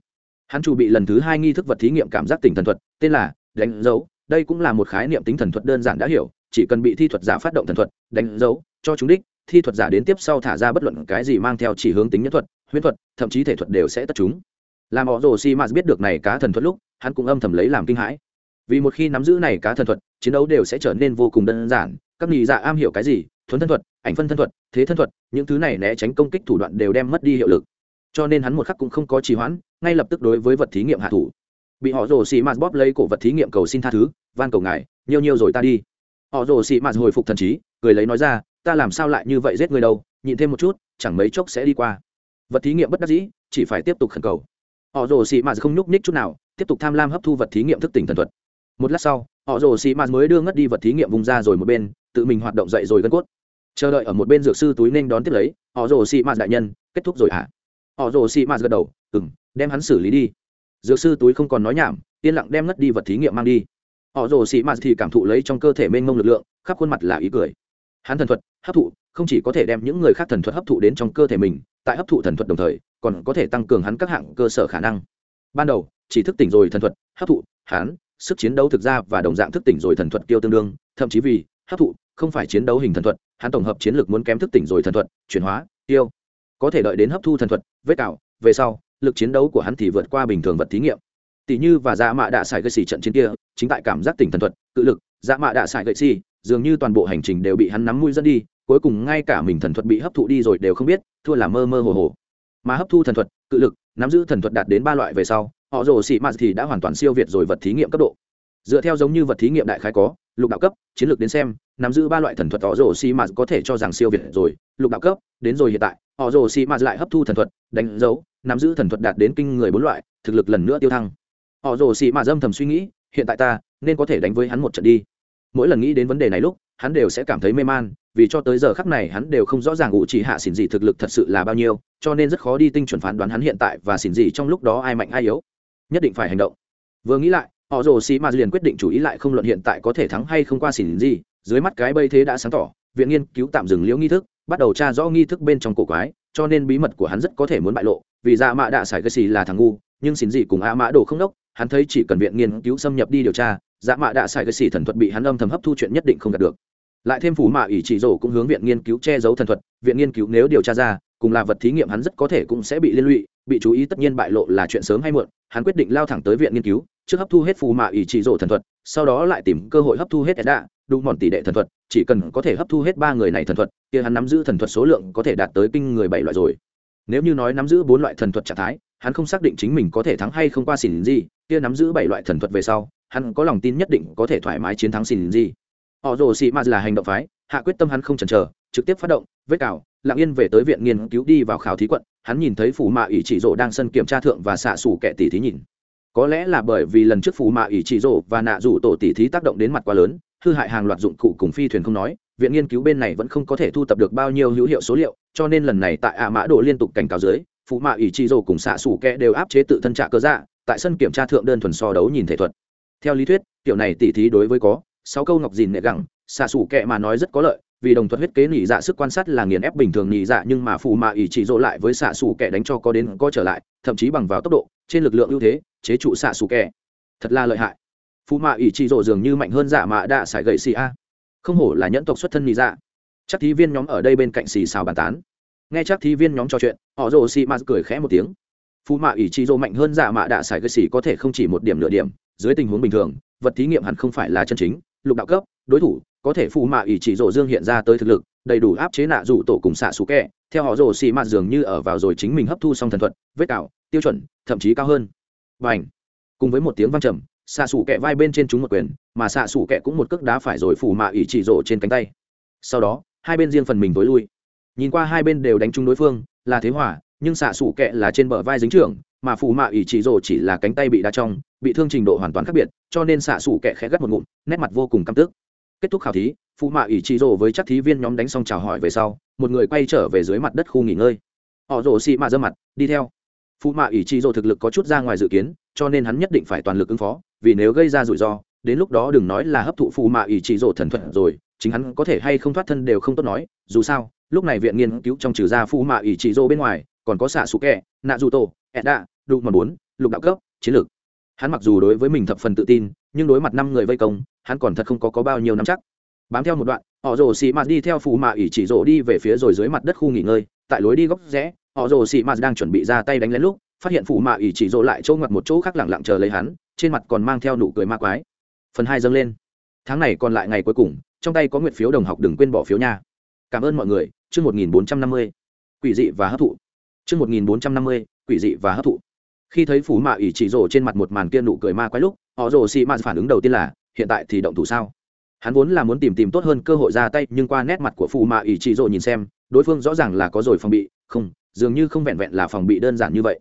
hắn chủ bị lần thứ hai nghi thức vật thí nghiệm cảm giác tỉnh thần thuật, tên là đánh dấu. Đây cũng là một khái niệm tính thần thuật đơn giản đã hiểu, chỉ cần bị thi thuật giả phát động thần thuật, đánh dấu, cho chúng đích, thi thuật giả đến tiếp sau thả ra bất luận cái gì mang theo chỉ hướng tính nhất thuật, huyễn thuật, thậm chí thể thuật đều sẽ tất chúng. Làm họ rồ si mạt biết được này cá thần thuật lúc, hắn cũng âm thầm lấy làm kinh hãi. Vì một khi nắm giữ này cá thần thuật, chiến đấu đều sẽ trở nên vô cùng đơn giản. Các nghị dạ am hiểu cái gì? Thuấn thân thuật, ảnh phân thân thuật, thế thân thuật, những thứ này né tránh công kích thủ đoạn đều đem mất đi hiệu lực cho nên hắn một khắc cũng không có trì hoãn, ngay lập tức đối với vật thí nghiệm hạ thủ. Bị họ rồ xì mạt bóp lấy cổ vật thí nghiệm cầu xin tha thứ, van cầu ngài, nhiều nhiều rồi ta đi. Họ rồ xì mạt hồi phục thần trí, cười lấy nói ra, ta làm sao lại như vậy giết người đâu, nhịn thêm một chút, chẳng mấy chốc sẽ đi qua. Vật thí nghiệm bất đắc dĩ, chỉ phải tiếp tục khẩn cầu. Họ rồ xì mạt không nhúc nhích chút nào, tiếp tục tham lam hấp thu vật thí nghiệm thức tỉnh thần thuật. Một lát sau, họ rồ xì mạt mới đưa ngất đi vật thí nghiệm vùng ra rồi một bên, tự mình hoạt động dậy rồi gân cốt. Chờ đợi ở một bên dược sư túi nên đón tiếp lấy, họ rồ xì mạt đại nhân, kết thúc rồi à? Họ rồ xị mạt gật đầu ừ m đem hắn xử lý đi. Dược sư túi không còn nói nhảm, yên lặng đem ngất đi vật thí nghiệm mang đi. Họ rồ xị mạt thì cảm thụ lấy trong cơ thể mênh mông lực lượng, khắp khuôn mặt là ý cười. Hắn thần thuật, hấp thụ, không chỉ có thể đem những người khác thần thuật hấp thụ đến trong cơ thể mình, tại hấp thụ thần thuật đồng thời, còn có thể tăng cường hắn các hạng cơ sở khả năng. Ban đầu, chỉ thức tỉnh rồi thần thuật, hấp thụ, hắn, sức chiến đấu thực ra và đồng dạng thức tỉnh rồi thần thuật kêu tương đương, thậm chí vì hấp thụ, không phải chiến đấu hình thần thuật, hắn tổng hợp chiến lược muốn kém thức tỉnh rồi thần thuật, chuyển hóa, tiêu có thể đợi đến hấp thu thần thuật, vết cạo về sau, lực chiến đấu của hắn thì vượt qua bình thường vật thí nghiệm. Tỷ như và dạ mạ đạ xài gây xì trận chiến kia, chính tại cảm giác tỉnh thần thuật, cự lực dạ mạ đạ xài gậy xì, dường như toàn bộ hành trình đều bị hắn nắm mũi dẫn đi, cuối cùng ngay cả mình thần thuật bị hấp thụ đi rồi đều không biết, thua là mơ mơ hồ hồ. Mà hấp thu thần thuật, cự lực, nắm giữ thần thuật đạt đến ba loại về sau, họ rồ xị mạt thì đã hoàn toàn siêu việt rồi vật thí nghiệm cấp độ. Dựa theo giống như vật thí nghiệm đại khái có lục đạo cấp, chiến lược đến xem, nắm giữ ba loại thần thuật họ rồ xị mạt có thể cho rằng siêu việt rồi. Lục đạo cấp, đến rồi hiện tại họ rồ xị mạt lại hấp thu thần thuật, đánh dấu, nắm giữ thần thuật đạt đến kinh người bốn loại, thực lực lần nữa tiêu thăng. Họ rồ xị mạt dâm thầm suy nghĩ, hiện tại ta nên có thể đánh với hắn một trận đi. Mỗi lần nghĩ đến vấn đề này lúc, hắn đều sẽ cảm thấy mê man, vì cho tới giờ khắc này hắn đều không rõ ràng ủ chỉ hạ xỉn gì thực lực thật sự là bao nhiêu, cho nên rất khó đi tinh chuẩn phán đoán hắn hiện tại và xỉn gì trong lúc đó ai mạnh ai yếu. Nhất định phải hành động. Vừa nghĩ lại họ rồ xì mạt liền quyết định chủ ý lại không luận hiện tại có thể thắng hay không qua xỉn gì, dưới mắt cái bây thế đã sáng tỏ, viện nghiên cứu tạm dừng liễu nghi thức, bắt đầu tra rõ nghi thức bên trong cổ quái, cho nên bí mật của hắn rất có thể muốn bại lộ, vì dạ mạ đạ sải cái xì là thằng ngu, nhưng xỉn gì cùng a mã đồ không đốc, hắn thấy chỉ cần viện nghiên cứu xâm nhập đi điều tra dạ mạ đạ xài cái xì thần thuật bị hắn âm thầm hấp thu chuyện nhất định không đạt được. Lại thêm phủ mạ ủy chỉ rổ cũng hướng viện nghiên cứu che giấu thần thuật, viện nghiên cứu nếu điều tra ra cùng là vật thí nghiệm hắn rất có thể cũng sẽ bị liên lụy, bị chú ý tất nhiên bại lộ là chuyện sớm hay muộn, hắn quyết định lao thẳng tới viện nghiên cứu, trước hấp thu hết phù mạ ỷ trị rổ thần thuật, sau đó lại tìm cơ hội hấp thu hết edda đủ mòn tỷ đệ thần thuật, chỉ cần có thể hấp thu hết ba người này thần thuật, kia hắn nắm giữ thần thuật số lượng có thể đạt tới kinh người bảy loại rồi. Nếu như nói nắm giữ bốn loại thần thuật trạng thái, hắn không xác định chính mình có thể thắng hay không qua xỉn gì, kia nắm giữ bảy loại thần thuật về sau, hắn có lòng tin nhất định có thể thoải mái chiến thắng xỉn gì. Họ rồ xị m là hành động phái, hạ quyết tâm hắn không chần chờ, trực tiếp phát động, vết cào lặng yên về tới viện nghiên cứu đi vào khảo thí quận, hắn nhìn thấy phủ mạ ủy chỉ rộ đang sân kiểm tra thượng và xạ xù kẻ tỷ thí nhìn. Có lẽ là bởi vì lần trước phủ mạ ủy chỉ rộ và nạ rủ tổ tỷ thí tác động đến mặt quá lớn, hư hại hàng loạt dụng cụ cùng phi thuyền không nói, viện nghiên cứu bên này vẫn không có thể thu tập được bao nhiêu hữu hiệu số liệu, cho nên lần này tại ạ mã độ liên tục cảnh cáo dưới phụ mạ ủy chi rồ cùng xạ xủ kẽ đều áp chế tự thân trạ cơ dạ tại sân kiểm tra thượng đơn thuần so đấu nhìn thể thuật. Theo lý thuyết kiểu này tỉ thí đối với có, sáu câu ngọc dìn nệ gẳng, xạ xủ kẽ mà nói rất có lợi vì đồng thuật huyết kế nhị dạ sức quan sát là nghiền ép bình thường nhị dạ nhưng mà phụ mạ ỷ chỉ dỗ lại với xạ xù kẻ đánh cho có đến có trở lại thậm chí bằng vào tốc độ trên lực lượng ưu thế chế trụ xạ xù kẻ, thật là lợi hại. Phụ mạ ỷ chỉ dỗ dường như mạnh hơn dạ mạ đạ xài gậy xì a. Không hổ là nhẫn tộc xuất thân nhị dạ. Chắc thí viên nhóm ở đây bên cạnh xì xào bàn tán. Nghe chắc thí viên nhóm trò chuyện họ rồ xì mạt cười khẽ một tiếng. Phù mạ ỷ chỉ dỗ mạnh hơn dạ mạ đạ xài gậy xì có thể không chỉ một điểm nửa điểm dưới tình huống bình thường vật thí nghiệm hẳn không phải là chân chính lục đạo cấp đối thủ có thể phụ mạ ỷ chỉ rộ dương hiện ra tới thực lực, đầy đủ áp chế nạ dụ tổ cùng xạ xú kẹ. Theo họ rồ xì mạt dường như ở vào rồi chính mình hấp thu xong thần thuật, vết cạo tiêu chuẩn, thậm chí cao hơn. Và ảnh cùng với một tiếng vang trầm, xạ xù kẹ vai bên trên chúng một quyền, mà xạ xù kẹ cũng một cước đá phải rồi phủ mạ ỷ chỉ rộ trên cánh tay. Sau đó, hai bên riêng phần mình tối lui. Nhìn qua hai bên đều đánh trúng đối phương, là thế hỏa nhưng xạ xù kẹ là trên bờ vai dính trưởng, mà phủ mạ ỷ chỉ rổ chỉ là cánh tay bị đá trong, bị thương trình độ hoàn toàn khác biệt, cho nên xạ xù kẹ khẽ gắt một ngụm, nét mặt vô cùng căm tức kết thúc khảo thí phù mạ ủy trị rồ với chắc thí viên nhóm đánh xong chào hỏi về sau, một người quay trở về dưới mặt đất khu nghỉ ngơi. Họ rồ xị mạ dơ mặt, đi theo. Phù mạ ủy trị rồ thực lực có chút ra ngoài dự kiến, cho nên hắn nhất định phải toàn lực ứng phó, vì nếu gây ra rủi ro, đến lúc đó đừng nói là hấp thụ phù mạ ủy trị rồ thần thuận rồi, chính hắn có thể hay không thoát thân đều không tốt nói, dù sao, lúc này viện nghiên cứu trong trừ ra phụ mạ ủy trị rô bên ngoài, còn có xạ sủ kẹ, nạ dù tổ edda đục mà bốn, lục đạo cấp, chiến lược. Hắn mặc dù đối với mình thập phần tự tin nhưng đối mặt năm người vây công hắn còn thật không có, có bao nhiêu năm chắc. Bám theo một đoạn họ rồ xì mạt đi theo phù mạ ỉ chỉ rồ đi về phía rồi dưới mặt đất khu nghỉ ngơi. Tại lối đi góc rẽ họ rồ xì mạt đang chuẩn bị ra tay đánh lén lúc phát hiện phù mạ ỉ chỉ rồ lại trôi ngoặt một chỗ khác lẳng lặng chờ lấy hắn trên mặt còn mang theo nụ cười ma quái. Phần hai dâng lên. Tháng này còn lại ngày cuối cùng trong tay có nguyện phiếu đồng học đừng quên bỏ phiếu nha. Cảm ơn mọi người chương một nghìn bốn trăm năm mươi. Quỷ dị và hấp thụ. Chương một nghìn bốn trăm năm mươi quỷ dị và hấp thụ khi thấy phủ mạ ỉ chỉ rổ trên mặt một màn kia nụ cười ma quái lúc, họ rổ xị mạ phản ứng đầu tiên là, hiện tại thì động thủ sao? Hắn vốn là muốn tìm tìm tốt hơn cơ hội ra tay, nhưng qua nét mặt của phụ mạ ỷ chỉ rổ nhìn xem, đối phương rõ ràng là có rồi phòng bị, không, dường như không vẹn vẹn là phòng bị đơn giản như vậy.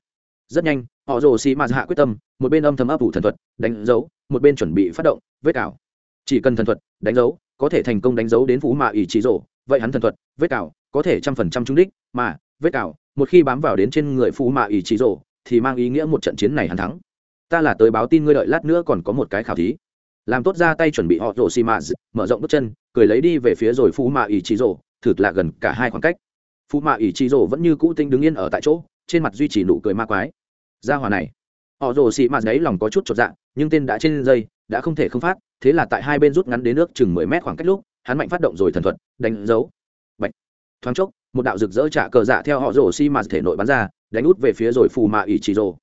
Rất nhanh, họ rồ xì mạ hạ quyết tâm, một bên âm thầm ấp ủ thần thuật, đánh dấu, một bên chuẩn bị phát động, vết cào chỉ cần thần thuật, đánh dấu, có thể thành công đánh dấu đến phụ mạ ỷ chỉ rổ vậy hắn thần thuật, vết cào có thể trăm phần trăm trúng đích, mà vết cào một khi bám vào đến trên người phụ mạ ỷ chỉ rộ thì mang ý nghĩa một trận chiến này hắn thắng. Ta là tới báo tin ngươi đợi lát nữa còn có một cái khảo thí. Làm tốt ra tay chuẩn bị họ rộ xì mạ mở rộng bước chân, cười lấy đi về phía rồi phụ mạ ỷ chỉ rộ thực là gần cả hai khoảng cách. Phụ mạ ỷ chỉ rộ vẫn như cũ tinh đứng yên ở tại chỗ, trên mặt duy trì nụ cười ma quái. Ra hòa này. Họ rồ xì mạt đấy lòng có chút chột dạ nhưng tên đã trên dây, đã không thể không phát, thế là tại hai bên rút ngắn đến nước chừng mười mét khoảng cách lúc, hắn mạnh phát động rồi thần thuật, đánh dấu. Bạch. thoáng chốc, một đạo rực rỡ trả cờ dạ theo họ rồ xi mạt thể nội bắn ra đánh út về phía rồi phù mạ ỷ chỉ rồ.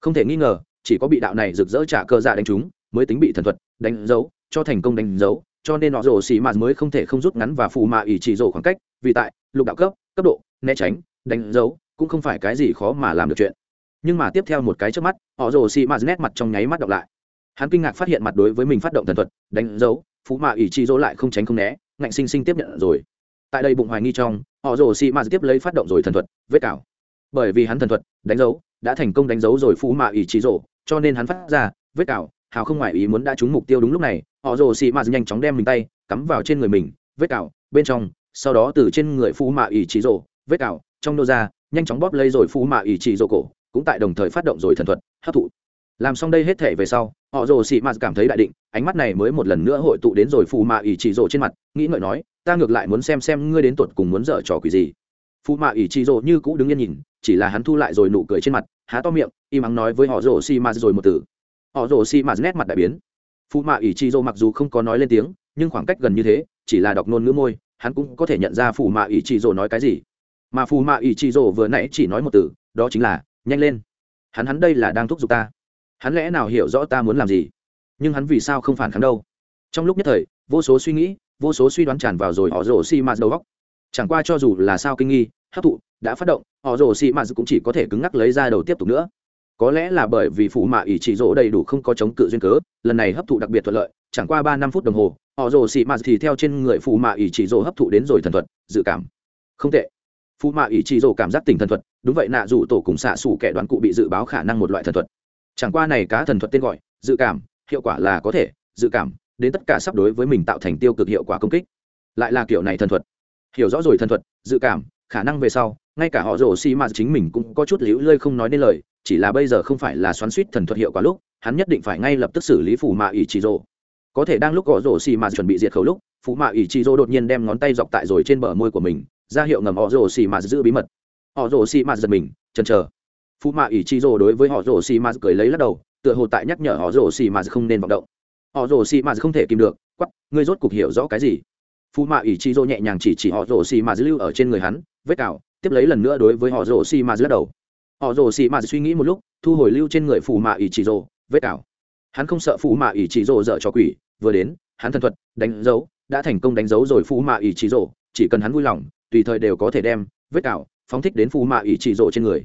Không thể nghi ngờ, chỉ có bị đạo này rực rỡ trả cơ dạ đánh trúng, mới tính bị thần thuật, đánh dấu, cho thành công đánh dấu, cho nên họ rồ xì mạt mới không thể không rút ngắn và phù mạ ỷ chỉ rồ khoảng cách, vì tại, lục đạo cấp cấp độ, né tránh, đánh dấu, cũng không phải cái gì khó mà làm được chuyện. Nhưng mà tiếp theo một cái trước mắt, họ rồ xì mạt nét mặt trong nháy mắt đọc lại. Hắn kinh ngạc phát hiện mặt đối với mình phát động thần thuật, đánh dấu phú mạ ỷ chi dỗ lại không tránh không né, ngạnh sinh sinh tiếp nhận rồi. Tại đây bụng hoài nghi trong, họ rồ xì mạt tiếp lấy phát động rồi thần thuật, vết cào bởi vì hắn thần thuật, đánh dấu, đã thành công đánh dấu rồi phú mạ ỷ chi rổ, cho nên hắn phát ra, vết cào, hào không ngoại ý muốn đã trúng mục tiêu đúng lúc này, họ rồ xì m nhanh chóng đem mình tay, cắm vào trên người mình, vết cào, bên trong, sau đó từ trên người phú mạ ỷ chi rổ, vết cào, trong nô ra, nhanh chóng bóp lấy rồi phú mạ ỷ chi rổ cổ, cũng tại đồng thời phát động rồi thần thuật, hấp thụ. Làm xong đây hết thể về sau, họ rồ xị mạt cảm thấy đại định, ánh mắt này mới một lần nữa hội tụ đến rồi phù mạ ỷ chỉ rồ trên mặt, nghĩ ngợi nói, ta ngược lại muốn xem xem ngươi đến tuột cùng muốn dở trò quỷ gì phụ mạ ỷ chỉ rồ như cũ đứng yên nhìn, chỉ là hắn thu lại rồi nụ cười trên mặt, há to miệng im ắng nói với họ rồ xị mạt rồi một từ. Họ rồ Xi mạt nét mặt đại biến. Phụ mạ ỷ chỉ rồ mặc dù không có nói lên tiếng, nhưng khoảng cách gần như thế, chỉ là đọc nôn ngữ môi, hắn cũng có thể nhận ra phụ mạ ỷ chỉ rồ nói cái gì. Mà phụ mạ ỷ chỉ rồ vừa nãy chỉ nói một từ, đó chính là, nhanh lên. Hắn hắn đây là đang thúc giục ta. Hắn lẽ nào hiểu rõ ta muốn làm gì? Nhưng hắn vì sao không phản kháng đâu? Trong lúc nhất thời, vô số suy nghĩ, vô số suy đoán tràn vào rồi họ rổ xi mạt đầu góc chẳng qua cho dù là sao kinh nghi, hấp thụ, đã phát động, họ rồ xi mạt cũng chỉ có thể cứng ngắc lấy ra đầu tiếp tục nữa. Có lẽ là bởi vì phụ mạ ỷ chỉ rỗ đầy đủ không có chống cự duyên cớ, lần này hấp thụ đặc biệt thuận lợi, chẳng qua ba năm phút đồng hồ, họ rồ xị mạt thì theo trên người phụ mạ ỷ chỉ rỗ hấp thụ đến rồi thần thuật, dự cảm. Không tệ. Phụ mạ ỷ chỉ rỗ cảm giác tình thần thuật, đúng vậy nạ dù tổ cùng xạ xủ kẻ đoán cụ bị dự báo khả năng một loại thần thuật. Chẳng qua này cá thần thuật tên gọi, dự cảm, hiệu quả là có thể, dự cảm, đến tất cả sắp đối với mình tạo thành tiêu cực hiệu quả công kích. Lại là kiểu này thần thuật hiểu rõ rồi thần thuật, dự cảm, khả năng về sau, ngay cả họ rổ xi mà chính mình cũng có chút liễu lơi không nói nên lời, chỉ là bây giờ không phải là xoắn suýt thần thuật hiệu quả lúc, hắn nhất định phải ngay lập tức xử lý phủ mạ ỷ chỉ rồ. Có thể đang lúc họ rổ xi mà chuẩn bị diệt khẩu lúc phủ mạ ỷ chỉ rồ đột nhiên đem ngón tay dọc tại rồi trên bờ môi của mình, ra hiệu ngầm họ rổ xi mà giữ bí mật. Họ rồ xi mạt giật mình, chần chờ. Phụ mạ ỷ chi rồ đối với họ rồ xi mạt cười lấy lắc đầu, tựa hồ tại nhắc nhở họ rồ xi mạt không nên vọng động. Họ rồ xi mạt không thể kìm được quắp ngươi rốt cục hiểu rõ cái gì? Phụ mạ ỷ chi dô nhẹ nhàng chỉ chỉ họ rổ xì mạt lưu ở trên người hắn, vết cào, tiếp lấy lần nữa đối với họ rổ xì mà lắc đầu. Họ rổ xì mà suy nghĩ một lúc, thu hồi lưu trên người phụ mạ ỷ chi dô vết cào. Hắn không sợ phụ mạ ỷ chi dô dở cho quỷ, vừa đến, hắn thần thuật, đánh dấu, đã thành công đánh dấu rồi phụ mạ ỷ chi dô chỉ cần hắn vui lòng, tùy thời đều có thể đem, vết cào, phóng thích đến phù mạ ỷ chỉ dô trên người.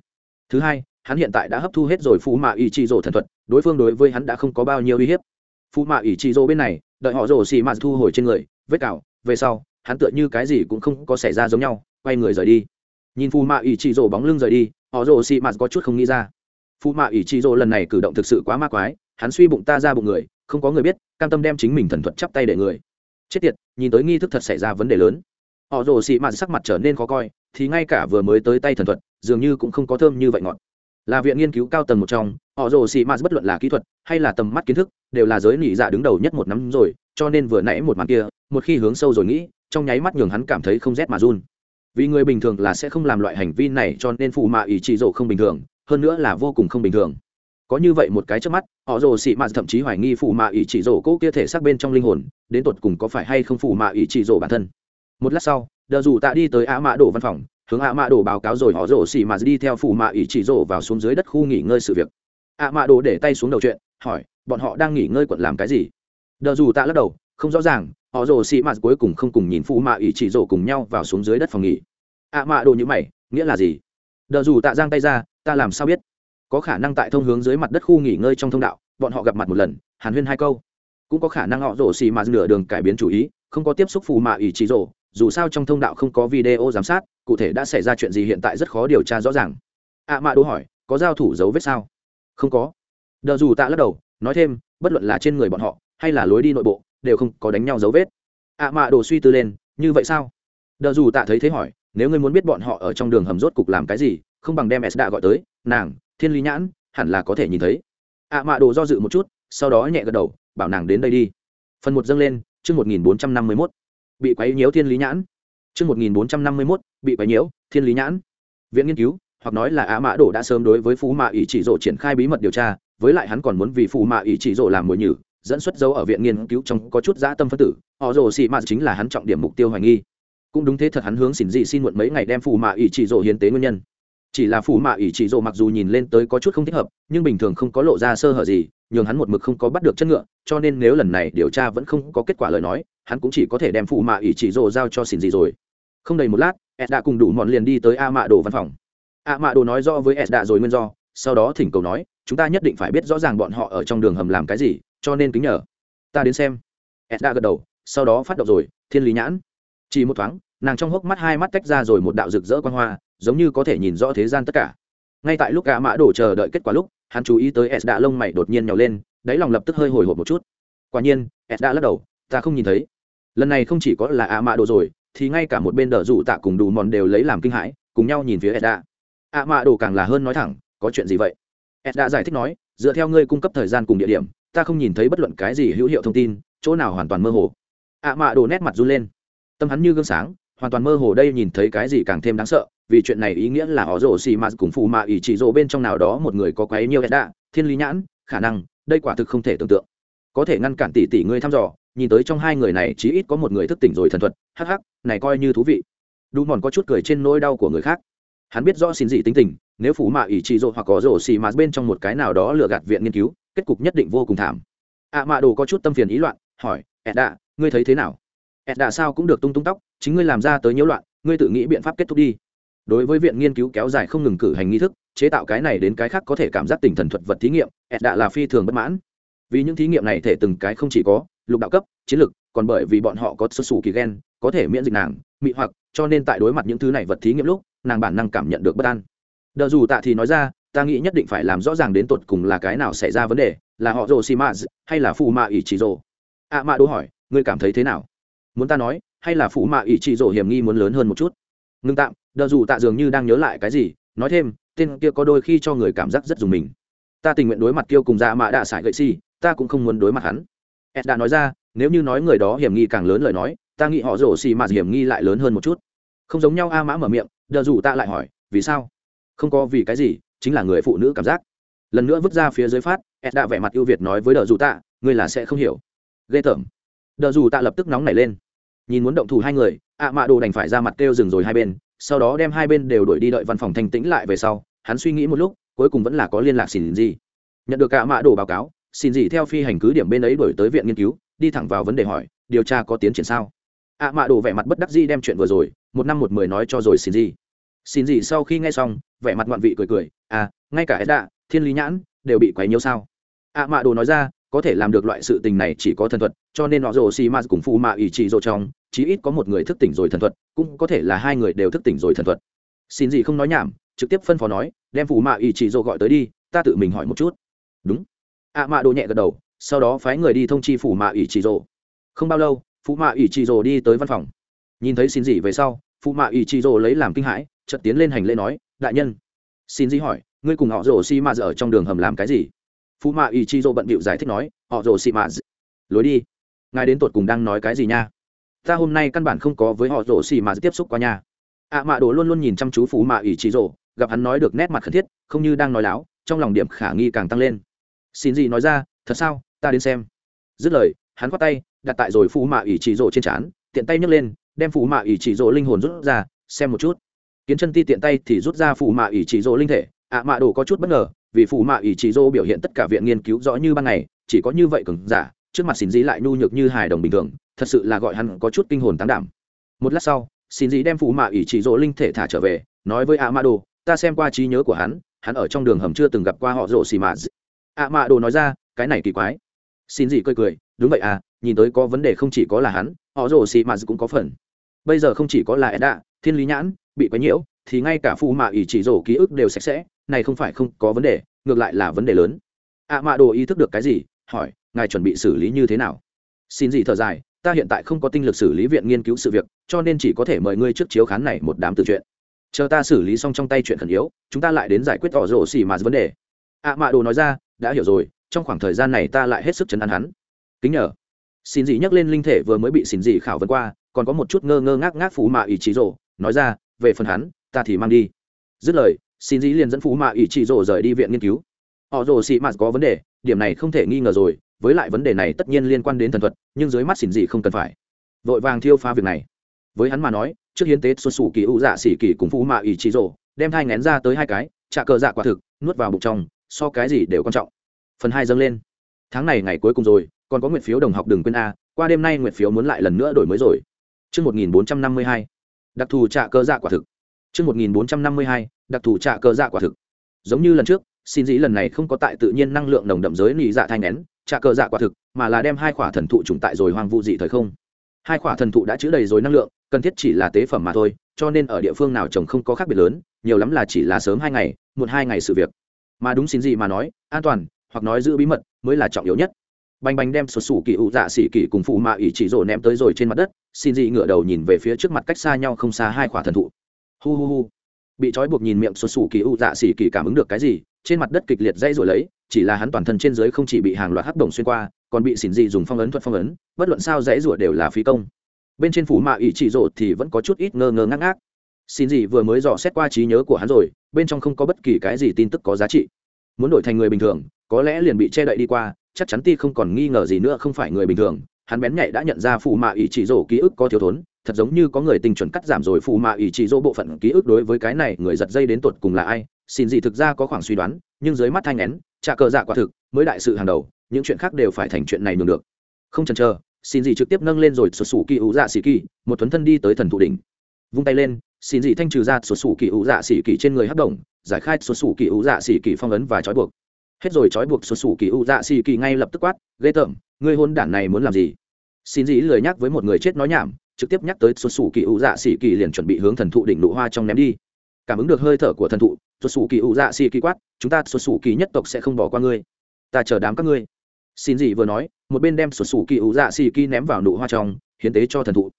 Thứ hai, hắn hiện tại đã hấp thu hết rồi phù mạ ỷ chỉ dô thần thuật, đối phương đối với hắn đã không có bao nhiêu uy hiếp. Phù mạ ỷ chỉ dô bên này, đợi họ rổ xì mà thu hồi trên người vết cào, về sau, hắn tựa như cái gì cũng không có xảy ra giống nhau, quay người rời đi. Nhìn phù mạ ý chỉ rổ bóng lưng rời đi, họ rổ xị mạt có chút không nghĩ ra. Phù mạ ý chỉ rổ lần này cử động thực sự quá ma quái, hắn suy bụng ta ra bụng người, không có người biết, cam tâm đem chính mình thần thuật chắp tay để người. Chết tiệt, nhìn tới nghi thức thật xảy ra vấn đề lớn. Họ rồ xị mạt sắc mặt trở nên khó coi, thì ngay cả vừa mới tới tay thần thuật, dường như cũng không có thơm như vậy ngọt. Là viện nghiên cứu cao tầng một trong, họ rồ xị mạt bất luận là kỹ thuật hay là tầm mắt kiến thức, đều là giới nỉ dạ đứng đầu nhất một năm rồi, cho nên vừa nãy một màn kia một khi hướng sâu rồi nghĩ, trong nháy mắt nhường hắn cảm thấy không rét mà run. Vì người bình thường là sẽ không làm loại hành vi này cho nên phụ mạ ý chỉ rổ không bình thường, hơn nữa là vô cùng không bình thường. Có như vậy một cái trước mắt, họ rồ xị mạt thậm chí hoài nghi phụ mạ ý chỉ rổ cố kia thể xác bên trong linh hồn, đến tột cùng có phải hay không phụ mạ ý chỉ rổ bản thân. Một lát sau, đờ dù tạ đi tới ạ mã đổ văn phòng, hướng ạ mã đổ báo cáo rồi họ rổ xì mà đi theo phủ mạ ý chỉ rổ vào xuống dưới đất khu nghỉ ngơi sự việc. ạ mã đổ để tay xuống đầu chuyện, hỏi, bọn họ đang nghỉ ngơi quận làm cái gì? Đờ dù tạ lắc đầu, không rõ ràng họ rồ xì mạt cuối cùng không cùng nhìn phụ mạ ỷ chỉ rổ cùng nhau vào xuống dưới đất phòng nghỉ. À, Ạ mã đồ như mày, nghĩa là gì? Đờ dù tạ giang tay ra, ta làm sao biết? Có khả năng tại thông hướng dưới mặt đất khu nghỉ ngơi trong thông đạo, bọn họ gặp mặt một lần, hàn huyên hai câu. Cũng có khả năng họ rổ xì mạt nửa đường cải biến chủ ý, không có tiếp xúc phụ mạ ỷ chỉ rổ dù sao trong thông đạo không có video giám sát, cụ thể đã xảy ra chuyện gì hiện tại rất khó điều tra rõ ràng. Ạ mạ đố hỏi, có giao thủ dấu vết sao? Không có. Đờ dù tạ lắc đầu, nói thêm, bất luận là trên người bọn họ, hay là lối đi nội bộ đều không có đánh nhau dấu vết. À ạ mạ đồ suy tư lên, như vậy sao? Đờ dù tạ thấy thế hỏi, nếu ngươi muốn biết bọn họ ở trong đường hầm rốt cục làm cái gì, không bằng đem s đã gọi tới, nàng, thiên lý nhãn, hẳn là có thể nhìn thấy. À ạ mạ đồ do dự một chút, sau đó nhẹ gật đầu, bảo nàng đến đây đi. Phần một dâng lên, chương một nghìn bốn trăm năm mươi mốt. Bị quấy nhiễu thiên lý nhãn. Chương một nghìn bốn trăm năm mươi mốt, bị quấy nhiễu thiên lý nhãn. Viện nghiên cứu, hoặc nói là ạ mã đồ đã sớm đối với phú mạ ỷ chỉ rộ triển khai bí mật điều tra, với lại hắn còn muốn vì phú mạ ỷ chỉ rộ làm mồi nhử dẫn xuất dấu ở viện nghiên cứu trong có chút dã tâm phân tử, họ rồ xì mạt chính là hắn trọng điểm mục tiêu hoài nghi. Cũng đúng thế thật hắn hướng xỉn dị xin muộn mấy ngày đem phù mạ ỷ chỉ rồ hiến tế nguyên nhân. Chỉ là phù mạ ỷ chỉ rồ mặc dù nhìn lên tới có chút không thích hợp, nhưng bình thường không có lộ ra sơ hở gì, nhường hắn một mực không có bắt được chất ngựa, cho nên nếu lần này điều tra vẫn không có kết quả lời nói, hắn cũng chỉ có thể đem phù mạ ỷ chỉ rồ giao cho xỉn dị rồi. Không đầy một lát, ed đã cùng đủ mọn liền đi tới a mạ đồ văn phòng. A mạ đồ nói rõ với ed đã rồi nguyên do, sau đó thỉnh cầu nói, chúng ta nhất định phải biết rõ ràng bọn họ ở trong đường hầm làm cái gì cho nên kính nhờ. Ta đến xem. Ed đã gật đầu, sau đó phát động rồi, thiên lý nhãn. Chỉ một thoáng, nàng trong hốc mắt hai mắt tách ra rồi một đạo rực rỡ quan hoa, giống như có thể nhìn rõ thế gian tất cả. Ngay tại lúc gã mã đổ chờ đợi kết quả lúc, hắn chú ý tới ed đã lông mày đột nhiên nhào lên, đáy lòng lập tức hơi hồi hộp một chút. Quả nhiên, ed đã lắc đầu, ta không nhìn thấy. Lần này không chỉ có là ạ mã đồ rồi, thì ngay cả một bên đỡ rủ tạ cùng đủ mòn đều lấy làm kinh hãi, cùng nhau nhìn phía edda ạ mã đồ càng là hơn nói thẳng, có chuyện gì vậy? Edda giải thích nói, dựa theo ngươi cung cấp thời gian cùng địa điểm ta không nhìn thấy bất luận cái gì hữu hiệu thông tin, chỗ nào hoàn toàn mơ hồ. Ạ mạ đồ nét mặt run lên. Tâm hắn như gương sáng, hoàn toàn mơ hồ đây nhìn thấy cái gì càng thêm đáng sợ, vì chuyện này ý nghĩa là họ rổ xì mạt cùng phụ mạ ỷ chỉ rổ bên trong nào đó một người có quấy nhiều edda thiên lý nhãn, khả năng, đây quả thực không thể tưởng tượng. Có thể ngăn cản tỷ tỷ ngươi thăm dò, nhìn tới trong hai người này chí ít có một người thức tỉnh rồi thần thuật, hắc hắc, này coi như thú vị. Đủ mòn có chút cười trên nỗi đau của người khác hắn biết rõ xin gì tính tình, nếu phủ mạ ỷ trị rộ hoặc có rổ xì mà bên trong một cái nào đó lừa gạt viện nghiên cứu, kết cục nhất định vô cùng thảm. Ạ à mạ đồ có chút tâm phiền ý loạn, hỏi, edda, ngươi thấy thế nào? Edda sao cũng được tung tung tóc, chính ngươi làm ra tới nhiễu loạn, ngươi tự nghĩ biện pháp kết thúc đi. Đối với viện nghiên cứu kéo dài không ngừng cử hành nghi thức, chế tạo cái này đến cái khác có thể cảm giác tình thần thuật vật thí nghiệm, edda là phi thường bất mãn. Vì những thí nghiệm này thể từng cái không chỉ có lục đạo cấp, chiến lược còn bởi vì bọn họ có xuất xù kỳ gen, có thể miễn dịch nàng, mị hoặc, cho nên tại đối mặt những thứ này vật thí nghiệm lúc nàng bản năng cảm nhận được bất an. Đờ dù tạ thì nói ra, ta nghĩ nhất định phải làm rõ ràng đến tột cùng là cái nào xảy ra vấn đề, là họ rồ xì mã hay là phù mạ ỷ chỉ rồ ạ mạ đố hỏi, ngươi cảm thấy thế nào? Muốn ta nói, hay là phù mạ ỷ chỉ rồ hiểm nghi muốn lớn hơn một chút? Ngưng tạm, đờ dù tạ dường như đang nhớ lại cái gì, nói thêm, tên kia có đôi khi cho người cảm giác rất dùng mình. Ta tình nguyện đối mặt kêu cùng dạ mạ đạ xài gậy xì, ta cũng không muốn đối mặt hắn. Ed đã nói ra, nếu như nói người đó hiểm nghi càng lớn lời nói, ta nghĩ họ rổ xì mà hiểm nghi lại lớn hơn một chút. Không giống nhau, a mã mở miệng đờ dù ta lại hỏi, vì sao? Không có vì cái gì, chính là người phụ nữ cảm giác. Lần nữa vứt ra phía dưới phát, ed đã vẻ mặt ưu việt nói với đờ dù tạ, ngươi là sẽ không hiểu. Ghê tởm. Đờ dù tạ lập tức nóng nảy lên. Nhìn muốn động thủ hai người, ạ mạ đồ đành phải ra mặt kêu dừng rồi hai bên, sau đó đem hai bên đều đuổi đi đợi văn phòng thanh tĩnh lại về sau, hắn suy nghĩ một lúc, cuối cùng vẫn là có liên lạc xin gì nhận được ạ mạ đồ báo cáo, xin gì theo phi hành cứ điểm bên ấy đổi tới viện nghiên cứu, đi thẳng vào vấn đề hỏi, điều tra có tiến triển sao? Ạ mạ đồ vẻ mặt bất đắc dĩ đem chuyện vừa rồi, một năm một mười nói cho rồi xin gì. Xin gì sau khi nghe xong, vẻ mặt ngoạn vị cười cười à ngay cả edda, thiên lý nhãn đều bị quấy nhiễu sao? ạ mạ đồ nói ra, có thể làm được loại sự tình này chỉ có thần thuật, cho nên họ rồ xì ma cùng phụ mạ ủy trị rồ trong, chí ít có một người thức tỉnh rồi thần thuật, cũng có thể là hai người đều thức tỉnh rồi thần thuật. Xin gì không nói nhảm, trực tiếp phân phó nói, đem phụ mạ ủy trị rồ gọi tới đi, ta tự mình hỏi một chút. Đúng. ạ mạ đồ nhẹ gật đầu, sau đó phái người đi thông chi phủ mạ ủy trị rồ. Không bao lâu phụ mạ ủy trị rồ đi tới văn phòng. Nhìn thấy xin gì về sau phụ mạ ủy trị rồ lấy làm kinh hãi, chợt tiến lên hành lễ nói, đại nhân. Xin gì hỏi, ngươi cùng họ rồ xi mạ ở trong đường hầm làm cái gì? Phụ mạ ủy trị rồ bận bịu giải thích nói, họ rồ xi mạ lối đi. Ngài đến tột cùng đang nói cái gì nha? Ta hôm nay căn bản không có với họ rồ xi mạ tiếp xúc qua nha. Ạ mạ đồ luôn luôn nhìn chăm chú phụ mạ ủy trị rồ gặp hắn nói được nét mặt khẩn thiết, không như đang nói láo, trong lòng điểm khả nghi càng tăng lên. Xin gì nói ra, thật sao? Ta đến xem. Dứt lời, hắn khoát tay đặt tại rồi phù mạ ỷ chỉ rộ trên trán, tiện tay nhấc lên, đem phù mạ ỷ chỉ rộ linh hồn rút ra, xem một chút. Kiến chân ti tiện tay thì rút ra phù mạ ỷ chỉ rộ linh thể, ạ mạ đồ có chút bất ngờ, vì phù mạ ỷ chỉ rộ biểu hiện tất cả viện nghiên cứu rõ như ban ngày, chỉ có như vậy cứng giả, trước mặt xin dĩ lại nhu nhược như hài đồng bình thường, thật sự là gọi hắn có chút kinh hồn tán đảm. Một lát sau, xin dĩ đem phù mạ ỷ chỉ rỗ linh thể thả trở về, nói với ạ mạ đồ, ta xem qua trí nhớ của hắn hắn ở trong đường hầm chưa từng gặp qua họ rỗ xì mạ ạ mạ đồ nói ra, cái này kỳ quái. Xin gì cười cười, đúng vậy à nhìn tới có vấn đề không chỉ có là hắn, họ rồ xì mà cũng có phần. Bây giờ không chỉ có là edda, thiên lý nhãn, bị quấy nhiễu, thì ngay cả phu mạ ỷ chỉ rổ ký ức đều sạch sẽ, này không phải không có vấn đề, ngược lại là vấn đề lớn. Ạ mạ đồ ý thức được cái gì, hỏi, ngài chuẩn bị xử lý như thế nào? Xin gì thở dài, ta hiện tại không có tinh lực xử lý viện nghiên cứu sự việc, cho nên chỉ có thể mời ngươi trước chiếu khán này một đám tự chuyện chờ ta xử lý xong trong tay chuyện khẩn yếu, chúng ta lại đến giải quyết tỏ rổ xì mà vấn đề. Ạ mạ đồ nói ra, đã hiểu rồi, trong khoảng thời gian này ta lại hết sức chấn an hắn. Kính nhờ xin dị nhắc lên linh thể vừa mới bị xin dị khảo vấn qua, còn có một chút ngơ ngơ ngác ngác phú mạ ý chí rổ nói ra, về phần hắn, ta thì mang đi. Dứt lời, xin dị liền dẫn phú mạ ý chí rổ rời đi viện nghiên cứu. Họ rổ xị mạt có vấn đề, điểm này không thể nghi ngờ rồi, với lại vấn đề này tất nhiên liên quan đến thần thuật, nhưng dưới mắt xin dị không cần phải. Vội vàng thiêu phá việc này. Với hắn mà nói, trước hiến tế xuân sủ kỳ ưu dạ xỉ kỳ cùng phú mạ ý chí rổ đem thai ngén ra tới hai cái, trả cờ dạ quả thực, nuốt vào bụng trong, so cái gì đều quan trọng. Phần hai dâng lên. Tháng này ngày cuối cùng rồi còn có nguyện phiếu đồng học đừng quên a qua đêm nay nguyện phiếu muốn lại lần nữa đổi mới rồi chương một nghìn bốn trăm năm mươi hai đặc thù trạ cơ dạ quả thực. chương một nghìn bốn trăm năm mươi hai đặc thù trạ cơ dạ quả thực. Giống như lần trước, xin dĩ lần này không có tại tự nhiên năng lượng nồng đậm giới nị dạ thanh nén, trạ cơ dạ quả thực, mà là đem hai khỏa thần thụ trùng tại rồi hoang vu dị thời không. Hai khỏa thần thụ đã chứa đầy rồi năng lượng, cần thiết chỉ là tế phẩm mà thôi, cho nên ở địa phương nào trồng không có khác biệt lớn, nhiều lắm là chỉ là sớm hai ngày, một hai ngày sự việc. Mà đúng xin gì mà nói, an toàn, hoặc nói giữ bí mật mới là trọng yếu nhất bành bành đem sụt sủ kỳ ụ dạ xỉ kỳ cùng phụ mạ ỉ chỉ rổ ném tới rồi trên mặt đất, xin dị ngựa đầu nhìn về phía trước mặt cách xa nhau không xa hai khỏa thần thụ. Hu hu hu. Bị trói buộc nhìn miệng sụt sủ kỳ ụ dạ xỉ kỳ cảm ứng được cái gì, trên mặt đất kịch liệt dây rồi lấy, chỉ là hắn toàn thân trên dưới không chỉ bị hàng loạt hắc đồng xuyên qua, còn bị xỉn dị dùng phong ấn thuật phong ấn, bất luận sao dãy rủa đều là phí công. Bên trên phủ mạ ỉ chỉ rổ thì vẫn có chút ít ngơ ngơ ngác ngác. Xin dị vừa mới dò xét qua trí nhớ của hắn rồi, bên trong không có bất kỳ cái gì tin tức có giá trị. Muốn đổi thành người bình thường, có lẽ liền bị che đậy đi qua chắc chắn ti không còn nghi ngờ gì nữa không phải người bình thường. Hắn bén nhạy đã nhận ra phù mạ ỷ chỉ rổ ký ức có thiếu thốn, thật giống như có người tình chuẩn cắt giảm rồi phù mạ ỷ chỉ rổ bộ phận ký ức đối với cái này người giật dây đến tột cùng là ai. Xin gì thực ra có khoảng suy đoán, nhưng dưới mắt thanh nén, trả cờ dạ quả thực, mới đại sự hàng đầu, những chuyện khác đều phải thành chuyện này nhường được. Không chần chờ, xin gì trực tiếp nâng lên rồi sụt sủ kỳ ủ dạ xỉ kỳ, một thuấn thân đi tới thần thụ đỉnh. Vung tay lên, xin gì thanh trừ ra sụt sủ kỳ ủ dạ xỉ kỳ trên người hấp động, giải khai sụt sủ kỳ ủ dạ xỉ kỳ phong ấn và trói buộc hết rồi trói buộc sụt sủ kỳ u dạ xì kỳ ngay lập tức quát, ghê tởm, ngươi hôn đản này muốn làm gì? Xin gì lời nhắc với một người chết nói nhảm, trực tiếp nhắc tới sụt sủ kỳ u dạ xì kỳ liền chuẩn bị hướng thần thụ đỉnh nụ hoa trong ném đi. Cảm ứng được hơi thở của thần thụ sụt sủ kỳ u dạ xì kỳ quát, chúng ta sụt sủ kỳ nhất tộc sẽ không bỏ qua ngươi. Ta chờ đám các ngươi. Xin gì vừa nói, một bên đem sụt sủ kỳ u dạ xì kỳ ném vào nụ hoa trong, hiến tế cho thần thụ.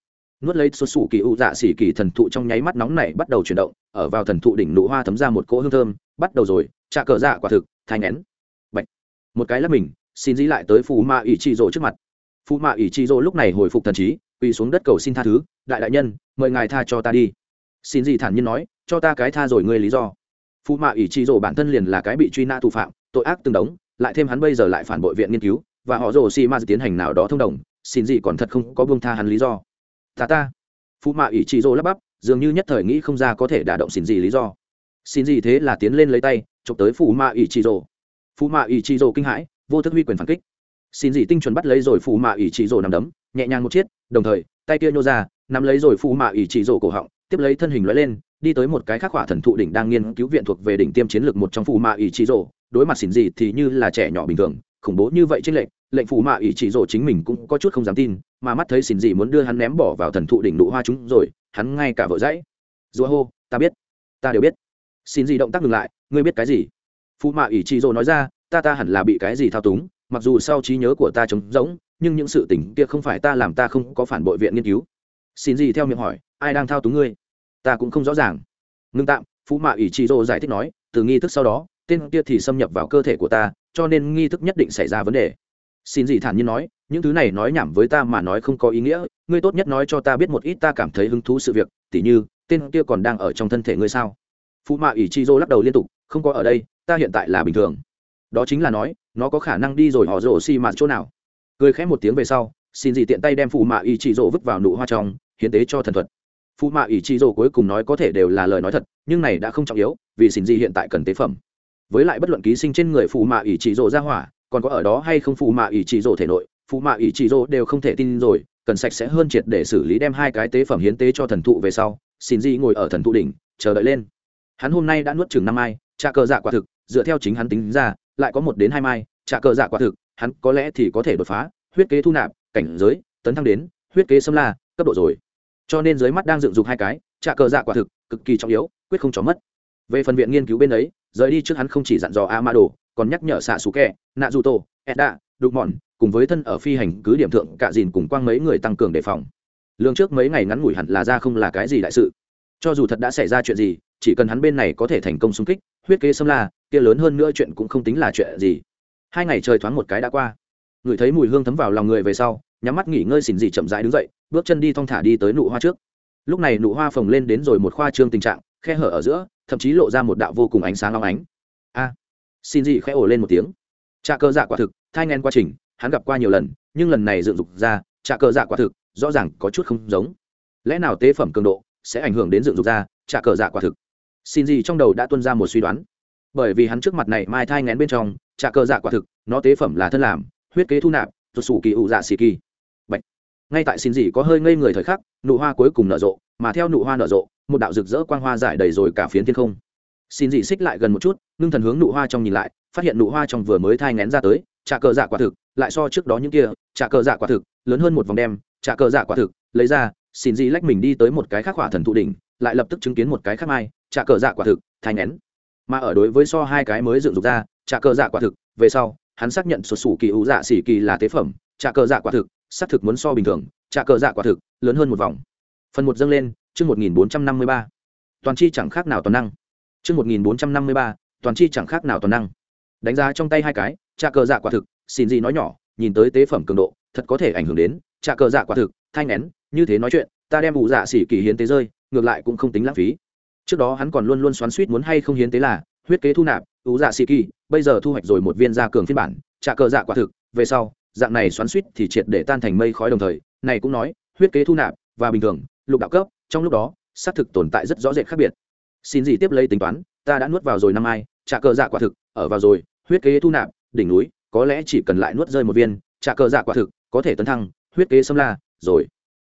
Nuốt lấy sụt sủ kỳ u dạ xì kỳ thần thụ trong nháy mắt nóng này bắt đầu chuyển động, ở vào thần thụ đỉnh nụ hoa thấm ra một cỗ hương thơm, bắt đầu rồi, trà cờ dạ quả thực thai nén Bạch. một cái lắp mình, xin dĩ lại tới phù ma ỷ trị rỗ trước mặt. Phù ma ỷ trị rỗ lúc này hồi phục thần trí, quỳ xuống đất cầu xin tha thứ, đại đại nhân, mời ngài tha cho ta đi. Xin gì thản nhiên nói, cho ta cái tha rồi ngươi lý do. Phù ma ỷ trị rỗ bản thân liền là cái bị truy nã thủ phạm, tội ác tương đống, lại thêm hắn bây giờ lại phản bội viện nghiên cứu, và họ rồ xì ma tiến hành nào đó thông đồng, xin gì còn thật không có buông tha hắn lý do. Ta ta. Phù ma ỷ trị rỗ lắp bắp, dường như nhất thời nghĩ không ra có thể đả động xin gì lý do. Xin gì thế là tiến lên lấy tay chụp tới phù ma ỷ trị rồ phù ma ỷ trị rồ kinh hãi, vô thức huy quyền phản kích. Xin Dị tinh chuẩn bắt lấy rồi phù ma ỷ trị rồ nằm đấm, nhẹ nhàng một chiết đồng thời, tay kia nhô ra, nắm lấy rồi phù ma ỷ trị rồ cổ họng, tiếp lấy thân hình lóe lên, đi tới một cái khắc hỏa thần thụ đỉnh đang nghiên cứu viện thuộc về đỉnh tiêm chiến lược một trong phù ma ỷ trị rồ đối mặt xin Dị thì như là trẻ nhỏ bình thường, khủng bố như vậy trên lệnh lệnh phù ma ỷ trị rồ chính mình cũng có chút không dám tin, mà mắt thấy xin Dị muốn đưa hắn ném bỏ vào thần thụ đỉnh nụ hoa chúng rồi, hắn ngay cả vợ dãy. Rùa hô, ta biết, ta đều biết. Xin Dị động tác ngừng lại ngươi biết cái gì? Phụ mạ ỷ trị dỗ nói ra, ta ta hẳn là bị cái gì thao túng, mặc dù sau trí nhớ của ta trống rỗng, nhưng những sự tình kia không phải ta làm ta không có phản bội viện nghiên cứu. Xin gì theo miệng hỏi, ai đang thao túng ngươi? Ta cũng không rõ ràng. Ngưng tạm, phụ mạ ỷ trị dỗ giải thích nói, từ nghi thức sau đó, tên kia thì xâm nhập vào cơ thể của ta, cho nên nghi thức nhất định xảy ra vấn đề. Xin gì thản nhiên nói, những thứ này nói nhảm với ta mà nói không có ý nghĩa, ngươi tốt nhất nói cho ta biết một ít ta cảm thấy hứng thú sự việc, tỉ như, tên kia còn đang ở trong thân thể ngươi sao? Phụ mạ ỷ chi dô lắc đầu liên tục, không có ở đây, ta hiện tại là bình thường. Đó chính là nói, nó có khả năng đi rồi họ rổ xi mạt chỗ nào. Cười khẽ một tiếng về sau, xin gì tiện tay đem phụ mạ ỷ chi dô vứt vào nụ hoa trong, hiến tế cho thần thuật. Phụ mạ ỷ chi dô cuối cùng nói có thể đều là lời nói thật, nhưng này đã không trọng yếu, vì xin gì hiện tại cần tế phẩm. Với lại bất luận ký sinh trên người phụ mạ ỷ chi dô ra hỏa, còn có ở đó hay không phụ mạ ỷ chi dô thể nội phụ mạ ỷ chi dô đều không thể tin rồi, cần sạch sẽ hơn triệt để xử lý đem hai cái tế phẩm hiến tế cho thần thụ về sau, xin di ngồi ở thần thụ đỉnh, chờ đợi lên hắn hôm nay đã nuốt chừng năm mai, trả cờ dạ quả thực, dựa theo chính hắn tính ra, lại có một đến hai mai, trả cờ dạ quả thực, hắn có lẽ thì có thể đột phá, huyết kế thu nạp, cảnh giới, tấn thăng đến, huyết kế xâm la, cấp độ rồi. Cho nên dưới mắt đang dựng dục hai cái, trả cờ dạ quả thực, cực kỳ trọng yếu, quyết không cho mất. Về phần viện nghiên cứu bên ấy, rời đi trước hắn không chỉ dặn dò amado, còn nhắc nhở xạ xú kẹ nạ dù tô edda đục mòn cùng với thân ở phi hành cứ điểm thượng, cả dìn cùng quang mấy người tăng cường đề phòng. Lương trước mấy ngày ngắn ngủi hẳn là ra không là cái gì đại sự. Cho dù thật đã xảy ra chuyện gì chỉ cần hắn bên này có thể thành công xung kích, huyết kế xâm la, kia lớn hơn nữa chuyện cũng không tính là chuyện gì. Hai ngày trời thoáng một cái đã qua. Người thấy mùi hương thấm vào lòng người về sau, nhắm mắt nghỉ ngơi xỉn dị chậm rãi đứng dậy, bước chân đi thong thả đi tới nụ hoa trước. Lúc này nụ hoa phồng lên đến rồi một khoa trương tình trạng, khe hở ở giữa, thậm chí lộ ra một đạo vô cùng ánh sáng long ánh. A! Xin dị khẽ ồ lên một tiếng. Trà cơ dạ quả thực, thai nghen quá trình, hắn gặp qua nhiều lần, nhưng lần này dựng dục ra trà cơ dạ quả thực, rõ ràng có chút không giống. Lẽ nào tế phẩm cường độ sẽ ảnh hưởng đến dựng dục ra trà cơ dạ quả thực? Xin dị trong đầu đã tuân ra một suy đoán. Bởi vì hắn trước mặt này mai thai ngén bên trong trà cờ dạ quả thực, nó tế phẩm là thân làm, huyết kế thu nạp tuột sủ kỳ ụ dạ xì kỳ. Bạch. ngay tại xin dị có hơi ngây người thời khắc, nụ hoa cuối cùng nở rộ, mà theo nụ hoa nở rộ, một đạo rực rỡ quang hoa giải đầy rồi cả phiến thiên không. Xin dị xích lại gần một chút, ngưng thần hướng nụ hoa trong nhìn lại, phát hiện nụ hoa trong vừa mới thai ngén ra tới trà cờ dạ quả thực, lại so trước đó những kia trà cờ dạ quả thực, lớn hơn một vòng đem trà cờ dạ quả thực, lấy ra, xin dị lách mình đi tới một cái khác hỏa thần thụ đỉnh, lại lập tức chứng kiến một cái khác mai trả cờ dạ quả thực thai nén, mà ở đối với so hai cái mới dựng dục ra trả cờ dạ quả thực về sau hắn xác nhận sụt sủ kỳ ủ dạ xỉ kỳ là tế phẩm trả cờ dạ quả thực xác thực muốn so bình thường trả cờ dạ quả thực lớn hơn một vòng. Phần một dâng lên chương một nghìn bốn trăm năm mươi ba. Toàn chi chẳng khác nào toàn năng. Chương một nghìn bốn trăm năm mươi ba toàn chi chẳng khác nào toàn năng. Đánh giá trong tay hai cái trả cờ dạ quả thực xin gì nói nhỏ nhìn tới tế phẩm cường độ thật có thể ảnh hưởng đến trả cờ dạ quả thực thanh nén như thế nói chuyện ta đem ủ dạ xỉ kỳ hiến tế rơi ngược lại cũng không tính lãng phí trước đó hắn còn luôn luôn xoắn suýt muốn hay không hiến tế là, huyết kế thu nạp ủ dạ sĩ kỳ, bây giờ thu hoạch rồi một viên gia cường phiên bản, trả cờ dạ quả thực, về sau, dạng này xoắn suýt thì triệt để tan thành mây khói đồng thời, này cũng nói, huyết kế thu nạp, và bình thường, lục đạo cấp, trong lúc đó, xác thực tồn tại rất rõ rệt khác biệt. Xin gì tiếp lấy tính toán, ta đã nuốt vào rồi năm ai, trả cờ dạ quả thực, ở vào rồi, huyết kế thu nạp, đỉnh núi, có lẽ chỉ cần lại nuốt rơi một viên, trả cờ dạ quả thực, có thể tấn thăng, huyết kế xâm la, rồi.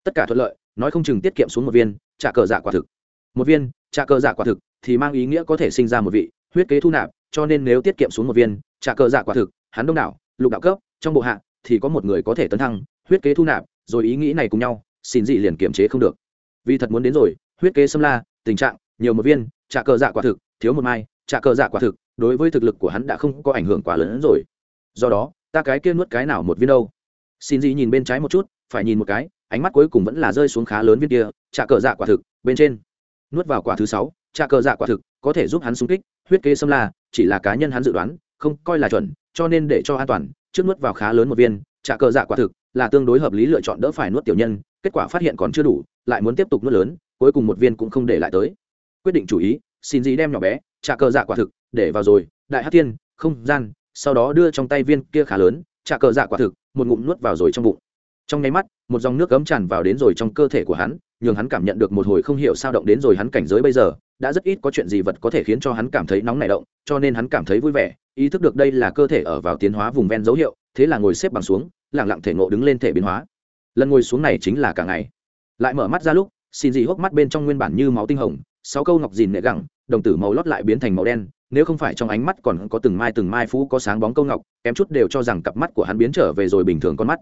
Tất cả thuận lợi, nói không chừng tiết kiệm xuống một viên, trả cờ dạ quả thực một viên trả cờ dạ quả thực thì mang ý nghĩa có thể sinh ra một vị huyết kế thu nạp, cho nên nếu tiết kiệm xuống một viên trả cờ dạ quả thực, hắn đông đảo, lục đạo cấp, trong bộ hạ thì có một người có thể tấn thăng huyết kế thu nạp, rồi ý nghĩ này cùng nhau, xin dị liền kiềm chế không được. Vì thật muốn đến rồi, huyết kế xâm la, tình trạng, nhiều một viên trả cờ dạ quả thực, thiếu một mai trả cờ dạ quả thực, đối với thực lực của hắn đã không có ảnh hưởng quá lớn hơn rồi. Do đó, ta cái kia nuốt cái nào một viên đâu? Xin dị nhìn bên trái một chút, phải nhìn một cái, ánh mắt cuối cùng vẫn là rơi xuống khá lớn viên kia trả cờ dạ quả thực, bên trên nuốt vào quả thứ sáu, trà cờ dạ quả thực, có thể giúp hắn xung kích, huyết kế xâm la, chỉ là cá nhân hắn dự đoán, không coi là chuẩn, cho nên để cho an toàn, trước nuốt vào khá lớn một viên, trà cờ dạ quả thực là tương đối hợp lý lựa chọn đỡ phải nuốt tiểu nhân, kết quả phát hiện còn chưa đủ, lại muốn tiếp tục nuốt lớn, cuối cùng một viên cũng không để lại tới. Quyết định chủ ý, xin gì đem nhỏ bé, trà cờ dạ quả thực, để vào rồi, đại hát tiên không gian, sau đó đưa trong tay viên kia khá lớn, trà cờ dạ quả thực, một ngụm nuốt vào rồi trong bụng. Trong nháy mắt một dòng nước cấm tràn vào đến rồi trong cơ thể của hắn, nhường hắn cảm nhận được một hồi không hiểu sao động đến rồi hắn cảnh giới bây giờ. Đã rất ít có chuyện gì vật có thể khiến cho hắn cảm thấy nóng nảy động, cho nên hắn cảm thấy vui vẻ. Ý thức được đây là cơ thể ở vào tiến hóa vùng ven dấu hiệu, thế là ngồi xếp bằng xuống lẳng lặng thể ngộ đứng lên thể biến hóa. Lần ngồi xuống này chính là cả ngày. Lại mở mắt ra lúc, xin gì hốc mắt bên trong nguyên bản như máu tinh hồng, sáu câu ngọc dìn nệ gẳng, đồng tử màu lót lại biến thành màu đen, nếu không phải trong ánh mắt còn có từng mai từng mai phú có sáng bóng câu ngọc, kém chút đều cho rằng cặp mắt của hắn biến trở về rồi bình thường con mắt.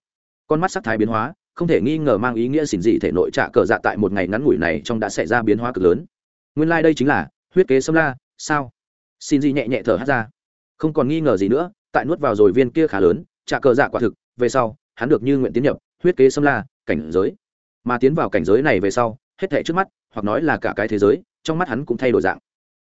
Con mắt sắc thái biến hóa không thể nghi ngờ mang ý nghĩa xỉn dị thể nội trạ cờ dạ tại một ngày ngắn ngủi này trong đã xảy ra biến hóa cực lớn. Nguyên lai、like、đây chính là huyết kế sâm la, sao? Xin dị nhẹ nhẹ thở hát ra. Không còn nghi ngờ gì nữa, tại nuốt vào rồi viên kia khá lớn, trạ cờ dạ quả thực, về sau, hắn được như nguyện tiến nhập huyết kế sâm la, cảnh giới. Mà tiến vào cảnh giới này về sau, hết thể trước mắt, hoặc nói là cả cái thế giới, trong mắt hắn cũng thay đổi dạng.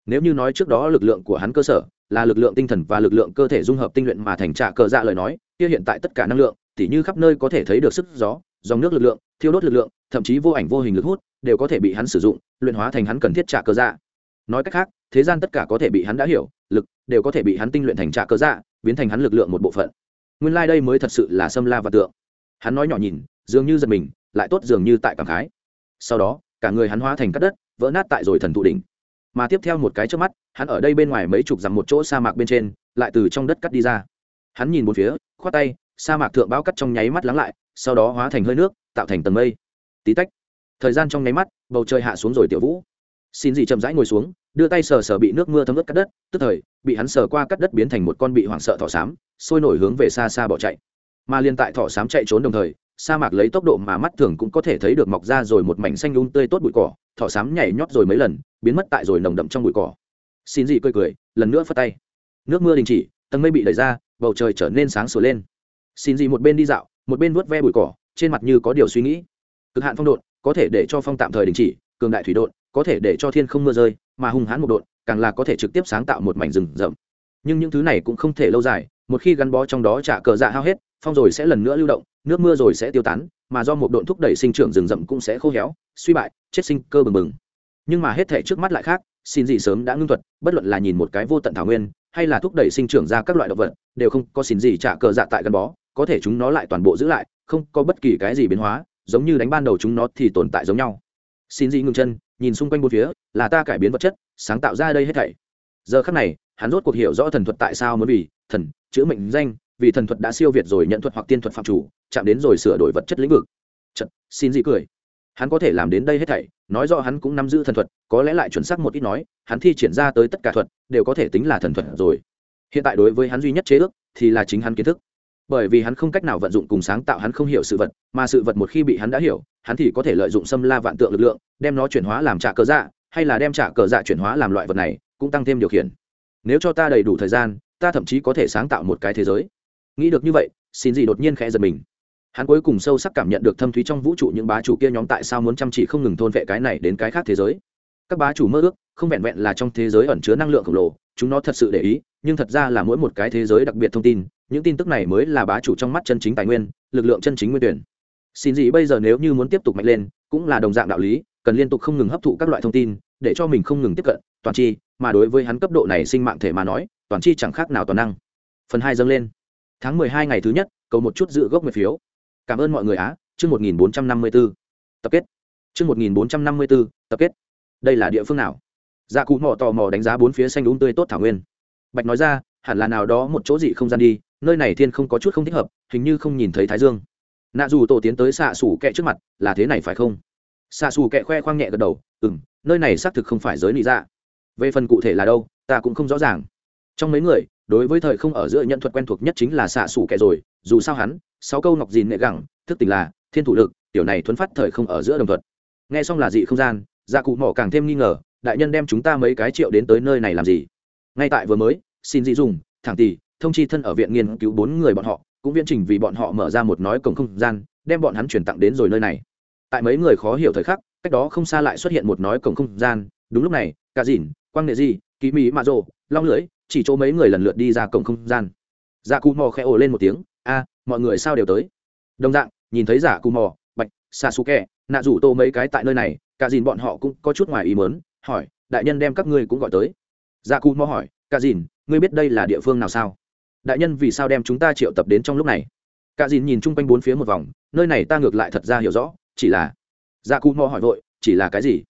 Nếu như nói trước đó lực lượng của hắn cơ sở, là lực lượng tinh thần và lực lượng cơ thể dung hợp tinh luyện mà thành trạ cờ dạ lời nói, kia hiện tại tất cả năng lượng, tỉ như khắp nơi có thể thấy được sức gió dòng nước lực lượng, thiêu đốt lực lượng, thậm chí vô ảnh vô hình lực hút, đều có thể bị hắn sử dụng, luyện hóa thành hắn cần thiết trả cơ dạ. Nói cách khác, thế gian tất cả có thể bị hắn đã hiểu, lực, đều có thể bị hắn tinh luyện thành trả cơ dạ biến thành hắn lực lượng một bộ phận. Nguyên lai、like、đây mới thật sự là xâm la và tượng. Hắn nói nhỏ nhìn, dường như giật mình, lại tốt dường như tại cảm khái. Sau đó, cả người hắn hóa thành cắt đất, vỡ nát tại rồi thần thụ đỉnh. Mà tiếp theo một cái trước mắt, hắn ở đây bên ngoài mấy chục dặm một chỗ sa mạc bên trên, lại từ trong đất cắt đi ra. Hắn nhìn một phía, khoát tay sa mạc thượng bão cắt trong nháy mắt lắng lại, sau đó hóa thành hơi nước, tạo thành tầng mây. Tí tách. Thời gian trong nháy mắt, bầu trời hạ xuống rồi tiểu vũ. Xin dị chậm rãi ngồi xuống, đưa tay sờ sờ bị nước mưa thấm ướt cắt đất, tức thời, bị hắn sờ qua cắt đất biến thành một con bị hoảng sợ thỏ xám, sôi nổi hướng về xa xa bỏ chạy. Mà liên tại thỏ xám chạy trốn đồng thời, sa mạc lấy tốc độ mà mắt thường cũng có thể thấy được mọc ra rồi một mảnh xanh lung tươi tốt bụi cỏ, thỏ xám nhảy nhót rồi mấy lần, biến mất tại rồi nồng đậm trong bụi cỏ. Xin dị cười cười, lần nữa phất tay. Nước mưa đình chỉ, tầng mây bị đẩy ra, bầu trời trở nên sáng sủa lên xin gì một bên đi dạo, một bên vuốt ve bụi cỏ, trên mặt như có điều suy nghĩ. Cực hạn phong độn, có thể để cho phong tạm thời đình chỉ, cường đại thủy độn, có thể để cho thiên không mưa rơi, mà hung hãn một độn, càng là có thể trực tiếp sáng tạo một mảnh rừng rậm. Nhưng những thứ này cũng không thể lâu dài, một khi gắn bó trong đó trả cờ dạ hao hết, phong rồi sẽ lần nữa lưu động, nước mưa rồi sẽ tiêu tán, mà do một độn thúc đẩy sinh trưởng rừng rậm cũng sẽ khô héo, suy bại, chết sinh cơ bừng bừng. Nhưng mà hết thể trước mắt lại khác, xin gì sớm đã ngưng thuật, bất luận là nhìn một cái vô tận thảo nguyên, hay là thúc đẩy sinh trưởng ra các loại động vật, đều không có xin gì trả cờ dạ tại gắn bó có thể chúng nó lại toàn bộ giữ lại không có bất kỳ cái gì biến hóa giống như đánh ban đầu chúng nó thì tồn tại giống nhau. Xin dị ngừng chân nhìn xung quanh bốn phía là ta cải biến vật chất sáng tạo ra đây hết thảy. Giờ khắc này hắn rốt cuộc hiểu rõ thần thuật tại sao muốn vì thần chữ mệnh danh vì thần thuật đã siêu việt rồi nhận thuật hoặc tiên thuật phạm chủ chạm đến rồi sửa đổi vật chất lĩnh vực. Chật, xin dị cười. Hắn có thể làm đến đây hết thảy nói rõ hắn cũng nắm giữ thần thuật có lẽ lại chuẩn xác một ít nói hắn thi triển ra tới tất cả thuật đều có thể tính là thần thuật rồi. Hiện tại đối với hắn duy nhất chế ước thì là chính hắn kiến thức bởi vì hắn không cách nào vận dụng cùng sáng tạo hắn không hiểu sự vật, mà sự vật một khi bị hắn đã hiểu, hắn thì có thể lợi dụng xâm la vạn tượng lực lượng, đem nó chuyển hóa làm trả cờ dạ hay là đem trả cờ dạ chuyển hóa làm loại vật này, cũng tăng thêm điều khiển. Nếu cho ta đầy đủ thời gian, ta thậm chí có thể sáng tạo một cái thế giới. Nghĩ được như vậy, xin gì đột nhiên khẽ giật mình. Hắn cuối cùng sâu sắc cảm nhận được thâm thúy trong vũ trụ những bá chủ kia nhóm tại sao muốn chăm chỉ không ngừng thôn vệ cái này đến cái khác thế giới. Các bá chủ mơ ước, không vẹn vẹn là trong thế giới ẩn chứa năng lượng khổng lồ, chúng nó thật sự để ý nhưng thật ra là mỗi một cái thế giới đặc biệt thông tin, những tin tức này mới là bá chủ trong mắt chân chính tài nguyên, lực lượng chân chính nguyên tuyển. Xin gì bây giờ nếu như muốn tiếp tục mạnh lên, cũng là đồng dạng đạo lý, cần liên tục không ngừng hấp thụ các loại thông tin, để cho mình không ngừng tiếp cận, toàn chi, mà đối với hắn cấp độ này sinh mạng thể mà nói, toàn chi chẳng khác nào toàn năng. Phần hai dâng lên. Tháng mười hai ngày thứ nhất, cầu một chút dự gốc mười phiếu. Cảm ơn mọi người á, chương một nghìn bốn trăm năm mươi b ố tập kết. Chương một nghìn bốn trăm năm mươi b ố tập kết. Đây là địa phương nào? Dạ cụ mò tò mò đánh giá bốn phía xanh đúng tươi tốt thảo nguyên bạch nói ra, hẳn là nào đó một chỗ gì không gian đi, nơi này thiên không có chút không thích hợp, hình như không nhìn thấy thái dương. Nạ dù tổ tiến tới xạ xù kẹ trước mặt, là thế này phải không? Xạ xù kẹ khoe khoang nhẹ gật đầu ừ m nơi này xác thực không phải giới lý ra dạ. về phần cụ thể là đâu, ta cũng không rõ ràng. Trong mấy người, đối với thời không ở giữa nhận thuật quen thuộc nhất chính là xạ xù kẹ rồi, dù sao hắn, sáu câu ngọc dìn nệ gẳng, thức tỉnh là thiên thủ lực, tiểu này thuấn phát thời không ở giữa đồng thuật. Nghe xong là dị không gian gia cụ mỏ càng thêm nghi ngờ, đại nhân đem chúng ta mấy cái triệu đến tới nơi này làm gì? Ngay tại vừa mới, xin dị dùng, thẳng tỷ thông chi thân ở viện nghiên cứu bốn người bọn họ, cũng viễn trình vì bọn họ mở ra một nói cổng không gian, đem bọn hắn chuyển tặng đến rồi nơi này. Tại mấy người khó hiểu thời khắc, cách đó không xa lại xuất hiện một nói cổng không gian. Đúng lúc này, cả dìn, quang nghệ di ký mỹ mạ rồ, long lưỡi, chỉ chỗ mấy người lần lượt đi ra cổng không gian. Dạ cù mò khẽ ồ lên một tiếng, a, mọi người sao đều tới? Đồng dạng, nhìn thấy giả cù mò, bạch xa xù kẹ nạ rủ tô mấy cái tại nơi này, cả dìn bọn họ cũng có chút ngoài ý mớn hỏi, đại nhân đem các ngươi cũng gọi tới dạ cụ mò hỏi cả dìn, ngươi biết đây là địa phương nào sao? Đại nhân vì sao đem chúng ta triệu tập đến trong lúc này? Cả dìn nhìn chung quanh bốn phía một vòng, nơi này ta ngược lại thật ra hiểu rõ, chỉ là dạ cụ mò hỏi vội, chỉ là cái gì?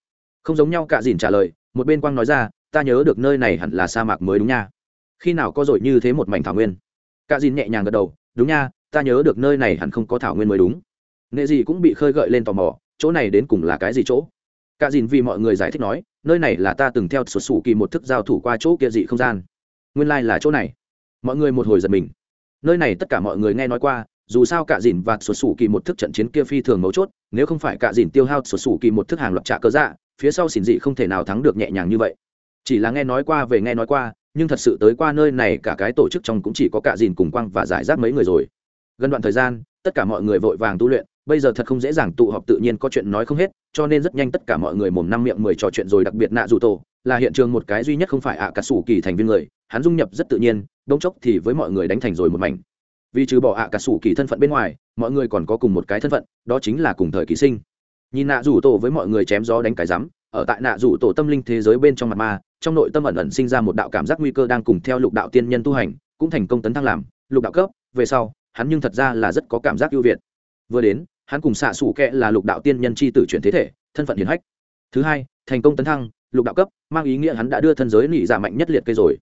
Không giống nhau cả dìn trả lời, một bên quang nói ra, ta nhớ được nơi này hẳn là sa mạc mới đúng nha. Khi nào có rồi như thế một mảnh thảo nguyên? Cả dìn nhẹ nhàng gật đầu, đúng nha, ta nhớ được nơi này hẳn không có thảo nguyên mới đúng. Nghệ gì cũng bị khơi gợi lên tò mò, chỗ này đến cùng là cái gì chỗ? Cả dìn vì mọi người giải thích nói, nơi này là ta từng theo sụt sủ kỳ một thức giao thủ qua chỗ kia dị không gian. Nguyên lai、like、là chỗ này. Mọi người một hồi giật mình. Nơi này tất cả mọi người nghe nói qua, dù sao cả dìn và sụt sủ kỳ một thức trận chiến kia phi thường mấu chốt, nếu không phải cả dìn tiêu hao sụt sủ kỳ một thức hàng loạt trả cơ dạ phía sau xỉn dị không thể nào thắng được nhẹ nhàng như vậy. Chỉ là nghe nói qua về nghe nói qua, nhưng thật sự tới qua nơi này cả cái tổ chức trong cũng chỉ có cả dìn cùng quang và giải rác mấy người rồi. Gần đoạn thời gian, tất cả mọi người vội vàng tu luyện bây giờ thật không dễ dàng tụ họp tự nhiên có chuyện nói không hết, cho nên rất nhanh tất cả mọi người mồm năm miệng mười trò chuyện rồi đặc biệt nạ dù tổ, là hiện trường một cái duy nhất không phải ạ à cả sủ kỳ thành viên người, hắn dung nhập rất tự nhiên, đống chốc thì với mọi người đánh thành rồi một mảnh. Vì trừ bỏ ạ à cả sủ kỳ thân phận bên ngoài, mọi người còn có cùng một cái thân phận, đó chính là cùng thời kỳ sinh. Nhìn nạ rủ tổ với mọi người chém gió đánh cái rắm, ở tại nạ rủ tổ tâm linh thế giới bên trong mặt ma, trong nội tâm ẩn ẩn sinh ra một đạo cảm giác nguy cơ đang cùng theo lục đạo tiên nhân tu hành, cũng thành công tấn thăng làm lục đạo cấp. Về sau, hắn nhưng thật ra là rất có cảm giác ưu việt. Vừa đến hắn cùng xạ xù kệ là lục đạo tiên nhân c h i tử chuyển thế thể, thân phận hiền hách. Thứ hai, thành công tấn thăng, lục đạo cấp, mang ý nghĩa hắn đã đưa thân giới nỉ dạ mạnh nhất liệt cây rồi.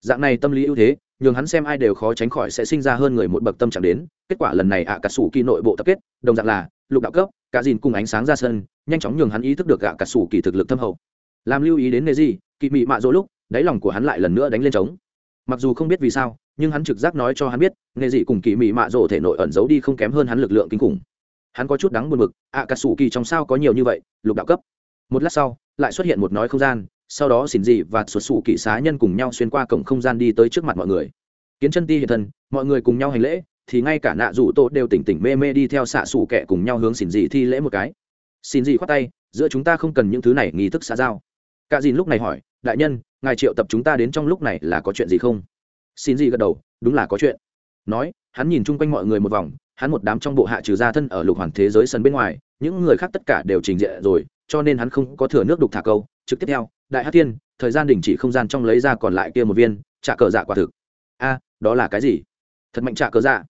Dạng này tâm lý ưu thế, nhường hắn xem ai đều khó tránh khỏi sẽ sinh ra hơn người một bậc tâm trạng đến. Kết quả lần này ạ à cả sủ kỳ nội bộ tập kết, đồng dạng là, lục đạo cấp, cả dìn cùng ánh sáng ra sân, nhanh chóng nhường hắn ý thức được ạ cả sủ kỳ thực lực thâm hậu. Làm lưu ý đến nề gì kỳ mị mạ dỗ lúc, đáy lòng của hắn lại lần nữa đánh lên trống. Mặc dù không biết vì sao, nhưng hắn trực giác nói cho hắn biết nghề dị cùng kỳ mị mạ rổ thể nội ẩn giấu đi không kém hơn hắn lực lượng kinh khủng hắn có chút đắng buồn mực ạ cà sủ kỳ trong sao có nhiều như vậy, lục đạo cấp. Một lát sau, lại xuất hiện một nói không gian, sau đó xỉn dị và xuất xù kỳ xá nhân cùng nhau xuyên qua cổng không gian đi tới trước mặt mọi người. Kiến chân ti hiện thân, mọi người cùng nhau hành lễ, thì ngay cả nạ rủ tô đều tỉnh tỉnh mê mê đi theo xạ xù kẻ cùng nhau hướng xỉn dị thi lễ một cái. Xin dị khoát tay, giữa chúng ta không cần những thứ này, nghi thức xã giao. Cả dìn lúc này hỏi, đại nhân, ngài triệu tập chúng ta đến trong lúc này là có chuyện gì không? Xin gì gật đầu, đúng là có chuyện. Nói, hắn nhìn chung quanh mọi người một vòng hắn một đám trong bộ hạ trừ ra thân ở lục hoàn thế giới sân bên ngoài, những người khác tất cả đều trình diện rồi, cho nên hắn không có thừa nước đục thả câu. Trực tiếp theo, đại hát thiên, thời gian đình chỉ không gian trong lấy ra còn lại kia một viên, trả cờ dạ quả thực. A, đó là cái gì? Thật mạnh trả cờ dạ.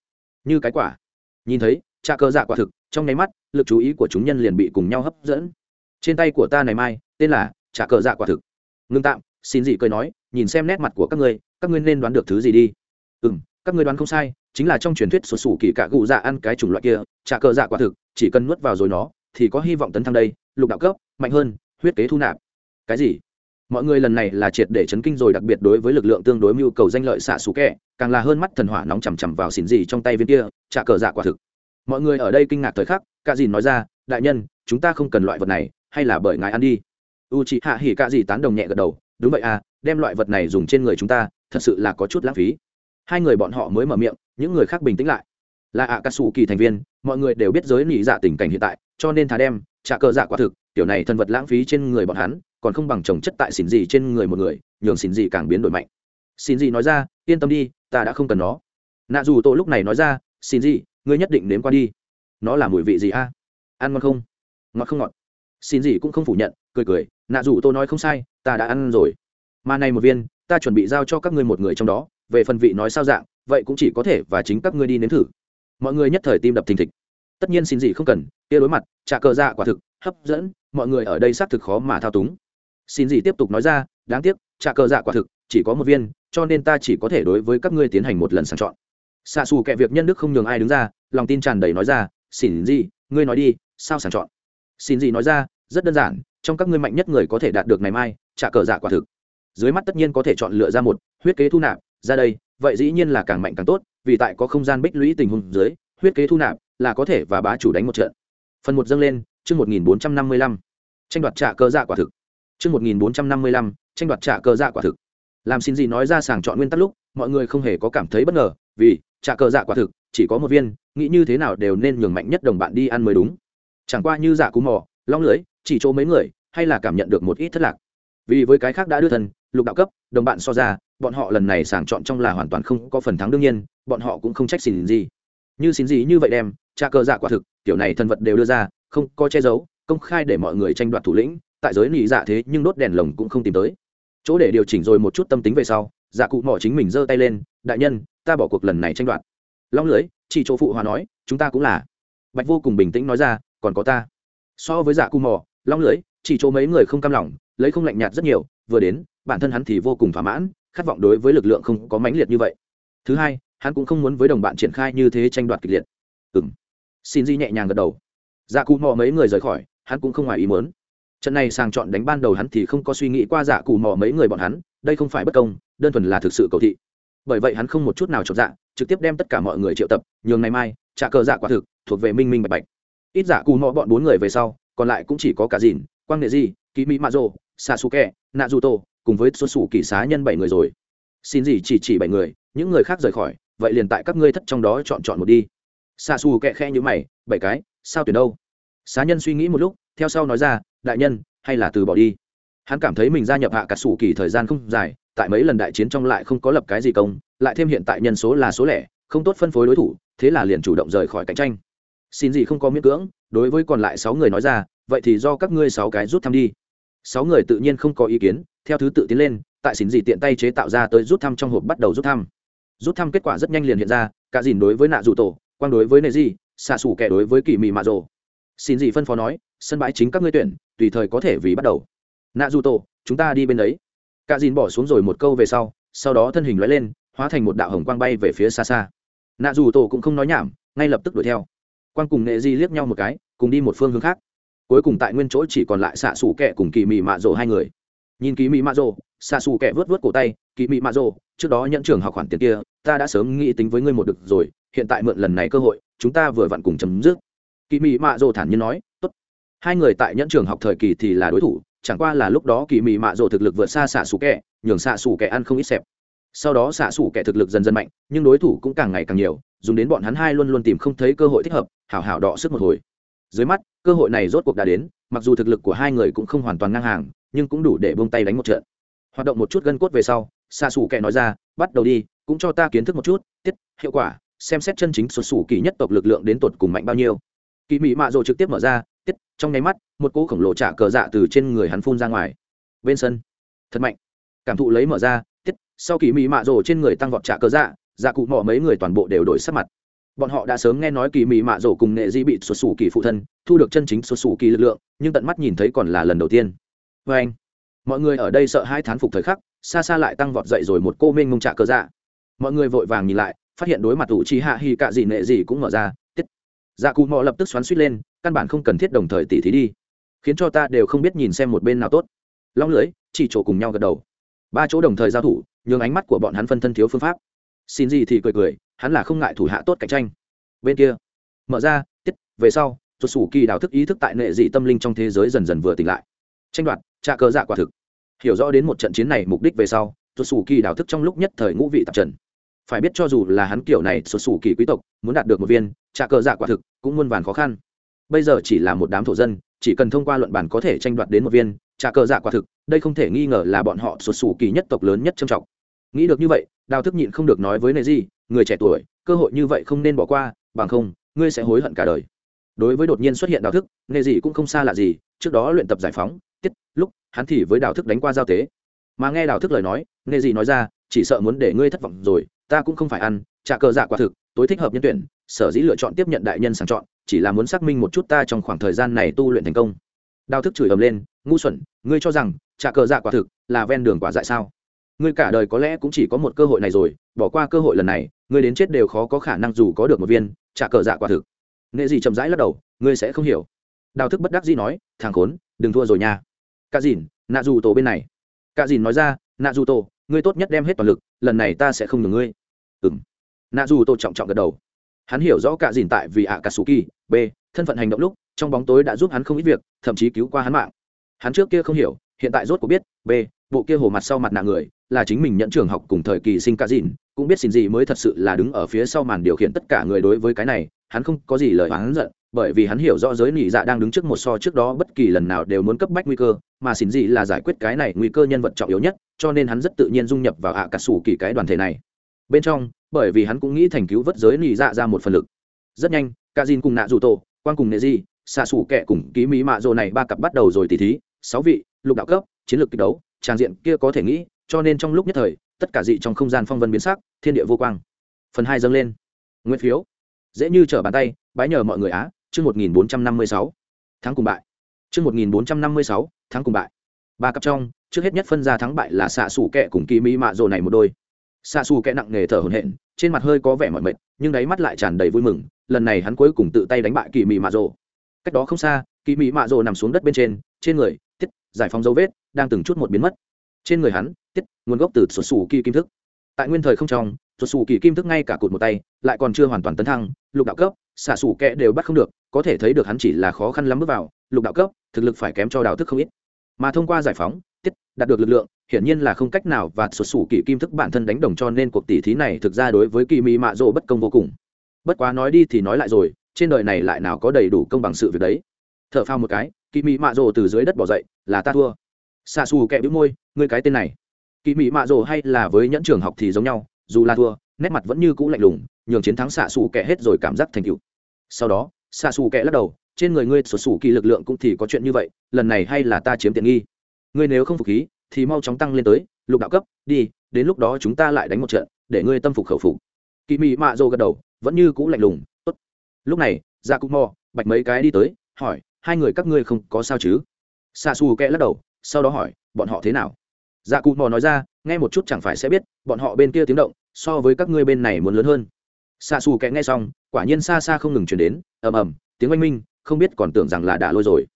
Như cái quả. Nhìn thấy, trả cờ dạ quả thực, trong nháy mắt, lực chú ý của chúng nhân liền bị cùng nhau hấp dẫn. Trên tay của ta này mai, tên là trả cờ dạ quả thực. Ngưng tạm, xin gì cười nói, nhìn xem nét mặt của các ngươi các ngươi nên đoán được thứ gì đi. Ừ m các ngươi đoán không sai chính là trong truyền thuyết sụt sủ kỳ cạ gù dạ ăn cái chủng loại kia trà cờ dạ quả thực, chỉ cần nuốt vào rồi nó, thì có hy vọng tấn thăng đây, lục đạo cấp, mạnh hơn, huyết kế thu nạp. Cái gì? Mọi người lần này là triệt để chấn kinh rồi, đặc biệt đối với lực lượng tương đối mưu cầu danh lợi xạ xù kẹ, càng là hơn mắt thần hỏa nóng chằm chằm vào xỉn gì trong tay viên kia, trả cờ dạ quả thực. Mọi người ở đây kinh ngạc thời khắc cả dìn nói ra, đại nhân, chúng ta không cần loại vật này, hay là bởi ngài ăn đi. U chị hạ hỉ cả gì tán đồng nhẹ gật đầu, đúng vậy à đem loại vật này dùng trên người chúng ta, thật sự là có chút lãng phí hai người bọn họ mới mở miệng những người khác bình tĩnh lại. Là ạ à, cà kỳ thành viên mọi người đều biết giới nỉ dạ tình cảnh hiện tại cho nên thà đem trả cờ dạ quả thực tiểu này thân vật lãng phí trên người bọn hắn còn không bằng trồng chất tại xỉn gì trên người một người nhường xỉn gì càng biến đổi mạnh. Xỉn gì nói ra yên tâm đi ta đã không cần nó. Nạ dù tô lúc này nói ra xỉn gì ngươi nhất định nếm qua đi. Nó là mùi vị gì a? Ăn ngon không? Ngọt không ngọt. Xỉn gì cũng không phủ nhận cười cười nạ dù tô nói không sai ta đã ăn rồi. Mà này một viên ta chuẩn bị giao cho các ngươi một người trong đó về phần vị nói sao dạng, vậy cũng chỉ có thể và chính các ngươi đi nếm thử. Mọi người nhất thời tim đập thình thịch. Tất nhiên xin gì không cần, kia đối mặt, trả cờ dạ quả thực, hấp dẫn, mọi người ở đây xác thực khó mà thao túng. Xin gì tiếp tục nói ra, đáng tiếc, trả cờ dạ quả thực, chỉ có một viên, cho nên ta chỉ có thể đối với các ngươi tiến hành một lần sàng chọn. Xạ xù kệ việc nhân đức không nhường ai đứng ra, lòng tin tràn đầy nói ra, xin gì, ngươi nói đi, sao sàng chọn? Xin gì nói ra, rất đơn giản, trong các ngươi mạnh nhất người có thể đạt được ngày mai, trả cờ dạ quả thực. Dưới mắt tất nhiên có thể chọn lựa ra một, huyết kế thu nạp ra đây, vậy dĩ nhiên là càng mạnh càng tốt, vì tại có không gian bích lũy tình huống dưới, huyết kế thu nạp, là có thể và bá chủ đánh một trận. Phần một dâng lên, chương một nghìn bốn trăm năm mươi lăm. Tranh đoạt trả cơ dạ quả thực. Chương một nghìn bốn trăm năm mươi lăm, tranh đoạt trả cơ dạ quả thực. Làm xin gì nói ra sàng chọn nguyên tắc lúc, mọi người không hề có cảm thấy bất ngờ, vì trả cơ dạ quả thực, chỉ có một viên, nghĩ như thế nào đều nên nhường mạnh nhất đồng bạn đi ăn mới đúng. Chẳng qua như dạ cú mò, long lưới, chỉ chỗ mấy người, hay là cảm nhận được một ít thất lạc. Vì với cái khác đã đưa thân, lục đạo cấp, đồng bạn so ra bọn họ lần này sàng chọn trong là hoàn toàn không có phần thắng đương nhiên, bọn họ cũng không trách xin gì. Như xin gì như vậy đem, tra cơ dạ quả thực, kiểu này thân vật đều đưa ra, không có che giấu, công khai để mọi người tranh đoạt thủ lĩnh, tại giới nị dạ thế nhưng đốt đèn lồng cũng không tìm tới. Chỗ để điều chỉnh rồi một chút tâm tính về sau dạ cụ mỏ chính mình giơ tay lên, đại nhân, ta bỏ cuộc lần này tranh đoạt. Long lưới, chỉ chỗ phụ hòa nói, chúng ta cũng là. Bạch vô cùng bình tĩnh nói ra, còn có ta. So với dạ cụ mỏ, long lưới, chỉ chỗ mấy người không cam lòng, lấy không lạnh nhạt rất nhiều, vừa đến, bản thân hắn thì vô cùng thỏa mãn khát vọng đối với lực lượng không có mãnh liệt như vậy. Thứ hai, hắn cũng không muốn với đồng bạn triển khai như thế tranh đoạt kịch liệt. Ừng xin di nhẹ nhàng gật đầu. Dạ cụ mò mấy người rời khỏi, hắn cũng không ngoài ý muốn. Trận này sàng chọn đánh ban đầu hắn thì không có suy nghĩ qua dạ cụ mò mấy người bọn hắn, đây không phải bất công, đơn thuần là thực sự cầu thị. Bởi vậy hắn không một chút nào chọc dạ trực tiếp đem tất cả mọi người triệu tập, nhường ngày mai, trả cờ dạ quả thực, thuộc về minh minh bạch bạch. Ít dạ cụ mò bọn bốn người về sau, còn lại cũng chỉ có cả dìn, quang nghệ di, ký mỹ mạ rô sasuke, nạ du tô cùng với xuất xù kỳ xá nhân bảy người rồi. Xin gì chỉ chỉ bảy người, những người khác rời khỏi, vậy liền tại các ngươi thất trong đó chọn chọn một đi. Xa xù kẹ khe như mày, bảy cái, sao tuyển đâu? Xá nhân suy nghĩ một lúc, theo sau nói ra, đại nhân, hay là từ bỏ đi. Hắn cảm thấy mình gia nhập hạ cả sủ kỳ thời gian không dài, tại mấy lần đại chiến trong lại không có lập cái gì công, lại thêm hiện tại nhân số là số lẻ, không tốt phân phối đối thủ, thế là liền chủ động rời khỏi cạnh tranh. Xin gì không có miễn cưỡng, đối với còn lại sáu người nói ra, vậy thì do các ngươi sáu cái rút thăm đi sáu người tự nhiên không có ý kiến, theo thứ tự tiến lên, tại xin gì tiện tay chế tạo ra tới rút thăm trong hộp bắt đầu rút thăm. Rút thăm kết quả rất nhanh liền hiện ra, cả dìn đối với nạ dù tổ, quang đối với nệ di xạ xủ kẻ đối với kỳ mị mạ rồ. Xin gì phân phó nói, sân bãi chính các ngươi tuyển, tùy thời có thể vì bắt đầu. Nạ dù tổ, chúng ta đi bên đấy. Cả dìn bỏ xuống rồi một câu về sau sau đó thân hình lóe lên, hóa thành một đạo hồng quang bay về phía xa xa. Nạ dù tổ cũng không nói nhảm, ngay lập tức đuổi theo. Quang cùng nệ di liếc nhau một cái, cùng đi một phương hướng khác cuối cùng tại nguyên chỗ chỉ còn lại xạ xù kẹ cùng kỳ mị mạ rồ hai người. Nhìn kỳ mị mạ rồ, xạ xù kẹ vớt vớt cổ tay, kỳ mị mạ rồ, trước đó nhận trường học khoản tiền kia, ta đã sớm nghĩ tính với ngươi một được rồi, hiện tại mượn lần này cơ hội, chúng ta vừa vặn cùng chấm dứt. Kỳ mị mạ rồ thản nhiên nói, tốt. Hai người tại nhẫn trường học thời kỳ thì là đối thủ, chẳng qua là lúc đó kỳ mị mạ rồ thực lực vượt xa xạ xù kẹ nhường xạ xù kẹ ăn không ít xẹp. Sau đó xạ xù kẹ thực lực dần dần mạnh, nhưng đối thủ cũng càng ngày càng nhiều, dùng đến bọn hắn hai luôn luôn tìm không thấy cơ hội thích hợp, hảo hảo đọ sức một hồi. Dưới mắt cơ hội này rốt cuộc đã đến, mặc dù thực lực của hai người cũng không hoàn toàn ngang hàng, nhưng cũng đủ để buông tay đánh một trận. Hoạt động một chút gân cốt về sau xa xù kệ nói ra, bắt đầu đi, cũng cho ta kiến thức một chút, tiết, hiệu quả, xem xét chân chính xuất xù kỳ nhất tộc lực lượng đến tột cùng mạnh bao nhiêu. Kỳ mị mạ rồ trực tiếp mở ra, tiết, trong nháy mắt, một cỗ khổng lồ trả cờ dạ từ trên người hắn phun ra ngoài. Bên sân, thật mạnh. Cảm thụ lấy mở ra, tiết, sau kỳ mị mạ rồ trên người tăng vọt trả cờ dạ dạ cụ mỏ mấy người toàn bộ đều đổi sắc mặt bọn họ đã sớm nghe nói kỳ mị mạ rổ cùng nghệ di bị xuất xù kỳ phụ thân, thu được chân chính xuất xù kỳ lực lượng, nhưng tận mắt nhìn thấy còn là lần đầu tiên. Vê anh, mọi người ở đây sợ hai thán phục thời khắc, xa xa lại tăng vọt dậy rồi một cô mênh mông trả cơ dạ. Mọi người vội vàng nhìn lại, phát hiện đối mặt ủ chi hạ hi cạ gì nệ gì cũng mở ra, tiết. Dạ cụ mò lập tức xoắn suýt lên, căn bản không cần thiết đồng thời tỉ thí đi. Khiến cho ta đều không biết nhìn xem một bên nào tốt. Long lưới, chỉ chỗ cùng nhau gật đầu. Ba chỗ đồng thời giao thủ, nhường ánh mắt của bọn hắn phân thân thiếu phương pháp. Xin gì thì cười cười hắn là không ngại thủ hạ tốt cạnh tranh. Bên kia, mở ra, tiết, về sau tuột sủ kỳ đào thức ý thức tại nệ dị tâm linh trong thế giới dần dần vừa tỉnh lại. Tranh đoạt trà cờ dạ quả thực. Hiểu rõ đến một trận chiến này mục đích về sau tuột sủ kỳ đào thức trong lúc nhất thời ngũ vị tập trần. Phải biết cho dù là hắn kiểu này xuất xù kỳ quý tộc, muốn đạt được một viên trà cờ dạ quả thực cũng muôn vàn khó khăn. Bây giờ chỉ là một đám thổ dân, chỉ cần thông qua luận bản có thể tranh đoạt đến một viên trà cờ dạ quả thực, đây không thể nghi ngờ là bọn họ xuất xù kỳ nhất tộc lớn nhất trầm trọng. Nghĩ được như vậy, đào thức nhịn không được nói với nệ di người trẻ tuổi, cơ hội như vậy không nên bỏ qua, bằng không, ngươi sẽ hối hận cả đời. Đối với đột nhiên xuất hiện đào thức, nghề gì cũng không xa lạ gì, trước đó luyện tập giải phóng, tiết, lúc, hắn thì với đào thức đánh qua giao tế. Mà nghe đào thức lời nói, nghề gì nói ra, chỉ sợ muốn để ngươi thất vọng rồi, ta cũng không phải ăn, trả cờ dạ quả thực, tối thích hợp nhân tuyển, sở dĩ lựa chọn tiếp nhận đại nhân sàng chọn, chỉ là muốn xác minh một chút ta trong khoảng thời gian này tu luyện thành công. Đào thức chửi ầm lên, ngu xuẩn, ngươi cho rằng, trả cờ dạ quả thực là ven đường quả dại sao? Ngươi cả đời có lẽ cũng chỉ có một cơ hội này rồi, bỏ qua cơ hội lần này ngươi đến chết đều khó có khả năng dù có được một viên, trả cờ dạ quả thực. Nghệ gì chậm rãi lắc đầu, ngươi sẽ không hiểu. Đào thức bất đắc dĩ nói, thằng khốn, đừng thua rồi nha. Cả dìn, nạ dù tổ bên này. Cả dìn nói ra, nạ dù tổ, ngươi tốt nhất đem hết toàn lực, lần này ta sẽ không nhường ngươi. Ừng nạ dù tổ trọng trọng gật đầu. Hắn hiểu rõ cả dìn tại vì ạ cà sù kỳ b, thân phận hành động lúc, trong bóng tối đã giúp hắn không ít việc, thậm chí cứu qua hắn mạng. Hắn trước kia không hiểu, hiện tại rốt cuộc biết, b, bộ kia hồ mặt sau mặt nạ người, là chính mình nhận trường học cùng thời kỳ sinh cả dìn cũng biết xin gì mới thật sự là đứng ở phía sau màn điều khiển tất cả người đối với cái này, hắn không có gì lời hắn giận, bởi vì hắn hiểu rõ giới nỉ dạ đang đứng trước một so trước đó bất kỳ lần nào đều muốn cấp bách nguy cơ, mà xin gì là giải quyết cái này nguy cơ nhân vật trọng yếu nhất, cho nên hắn rất tự nhiên dung nhập vào ạ à cà sủ kỳ cái đoàn thể này. Bên trong, bởi vì hắn cũng nghĩ thành cứu vớt giới nỉ dạ ra một phần lực. Rất nhanh ca dìn cùng nạ dù tổ quan cùng nệ di xạ sủ kẹ cùng ký mỹ mạ rồ này ba cặp bắt đầu rồi tỉ thí, sáu vị, lục đạo cấp, chiến lược kịch đấu, trang diện kia có thể nghĩ, cho nên trong lúc nhất thời tất cả dị trong không gian phong vân biến sắc, thiên địa vô quang. Phần hai dâng lên. Nguyên phiếu. Dễ như trở bàn tay, bái nhờ mọi người á, chương một nghìn bốn trăm năm mươi sáu. Tháng cùng bại. Chương một nghìn bốn trăm năm mươi sáu tháng cùng bại. Ba cặp trong, trước hết nhất phân ra thắng bại là xạ xù kẹ cùng kỳ mỹ mạ rồ này một đôi. Xạ xù kẹ nặng nề thở hổn hển, trên mặt hơi có vẻ mỏi mệt, nhưng đáy mắt lại tràn đầy vui mừng, lần này hắn cuối cùng tự tay đánh bại kỳ mỹ mạ rồ. Cách đó không xa kỳ mỹ mạ rồ nằm xuống đất bên trên trên người, tiết, giải phóng dấu vết, đang từng chút một biến mất. Trên người hắn nguồn gốc từ sụt xù kỳ kim thức. Tại nguyên thời không trong sụt xù kỳ kim thức ngay cả cụt một tay, lại còn chưa hoàn toàn tấn thăng, lục đạo cấp, xả sủ kẽ đều bắt không được, có thể thấy được hắn chỉ là khó khăn lắm bước vào, lục đạo cấp, thực lực phải kém cho đạo thức không ít. Mà thông qua giải phóng, tiết, đạt được lực lượng, hiển nhiên là không cách nào và sụt sủ kỳ kim thức bản thân đánh đồng cho nên cuộc tỷ thí này thực ra đối với kỳ mỹ mạ rộ bất công vô cùng. Bất quá nói đi thì nói lại rồi, trên đời này lại nào có đầy đủ công bằng sự việc đấy. T h ở phao một cái, kỳ mỹ mạ rộ từ dưới đất bỏ dậy, là ta thua. Xa xù kẹ bĩu môi, ngươi cái tên này kỳ mỹ mạ rồ hay là với nhẫn trường học thì giống nhau, dù là thua, nét mặt vẫn như cũ lạnh lùng, nhường chiến thắng xạ xù Kẻ hết rồi cảm giác thành cựu sau đó, xạ xù Kẻ lắc đầu, trên người ngươi sổ sủ kỳ lực lượng cũng thì có chuyện như vậy, lần này hay là ta chiếm tiện nghi? Ngươi nếu không phục khí, thì mau chóng tăng lên tới, lục đạo cấp, đi, đến lúc đó chúng ta lại đánh một trận, để ngươi tâm phục khẩu phục. Kỳ mỹ mạ rồ gật đầu, vẫn như cũ lạnh lùng, tốt. Lúc này ra dạ mò, bạch mấy cái đi tới, hỏi, hai người các ngươi không có sao chứ? Xạ xù Kẻ lắc đầu, sau đó hỏi, bọn họ thế nào? Dạ cụ mò nói ra, nghe một chút chẳng phải sẽ biết, bọn họ bên kia tiếng động, so với các ngươi bên này muốn lớn hơn. Xa xù kẽ nghe xong, quả nhiên xa xa không ngừng chuyển đến, ầm ầm, tiếng oanh minh, không biết còn tưởng rằng là đã lôi rồi.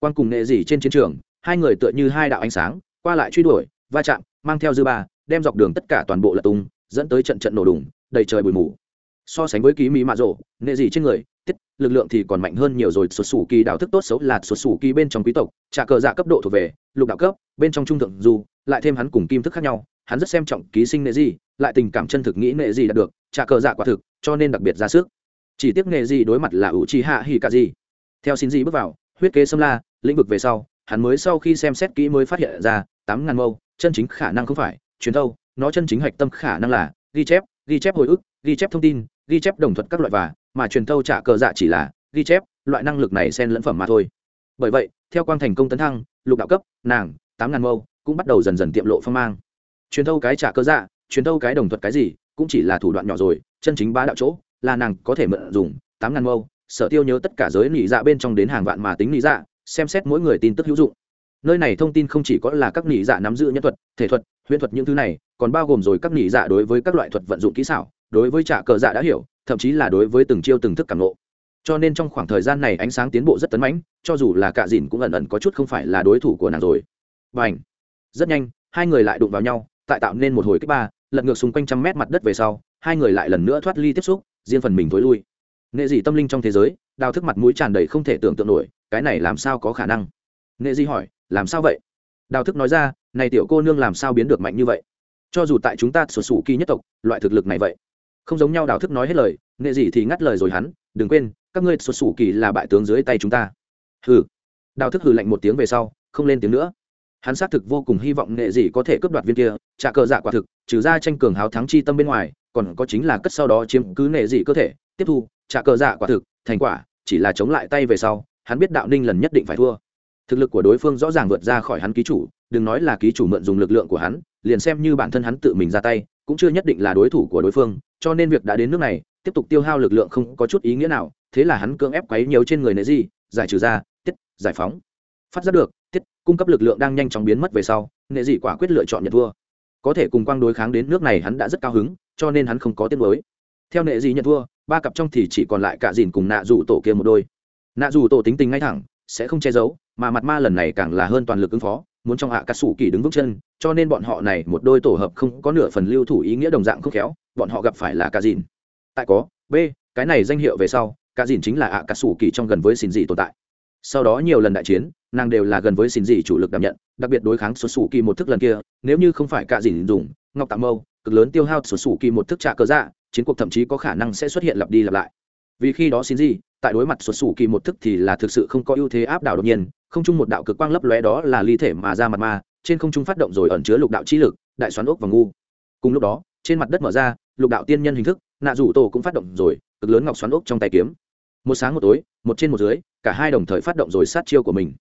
Quan cùng nghệ gì trên chiến trường, hai người tựa như hai đạo ánh sáng, qua lại truy đuổi, va chạm, mang theo dư ba, đem dọc đường tất cả toàn bộ lật tung, dẫn tới trận trận nổ đùng, đầy trời bụi mù so sánh với ký mỹ mạ rộ, nệ gì trên người, tiết, lực lượng thì còn mạnh hơn nhiều rồi. Xuất xù kỳ đạo thức tốt xấu là xuất xù kỳ bên trong quý tộc, trả cờ dạ cấp độ thuộc về, lục đạo cấp, bên trong trung thượng dù lại thêm hắn cùng kim thức khác nhau. Hắn rất xem trọng ký sinh nệ gì, lại tình cảm chân thực nghĩ nệ gì đạt được, trả cờ dạ quả thực, cho nên đặc biệt ra sức. Chỉ tiếc nệ gì đối mặt là ủ trì hạ hỉ cả gì. Theo xin dị bước vào, huyết kế xâm la, lĩnh vực về sau, hắn mới sau khi xem xét kỹ mới phát hiện ra, tám ngàn mâu, chân chính khả năng không phải, truyền thâu, nó chân chính hạch tâm khả năng là ghi chép ghi chép hồi ức, ghi chép thông tin ghi chép đồng thuật các loại và, mà truyền thâu trả cờ dạ chỉ là ghi chép, loại năng lực này xen lẫn phẩm mà thôi. Bởi vậy, theo quang thành công tấn thăng, lục đạo cấp, nàng, tám ngàn mâu cũng bắt đầu dần dần tiệm lộ phong mang. Truyền thâu cái trả cơ dạ truyền thâu cái đồng thuật cái gì, cũng chỉ là thủ đoạn nhỏ rồi, chân chính bá đạo chỗ, là nàng có thể mượn dùng, tám ngàn mâu sở tiêu nhớ tất cả giới nỉ dạ bên trong đến hàng vạn mà tính nỉ dạ xem xét mỗi người tin tức hữu dụng. Nơi này thông tin không chỉ có là các nỉ dạ nắm giữ nhân thuật, thể thuật, huyễn thuật những thứ này, còn bao gồm rồi các nỉ dạ đối với các loại thuật vận dụng kỹ xảo đối với trả cờ dạ đã hiểu, thậm chí là đối với từng chiêu từng thức cảm lộ cho nên trong khoảng thời gian này ánh sáng tiến bộ rất tấn mãnh, cho dù là cạ dìn cũng ẩn ẩn có chút không phải là đối thủ của nàng rồi. Và ảnh rất nhanh, hai người lại đụng vào nhau, tại tạo nên một hồi kích ba, lật ngược xung quanh trăm mét mặt đất về sau, hai người lại lần nữa thoát ly tiếp xúc, riêng phần mình thối lui. Nghệ dị tâm linh trong thế giới, đào thức mặt mũi tràn đầy không thể tưởng tượng nổi, cái này làm sao có khả năng? Nghệ dị hỏi, làm sao vậy? Đào thức nói ra, này tiểu cô nương làm sao biến được mạnh như vậy? Cho dù tại chúng ta sổ sủ kỳ nhất tộc, loại thực lực này vậy không giống nhau đào thức nói hết lời, nghệ dị thì ngắt lời rồi hắn, đừng quên, các ngươi xuất xù kỳ là bại tướng dưới tay chúng ta. Hừ. Đào thức hừ lạnh một tiếng về sau, không lên tiếng nữa. Hắn xác thực vô cùng hy vọng nghệ dị có thể cướp đoạt viên kia, trả cờ dạ quả thực, trừ ra tranh cường háo thắng chi tâm bên ngoài, còn có chính là cất sau đó chiếm cứ nghệ dị cơ thể, tiếp thu, trả cờ dạ quả thực, thành quả, chỉ là chống lại tay về sau, hắn biết đạo ninh lần nhất định phải thua. Thực lực của đối phương rõ ràng vượt ra khỏi hắn ký chủ, đừng nói là ký chủ mượn dùng lực lượng của hắn, liền xem như bản thân hắn tự mình ra tay cũng chưa nhất định là đối thủ của đối phương, cho nên việc đã đến nước này, tiếp tục tiêu hao lực lượng không có chút ý nghĩa nào, thế là hắn cưỡng ép quấy nhiều trên người nệ di giải trừ ra, tiết, giải phóng. Phát ra được, tiết, cung cấp lực lượng đang nhanh chóng biến mất về sau nệ dị quả quyết lựa chọn nhận thua. Có thể cùng quang đối kháng đến nước này hắn đã rất cao hứng, cho nên hắn không có tiết mới theo nệ dị nhận thua, ba cặp trong thì chỉ còn lại cả dìn cùng nạ dù tổ kia một đôi. Nạ dù tổ tính tình ngay thẳng, sẽ không che giấu, mà mặt ma lần này càng là hơn toàn lực ứng phó muốn trong hạ cát sủ kỳ đứng vững chân cho nên bọn họ này một đôi tổ hợp không có nửa phần lưu thủ ý nghĩa đồng dạng không khéo bọn họ gặp phải là cả dìn. Tại có b cái này danh hiệu về sau cả dìn chính là hạ cát sủ kỳ trong gần với xin dị tồn tại. Sau đó nhiều lần đại chiến nàng đều là gần với xin dị chủ lực đảm nhận đặc biệt đối kháng xuất xù kỳ một thức lần kia nếu như không phải cả dìn dùng ngọc tạm mâu cực lớn tiêu hao xuất xù kỳ một thức trả cơ dạ chiến cuộc thậm chí có khả năng sẽ xuất hiện lặp đi lặp lại. Vì khi đó xin gì, tại đối mặt xuất xù kỳ một thức thì là thực sự không có ưu thế áp đảo đột nhiên không trung một đạo cực quang lấp lóe đó là ly thể mà ra mặt ma, trên không trung phát động rồi ẩn chứa lục đạo chi lực, đại xoắn ốc và ngu. Cùng lúc đó, trên mặt đất mở ra, lục đạo tiên nhân hình thức, nạ rủ tổ cũng phát động rồi, cực lớn ngọc xoắn ốc trong tay kiếm. Một sáng một tối, một trên một dưới, cả hai đồng thời phát động rồi sát chiêu của mình.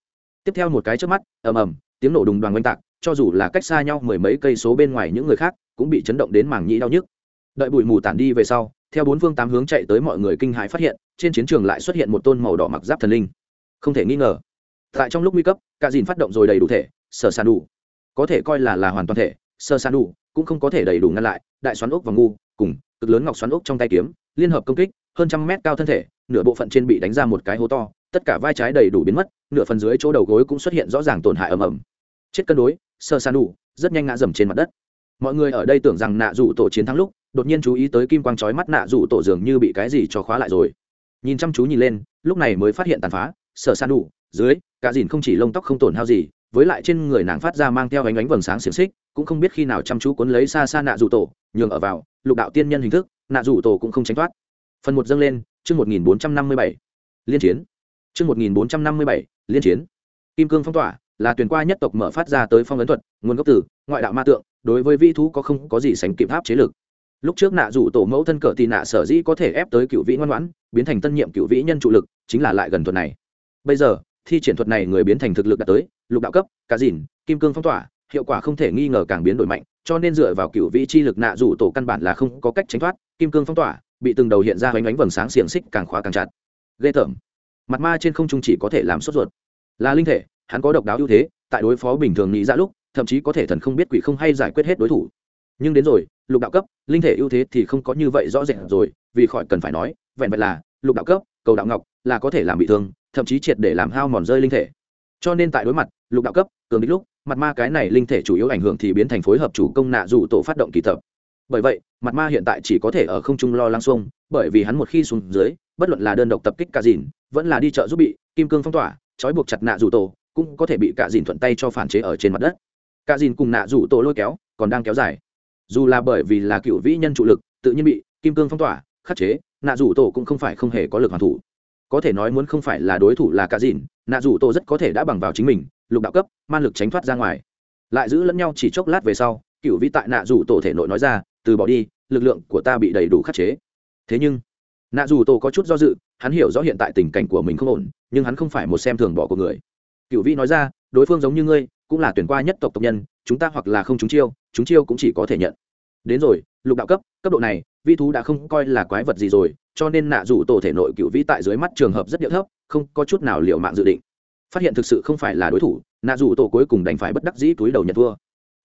Tiếp theo một cái trước mắt, ầm ầm, tiếng nổ đùng đoàn oanh tạc, cho dù là cách xa nhau mười mấy cây số bên ngoài những người khác, cũng bị chấn động đến mảng nhĩ đau nhức. Đợi bụi mù tản đi về sau, theo bốn phương tám hướng chạy tới mọi người kinh hãi phát hiện, trên chiến trường lại xuất hiện một tôn màu đỏ mặc giáp thần linh. Không thể nghi ngờ tại trong lúc nguy cấp, cả dìn phát động rồi đầy đủ thể, sở sàn đủ. Có thể coi là là hoàn toàn thể sơ sàn đủ cũng không có thể đầy đủ ngăn lại, đại xoắn ốc và ngu, cùng cực lớn ngọc xoắn ốc trong tay kiếm, liên hợp công kích, hơn trăm mét cao thân thể, nửa bộ phận trên bị đánh ra một cái hố to, tất cả vai trái đầy đủ biến mất, nửa phần dưới chỗ đầu gối cũng xuất hiện rõ ràng tổn hại ầm ầm. Chết cân đối sơ san đủ, rất nhanh ngã dầm trên mặt đất. Mọi người ở đây tưởng rằng nạ dụ tổ chiến thắng lúc, đột nhiên chú ý tới kim quang chói mắt nạ dụ tổ dường như bị cái gì cho khóa lại rồi. Nhìn chăm chú nhìn lên, lúc này mới phát hiện tàn phá sơ san đủ dưới, cả dìn không chỉ lông tóc không tổn hao gì, với lại trên người nàng phát ra mang theo ánh ánh vầng sáng xiềng xích, cũng không biết khi nào chăm chú cuốn lấy xa xa nạ rủ tổ, nhường ở vào, lục đạo tiên nhân hình thức, nạ rủ tổ cũng không tránh thoát. Phần một dâng lên, chương một nghìn bốn trăm năm mươi bảy. Liên chiến. Chương một nghìn bốn trăm năm mươi bảy, liên chiến. Kim cương phong tỏa, là tuyển qua nhất tộc mở phát ra tới phong ấn thuật, nguồn gốc từ, ngoại đạo ma tượng, đối với vi thú có không có gì sánh kịp pháp chế lực. Lúc trước nạ rủ tổ mẫu thân cờ tì nạ sở dĩ có thể ép tới cựu vĩ ngoan ngoãn, biến thành tân nhiệm cựu vĩ nhân trụ lực, chính là lại gần thuật này. Bây giờ thi triển thuật này người biến thành thực lực đạt tới, lục đạo cấp, cá dìn kim cương phong tỏa, hiệu quả không thể nghi ngờ càng biến đổi mạnh, cho nên dựa vào cựu vị chi lực nạ rủ tổ căn bản là không có cách tránh thoát, kim cương phong tỏa, bị từng đầu hiện ra hoành ánh vầng sáng xiềng xích càng khóa càng chặt. Ghê tởm. Mặt ma trên không trung chỉ có thể làm sốt ruột. Là linh thể, hắn có độc đáo ưu thế, tại đối phó bình thường nghĩ ra dạ lúc, thậm chí có thể thần không biết quỷ không hay giải quyết hết đối thủ. Nhưng đến rồi, lục đạo cấp, linh thể ưu thế thì không có như vậy rõ rệt rồi, vì khỏi cần phải nói, vẹn vẹn là, lục đạo cấp, cầu đạo ngọc, là có thể làm bị thương thậm chí triệt để làm hao mòn rơi linh thể. Cho nên tại đối mặt lục đạo cấp, cường đích lúc, mặt ma cái này linh thể chủ yếu ảnh hưởng thì biến thành phối hợp chủ công nạ dù tổ phát động kỳ tập. Bởi vậy, mặt ma hiện tại chỉ có thể ở không trung lo lăng xuông, bởi vì hắn một khi xuống dưới, bất luận là đơn độc tập kích cả dìn, vẫn là đi chợ giúp bị, kim cương phong tỏa, trói buộc chặt nạ dù tổ, cũng có thể bị cả dìn thuận tay cho phản chế ở trên mặt đất. Cả dìn cùng nạ dù tổ lôi kéo, còn đang kéo dài. Dù là bởi vì là cựu vĩ nhân trụ lực, tự nhiên bị kim cương phong tỏa, khắc chế, nạ dù tổ cũng không phải không hề có lực hoàn thủ có thể nói muốn không phải là đối thủ là cả dìn, nạ dù tổ rất có thể đã bằng vào chính mình, lục đạo cấp, man lực tránh thoát ra ngoài. Lại giữ lẫn nhau chỉ chốc lát về sau, cựu vĩ tại nạ dù tổ thể nội nói ra, từ bỏ đi, lực lượng của ta bị đầy đủ khắc chế. Thế nhưng, nạ dù tổ có chút do dự, hắn hiểu rõ hiện tại tình cảnh của mình không ổn, nhưng hắn không phải một xem thường bỏ của người. Cựu vĩ nói ra, đối phương giống như ngươi, cũng là tuyển qua nhất tộc tộc nhân, chúng ta hoặc là không chúng chiêu chúng chiêu cũng chỉ có thể nhận. Đến rồi, lục đạo cấp cấp độ này vi thú đã không coi là quái vật gì rồi, cho nên nạ dù tổ thể nội cựu vĩ tại dưới mắt trường hợp rất điệu thấp, không có chút nào liệu mạng dự định. Phát hiện thực sự không phải là đối thủ, nạ dù tổ cuối cùng đành phải bất đắc dĩ túi đầu nhận thua.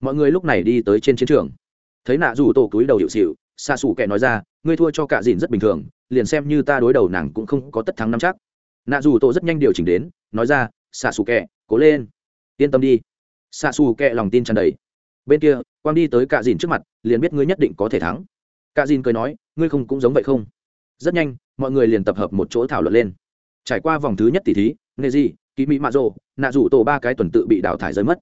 Mọi người lúc này đi tới trên chiến trường. Thấy nạ dù tổ túi đầu hiệu xịu xa xù kẻ nói ra, ngươi thua cho cả dìn rất bình thường, liền xem như ta đối đầu nàng cũng không có tất thắng năm chắc. Nạ dù tổ rất nhanh điều chỉnh đến, nói ra xa xù kẻ, cố lên. Yên tâm đi. Xa xù kẻ lòng tin tràn đầy. Bên kia, quang đi tới cả dìn trước mặt, liền biết ngươi nhất định có thể thắng cả dìn cười nói ngươi không cũng giống vậy không? Rất nhanh mọi người liền tập hợp một chỗ thảo luận lên. Trải qua vòng thứ nhất tỷ thí nệ gì kỳ mỹ mạ rồ nạ rủ tổ ba cái tuần tự bị đào thải rơi mất.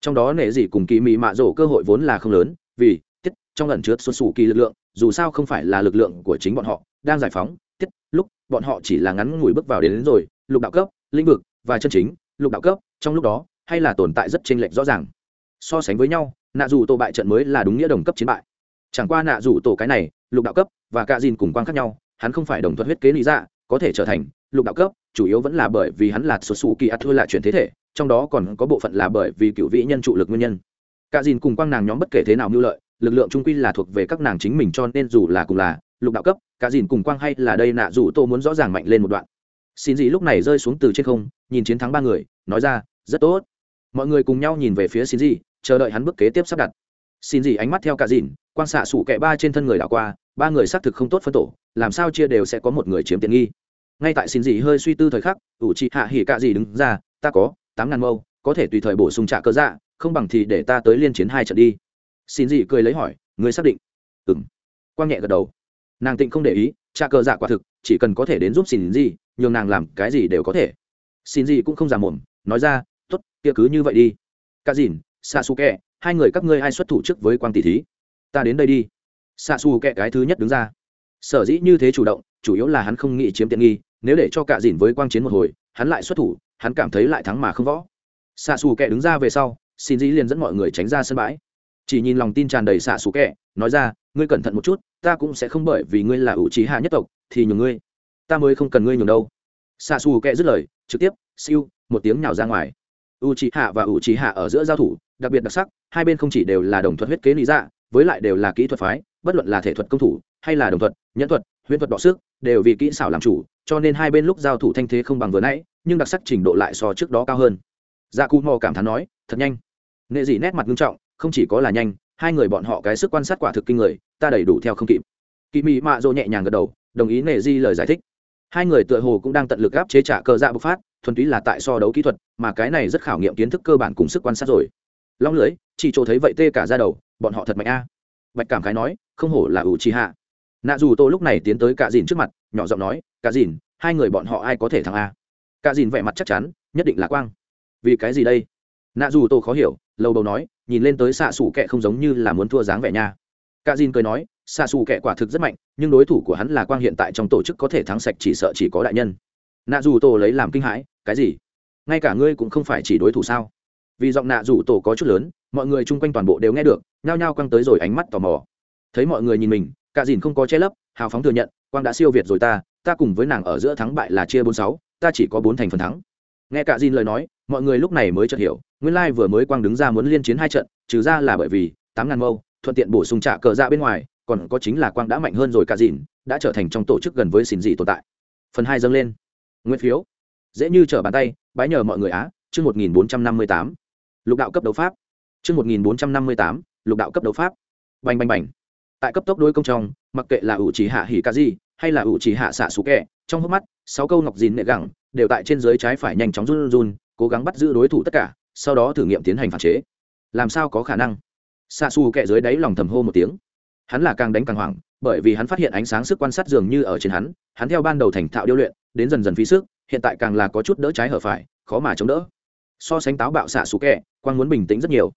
Trong đó nệ gì cùng kỳ mỹ mạ rồ cơ hội vốn là không lớn vì tiết trong lần trước xuân sủ kỳ lực lượng dù sao không phải là lực lượng của chính bọn họ đang giải phóng tiết lúc bọn họ chỉ là ngắn ngủi bước vào đến, đến rồi lục đạo cấp lĩnh vực và chân chính lục đạo cấp trong lúc đó hay là tồn tại rất chênh lệch rõ ràng. So sánh với nhau nạ dù tổ bại trận mới là đúng nghĩa đồng cấp chiến bại chẳng qua nạ rủ tổ cái này, lục đạo cấp và cả dìn cùng quan khác nhau, hắn không phải đồng thuận huyết kế lý dạ có thể trở thành lục đạo cấp, chủ yếu vẫn là bởi vì hắn là sụt sù kỳ ắt thua lại chuyển thế thể, trong đó còn có bộ phận là bởi vì cựu vị nhân trụ lực nguyên nhân. Cả dìn cùng quang nàng nhóm bất kể thế nào mưu lợi, lực lượng trung quy là thuộc về các nàng chính mình cho nên dù là cùng là lục đạo cấp cả dìn cùng quang hay là đây nạ dù tô muốn rõ ràng mạnh lên một đoạn. Xin gì lúc này rơi xuống từ trên không, nhìn chiến thắng ba người, nói ra, rất tốt. Mọi người cùng nhau nhìn về phía xin gì, chờ đợi hắn bước kế tiếp sắp đặt xin gì ánh mắt theo cả dìn quan xạ sủ kẹ ba trên thân người đảo qua, ba người xác thực không tốt phân tổ, làm sao chia đều sẽ có một người chiếm tiện nghi. Ngay tại xin gì hơi suy tư thời khắc, ủ chị hạ hỉ cạ gì đứng ra, ta có tám ngàn mâu, có thể tùy thời bổ sung trả cơ dạ không bằng thì để ta tới liên chiến hai trận đi. Xin gì cười lấy hỏi người xác định? Ừ m quang nhẹ gật đầu. Nàng tịnh không để ý, trả cơ dạ quả thực, chỉ cần có thể đến giúp xin gì, nhường nàng làm cái gì đều có thể. Xin gì cũng không già mồm, nói ra t ố t kia cứ như vậy đi. Cạ dìn xa su kẹ hai người các ngươi ai xuất thủ trước với quang tỷ thí? Ta đến đây đi. Xạ xù kẹ cái thứ nhất đứng ra. Sở dĩ như thế chủ động, chủ yếu là hắn không nghĩ chiếm tiện nghi, nếu để cho cả dìn với quang chiến một hồi, hắn lại xuất thủ, hắn cảm thấy lại thắng mà không võ. Xạ xù kẹ đứng ra về sau, xin dĩ liền dẫn mọi người tránh ra sân bãi. Chỉ nhìn lòng tin tràn đầy xạ xù kẹ, nói ra, ngươi cẩn thận một chút, ta cũng sẽ không bởi vì ngươi là ủ trí hạ nhất tộc, thì nhường ngươi. Ta mới không cần ngươi nhường đâu. Xạ xù kẹ dứt lời, trực tiếp, siêu, một tiếng nhào ra ngoài. U trí hạ và u trí hạ ở giữa giao thủ đặc biệt đặc sắc, hai bên không chỉ đều là đồng thuật huyết kế lý dạ với lại đều là kỹ thuật phái, bất luận là thể thuật công thủ hay là đồng thuật, nhẫn thuật, huyễn thuật đọ sức, đều vì kỹ xảo làm chủ, cho nên hai bên lúc giao thủ thanh thế không bằng vừa nãy, nhưng đặc sắc trình độ lại so trước đó cao hơn. Dạ cù mò cảm thán nói, thật nhanh. Nệ dị nét mặt nghiêm trọng, không chỉ có là nhanh, hai người bọn họ cái sức quan sát quả thực kinh người, ta đầy đủ theo không kịp. Kỳ mị mạ dỗ nhẹ nhàng gật đầu, đồng ý nệ di lời giải thích. Hai người tựa hồ cũng đang tận lực gáp chế trả cơ dạ bộc phát, thuần túy là tại so đấu kỹ thuật, mà cái này rất khảo nghiệm kiến thức cơ bản cùng sức quan sát rồi long lưới, chỉ chỗ thấy vậy tê cả ra đầu, bọn họ thật mạnh a. Bạch cảm khái nói, không hổ là ủ trì hạ. Nạ dù tô lúc này tiến tới cả dìn trước mặt, nhỏ giọng nói cả dìn, hai người bọn họ ai có thể thắng a? Cả dìn vẻ mặt chắc chắn, nhất định là quang. Vì cái gì đây? Nạ dù tô khó hiểu lâu đầu nói, nhìn lên tới xạ xù kệ không giống như là muốn thua dáng vẻ nha. Cả dìn cười nói, xạ xù kệ quả thực rất mạnh, nhưng đối thủ của hắn là quang hiện tại trong tổ chức có thể thắng sạch chỉ sợ chỉ có đại nhân. Nạ dù tô lấy làm kinh hãi, cái gì? Ngay cả ngươi cũng không phải chỉ đối thủ sao? Vì giọng nạ rủ tổ có chút lớn, mọi người chung quanh toàn bộ đều nghe được, nhao nhao quăng tới rồi ánh mắt tò mò. Thấy mọi người nhìn mình, cả dìn không có che lấp, hào phóng thừa nhận, quang đã siêu việt rồi ta ta cùng với nàng ở giữa thắng bại là chia bốn sáu, ta chỉ có bốn thành phần thắng. Nghe cả dìn lời nói, mọi người lúc này mới chợt hiểu, nguyên lai vừa mới quang đứng ra muốn liên chiến hai trận, trừ ra là bởi vì tám ngàn mâu, thuận tiện bổ sung trả cờ ra bên ngoài, còn có chính là quang đã mạnh hơn rồi cả dìn, đã trở thành trong tổ chức gần với xin dị tồn tại. Phần hai dâng lên. Nguyên phiếu. Dễ như trở bàn tay, bái nhờ mọi người á, chương một nghìn bốn trăm năm mươi tám lục đạo cấp đấu pháp. Chương một nghìn bốn trăm năm mươi tám, lục đạo cấp đấu pháp. Bành bành bành. Tại cấp tốc đối công trong, mặc kệ là ủ chỉ hạ hỉ ca di hay là ủ chỉ hạ xạ xú kẹ trong hốc mắt, sáu câu ngọc dìn nệ gẳng đều tại trên dưới trái phải nhanh chóng run run, cố gắng bắt giữ đối thủ tất cả, sau đó thử nghiệm tiến hành phản chế. Làm sao có khả năng? Xạ xù kẹ dưới đáy lòng thầm hô một tiếng. Hắn là càng đánh càng hoảng, bởi vì hắn phát hiện ánh sáng sức quan sát dường như ở trên hắn hắn theo ban đầu thành thạo điêu luyện, đến dần dần phí sức, hiện tại càng là có chút đỡ trái hở phải, khó mà chống đỡ so sánh táo bạo xạ xù kẹ, quang muốn bình tĩnh rất nhiều.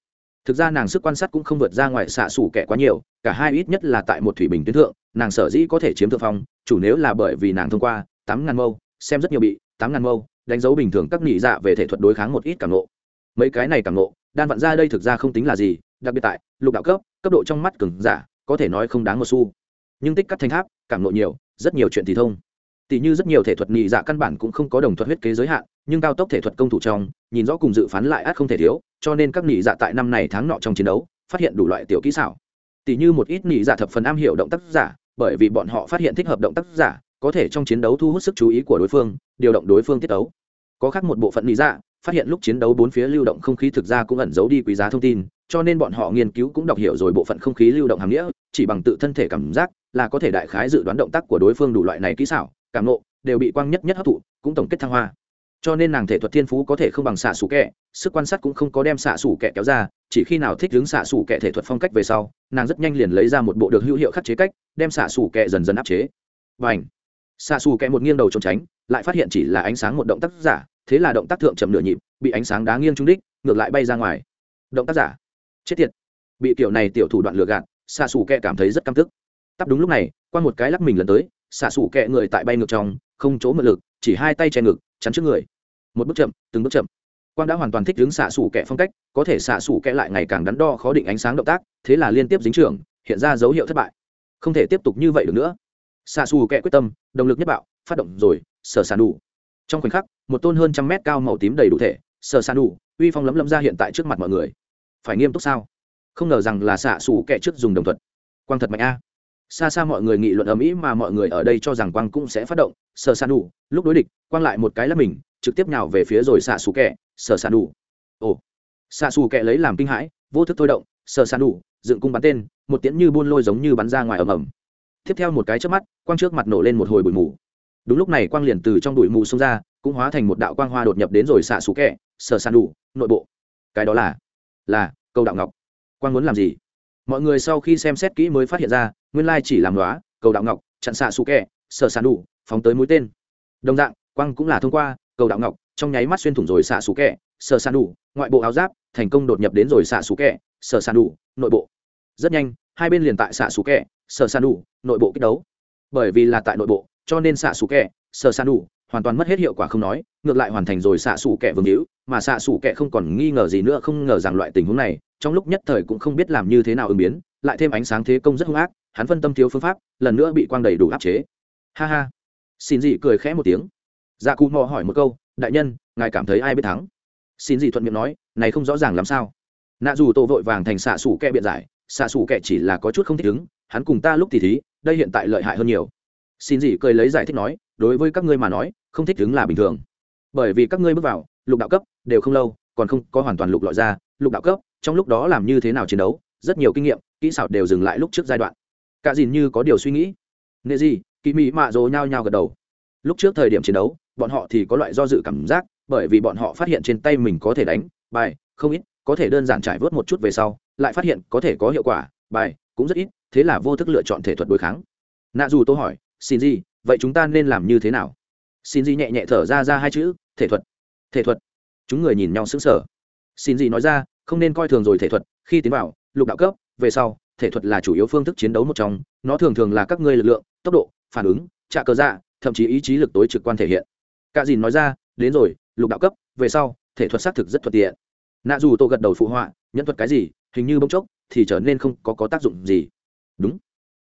Thực ra nàng sức quan sát cũng không vượt ra ngoài xạ xù kẹ quá nhiều, cả hai ít nhất là tại một thủy bình tuyến thượng, nàng sở dĩ có thể chiếm thượng phong, chủ nếu là bởi vì nàng thông qua tám ngàn mâu, xem rất nhiều bị, tám ngàn mâu, đánh dấu bình thường các nghỉ dạ về thể thuật đối kháng một ít cảm nộ mấy cái này cảm nộ đan vặn ra đây thực ra không tính là gì, đặc biệt tại lục đạo cấp cấp độ trong mắt cứng giả, có thể nói không đáng một xu. Nhưng tích cắt thanh tháp, cảm nộ nhiều, rất nhiều chuyện thì thông tỷ như rất nhiều thể thuật nhị dạ căn bản cũng không có đồng thuật huyết kế giới hạn, nhưng cao tốc thể thuật công thủ trong, nhìn rõ cùng dự phán lại át không thể thiếu, cho nên các nhị dạ tại năm này tháng nọ trong chiến đấu, phát hiện đủ loại tiểu kỹ xảo. Tỷ như một ít nhị dạ thập phần am hiểu động tác giả, bởi vì bọn họ phát hiện thích hợp động tác giả, có thể trong chiến đấu thu hút sức chú ý của đối phương, điều động đối phương tiết đấu có khác một bộ phận nhị dạ phát hiện lúc chiến đấu bốn phía lưu động không khí thực ra cũng ẩn giấu đi quý giá thông tin, cho nên bọn họ nghiên cứu cũng đọc hiểu rồi bộ phận không khí lưu động hàm nghĩa, chỉ bằng tự thân thể cảm giác là có thể đại khái dự đoán động tác của đối phương đủ loại này kỹ xảo cảm nộ, đều bị quang nhất nhất hấp thụ, cũng tổng kết thăng hoa. Cho nên nàng thể thuật thiên phú có thể không bằng xạ xù kẹ, sức quan sát cũng không có đem xạ xù kẹ kéo ra, chỉ khi nào thích đứng xạ xù kẹ thể thuật phong cách về sau, nàng rất nhanh liền lấy ra một bộ được hữu hiệu khắc chế cách, đem xạ xù kẹ dần dần áp chế. Và ảnh xạ xù kẹ một nghiêng đầu trốn tránh, lại phát hiện chỉ là ánh sáng một động tác giả, thế là động tác thượng chậm nửa nhịp, bị ánh sáng đá nghiêng trúng đích, ngược lại bay ra ngoài. Động tác giả. Chết tiệt! Bị tiểu này tiểu thủ đoạn lừa gạt, xạ xù kẹ cảm thấy rất căm tức. Tắp đúng lúc này qua một cái lắc mình lần tới xạ sủ kẹ người tại bay ngược trong, không chỗ mượn lực, chỉ hai tay che ngực, chắn trước người. Một bước chậm, từng bước chậm. Quang đã hoàn toàn thích đứng xạ xủ kẻ phong cách, có thể xạ xủ kẻ lại ngày càng đắn đo khó định ánh sáng động tác, thế là liên tiếp dính trưởng, hiện ra dấu hiệu thất bại. Không thể tiếp tục như vậy được nữa. Xạ xù kẻ quyết tâm, động lực nhất bạo, phát động rồi, sở sàn đủ. Trong khoảnh khắc, một tôn hơn trăm mét cao màu tím đầy đủ thể, sở sàn đủ, uy phong lấm lấm ra hiện tại trước mặt mọi người. Phải nghiêm túc sao? Không ngờ rằng là xạ xù kẻ trước dùng đồng thuật. Quang thật mạnh a xa xa mọi người nghị luận ở mỹ mà mọi người ở đây cho rằng quang cũng sẽ phát động sở san đủ, lúc đối địch, quang lại một cái là mình, trực tiếp nhào về phía rồi xạ xù kẹ sở san đủ. Ồ, xạ xù kẹ lấy làm kinh hãi, vô thức thôi động sở san đủ, dựng cung bắn tên, một tiễn như buôn lôi giống như bắn ra ngoài ầm ầm. Tiếp theo một cái trước mắt, quang trước mặt nổ lên một hồi bụi mù. Đúng lúc này quang liền từ trong bụi mù xông ra, cũng hóa thành một đạo quang hoa đột nhập đến rồi xạ xù kẹ sở san đủ, nội bộ. Cái đó là là câu đạo ngọc. Quang muốn làm gì? Mọi người sau khi xem xét kỹ mới phát hiện ra nguyên lai chỉ làm đoá cầu đạo ngọc, chặn xạ xù kẹ sở sàn đủ phóng tới mũi tên. Đồng dạng, quang cũng là thông qua, cầu đạo ngọc, trong nháy mắt xuyên thủng rồi xạ xù kẹ sờ sàn đủ ngoại bộ áo giáp, thành công đột nhập đến rồi xạ xù kẹ sờ sàn đủ nội bộ. Rất nhanh, hai bên liền tại xạ xù kẹ sờ sàn đủ nội bộ kích đấu. Bởi vì là tại nội bộ, cho nên xạ xù kẹ sờ sàn đủ hoàn toàn mất hết hiệu quả không nói, ngược lại hoàn thành rồi xạ xù kẹ vương hữu, mà xạ xù kẹ không còn nghi ngờ gì nữa, không ngờ rằng loại tình huống này, trong lúc nhất thời cũng không biết làm như thế nào ứng biến lại thêm ánh sáng thế công rất hung ác, hắn phân tâm thiếu phương pháp, lần nữa bị quang đầy đủ áp chế. Ha ha. Xin dị cười khẽ một tiếng. Dạ cụ mò hỏi một câu, đại nhân, ngài cảm thấy ai biết thắng? Xin dị thuận miệng nói, này không rõ ràng làm sao. Nạ dù tô vội vàng thành xạ xủ kẹ biện giải, xạ xủ kẹ chỉ là có chút không thích ứng, hắn cùng ta lúc thì thí, đây hiện tại lợi hại hơn nhiều. Xin dị cười lấy giải thích nói, đối với các ngươi mà nói, không thích ứng là bình thường. Bởi vì các ngươi bước vào, lục đạo cấp, đều không lâu, còn không có hoàn toàn lục lọi ra, lục đạo cấp, trong lúc đó làm như thế nào chiến đấu, rất nhiều kinh nghiệm kỹ xảo đều dừng lại lúc trước giai đoạn. Cả dìn như có điều suy nghĩ. Nệ gì kỳ mỹ mạ dồ nhao nhao gật đầu. Lúc trước thời điểm chiến đấu, bọn họ thì có loại do dự cảm giác, bởi vì bọn họ phát hiện trên tay mình có thể đánh, bài, không ít, có thể đơn giản trải vớt một chút về sau, lại phát hiện có thể có hiệu quả, bài, cũng rất ít, thế là vô thức lựa chọn thể thuật đối kháng. Nạ dù tôi hỏi, xin gì, vậy chúng ta nên làm như thế nào? Xin gì nhẹ nhẹ thở ra ra hai chữ, thể thuật thể thuật. Chúng người nhìn nhau sững sờ. Xin gì nói ra, không nên coi thường rồi thể thuật, khi tiến vào, lục đạo cấp về sau thể thuật là chủ yếu phương thức chiến đấu một trong nó thường thường là các ngươi lực lượng tốc độ phản ứng trạ cơ dạ thậm chí ý chí lực tối trực quan thể hiện. Cả dìn nói ra đến rồi lục đạo cấp về sau thể thuật xác thực rất thuận tiện. Nạ dù tô gật đầu phụ họa nhân thuật cái gì hình như bỗng chốc thì trở nên không có, có tác dụng gì. Đúng.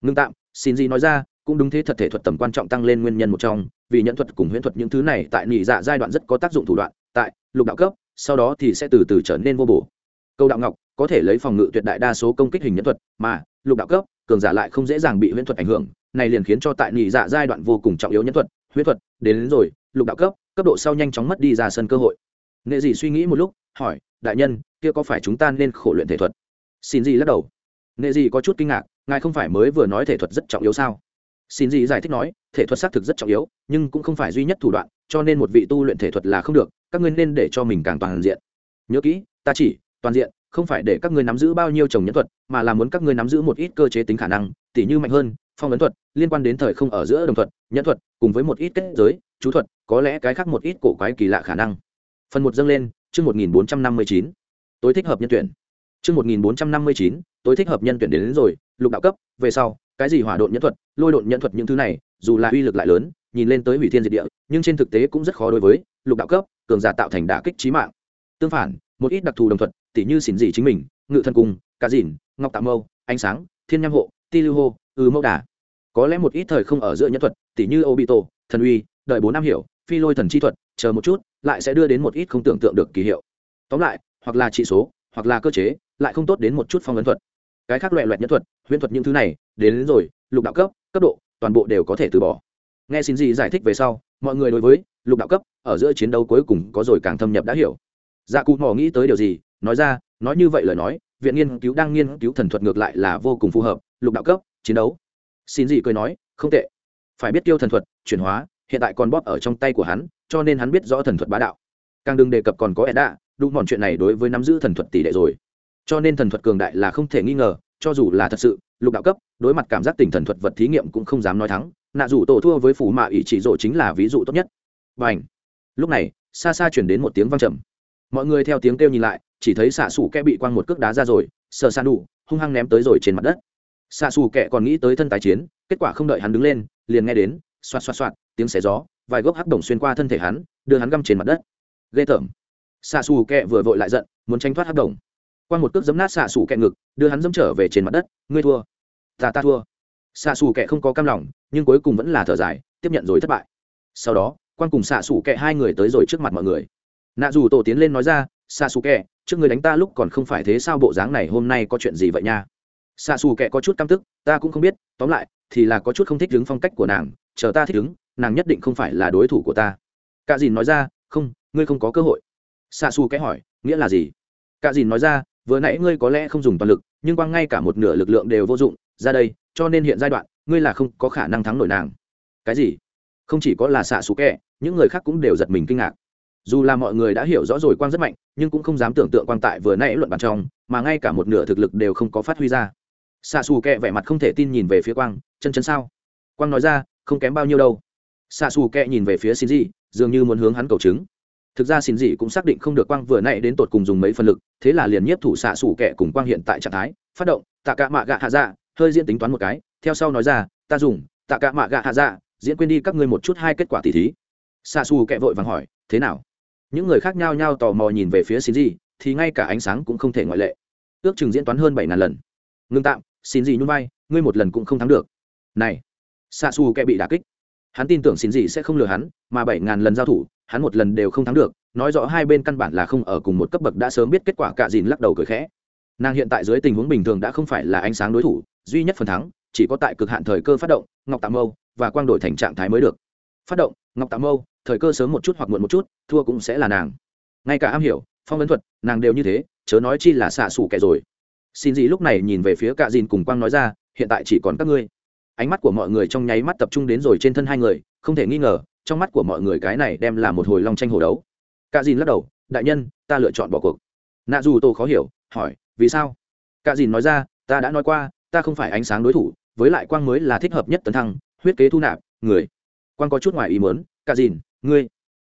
Ngưng tạm xin gì nói ra cũng đúng thế thật thể thuật tầm quan trọng tăng lên nguyên nhân một trong vì nhận thuật cùng huyễn thuật những thứ này tại nhị dạ giai đoạn rất có tác dụng thủ đoạn tại lục đạo cấp sau đó thì sẽ từ từ trở nên vô bổ. Câu đạo ngọc có thể lấy phòng ngự tuyệt đại đa số công kích hình nhân thuật mà lục đạo cấp cường giả lại không dễ dàng bị huyễn thuật ảnh hưởng này liền khiến cho tại nhị dạ giai đoạn vô cùng trọng yếu nhân thuật huyễn thuật đến, đến rồi lục đạo cấp cấp độ sau nhanh chóng mất đi ra sân cơ hội. Nghệ dị suy nghĩ một lúc hỏi đại nhân kia có phải chúng ta nên khổ luyện thể thuật? Xin gì lắc đầu. Nghệ dị có chút kinh ngạc ngài không phải mới vừa nói thể thuật rất trọng yếu sao? Xin gì giải thích nói thể thuật xác thực rất trọng yếu nhưng cũng không phải duy nhất thủ đoạn cho nên một vị tu luyện thể thuật là không được các ngươi nên để cho mình càng toàn diện. Nhớ kỹ ta chỉ toàn diện không phải để các ngươi nắm giữ bao nhiêu chồng nhẫn thuật mà là muốn các ngươi nắm giữ một ít cơ chế tính khả năng tỉ như mạnh hơn phong ấn thuật liên quan đến thời không ở giữa đồng thuật nhẫn thuật cùng với một ít kết giới chú thuật có lẽ cái khác một ít cổ quái kỳ lạ khả năng. Phần một dâng lên chương một nghìn bốn trăm năm mươi chín. Tối thích hợp nhân tuyển. Chương một nghìn bốn trăm năm mươi chín tối thích hợp nhân tuyển đến, đến rồi lục đạo cấp về sau cái gì hỏa độn nhẫn thuật lôi độn nhẫn thuật những thứ này dù là uy lực lại lớn nhìn lên tới hủy thiên diệt địa nhưng trên thực tế cũng rất khó đối với lục đạo cấp cường giả tạo thành đả kích trí mạng. Tương phản một ít đặc thù đồng thuật tỉ như xỉn dị chính mình ngự thần cung cá dìn ngọc tạm mâu ánh sáng thiên nham hộ ti lưu hô ư mẫu đà. Có lẽ một ít thời không ở giữa nhân thuật tỉ như ô bị tổ, thần uy đợi bốn năm hiểu phi lôi thần chi thuật chờ một chút lại sẽ đưa đến một ít không tưởng tượng được kỳ hiệu. Tóm lại hoặc là trị số hoặc là cơ chế lại không tốt đến một chút phong ấn thuật. Cái khác loại loại nhân thuật huyễn thuật những thứ này đến, đến rồi lục đạo cấp cấp độ toàn bộ đều có thể từ bỏ. Nghe xin gì giải thích về sau mọi người đối với lục đạo cấp ở giữa chiến đấu cuối cùng có rồi càng thâm nhập đã hiểu. Dạ cụ mò nghĩ tới điều gì nói ra, nói như vậy lời nói, viện nghiên cứu đang nghiên cứu thần thuật ngược lại là vô cùng phù hợp, lục đạo cấp, chiến đấu. Xin gì cười nói, không tệ. Phải biết tiêu thần thuật, chuyển hóa, hiện tại còn bóp ở trong tay của hắn, cho nên hắn biết rõ thần thuật bá đạo. Càng đừng đề cập còn có edda đủ mòn chuyện này đối với nắm giữ thần thuật tỷ lệ rồi. Cho nên thần thuật cường đại là không thể nghi ngờ, cho dù là thật sự, lục đạo cấp, đối mặt cảm giác tình thần thuật vật thí nghiệm cũng không dám nói thắng. Nạ dù tổ thua với phủ mạ ủy chỉ rộ chính là ví dụ tốt nhất. Và ảnh lúc này, xa xa chuyển đến một tiếng văng trầm mọi người theo tiếng kêu nhìn lại, chỉ thấy xạ xù kẹ bị quăng một cước đá ra rồi, sờ san đủ, hung hăng ném tới rồi trên mặt đất. Xạ xù kẹ còn nghĩ tới thân tái chiến, kết quả không đợi hắn đứng lên, liền nghe đến, xoạt xoạt xoạt, tiếng xé gió, vài gốc hắc đồng xuyên qua thân thể hắn, đưa hắn găm trên mặt đất. Ghê tởm. Xạ xù kẹ vừa vội lại giận, muốn tranh thoát hắc đồng. Qua một cước giấm nát xạ xù kẹ ngực, đưa hắn dẫm trở về trên mặt đất. Ngươi thua. Ta ta thua. Xạ xù kẹ không có cam lòng, nhưng cuối cùng vẫn là thở dài, tiếp nhận rồi thất bại. Sau đó quan cùng xạ xù kẹ hai người tới rồi trước mặt mọi người nạ dù tổ tiến lên nói ra xa xù kẹ trước người đánh ta lúc còn không phải thế sao bộ dáng này hôm nay có chuyện gì vậy nha? Xa xù kẹ có chút căm tức, ta cũng không biết, tóm lại, thì là có chút không thích đứng phong cách của nàng, chờ ta thích đứng nàng nhất định không phải là đối thủ của ta. Cả dìn nói ra, không, ngươi không có cơ hội. Xa xù kẽ hỏi, nghĩa là gì? Cả dìn nói ra, vừa nãy ngươi có lẽ không dùng toàn lực, nhưng quang ngay cả một nửa lực lượng đều vô dụng, ra đây, cho nên hiện giai đoạn, ngươi là không có khả năng thắng nổi nàng. Cái gì? Không chỉ có là xạ xù kẹ những người khác cũng đều giật mình kinh ngạc dù là mọi người đã hiểu rõ rồi quang rất mạnh, nhưng cũng không dám tưởng tượng quang tại vừa nãy luận bàn trong, mà ngay cả một nửa thực lực đều không có phát huy ra. Xạ xù kẹ vẻ mặt không thể tin nhìn về phía quang, chân chân sao? Quang nói ra, không kém bao nhiêu đâu. Xạ xù kẹ nhìn về phía xin gì dường như muốn hướng hắn cầu chứng. Thực ra xin gì cũng xác định không được quang vừa nãy đến tột cùng dùng mấy phần lực, thế là liền nhiếp thủ xạ xù kẹ cùng quang hiện tại trạng thái, phát động, tạ cả mạ gạ hạ dạ hơi diễn tính toán một cái, theo sau nói ra, ta dùng, tạ cả mạ gạ hạ dạ diễn quên đi các ngươi một chút hai kết quả tỷ thí. Xạ xù kẹ vội vàng hỏi, thế nào? Những người khác nhao nhao tò mò nhìn về phía xin gì thì ngay cả ánh sáng cũng không thể ngoại lệ. Ước chừng diễn toán hơn bảy ngàn lần. Ngưng tạm xin gì nhún vai, ngươi một lần cũng không thắng được. Này xạ xù kẻ bị đả kích. Hắn tin tưởng xin gì sẽ không lừa hắn, mà bảy ngàn lần giao thủ, hắn một lần đều không thắng được. Nói rõ hai bên căn bản là không ở cùng một cấp bậc đã sớm biết kết quả cạ dìn lắc đầu cười khẽ. Nàng hiện tại dưới tình huống bình thường đã không phải là ánh sáng đối thủ, duy nhất phần thắng, chỉ có tại cực hạn thời cơ phát động, ngọc tạm mâu và quang đổi thành trạng thái mới được. Phát động, ngọc tạm mâu thời cơ sớm một chút hoặc muộn một chút, thua cũng sẽ là nàng. Ngay cả am hiểu, phong ấn thuật, nàng đều như thế, chớ nói chi là xạ xủ kẻ rồi. Xin gì lúc này nhìn về phía cạ dìn cùng quang nói ra, hiện tại chỉ còn các ngươi. Ánh mắt của mọi người trong nháy mắt tập trung đến rồi trên thân hai người, không thể nghi ngờ, trong mắt của mọi người cái này đem là một hồi long tranh hồ đấu. Cạ dìn lắc đầu, đại nhân, ta lựa chọn bỏ cuộc. Nạ dù tô khó hiểu, hỏi, vì sao? Cạ dìn nói ra, ta đã nói qua, ta không phải ánh sáng đối thủ, với lại quang mới là thích hợp nhất tấn thăng, huyết kế thu nạp, người. Quang có chút ngoài ý muốn cạ dìn ngươi.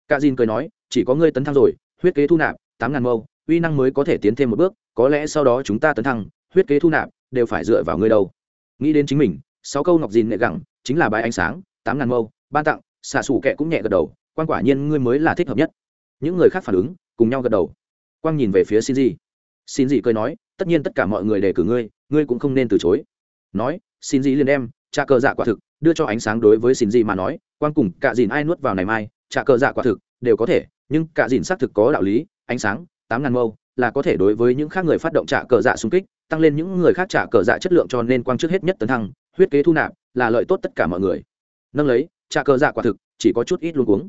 Cả dìn cười nói, chỉ có ngươi tấn thăng rồi, huyết kế thu nạp, tám ngàn mâu, uy năng mới có thể tiến thêm một bước, có lẽ sau đó chúng ta tấn thăng, huyết kế thu nạp, đều phải dựa vào ngươi đâu. Nghĩ đến chính mình, sáu câu ngọc dìn nệ gẳng chính là bài ánh sáng, tám ngàn mâu, ban tặng, xạ xù kệ cũng nhẹ gật đầu, quan quả nhiên ngươi mới là thích hợp nhất. Những người khác phản ứng, cùng nhau gật đầu. Quang nhìn về phía xin gì xin gì cười nói, tất nhiên tất cả mọi người đề cử ngươi ngươi cũng không nên từ chối. Nói, xin gì liền đem trả cờ dạ quả thực, đưa cho ánh sáng đối với xin gì mà nói, quang cùng cả dìn ai nuốt vào này mai trả cờ dạ quả thực, đều có thể, nhưng cả dìn xác thực có đạo lý, ánh sáng, tám ngàn mâu, là có thể đối với những khác người phát động trả cờ dạ xung kích, tăng lên những người khác trả cờ dạ chất lượng cho nên quang trước hết nhất tấn thăng, huyết kế thu nạp, là lợi tốt tất cả mọi người. Nâng lấy, trả cờ dạ quả thực, chỉ có chút ít luôn uống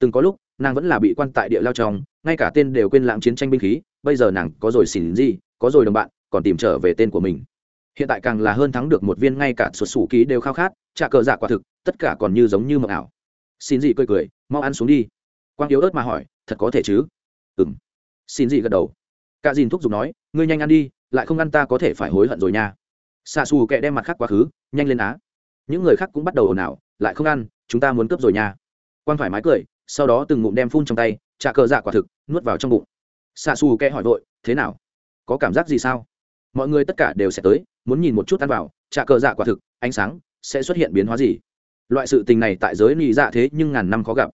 từng có lúc, nàng vẫn là bị quan tại địa lao trong, ngay cả tên đều quên lãng chiến tranh binh khí, bây giờ nàng có rồi xỉn gì, có rồi đồng bạn, còn tìm trở về tên của mình. Hiện tại càng là hơn thắng được một viên ngay cả sụt sủ ký đều khao khát, trả cờ dạ quả thực, tất cả còn như giống như mộng ảo xin gì cười cười, mau ăn xuống đi. Quang yếu ớt mà hỏi, thật có thể chứ? Ừng xin gì gật đầu. Cả dìn thúc giục nói, ngươi nhanh ăn đi, lại không ăn ta có thể phải hối hận rồi nha. Xa xù kệ đem mặt khác quá khứ, nhanh lên á. Những người khác cũng bắt đầu ồn ào, lại không ăn, chúng ta muốn cướp rồi nha. Quang thoải mái cười, sau đó từng ngụm đem phun trong tay trả cờ dạ quả thực, nuốt vào trong bụng. Xa xù kệ hỏi vội, thế nào? Có cảm giác gì sao? Mọi người tất cả đều sẽ tới, muốn nhìn một chút ăn vào trả cờ dạ quả thực, ánh sáng, sẽ xuất hiện biến hóa gì? Loại sự tình này tại giới nị dạ thế nhưng ngàn năm khó gặp.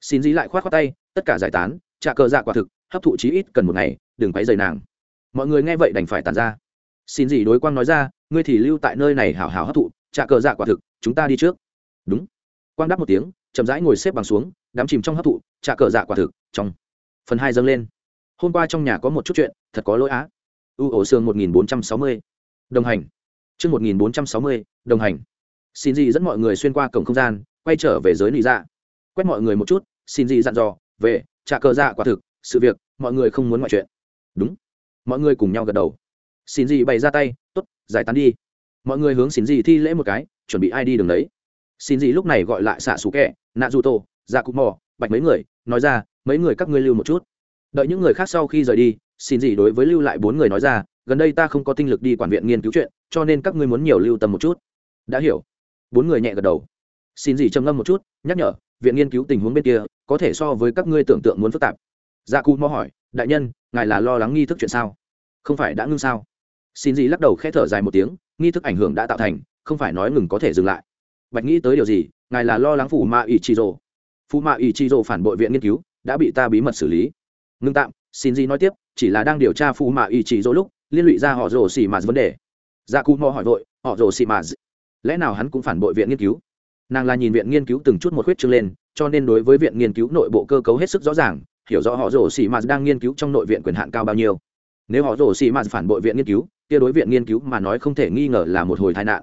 Xin dĩ lại khoát khoát tay, tất cả giải tán, trả cờ dạ quả thực, hấp thụ chí ít cần một ngày, đừng quấy dày nàng. Mọi người nghe vậy đành phải tàn ra. Xin dĩ đối quang nói ra, ngươi thì lưu tại nơi này hảo hảo hấp thụ, trả cờ dạ quả thực, chúng ta đi trước. Đúng. Quang đáp một tiếng, chậm rãi ngồi xếp bằng xuống, đám chìm trong hấp thụ, trả cờ dạ quả thực, trong phần hai dâng lên. Hôm qua trong nhà có một chút chuyện, thật có lỗi á. U ổ xương một nghìn bốn trăm sáu mươi. Đồng hành. Chương một nghìn bốn trăm sáu mươi, đồng hành xin dị dẫn mọi người xuyên qua cổng không gian, quay trở về giới nị dạ. Quét mọi người một chút, xin dị dặn dò, về, trả cờ dạ quả thực, sự việc, mọi người không muốn ngoại chuyện. Đúng. Mọi người cùng nhau gật đầu. Xin dị bày ra tay t ố t giải tán đi. Mọi người hướng xin dị thi lễ một cái, chuẩn bị ai đi đường đấy. Xin dị lúc này gọi lại xạ xú kẹ, nạ du tô dạ cục mò, bạch mấy người, nói ra, mấy người các ngươi lưu một chút. Đợi những người khác sau khi rời đi, xin dị đối với lưu lại bốn người nói ra, gần đây ta không có tinh lực đi quản viện nghiên cứu chuyện, cho nên các ngươi muốn nhiều lưu tâm một chút. Đã hiểu bốn người nhẹ gật đầu. Xin gì trầm ngâm một chút, nhắc nhở, viện nghiên cứu tình huống bên kia, có thể so với các ngươi tưởng tượng muốn phức tạp. Gia cù mò hỏi, đại nhân, ngài là lo lắng nghi thức chuyện sao? Không phải đã ngưng sao? Xin gì lắc đầu khẽ thở dài một tiếng, nghi thức ảnh hưởng đã tạo thành, không phải nói ngừng có thể dừng lại. Bạch nghĩ tới điều gì, ngài là lo lắng phủ ma ỷ chi rồ phù ma ỷ chi rồ phản bội viện nghiên cứu, đã bị ta bí mật xử lý. Ngưng tạm, xin gì nói tiếp, chỉ là đang điều tra phù ma ỷ chi rồ lúc, liên lụy ra họ rồ xì mà vấn đề. Gia cù mò hỏi vội, họ rồ xì mà lẽ nào hắn cũng phản bội viện nghiên cứu? Nàng là nhìn viện nghiên cứu từng chút một huyết trương lên, cho nên đối với viện nghiên cứu nội bộ cơ cấu hết sức rõ ràng, hiểu rõ họ rổ xì mạt đang nghiên cứu trong nội viện quyền hạn cao bao nhiêu. Nếu họ rổ xì mạt phản bội viện nghiên cứu, kia đối viện nghiên cứu mà nói không thể nghi ngờ là một hồi tai nạn.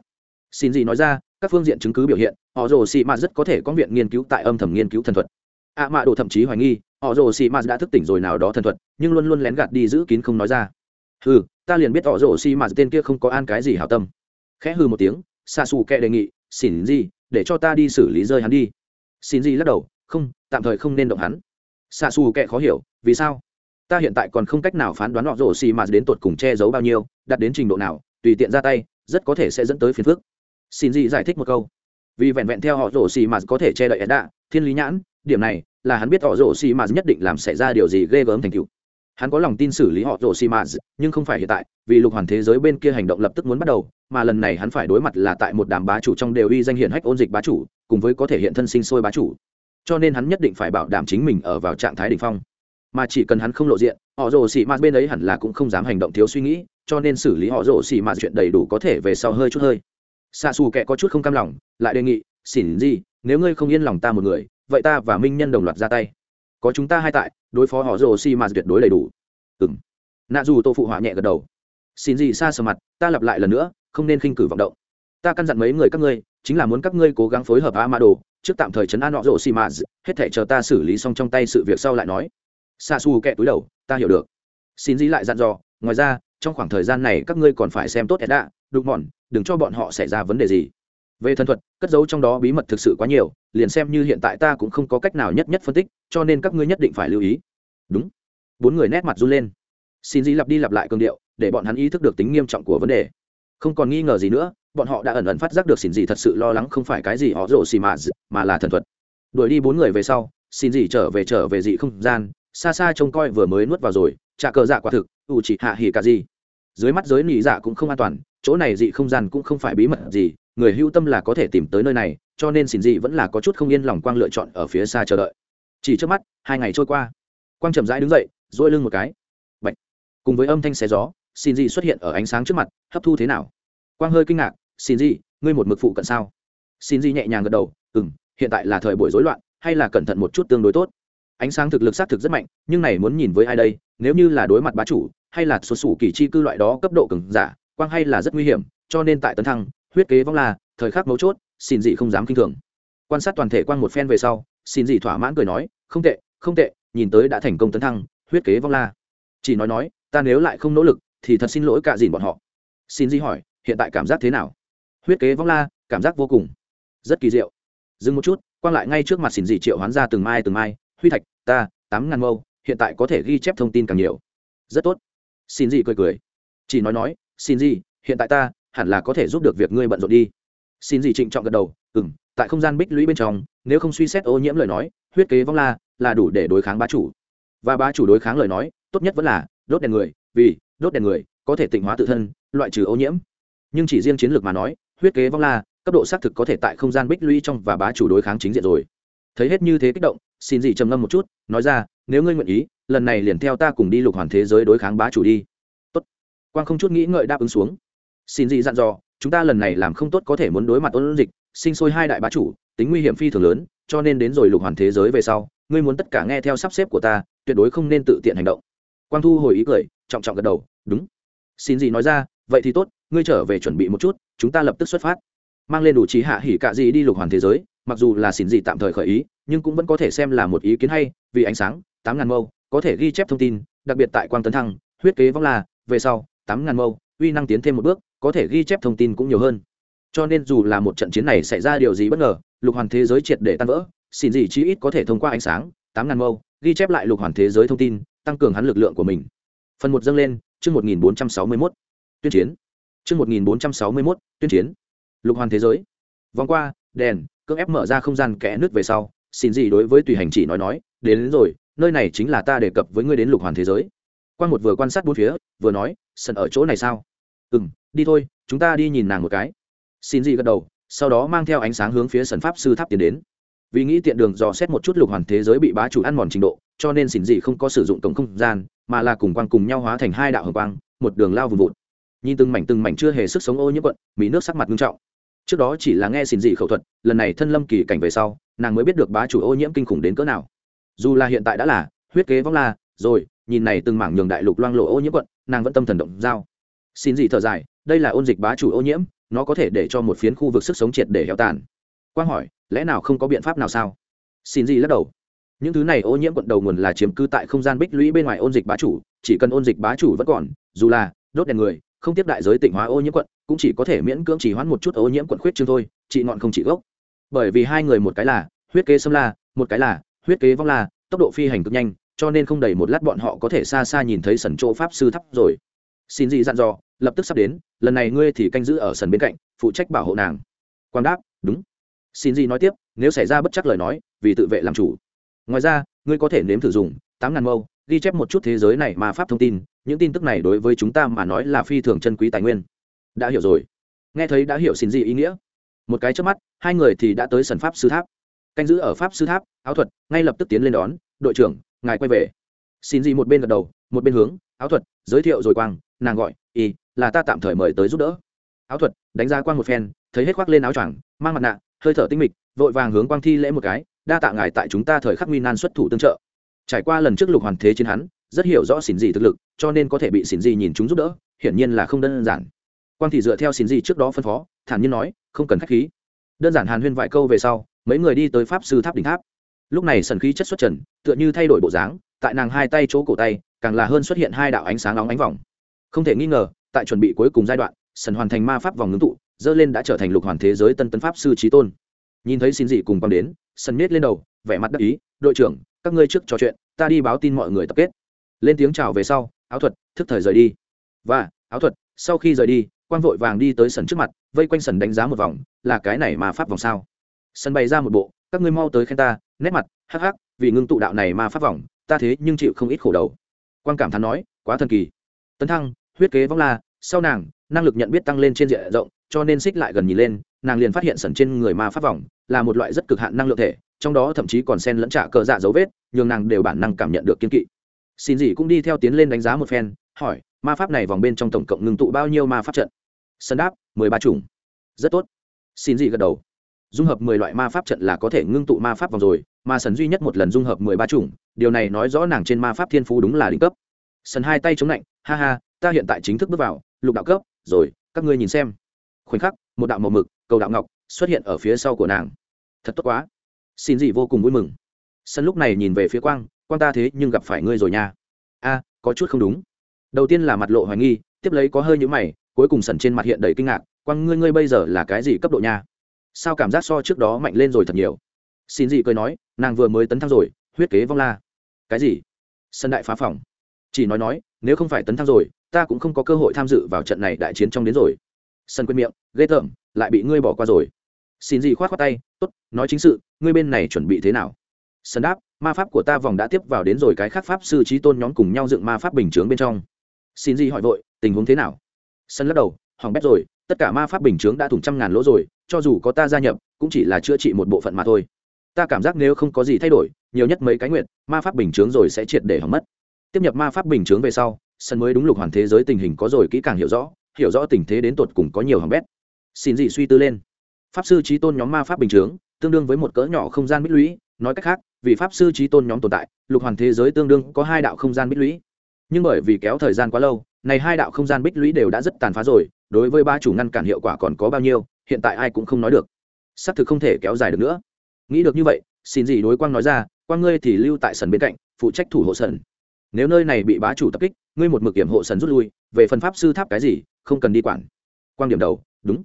Xin gì nói ra, các phương diện chứng cứ biểu hiện, họ rổ xì mạt rất có thể có viện nghiên cứu tại âm thầm nghiên cứu thần thuật. Ạ à mạ đồ thậm chí hoài nghi, họ rổ xì mạt đã thức tỉnh rồi nào đó thần thuật, nhưng luôn luôn lén gạt đi giữ kín không nói ra. Ừ ta liền biết họ rổ xì mạt tên kia không có an cái gì hảo tâm. Khẽ hư một tiếng xa xù kệ đề nghị, xin gì để cho ta đi xử lý rơi hắn đi. Xin gì lắc đầu, không, tạm thời không nên động hắn. Xa xù kệ khó hiểu, vì sao? Ta hiện tại còn không cách nào phán đoán họ rổ xì mà đến tột cùng che giấu bao nhiêu đặt đến trình độ nào, tùy tiện ra tay, rất có thể sẽ dẫn tới phiền phức. Xin gì giải thích một câu, vì vẹn vẹn theo họ rổ xì mà có thể che đậy đạ thiên lý nhãn, điểm này là hắn biết họ rổ xì mà nhất định làm xảy ra điều gì ghê gớm thành cựu hắn có lòng tin xử lý họ rổ xì mà nhưng không phải hiện tại, vì lục hoàn thế giới bên kia hành động lập tức muốn bắt đầu, mà lần này hắn phải đối mặt là tại một đám bá chủ trong đều uy danh hiển hách ôn dịch bá chủ, cùng với có thể hiện thân sinh sôi bá chủ. Cho nên hắn nhất định phải bảo đảm chính mình ở vào trạng thái đ ỉ n h phong. Mà chỉ cần hắn không lộ diện, họ rồ xì m bên ấy hẳn là cũng không dám hành động thiếu suy nghĩ, cho nên xử lý họ rồ xì m chuyện đầy đủ có thể về sau hơi chút hơi. Xa xù kệ có chút không cam lòng, lại đề nghị xỉn gì, nếu ngươi không yên lòng ta một người, vậy ta và minh nhân đồng loạt ra tay. Có chúng ta hai tại đối phó họ rồ xi mà tuyệt đối đầy đủ. Ừng nạ dù tô phụ họa nhẹ gật đầu. Xin gì xa sờ mặt, ta lặp lại lần nữa, không nên khinh cử vọng động. Ta căn dặn mấy người các ngươi, chính là muốn các ngươi cố gắng phối hợp a ma đồ trước tạm thời chấn an họ rồ xi mà, hết thể chờ ta xử lý xong trong tay sự việc sau lại nói. Xa xù kẹ túi đầu, ta hiểu được. Xin gì lại dặn dò, ngoài ra, trong khoảng thời gian này các ngươi còn phải xem tốt edda đục mòn đừng cho bọn họ xảy ra vấn đề gì về thân thuật, cất giấu trong đó bí mật thực sự quá nhiều, liền xem như hiện tại ta cũng không có cách nào nhất nhất phân tích, cho nên các ngươi nhất định phải lưu ý. Đúng. Bốn người nét mặt run lên. Xin dĩ lặp đi lặp lại cường điệu, để bọn hắn ý thức được tính nghiêm trọng của vấn đề. Không còn nghi ngờ gì nữa, bọn họ đã ẩn ẩn phát giác được xin gì thật sự lo lắng không phải cái gì họ rổ xì mà mà là thần thuật. Đuổi đi bốn người về sau, xin gì trở về trở về dị không gian, xa xa trông coi vừa mới nuốt vào rồi trả cờ dạ quả thực, ủ chỉ hạ hỉ cả gì. Dưới mắt giới nỉ dạ cũng không an toàn, chỗ này dị không gian cũng không phải bí mật gì người hưu tâm là có thể tìm tới nơi này cho nên xin dị vẫn là có chút không yên lòng quang lựa chọn ở phía xa chờ đợi. Chỉ trước mắt hai ngày trôi qua. Quang chậm rãi đứng dậy dỗi lưng một cái. Bạch. cùng với âm thanh xé gió xin dị xuất hiện ở ánh sáng trước mặt hấp thu thế nào? Quang hơi kinh ngạc xin Dị, ngươi một mực phụ cận sao? Xin Dị nhẹ nhàng gật đầu ừ m hiện tại là thời buổi rối loạn hay là cẩn thận một chút tương đối tốt. Ánh sáng thực lực xác thực rất mạnh nhưng này muốn nhìn với ai đây nếu như là đối mặt bá chủ hay là xuất xù kỳ chi cư loại đó cấp độ cứng giả quang hay là rất nguy hiểm cho nên tại tấn thăng huyết kế vong là, thời khắc mấu chốt, xin dị không dám k i n h thường. Quan sát toàn thể quan một phen về sau, xin dị thỏa mãn cười nói, không tệ không tệ, nhìn tới đã thành công tấn thăng, huyết kế vong la chỉ nói nói, ta nếu lại không nỗ lực, thì thật xin lỗi cả dìn bọn họ. Xin dị hỏi, hiện tại cảm giác thế nào? Huyết kế vong la cảm giác vô cùng. Rất kỳ diệu. Dừng một chút quan lại ngay trước mặt xin dị triệu hoán ra từng mai từng mai, huy thạch, ta, tám ngàn mâu, hiện tại có thể ghi chép thông tin càng nhiều. Rất tốt. Xin dị cười cười. Chỉ nói nói, xin dị hiện tại ta hẳn là có thể giúp được việc ngươi bận rộn đi. Xin gì trịnh trọng gật đầu ừ m tại không gian bích lũy bên trong, nếu không suy xét ô nhiễm lời nói, huyết kế vong la là đủ để đối kháng bá chủ. Và bá chủ đối kháng lời nói, tốt nhất vẫn là đốt đèn người, vì đốt đèn người có thể tịnh hóa tự thân, loại trừ ô nhiễm. Nhưng chỉ riêng chiến lược mà nói, huyết kế vong la, cấp độ xác thực có thể tại không gian bích lũy trong và bá chủ đối kháng chính diện rồi. Thấy hết như thế kích động, xin gì trầm ngâm một chút, nói ra, nếu ngươi nguyện ý, lần này liền theo ta cùng đi lục hoàn thế giới đối kháng bá chủ đi. Tốt. Quang không chút nghĩ ngợi đáp ứng xuống xin gì dặn dò, chúng ta lần này làm không tốt có thể muốn đối mặt ôn dịch, sinh sôi hai đại bá chủ, tính nguy hiểm phi thường lớn, cho nên đến rồi lục hoàn thế giới về sau, ngươi muốn tất cả nghe theo sắp xếp của ta, tuyệt đối không nên tự tiện hành động. Quang thu hồi ý cười, trọng trọng gật đầu, đúng. Xin gì nói ra, vậy thì tốt, ngươi trở về chuẩn bị một chút, chúng ta lập tức xuất phát. Mang lên đủ trí hạ hỉ cạ gì đi lục hoàn thế giới, mặc dù là xin gì tạm thời khởi ý, nhưng cũng vẫn có thể xem là một ý kiến hay, vì ánh sáng, tám ngàn mâu có thể ghi chép thông tin, đặc biệt tại quang tấn thăng, huyết kế vong là, về sau, tám ngàn mâu uy năng tiến thêm một bước có thể ghi chép thông tin cũng nhiều hơn. Cho nên dù là một trận chiến này xảy ra điều gì bất ngờ lục hoàn thế giới triệt để tan vỡ xin gì chí ít có thể thông qua ánh sáng tám ngàn mâu ghi chép lại lục hoàn thế giới thông tin tăng cường hắn lực lượng của mình. Phần một dâng lên chương một nghìn bốn trăm sáu mươi mốt tuyên chiến. Chương một nghìn bốn trăm sáu mươi mốt tuyên chiến. Lục hoàn thế giới. Vòng qua đèn cưỡng ép mở ra không gian kẽ nước về sau xin gì đối với tùy hành chỉ nói nói đến, đến rồi nơi này chính là ta đề cập với ngươi đến lục hoàn thế giới. Quan một vừa quan sát bốn phía vừa nói sân ở chỗ này sao? Ừ m đi thôi, chúng ta đi nhìn nàng một cái. Xin dị gật đầu, sau đó mang theo ánh sáng hướng phía sân pháp sư tháp tiến đến. Vì nghĩ tiện đường dò xét một chút lục hoàn thế giới bị bá chủ ăn mòn trình độ, cho nên xin dị không có sử dụng cổng không gian, mà là cùng quang cùng nhau hóa thành hai đạo hồng quang, một đường lao vùng vụt. Nhìn từng mảnh từng mảnh chưa hề sức sống ô nhiễm quận, mỹ nước sắc mặt nghiêm trọng. Trước đó chỉ là nghe xin dị khẩu thuật, lần này thân lâm kỳ cảnh về sau, nàng mới biết được bá chủ ô nhiễm kinh khủng đến cỡ nào. Dù là hiện tại đã là, huyết kế vong la, rồi, nhìn này từng mảng nhường đại lục loang lộ ô nhiễm quận, nàng vẫn tâm thần động giao xin dị thở dài, đây là ôn dịch bá chủ ô nhiễm, nó có thể để cho một phiến khu vực sức sống triệt để héo tàn. Quang hỏi, lẽ nào không có biện pháp nào sao? Xin dị lắc đầu. Những thứ này ô nhiễm quận đầu nguồn là chiếm cư tại không gian bích lũy bên ngoài ôn dịch bá chủ, chỉ cần ôn dịch bá chủ vẫn còn, dù là đốt đèn người, không tiếp đại giới tỉnh hóa ô nhiễm quận, cũng chỉ có thể miễn cưỡng chỉ hoãn một chút ô nhiễm quận khuyết chương thôi, chị ngọn không chỉ gốc. Bởi vì hai người một cái là huyết kế xâm la, một cái là huyết kế vong la, tốc độ phi hành cực nhanh, cho nên không đầy một lát bọn họ có thể xa xa nhìn thấy sần chỗ pháp sư thắp rồi xin dị dặn dò, lập tức sắp đến, lần này ngươi thì canh giữ ở sân bên cạnh, phụ trách bảo hộ nàng. Quang đáp, đúng. Xin dị nói tiếp, nếu xảy ra bất chắc lời nói, vì tự vệ làm chủ. Ngoài ra, ngươi có thể nếm thử dùng tám ngàn mâu, ghi chép một chút thế giới này mà pháp thông tin, những tin tức này đối với chúng ta mà nói là phi thường chân quý tài nguyên. Đã hiểu rồi. Nghe thấy đã hiểu xin dị ý nghĩa. Một cái trước mắt, hai người thì đã tới sân pháp sư tháp. Canh giữ ở pháp sư tháp, áo thuật, ngay lập tức tiến lên đón, đội trưởng, ngài quay về. Xin dị một bên gật đầu, một bên hướng, áo thuật, giới thiệu rồi quang nàng gọi y là ta tạm thời mời tới giúp đỡ. Áo thuật, đánh ra quang một phen, thấy hết khoác lên áo choàng, mang mặt nạ, hơi thở tinh mịch, vội vàng hướng quang thi lễ một cái, đa tạ ngài tại chúng ta thời khắc nguy nan xuất thủ tương trợ. Trải qua lần trước lục hoàn thế chiến hắn, rất hiểu rõ xỉn gì thực lực, cho nên có thể bị xỉn gì nhìn chúng giúp đỡ, hiển nhiên là không đơn giản. Quang thì dựa theo xỉn gì trước đó phân phó, thản nhiên nói, không cần khách khí. Đơn giản hàn huyên vài câu về sau, mấy người đi tới pháp sư tháp đỉnh tháp. Lúc này sần khí chất xuất trần, tựa như thay đổi bộ dáng, tại nàng hai tay chỗ cổ tay, càng là hơn xuất hiện hai đạo ánh sáng nóng ánh vòng không thể nghi ngờ, tại chuẩn bị cuối cùng giai đoạn, sần hoàn thành ma pháp vòng ngưng tụ, dơ lên đã trở thành lục hoàn thế giới tân tân pháp sư trí tôn. Nhìn thấy xin dị cùng quang đến, sần miết lên đầu, vẻ mặt đắc ý, đội trưởng, các ngươi trước trò chuyện, ta đi báo tin mọi người tập kết. Lên tiếng chào về sau, áo thuật, thức thời rời đi. Và, áo thuật, sau khi rời đi, quang vội vàng đi tới sần trước mặt, vây quanh sần đánh giá một vòng, là cái này mà pháp vòng sao? Sân bày ra một bộ, các ngươi mau tới khen ta, nét mặt, hắc hắc, vì ngưng tụ đạo này mà pháp vòng, ta thế nhưng chịu không ít khổ đầu. Quang cảm thán nói, quá thần kỳ tấn thăng, huyết kế vong la, sau nàng, năng lực nhận biết tăng lên trên diện rộng, cho nên xích lại gần nhìn lên, nàng liền phát hiện sẩn trên người ma pháp vòng là một loại rất cực hạn năng lượng thể, trong đó thậm chí còn sen lẫn trả cờ dạ dấu vết, nhường nàng đều bản năng cảm nhận được kiên kỵ. Xin gì cũng đi theo tiến lên đánh giá một phen, hỏi, ma pháp này vòng bên trong tổng cộng ngừng tụ bao nhiêu ma pháp trận? Sân đáp, mười ba chủng. Rất tốt. Xin gì gật đầu. Dung hợp mười loại ma pháp trận là có thể ngưng tụ ma pháp vòng rồi, mà sần duy nhất một lần dung hợp mười ba chủng, điều này nói rõ nàng trên ma pháp thiên phú đúng là đỉnh cấp sần hai tay chống lạnh, ha ha, ta hiện tại chính thức bước vào lục đạo cấp, rồi, các ngươi nhìn xem. Khoảnh khắc, một đạo màu mực, cầu đạo ngọc xuất hiện ở phía sau của nàng. Thật tốt quá. Xin gì vô cùng vui mừng. Sân lúc này nhìn về phía quang quang ta thế nhưng gặp phải ngươi rồi nha. A, có chút không đúng. Đầu tiên là mặt lộ hoài nghi, tiếp lấy có hơi nhũ mày, cuối cùng sần trên mặt hiện đầy kinh ngạc, quang, ngươi ngươi bây giờ là cái gì cấp độ nha? Sao cảm giác so trước đó mạnh lên rồi thật nhiều? Xin gì cười nói, nàng vừa mới tấn thăng rồi, huyết kế vong la. Cái gì? Sân đại phá phòng chỉ nói nói, nếu không phải tấn thăng rồi, ta cũng không có cơ hội tham dự vào trận này đại chiến trong đến rồi. Sân quên miệng, ghê tởm, lại bị ngươi bỏ qua rồi. Xin gì khoát khoát tay, tốt, nói chính sự, ngươi bên này chuẩn bị thế nào? Sân đáp, ma pháp của ta vòng đã tiếp vào đến rồi, cái khác pháp sư trí tôn nhóm cùng nhau dựng ma pháp bình chướng bên trong. Xin gì hỏi vội, tình huống thế nào? Sân lắc đầu, hỏng bét rồi, tất cả ma pháp bình chướng đã thủng trăm ngàn lỗ rồi, cho dù có ta gia nhập, cũng chỉ là chữa trị một bộ phận mà thôi. Ta cảm giác nếu không có gì thay đổi, nhiều nhất mấy cái nguyện ma pháp bình chướng rồi sẽ triệt để hỏng mất tiếp nhập ma pháp bình chướng về sau, sân mới đúng lục hoàn thế giới tình hình có rồi kỹ càng hiểu rõ hiểu rõ tình thế đến tột cùng có nhiều hỏng bét. Xin dị suy tư lên. Pháp sư trí tôn nhóm ma pháp bình chướng, tương đương với một cỡ nhỏ không gian bích lũy. Nói cách khác, vì pháp sư trí tôn nhóm tồn tại, lục hoàn thế giới tương đương có hai đạo không gian bích lũy. Nhưng bởi vì kéo thời gian quá lâu, này hai đạo không gian bích lũy đều đã rất tàn phá rồi, đối với ba chủ ngăn cản hiệu quả còn có bao nhiêu, hiện tại ai cũng không nói được. Xác thực không thể kéo dài được nữa. Nghĩ được như vậy, xin gì đối quang nói ra, quang ngươi thì lưu tại sân bên cạnh, phụ trách thủ hộ sân nếu nơi này bị bá chủ tập kích, ngươi một mực kiểm hộ sần rút lui, về phần pháp sư tháp cái gì, không cần đi quản. Quan điểm đầu, đúng.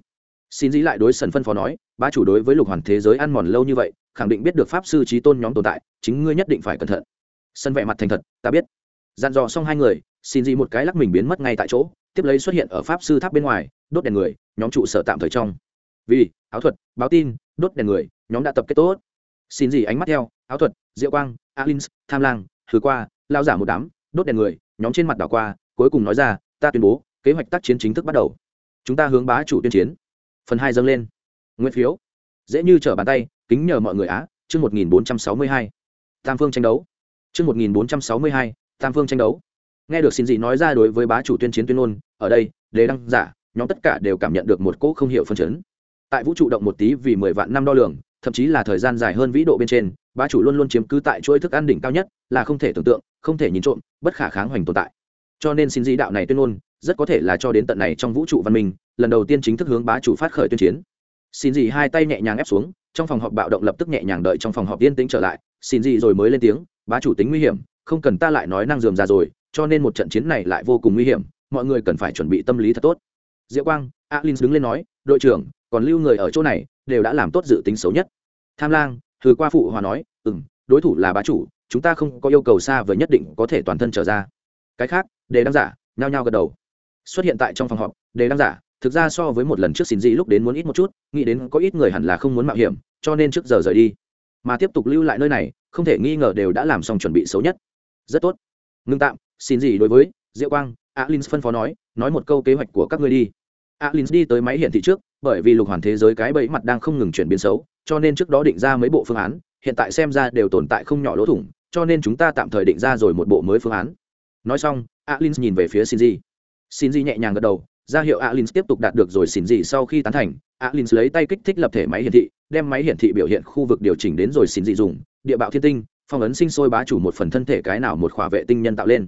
Xin dĩ lại đối sần phân phó nói, bá chủ đối với lục hoàn thế giới ăn mòn lâu như vậy, khẳng định biết được pháp sư trí tôn nhóm tồn tại, chính ngươi nhất định phải cẩn thận. Sân vẻ mặt thành thật, ta biết. Dặn dò xong hai người, xin dĩ một cái lắc mình biến mất ngay tại chỗ, tiếp lấy xuất hiện ở pháp sư tháp bên ngoài, đốt đèn người, nhóm trụ sở tạm thời trong. Vì, áo thuật, báo tin, đốt đèn người, nhóm đã tập kết tốt. Xin gì ánh mắt theo, áo thuật, diệu quang alins tham lang thứ qua lao giả một đám, đốt đèn người, nhóm trên mặt đảo qua, cuối cùng nói ra, ta tuyên bố, kế hoạch tác chiến chính thức bắt đầu. Chúng ta hướng bá chủ tuyên chiến. Phần hai dâng lên. Nguyên phiếu. Dễ như trở bàn tay, kính nhờ mọi người á, chương một nghìn bốn trăm sáu mươi hai. Tam phương tranh đấu. Chương một nghìn bốn trăm sáu mươi hai, tam phương tranh đấu. Nghe được xin gì nói ra đối với bá chủ tuyên chiến tuyên ngôn, ở đây đề đăng giả, nhóm tất cả đều cảm nhận được một cỗ không hiểu phân chấn. Tại vũ trụ động một tí vì mười vạn năm đo lường, thậm chí là thời gian dài hơn vĩ độ bên trên bá chủ luôn luôn chiếm cứ tại chuỗi thức ăn đỉnh cao nhất, là không thể tưởng tượng, không thể nhìn trộm, bất khả kháng hoành tồn tại. Cho nên xin di đạo này tuyên ngôn, rất có thể là cho đến tận này trong vũ trụ văn minh, lần đầu tiên chính thức hướng bá chủ phát khởi tuyên chiến. Xin gì hai tay nhẹ nhàng ép xuống, trong phòng họp bạo động lập tức nhẹ nhàng đợi trong phòng họp yên tĩnh trở lại, xin gì rồi mới lên tiếng, bá chủ tính nguy hiểm, không cần ta lại nói năng dườm ra rồi, cho nên một trận chiến này lại vô cùng nguy hiểm, mọi người cần phải chuẩn bị tâm lý thật tốt. Diệu quang, alin đứng lên nói, đội trưởng, còn lưu người ở chỗ này, đều đã làm tốt dự tính xấu nhất. Tham lang thử qua phụ hòa nói ừ m đối thủ là bá chủ, chúng ta không có yêu cầu xa với nhất định có thể toàn thân trở ra. Cái khác, đề đăng giả, nhao nhao gật đầu. Xuất hiện tại trong phòng họp, đề đăng giả, thực ra so với một lần trước xin gì lúc đến muốn ít một chút, nghĩ đến có ít người hẳn là không muốn mạo hiểm, cho nên trước giờ rời đi. Mà tiếp tục lưu lại nơi này, không thể nghi ngờ đều đã làm xong chuẩn bị xấu nhất. Rất tốt. Ngưng tạm, xin gì đối với, diệu quang alin phân phó nói nói một câu kế hoạch của các ngươi đi. Alin đi tới máy hiển thị trước, bởi vì lục hoàn thế giới cái bẫy mặt đang không ngừng chuyển biến xấu cho nên trước đó định ra mấy bộ phương án, hiện tại xem ra đều tồn tại không nhỏ lỗ thủng, cho nên chúng ta tạm thời định ra rồi một bộ mới phương án. Nói xong alin nhìn về phía shinji. Shinji nhẹ nhàng gật đầu, ra hiệu alin tiếp tục đạt được rồi shinji sau khi tán thành alin lấy tay kích thích lập thể máy hiển thị, đem máy hiển thị biểu hiện khu vực điều chỉnh đến rồi shinji dùng, địa bạo thiên tinh, phong ấn sinh sôi bá chủ một phần thân thể cái nào một khỏa vệ tinh nhân tạo lên.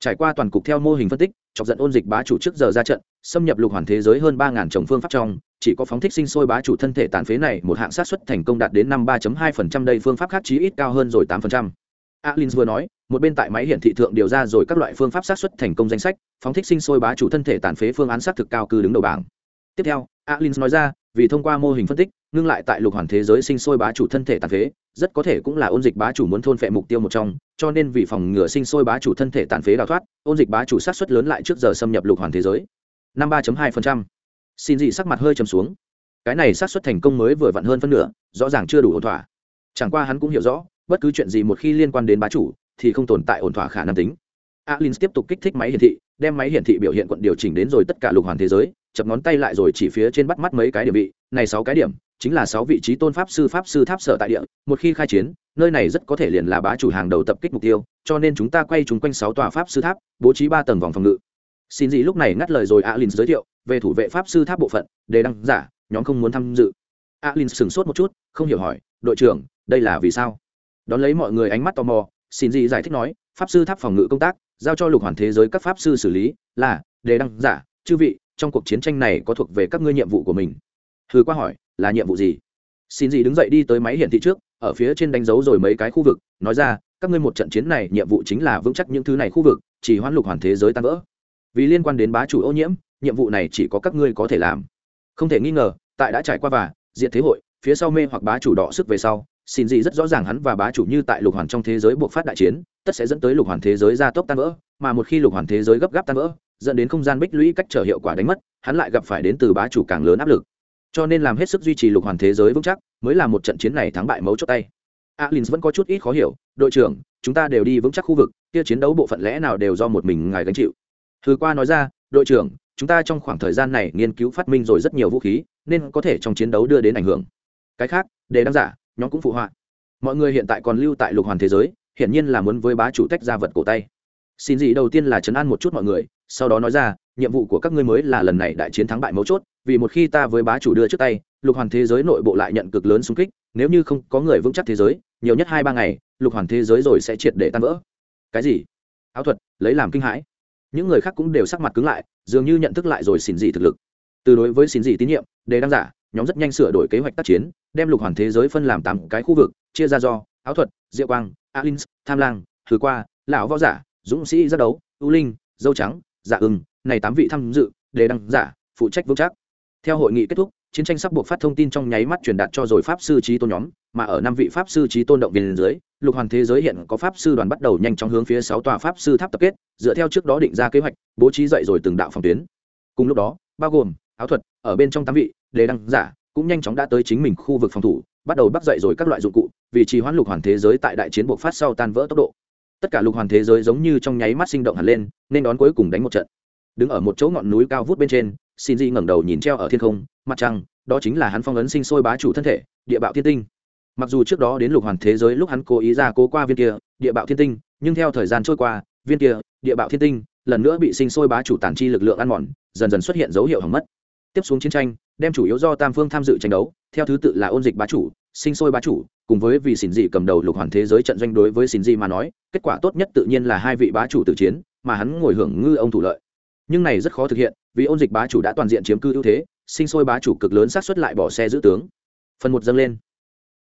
Trải qua toàn cục theo mô hình phân tích chọc giận ôn dịch bá chủ trước giờ ra trận, xâm nhập lục hoàn thế giới hơn ba ngàn trồng phương pháp trong, chỉ có phóng thích sinh sôi bá chủ thân thể tàn phế này, một hạng sát xuất thành công đạt đến năm ba hai phần trăm đây, phương pháp khác chí ít cao hơn rồi tám phần trăm. Alin vừa nói, một bên tại máy hiển thị thượng điều ra rồi các loại phương pháp sát xuất thành công danh sách, phóng thích sinh sôi bá chủ thân thể tàn phế phương án xác thực cao cư đứng đầu bảng. Tiếp theo, alin nói ra vì thông qua mô hình phân tích, ngưng lại tại lục hoàn thế giới sinh sôi bá chủ thân thể tàn phế, rất có thể cũng là ôn dịch bá chủ muốn thôn phệ mục tiêu một trong, cho nên vì phòng ngừa sinh sôi bá chủ thân thể tàn phế đào thoát, ôn dịch bá chủ sát xuất lớn lại trước giờ xâm nhập lục hoàn thế giới. Năm ba hai xin dị sắc mặt hơi trầm xuống. Cái này sát xuất thành công mới vừa vặn hơn phân nửa, rõ ràng chưa đủ ổn thỏa. Chẳng qua hắn cũng hiểu rõ, bất cứ chuyện gì một khi liên quan đến bá chủ, thì không tồn tại ổn thỏa khả năng tính. Alin tiếp tục kích thích máy hiển thị, đem máy hiển thị biểu hiện quận điều chỉnh đến rồi tất cả lục hoàn thế giới chập ngón tay lại rồi chỉ phía trên bắt mắt mấy cái điểm vị. Này sáu cái điểm, chính là sáu vị trí tôn pháp sư pháp sư, tháp sở tại địa. Một khi khai chiến, nơi này rất có thể liền là bá chủ hàng đầu tập kích mục tiêu. Cho nên chúng ta quay chúng quanh sáu tòa pháp sư tháp, bố trí ba tầng vòng phòng ngự. Xin gì lúc này ngắt lời rồi alin giới thiệu, về thủ vệ pháp sư tháp bộ phận đề đăng giả, nhóm không muốn tham dự. Alin sửng sốt một chút, không hiểu hỏi, đội trưởng, đây là vì sao? Đón lấy mọi người ánh mắt tò mò, xin gì giải thích nói, pháp sư tháp phòng ngự công tác, giao cho lục hoàn thế giới các pháp sư xử lý, là đề đăng giả, chư vị trong cuộc chiến tranh này có thuộc về các ngươi nhiệm vụ của mình. Thư qua hỏi, là nhiệm vụ gì? Xin gì đứng dậy đi tới máy hiển thị trước, ở phía trên đánh dấu rồi mấy cái khu vực, nói ra, các ngươi một trận chiến này nhiệm vụ chính là vững chắc những thứ này khu vực, chỉ hoãn lục hoàn thế giới tan vỡ. Vì liên quan đến bá chủ ô nhiễm, nhiệm vụ này chỉ có các ngươi có thể làm. Không thể nghi ngờ, tại đã trải qua và, diện thế hội, phía sau mê hoặc bá chủ đỏ sức về sau, xin gì rất rõ ràng hắn và bá chủ như tại lục hoàn trong thế giới buộc phát đại chiến, tất sẽ dẫn tới lục hoàn thế giới gia tốc tan vỡ, mà một khi lục hoàn thế giới gấp gáp tan vỡ dẫn đến không gian bích lũy cách trở hiệu quả đánh mất, hắn lại gặp phải đến từ bá chủ càng lớn áp lực. Cho nên làm hết sức duy trì lục hoàn thế giới vững chắc, mới là một trận chiến này thắng bại mấu chốt tay. Alin vẫn có chút ít khó hiểu, đội trưởng, chúng ta đều đi vững chắc khu vực, kia chiến đấu bộ phận lẽ nào đều do một mình ngài gánh chịu? Thứ qua nói ra, đội trưởng, chúng ta trong khoảng thời gian này nghiên cứu phát minh rồi rất nhiều vũ khí, nên có thể trong chiến đấu đưa đến ảnh hưởng. Cái khác, để đăng giả, nhóm cũng phụ họa. Mọi người hiện tại còn lưu tại lục hoàn thế giới, hiển nhiên là muốn với bá chủ tách ra vật cổ tay. Xin gì đầu tiên là chấn an một chút mọi người sau đó nói ra, nhiệm vụ của các ngươi mới là lần này đại chiến thắng bại mấu chốt, vì một khi ta với bá chủ đưa trước tay, lục hoàn thế giới nội bộ lại nhận cực lớn xung kích, nếu như không có người vững chắc thế giới, nhiều nhất hai ba ngày, lục hoàn thế giới rồi sẽ triệt để tan vỡ. Cái gì? Áo thuật, lấy làm kinh hãi. Những người khác cũng đều sắc mặt cứng lại, dường như nhận thức lại rồi xin gì thực lực. Từ đối với xin gì tín nhiệm, đề đăng giả, nhóm rất nhanh sửa đổi kế hoạch tác chiến, đem lục hoàn thế giới phân làm tám cái khu vực, chia ra do, áo thuật, diệu quang alin tham lang thứ qua, lão võ giả, dũng sĩ giác đấu, ưu linh, dâu trắng dạ ưng, này tám vị tham dự, đề đăng, giả, phụ trách vững chắc. Theo hội nghị kết thúc, chiến tranh sắp buộc phát thông tin trong nháy mắt truyền đạt cho rồi pháp sư trí tôn nhóm, mà ở năm vị pháp sư trí tôn động viên dưới, lục hoàn thế giới hiện có pháp sư đoàn bắt đầu nhanh chóng hướng phía sáu tòa pháp sư tháp tập kết, dựa theo trước đó định ra kế hoạch, bố trí dậy rồi từng đạo phòng tuyến. Cùng lúc đó, bao gồm áo thuật, ở bên trong tám vị, đề đăng, giả, cũng nhanh chóng đã tới chính mình khu vực phòng thủ, bắt đầu bắt dậy rồi các loại dụng cụ vì trì hoãn lục hoàn thế giới tại đại chiến buộc phát sau tan vỡ tốc độ tất cả lục hoàn thế giới giống như trong nháy mắt sinh động hẳn lên, nên đón cuối cùng đánh một trận. Đứng ở một chỗ ngọn núi cao vút bên trên, xin di ngẩng đầu nhìn treo ở thiên không, mặt trăng, đó chính là hắn phong ấn sinh sôi bá chủ thân thể, địa bạo thiên tinh. Mặc dù trước đó đến lục hoàn thế giới lúc hắn cố ý ra cố qua viên kia, địa bạo thiên tinh, nhưng theo thời gian trôi qua, viên kia, địa bạo thiên tinh, lần nữa bị sinh sôi bá chủ tàn chi lực lượng ăn mòn, dần dần xuất hiện dấu hiệu hỏng mất. Tiếp xuống chiến tranh, đem chủ yếu do tam phương tham dự tranh đấu, theo thứ tự là ôn dịch bá chủ sinh sôi bá chủ, cùng với vì xin dị cầm đầu lục hoàn thế giới trận doanh đối với xin dị mà nói, kết quả tốt nhất tự nhiên là hai vị bá chủ tử chiến, mà hắn ngồi hưởng ngư ông thủ lợi. Nhưng này rất khó thực hiện, vì ôn dịch bá chủ đã toàn diện chiếm cư ưu thế, sinh sôi bá chủ cực lớn xác suất lại bỏ xe giữ tướng. Phần một dâng lên.